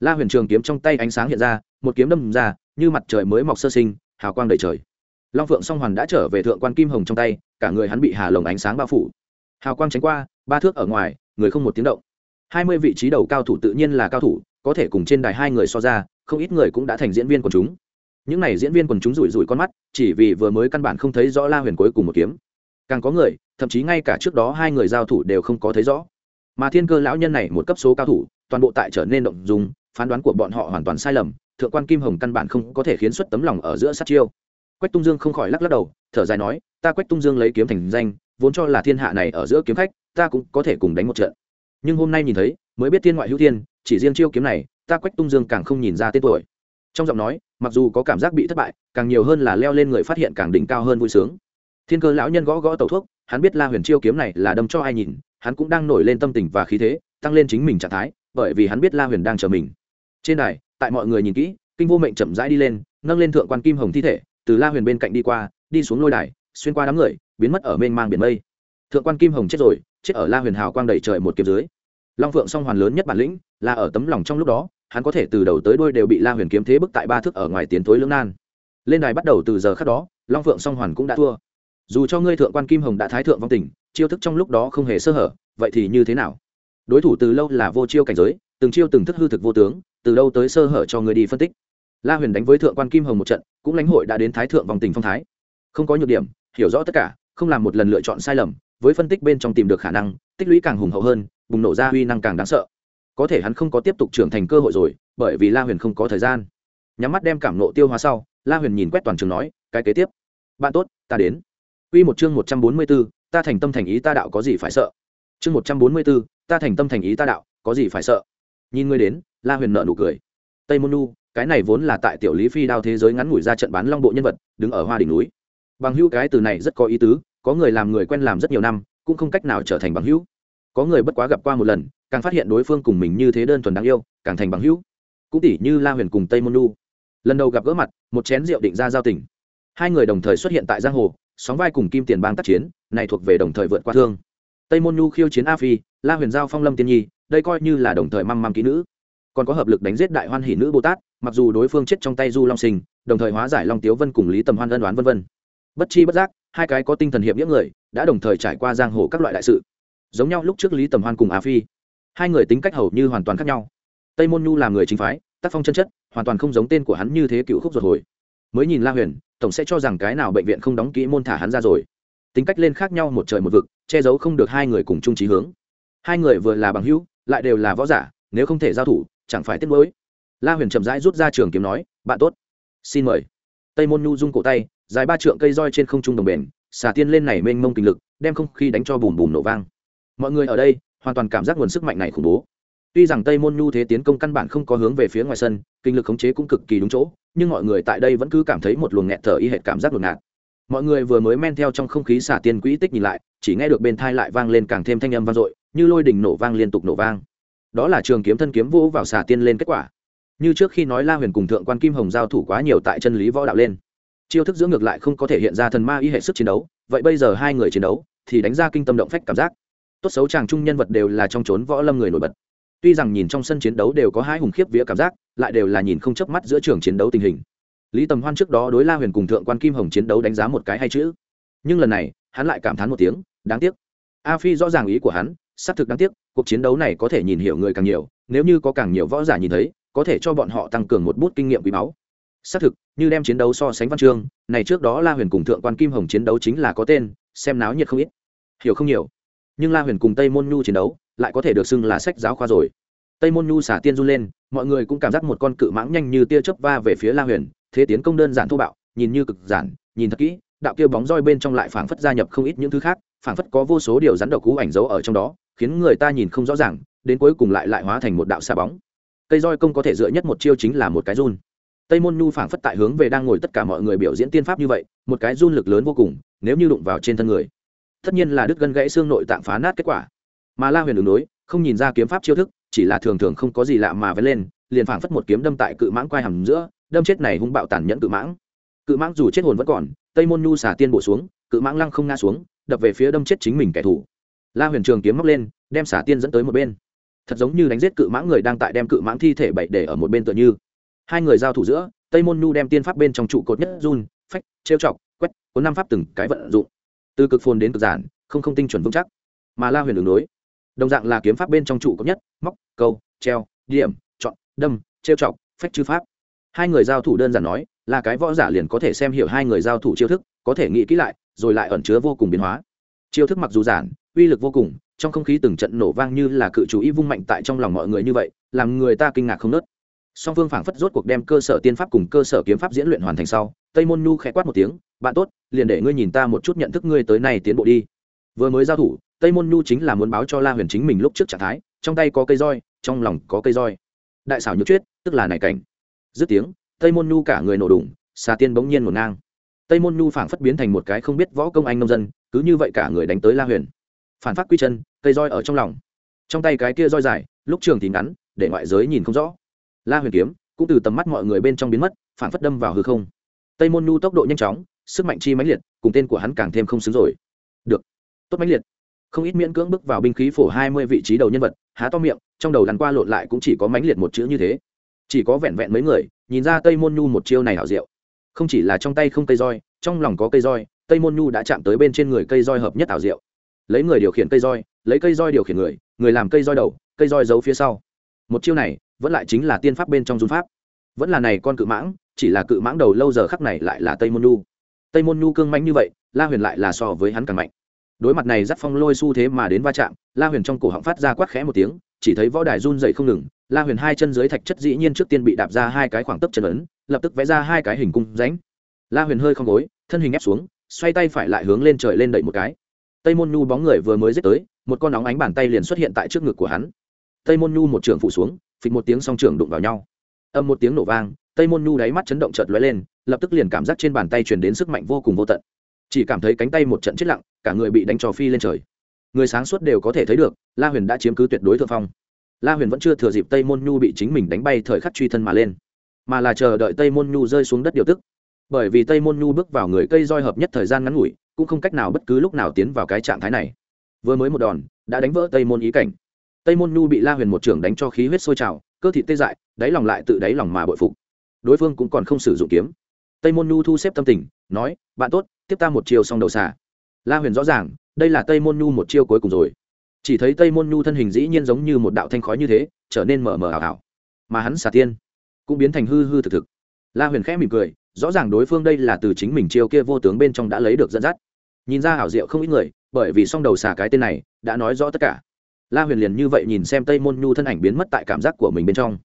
La huyền trường kiếm trong tay ánh sáng hiện ra, một kiếm đâm ra, như mặt trời mới mọc sơ sinh, hào quang đầy trời. Long phượng song hoàn đã trở về thượng quan kim hồng trong tay, cả người hắn bị hà lồng ánh sáng bao phủ. Hào quang tránh qua ba thước ở ngoài, người không một tiếng động. Hai mươi vị trí đầu cao thủ tự nhiên là cao thủ, có thể cùng trên đài hai người so ra, không ít người cũng đã thành diễn viên quần chúng. Những n à y diễn viên quần chúng rủi rủi con mắt, chỉ vì vừa mới căn bản không thấy rõ la huyền cuối cùng một kiếm. Càng có người, thậm chí ngay cả trước đó hai người giao thủ đều không có thấy rõ. Mà thiên cơ lão nhân này một cấp số cao thủ, toàn bộ tại trở nên động dùng phán đoán của bọn họ hoàn toàn sai lầm, thượng quan kim hồng căn bản không có thể khiến xuất tấm lòng ở giữa sát chiêu. Quách tung dương không khỏi lắc lắc đầu, thở dài nói, ta quách tung dương lấy kiếm thành danh vốn cho là thiên hạ này ở giữa kiếm khách, ta cũng có thể cùng đánh một trận. Nhưng hôm nay nhìn thấy, mới biết thiên ngoại hữu thiên, chỉ riêng chiêu kiếm này, ta quách tung dương càng không nhìn ra tên tuổi. Trong giọng nói, mặc dù có cảm giác bị thất bại, càng nhiều hơn là leo lên người phát hiện càng đỉnh cao hơn vui sướng. Thiên cơ lão nhân gõ gõ tẩu thuốc, hắn biết la huyền chiêu kiếm này là đâm cho ai nhìn, hắn cũng đang nổi lên tâm tình và khí thế, tăng lên chính mình trạng thái, bởi vì hắn biết la huyền đang chờ mình. Trên đài, tại mọi người nhìn kỹ, kinh vô mệnh chậm rãi đi lên, nâng lên thượng quan kim hồng thi thể, từ la huyền bên cạnh đi qua, đi xuống lôi đài xuyên qua đám người, biến mất ở mênh mang biển mây. Thượng quan kim hồng chết rồi, chết ở la huyền hào quang đầy trời một kiếm dưới. Long phượng song hoàn lớn nhất bản lĩnh, là ở tấm lòng trong lúc đó, hắn có thể từ đầu tới đuôi đều bị la huyền kiếm thế bức tại ba thước ở ngoài tiến thối lưỡng nan. Lên đài bắt đầu từ giờ khắc đó, long phượng song hoàn cũng đã thua. Dù cho ngươi thượng quan kim hồng đã thái thượng vong tình, chiêu thức trong lúc đó không hề sơ hở, vậy thì như thế nào? Đối thủ từ lâu là vô chiêu cảnh giới, từng chiêu từng thức hư thực vô tướng, từ đâu tới sơ hở cho người đi phân tích? La huyền đánh với thượng quan kim hồng một trận, cũng lãnh hội đã đến thái thượng vòng tình phong thái. Không có nhược điểm hiểu rõ tất cả không làm một lần lựa chọn sai lầm với phân tích bên trong tìm được khả năng tích lũy càng hùng hậu hơn bùng nổ ra uy năng càng đáng sợ có thể hắn không có tiếp tục trưởng thành cơ hội rồi bởi vì la huyền không có thời gian nhắm mắt đem cảm nộ tiêu hóa sau la huyền nhìn quét toàn trường nói cái kế tiếp bạn tốt ta đến Quy một chương một trăm bốn mươi 144, ta thành tâm thành ý ta đạo có gì phải sợ. Chương một trăm bốn mươi 144, ta thành tâm thành ý ta đạo, có gì phải sợ. Nhìn ngươi đến, La Huyền nở nụ cười. Tây Môn Nu, cái này vốn là tại tiểu Lý Phi đao thế giới ngắn ngủi ra trận bán long bộ nhân vật, đứng ở hoa đỉnh núi. Bằng hữu cái từ này rất có ý tứ, có người làm người quen làm rất nhiều năm, cũng không cách nào trở thành bằng hữu. Có người bất quá gặp qua một lần, càng phát hiện đối phương cùng mình như thế đơn thuần đáng yêu, càng thành bằng hữu. Cũng tỷ như La Huyền cùng Tây Môn lu Lần đầu gặp gỡ mặt, một chén rượu định ra giao tình. Hai người đồng thời xuất hiện tại giang hồ, sóng vai cùng kim tiền bang tác chiến này thuộc về đồng thời vượt qua thương tây môn nhu khiêu chiến a phi la huyền giao phong lâm tiên nhi đây coi như là đồng thời măm măm kỹ nữ còn có hợp lực đánh giết đại hoan hỷ nữ bồ tát mặc dù đối phương chết trong tay du long sinh đồng thời hóa giải long tiếu vân cùng lý tầm hoan ân đoán vân vân bất chi bất giác, hai cái có tinh thần hiệp nghĩa người, đã đồng thời trải qua giang hồ các loại đại sự. Giống nhau lúc trước lý tầm hoan cùng á phi. Hai người tính cách hầu như hoàn toàn khác nhau. Tây môn nhu làm người chính phái, tác phong chân chất, hoàn toàn không giống tên của hắn như thế cựu khúc ruột hồi. Mới nhìn la huyền, tổng sẽ cho rằng cái nào bệnh viện không đóng kỹ môn thả hắn ra rồi. Tính cách lên khác nhau một trời một vực, che giấu không được hai người cùng chung trí hướng. Hai người vừa là bằng hữu, lại đều là võ giả, nếu không thể giao thủ, chẳng phải tiếc mới la huyền chậm rãi rút ra trường kiếm nói, bạn tốt, xin mời tây môn nhu dung cổ tay, dài ba trượng cây roi trên không trung đồng bền xà tiên lên này mênh mông kinh lực, đem không khí đánh cho bùm bùm nổ vang. Mọi người ở đây, hoàn toàn cảm giác nguồn sức mạnh này khủng bố. Tuy rằng tây môn nhu thế tiến công căn bản không có hướng về phía ngoài sân, kinh lực khống chế cũng cực kỳ đúng chỗ, nhưng mọi người tại đây vẫn cứ cảm thấy một luồng nghẹt thở y hệt cảm giác đột ngạt. Mọi người vừa mới men theo trong không khí xả tiên quỹ tích nhìn lại, chỉ nghe được bên thai lại vang lên càng thêm thanh âm vang dội, như lôi đỉnh nổ vang liên tục nổ vang. Đó là trường kiếm thân kiếm vũ vào xả tiên lên kết quả như trước khi nói la huyền cùng thượng quan kim hồng giao thủ quá nhiều tại chân lý võ đạo lên. Chiêu thức giữa ngược lại không có thể hiện ra thần ma y hệ sức chiến đấu, vậy bây giờ hai người chiến đấu thì đánh ra kinh tâm động phách cảm giác. Tốt xấu chàng trung nhân vật đều là trong trốn võ lâm người nổi bật. Tuy rằng nhìn trong sân chiến đấu đều có hai hùng khiếp vía cảm giác, lại đều là nhìn không chớp mắt giữa trường chiến đấu tình hình. Lý tầm hoan trước đó đối la huyền cùng thượng quan kim hồng chiến đấu đánh giá một cái hay chữ. Nhưng lần này, hắn lại cảm thán một tiếng, đáng tiếc. A phi rõ ràng ý của hắn, xác thực đáng tiếc, cuộc chiến đấu này có thể nhìn hiểu người càng nhiều, nếu như có càng nhiều võ giả nhìn thấy có thể cho bọn họ tăng cường một bút kinh nghiệm quý báu. Xác thực, như đem chiến đấu so sánh văn chương, này trước đó la huyền cùng thượng quan kim hồng chiến đấu chính là có tên, xem náo nhiệt không ít. Hiểu không nhiều. Nhưng la huyền cùng tây môn nhu chiến đấu, lại có thể được xưng là sách giáo khoa rồi. Tây môn nhu xả tiên run lên, mọi người cũng cảm giác một con cự mãng nhanh như tia chớp va về phía la huyền, thế tiến công đơn giản thô bạo, nhìn như cực giản, nhìn thật kỹ, đạo kia bóng roi bên trong lại phảng phất gia nhập không ít những thứ khác, phảng phất có vô số điều rắn độc cú ảnh dấu ở trong đó, khiến người ta nhìn không rõ ràng, đến cuối cùng lại lại hóa thành một đạo xa bóng cây roi công có thể dựa nhất một chiêu chính là một cái run. Tây môn nhu phảng phất tại hướng về đang ngồi tất cả mọi người biểu diễn tiên pháp như vậy, một cái run lực lớn vô cùng, nếu như đụng vào trên thân người, tất nhiên là đứt gân gãy xương nội tạng phá nát kết quả. Mà la huyền đường đối, không nhìn ra kiếm pháp chiêu thức, chỉ là thường thường không có gì lạ mà vén lên, liền phảng phất một kiếm đâm tại cự mãng quai hầm giữa, đâm chết này hung bạo tàn nhẫn cự mãng. Cự mãng dù chết hồn vẫn còn, tây môn nhu xả tiên bổ xuống, cự mãng lăng không ngã xuống, đập về phía đâm chết chính mình kẻ thù. La huyền trường kiếm móc lên, đem xả tiên dẫn tới một bên thật giống như đánh giết cự mãng người đang tại đem cự mãng thi thể bậy để ở một bên tựa như. Hai người giao thủ giữa, tây môn nhu đem tiên pháp bên trong trụ cột nhất run, phách, trêu chọc, quét có năm pháp từng cái vận dụng. Từ cực phồn đến cực giản, không không tinh chuẩn vững chắc. Mà la huyền đường đối đồng dạng là kiếm pháp bên trong trụ cột nhất, móc, câu, treo, điểm, chọn, đâm, trêu chọc, phách chư pháp. Hai người giao thủ đơn giản nói, là cái võ giả liền có thể xem hiểu hai người giao thủ chiêu thức, có thể nghĩ kỹ lại, rồi lại ẩn chứa vô cùng biến hóa. Chiêu thức mặc dù giản, uy lực vô cùng trong không khí từng trận nổ vang như là cự chủ ý vung mạnh tại trong lòng mọi người như vậy, làm người ta kinh ngạc không nớt. Song phương phảng phất rốt cuộc đem cơ sở tiên pháp cùng cơ sở kiếm pháp diễn luyện hoàn thành sau, tây môn nhu khẽ quát một tiếng, bạn tốt, liền để ngươi nhìn ta một chút nhận thức ngươi tới này tiến bộ đi. Vừa mới giao thủ, tây môn nhu chính là muốn báo cho la huyền chính mình lúc trước trạng thái, trong tay có cây roi, trong lòng có cây roi. Đại xảo nhược chuyết tức là này cảnh. Dứt tiếng, tây môn nhu cả người nổ đủng xà tiên bỗng nhiên một ngang. Tây môn nhu phảng phất biến thành một cái không biết võ công anh nông dân, cứ như vậy cả người đánh tới la huyền phản phát quy chân, cây roi ở trong lòng. Trong tay cái kia roi dài, lúc trường thì ngắn, để ngoại giới nhìn không rõ. La huyền kiếm cũng từ tầm mắt mọi người bên trong biến mất, phản phất đâm vào hư không. Tây môn nhu tốc độ nhanh chóng, sức mạnh chi mãnh liệt, cùng tên của hắn càng thêm không xứng rồi. Được, tốt mãnh liệt. Không ít miễn cưỡng bước vào binh khí phổ hai mươi vị trí đầu nhân vật, há to miệng, trong đầu lăn qua lộn lại cũng chỉ có mãnh liệt một chữ như thế. Chỉ có vẹn vẹn mấy người, nhìn ra tây môn nhu một chiêu này hảo diệu. Không chỉ là trong tay không cây roi, trong lòng có cây roi, tây môn nhu đã chạm tới bên trên người cây roi hợp nhất ảo diệu lấy người điều khiển cây roi, lấy cây roi điều khiển người người làm cây roi đầu, cây roi giấu phía sau. Một chiêu này, vẫn lại chính là tiên pháp bên trong dung pháp. Vẫn là này con cự mãng, chỉ là cự mãng đầu lâu giờ khắc này lại là tây môn nhu. Tây môn nhu cương mãnh như vậy, la huyền lại là so với hắn càng mạnh. Đối mặt này giáp phong lôi xu thế mà đến va chạm, la huyền trong cổ họng phát ra quát khẽ một tiếng, chỉ thấy võ đài run dậy không ngừng, la huyền hai chân dưới thạch chất dĩ nhiên trước tiên bị đạp ra hai cái khoảng tấc chân ấn, lập tức vẽ ra hai cái hình cung ránh la huyền hơi không gối, thân hình ép xuống, xoay tay phải lại hướng lên trời lên đẩy một cái tây môn nhu bóng người vừa mới giết tới, một con nóng ánh bàn tay liền xuất hiện tại trước ngực của hắn. Tây môn nhu một trường phủ xuống, phịch một tiếng song trường đụng vào nhau. Âm một tiếng nổ vang, tây môn nhu đáy mắt chấn động chợt lóe lên, lập tức liền cảm giác trên bàn tay truyền đến sức mạnh vô cùng vô tận. Chỉ cảm thấy cánh tay một trận chết lặng, cả người bị đánh trò phi lên trời. Người sáng suốt đều có thể thấy được, la huyền đã chiếm cứ tuyệt đối thượng phong. La huyền vẫn chưa thừa dịp tây môn nhu bị chính mình đánh bay thời khắc truy thân mà lên, mà là chờ đợi tây môn nhu rơi xuống đất điều tức bởi vì tây môn nhu bước vào người cây roi hợp nhất thời gian ngắn ngủi, cũng không cách nào bất cứ lúc nào tiến vào cái trạng thái này. Vừa mới một đòn, đã đánh vỡ tây môn ý cảnh. Tây môn nhu bị la huyền một trưởng đánh cho khí huyết sôi trào, cơ thị tê dại, đáy lòng lại tự đáy lòng mà bội phục. Đối phương cũng còn không sử dụng kiếm. Tây môn nhu thu xếp tâm tình, nói, bạn tốt, tiếp ta một chiều xong đầu xà. La huyền rõ ràng, đây là tây môn nhu một chiêu cuối cùng rồi. Chỉ thấy tây môn nhu thân hình dĩ nhiên giống như một đạo thanh khói như thế, trở nên mờ mờ ảo ảo. Mà hắn xà tiên cũng biến thành hư hư thực thực. La huyền khẽ mỉm cười rõ ràng đối phương đây là từ chính mình chiêu kia vô tướng bên trong đã lấy được dẫn dắt. Nhìn ra hảo diệu không ít người, bởi vì song đầu xà cái tên này, đã nói rõ tất cả. La huyền liền như vậy nhìn xem tây môn nhu thân ảnh biến mất tại cảm giác của mình bên trong.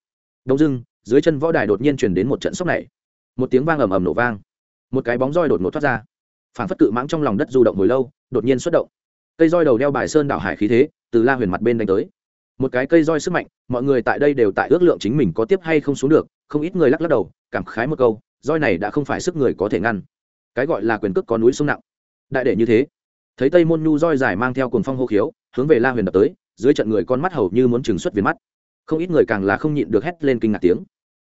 Đông dưng dưới chân võ đài đột nhiên chuyển đến một trận sốc này. Một tiếng vang ầm ầm nổ vang. Một cái bóng roi đột ngột thoát ra. Phản phất cự mãng trong lòng đất du động hồi lâu, đột nhiên xuất động. Cây roi đầu đeo bài sơn đảo hải khí thế, từ la huyền mặt bên đánh tới. Một cái cây roi sức mạnh, mọi người tại đây đều tại ước lượng chính mình có tiếp hay không xuống được, không ít người lắc lắc đầu, cảm khái một câu roi này đã không phải sức người có thể ngăn. Cái gọi là quyền cước có núi sông nặng. Đại đệ như thế. Thấy tây môn nhu roi dài mang theo cuồng phong hô khiếu, hướng về la huyền đập tới, dưới trận người con mắt hầu như muốn trừng xuất viền mắt. Không ít người càng là không nhịn được hét lên kinh ngạc tiếng.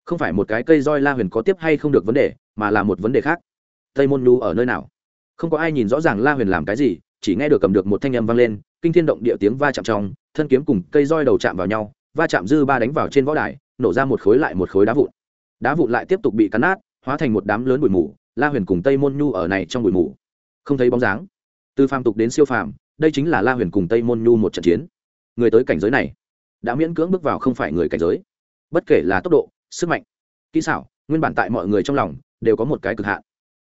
Không phải một cái cây roi la huyền có tiếp hay không được vấn đề, mà là một vấn đề khác. Tây môn nhu ở nơi nào? Không có ai nhìn rõ ràng la huyền làm cái gì, chỉ nghe được cầm được một thanh âm vang lên, kinh thiên động địa tiếng va chạm trong, thân kiếm cùng cây roi đầu chạm vào nhau, va chạm dư ba đánh vào trên võ đài, nổ ra một khối lại một khối đá vụn. Đá vụn lại tiếp tục bị cắn nát hóa thành một đám lớn bụi mù, la huyền cùng tây môn nhu ở này trong bụi mù. Không thấy bóng dáng. Từ phàm tục đến siêu phàm, đây chính là la huyền cùng tây môn nhu một trận chiến. Người tới cảnh giới này, đã miễn cưỡng bước vào không phải người cảnh giới. Bất kể là tốc độ, sức mạnh, kỹ xảo, nguyên bản tại mọi người trong lòng, đều có một cái cực hạn.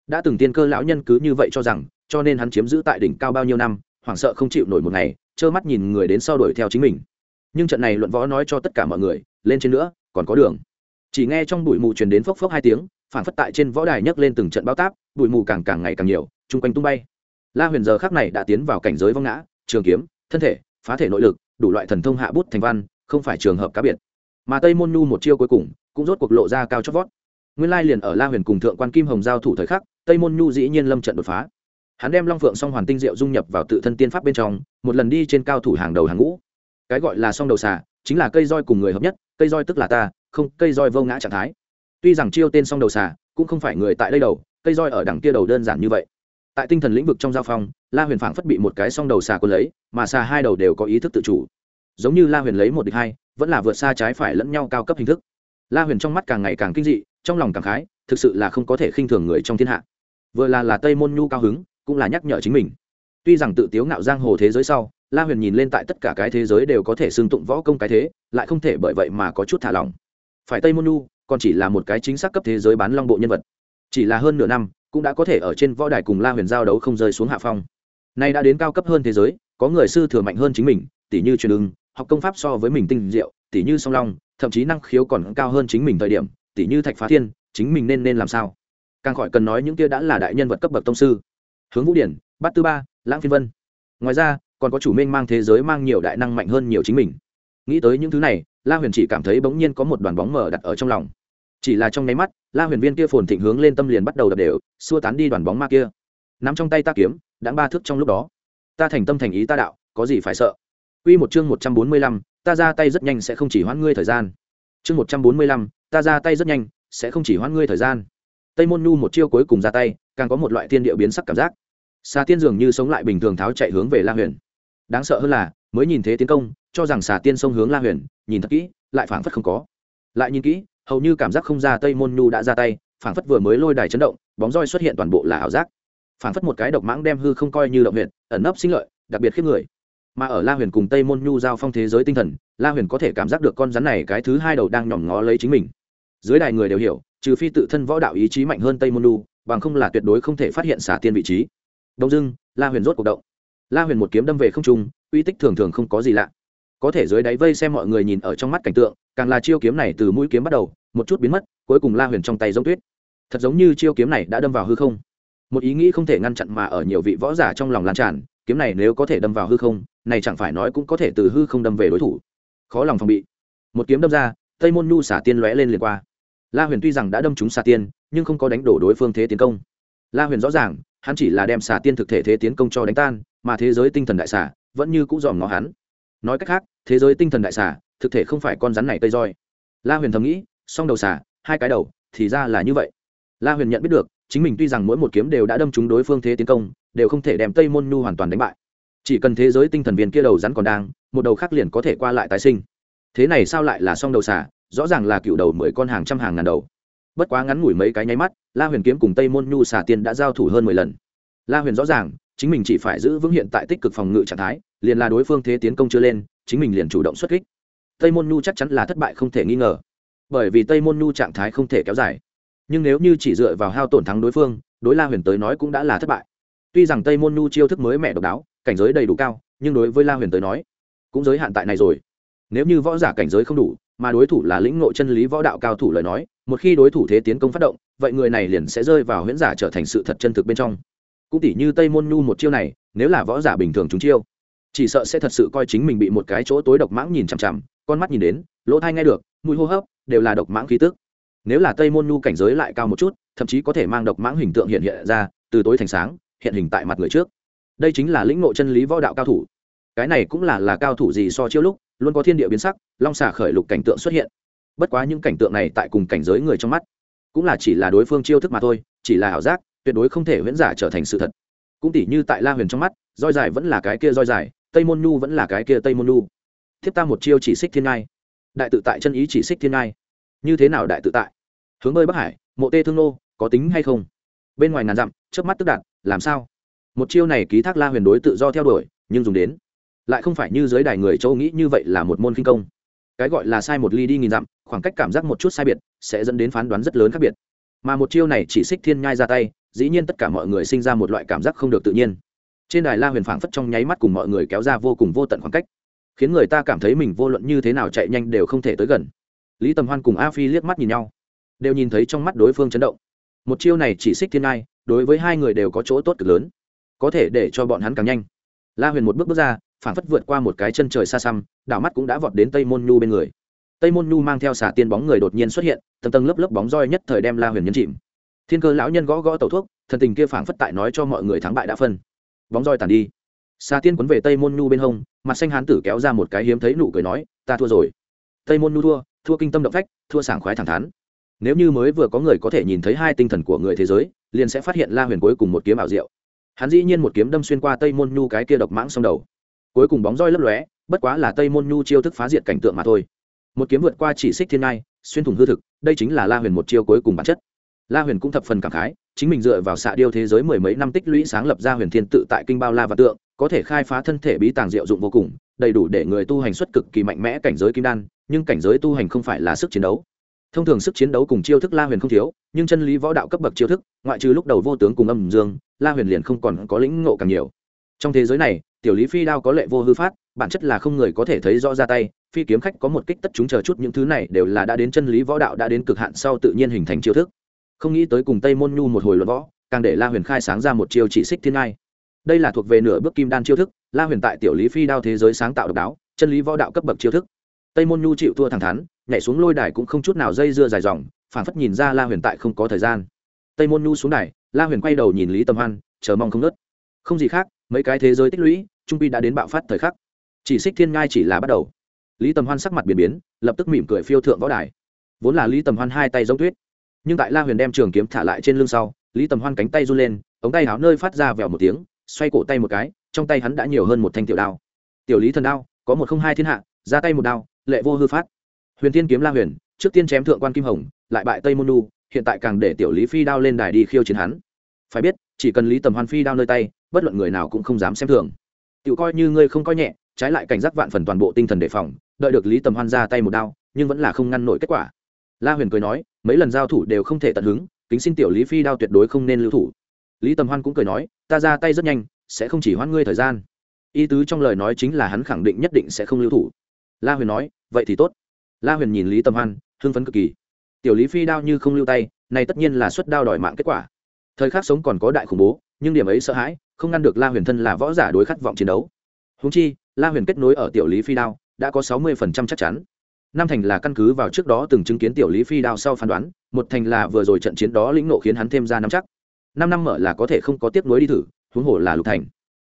Đã từng tiên cơ lão nhân cứ như vậy cho rằng, cho nên hắn chiếm giữ tại đỉnh cao bao nhiêu năm, hoảng sợ không chịu nổi một ngày, trơ mắt nhìn người đến sau đuổi theo chính mình. Nhưng trận này luận võ nói cho tất cả mọi người, lên trên nữa, còn có đường chỉ nghe trong bụi mù truyền đến phốc phốc hai tiếng phản phất tại trên võ đài nhấc lên từng trận bao táp, bụi mù càng càng ngày càng nhiều, chung quanh tung bay. La huyền giờ khác này đã tiến vào cảnh giới vong ngã, trường kiếm, thân thể, phá thể nội lực, đủ loại thần thông hạ bút thành văn, không phải trường hợp cá biệt. Mà tây môn nhu một chiêu cuối cùng, cũng rốt cuộc lộ ra cao chót vót. Nguyên lai liền ở la huyền cùng thượng quan kim hồng giao thủ thời khắc, tây môn nhu dĩ nhiên lâm trận đột phá. Hắn đem long phượng song hoàn tinh diệu dung nhập vào tự thân tiên pháp bên trong, một lần đi trên cao thủ hàng đầu hàng ngũ. Cái gọi là song đầu xà, chính là cây roi cùng người hợp nhất, cây roi tức là ta không, cây roi vô ngã trạng thái. Tuy rằng chiêu tên song đầu xà, cũng không phải người tại đây đầu, cây roi ở đằng kia đầu đơn giản như vậy. Tại tinh thần lĩnh vực trong giao phong, la huyền phảng phất bị một cái song đầu xà quân lấy, mà xà hai đầu đều có ý thức tự chủ. Giống như la huyền lấy một địch hai, vẫn là vượt xa trái phải lẫn nhau cao cấp hình thức. La huyền trong mắt càng ngày càng kinh dị, trong lòng càng khái, thực sự là không có thể khinh thường người trong thiên hạ. Vừa là là tây môn nhu cao hứng, cũng là nhắc nhở chính mình. Tuy rằng tự tiếu ngạo giang hồ thế giới sau, la huyền nhìn lên tại tất cả cái thế giới đều có thể xưng tụng võ công cái thế, lại không thể bởi vậy mà có chút thả lỏng phải tây môn nhu, còn chỉ là một cái chính xác cấp thế giới bán long bộ nhân vật. Chỉ là hơn nửa năm, cũng đã có thể ở trên võ đài cùng la huyền giao đấu không rơi xuống hạ phong. Nay đã đến cao cấp hơn thế giới, có người sư thừa mạnh hơn chính mình tỷ như truyền ưng, học công pháp so với mình tinh diệu tỷ như song long, thậm chí năng khiếu còn cao hơn chính mình thời điểm tỷ như thạch phá thiên, chính mình nên nên làm sao? Càng khỏi cần nói những kia đã là đại nhân vật cấp bậc tông sư. Hướng vũ điển, bát tư ba, lãng phiên vân. Ngoài ra, còn có chủ minh mang thế giới mang nhiều đại năng mạnh hơn nhiều chính mình. Nghĩ tới những thứ này la huyền chỉ cảm thấy bỗng nhiên có một đoàn bóng mờ đặt ở trong lòng chỉ là trong nháy mắt la huyền viên kia phồn thịnh hướng lên tâm liền bắt đầu đập đều xua tán đi đoàn bóng ma kia nắm trong tay ta kiếm đã ba thước trong lúc đó ta thành tâm thành ý ta đạo có gì phải sợ Quy một chương một trăm bốn mươi lăm, ta ra tay rất nhanh sẽ không chỉ hoãn ngươi thời gian. Chương một trăm bốn mươi lăm, ta ra tay rất nhanh, sẽ không chỉ hoãn ngươi thời gian. Tây Môn Nhu một chiêu cuối cùng ra tay, càng có một loại thiên địa biến sắc cảm giác. Sa tiên dường như sống lại bình thường tháo chạy hướng về La Huyền. Đáng sợ hơn là, mới nhìn thế tiến công, cho rằng xà tiên sông hướng La Huyền, nhìn thật kỹ, lại phảng phất không có. Lại nhìn kỹ, hầu như cảm giác không ra Tây Môn Nhu đã ra tay, phảng phất vừa mới lôi đài chấn động, bóng roi xuất hiện toàn bộ là ảo giác. Phảng phất một cái độc mãng đem hư không coi như động huyện ẩn nấp sinh lợi, đặc biệt khiếp người. Mà ở la huyền cùng tây môn nhu giao phong thế giới tinh thần la huyền có thể cảm giác được con rắn này cái thứ hai đầu đang nhỏm ngó lấy chính mình. Dưới đài người đều hiểu trừ phi tự thân võ đạo ý chí mạnh hơn tây môn nhu bằng không là tuyệt đối không thể phát hiện xả tiên vị trí. Đông dưng la huyền rốt cuộc động. La huyền một kiếm đâm về không trung uy tích thường thường không có gì lạ có thể dưới đáy vây xem mọi người nhìn ở trong mắt cảnh tượng, càng là chiêu kiếm này từ mũi kiếm bắt đầu, một chút biến mất, cuối cùng la huyền trong tay giống tuyết. Thật giống như chiêu kiếm này đã đâm vào hư không. Một ý nghĩ không thể ngăn chặn mà ở nhiều vị võ giả trong lòng lan tràn, kiếm này nếu có thể đâm vào hư không, này chẳng phải nói cũng có thể từ hư không đâm về đối thủ. Khó lòng phòng bị. Một kiếm đâm ra, tây môn nhu xả tiên lóe lên liền qua. La huyền tuy rằng đã đâm trúng xả tiên, nhưng không có đánh đổ đối phương thế tiến công. La huyền rõ ràng, hắn chỉ là đem xả tiên thực thể thế tiến công cho đánh tan, mà thế giới tinh thần đại xả vẫn như cũ dòm ngó hắn nói cách khác thế giới tinh thần đại xà thực thể không phải con rắn này tây roi. La huyền thầm nghĩ song đầu xà, hai cái đầu thì ra là như vậy. La huyền nhận biết được chính mình tuy rằng mỗi một kiếm đều đã đâm trúng đối phương thế tiến công đều không thể đem tây môn nhu hoàn toàn đánh bại. Chỉ cần thế giới tinh thần viên kia đầu rắn còn đang một đầu khác liền có thể qua lại tái sinh. Thế này sao lại là song đầu xà? rõ ràng là cựu đầu mười con hàng trăm hàng ngàn đầu. Bất quá ngắn ngủi mấy cái nháy mắt la huyền kiếm cùng tây môn nhu xà tiên đã giao thủ hơn mười lần. La huyền rõ ràng chính mình chỉ phải giữ vững hiện tại tích cực phòng ngự trạng thái, liền là đối phương thế tiến công chưa lên, chính mình liền chủ động xuất kích. Tây môn nhu chắc chắn là thất bại không thể nghi ngờ, bởi vì tây môn nhu trạng thái không thể kéo dài. Nhưng nếu như chỉ dựa vào hao tổn thắng đối phương, đối la huyền tới nói cũng đã là thất bại. Tuy rằng tây môn nhu chiêu thức mới mẹ độc đáo, cảnh giới đầy đủ cao, nhưng đối với la huyền tới nói, cũng giới hạn tại này rồi. Nếu như võ giả cảnh giới không đủ, mà đối thủ là lĩnh ngộ chân lý võ đạo cao thủ lời nói, một khi đối thủ thế tiến công phát động, vậy người này liền sẽ rơi vào huyễn giả trở thành sự thật chân thực bên trong cũng tỉ như tây môn nhu một chiêu này, nếu là võ giả bình thường chúng chiêu, chỉ sợ sẽ thật sự coi chính mình bị một cái chỗ tối độc mãng nhìn chằm chằm, con mắt nhìn đến, lỗ thai nghe được mùi hô hấp đều là độc mãng khí tức. Nếu là tây môn nhu cảnh giới lại cao một chút, thậm chí có thể mang độc mãng hình tượng hiện hiện ra, từ tối thành sáng, hiện hình tại mặt người trước. Đây chính là lĩnh ngộ chân lý võ đạo cao thủ. Cái này cũng là là cao thủ gì so chiêu lúc, luôn có thiên địa biến sắc, long xả khởi lục cảnh tượng xuất hiện. Bất quá những cảnh tượng này tại cùng cảnh giới người trong mắt, cũng là chỉ là đối phương chiêu thức mà thôi, chỉ là ảo giác tuyệt đối không thể huyễn giả trở thành sự thật. Cũng tỉ như tại la huyền trong mắt, roi dài vẫn là cái kia roi dài, tây môn nhu vẫn là cái kia tây môn nhu. Thiếp ta một chiêu chỉ xích thiên ngai. Đại tự tại chân ý chỉ xích thiên ngai. Như thế nào đại tự tại? Hướng bơi bắc hải, mộ tê thương nô, có tính hay không? Bên ngoài ngàn dặm trước mắt tức đạt, làm sao? Một chiêu này ký thác la huyền đối tự do theo đuổi, nhưng dùng đến. Lại không phải như giới đài người châu nghĩ như vậy là một môn kinh công. Cái gọi là sai một ly đi nghìn dặm, khoảng cách cảm giác một chút sai biệt, sẽ dẫn đến phán đoán rất lớn khác biệt. Mà một chiêu này chỉ xích thiên nhai ra tay dĩ nhiên tất cả mọi người sinh ra một loại cảm giác không được tự nhiên. Trên đài la huyền phảng phất trong nháy mắt cùng mọi người kéo ra vô cùng vô tận khoảng cách, khiến người ta cảm thấy mình vô luận như thế nào chạy nhanh đều không thể tới gần. Lý tầm hoan cùng a phi liếc mắt nhìn nhau, đều nhìn thấy trong mắt đối phương chấn động. Một chiêu này chỉ xích thiên ai đối với hai người đều có chỗ tốt cực lớn, có thể để cho bọn hắn càng nhanh. La huyền một bước bước ra, phảng phất vượt qua một cái chân trời xa xăm, đảo mắt cũng đã vọt đến tây môn nhu bên người. Tây môn nhu mang theo xả tiên bóng người đột nhiên xuất hiện, tầng tầng lớp lớp bóng roi nhất thời đem la huyền nhấn chìm thiên cơ lão nhân gõ gõ tẩu thuốc, thần tình kia phảng phất tại nói cho mọi người thắng bại đã phân. Bóng roi tàn đi. Xa tiên quấn về tây môn nhu bên hông, mặt xanh hán tử kéo ra một cái hiếm thấy nụ cười nói, ta thua rồi. Tây môn nhu thua thua kinh tâm động phách, thua sảng khoái thẳng thắn. Nếu như mới vừa có người có thể nhìn thấy hai tinh thần của người thế giới, liền sẽ phát hiện la huyền cuối cùng một kiếm ảo diệu. Hắn dĩ nhiên một kiếm đâm xuyên qua tây môn nhu cái kia độc mãng xong đầu. Cuối cùng bóng roi lấp lóe, bất quá là tây môn nhu chiêu thức phá diệt cảnh tượng mà thôi. Một kiếm vượt qua chỉ xích thiên ngai, xuyên thủng hư thực, đây chính là la huyền một chiêu cuối cùng bản chất la huyền cũng thập phần cảm khái, chính mình dựa vào xạ điêu thế giới mười mấy năm tích lũy sáng lập ra huyền thiên tự tại kinh bao la và tượng, có thể khai phá thân thể bí tàng diệu dụng vô cùng, đầy đủ để người tu hành xuất cực kỳ mạnh mẽ cảnh giới kim đan, nhưng cảnh giới tu hành không phải là sức chiến đấu. Thông thường sức chiến đấu cùng chiêu thức la huyền không thiếu, nhưng chân lý võ đạo cấp bậc chiêu thức, ngoại trừ lúc đầu vô tướng cùng âm dương, la huyền liền không còn có lĩnh ngộ càng nhiều. Trong thế giới này, tiểu lý phi đao có lệ vô hư phát, bản chất là không người có thể thấy rõ ra tay, phi kiếm khách có một kích tất chúng chờ chút những thứ này đều là đã đến chân lý võ đạo đã đến cực hạn sau tự nhiên hình thành chiêu thức không nghĩ tới cùng tây môn nhu một hồi luận võ, càng để la huyền khai sáng ra một chiêu chỉ xích thiên ngai. Đây là thuộc về nửa bước kim đan chiêu thức, la huyền tại tiểu lý phi đao thế giới sáng tạo độc đáo, chân lý võ đạo cấp bậc chiêu thức. Tây môn nhu chịu thua thẳng thắn, nhảy xuống lôi đài cũng không chút nào dây dưa dài dòng phản phất nhìn ra la huyền tại không có thời gian. Tây môn nhu xuống đài, la huyền quay đầu nhìn lý tâm hoan, chờ mong không nớt không gì khác, mấy cái thế giới tích lũy, trung pi đã đến bạo phát thời khắc. Chỉ xích thiên ngai chỉ là bắt đầu. Lý tầm hoan sắc mặt biến biến, lập tức mỉm cười phiêu thượng võ đài. Vốn là lý tầm hoan hai tay giống tuyết nhưng tại la huyền đem trường kiếm thả lại trên lưng sau, lý tầm hoan cánh tay run lên, ống tay áo nơi phát ra vèo một tiếng, xoay cổ tay một cái, trong tay hắn đã nhiều hơn một thanh tiểu đao. Tiểu lý thần đao, có một không hai thiên hạ, ra tay một đao, lệ vô hư phát. Huyền thiên kiếm la huyền, trước tiên chém thượng quan kim hồng, lại bại tây môn nu hiện tại càng để tiểu lý phi đao lên đài đi khiêu chiến hắn. Phải biết, chỉ cần lý tầm hoan phi đao nơi tay, bất luận người nào cũng không dám xem thường. Tự coi như ngươi không coi nhẹ, trái lại cảnh giác vạn phần toàn bộ tinh thần đề phòng, đợi được lý tầm hoan ra tay một đao, nhưng vẫn là không ngăn nổi kết quả la huyền cười nói, mấy lần giao thủ đều không thể tận hứng, kính xin tiểu lý phi đao tuyệt đối không nên lưu thủ. Lý tầm hoan cũng cười nói, ta ra tay rất nhanh, sẽ không chỉ hoãn ngươi thời gian. Ý tứ trong lời nói chính là hắn khẳng định nhất định sẽ không lưu thủ. La huyền nói, vậy thì tốt. La huyền nhìn lý tầm hoan, hưng phấn cực kỳ. Tiểu lý phi đao như không lưu tay, này tất nhiên là xuất đao đòi mạng kết quả. Thời khắc sống còn có đại khủng bố, nhưng điểm ấy sợ hãi, không ngăn được la huyền thân là võ giả đối khát vọng chiến đấu. Húng chi, la huyền kết nối ở tiểu lý phi đao, đã có sáu mươi phần trăm chắc chắn năm thành là căn cứ vào trước đó từng chứng kiến tiểu lý phi đao sau phán đoán, một thành là vừa rồi trận chiến đó lĩnh nộ khiến hắn thêm ra năm chắc. Năm năm mở là có thể không có tiếp nối đi thử, huống hồ là lục thành.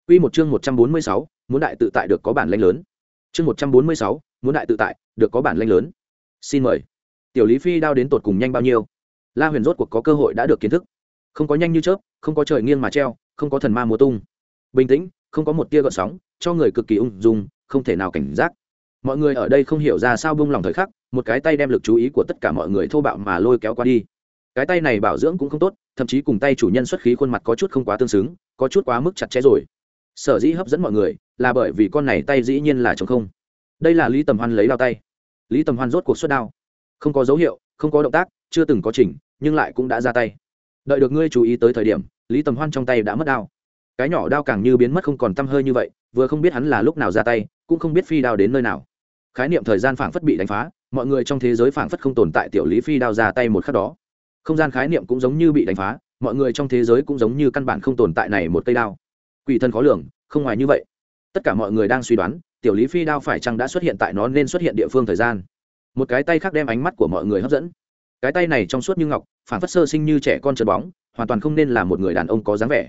Quy một chương một trăm bốn mươi sáu, muốn đại tự tại được có bản lãnh lớn. Chương một trăm bốn mươi sáu, muốn đại tự tại được có bản lãnh lớn. Xin mời. Tiểu lý phi đao đến tột cùng nhanh bao nhiêu? La huyền rốt cuộc có cơ hội đã được kiến thức. Không có nhanh như chớp, không có trời nghiêng mà treo, không có thần ma mùa tung. Bình tĩnh, không có một tia gợn sóng, cho người cực kỳ ung dung, không thể nào cảnh giác mọi người ở đây không hiểu ra sao bông lòng thời khắc một cái tay đem lực chú ý của tất cả mọi người thô bạo mà lôi kéo qua đi. Cái tay này bảo dưỡng cũng không tốt thậm chí cùng tay chủ nhân xuất khí khuôn mặt có chút không quá tương xứng có chút quá mức chặt chẽ rồi. Sở dĩ hấp dẫn mọi người là bởi vì con này tay dĩ nhiên là chống không. Đây là lý tầm hoan lấy đao tay. Lý tầm hoan rốt cuộc xuất đao. Không có dấu hiệu không có động tác chưa từng có chỉnh, nhưng lại cũng đã ra tay. Đợi được ngươi chú ý tới thời điểm lý tầm hoan trong tay đã mất đao. Cái nhỏ đao càng như biến mất không còn t hơi như vậy vừa không biết hắn là lúc nào ra tay cũng không biết phi đao đến nơi nào khái niệm thời gian phảng phất bị đánh phá, mọi người trong thế giới phảng phất không tồn tại tiểu lý phi đao ra tay một khắc đó. Không gian khái niệm cũng giống như bị đánh phá, mọi người trong thế giới cũng giống như căn bản không tồn tại này một cây đao. Quỷ thân khó lường, không ngoài như vậy. Tất cả mọi người đang suy đoán, tiểu lý phi đao phải chăng đã xuất hiện tại nó nên xuất hiện địa phương thời gian. Một cái tay khác đem ánh mắt của mọi người hấp dẫn. Cái tay này trong suốt như ngọc phản phất sơ sinh như trẻ con trượt bóng, hoàn toàn không nên là một người đàn ông có dáng vẻ.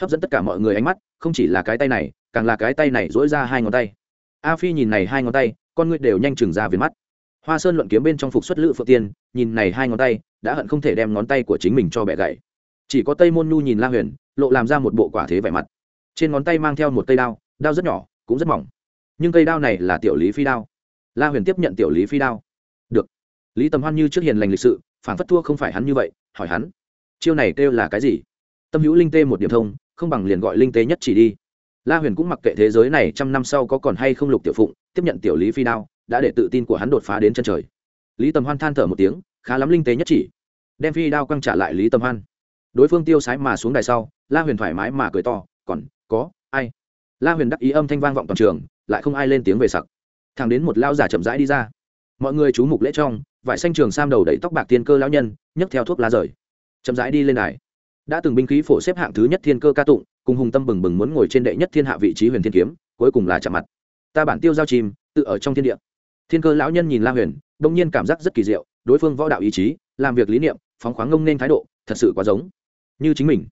Hấp dẫn tất cả mọi người ánh mắt, không chỉ là cái tay này, càng là cái tay này dỗi ra hai ngón tay. A phi nhìn này hai ngón tay con ngươi đều nhanh chừng ra viền mắt. Hoa sơn luận kiếm bên trong phục xuất lữ phượng tiên, nhìn này hai ngón tay, đã hận không thể đem ngón tay của chính mình cho bẻ gãy. Chỉ có tây môn nhu nhìn la huyền, lộ làm ra một bộ quả thế vẻ mặt. Trên ngón tay mang theo một cây đao đao rất nhỏ, cũng rất mỏng. Nhưng cây đao này là tiểu lý phi đao. La huyền tiếp nhận tiểu lý phi đao. Được. Lý tầm hoan như trước hiền lành lịch sự, phản phất thua không phải hắn như vậy, hỏi hắn. Chiêu này kêu là cái gì? Tâm hữu linh tê một điểm thông, không bằng liền gọi linh tê nhất chỉ đi. La huyền cũng mặc kệ thế giới này trăm năm sau có còn hay không lục tiểu phụng tiếp nhận tiểu lý phi đao, đã để tự tin của hắn đột phá đến chân trời. Lý tầm hoan than thở một tiếng, khá lắm linh tế nhất chỉ. Đem phi đao quăng trả lại lý tầm hoan. Đối phương tiêu sái mà xuống đài sau, la huyền thoải mái mà cười to, còn có ai? La huyền đắc ý âm thanh vang vọng toàn trường, lại không ai lên tiếng về sặc. Thằng đến một lao giả chậm rãi đi ra. Mọi người chú mục lễ trong, vải xanh trường sam đầu đẩy tóc bạc tiên cơ lão nhân, nhấc theo thuốc lá rời. Chậm rãi đi lên đài. Đã từng binh khí phổ xếp hạng thứ nhất thiên cơ ca tụng, cùng hùng tâm bừng bừng muốn ngồi trên đệ nhất thiên hạ vị trí huyền thiên kiếm, cuối cùng là chạm mặt ta bản tiêu giao chim, tự ở trong thiên địa. Thiên cơ lão nhân nhìn la huyền, bỗng nhiên cảm giác rất kỳ diệu, đối phương võ đạo ý chí, làm việc lý niệm, phóng khoáng ngông nên thái độ, thật sự quá giống như chính mình.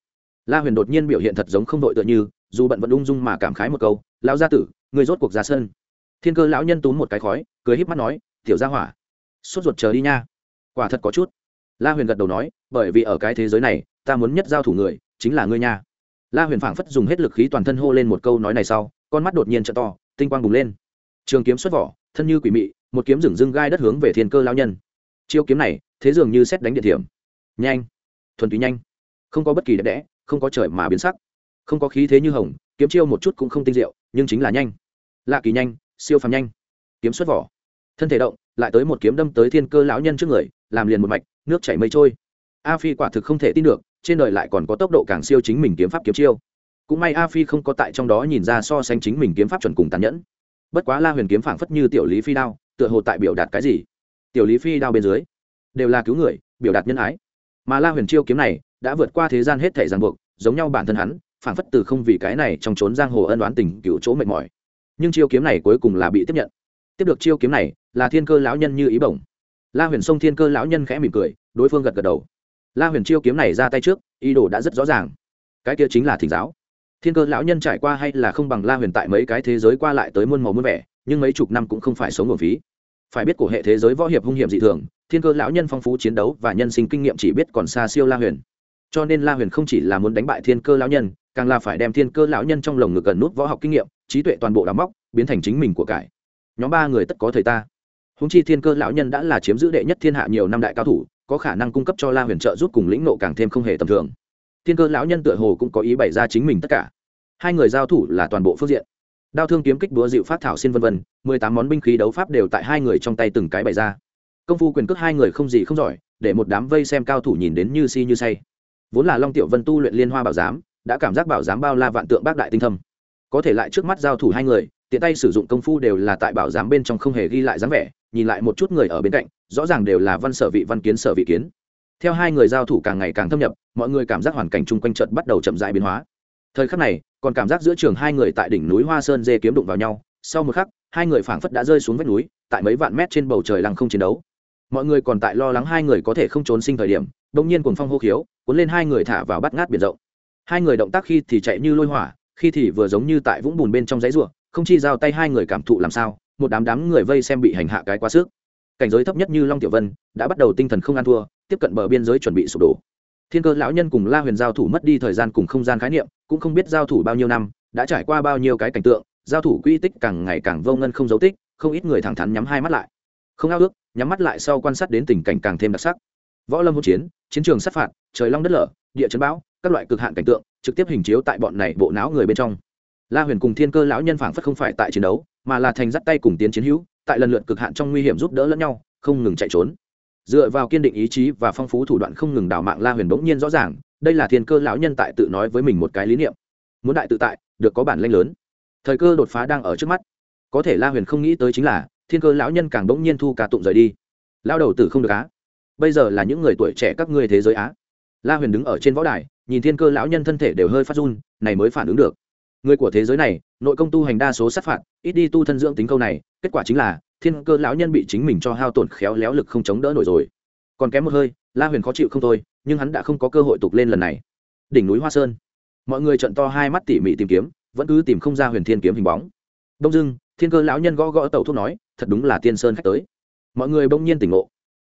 La huyền đột nhiên biểu hiện thật giống không đội tựa như, dù bận vẫn ung dung mà cảm khái một câu, lão gia tử người rốt cuộc ra sân. Thiên cơ lão nhân túm một cái khói, cười híp mắt nói, tiểu gia hỏa, sốt ruột chờ đi nha. Quả thật có chút. La huyền gật đầu nói, bởi vì ở cái thế giới này, ta muốn nhất giao thủ người, chính là ngươi nha. La huyền phảng phất dùng hết lực khí toàn thân hô lên một câu nói này sau, con mắt đột nhiên trợ to tinh quang bùng lên. Trường kiếm xuất vỏ, thân như quỷ mị, một kiếm rừng rưng gai đất hướng về thiên cơ lao nhân. Chiêu kiếm này, thế dường như xét đánh địa điểm nhanh, thuần túy nhanh. Không có bất kỳ đẹp đẽ, không có trời mà biến sắc. Không có khí thế như hồng, kiếm chiêu một chút cũng không tinh diệu, nhưng chính là nhanh. Lạ kỳ nhanh, siêu phàm nhanh. Kiếm xuất vỏ. Thân thể động, lại tới một kiếm đâm tới thiên cơ lão nhân trước người, làm liền một mạch, nước chảy mây trôi. A phi quả thực không thể tin được, trên đời lại còn có tốc độ càng siêu chính mình kiếm pháp kiếm chiêu cũng may a phi không có tại trong đó nhìn ra so sánh chính mình kiếm pháp chuẩn cùng tàn nhẫn. Bất quá la huyền kiếm phảng phất như tiểu lý phi đao, tựa hồ tại biểu đạt cái gì? Tiểu lý phi đao bên dưới, đều là cứu người, biểu đạt nhân ái. Mà la huyền chiêu kiếm này, đã vượt qua thế gian hết thể ràng buộc, giống nhau bản thân hắn, phảng phất từ không vì cái này trong trốn giang hồ ân đoán tình cựu chỗ mệt mỏi. Nhưng chiêu kiếm này cuối cùng là bị tiếp nhận. Tiếp được chiêu kiếm này, là thiên cơ lão nhân như ý bổng. La huyền sông thiên cơ lão nhân khẽ mỉm cười, đối phương gật gật đầu. La huyền chiêu kiếm này ra tay trước, ý đồ đã rất rõ ràng. Cái kia chính là thỉnh giáo thiên cơ lão nhân trải qua hay là không bằng la huyền tại mấy cái thế giới qua lại tới muôn màu muôn vẻ, nhưng mấy chục năm cũng không phải sống nguồn phí. Phải biết của hệ thế giới võ hiệp hung hiểm dị thường, thiên cơ lão nhân phong phú chiến đấu và nhân sinh kinh nghiệm chỉ biết còn xa siêu la huyền. Cho nên la huyền không chỉ là muốn đánh bại thiên cơ lão nhân, càng là phải đem thiên cơ lão nhân trong lồng ngực gần nút võ học kinh nghiệm, trí tuệ toàn bộ đắm móc biến thành chính mình của cải. Nhóm ba người tất có thời ta. Húng chi thiên cơ lão nhân đã là chiếm giữ đệ nhất thiên hạ nhiều năm đại cao thủ, có khả năng cung cấp cho la huyền trợ giúp cùng lĩnh nộ càng thêm không hề tầm thường thiên cơ lão nhân tựa hồ cũng có ý bày ra chính mình tất cả. Hai người giao thủ là toàn bộ phương diện. Đao thương kiếm kích búa dịu phát thảo xin vân vân, mười tám món binh khí đấu pháp đều tại hai người trong tay từng cái bày ra. Công phu quyền cước hai người không gì không giỏi, để một đám vây xem cao thủ nhìn đến như si như say. Vốn là long tiểu vân tu luyện liên hoa bảo giám, đã cảm giác bảo giám bao la vạn tượng bác đại tinh thâm. Có thể lại trước mắt giao thủ hai người, tiện tay sử dụng công phu đều là tại bảo giám bên trong không hề ghi lại dáng vẻ, nhìn lại một chút người ở bên cạnh, rõ ràng đều là văn sở vị, văn kiến sở vị kiến theo hai người giao thủ càng ngày càng thâm nhập, mọi người cảm giác hoàn cảnh chung quanh trận bắt đầu chậm dại biến hóa. Thời khắc này, còn cảm giác giữa trường hai người tại đỉnh núi hoa sơn dê kiếm đụng vào nhau. Sau một khắc, hai người phảng phất đã rơi xuống vách núi, tại mấy vạn mét trên bầu trời lăng không chiến đấu. Mọi người còn tại lo lắng hai người có thể không trốn sinh thời điểm đông nhiên cùng phong hô khiếu, cuốn lên hai người thả vào bắt ngát biển rộng. Hai người động tác khi thì chạy như lôi hỏa, khi thì vừa giống như tại vũng bùn bên trong giấy ruộng không chi giao tay hai người cảm thụ làm sao, một đám đám người vây xem bị hành hạ cái quá sức. Cảnh giới thấp nhất như long tiểu vân, đã bắt đầu tinh thần không ăn thua tiếp cận bờ biên giới chuẩn bị sụp đổ. Thiên cơ lão nhân cùng la huyền giao thủ mất đi thời gian cùng không gian khái niệm, cũng không biết giao thủ bao nhiêu năm, đã trải qua bao nhiêu cái cảnh tượng, giao thủ quy tích càng ngày càng vô ngân không dấu tích, không ít người thẳng thắn nhắm hai mắt lại. Không ao ước, nhắm mắt lại sau quan sát đến tình cảnh càng thêm đặc sắc. Võ lâm hỗn chiến chiến trường sát phạt, trời long đất lở, địa chấn bão, các loại cực hạn cảnh tượng, trực tiếp hình chiếu tại bọn này bộ não người bên trong. La huyền cùng thiên cơ lão nhân phảng phất không phải tại chiến đấu, mà là thành dắt tay cùng tiến chiến hữu, tại lần lượt cực hạn trong nguy hiểm giúp đỡ lẫn nhau, không ngừng chạy trốn dựa vào kiên định ý chí và phong phú thủ đoạn không ngừng đào mạng la huyền bỗng nhiên rõ ràng, đây là thiên cơ lão nhân tại tự nói với mình một cái lý niệm. Muốn đại tự tại, được có bản lanh lớn. Thời cơ đột phá đang ở trước mắt. Có thể la huyền không nghĩ tới chính là, thiên cơ lão nhân càng bỗng nhiên thu ca tụng rời đi. Lao đầu tử không được á. Bây giờ là những người tuổi trẻ các ngươi thế giới á. La huyền đứng ở trên võ đài, nhìn thiên cơ lão nhân thân thể đều hơi phát run, này mới phản ứng được. Người của thế giới này, nội công tu hành đa số sát phạt, ít đi tu thân dưỡng tính câu này, kết quả chính là thiên cơ lão nhân bị chính mình cho hao tổn khéo léo lực không chống đỡ nổi rồi. Còn kém một hơi, la huyền khó chịu không thôi, nhưng hắn đã không có cơ hội tục lên lần này. Đỉnh núi hoa sơn. Mọi người trận to hai mắt tỉ mỉ tìm kiếm, vẫn cứ tìm không ra huyền thiên kiếm hình bóng. Đông dưng thiên cơ lão nhân gõ gõ tàu thuốc nói, thật đúng là tiên sơn khách tới. Mọi người bỗng nhiên tỉnh ngộ.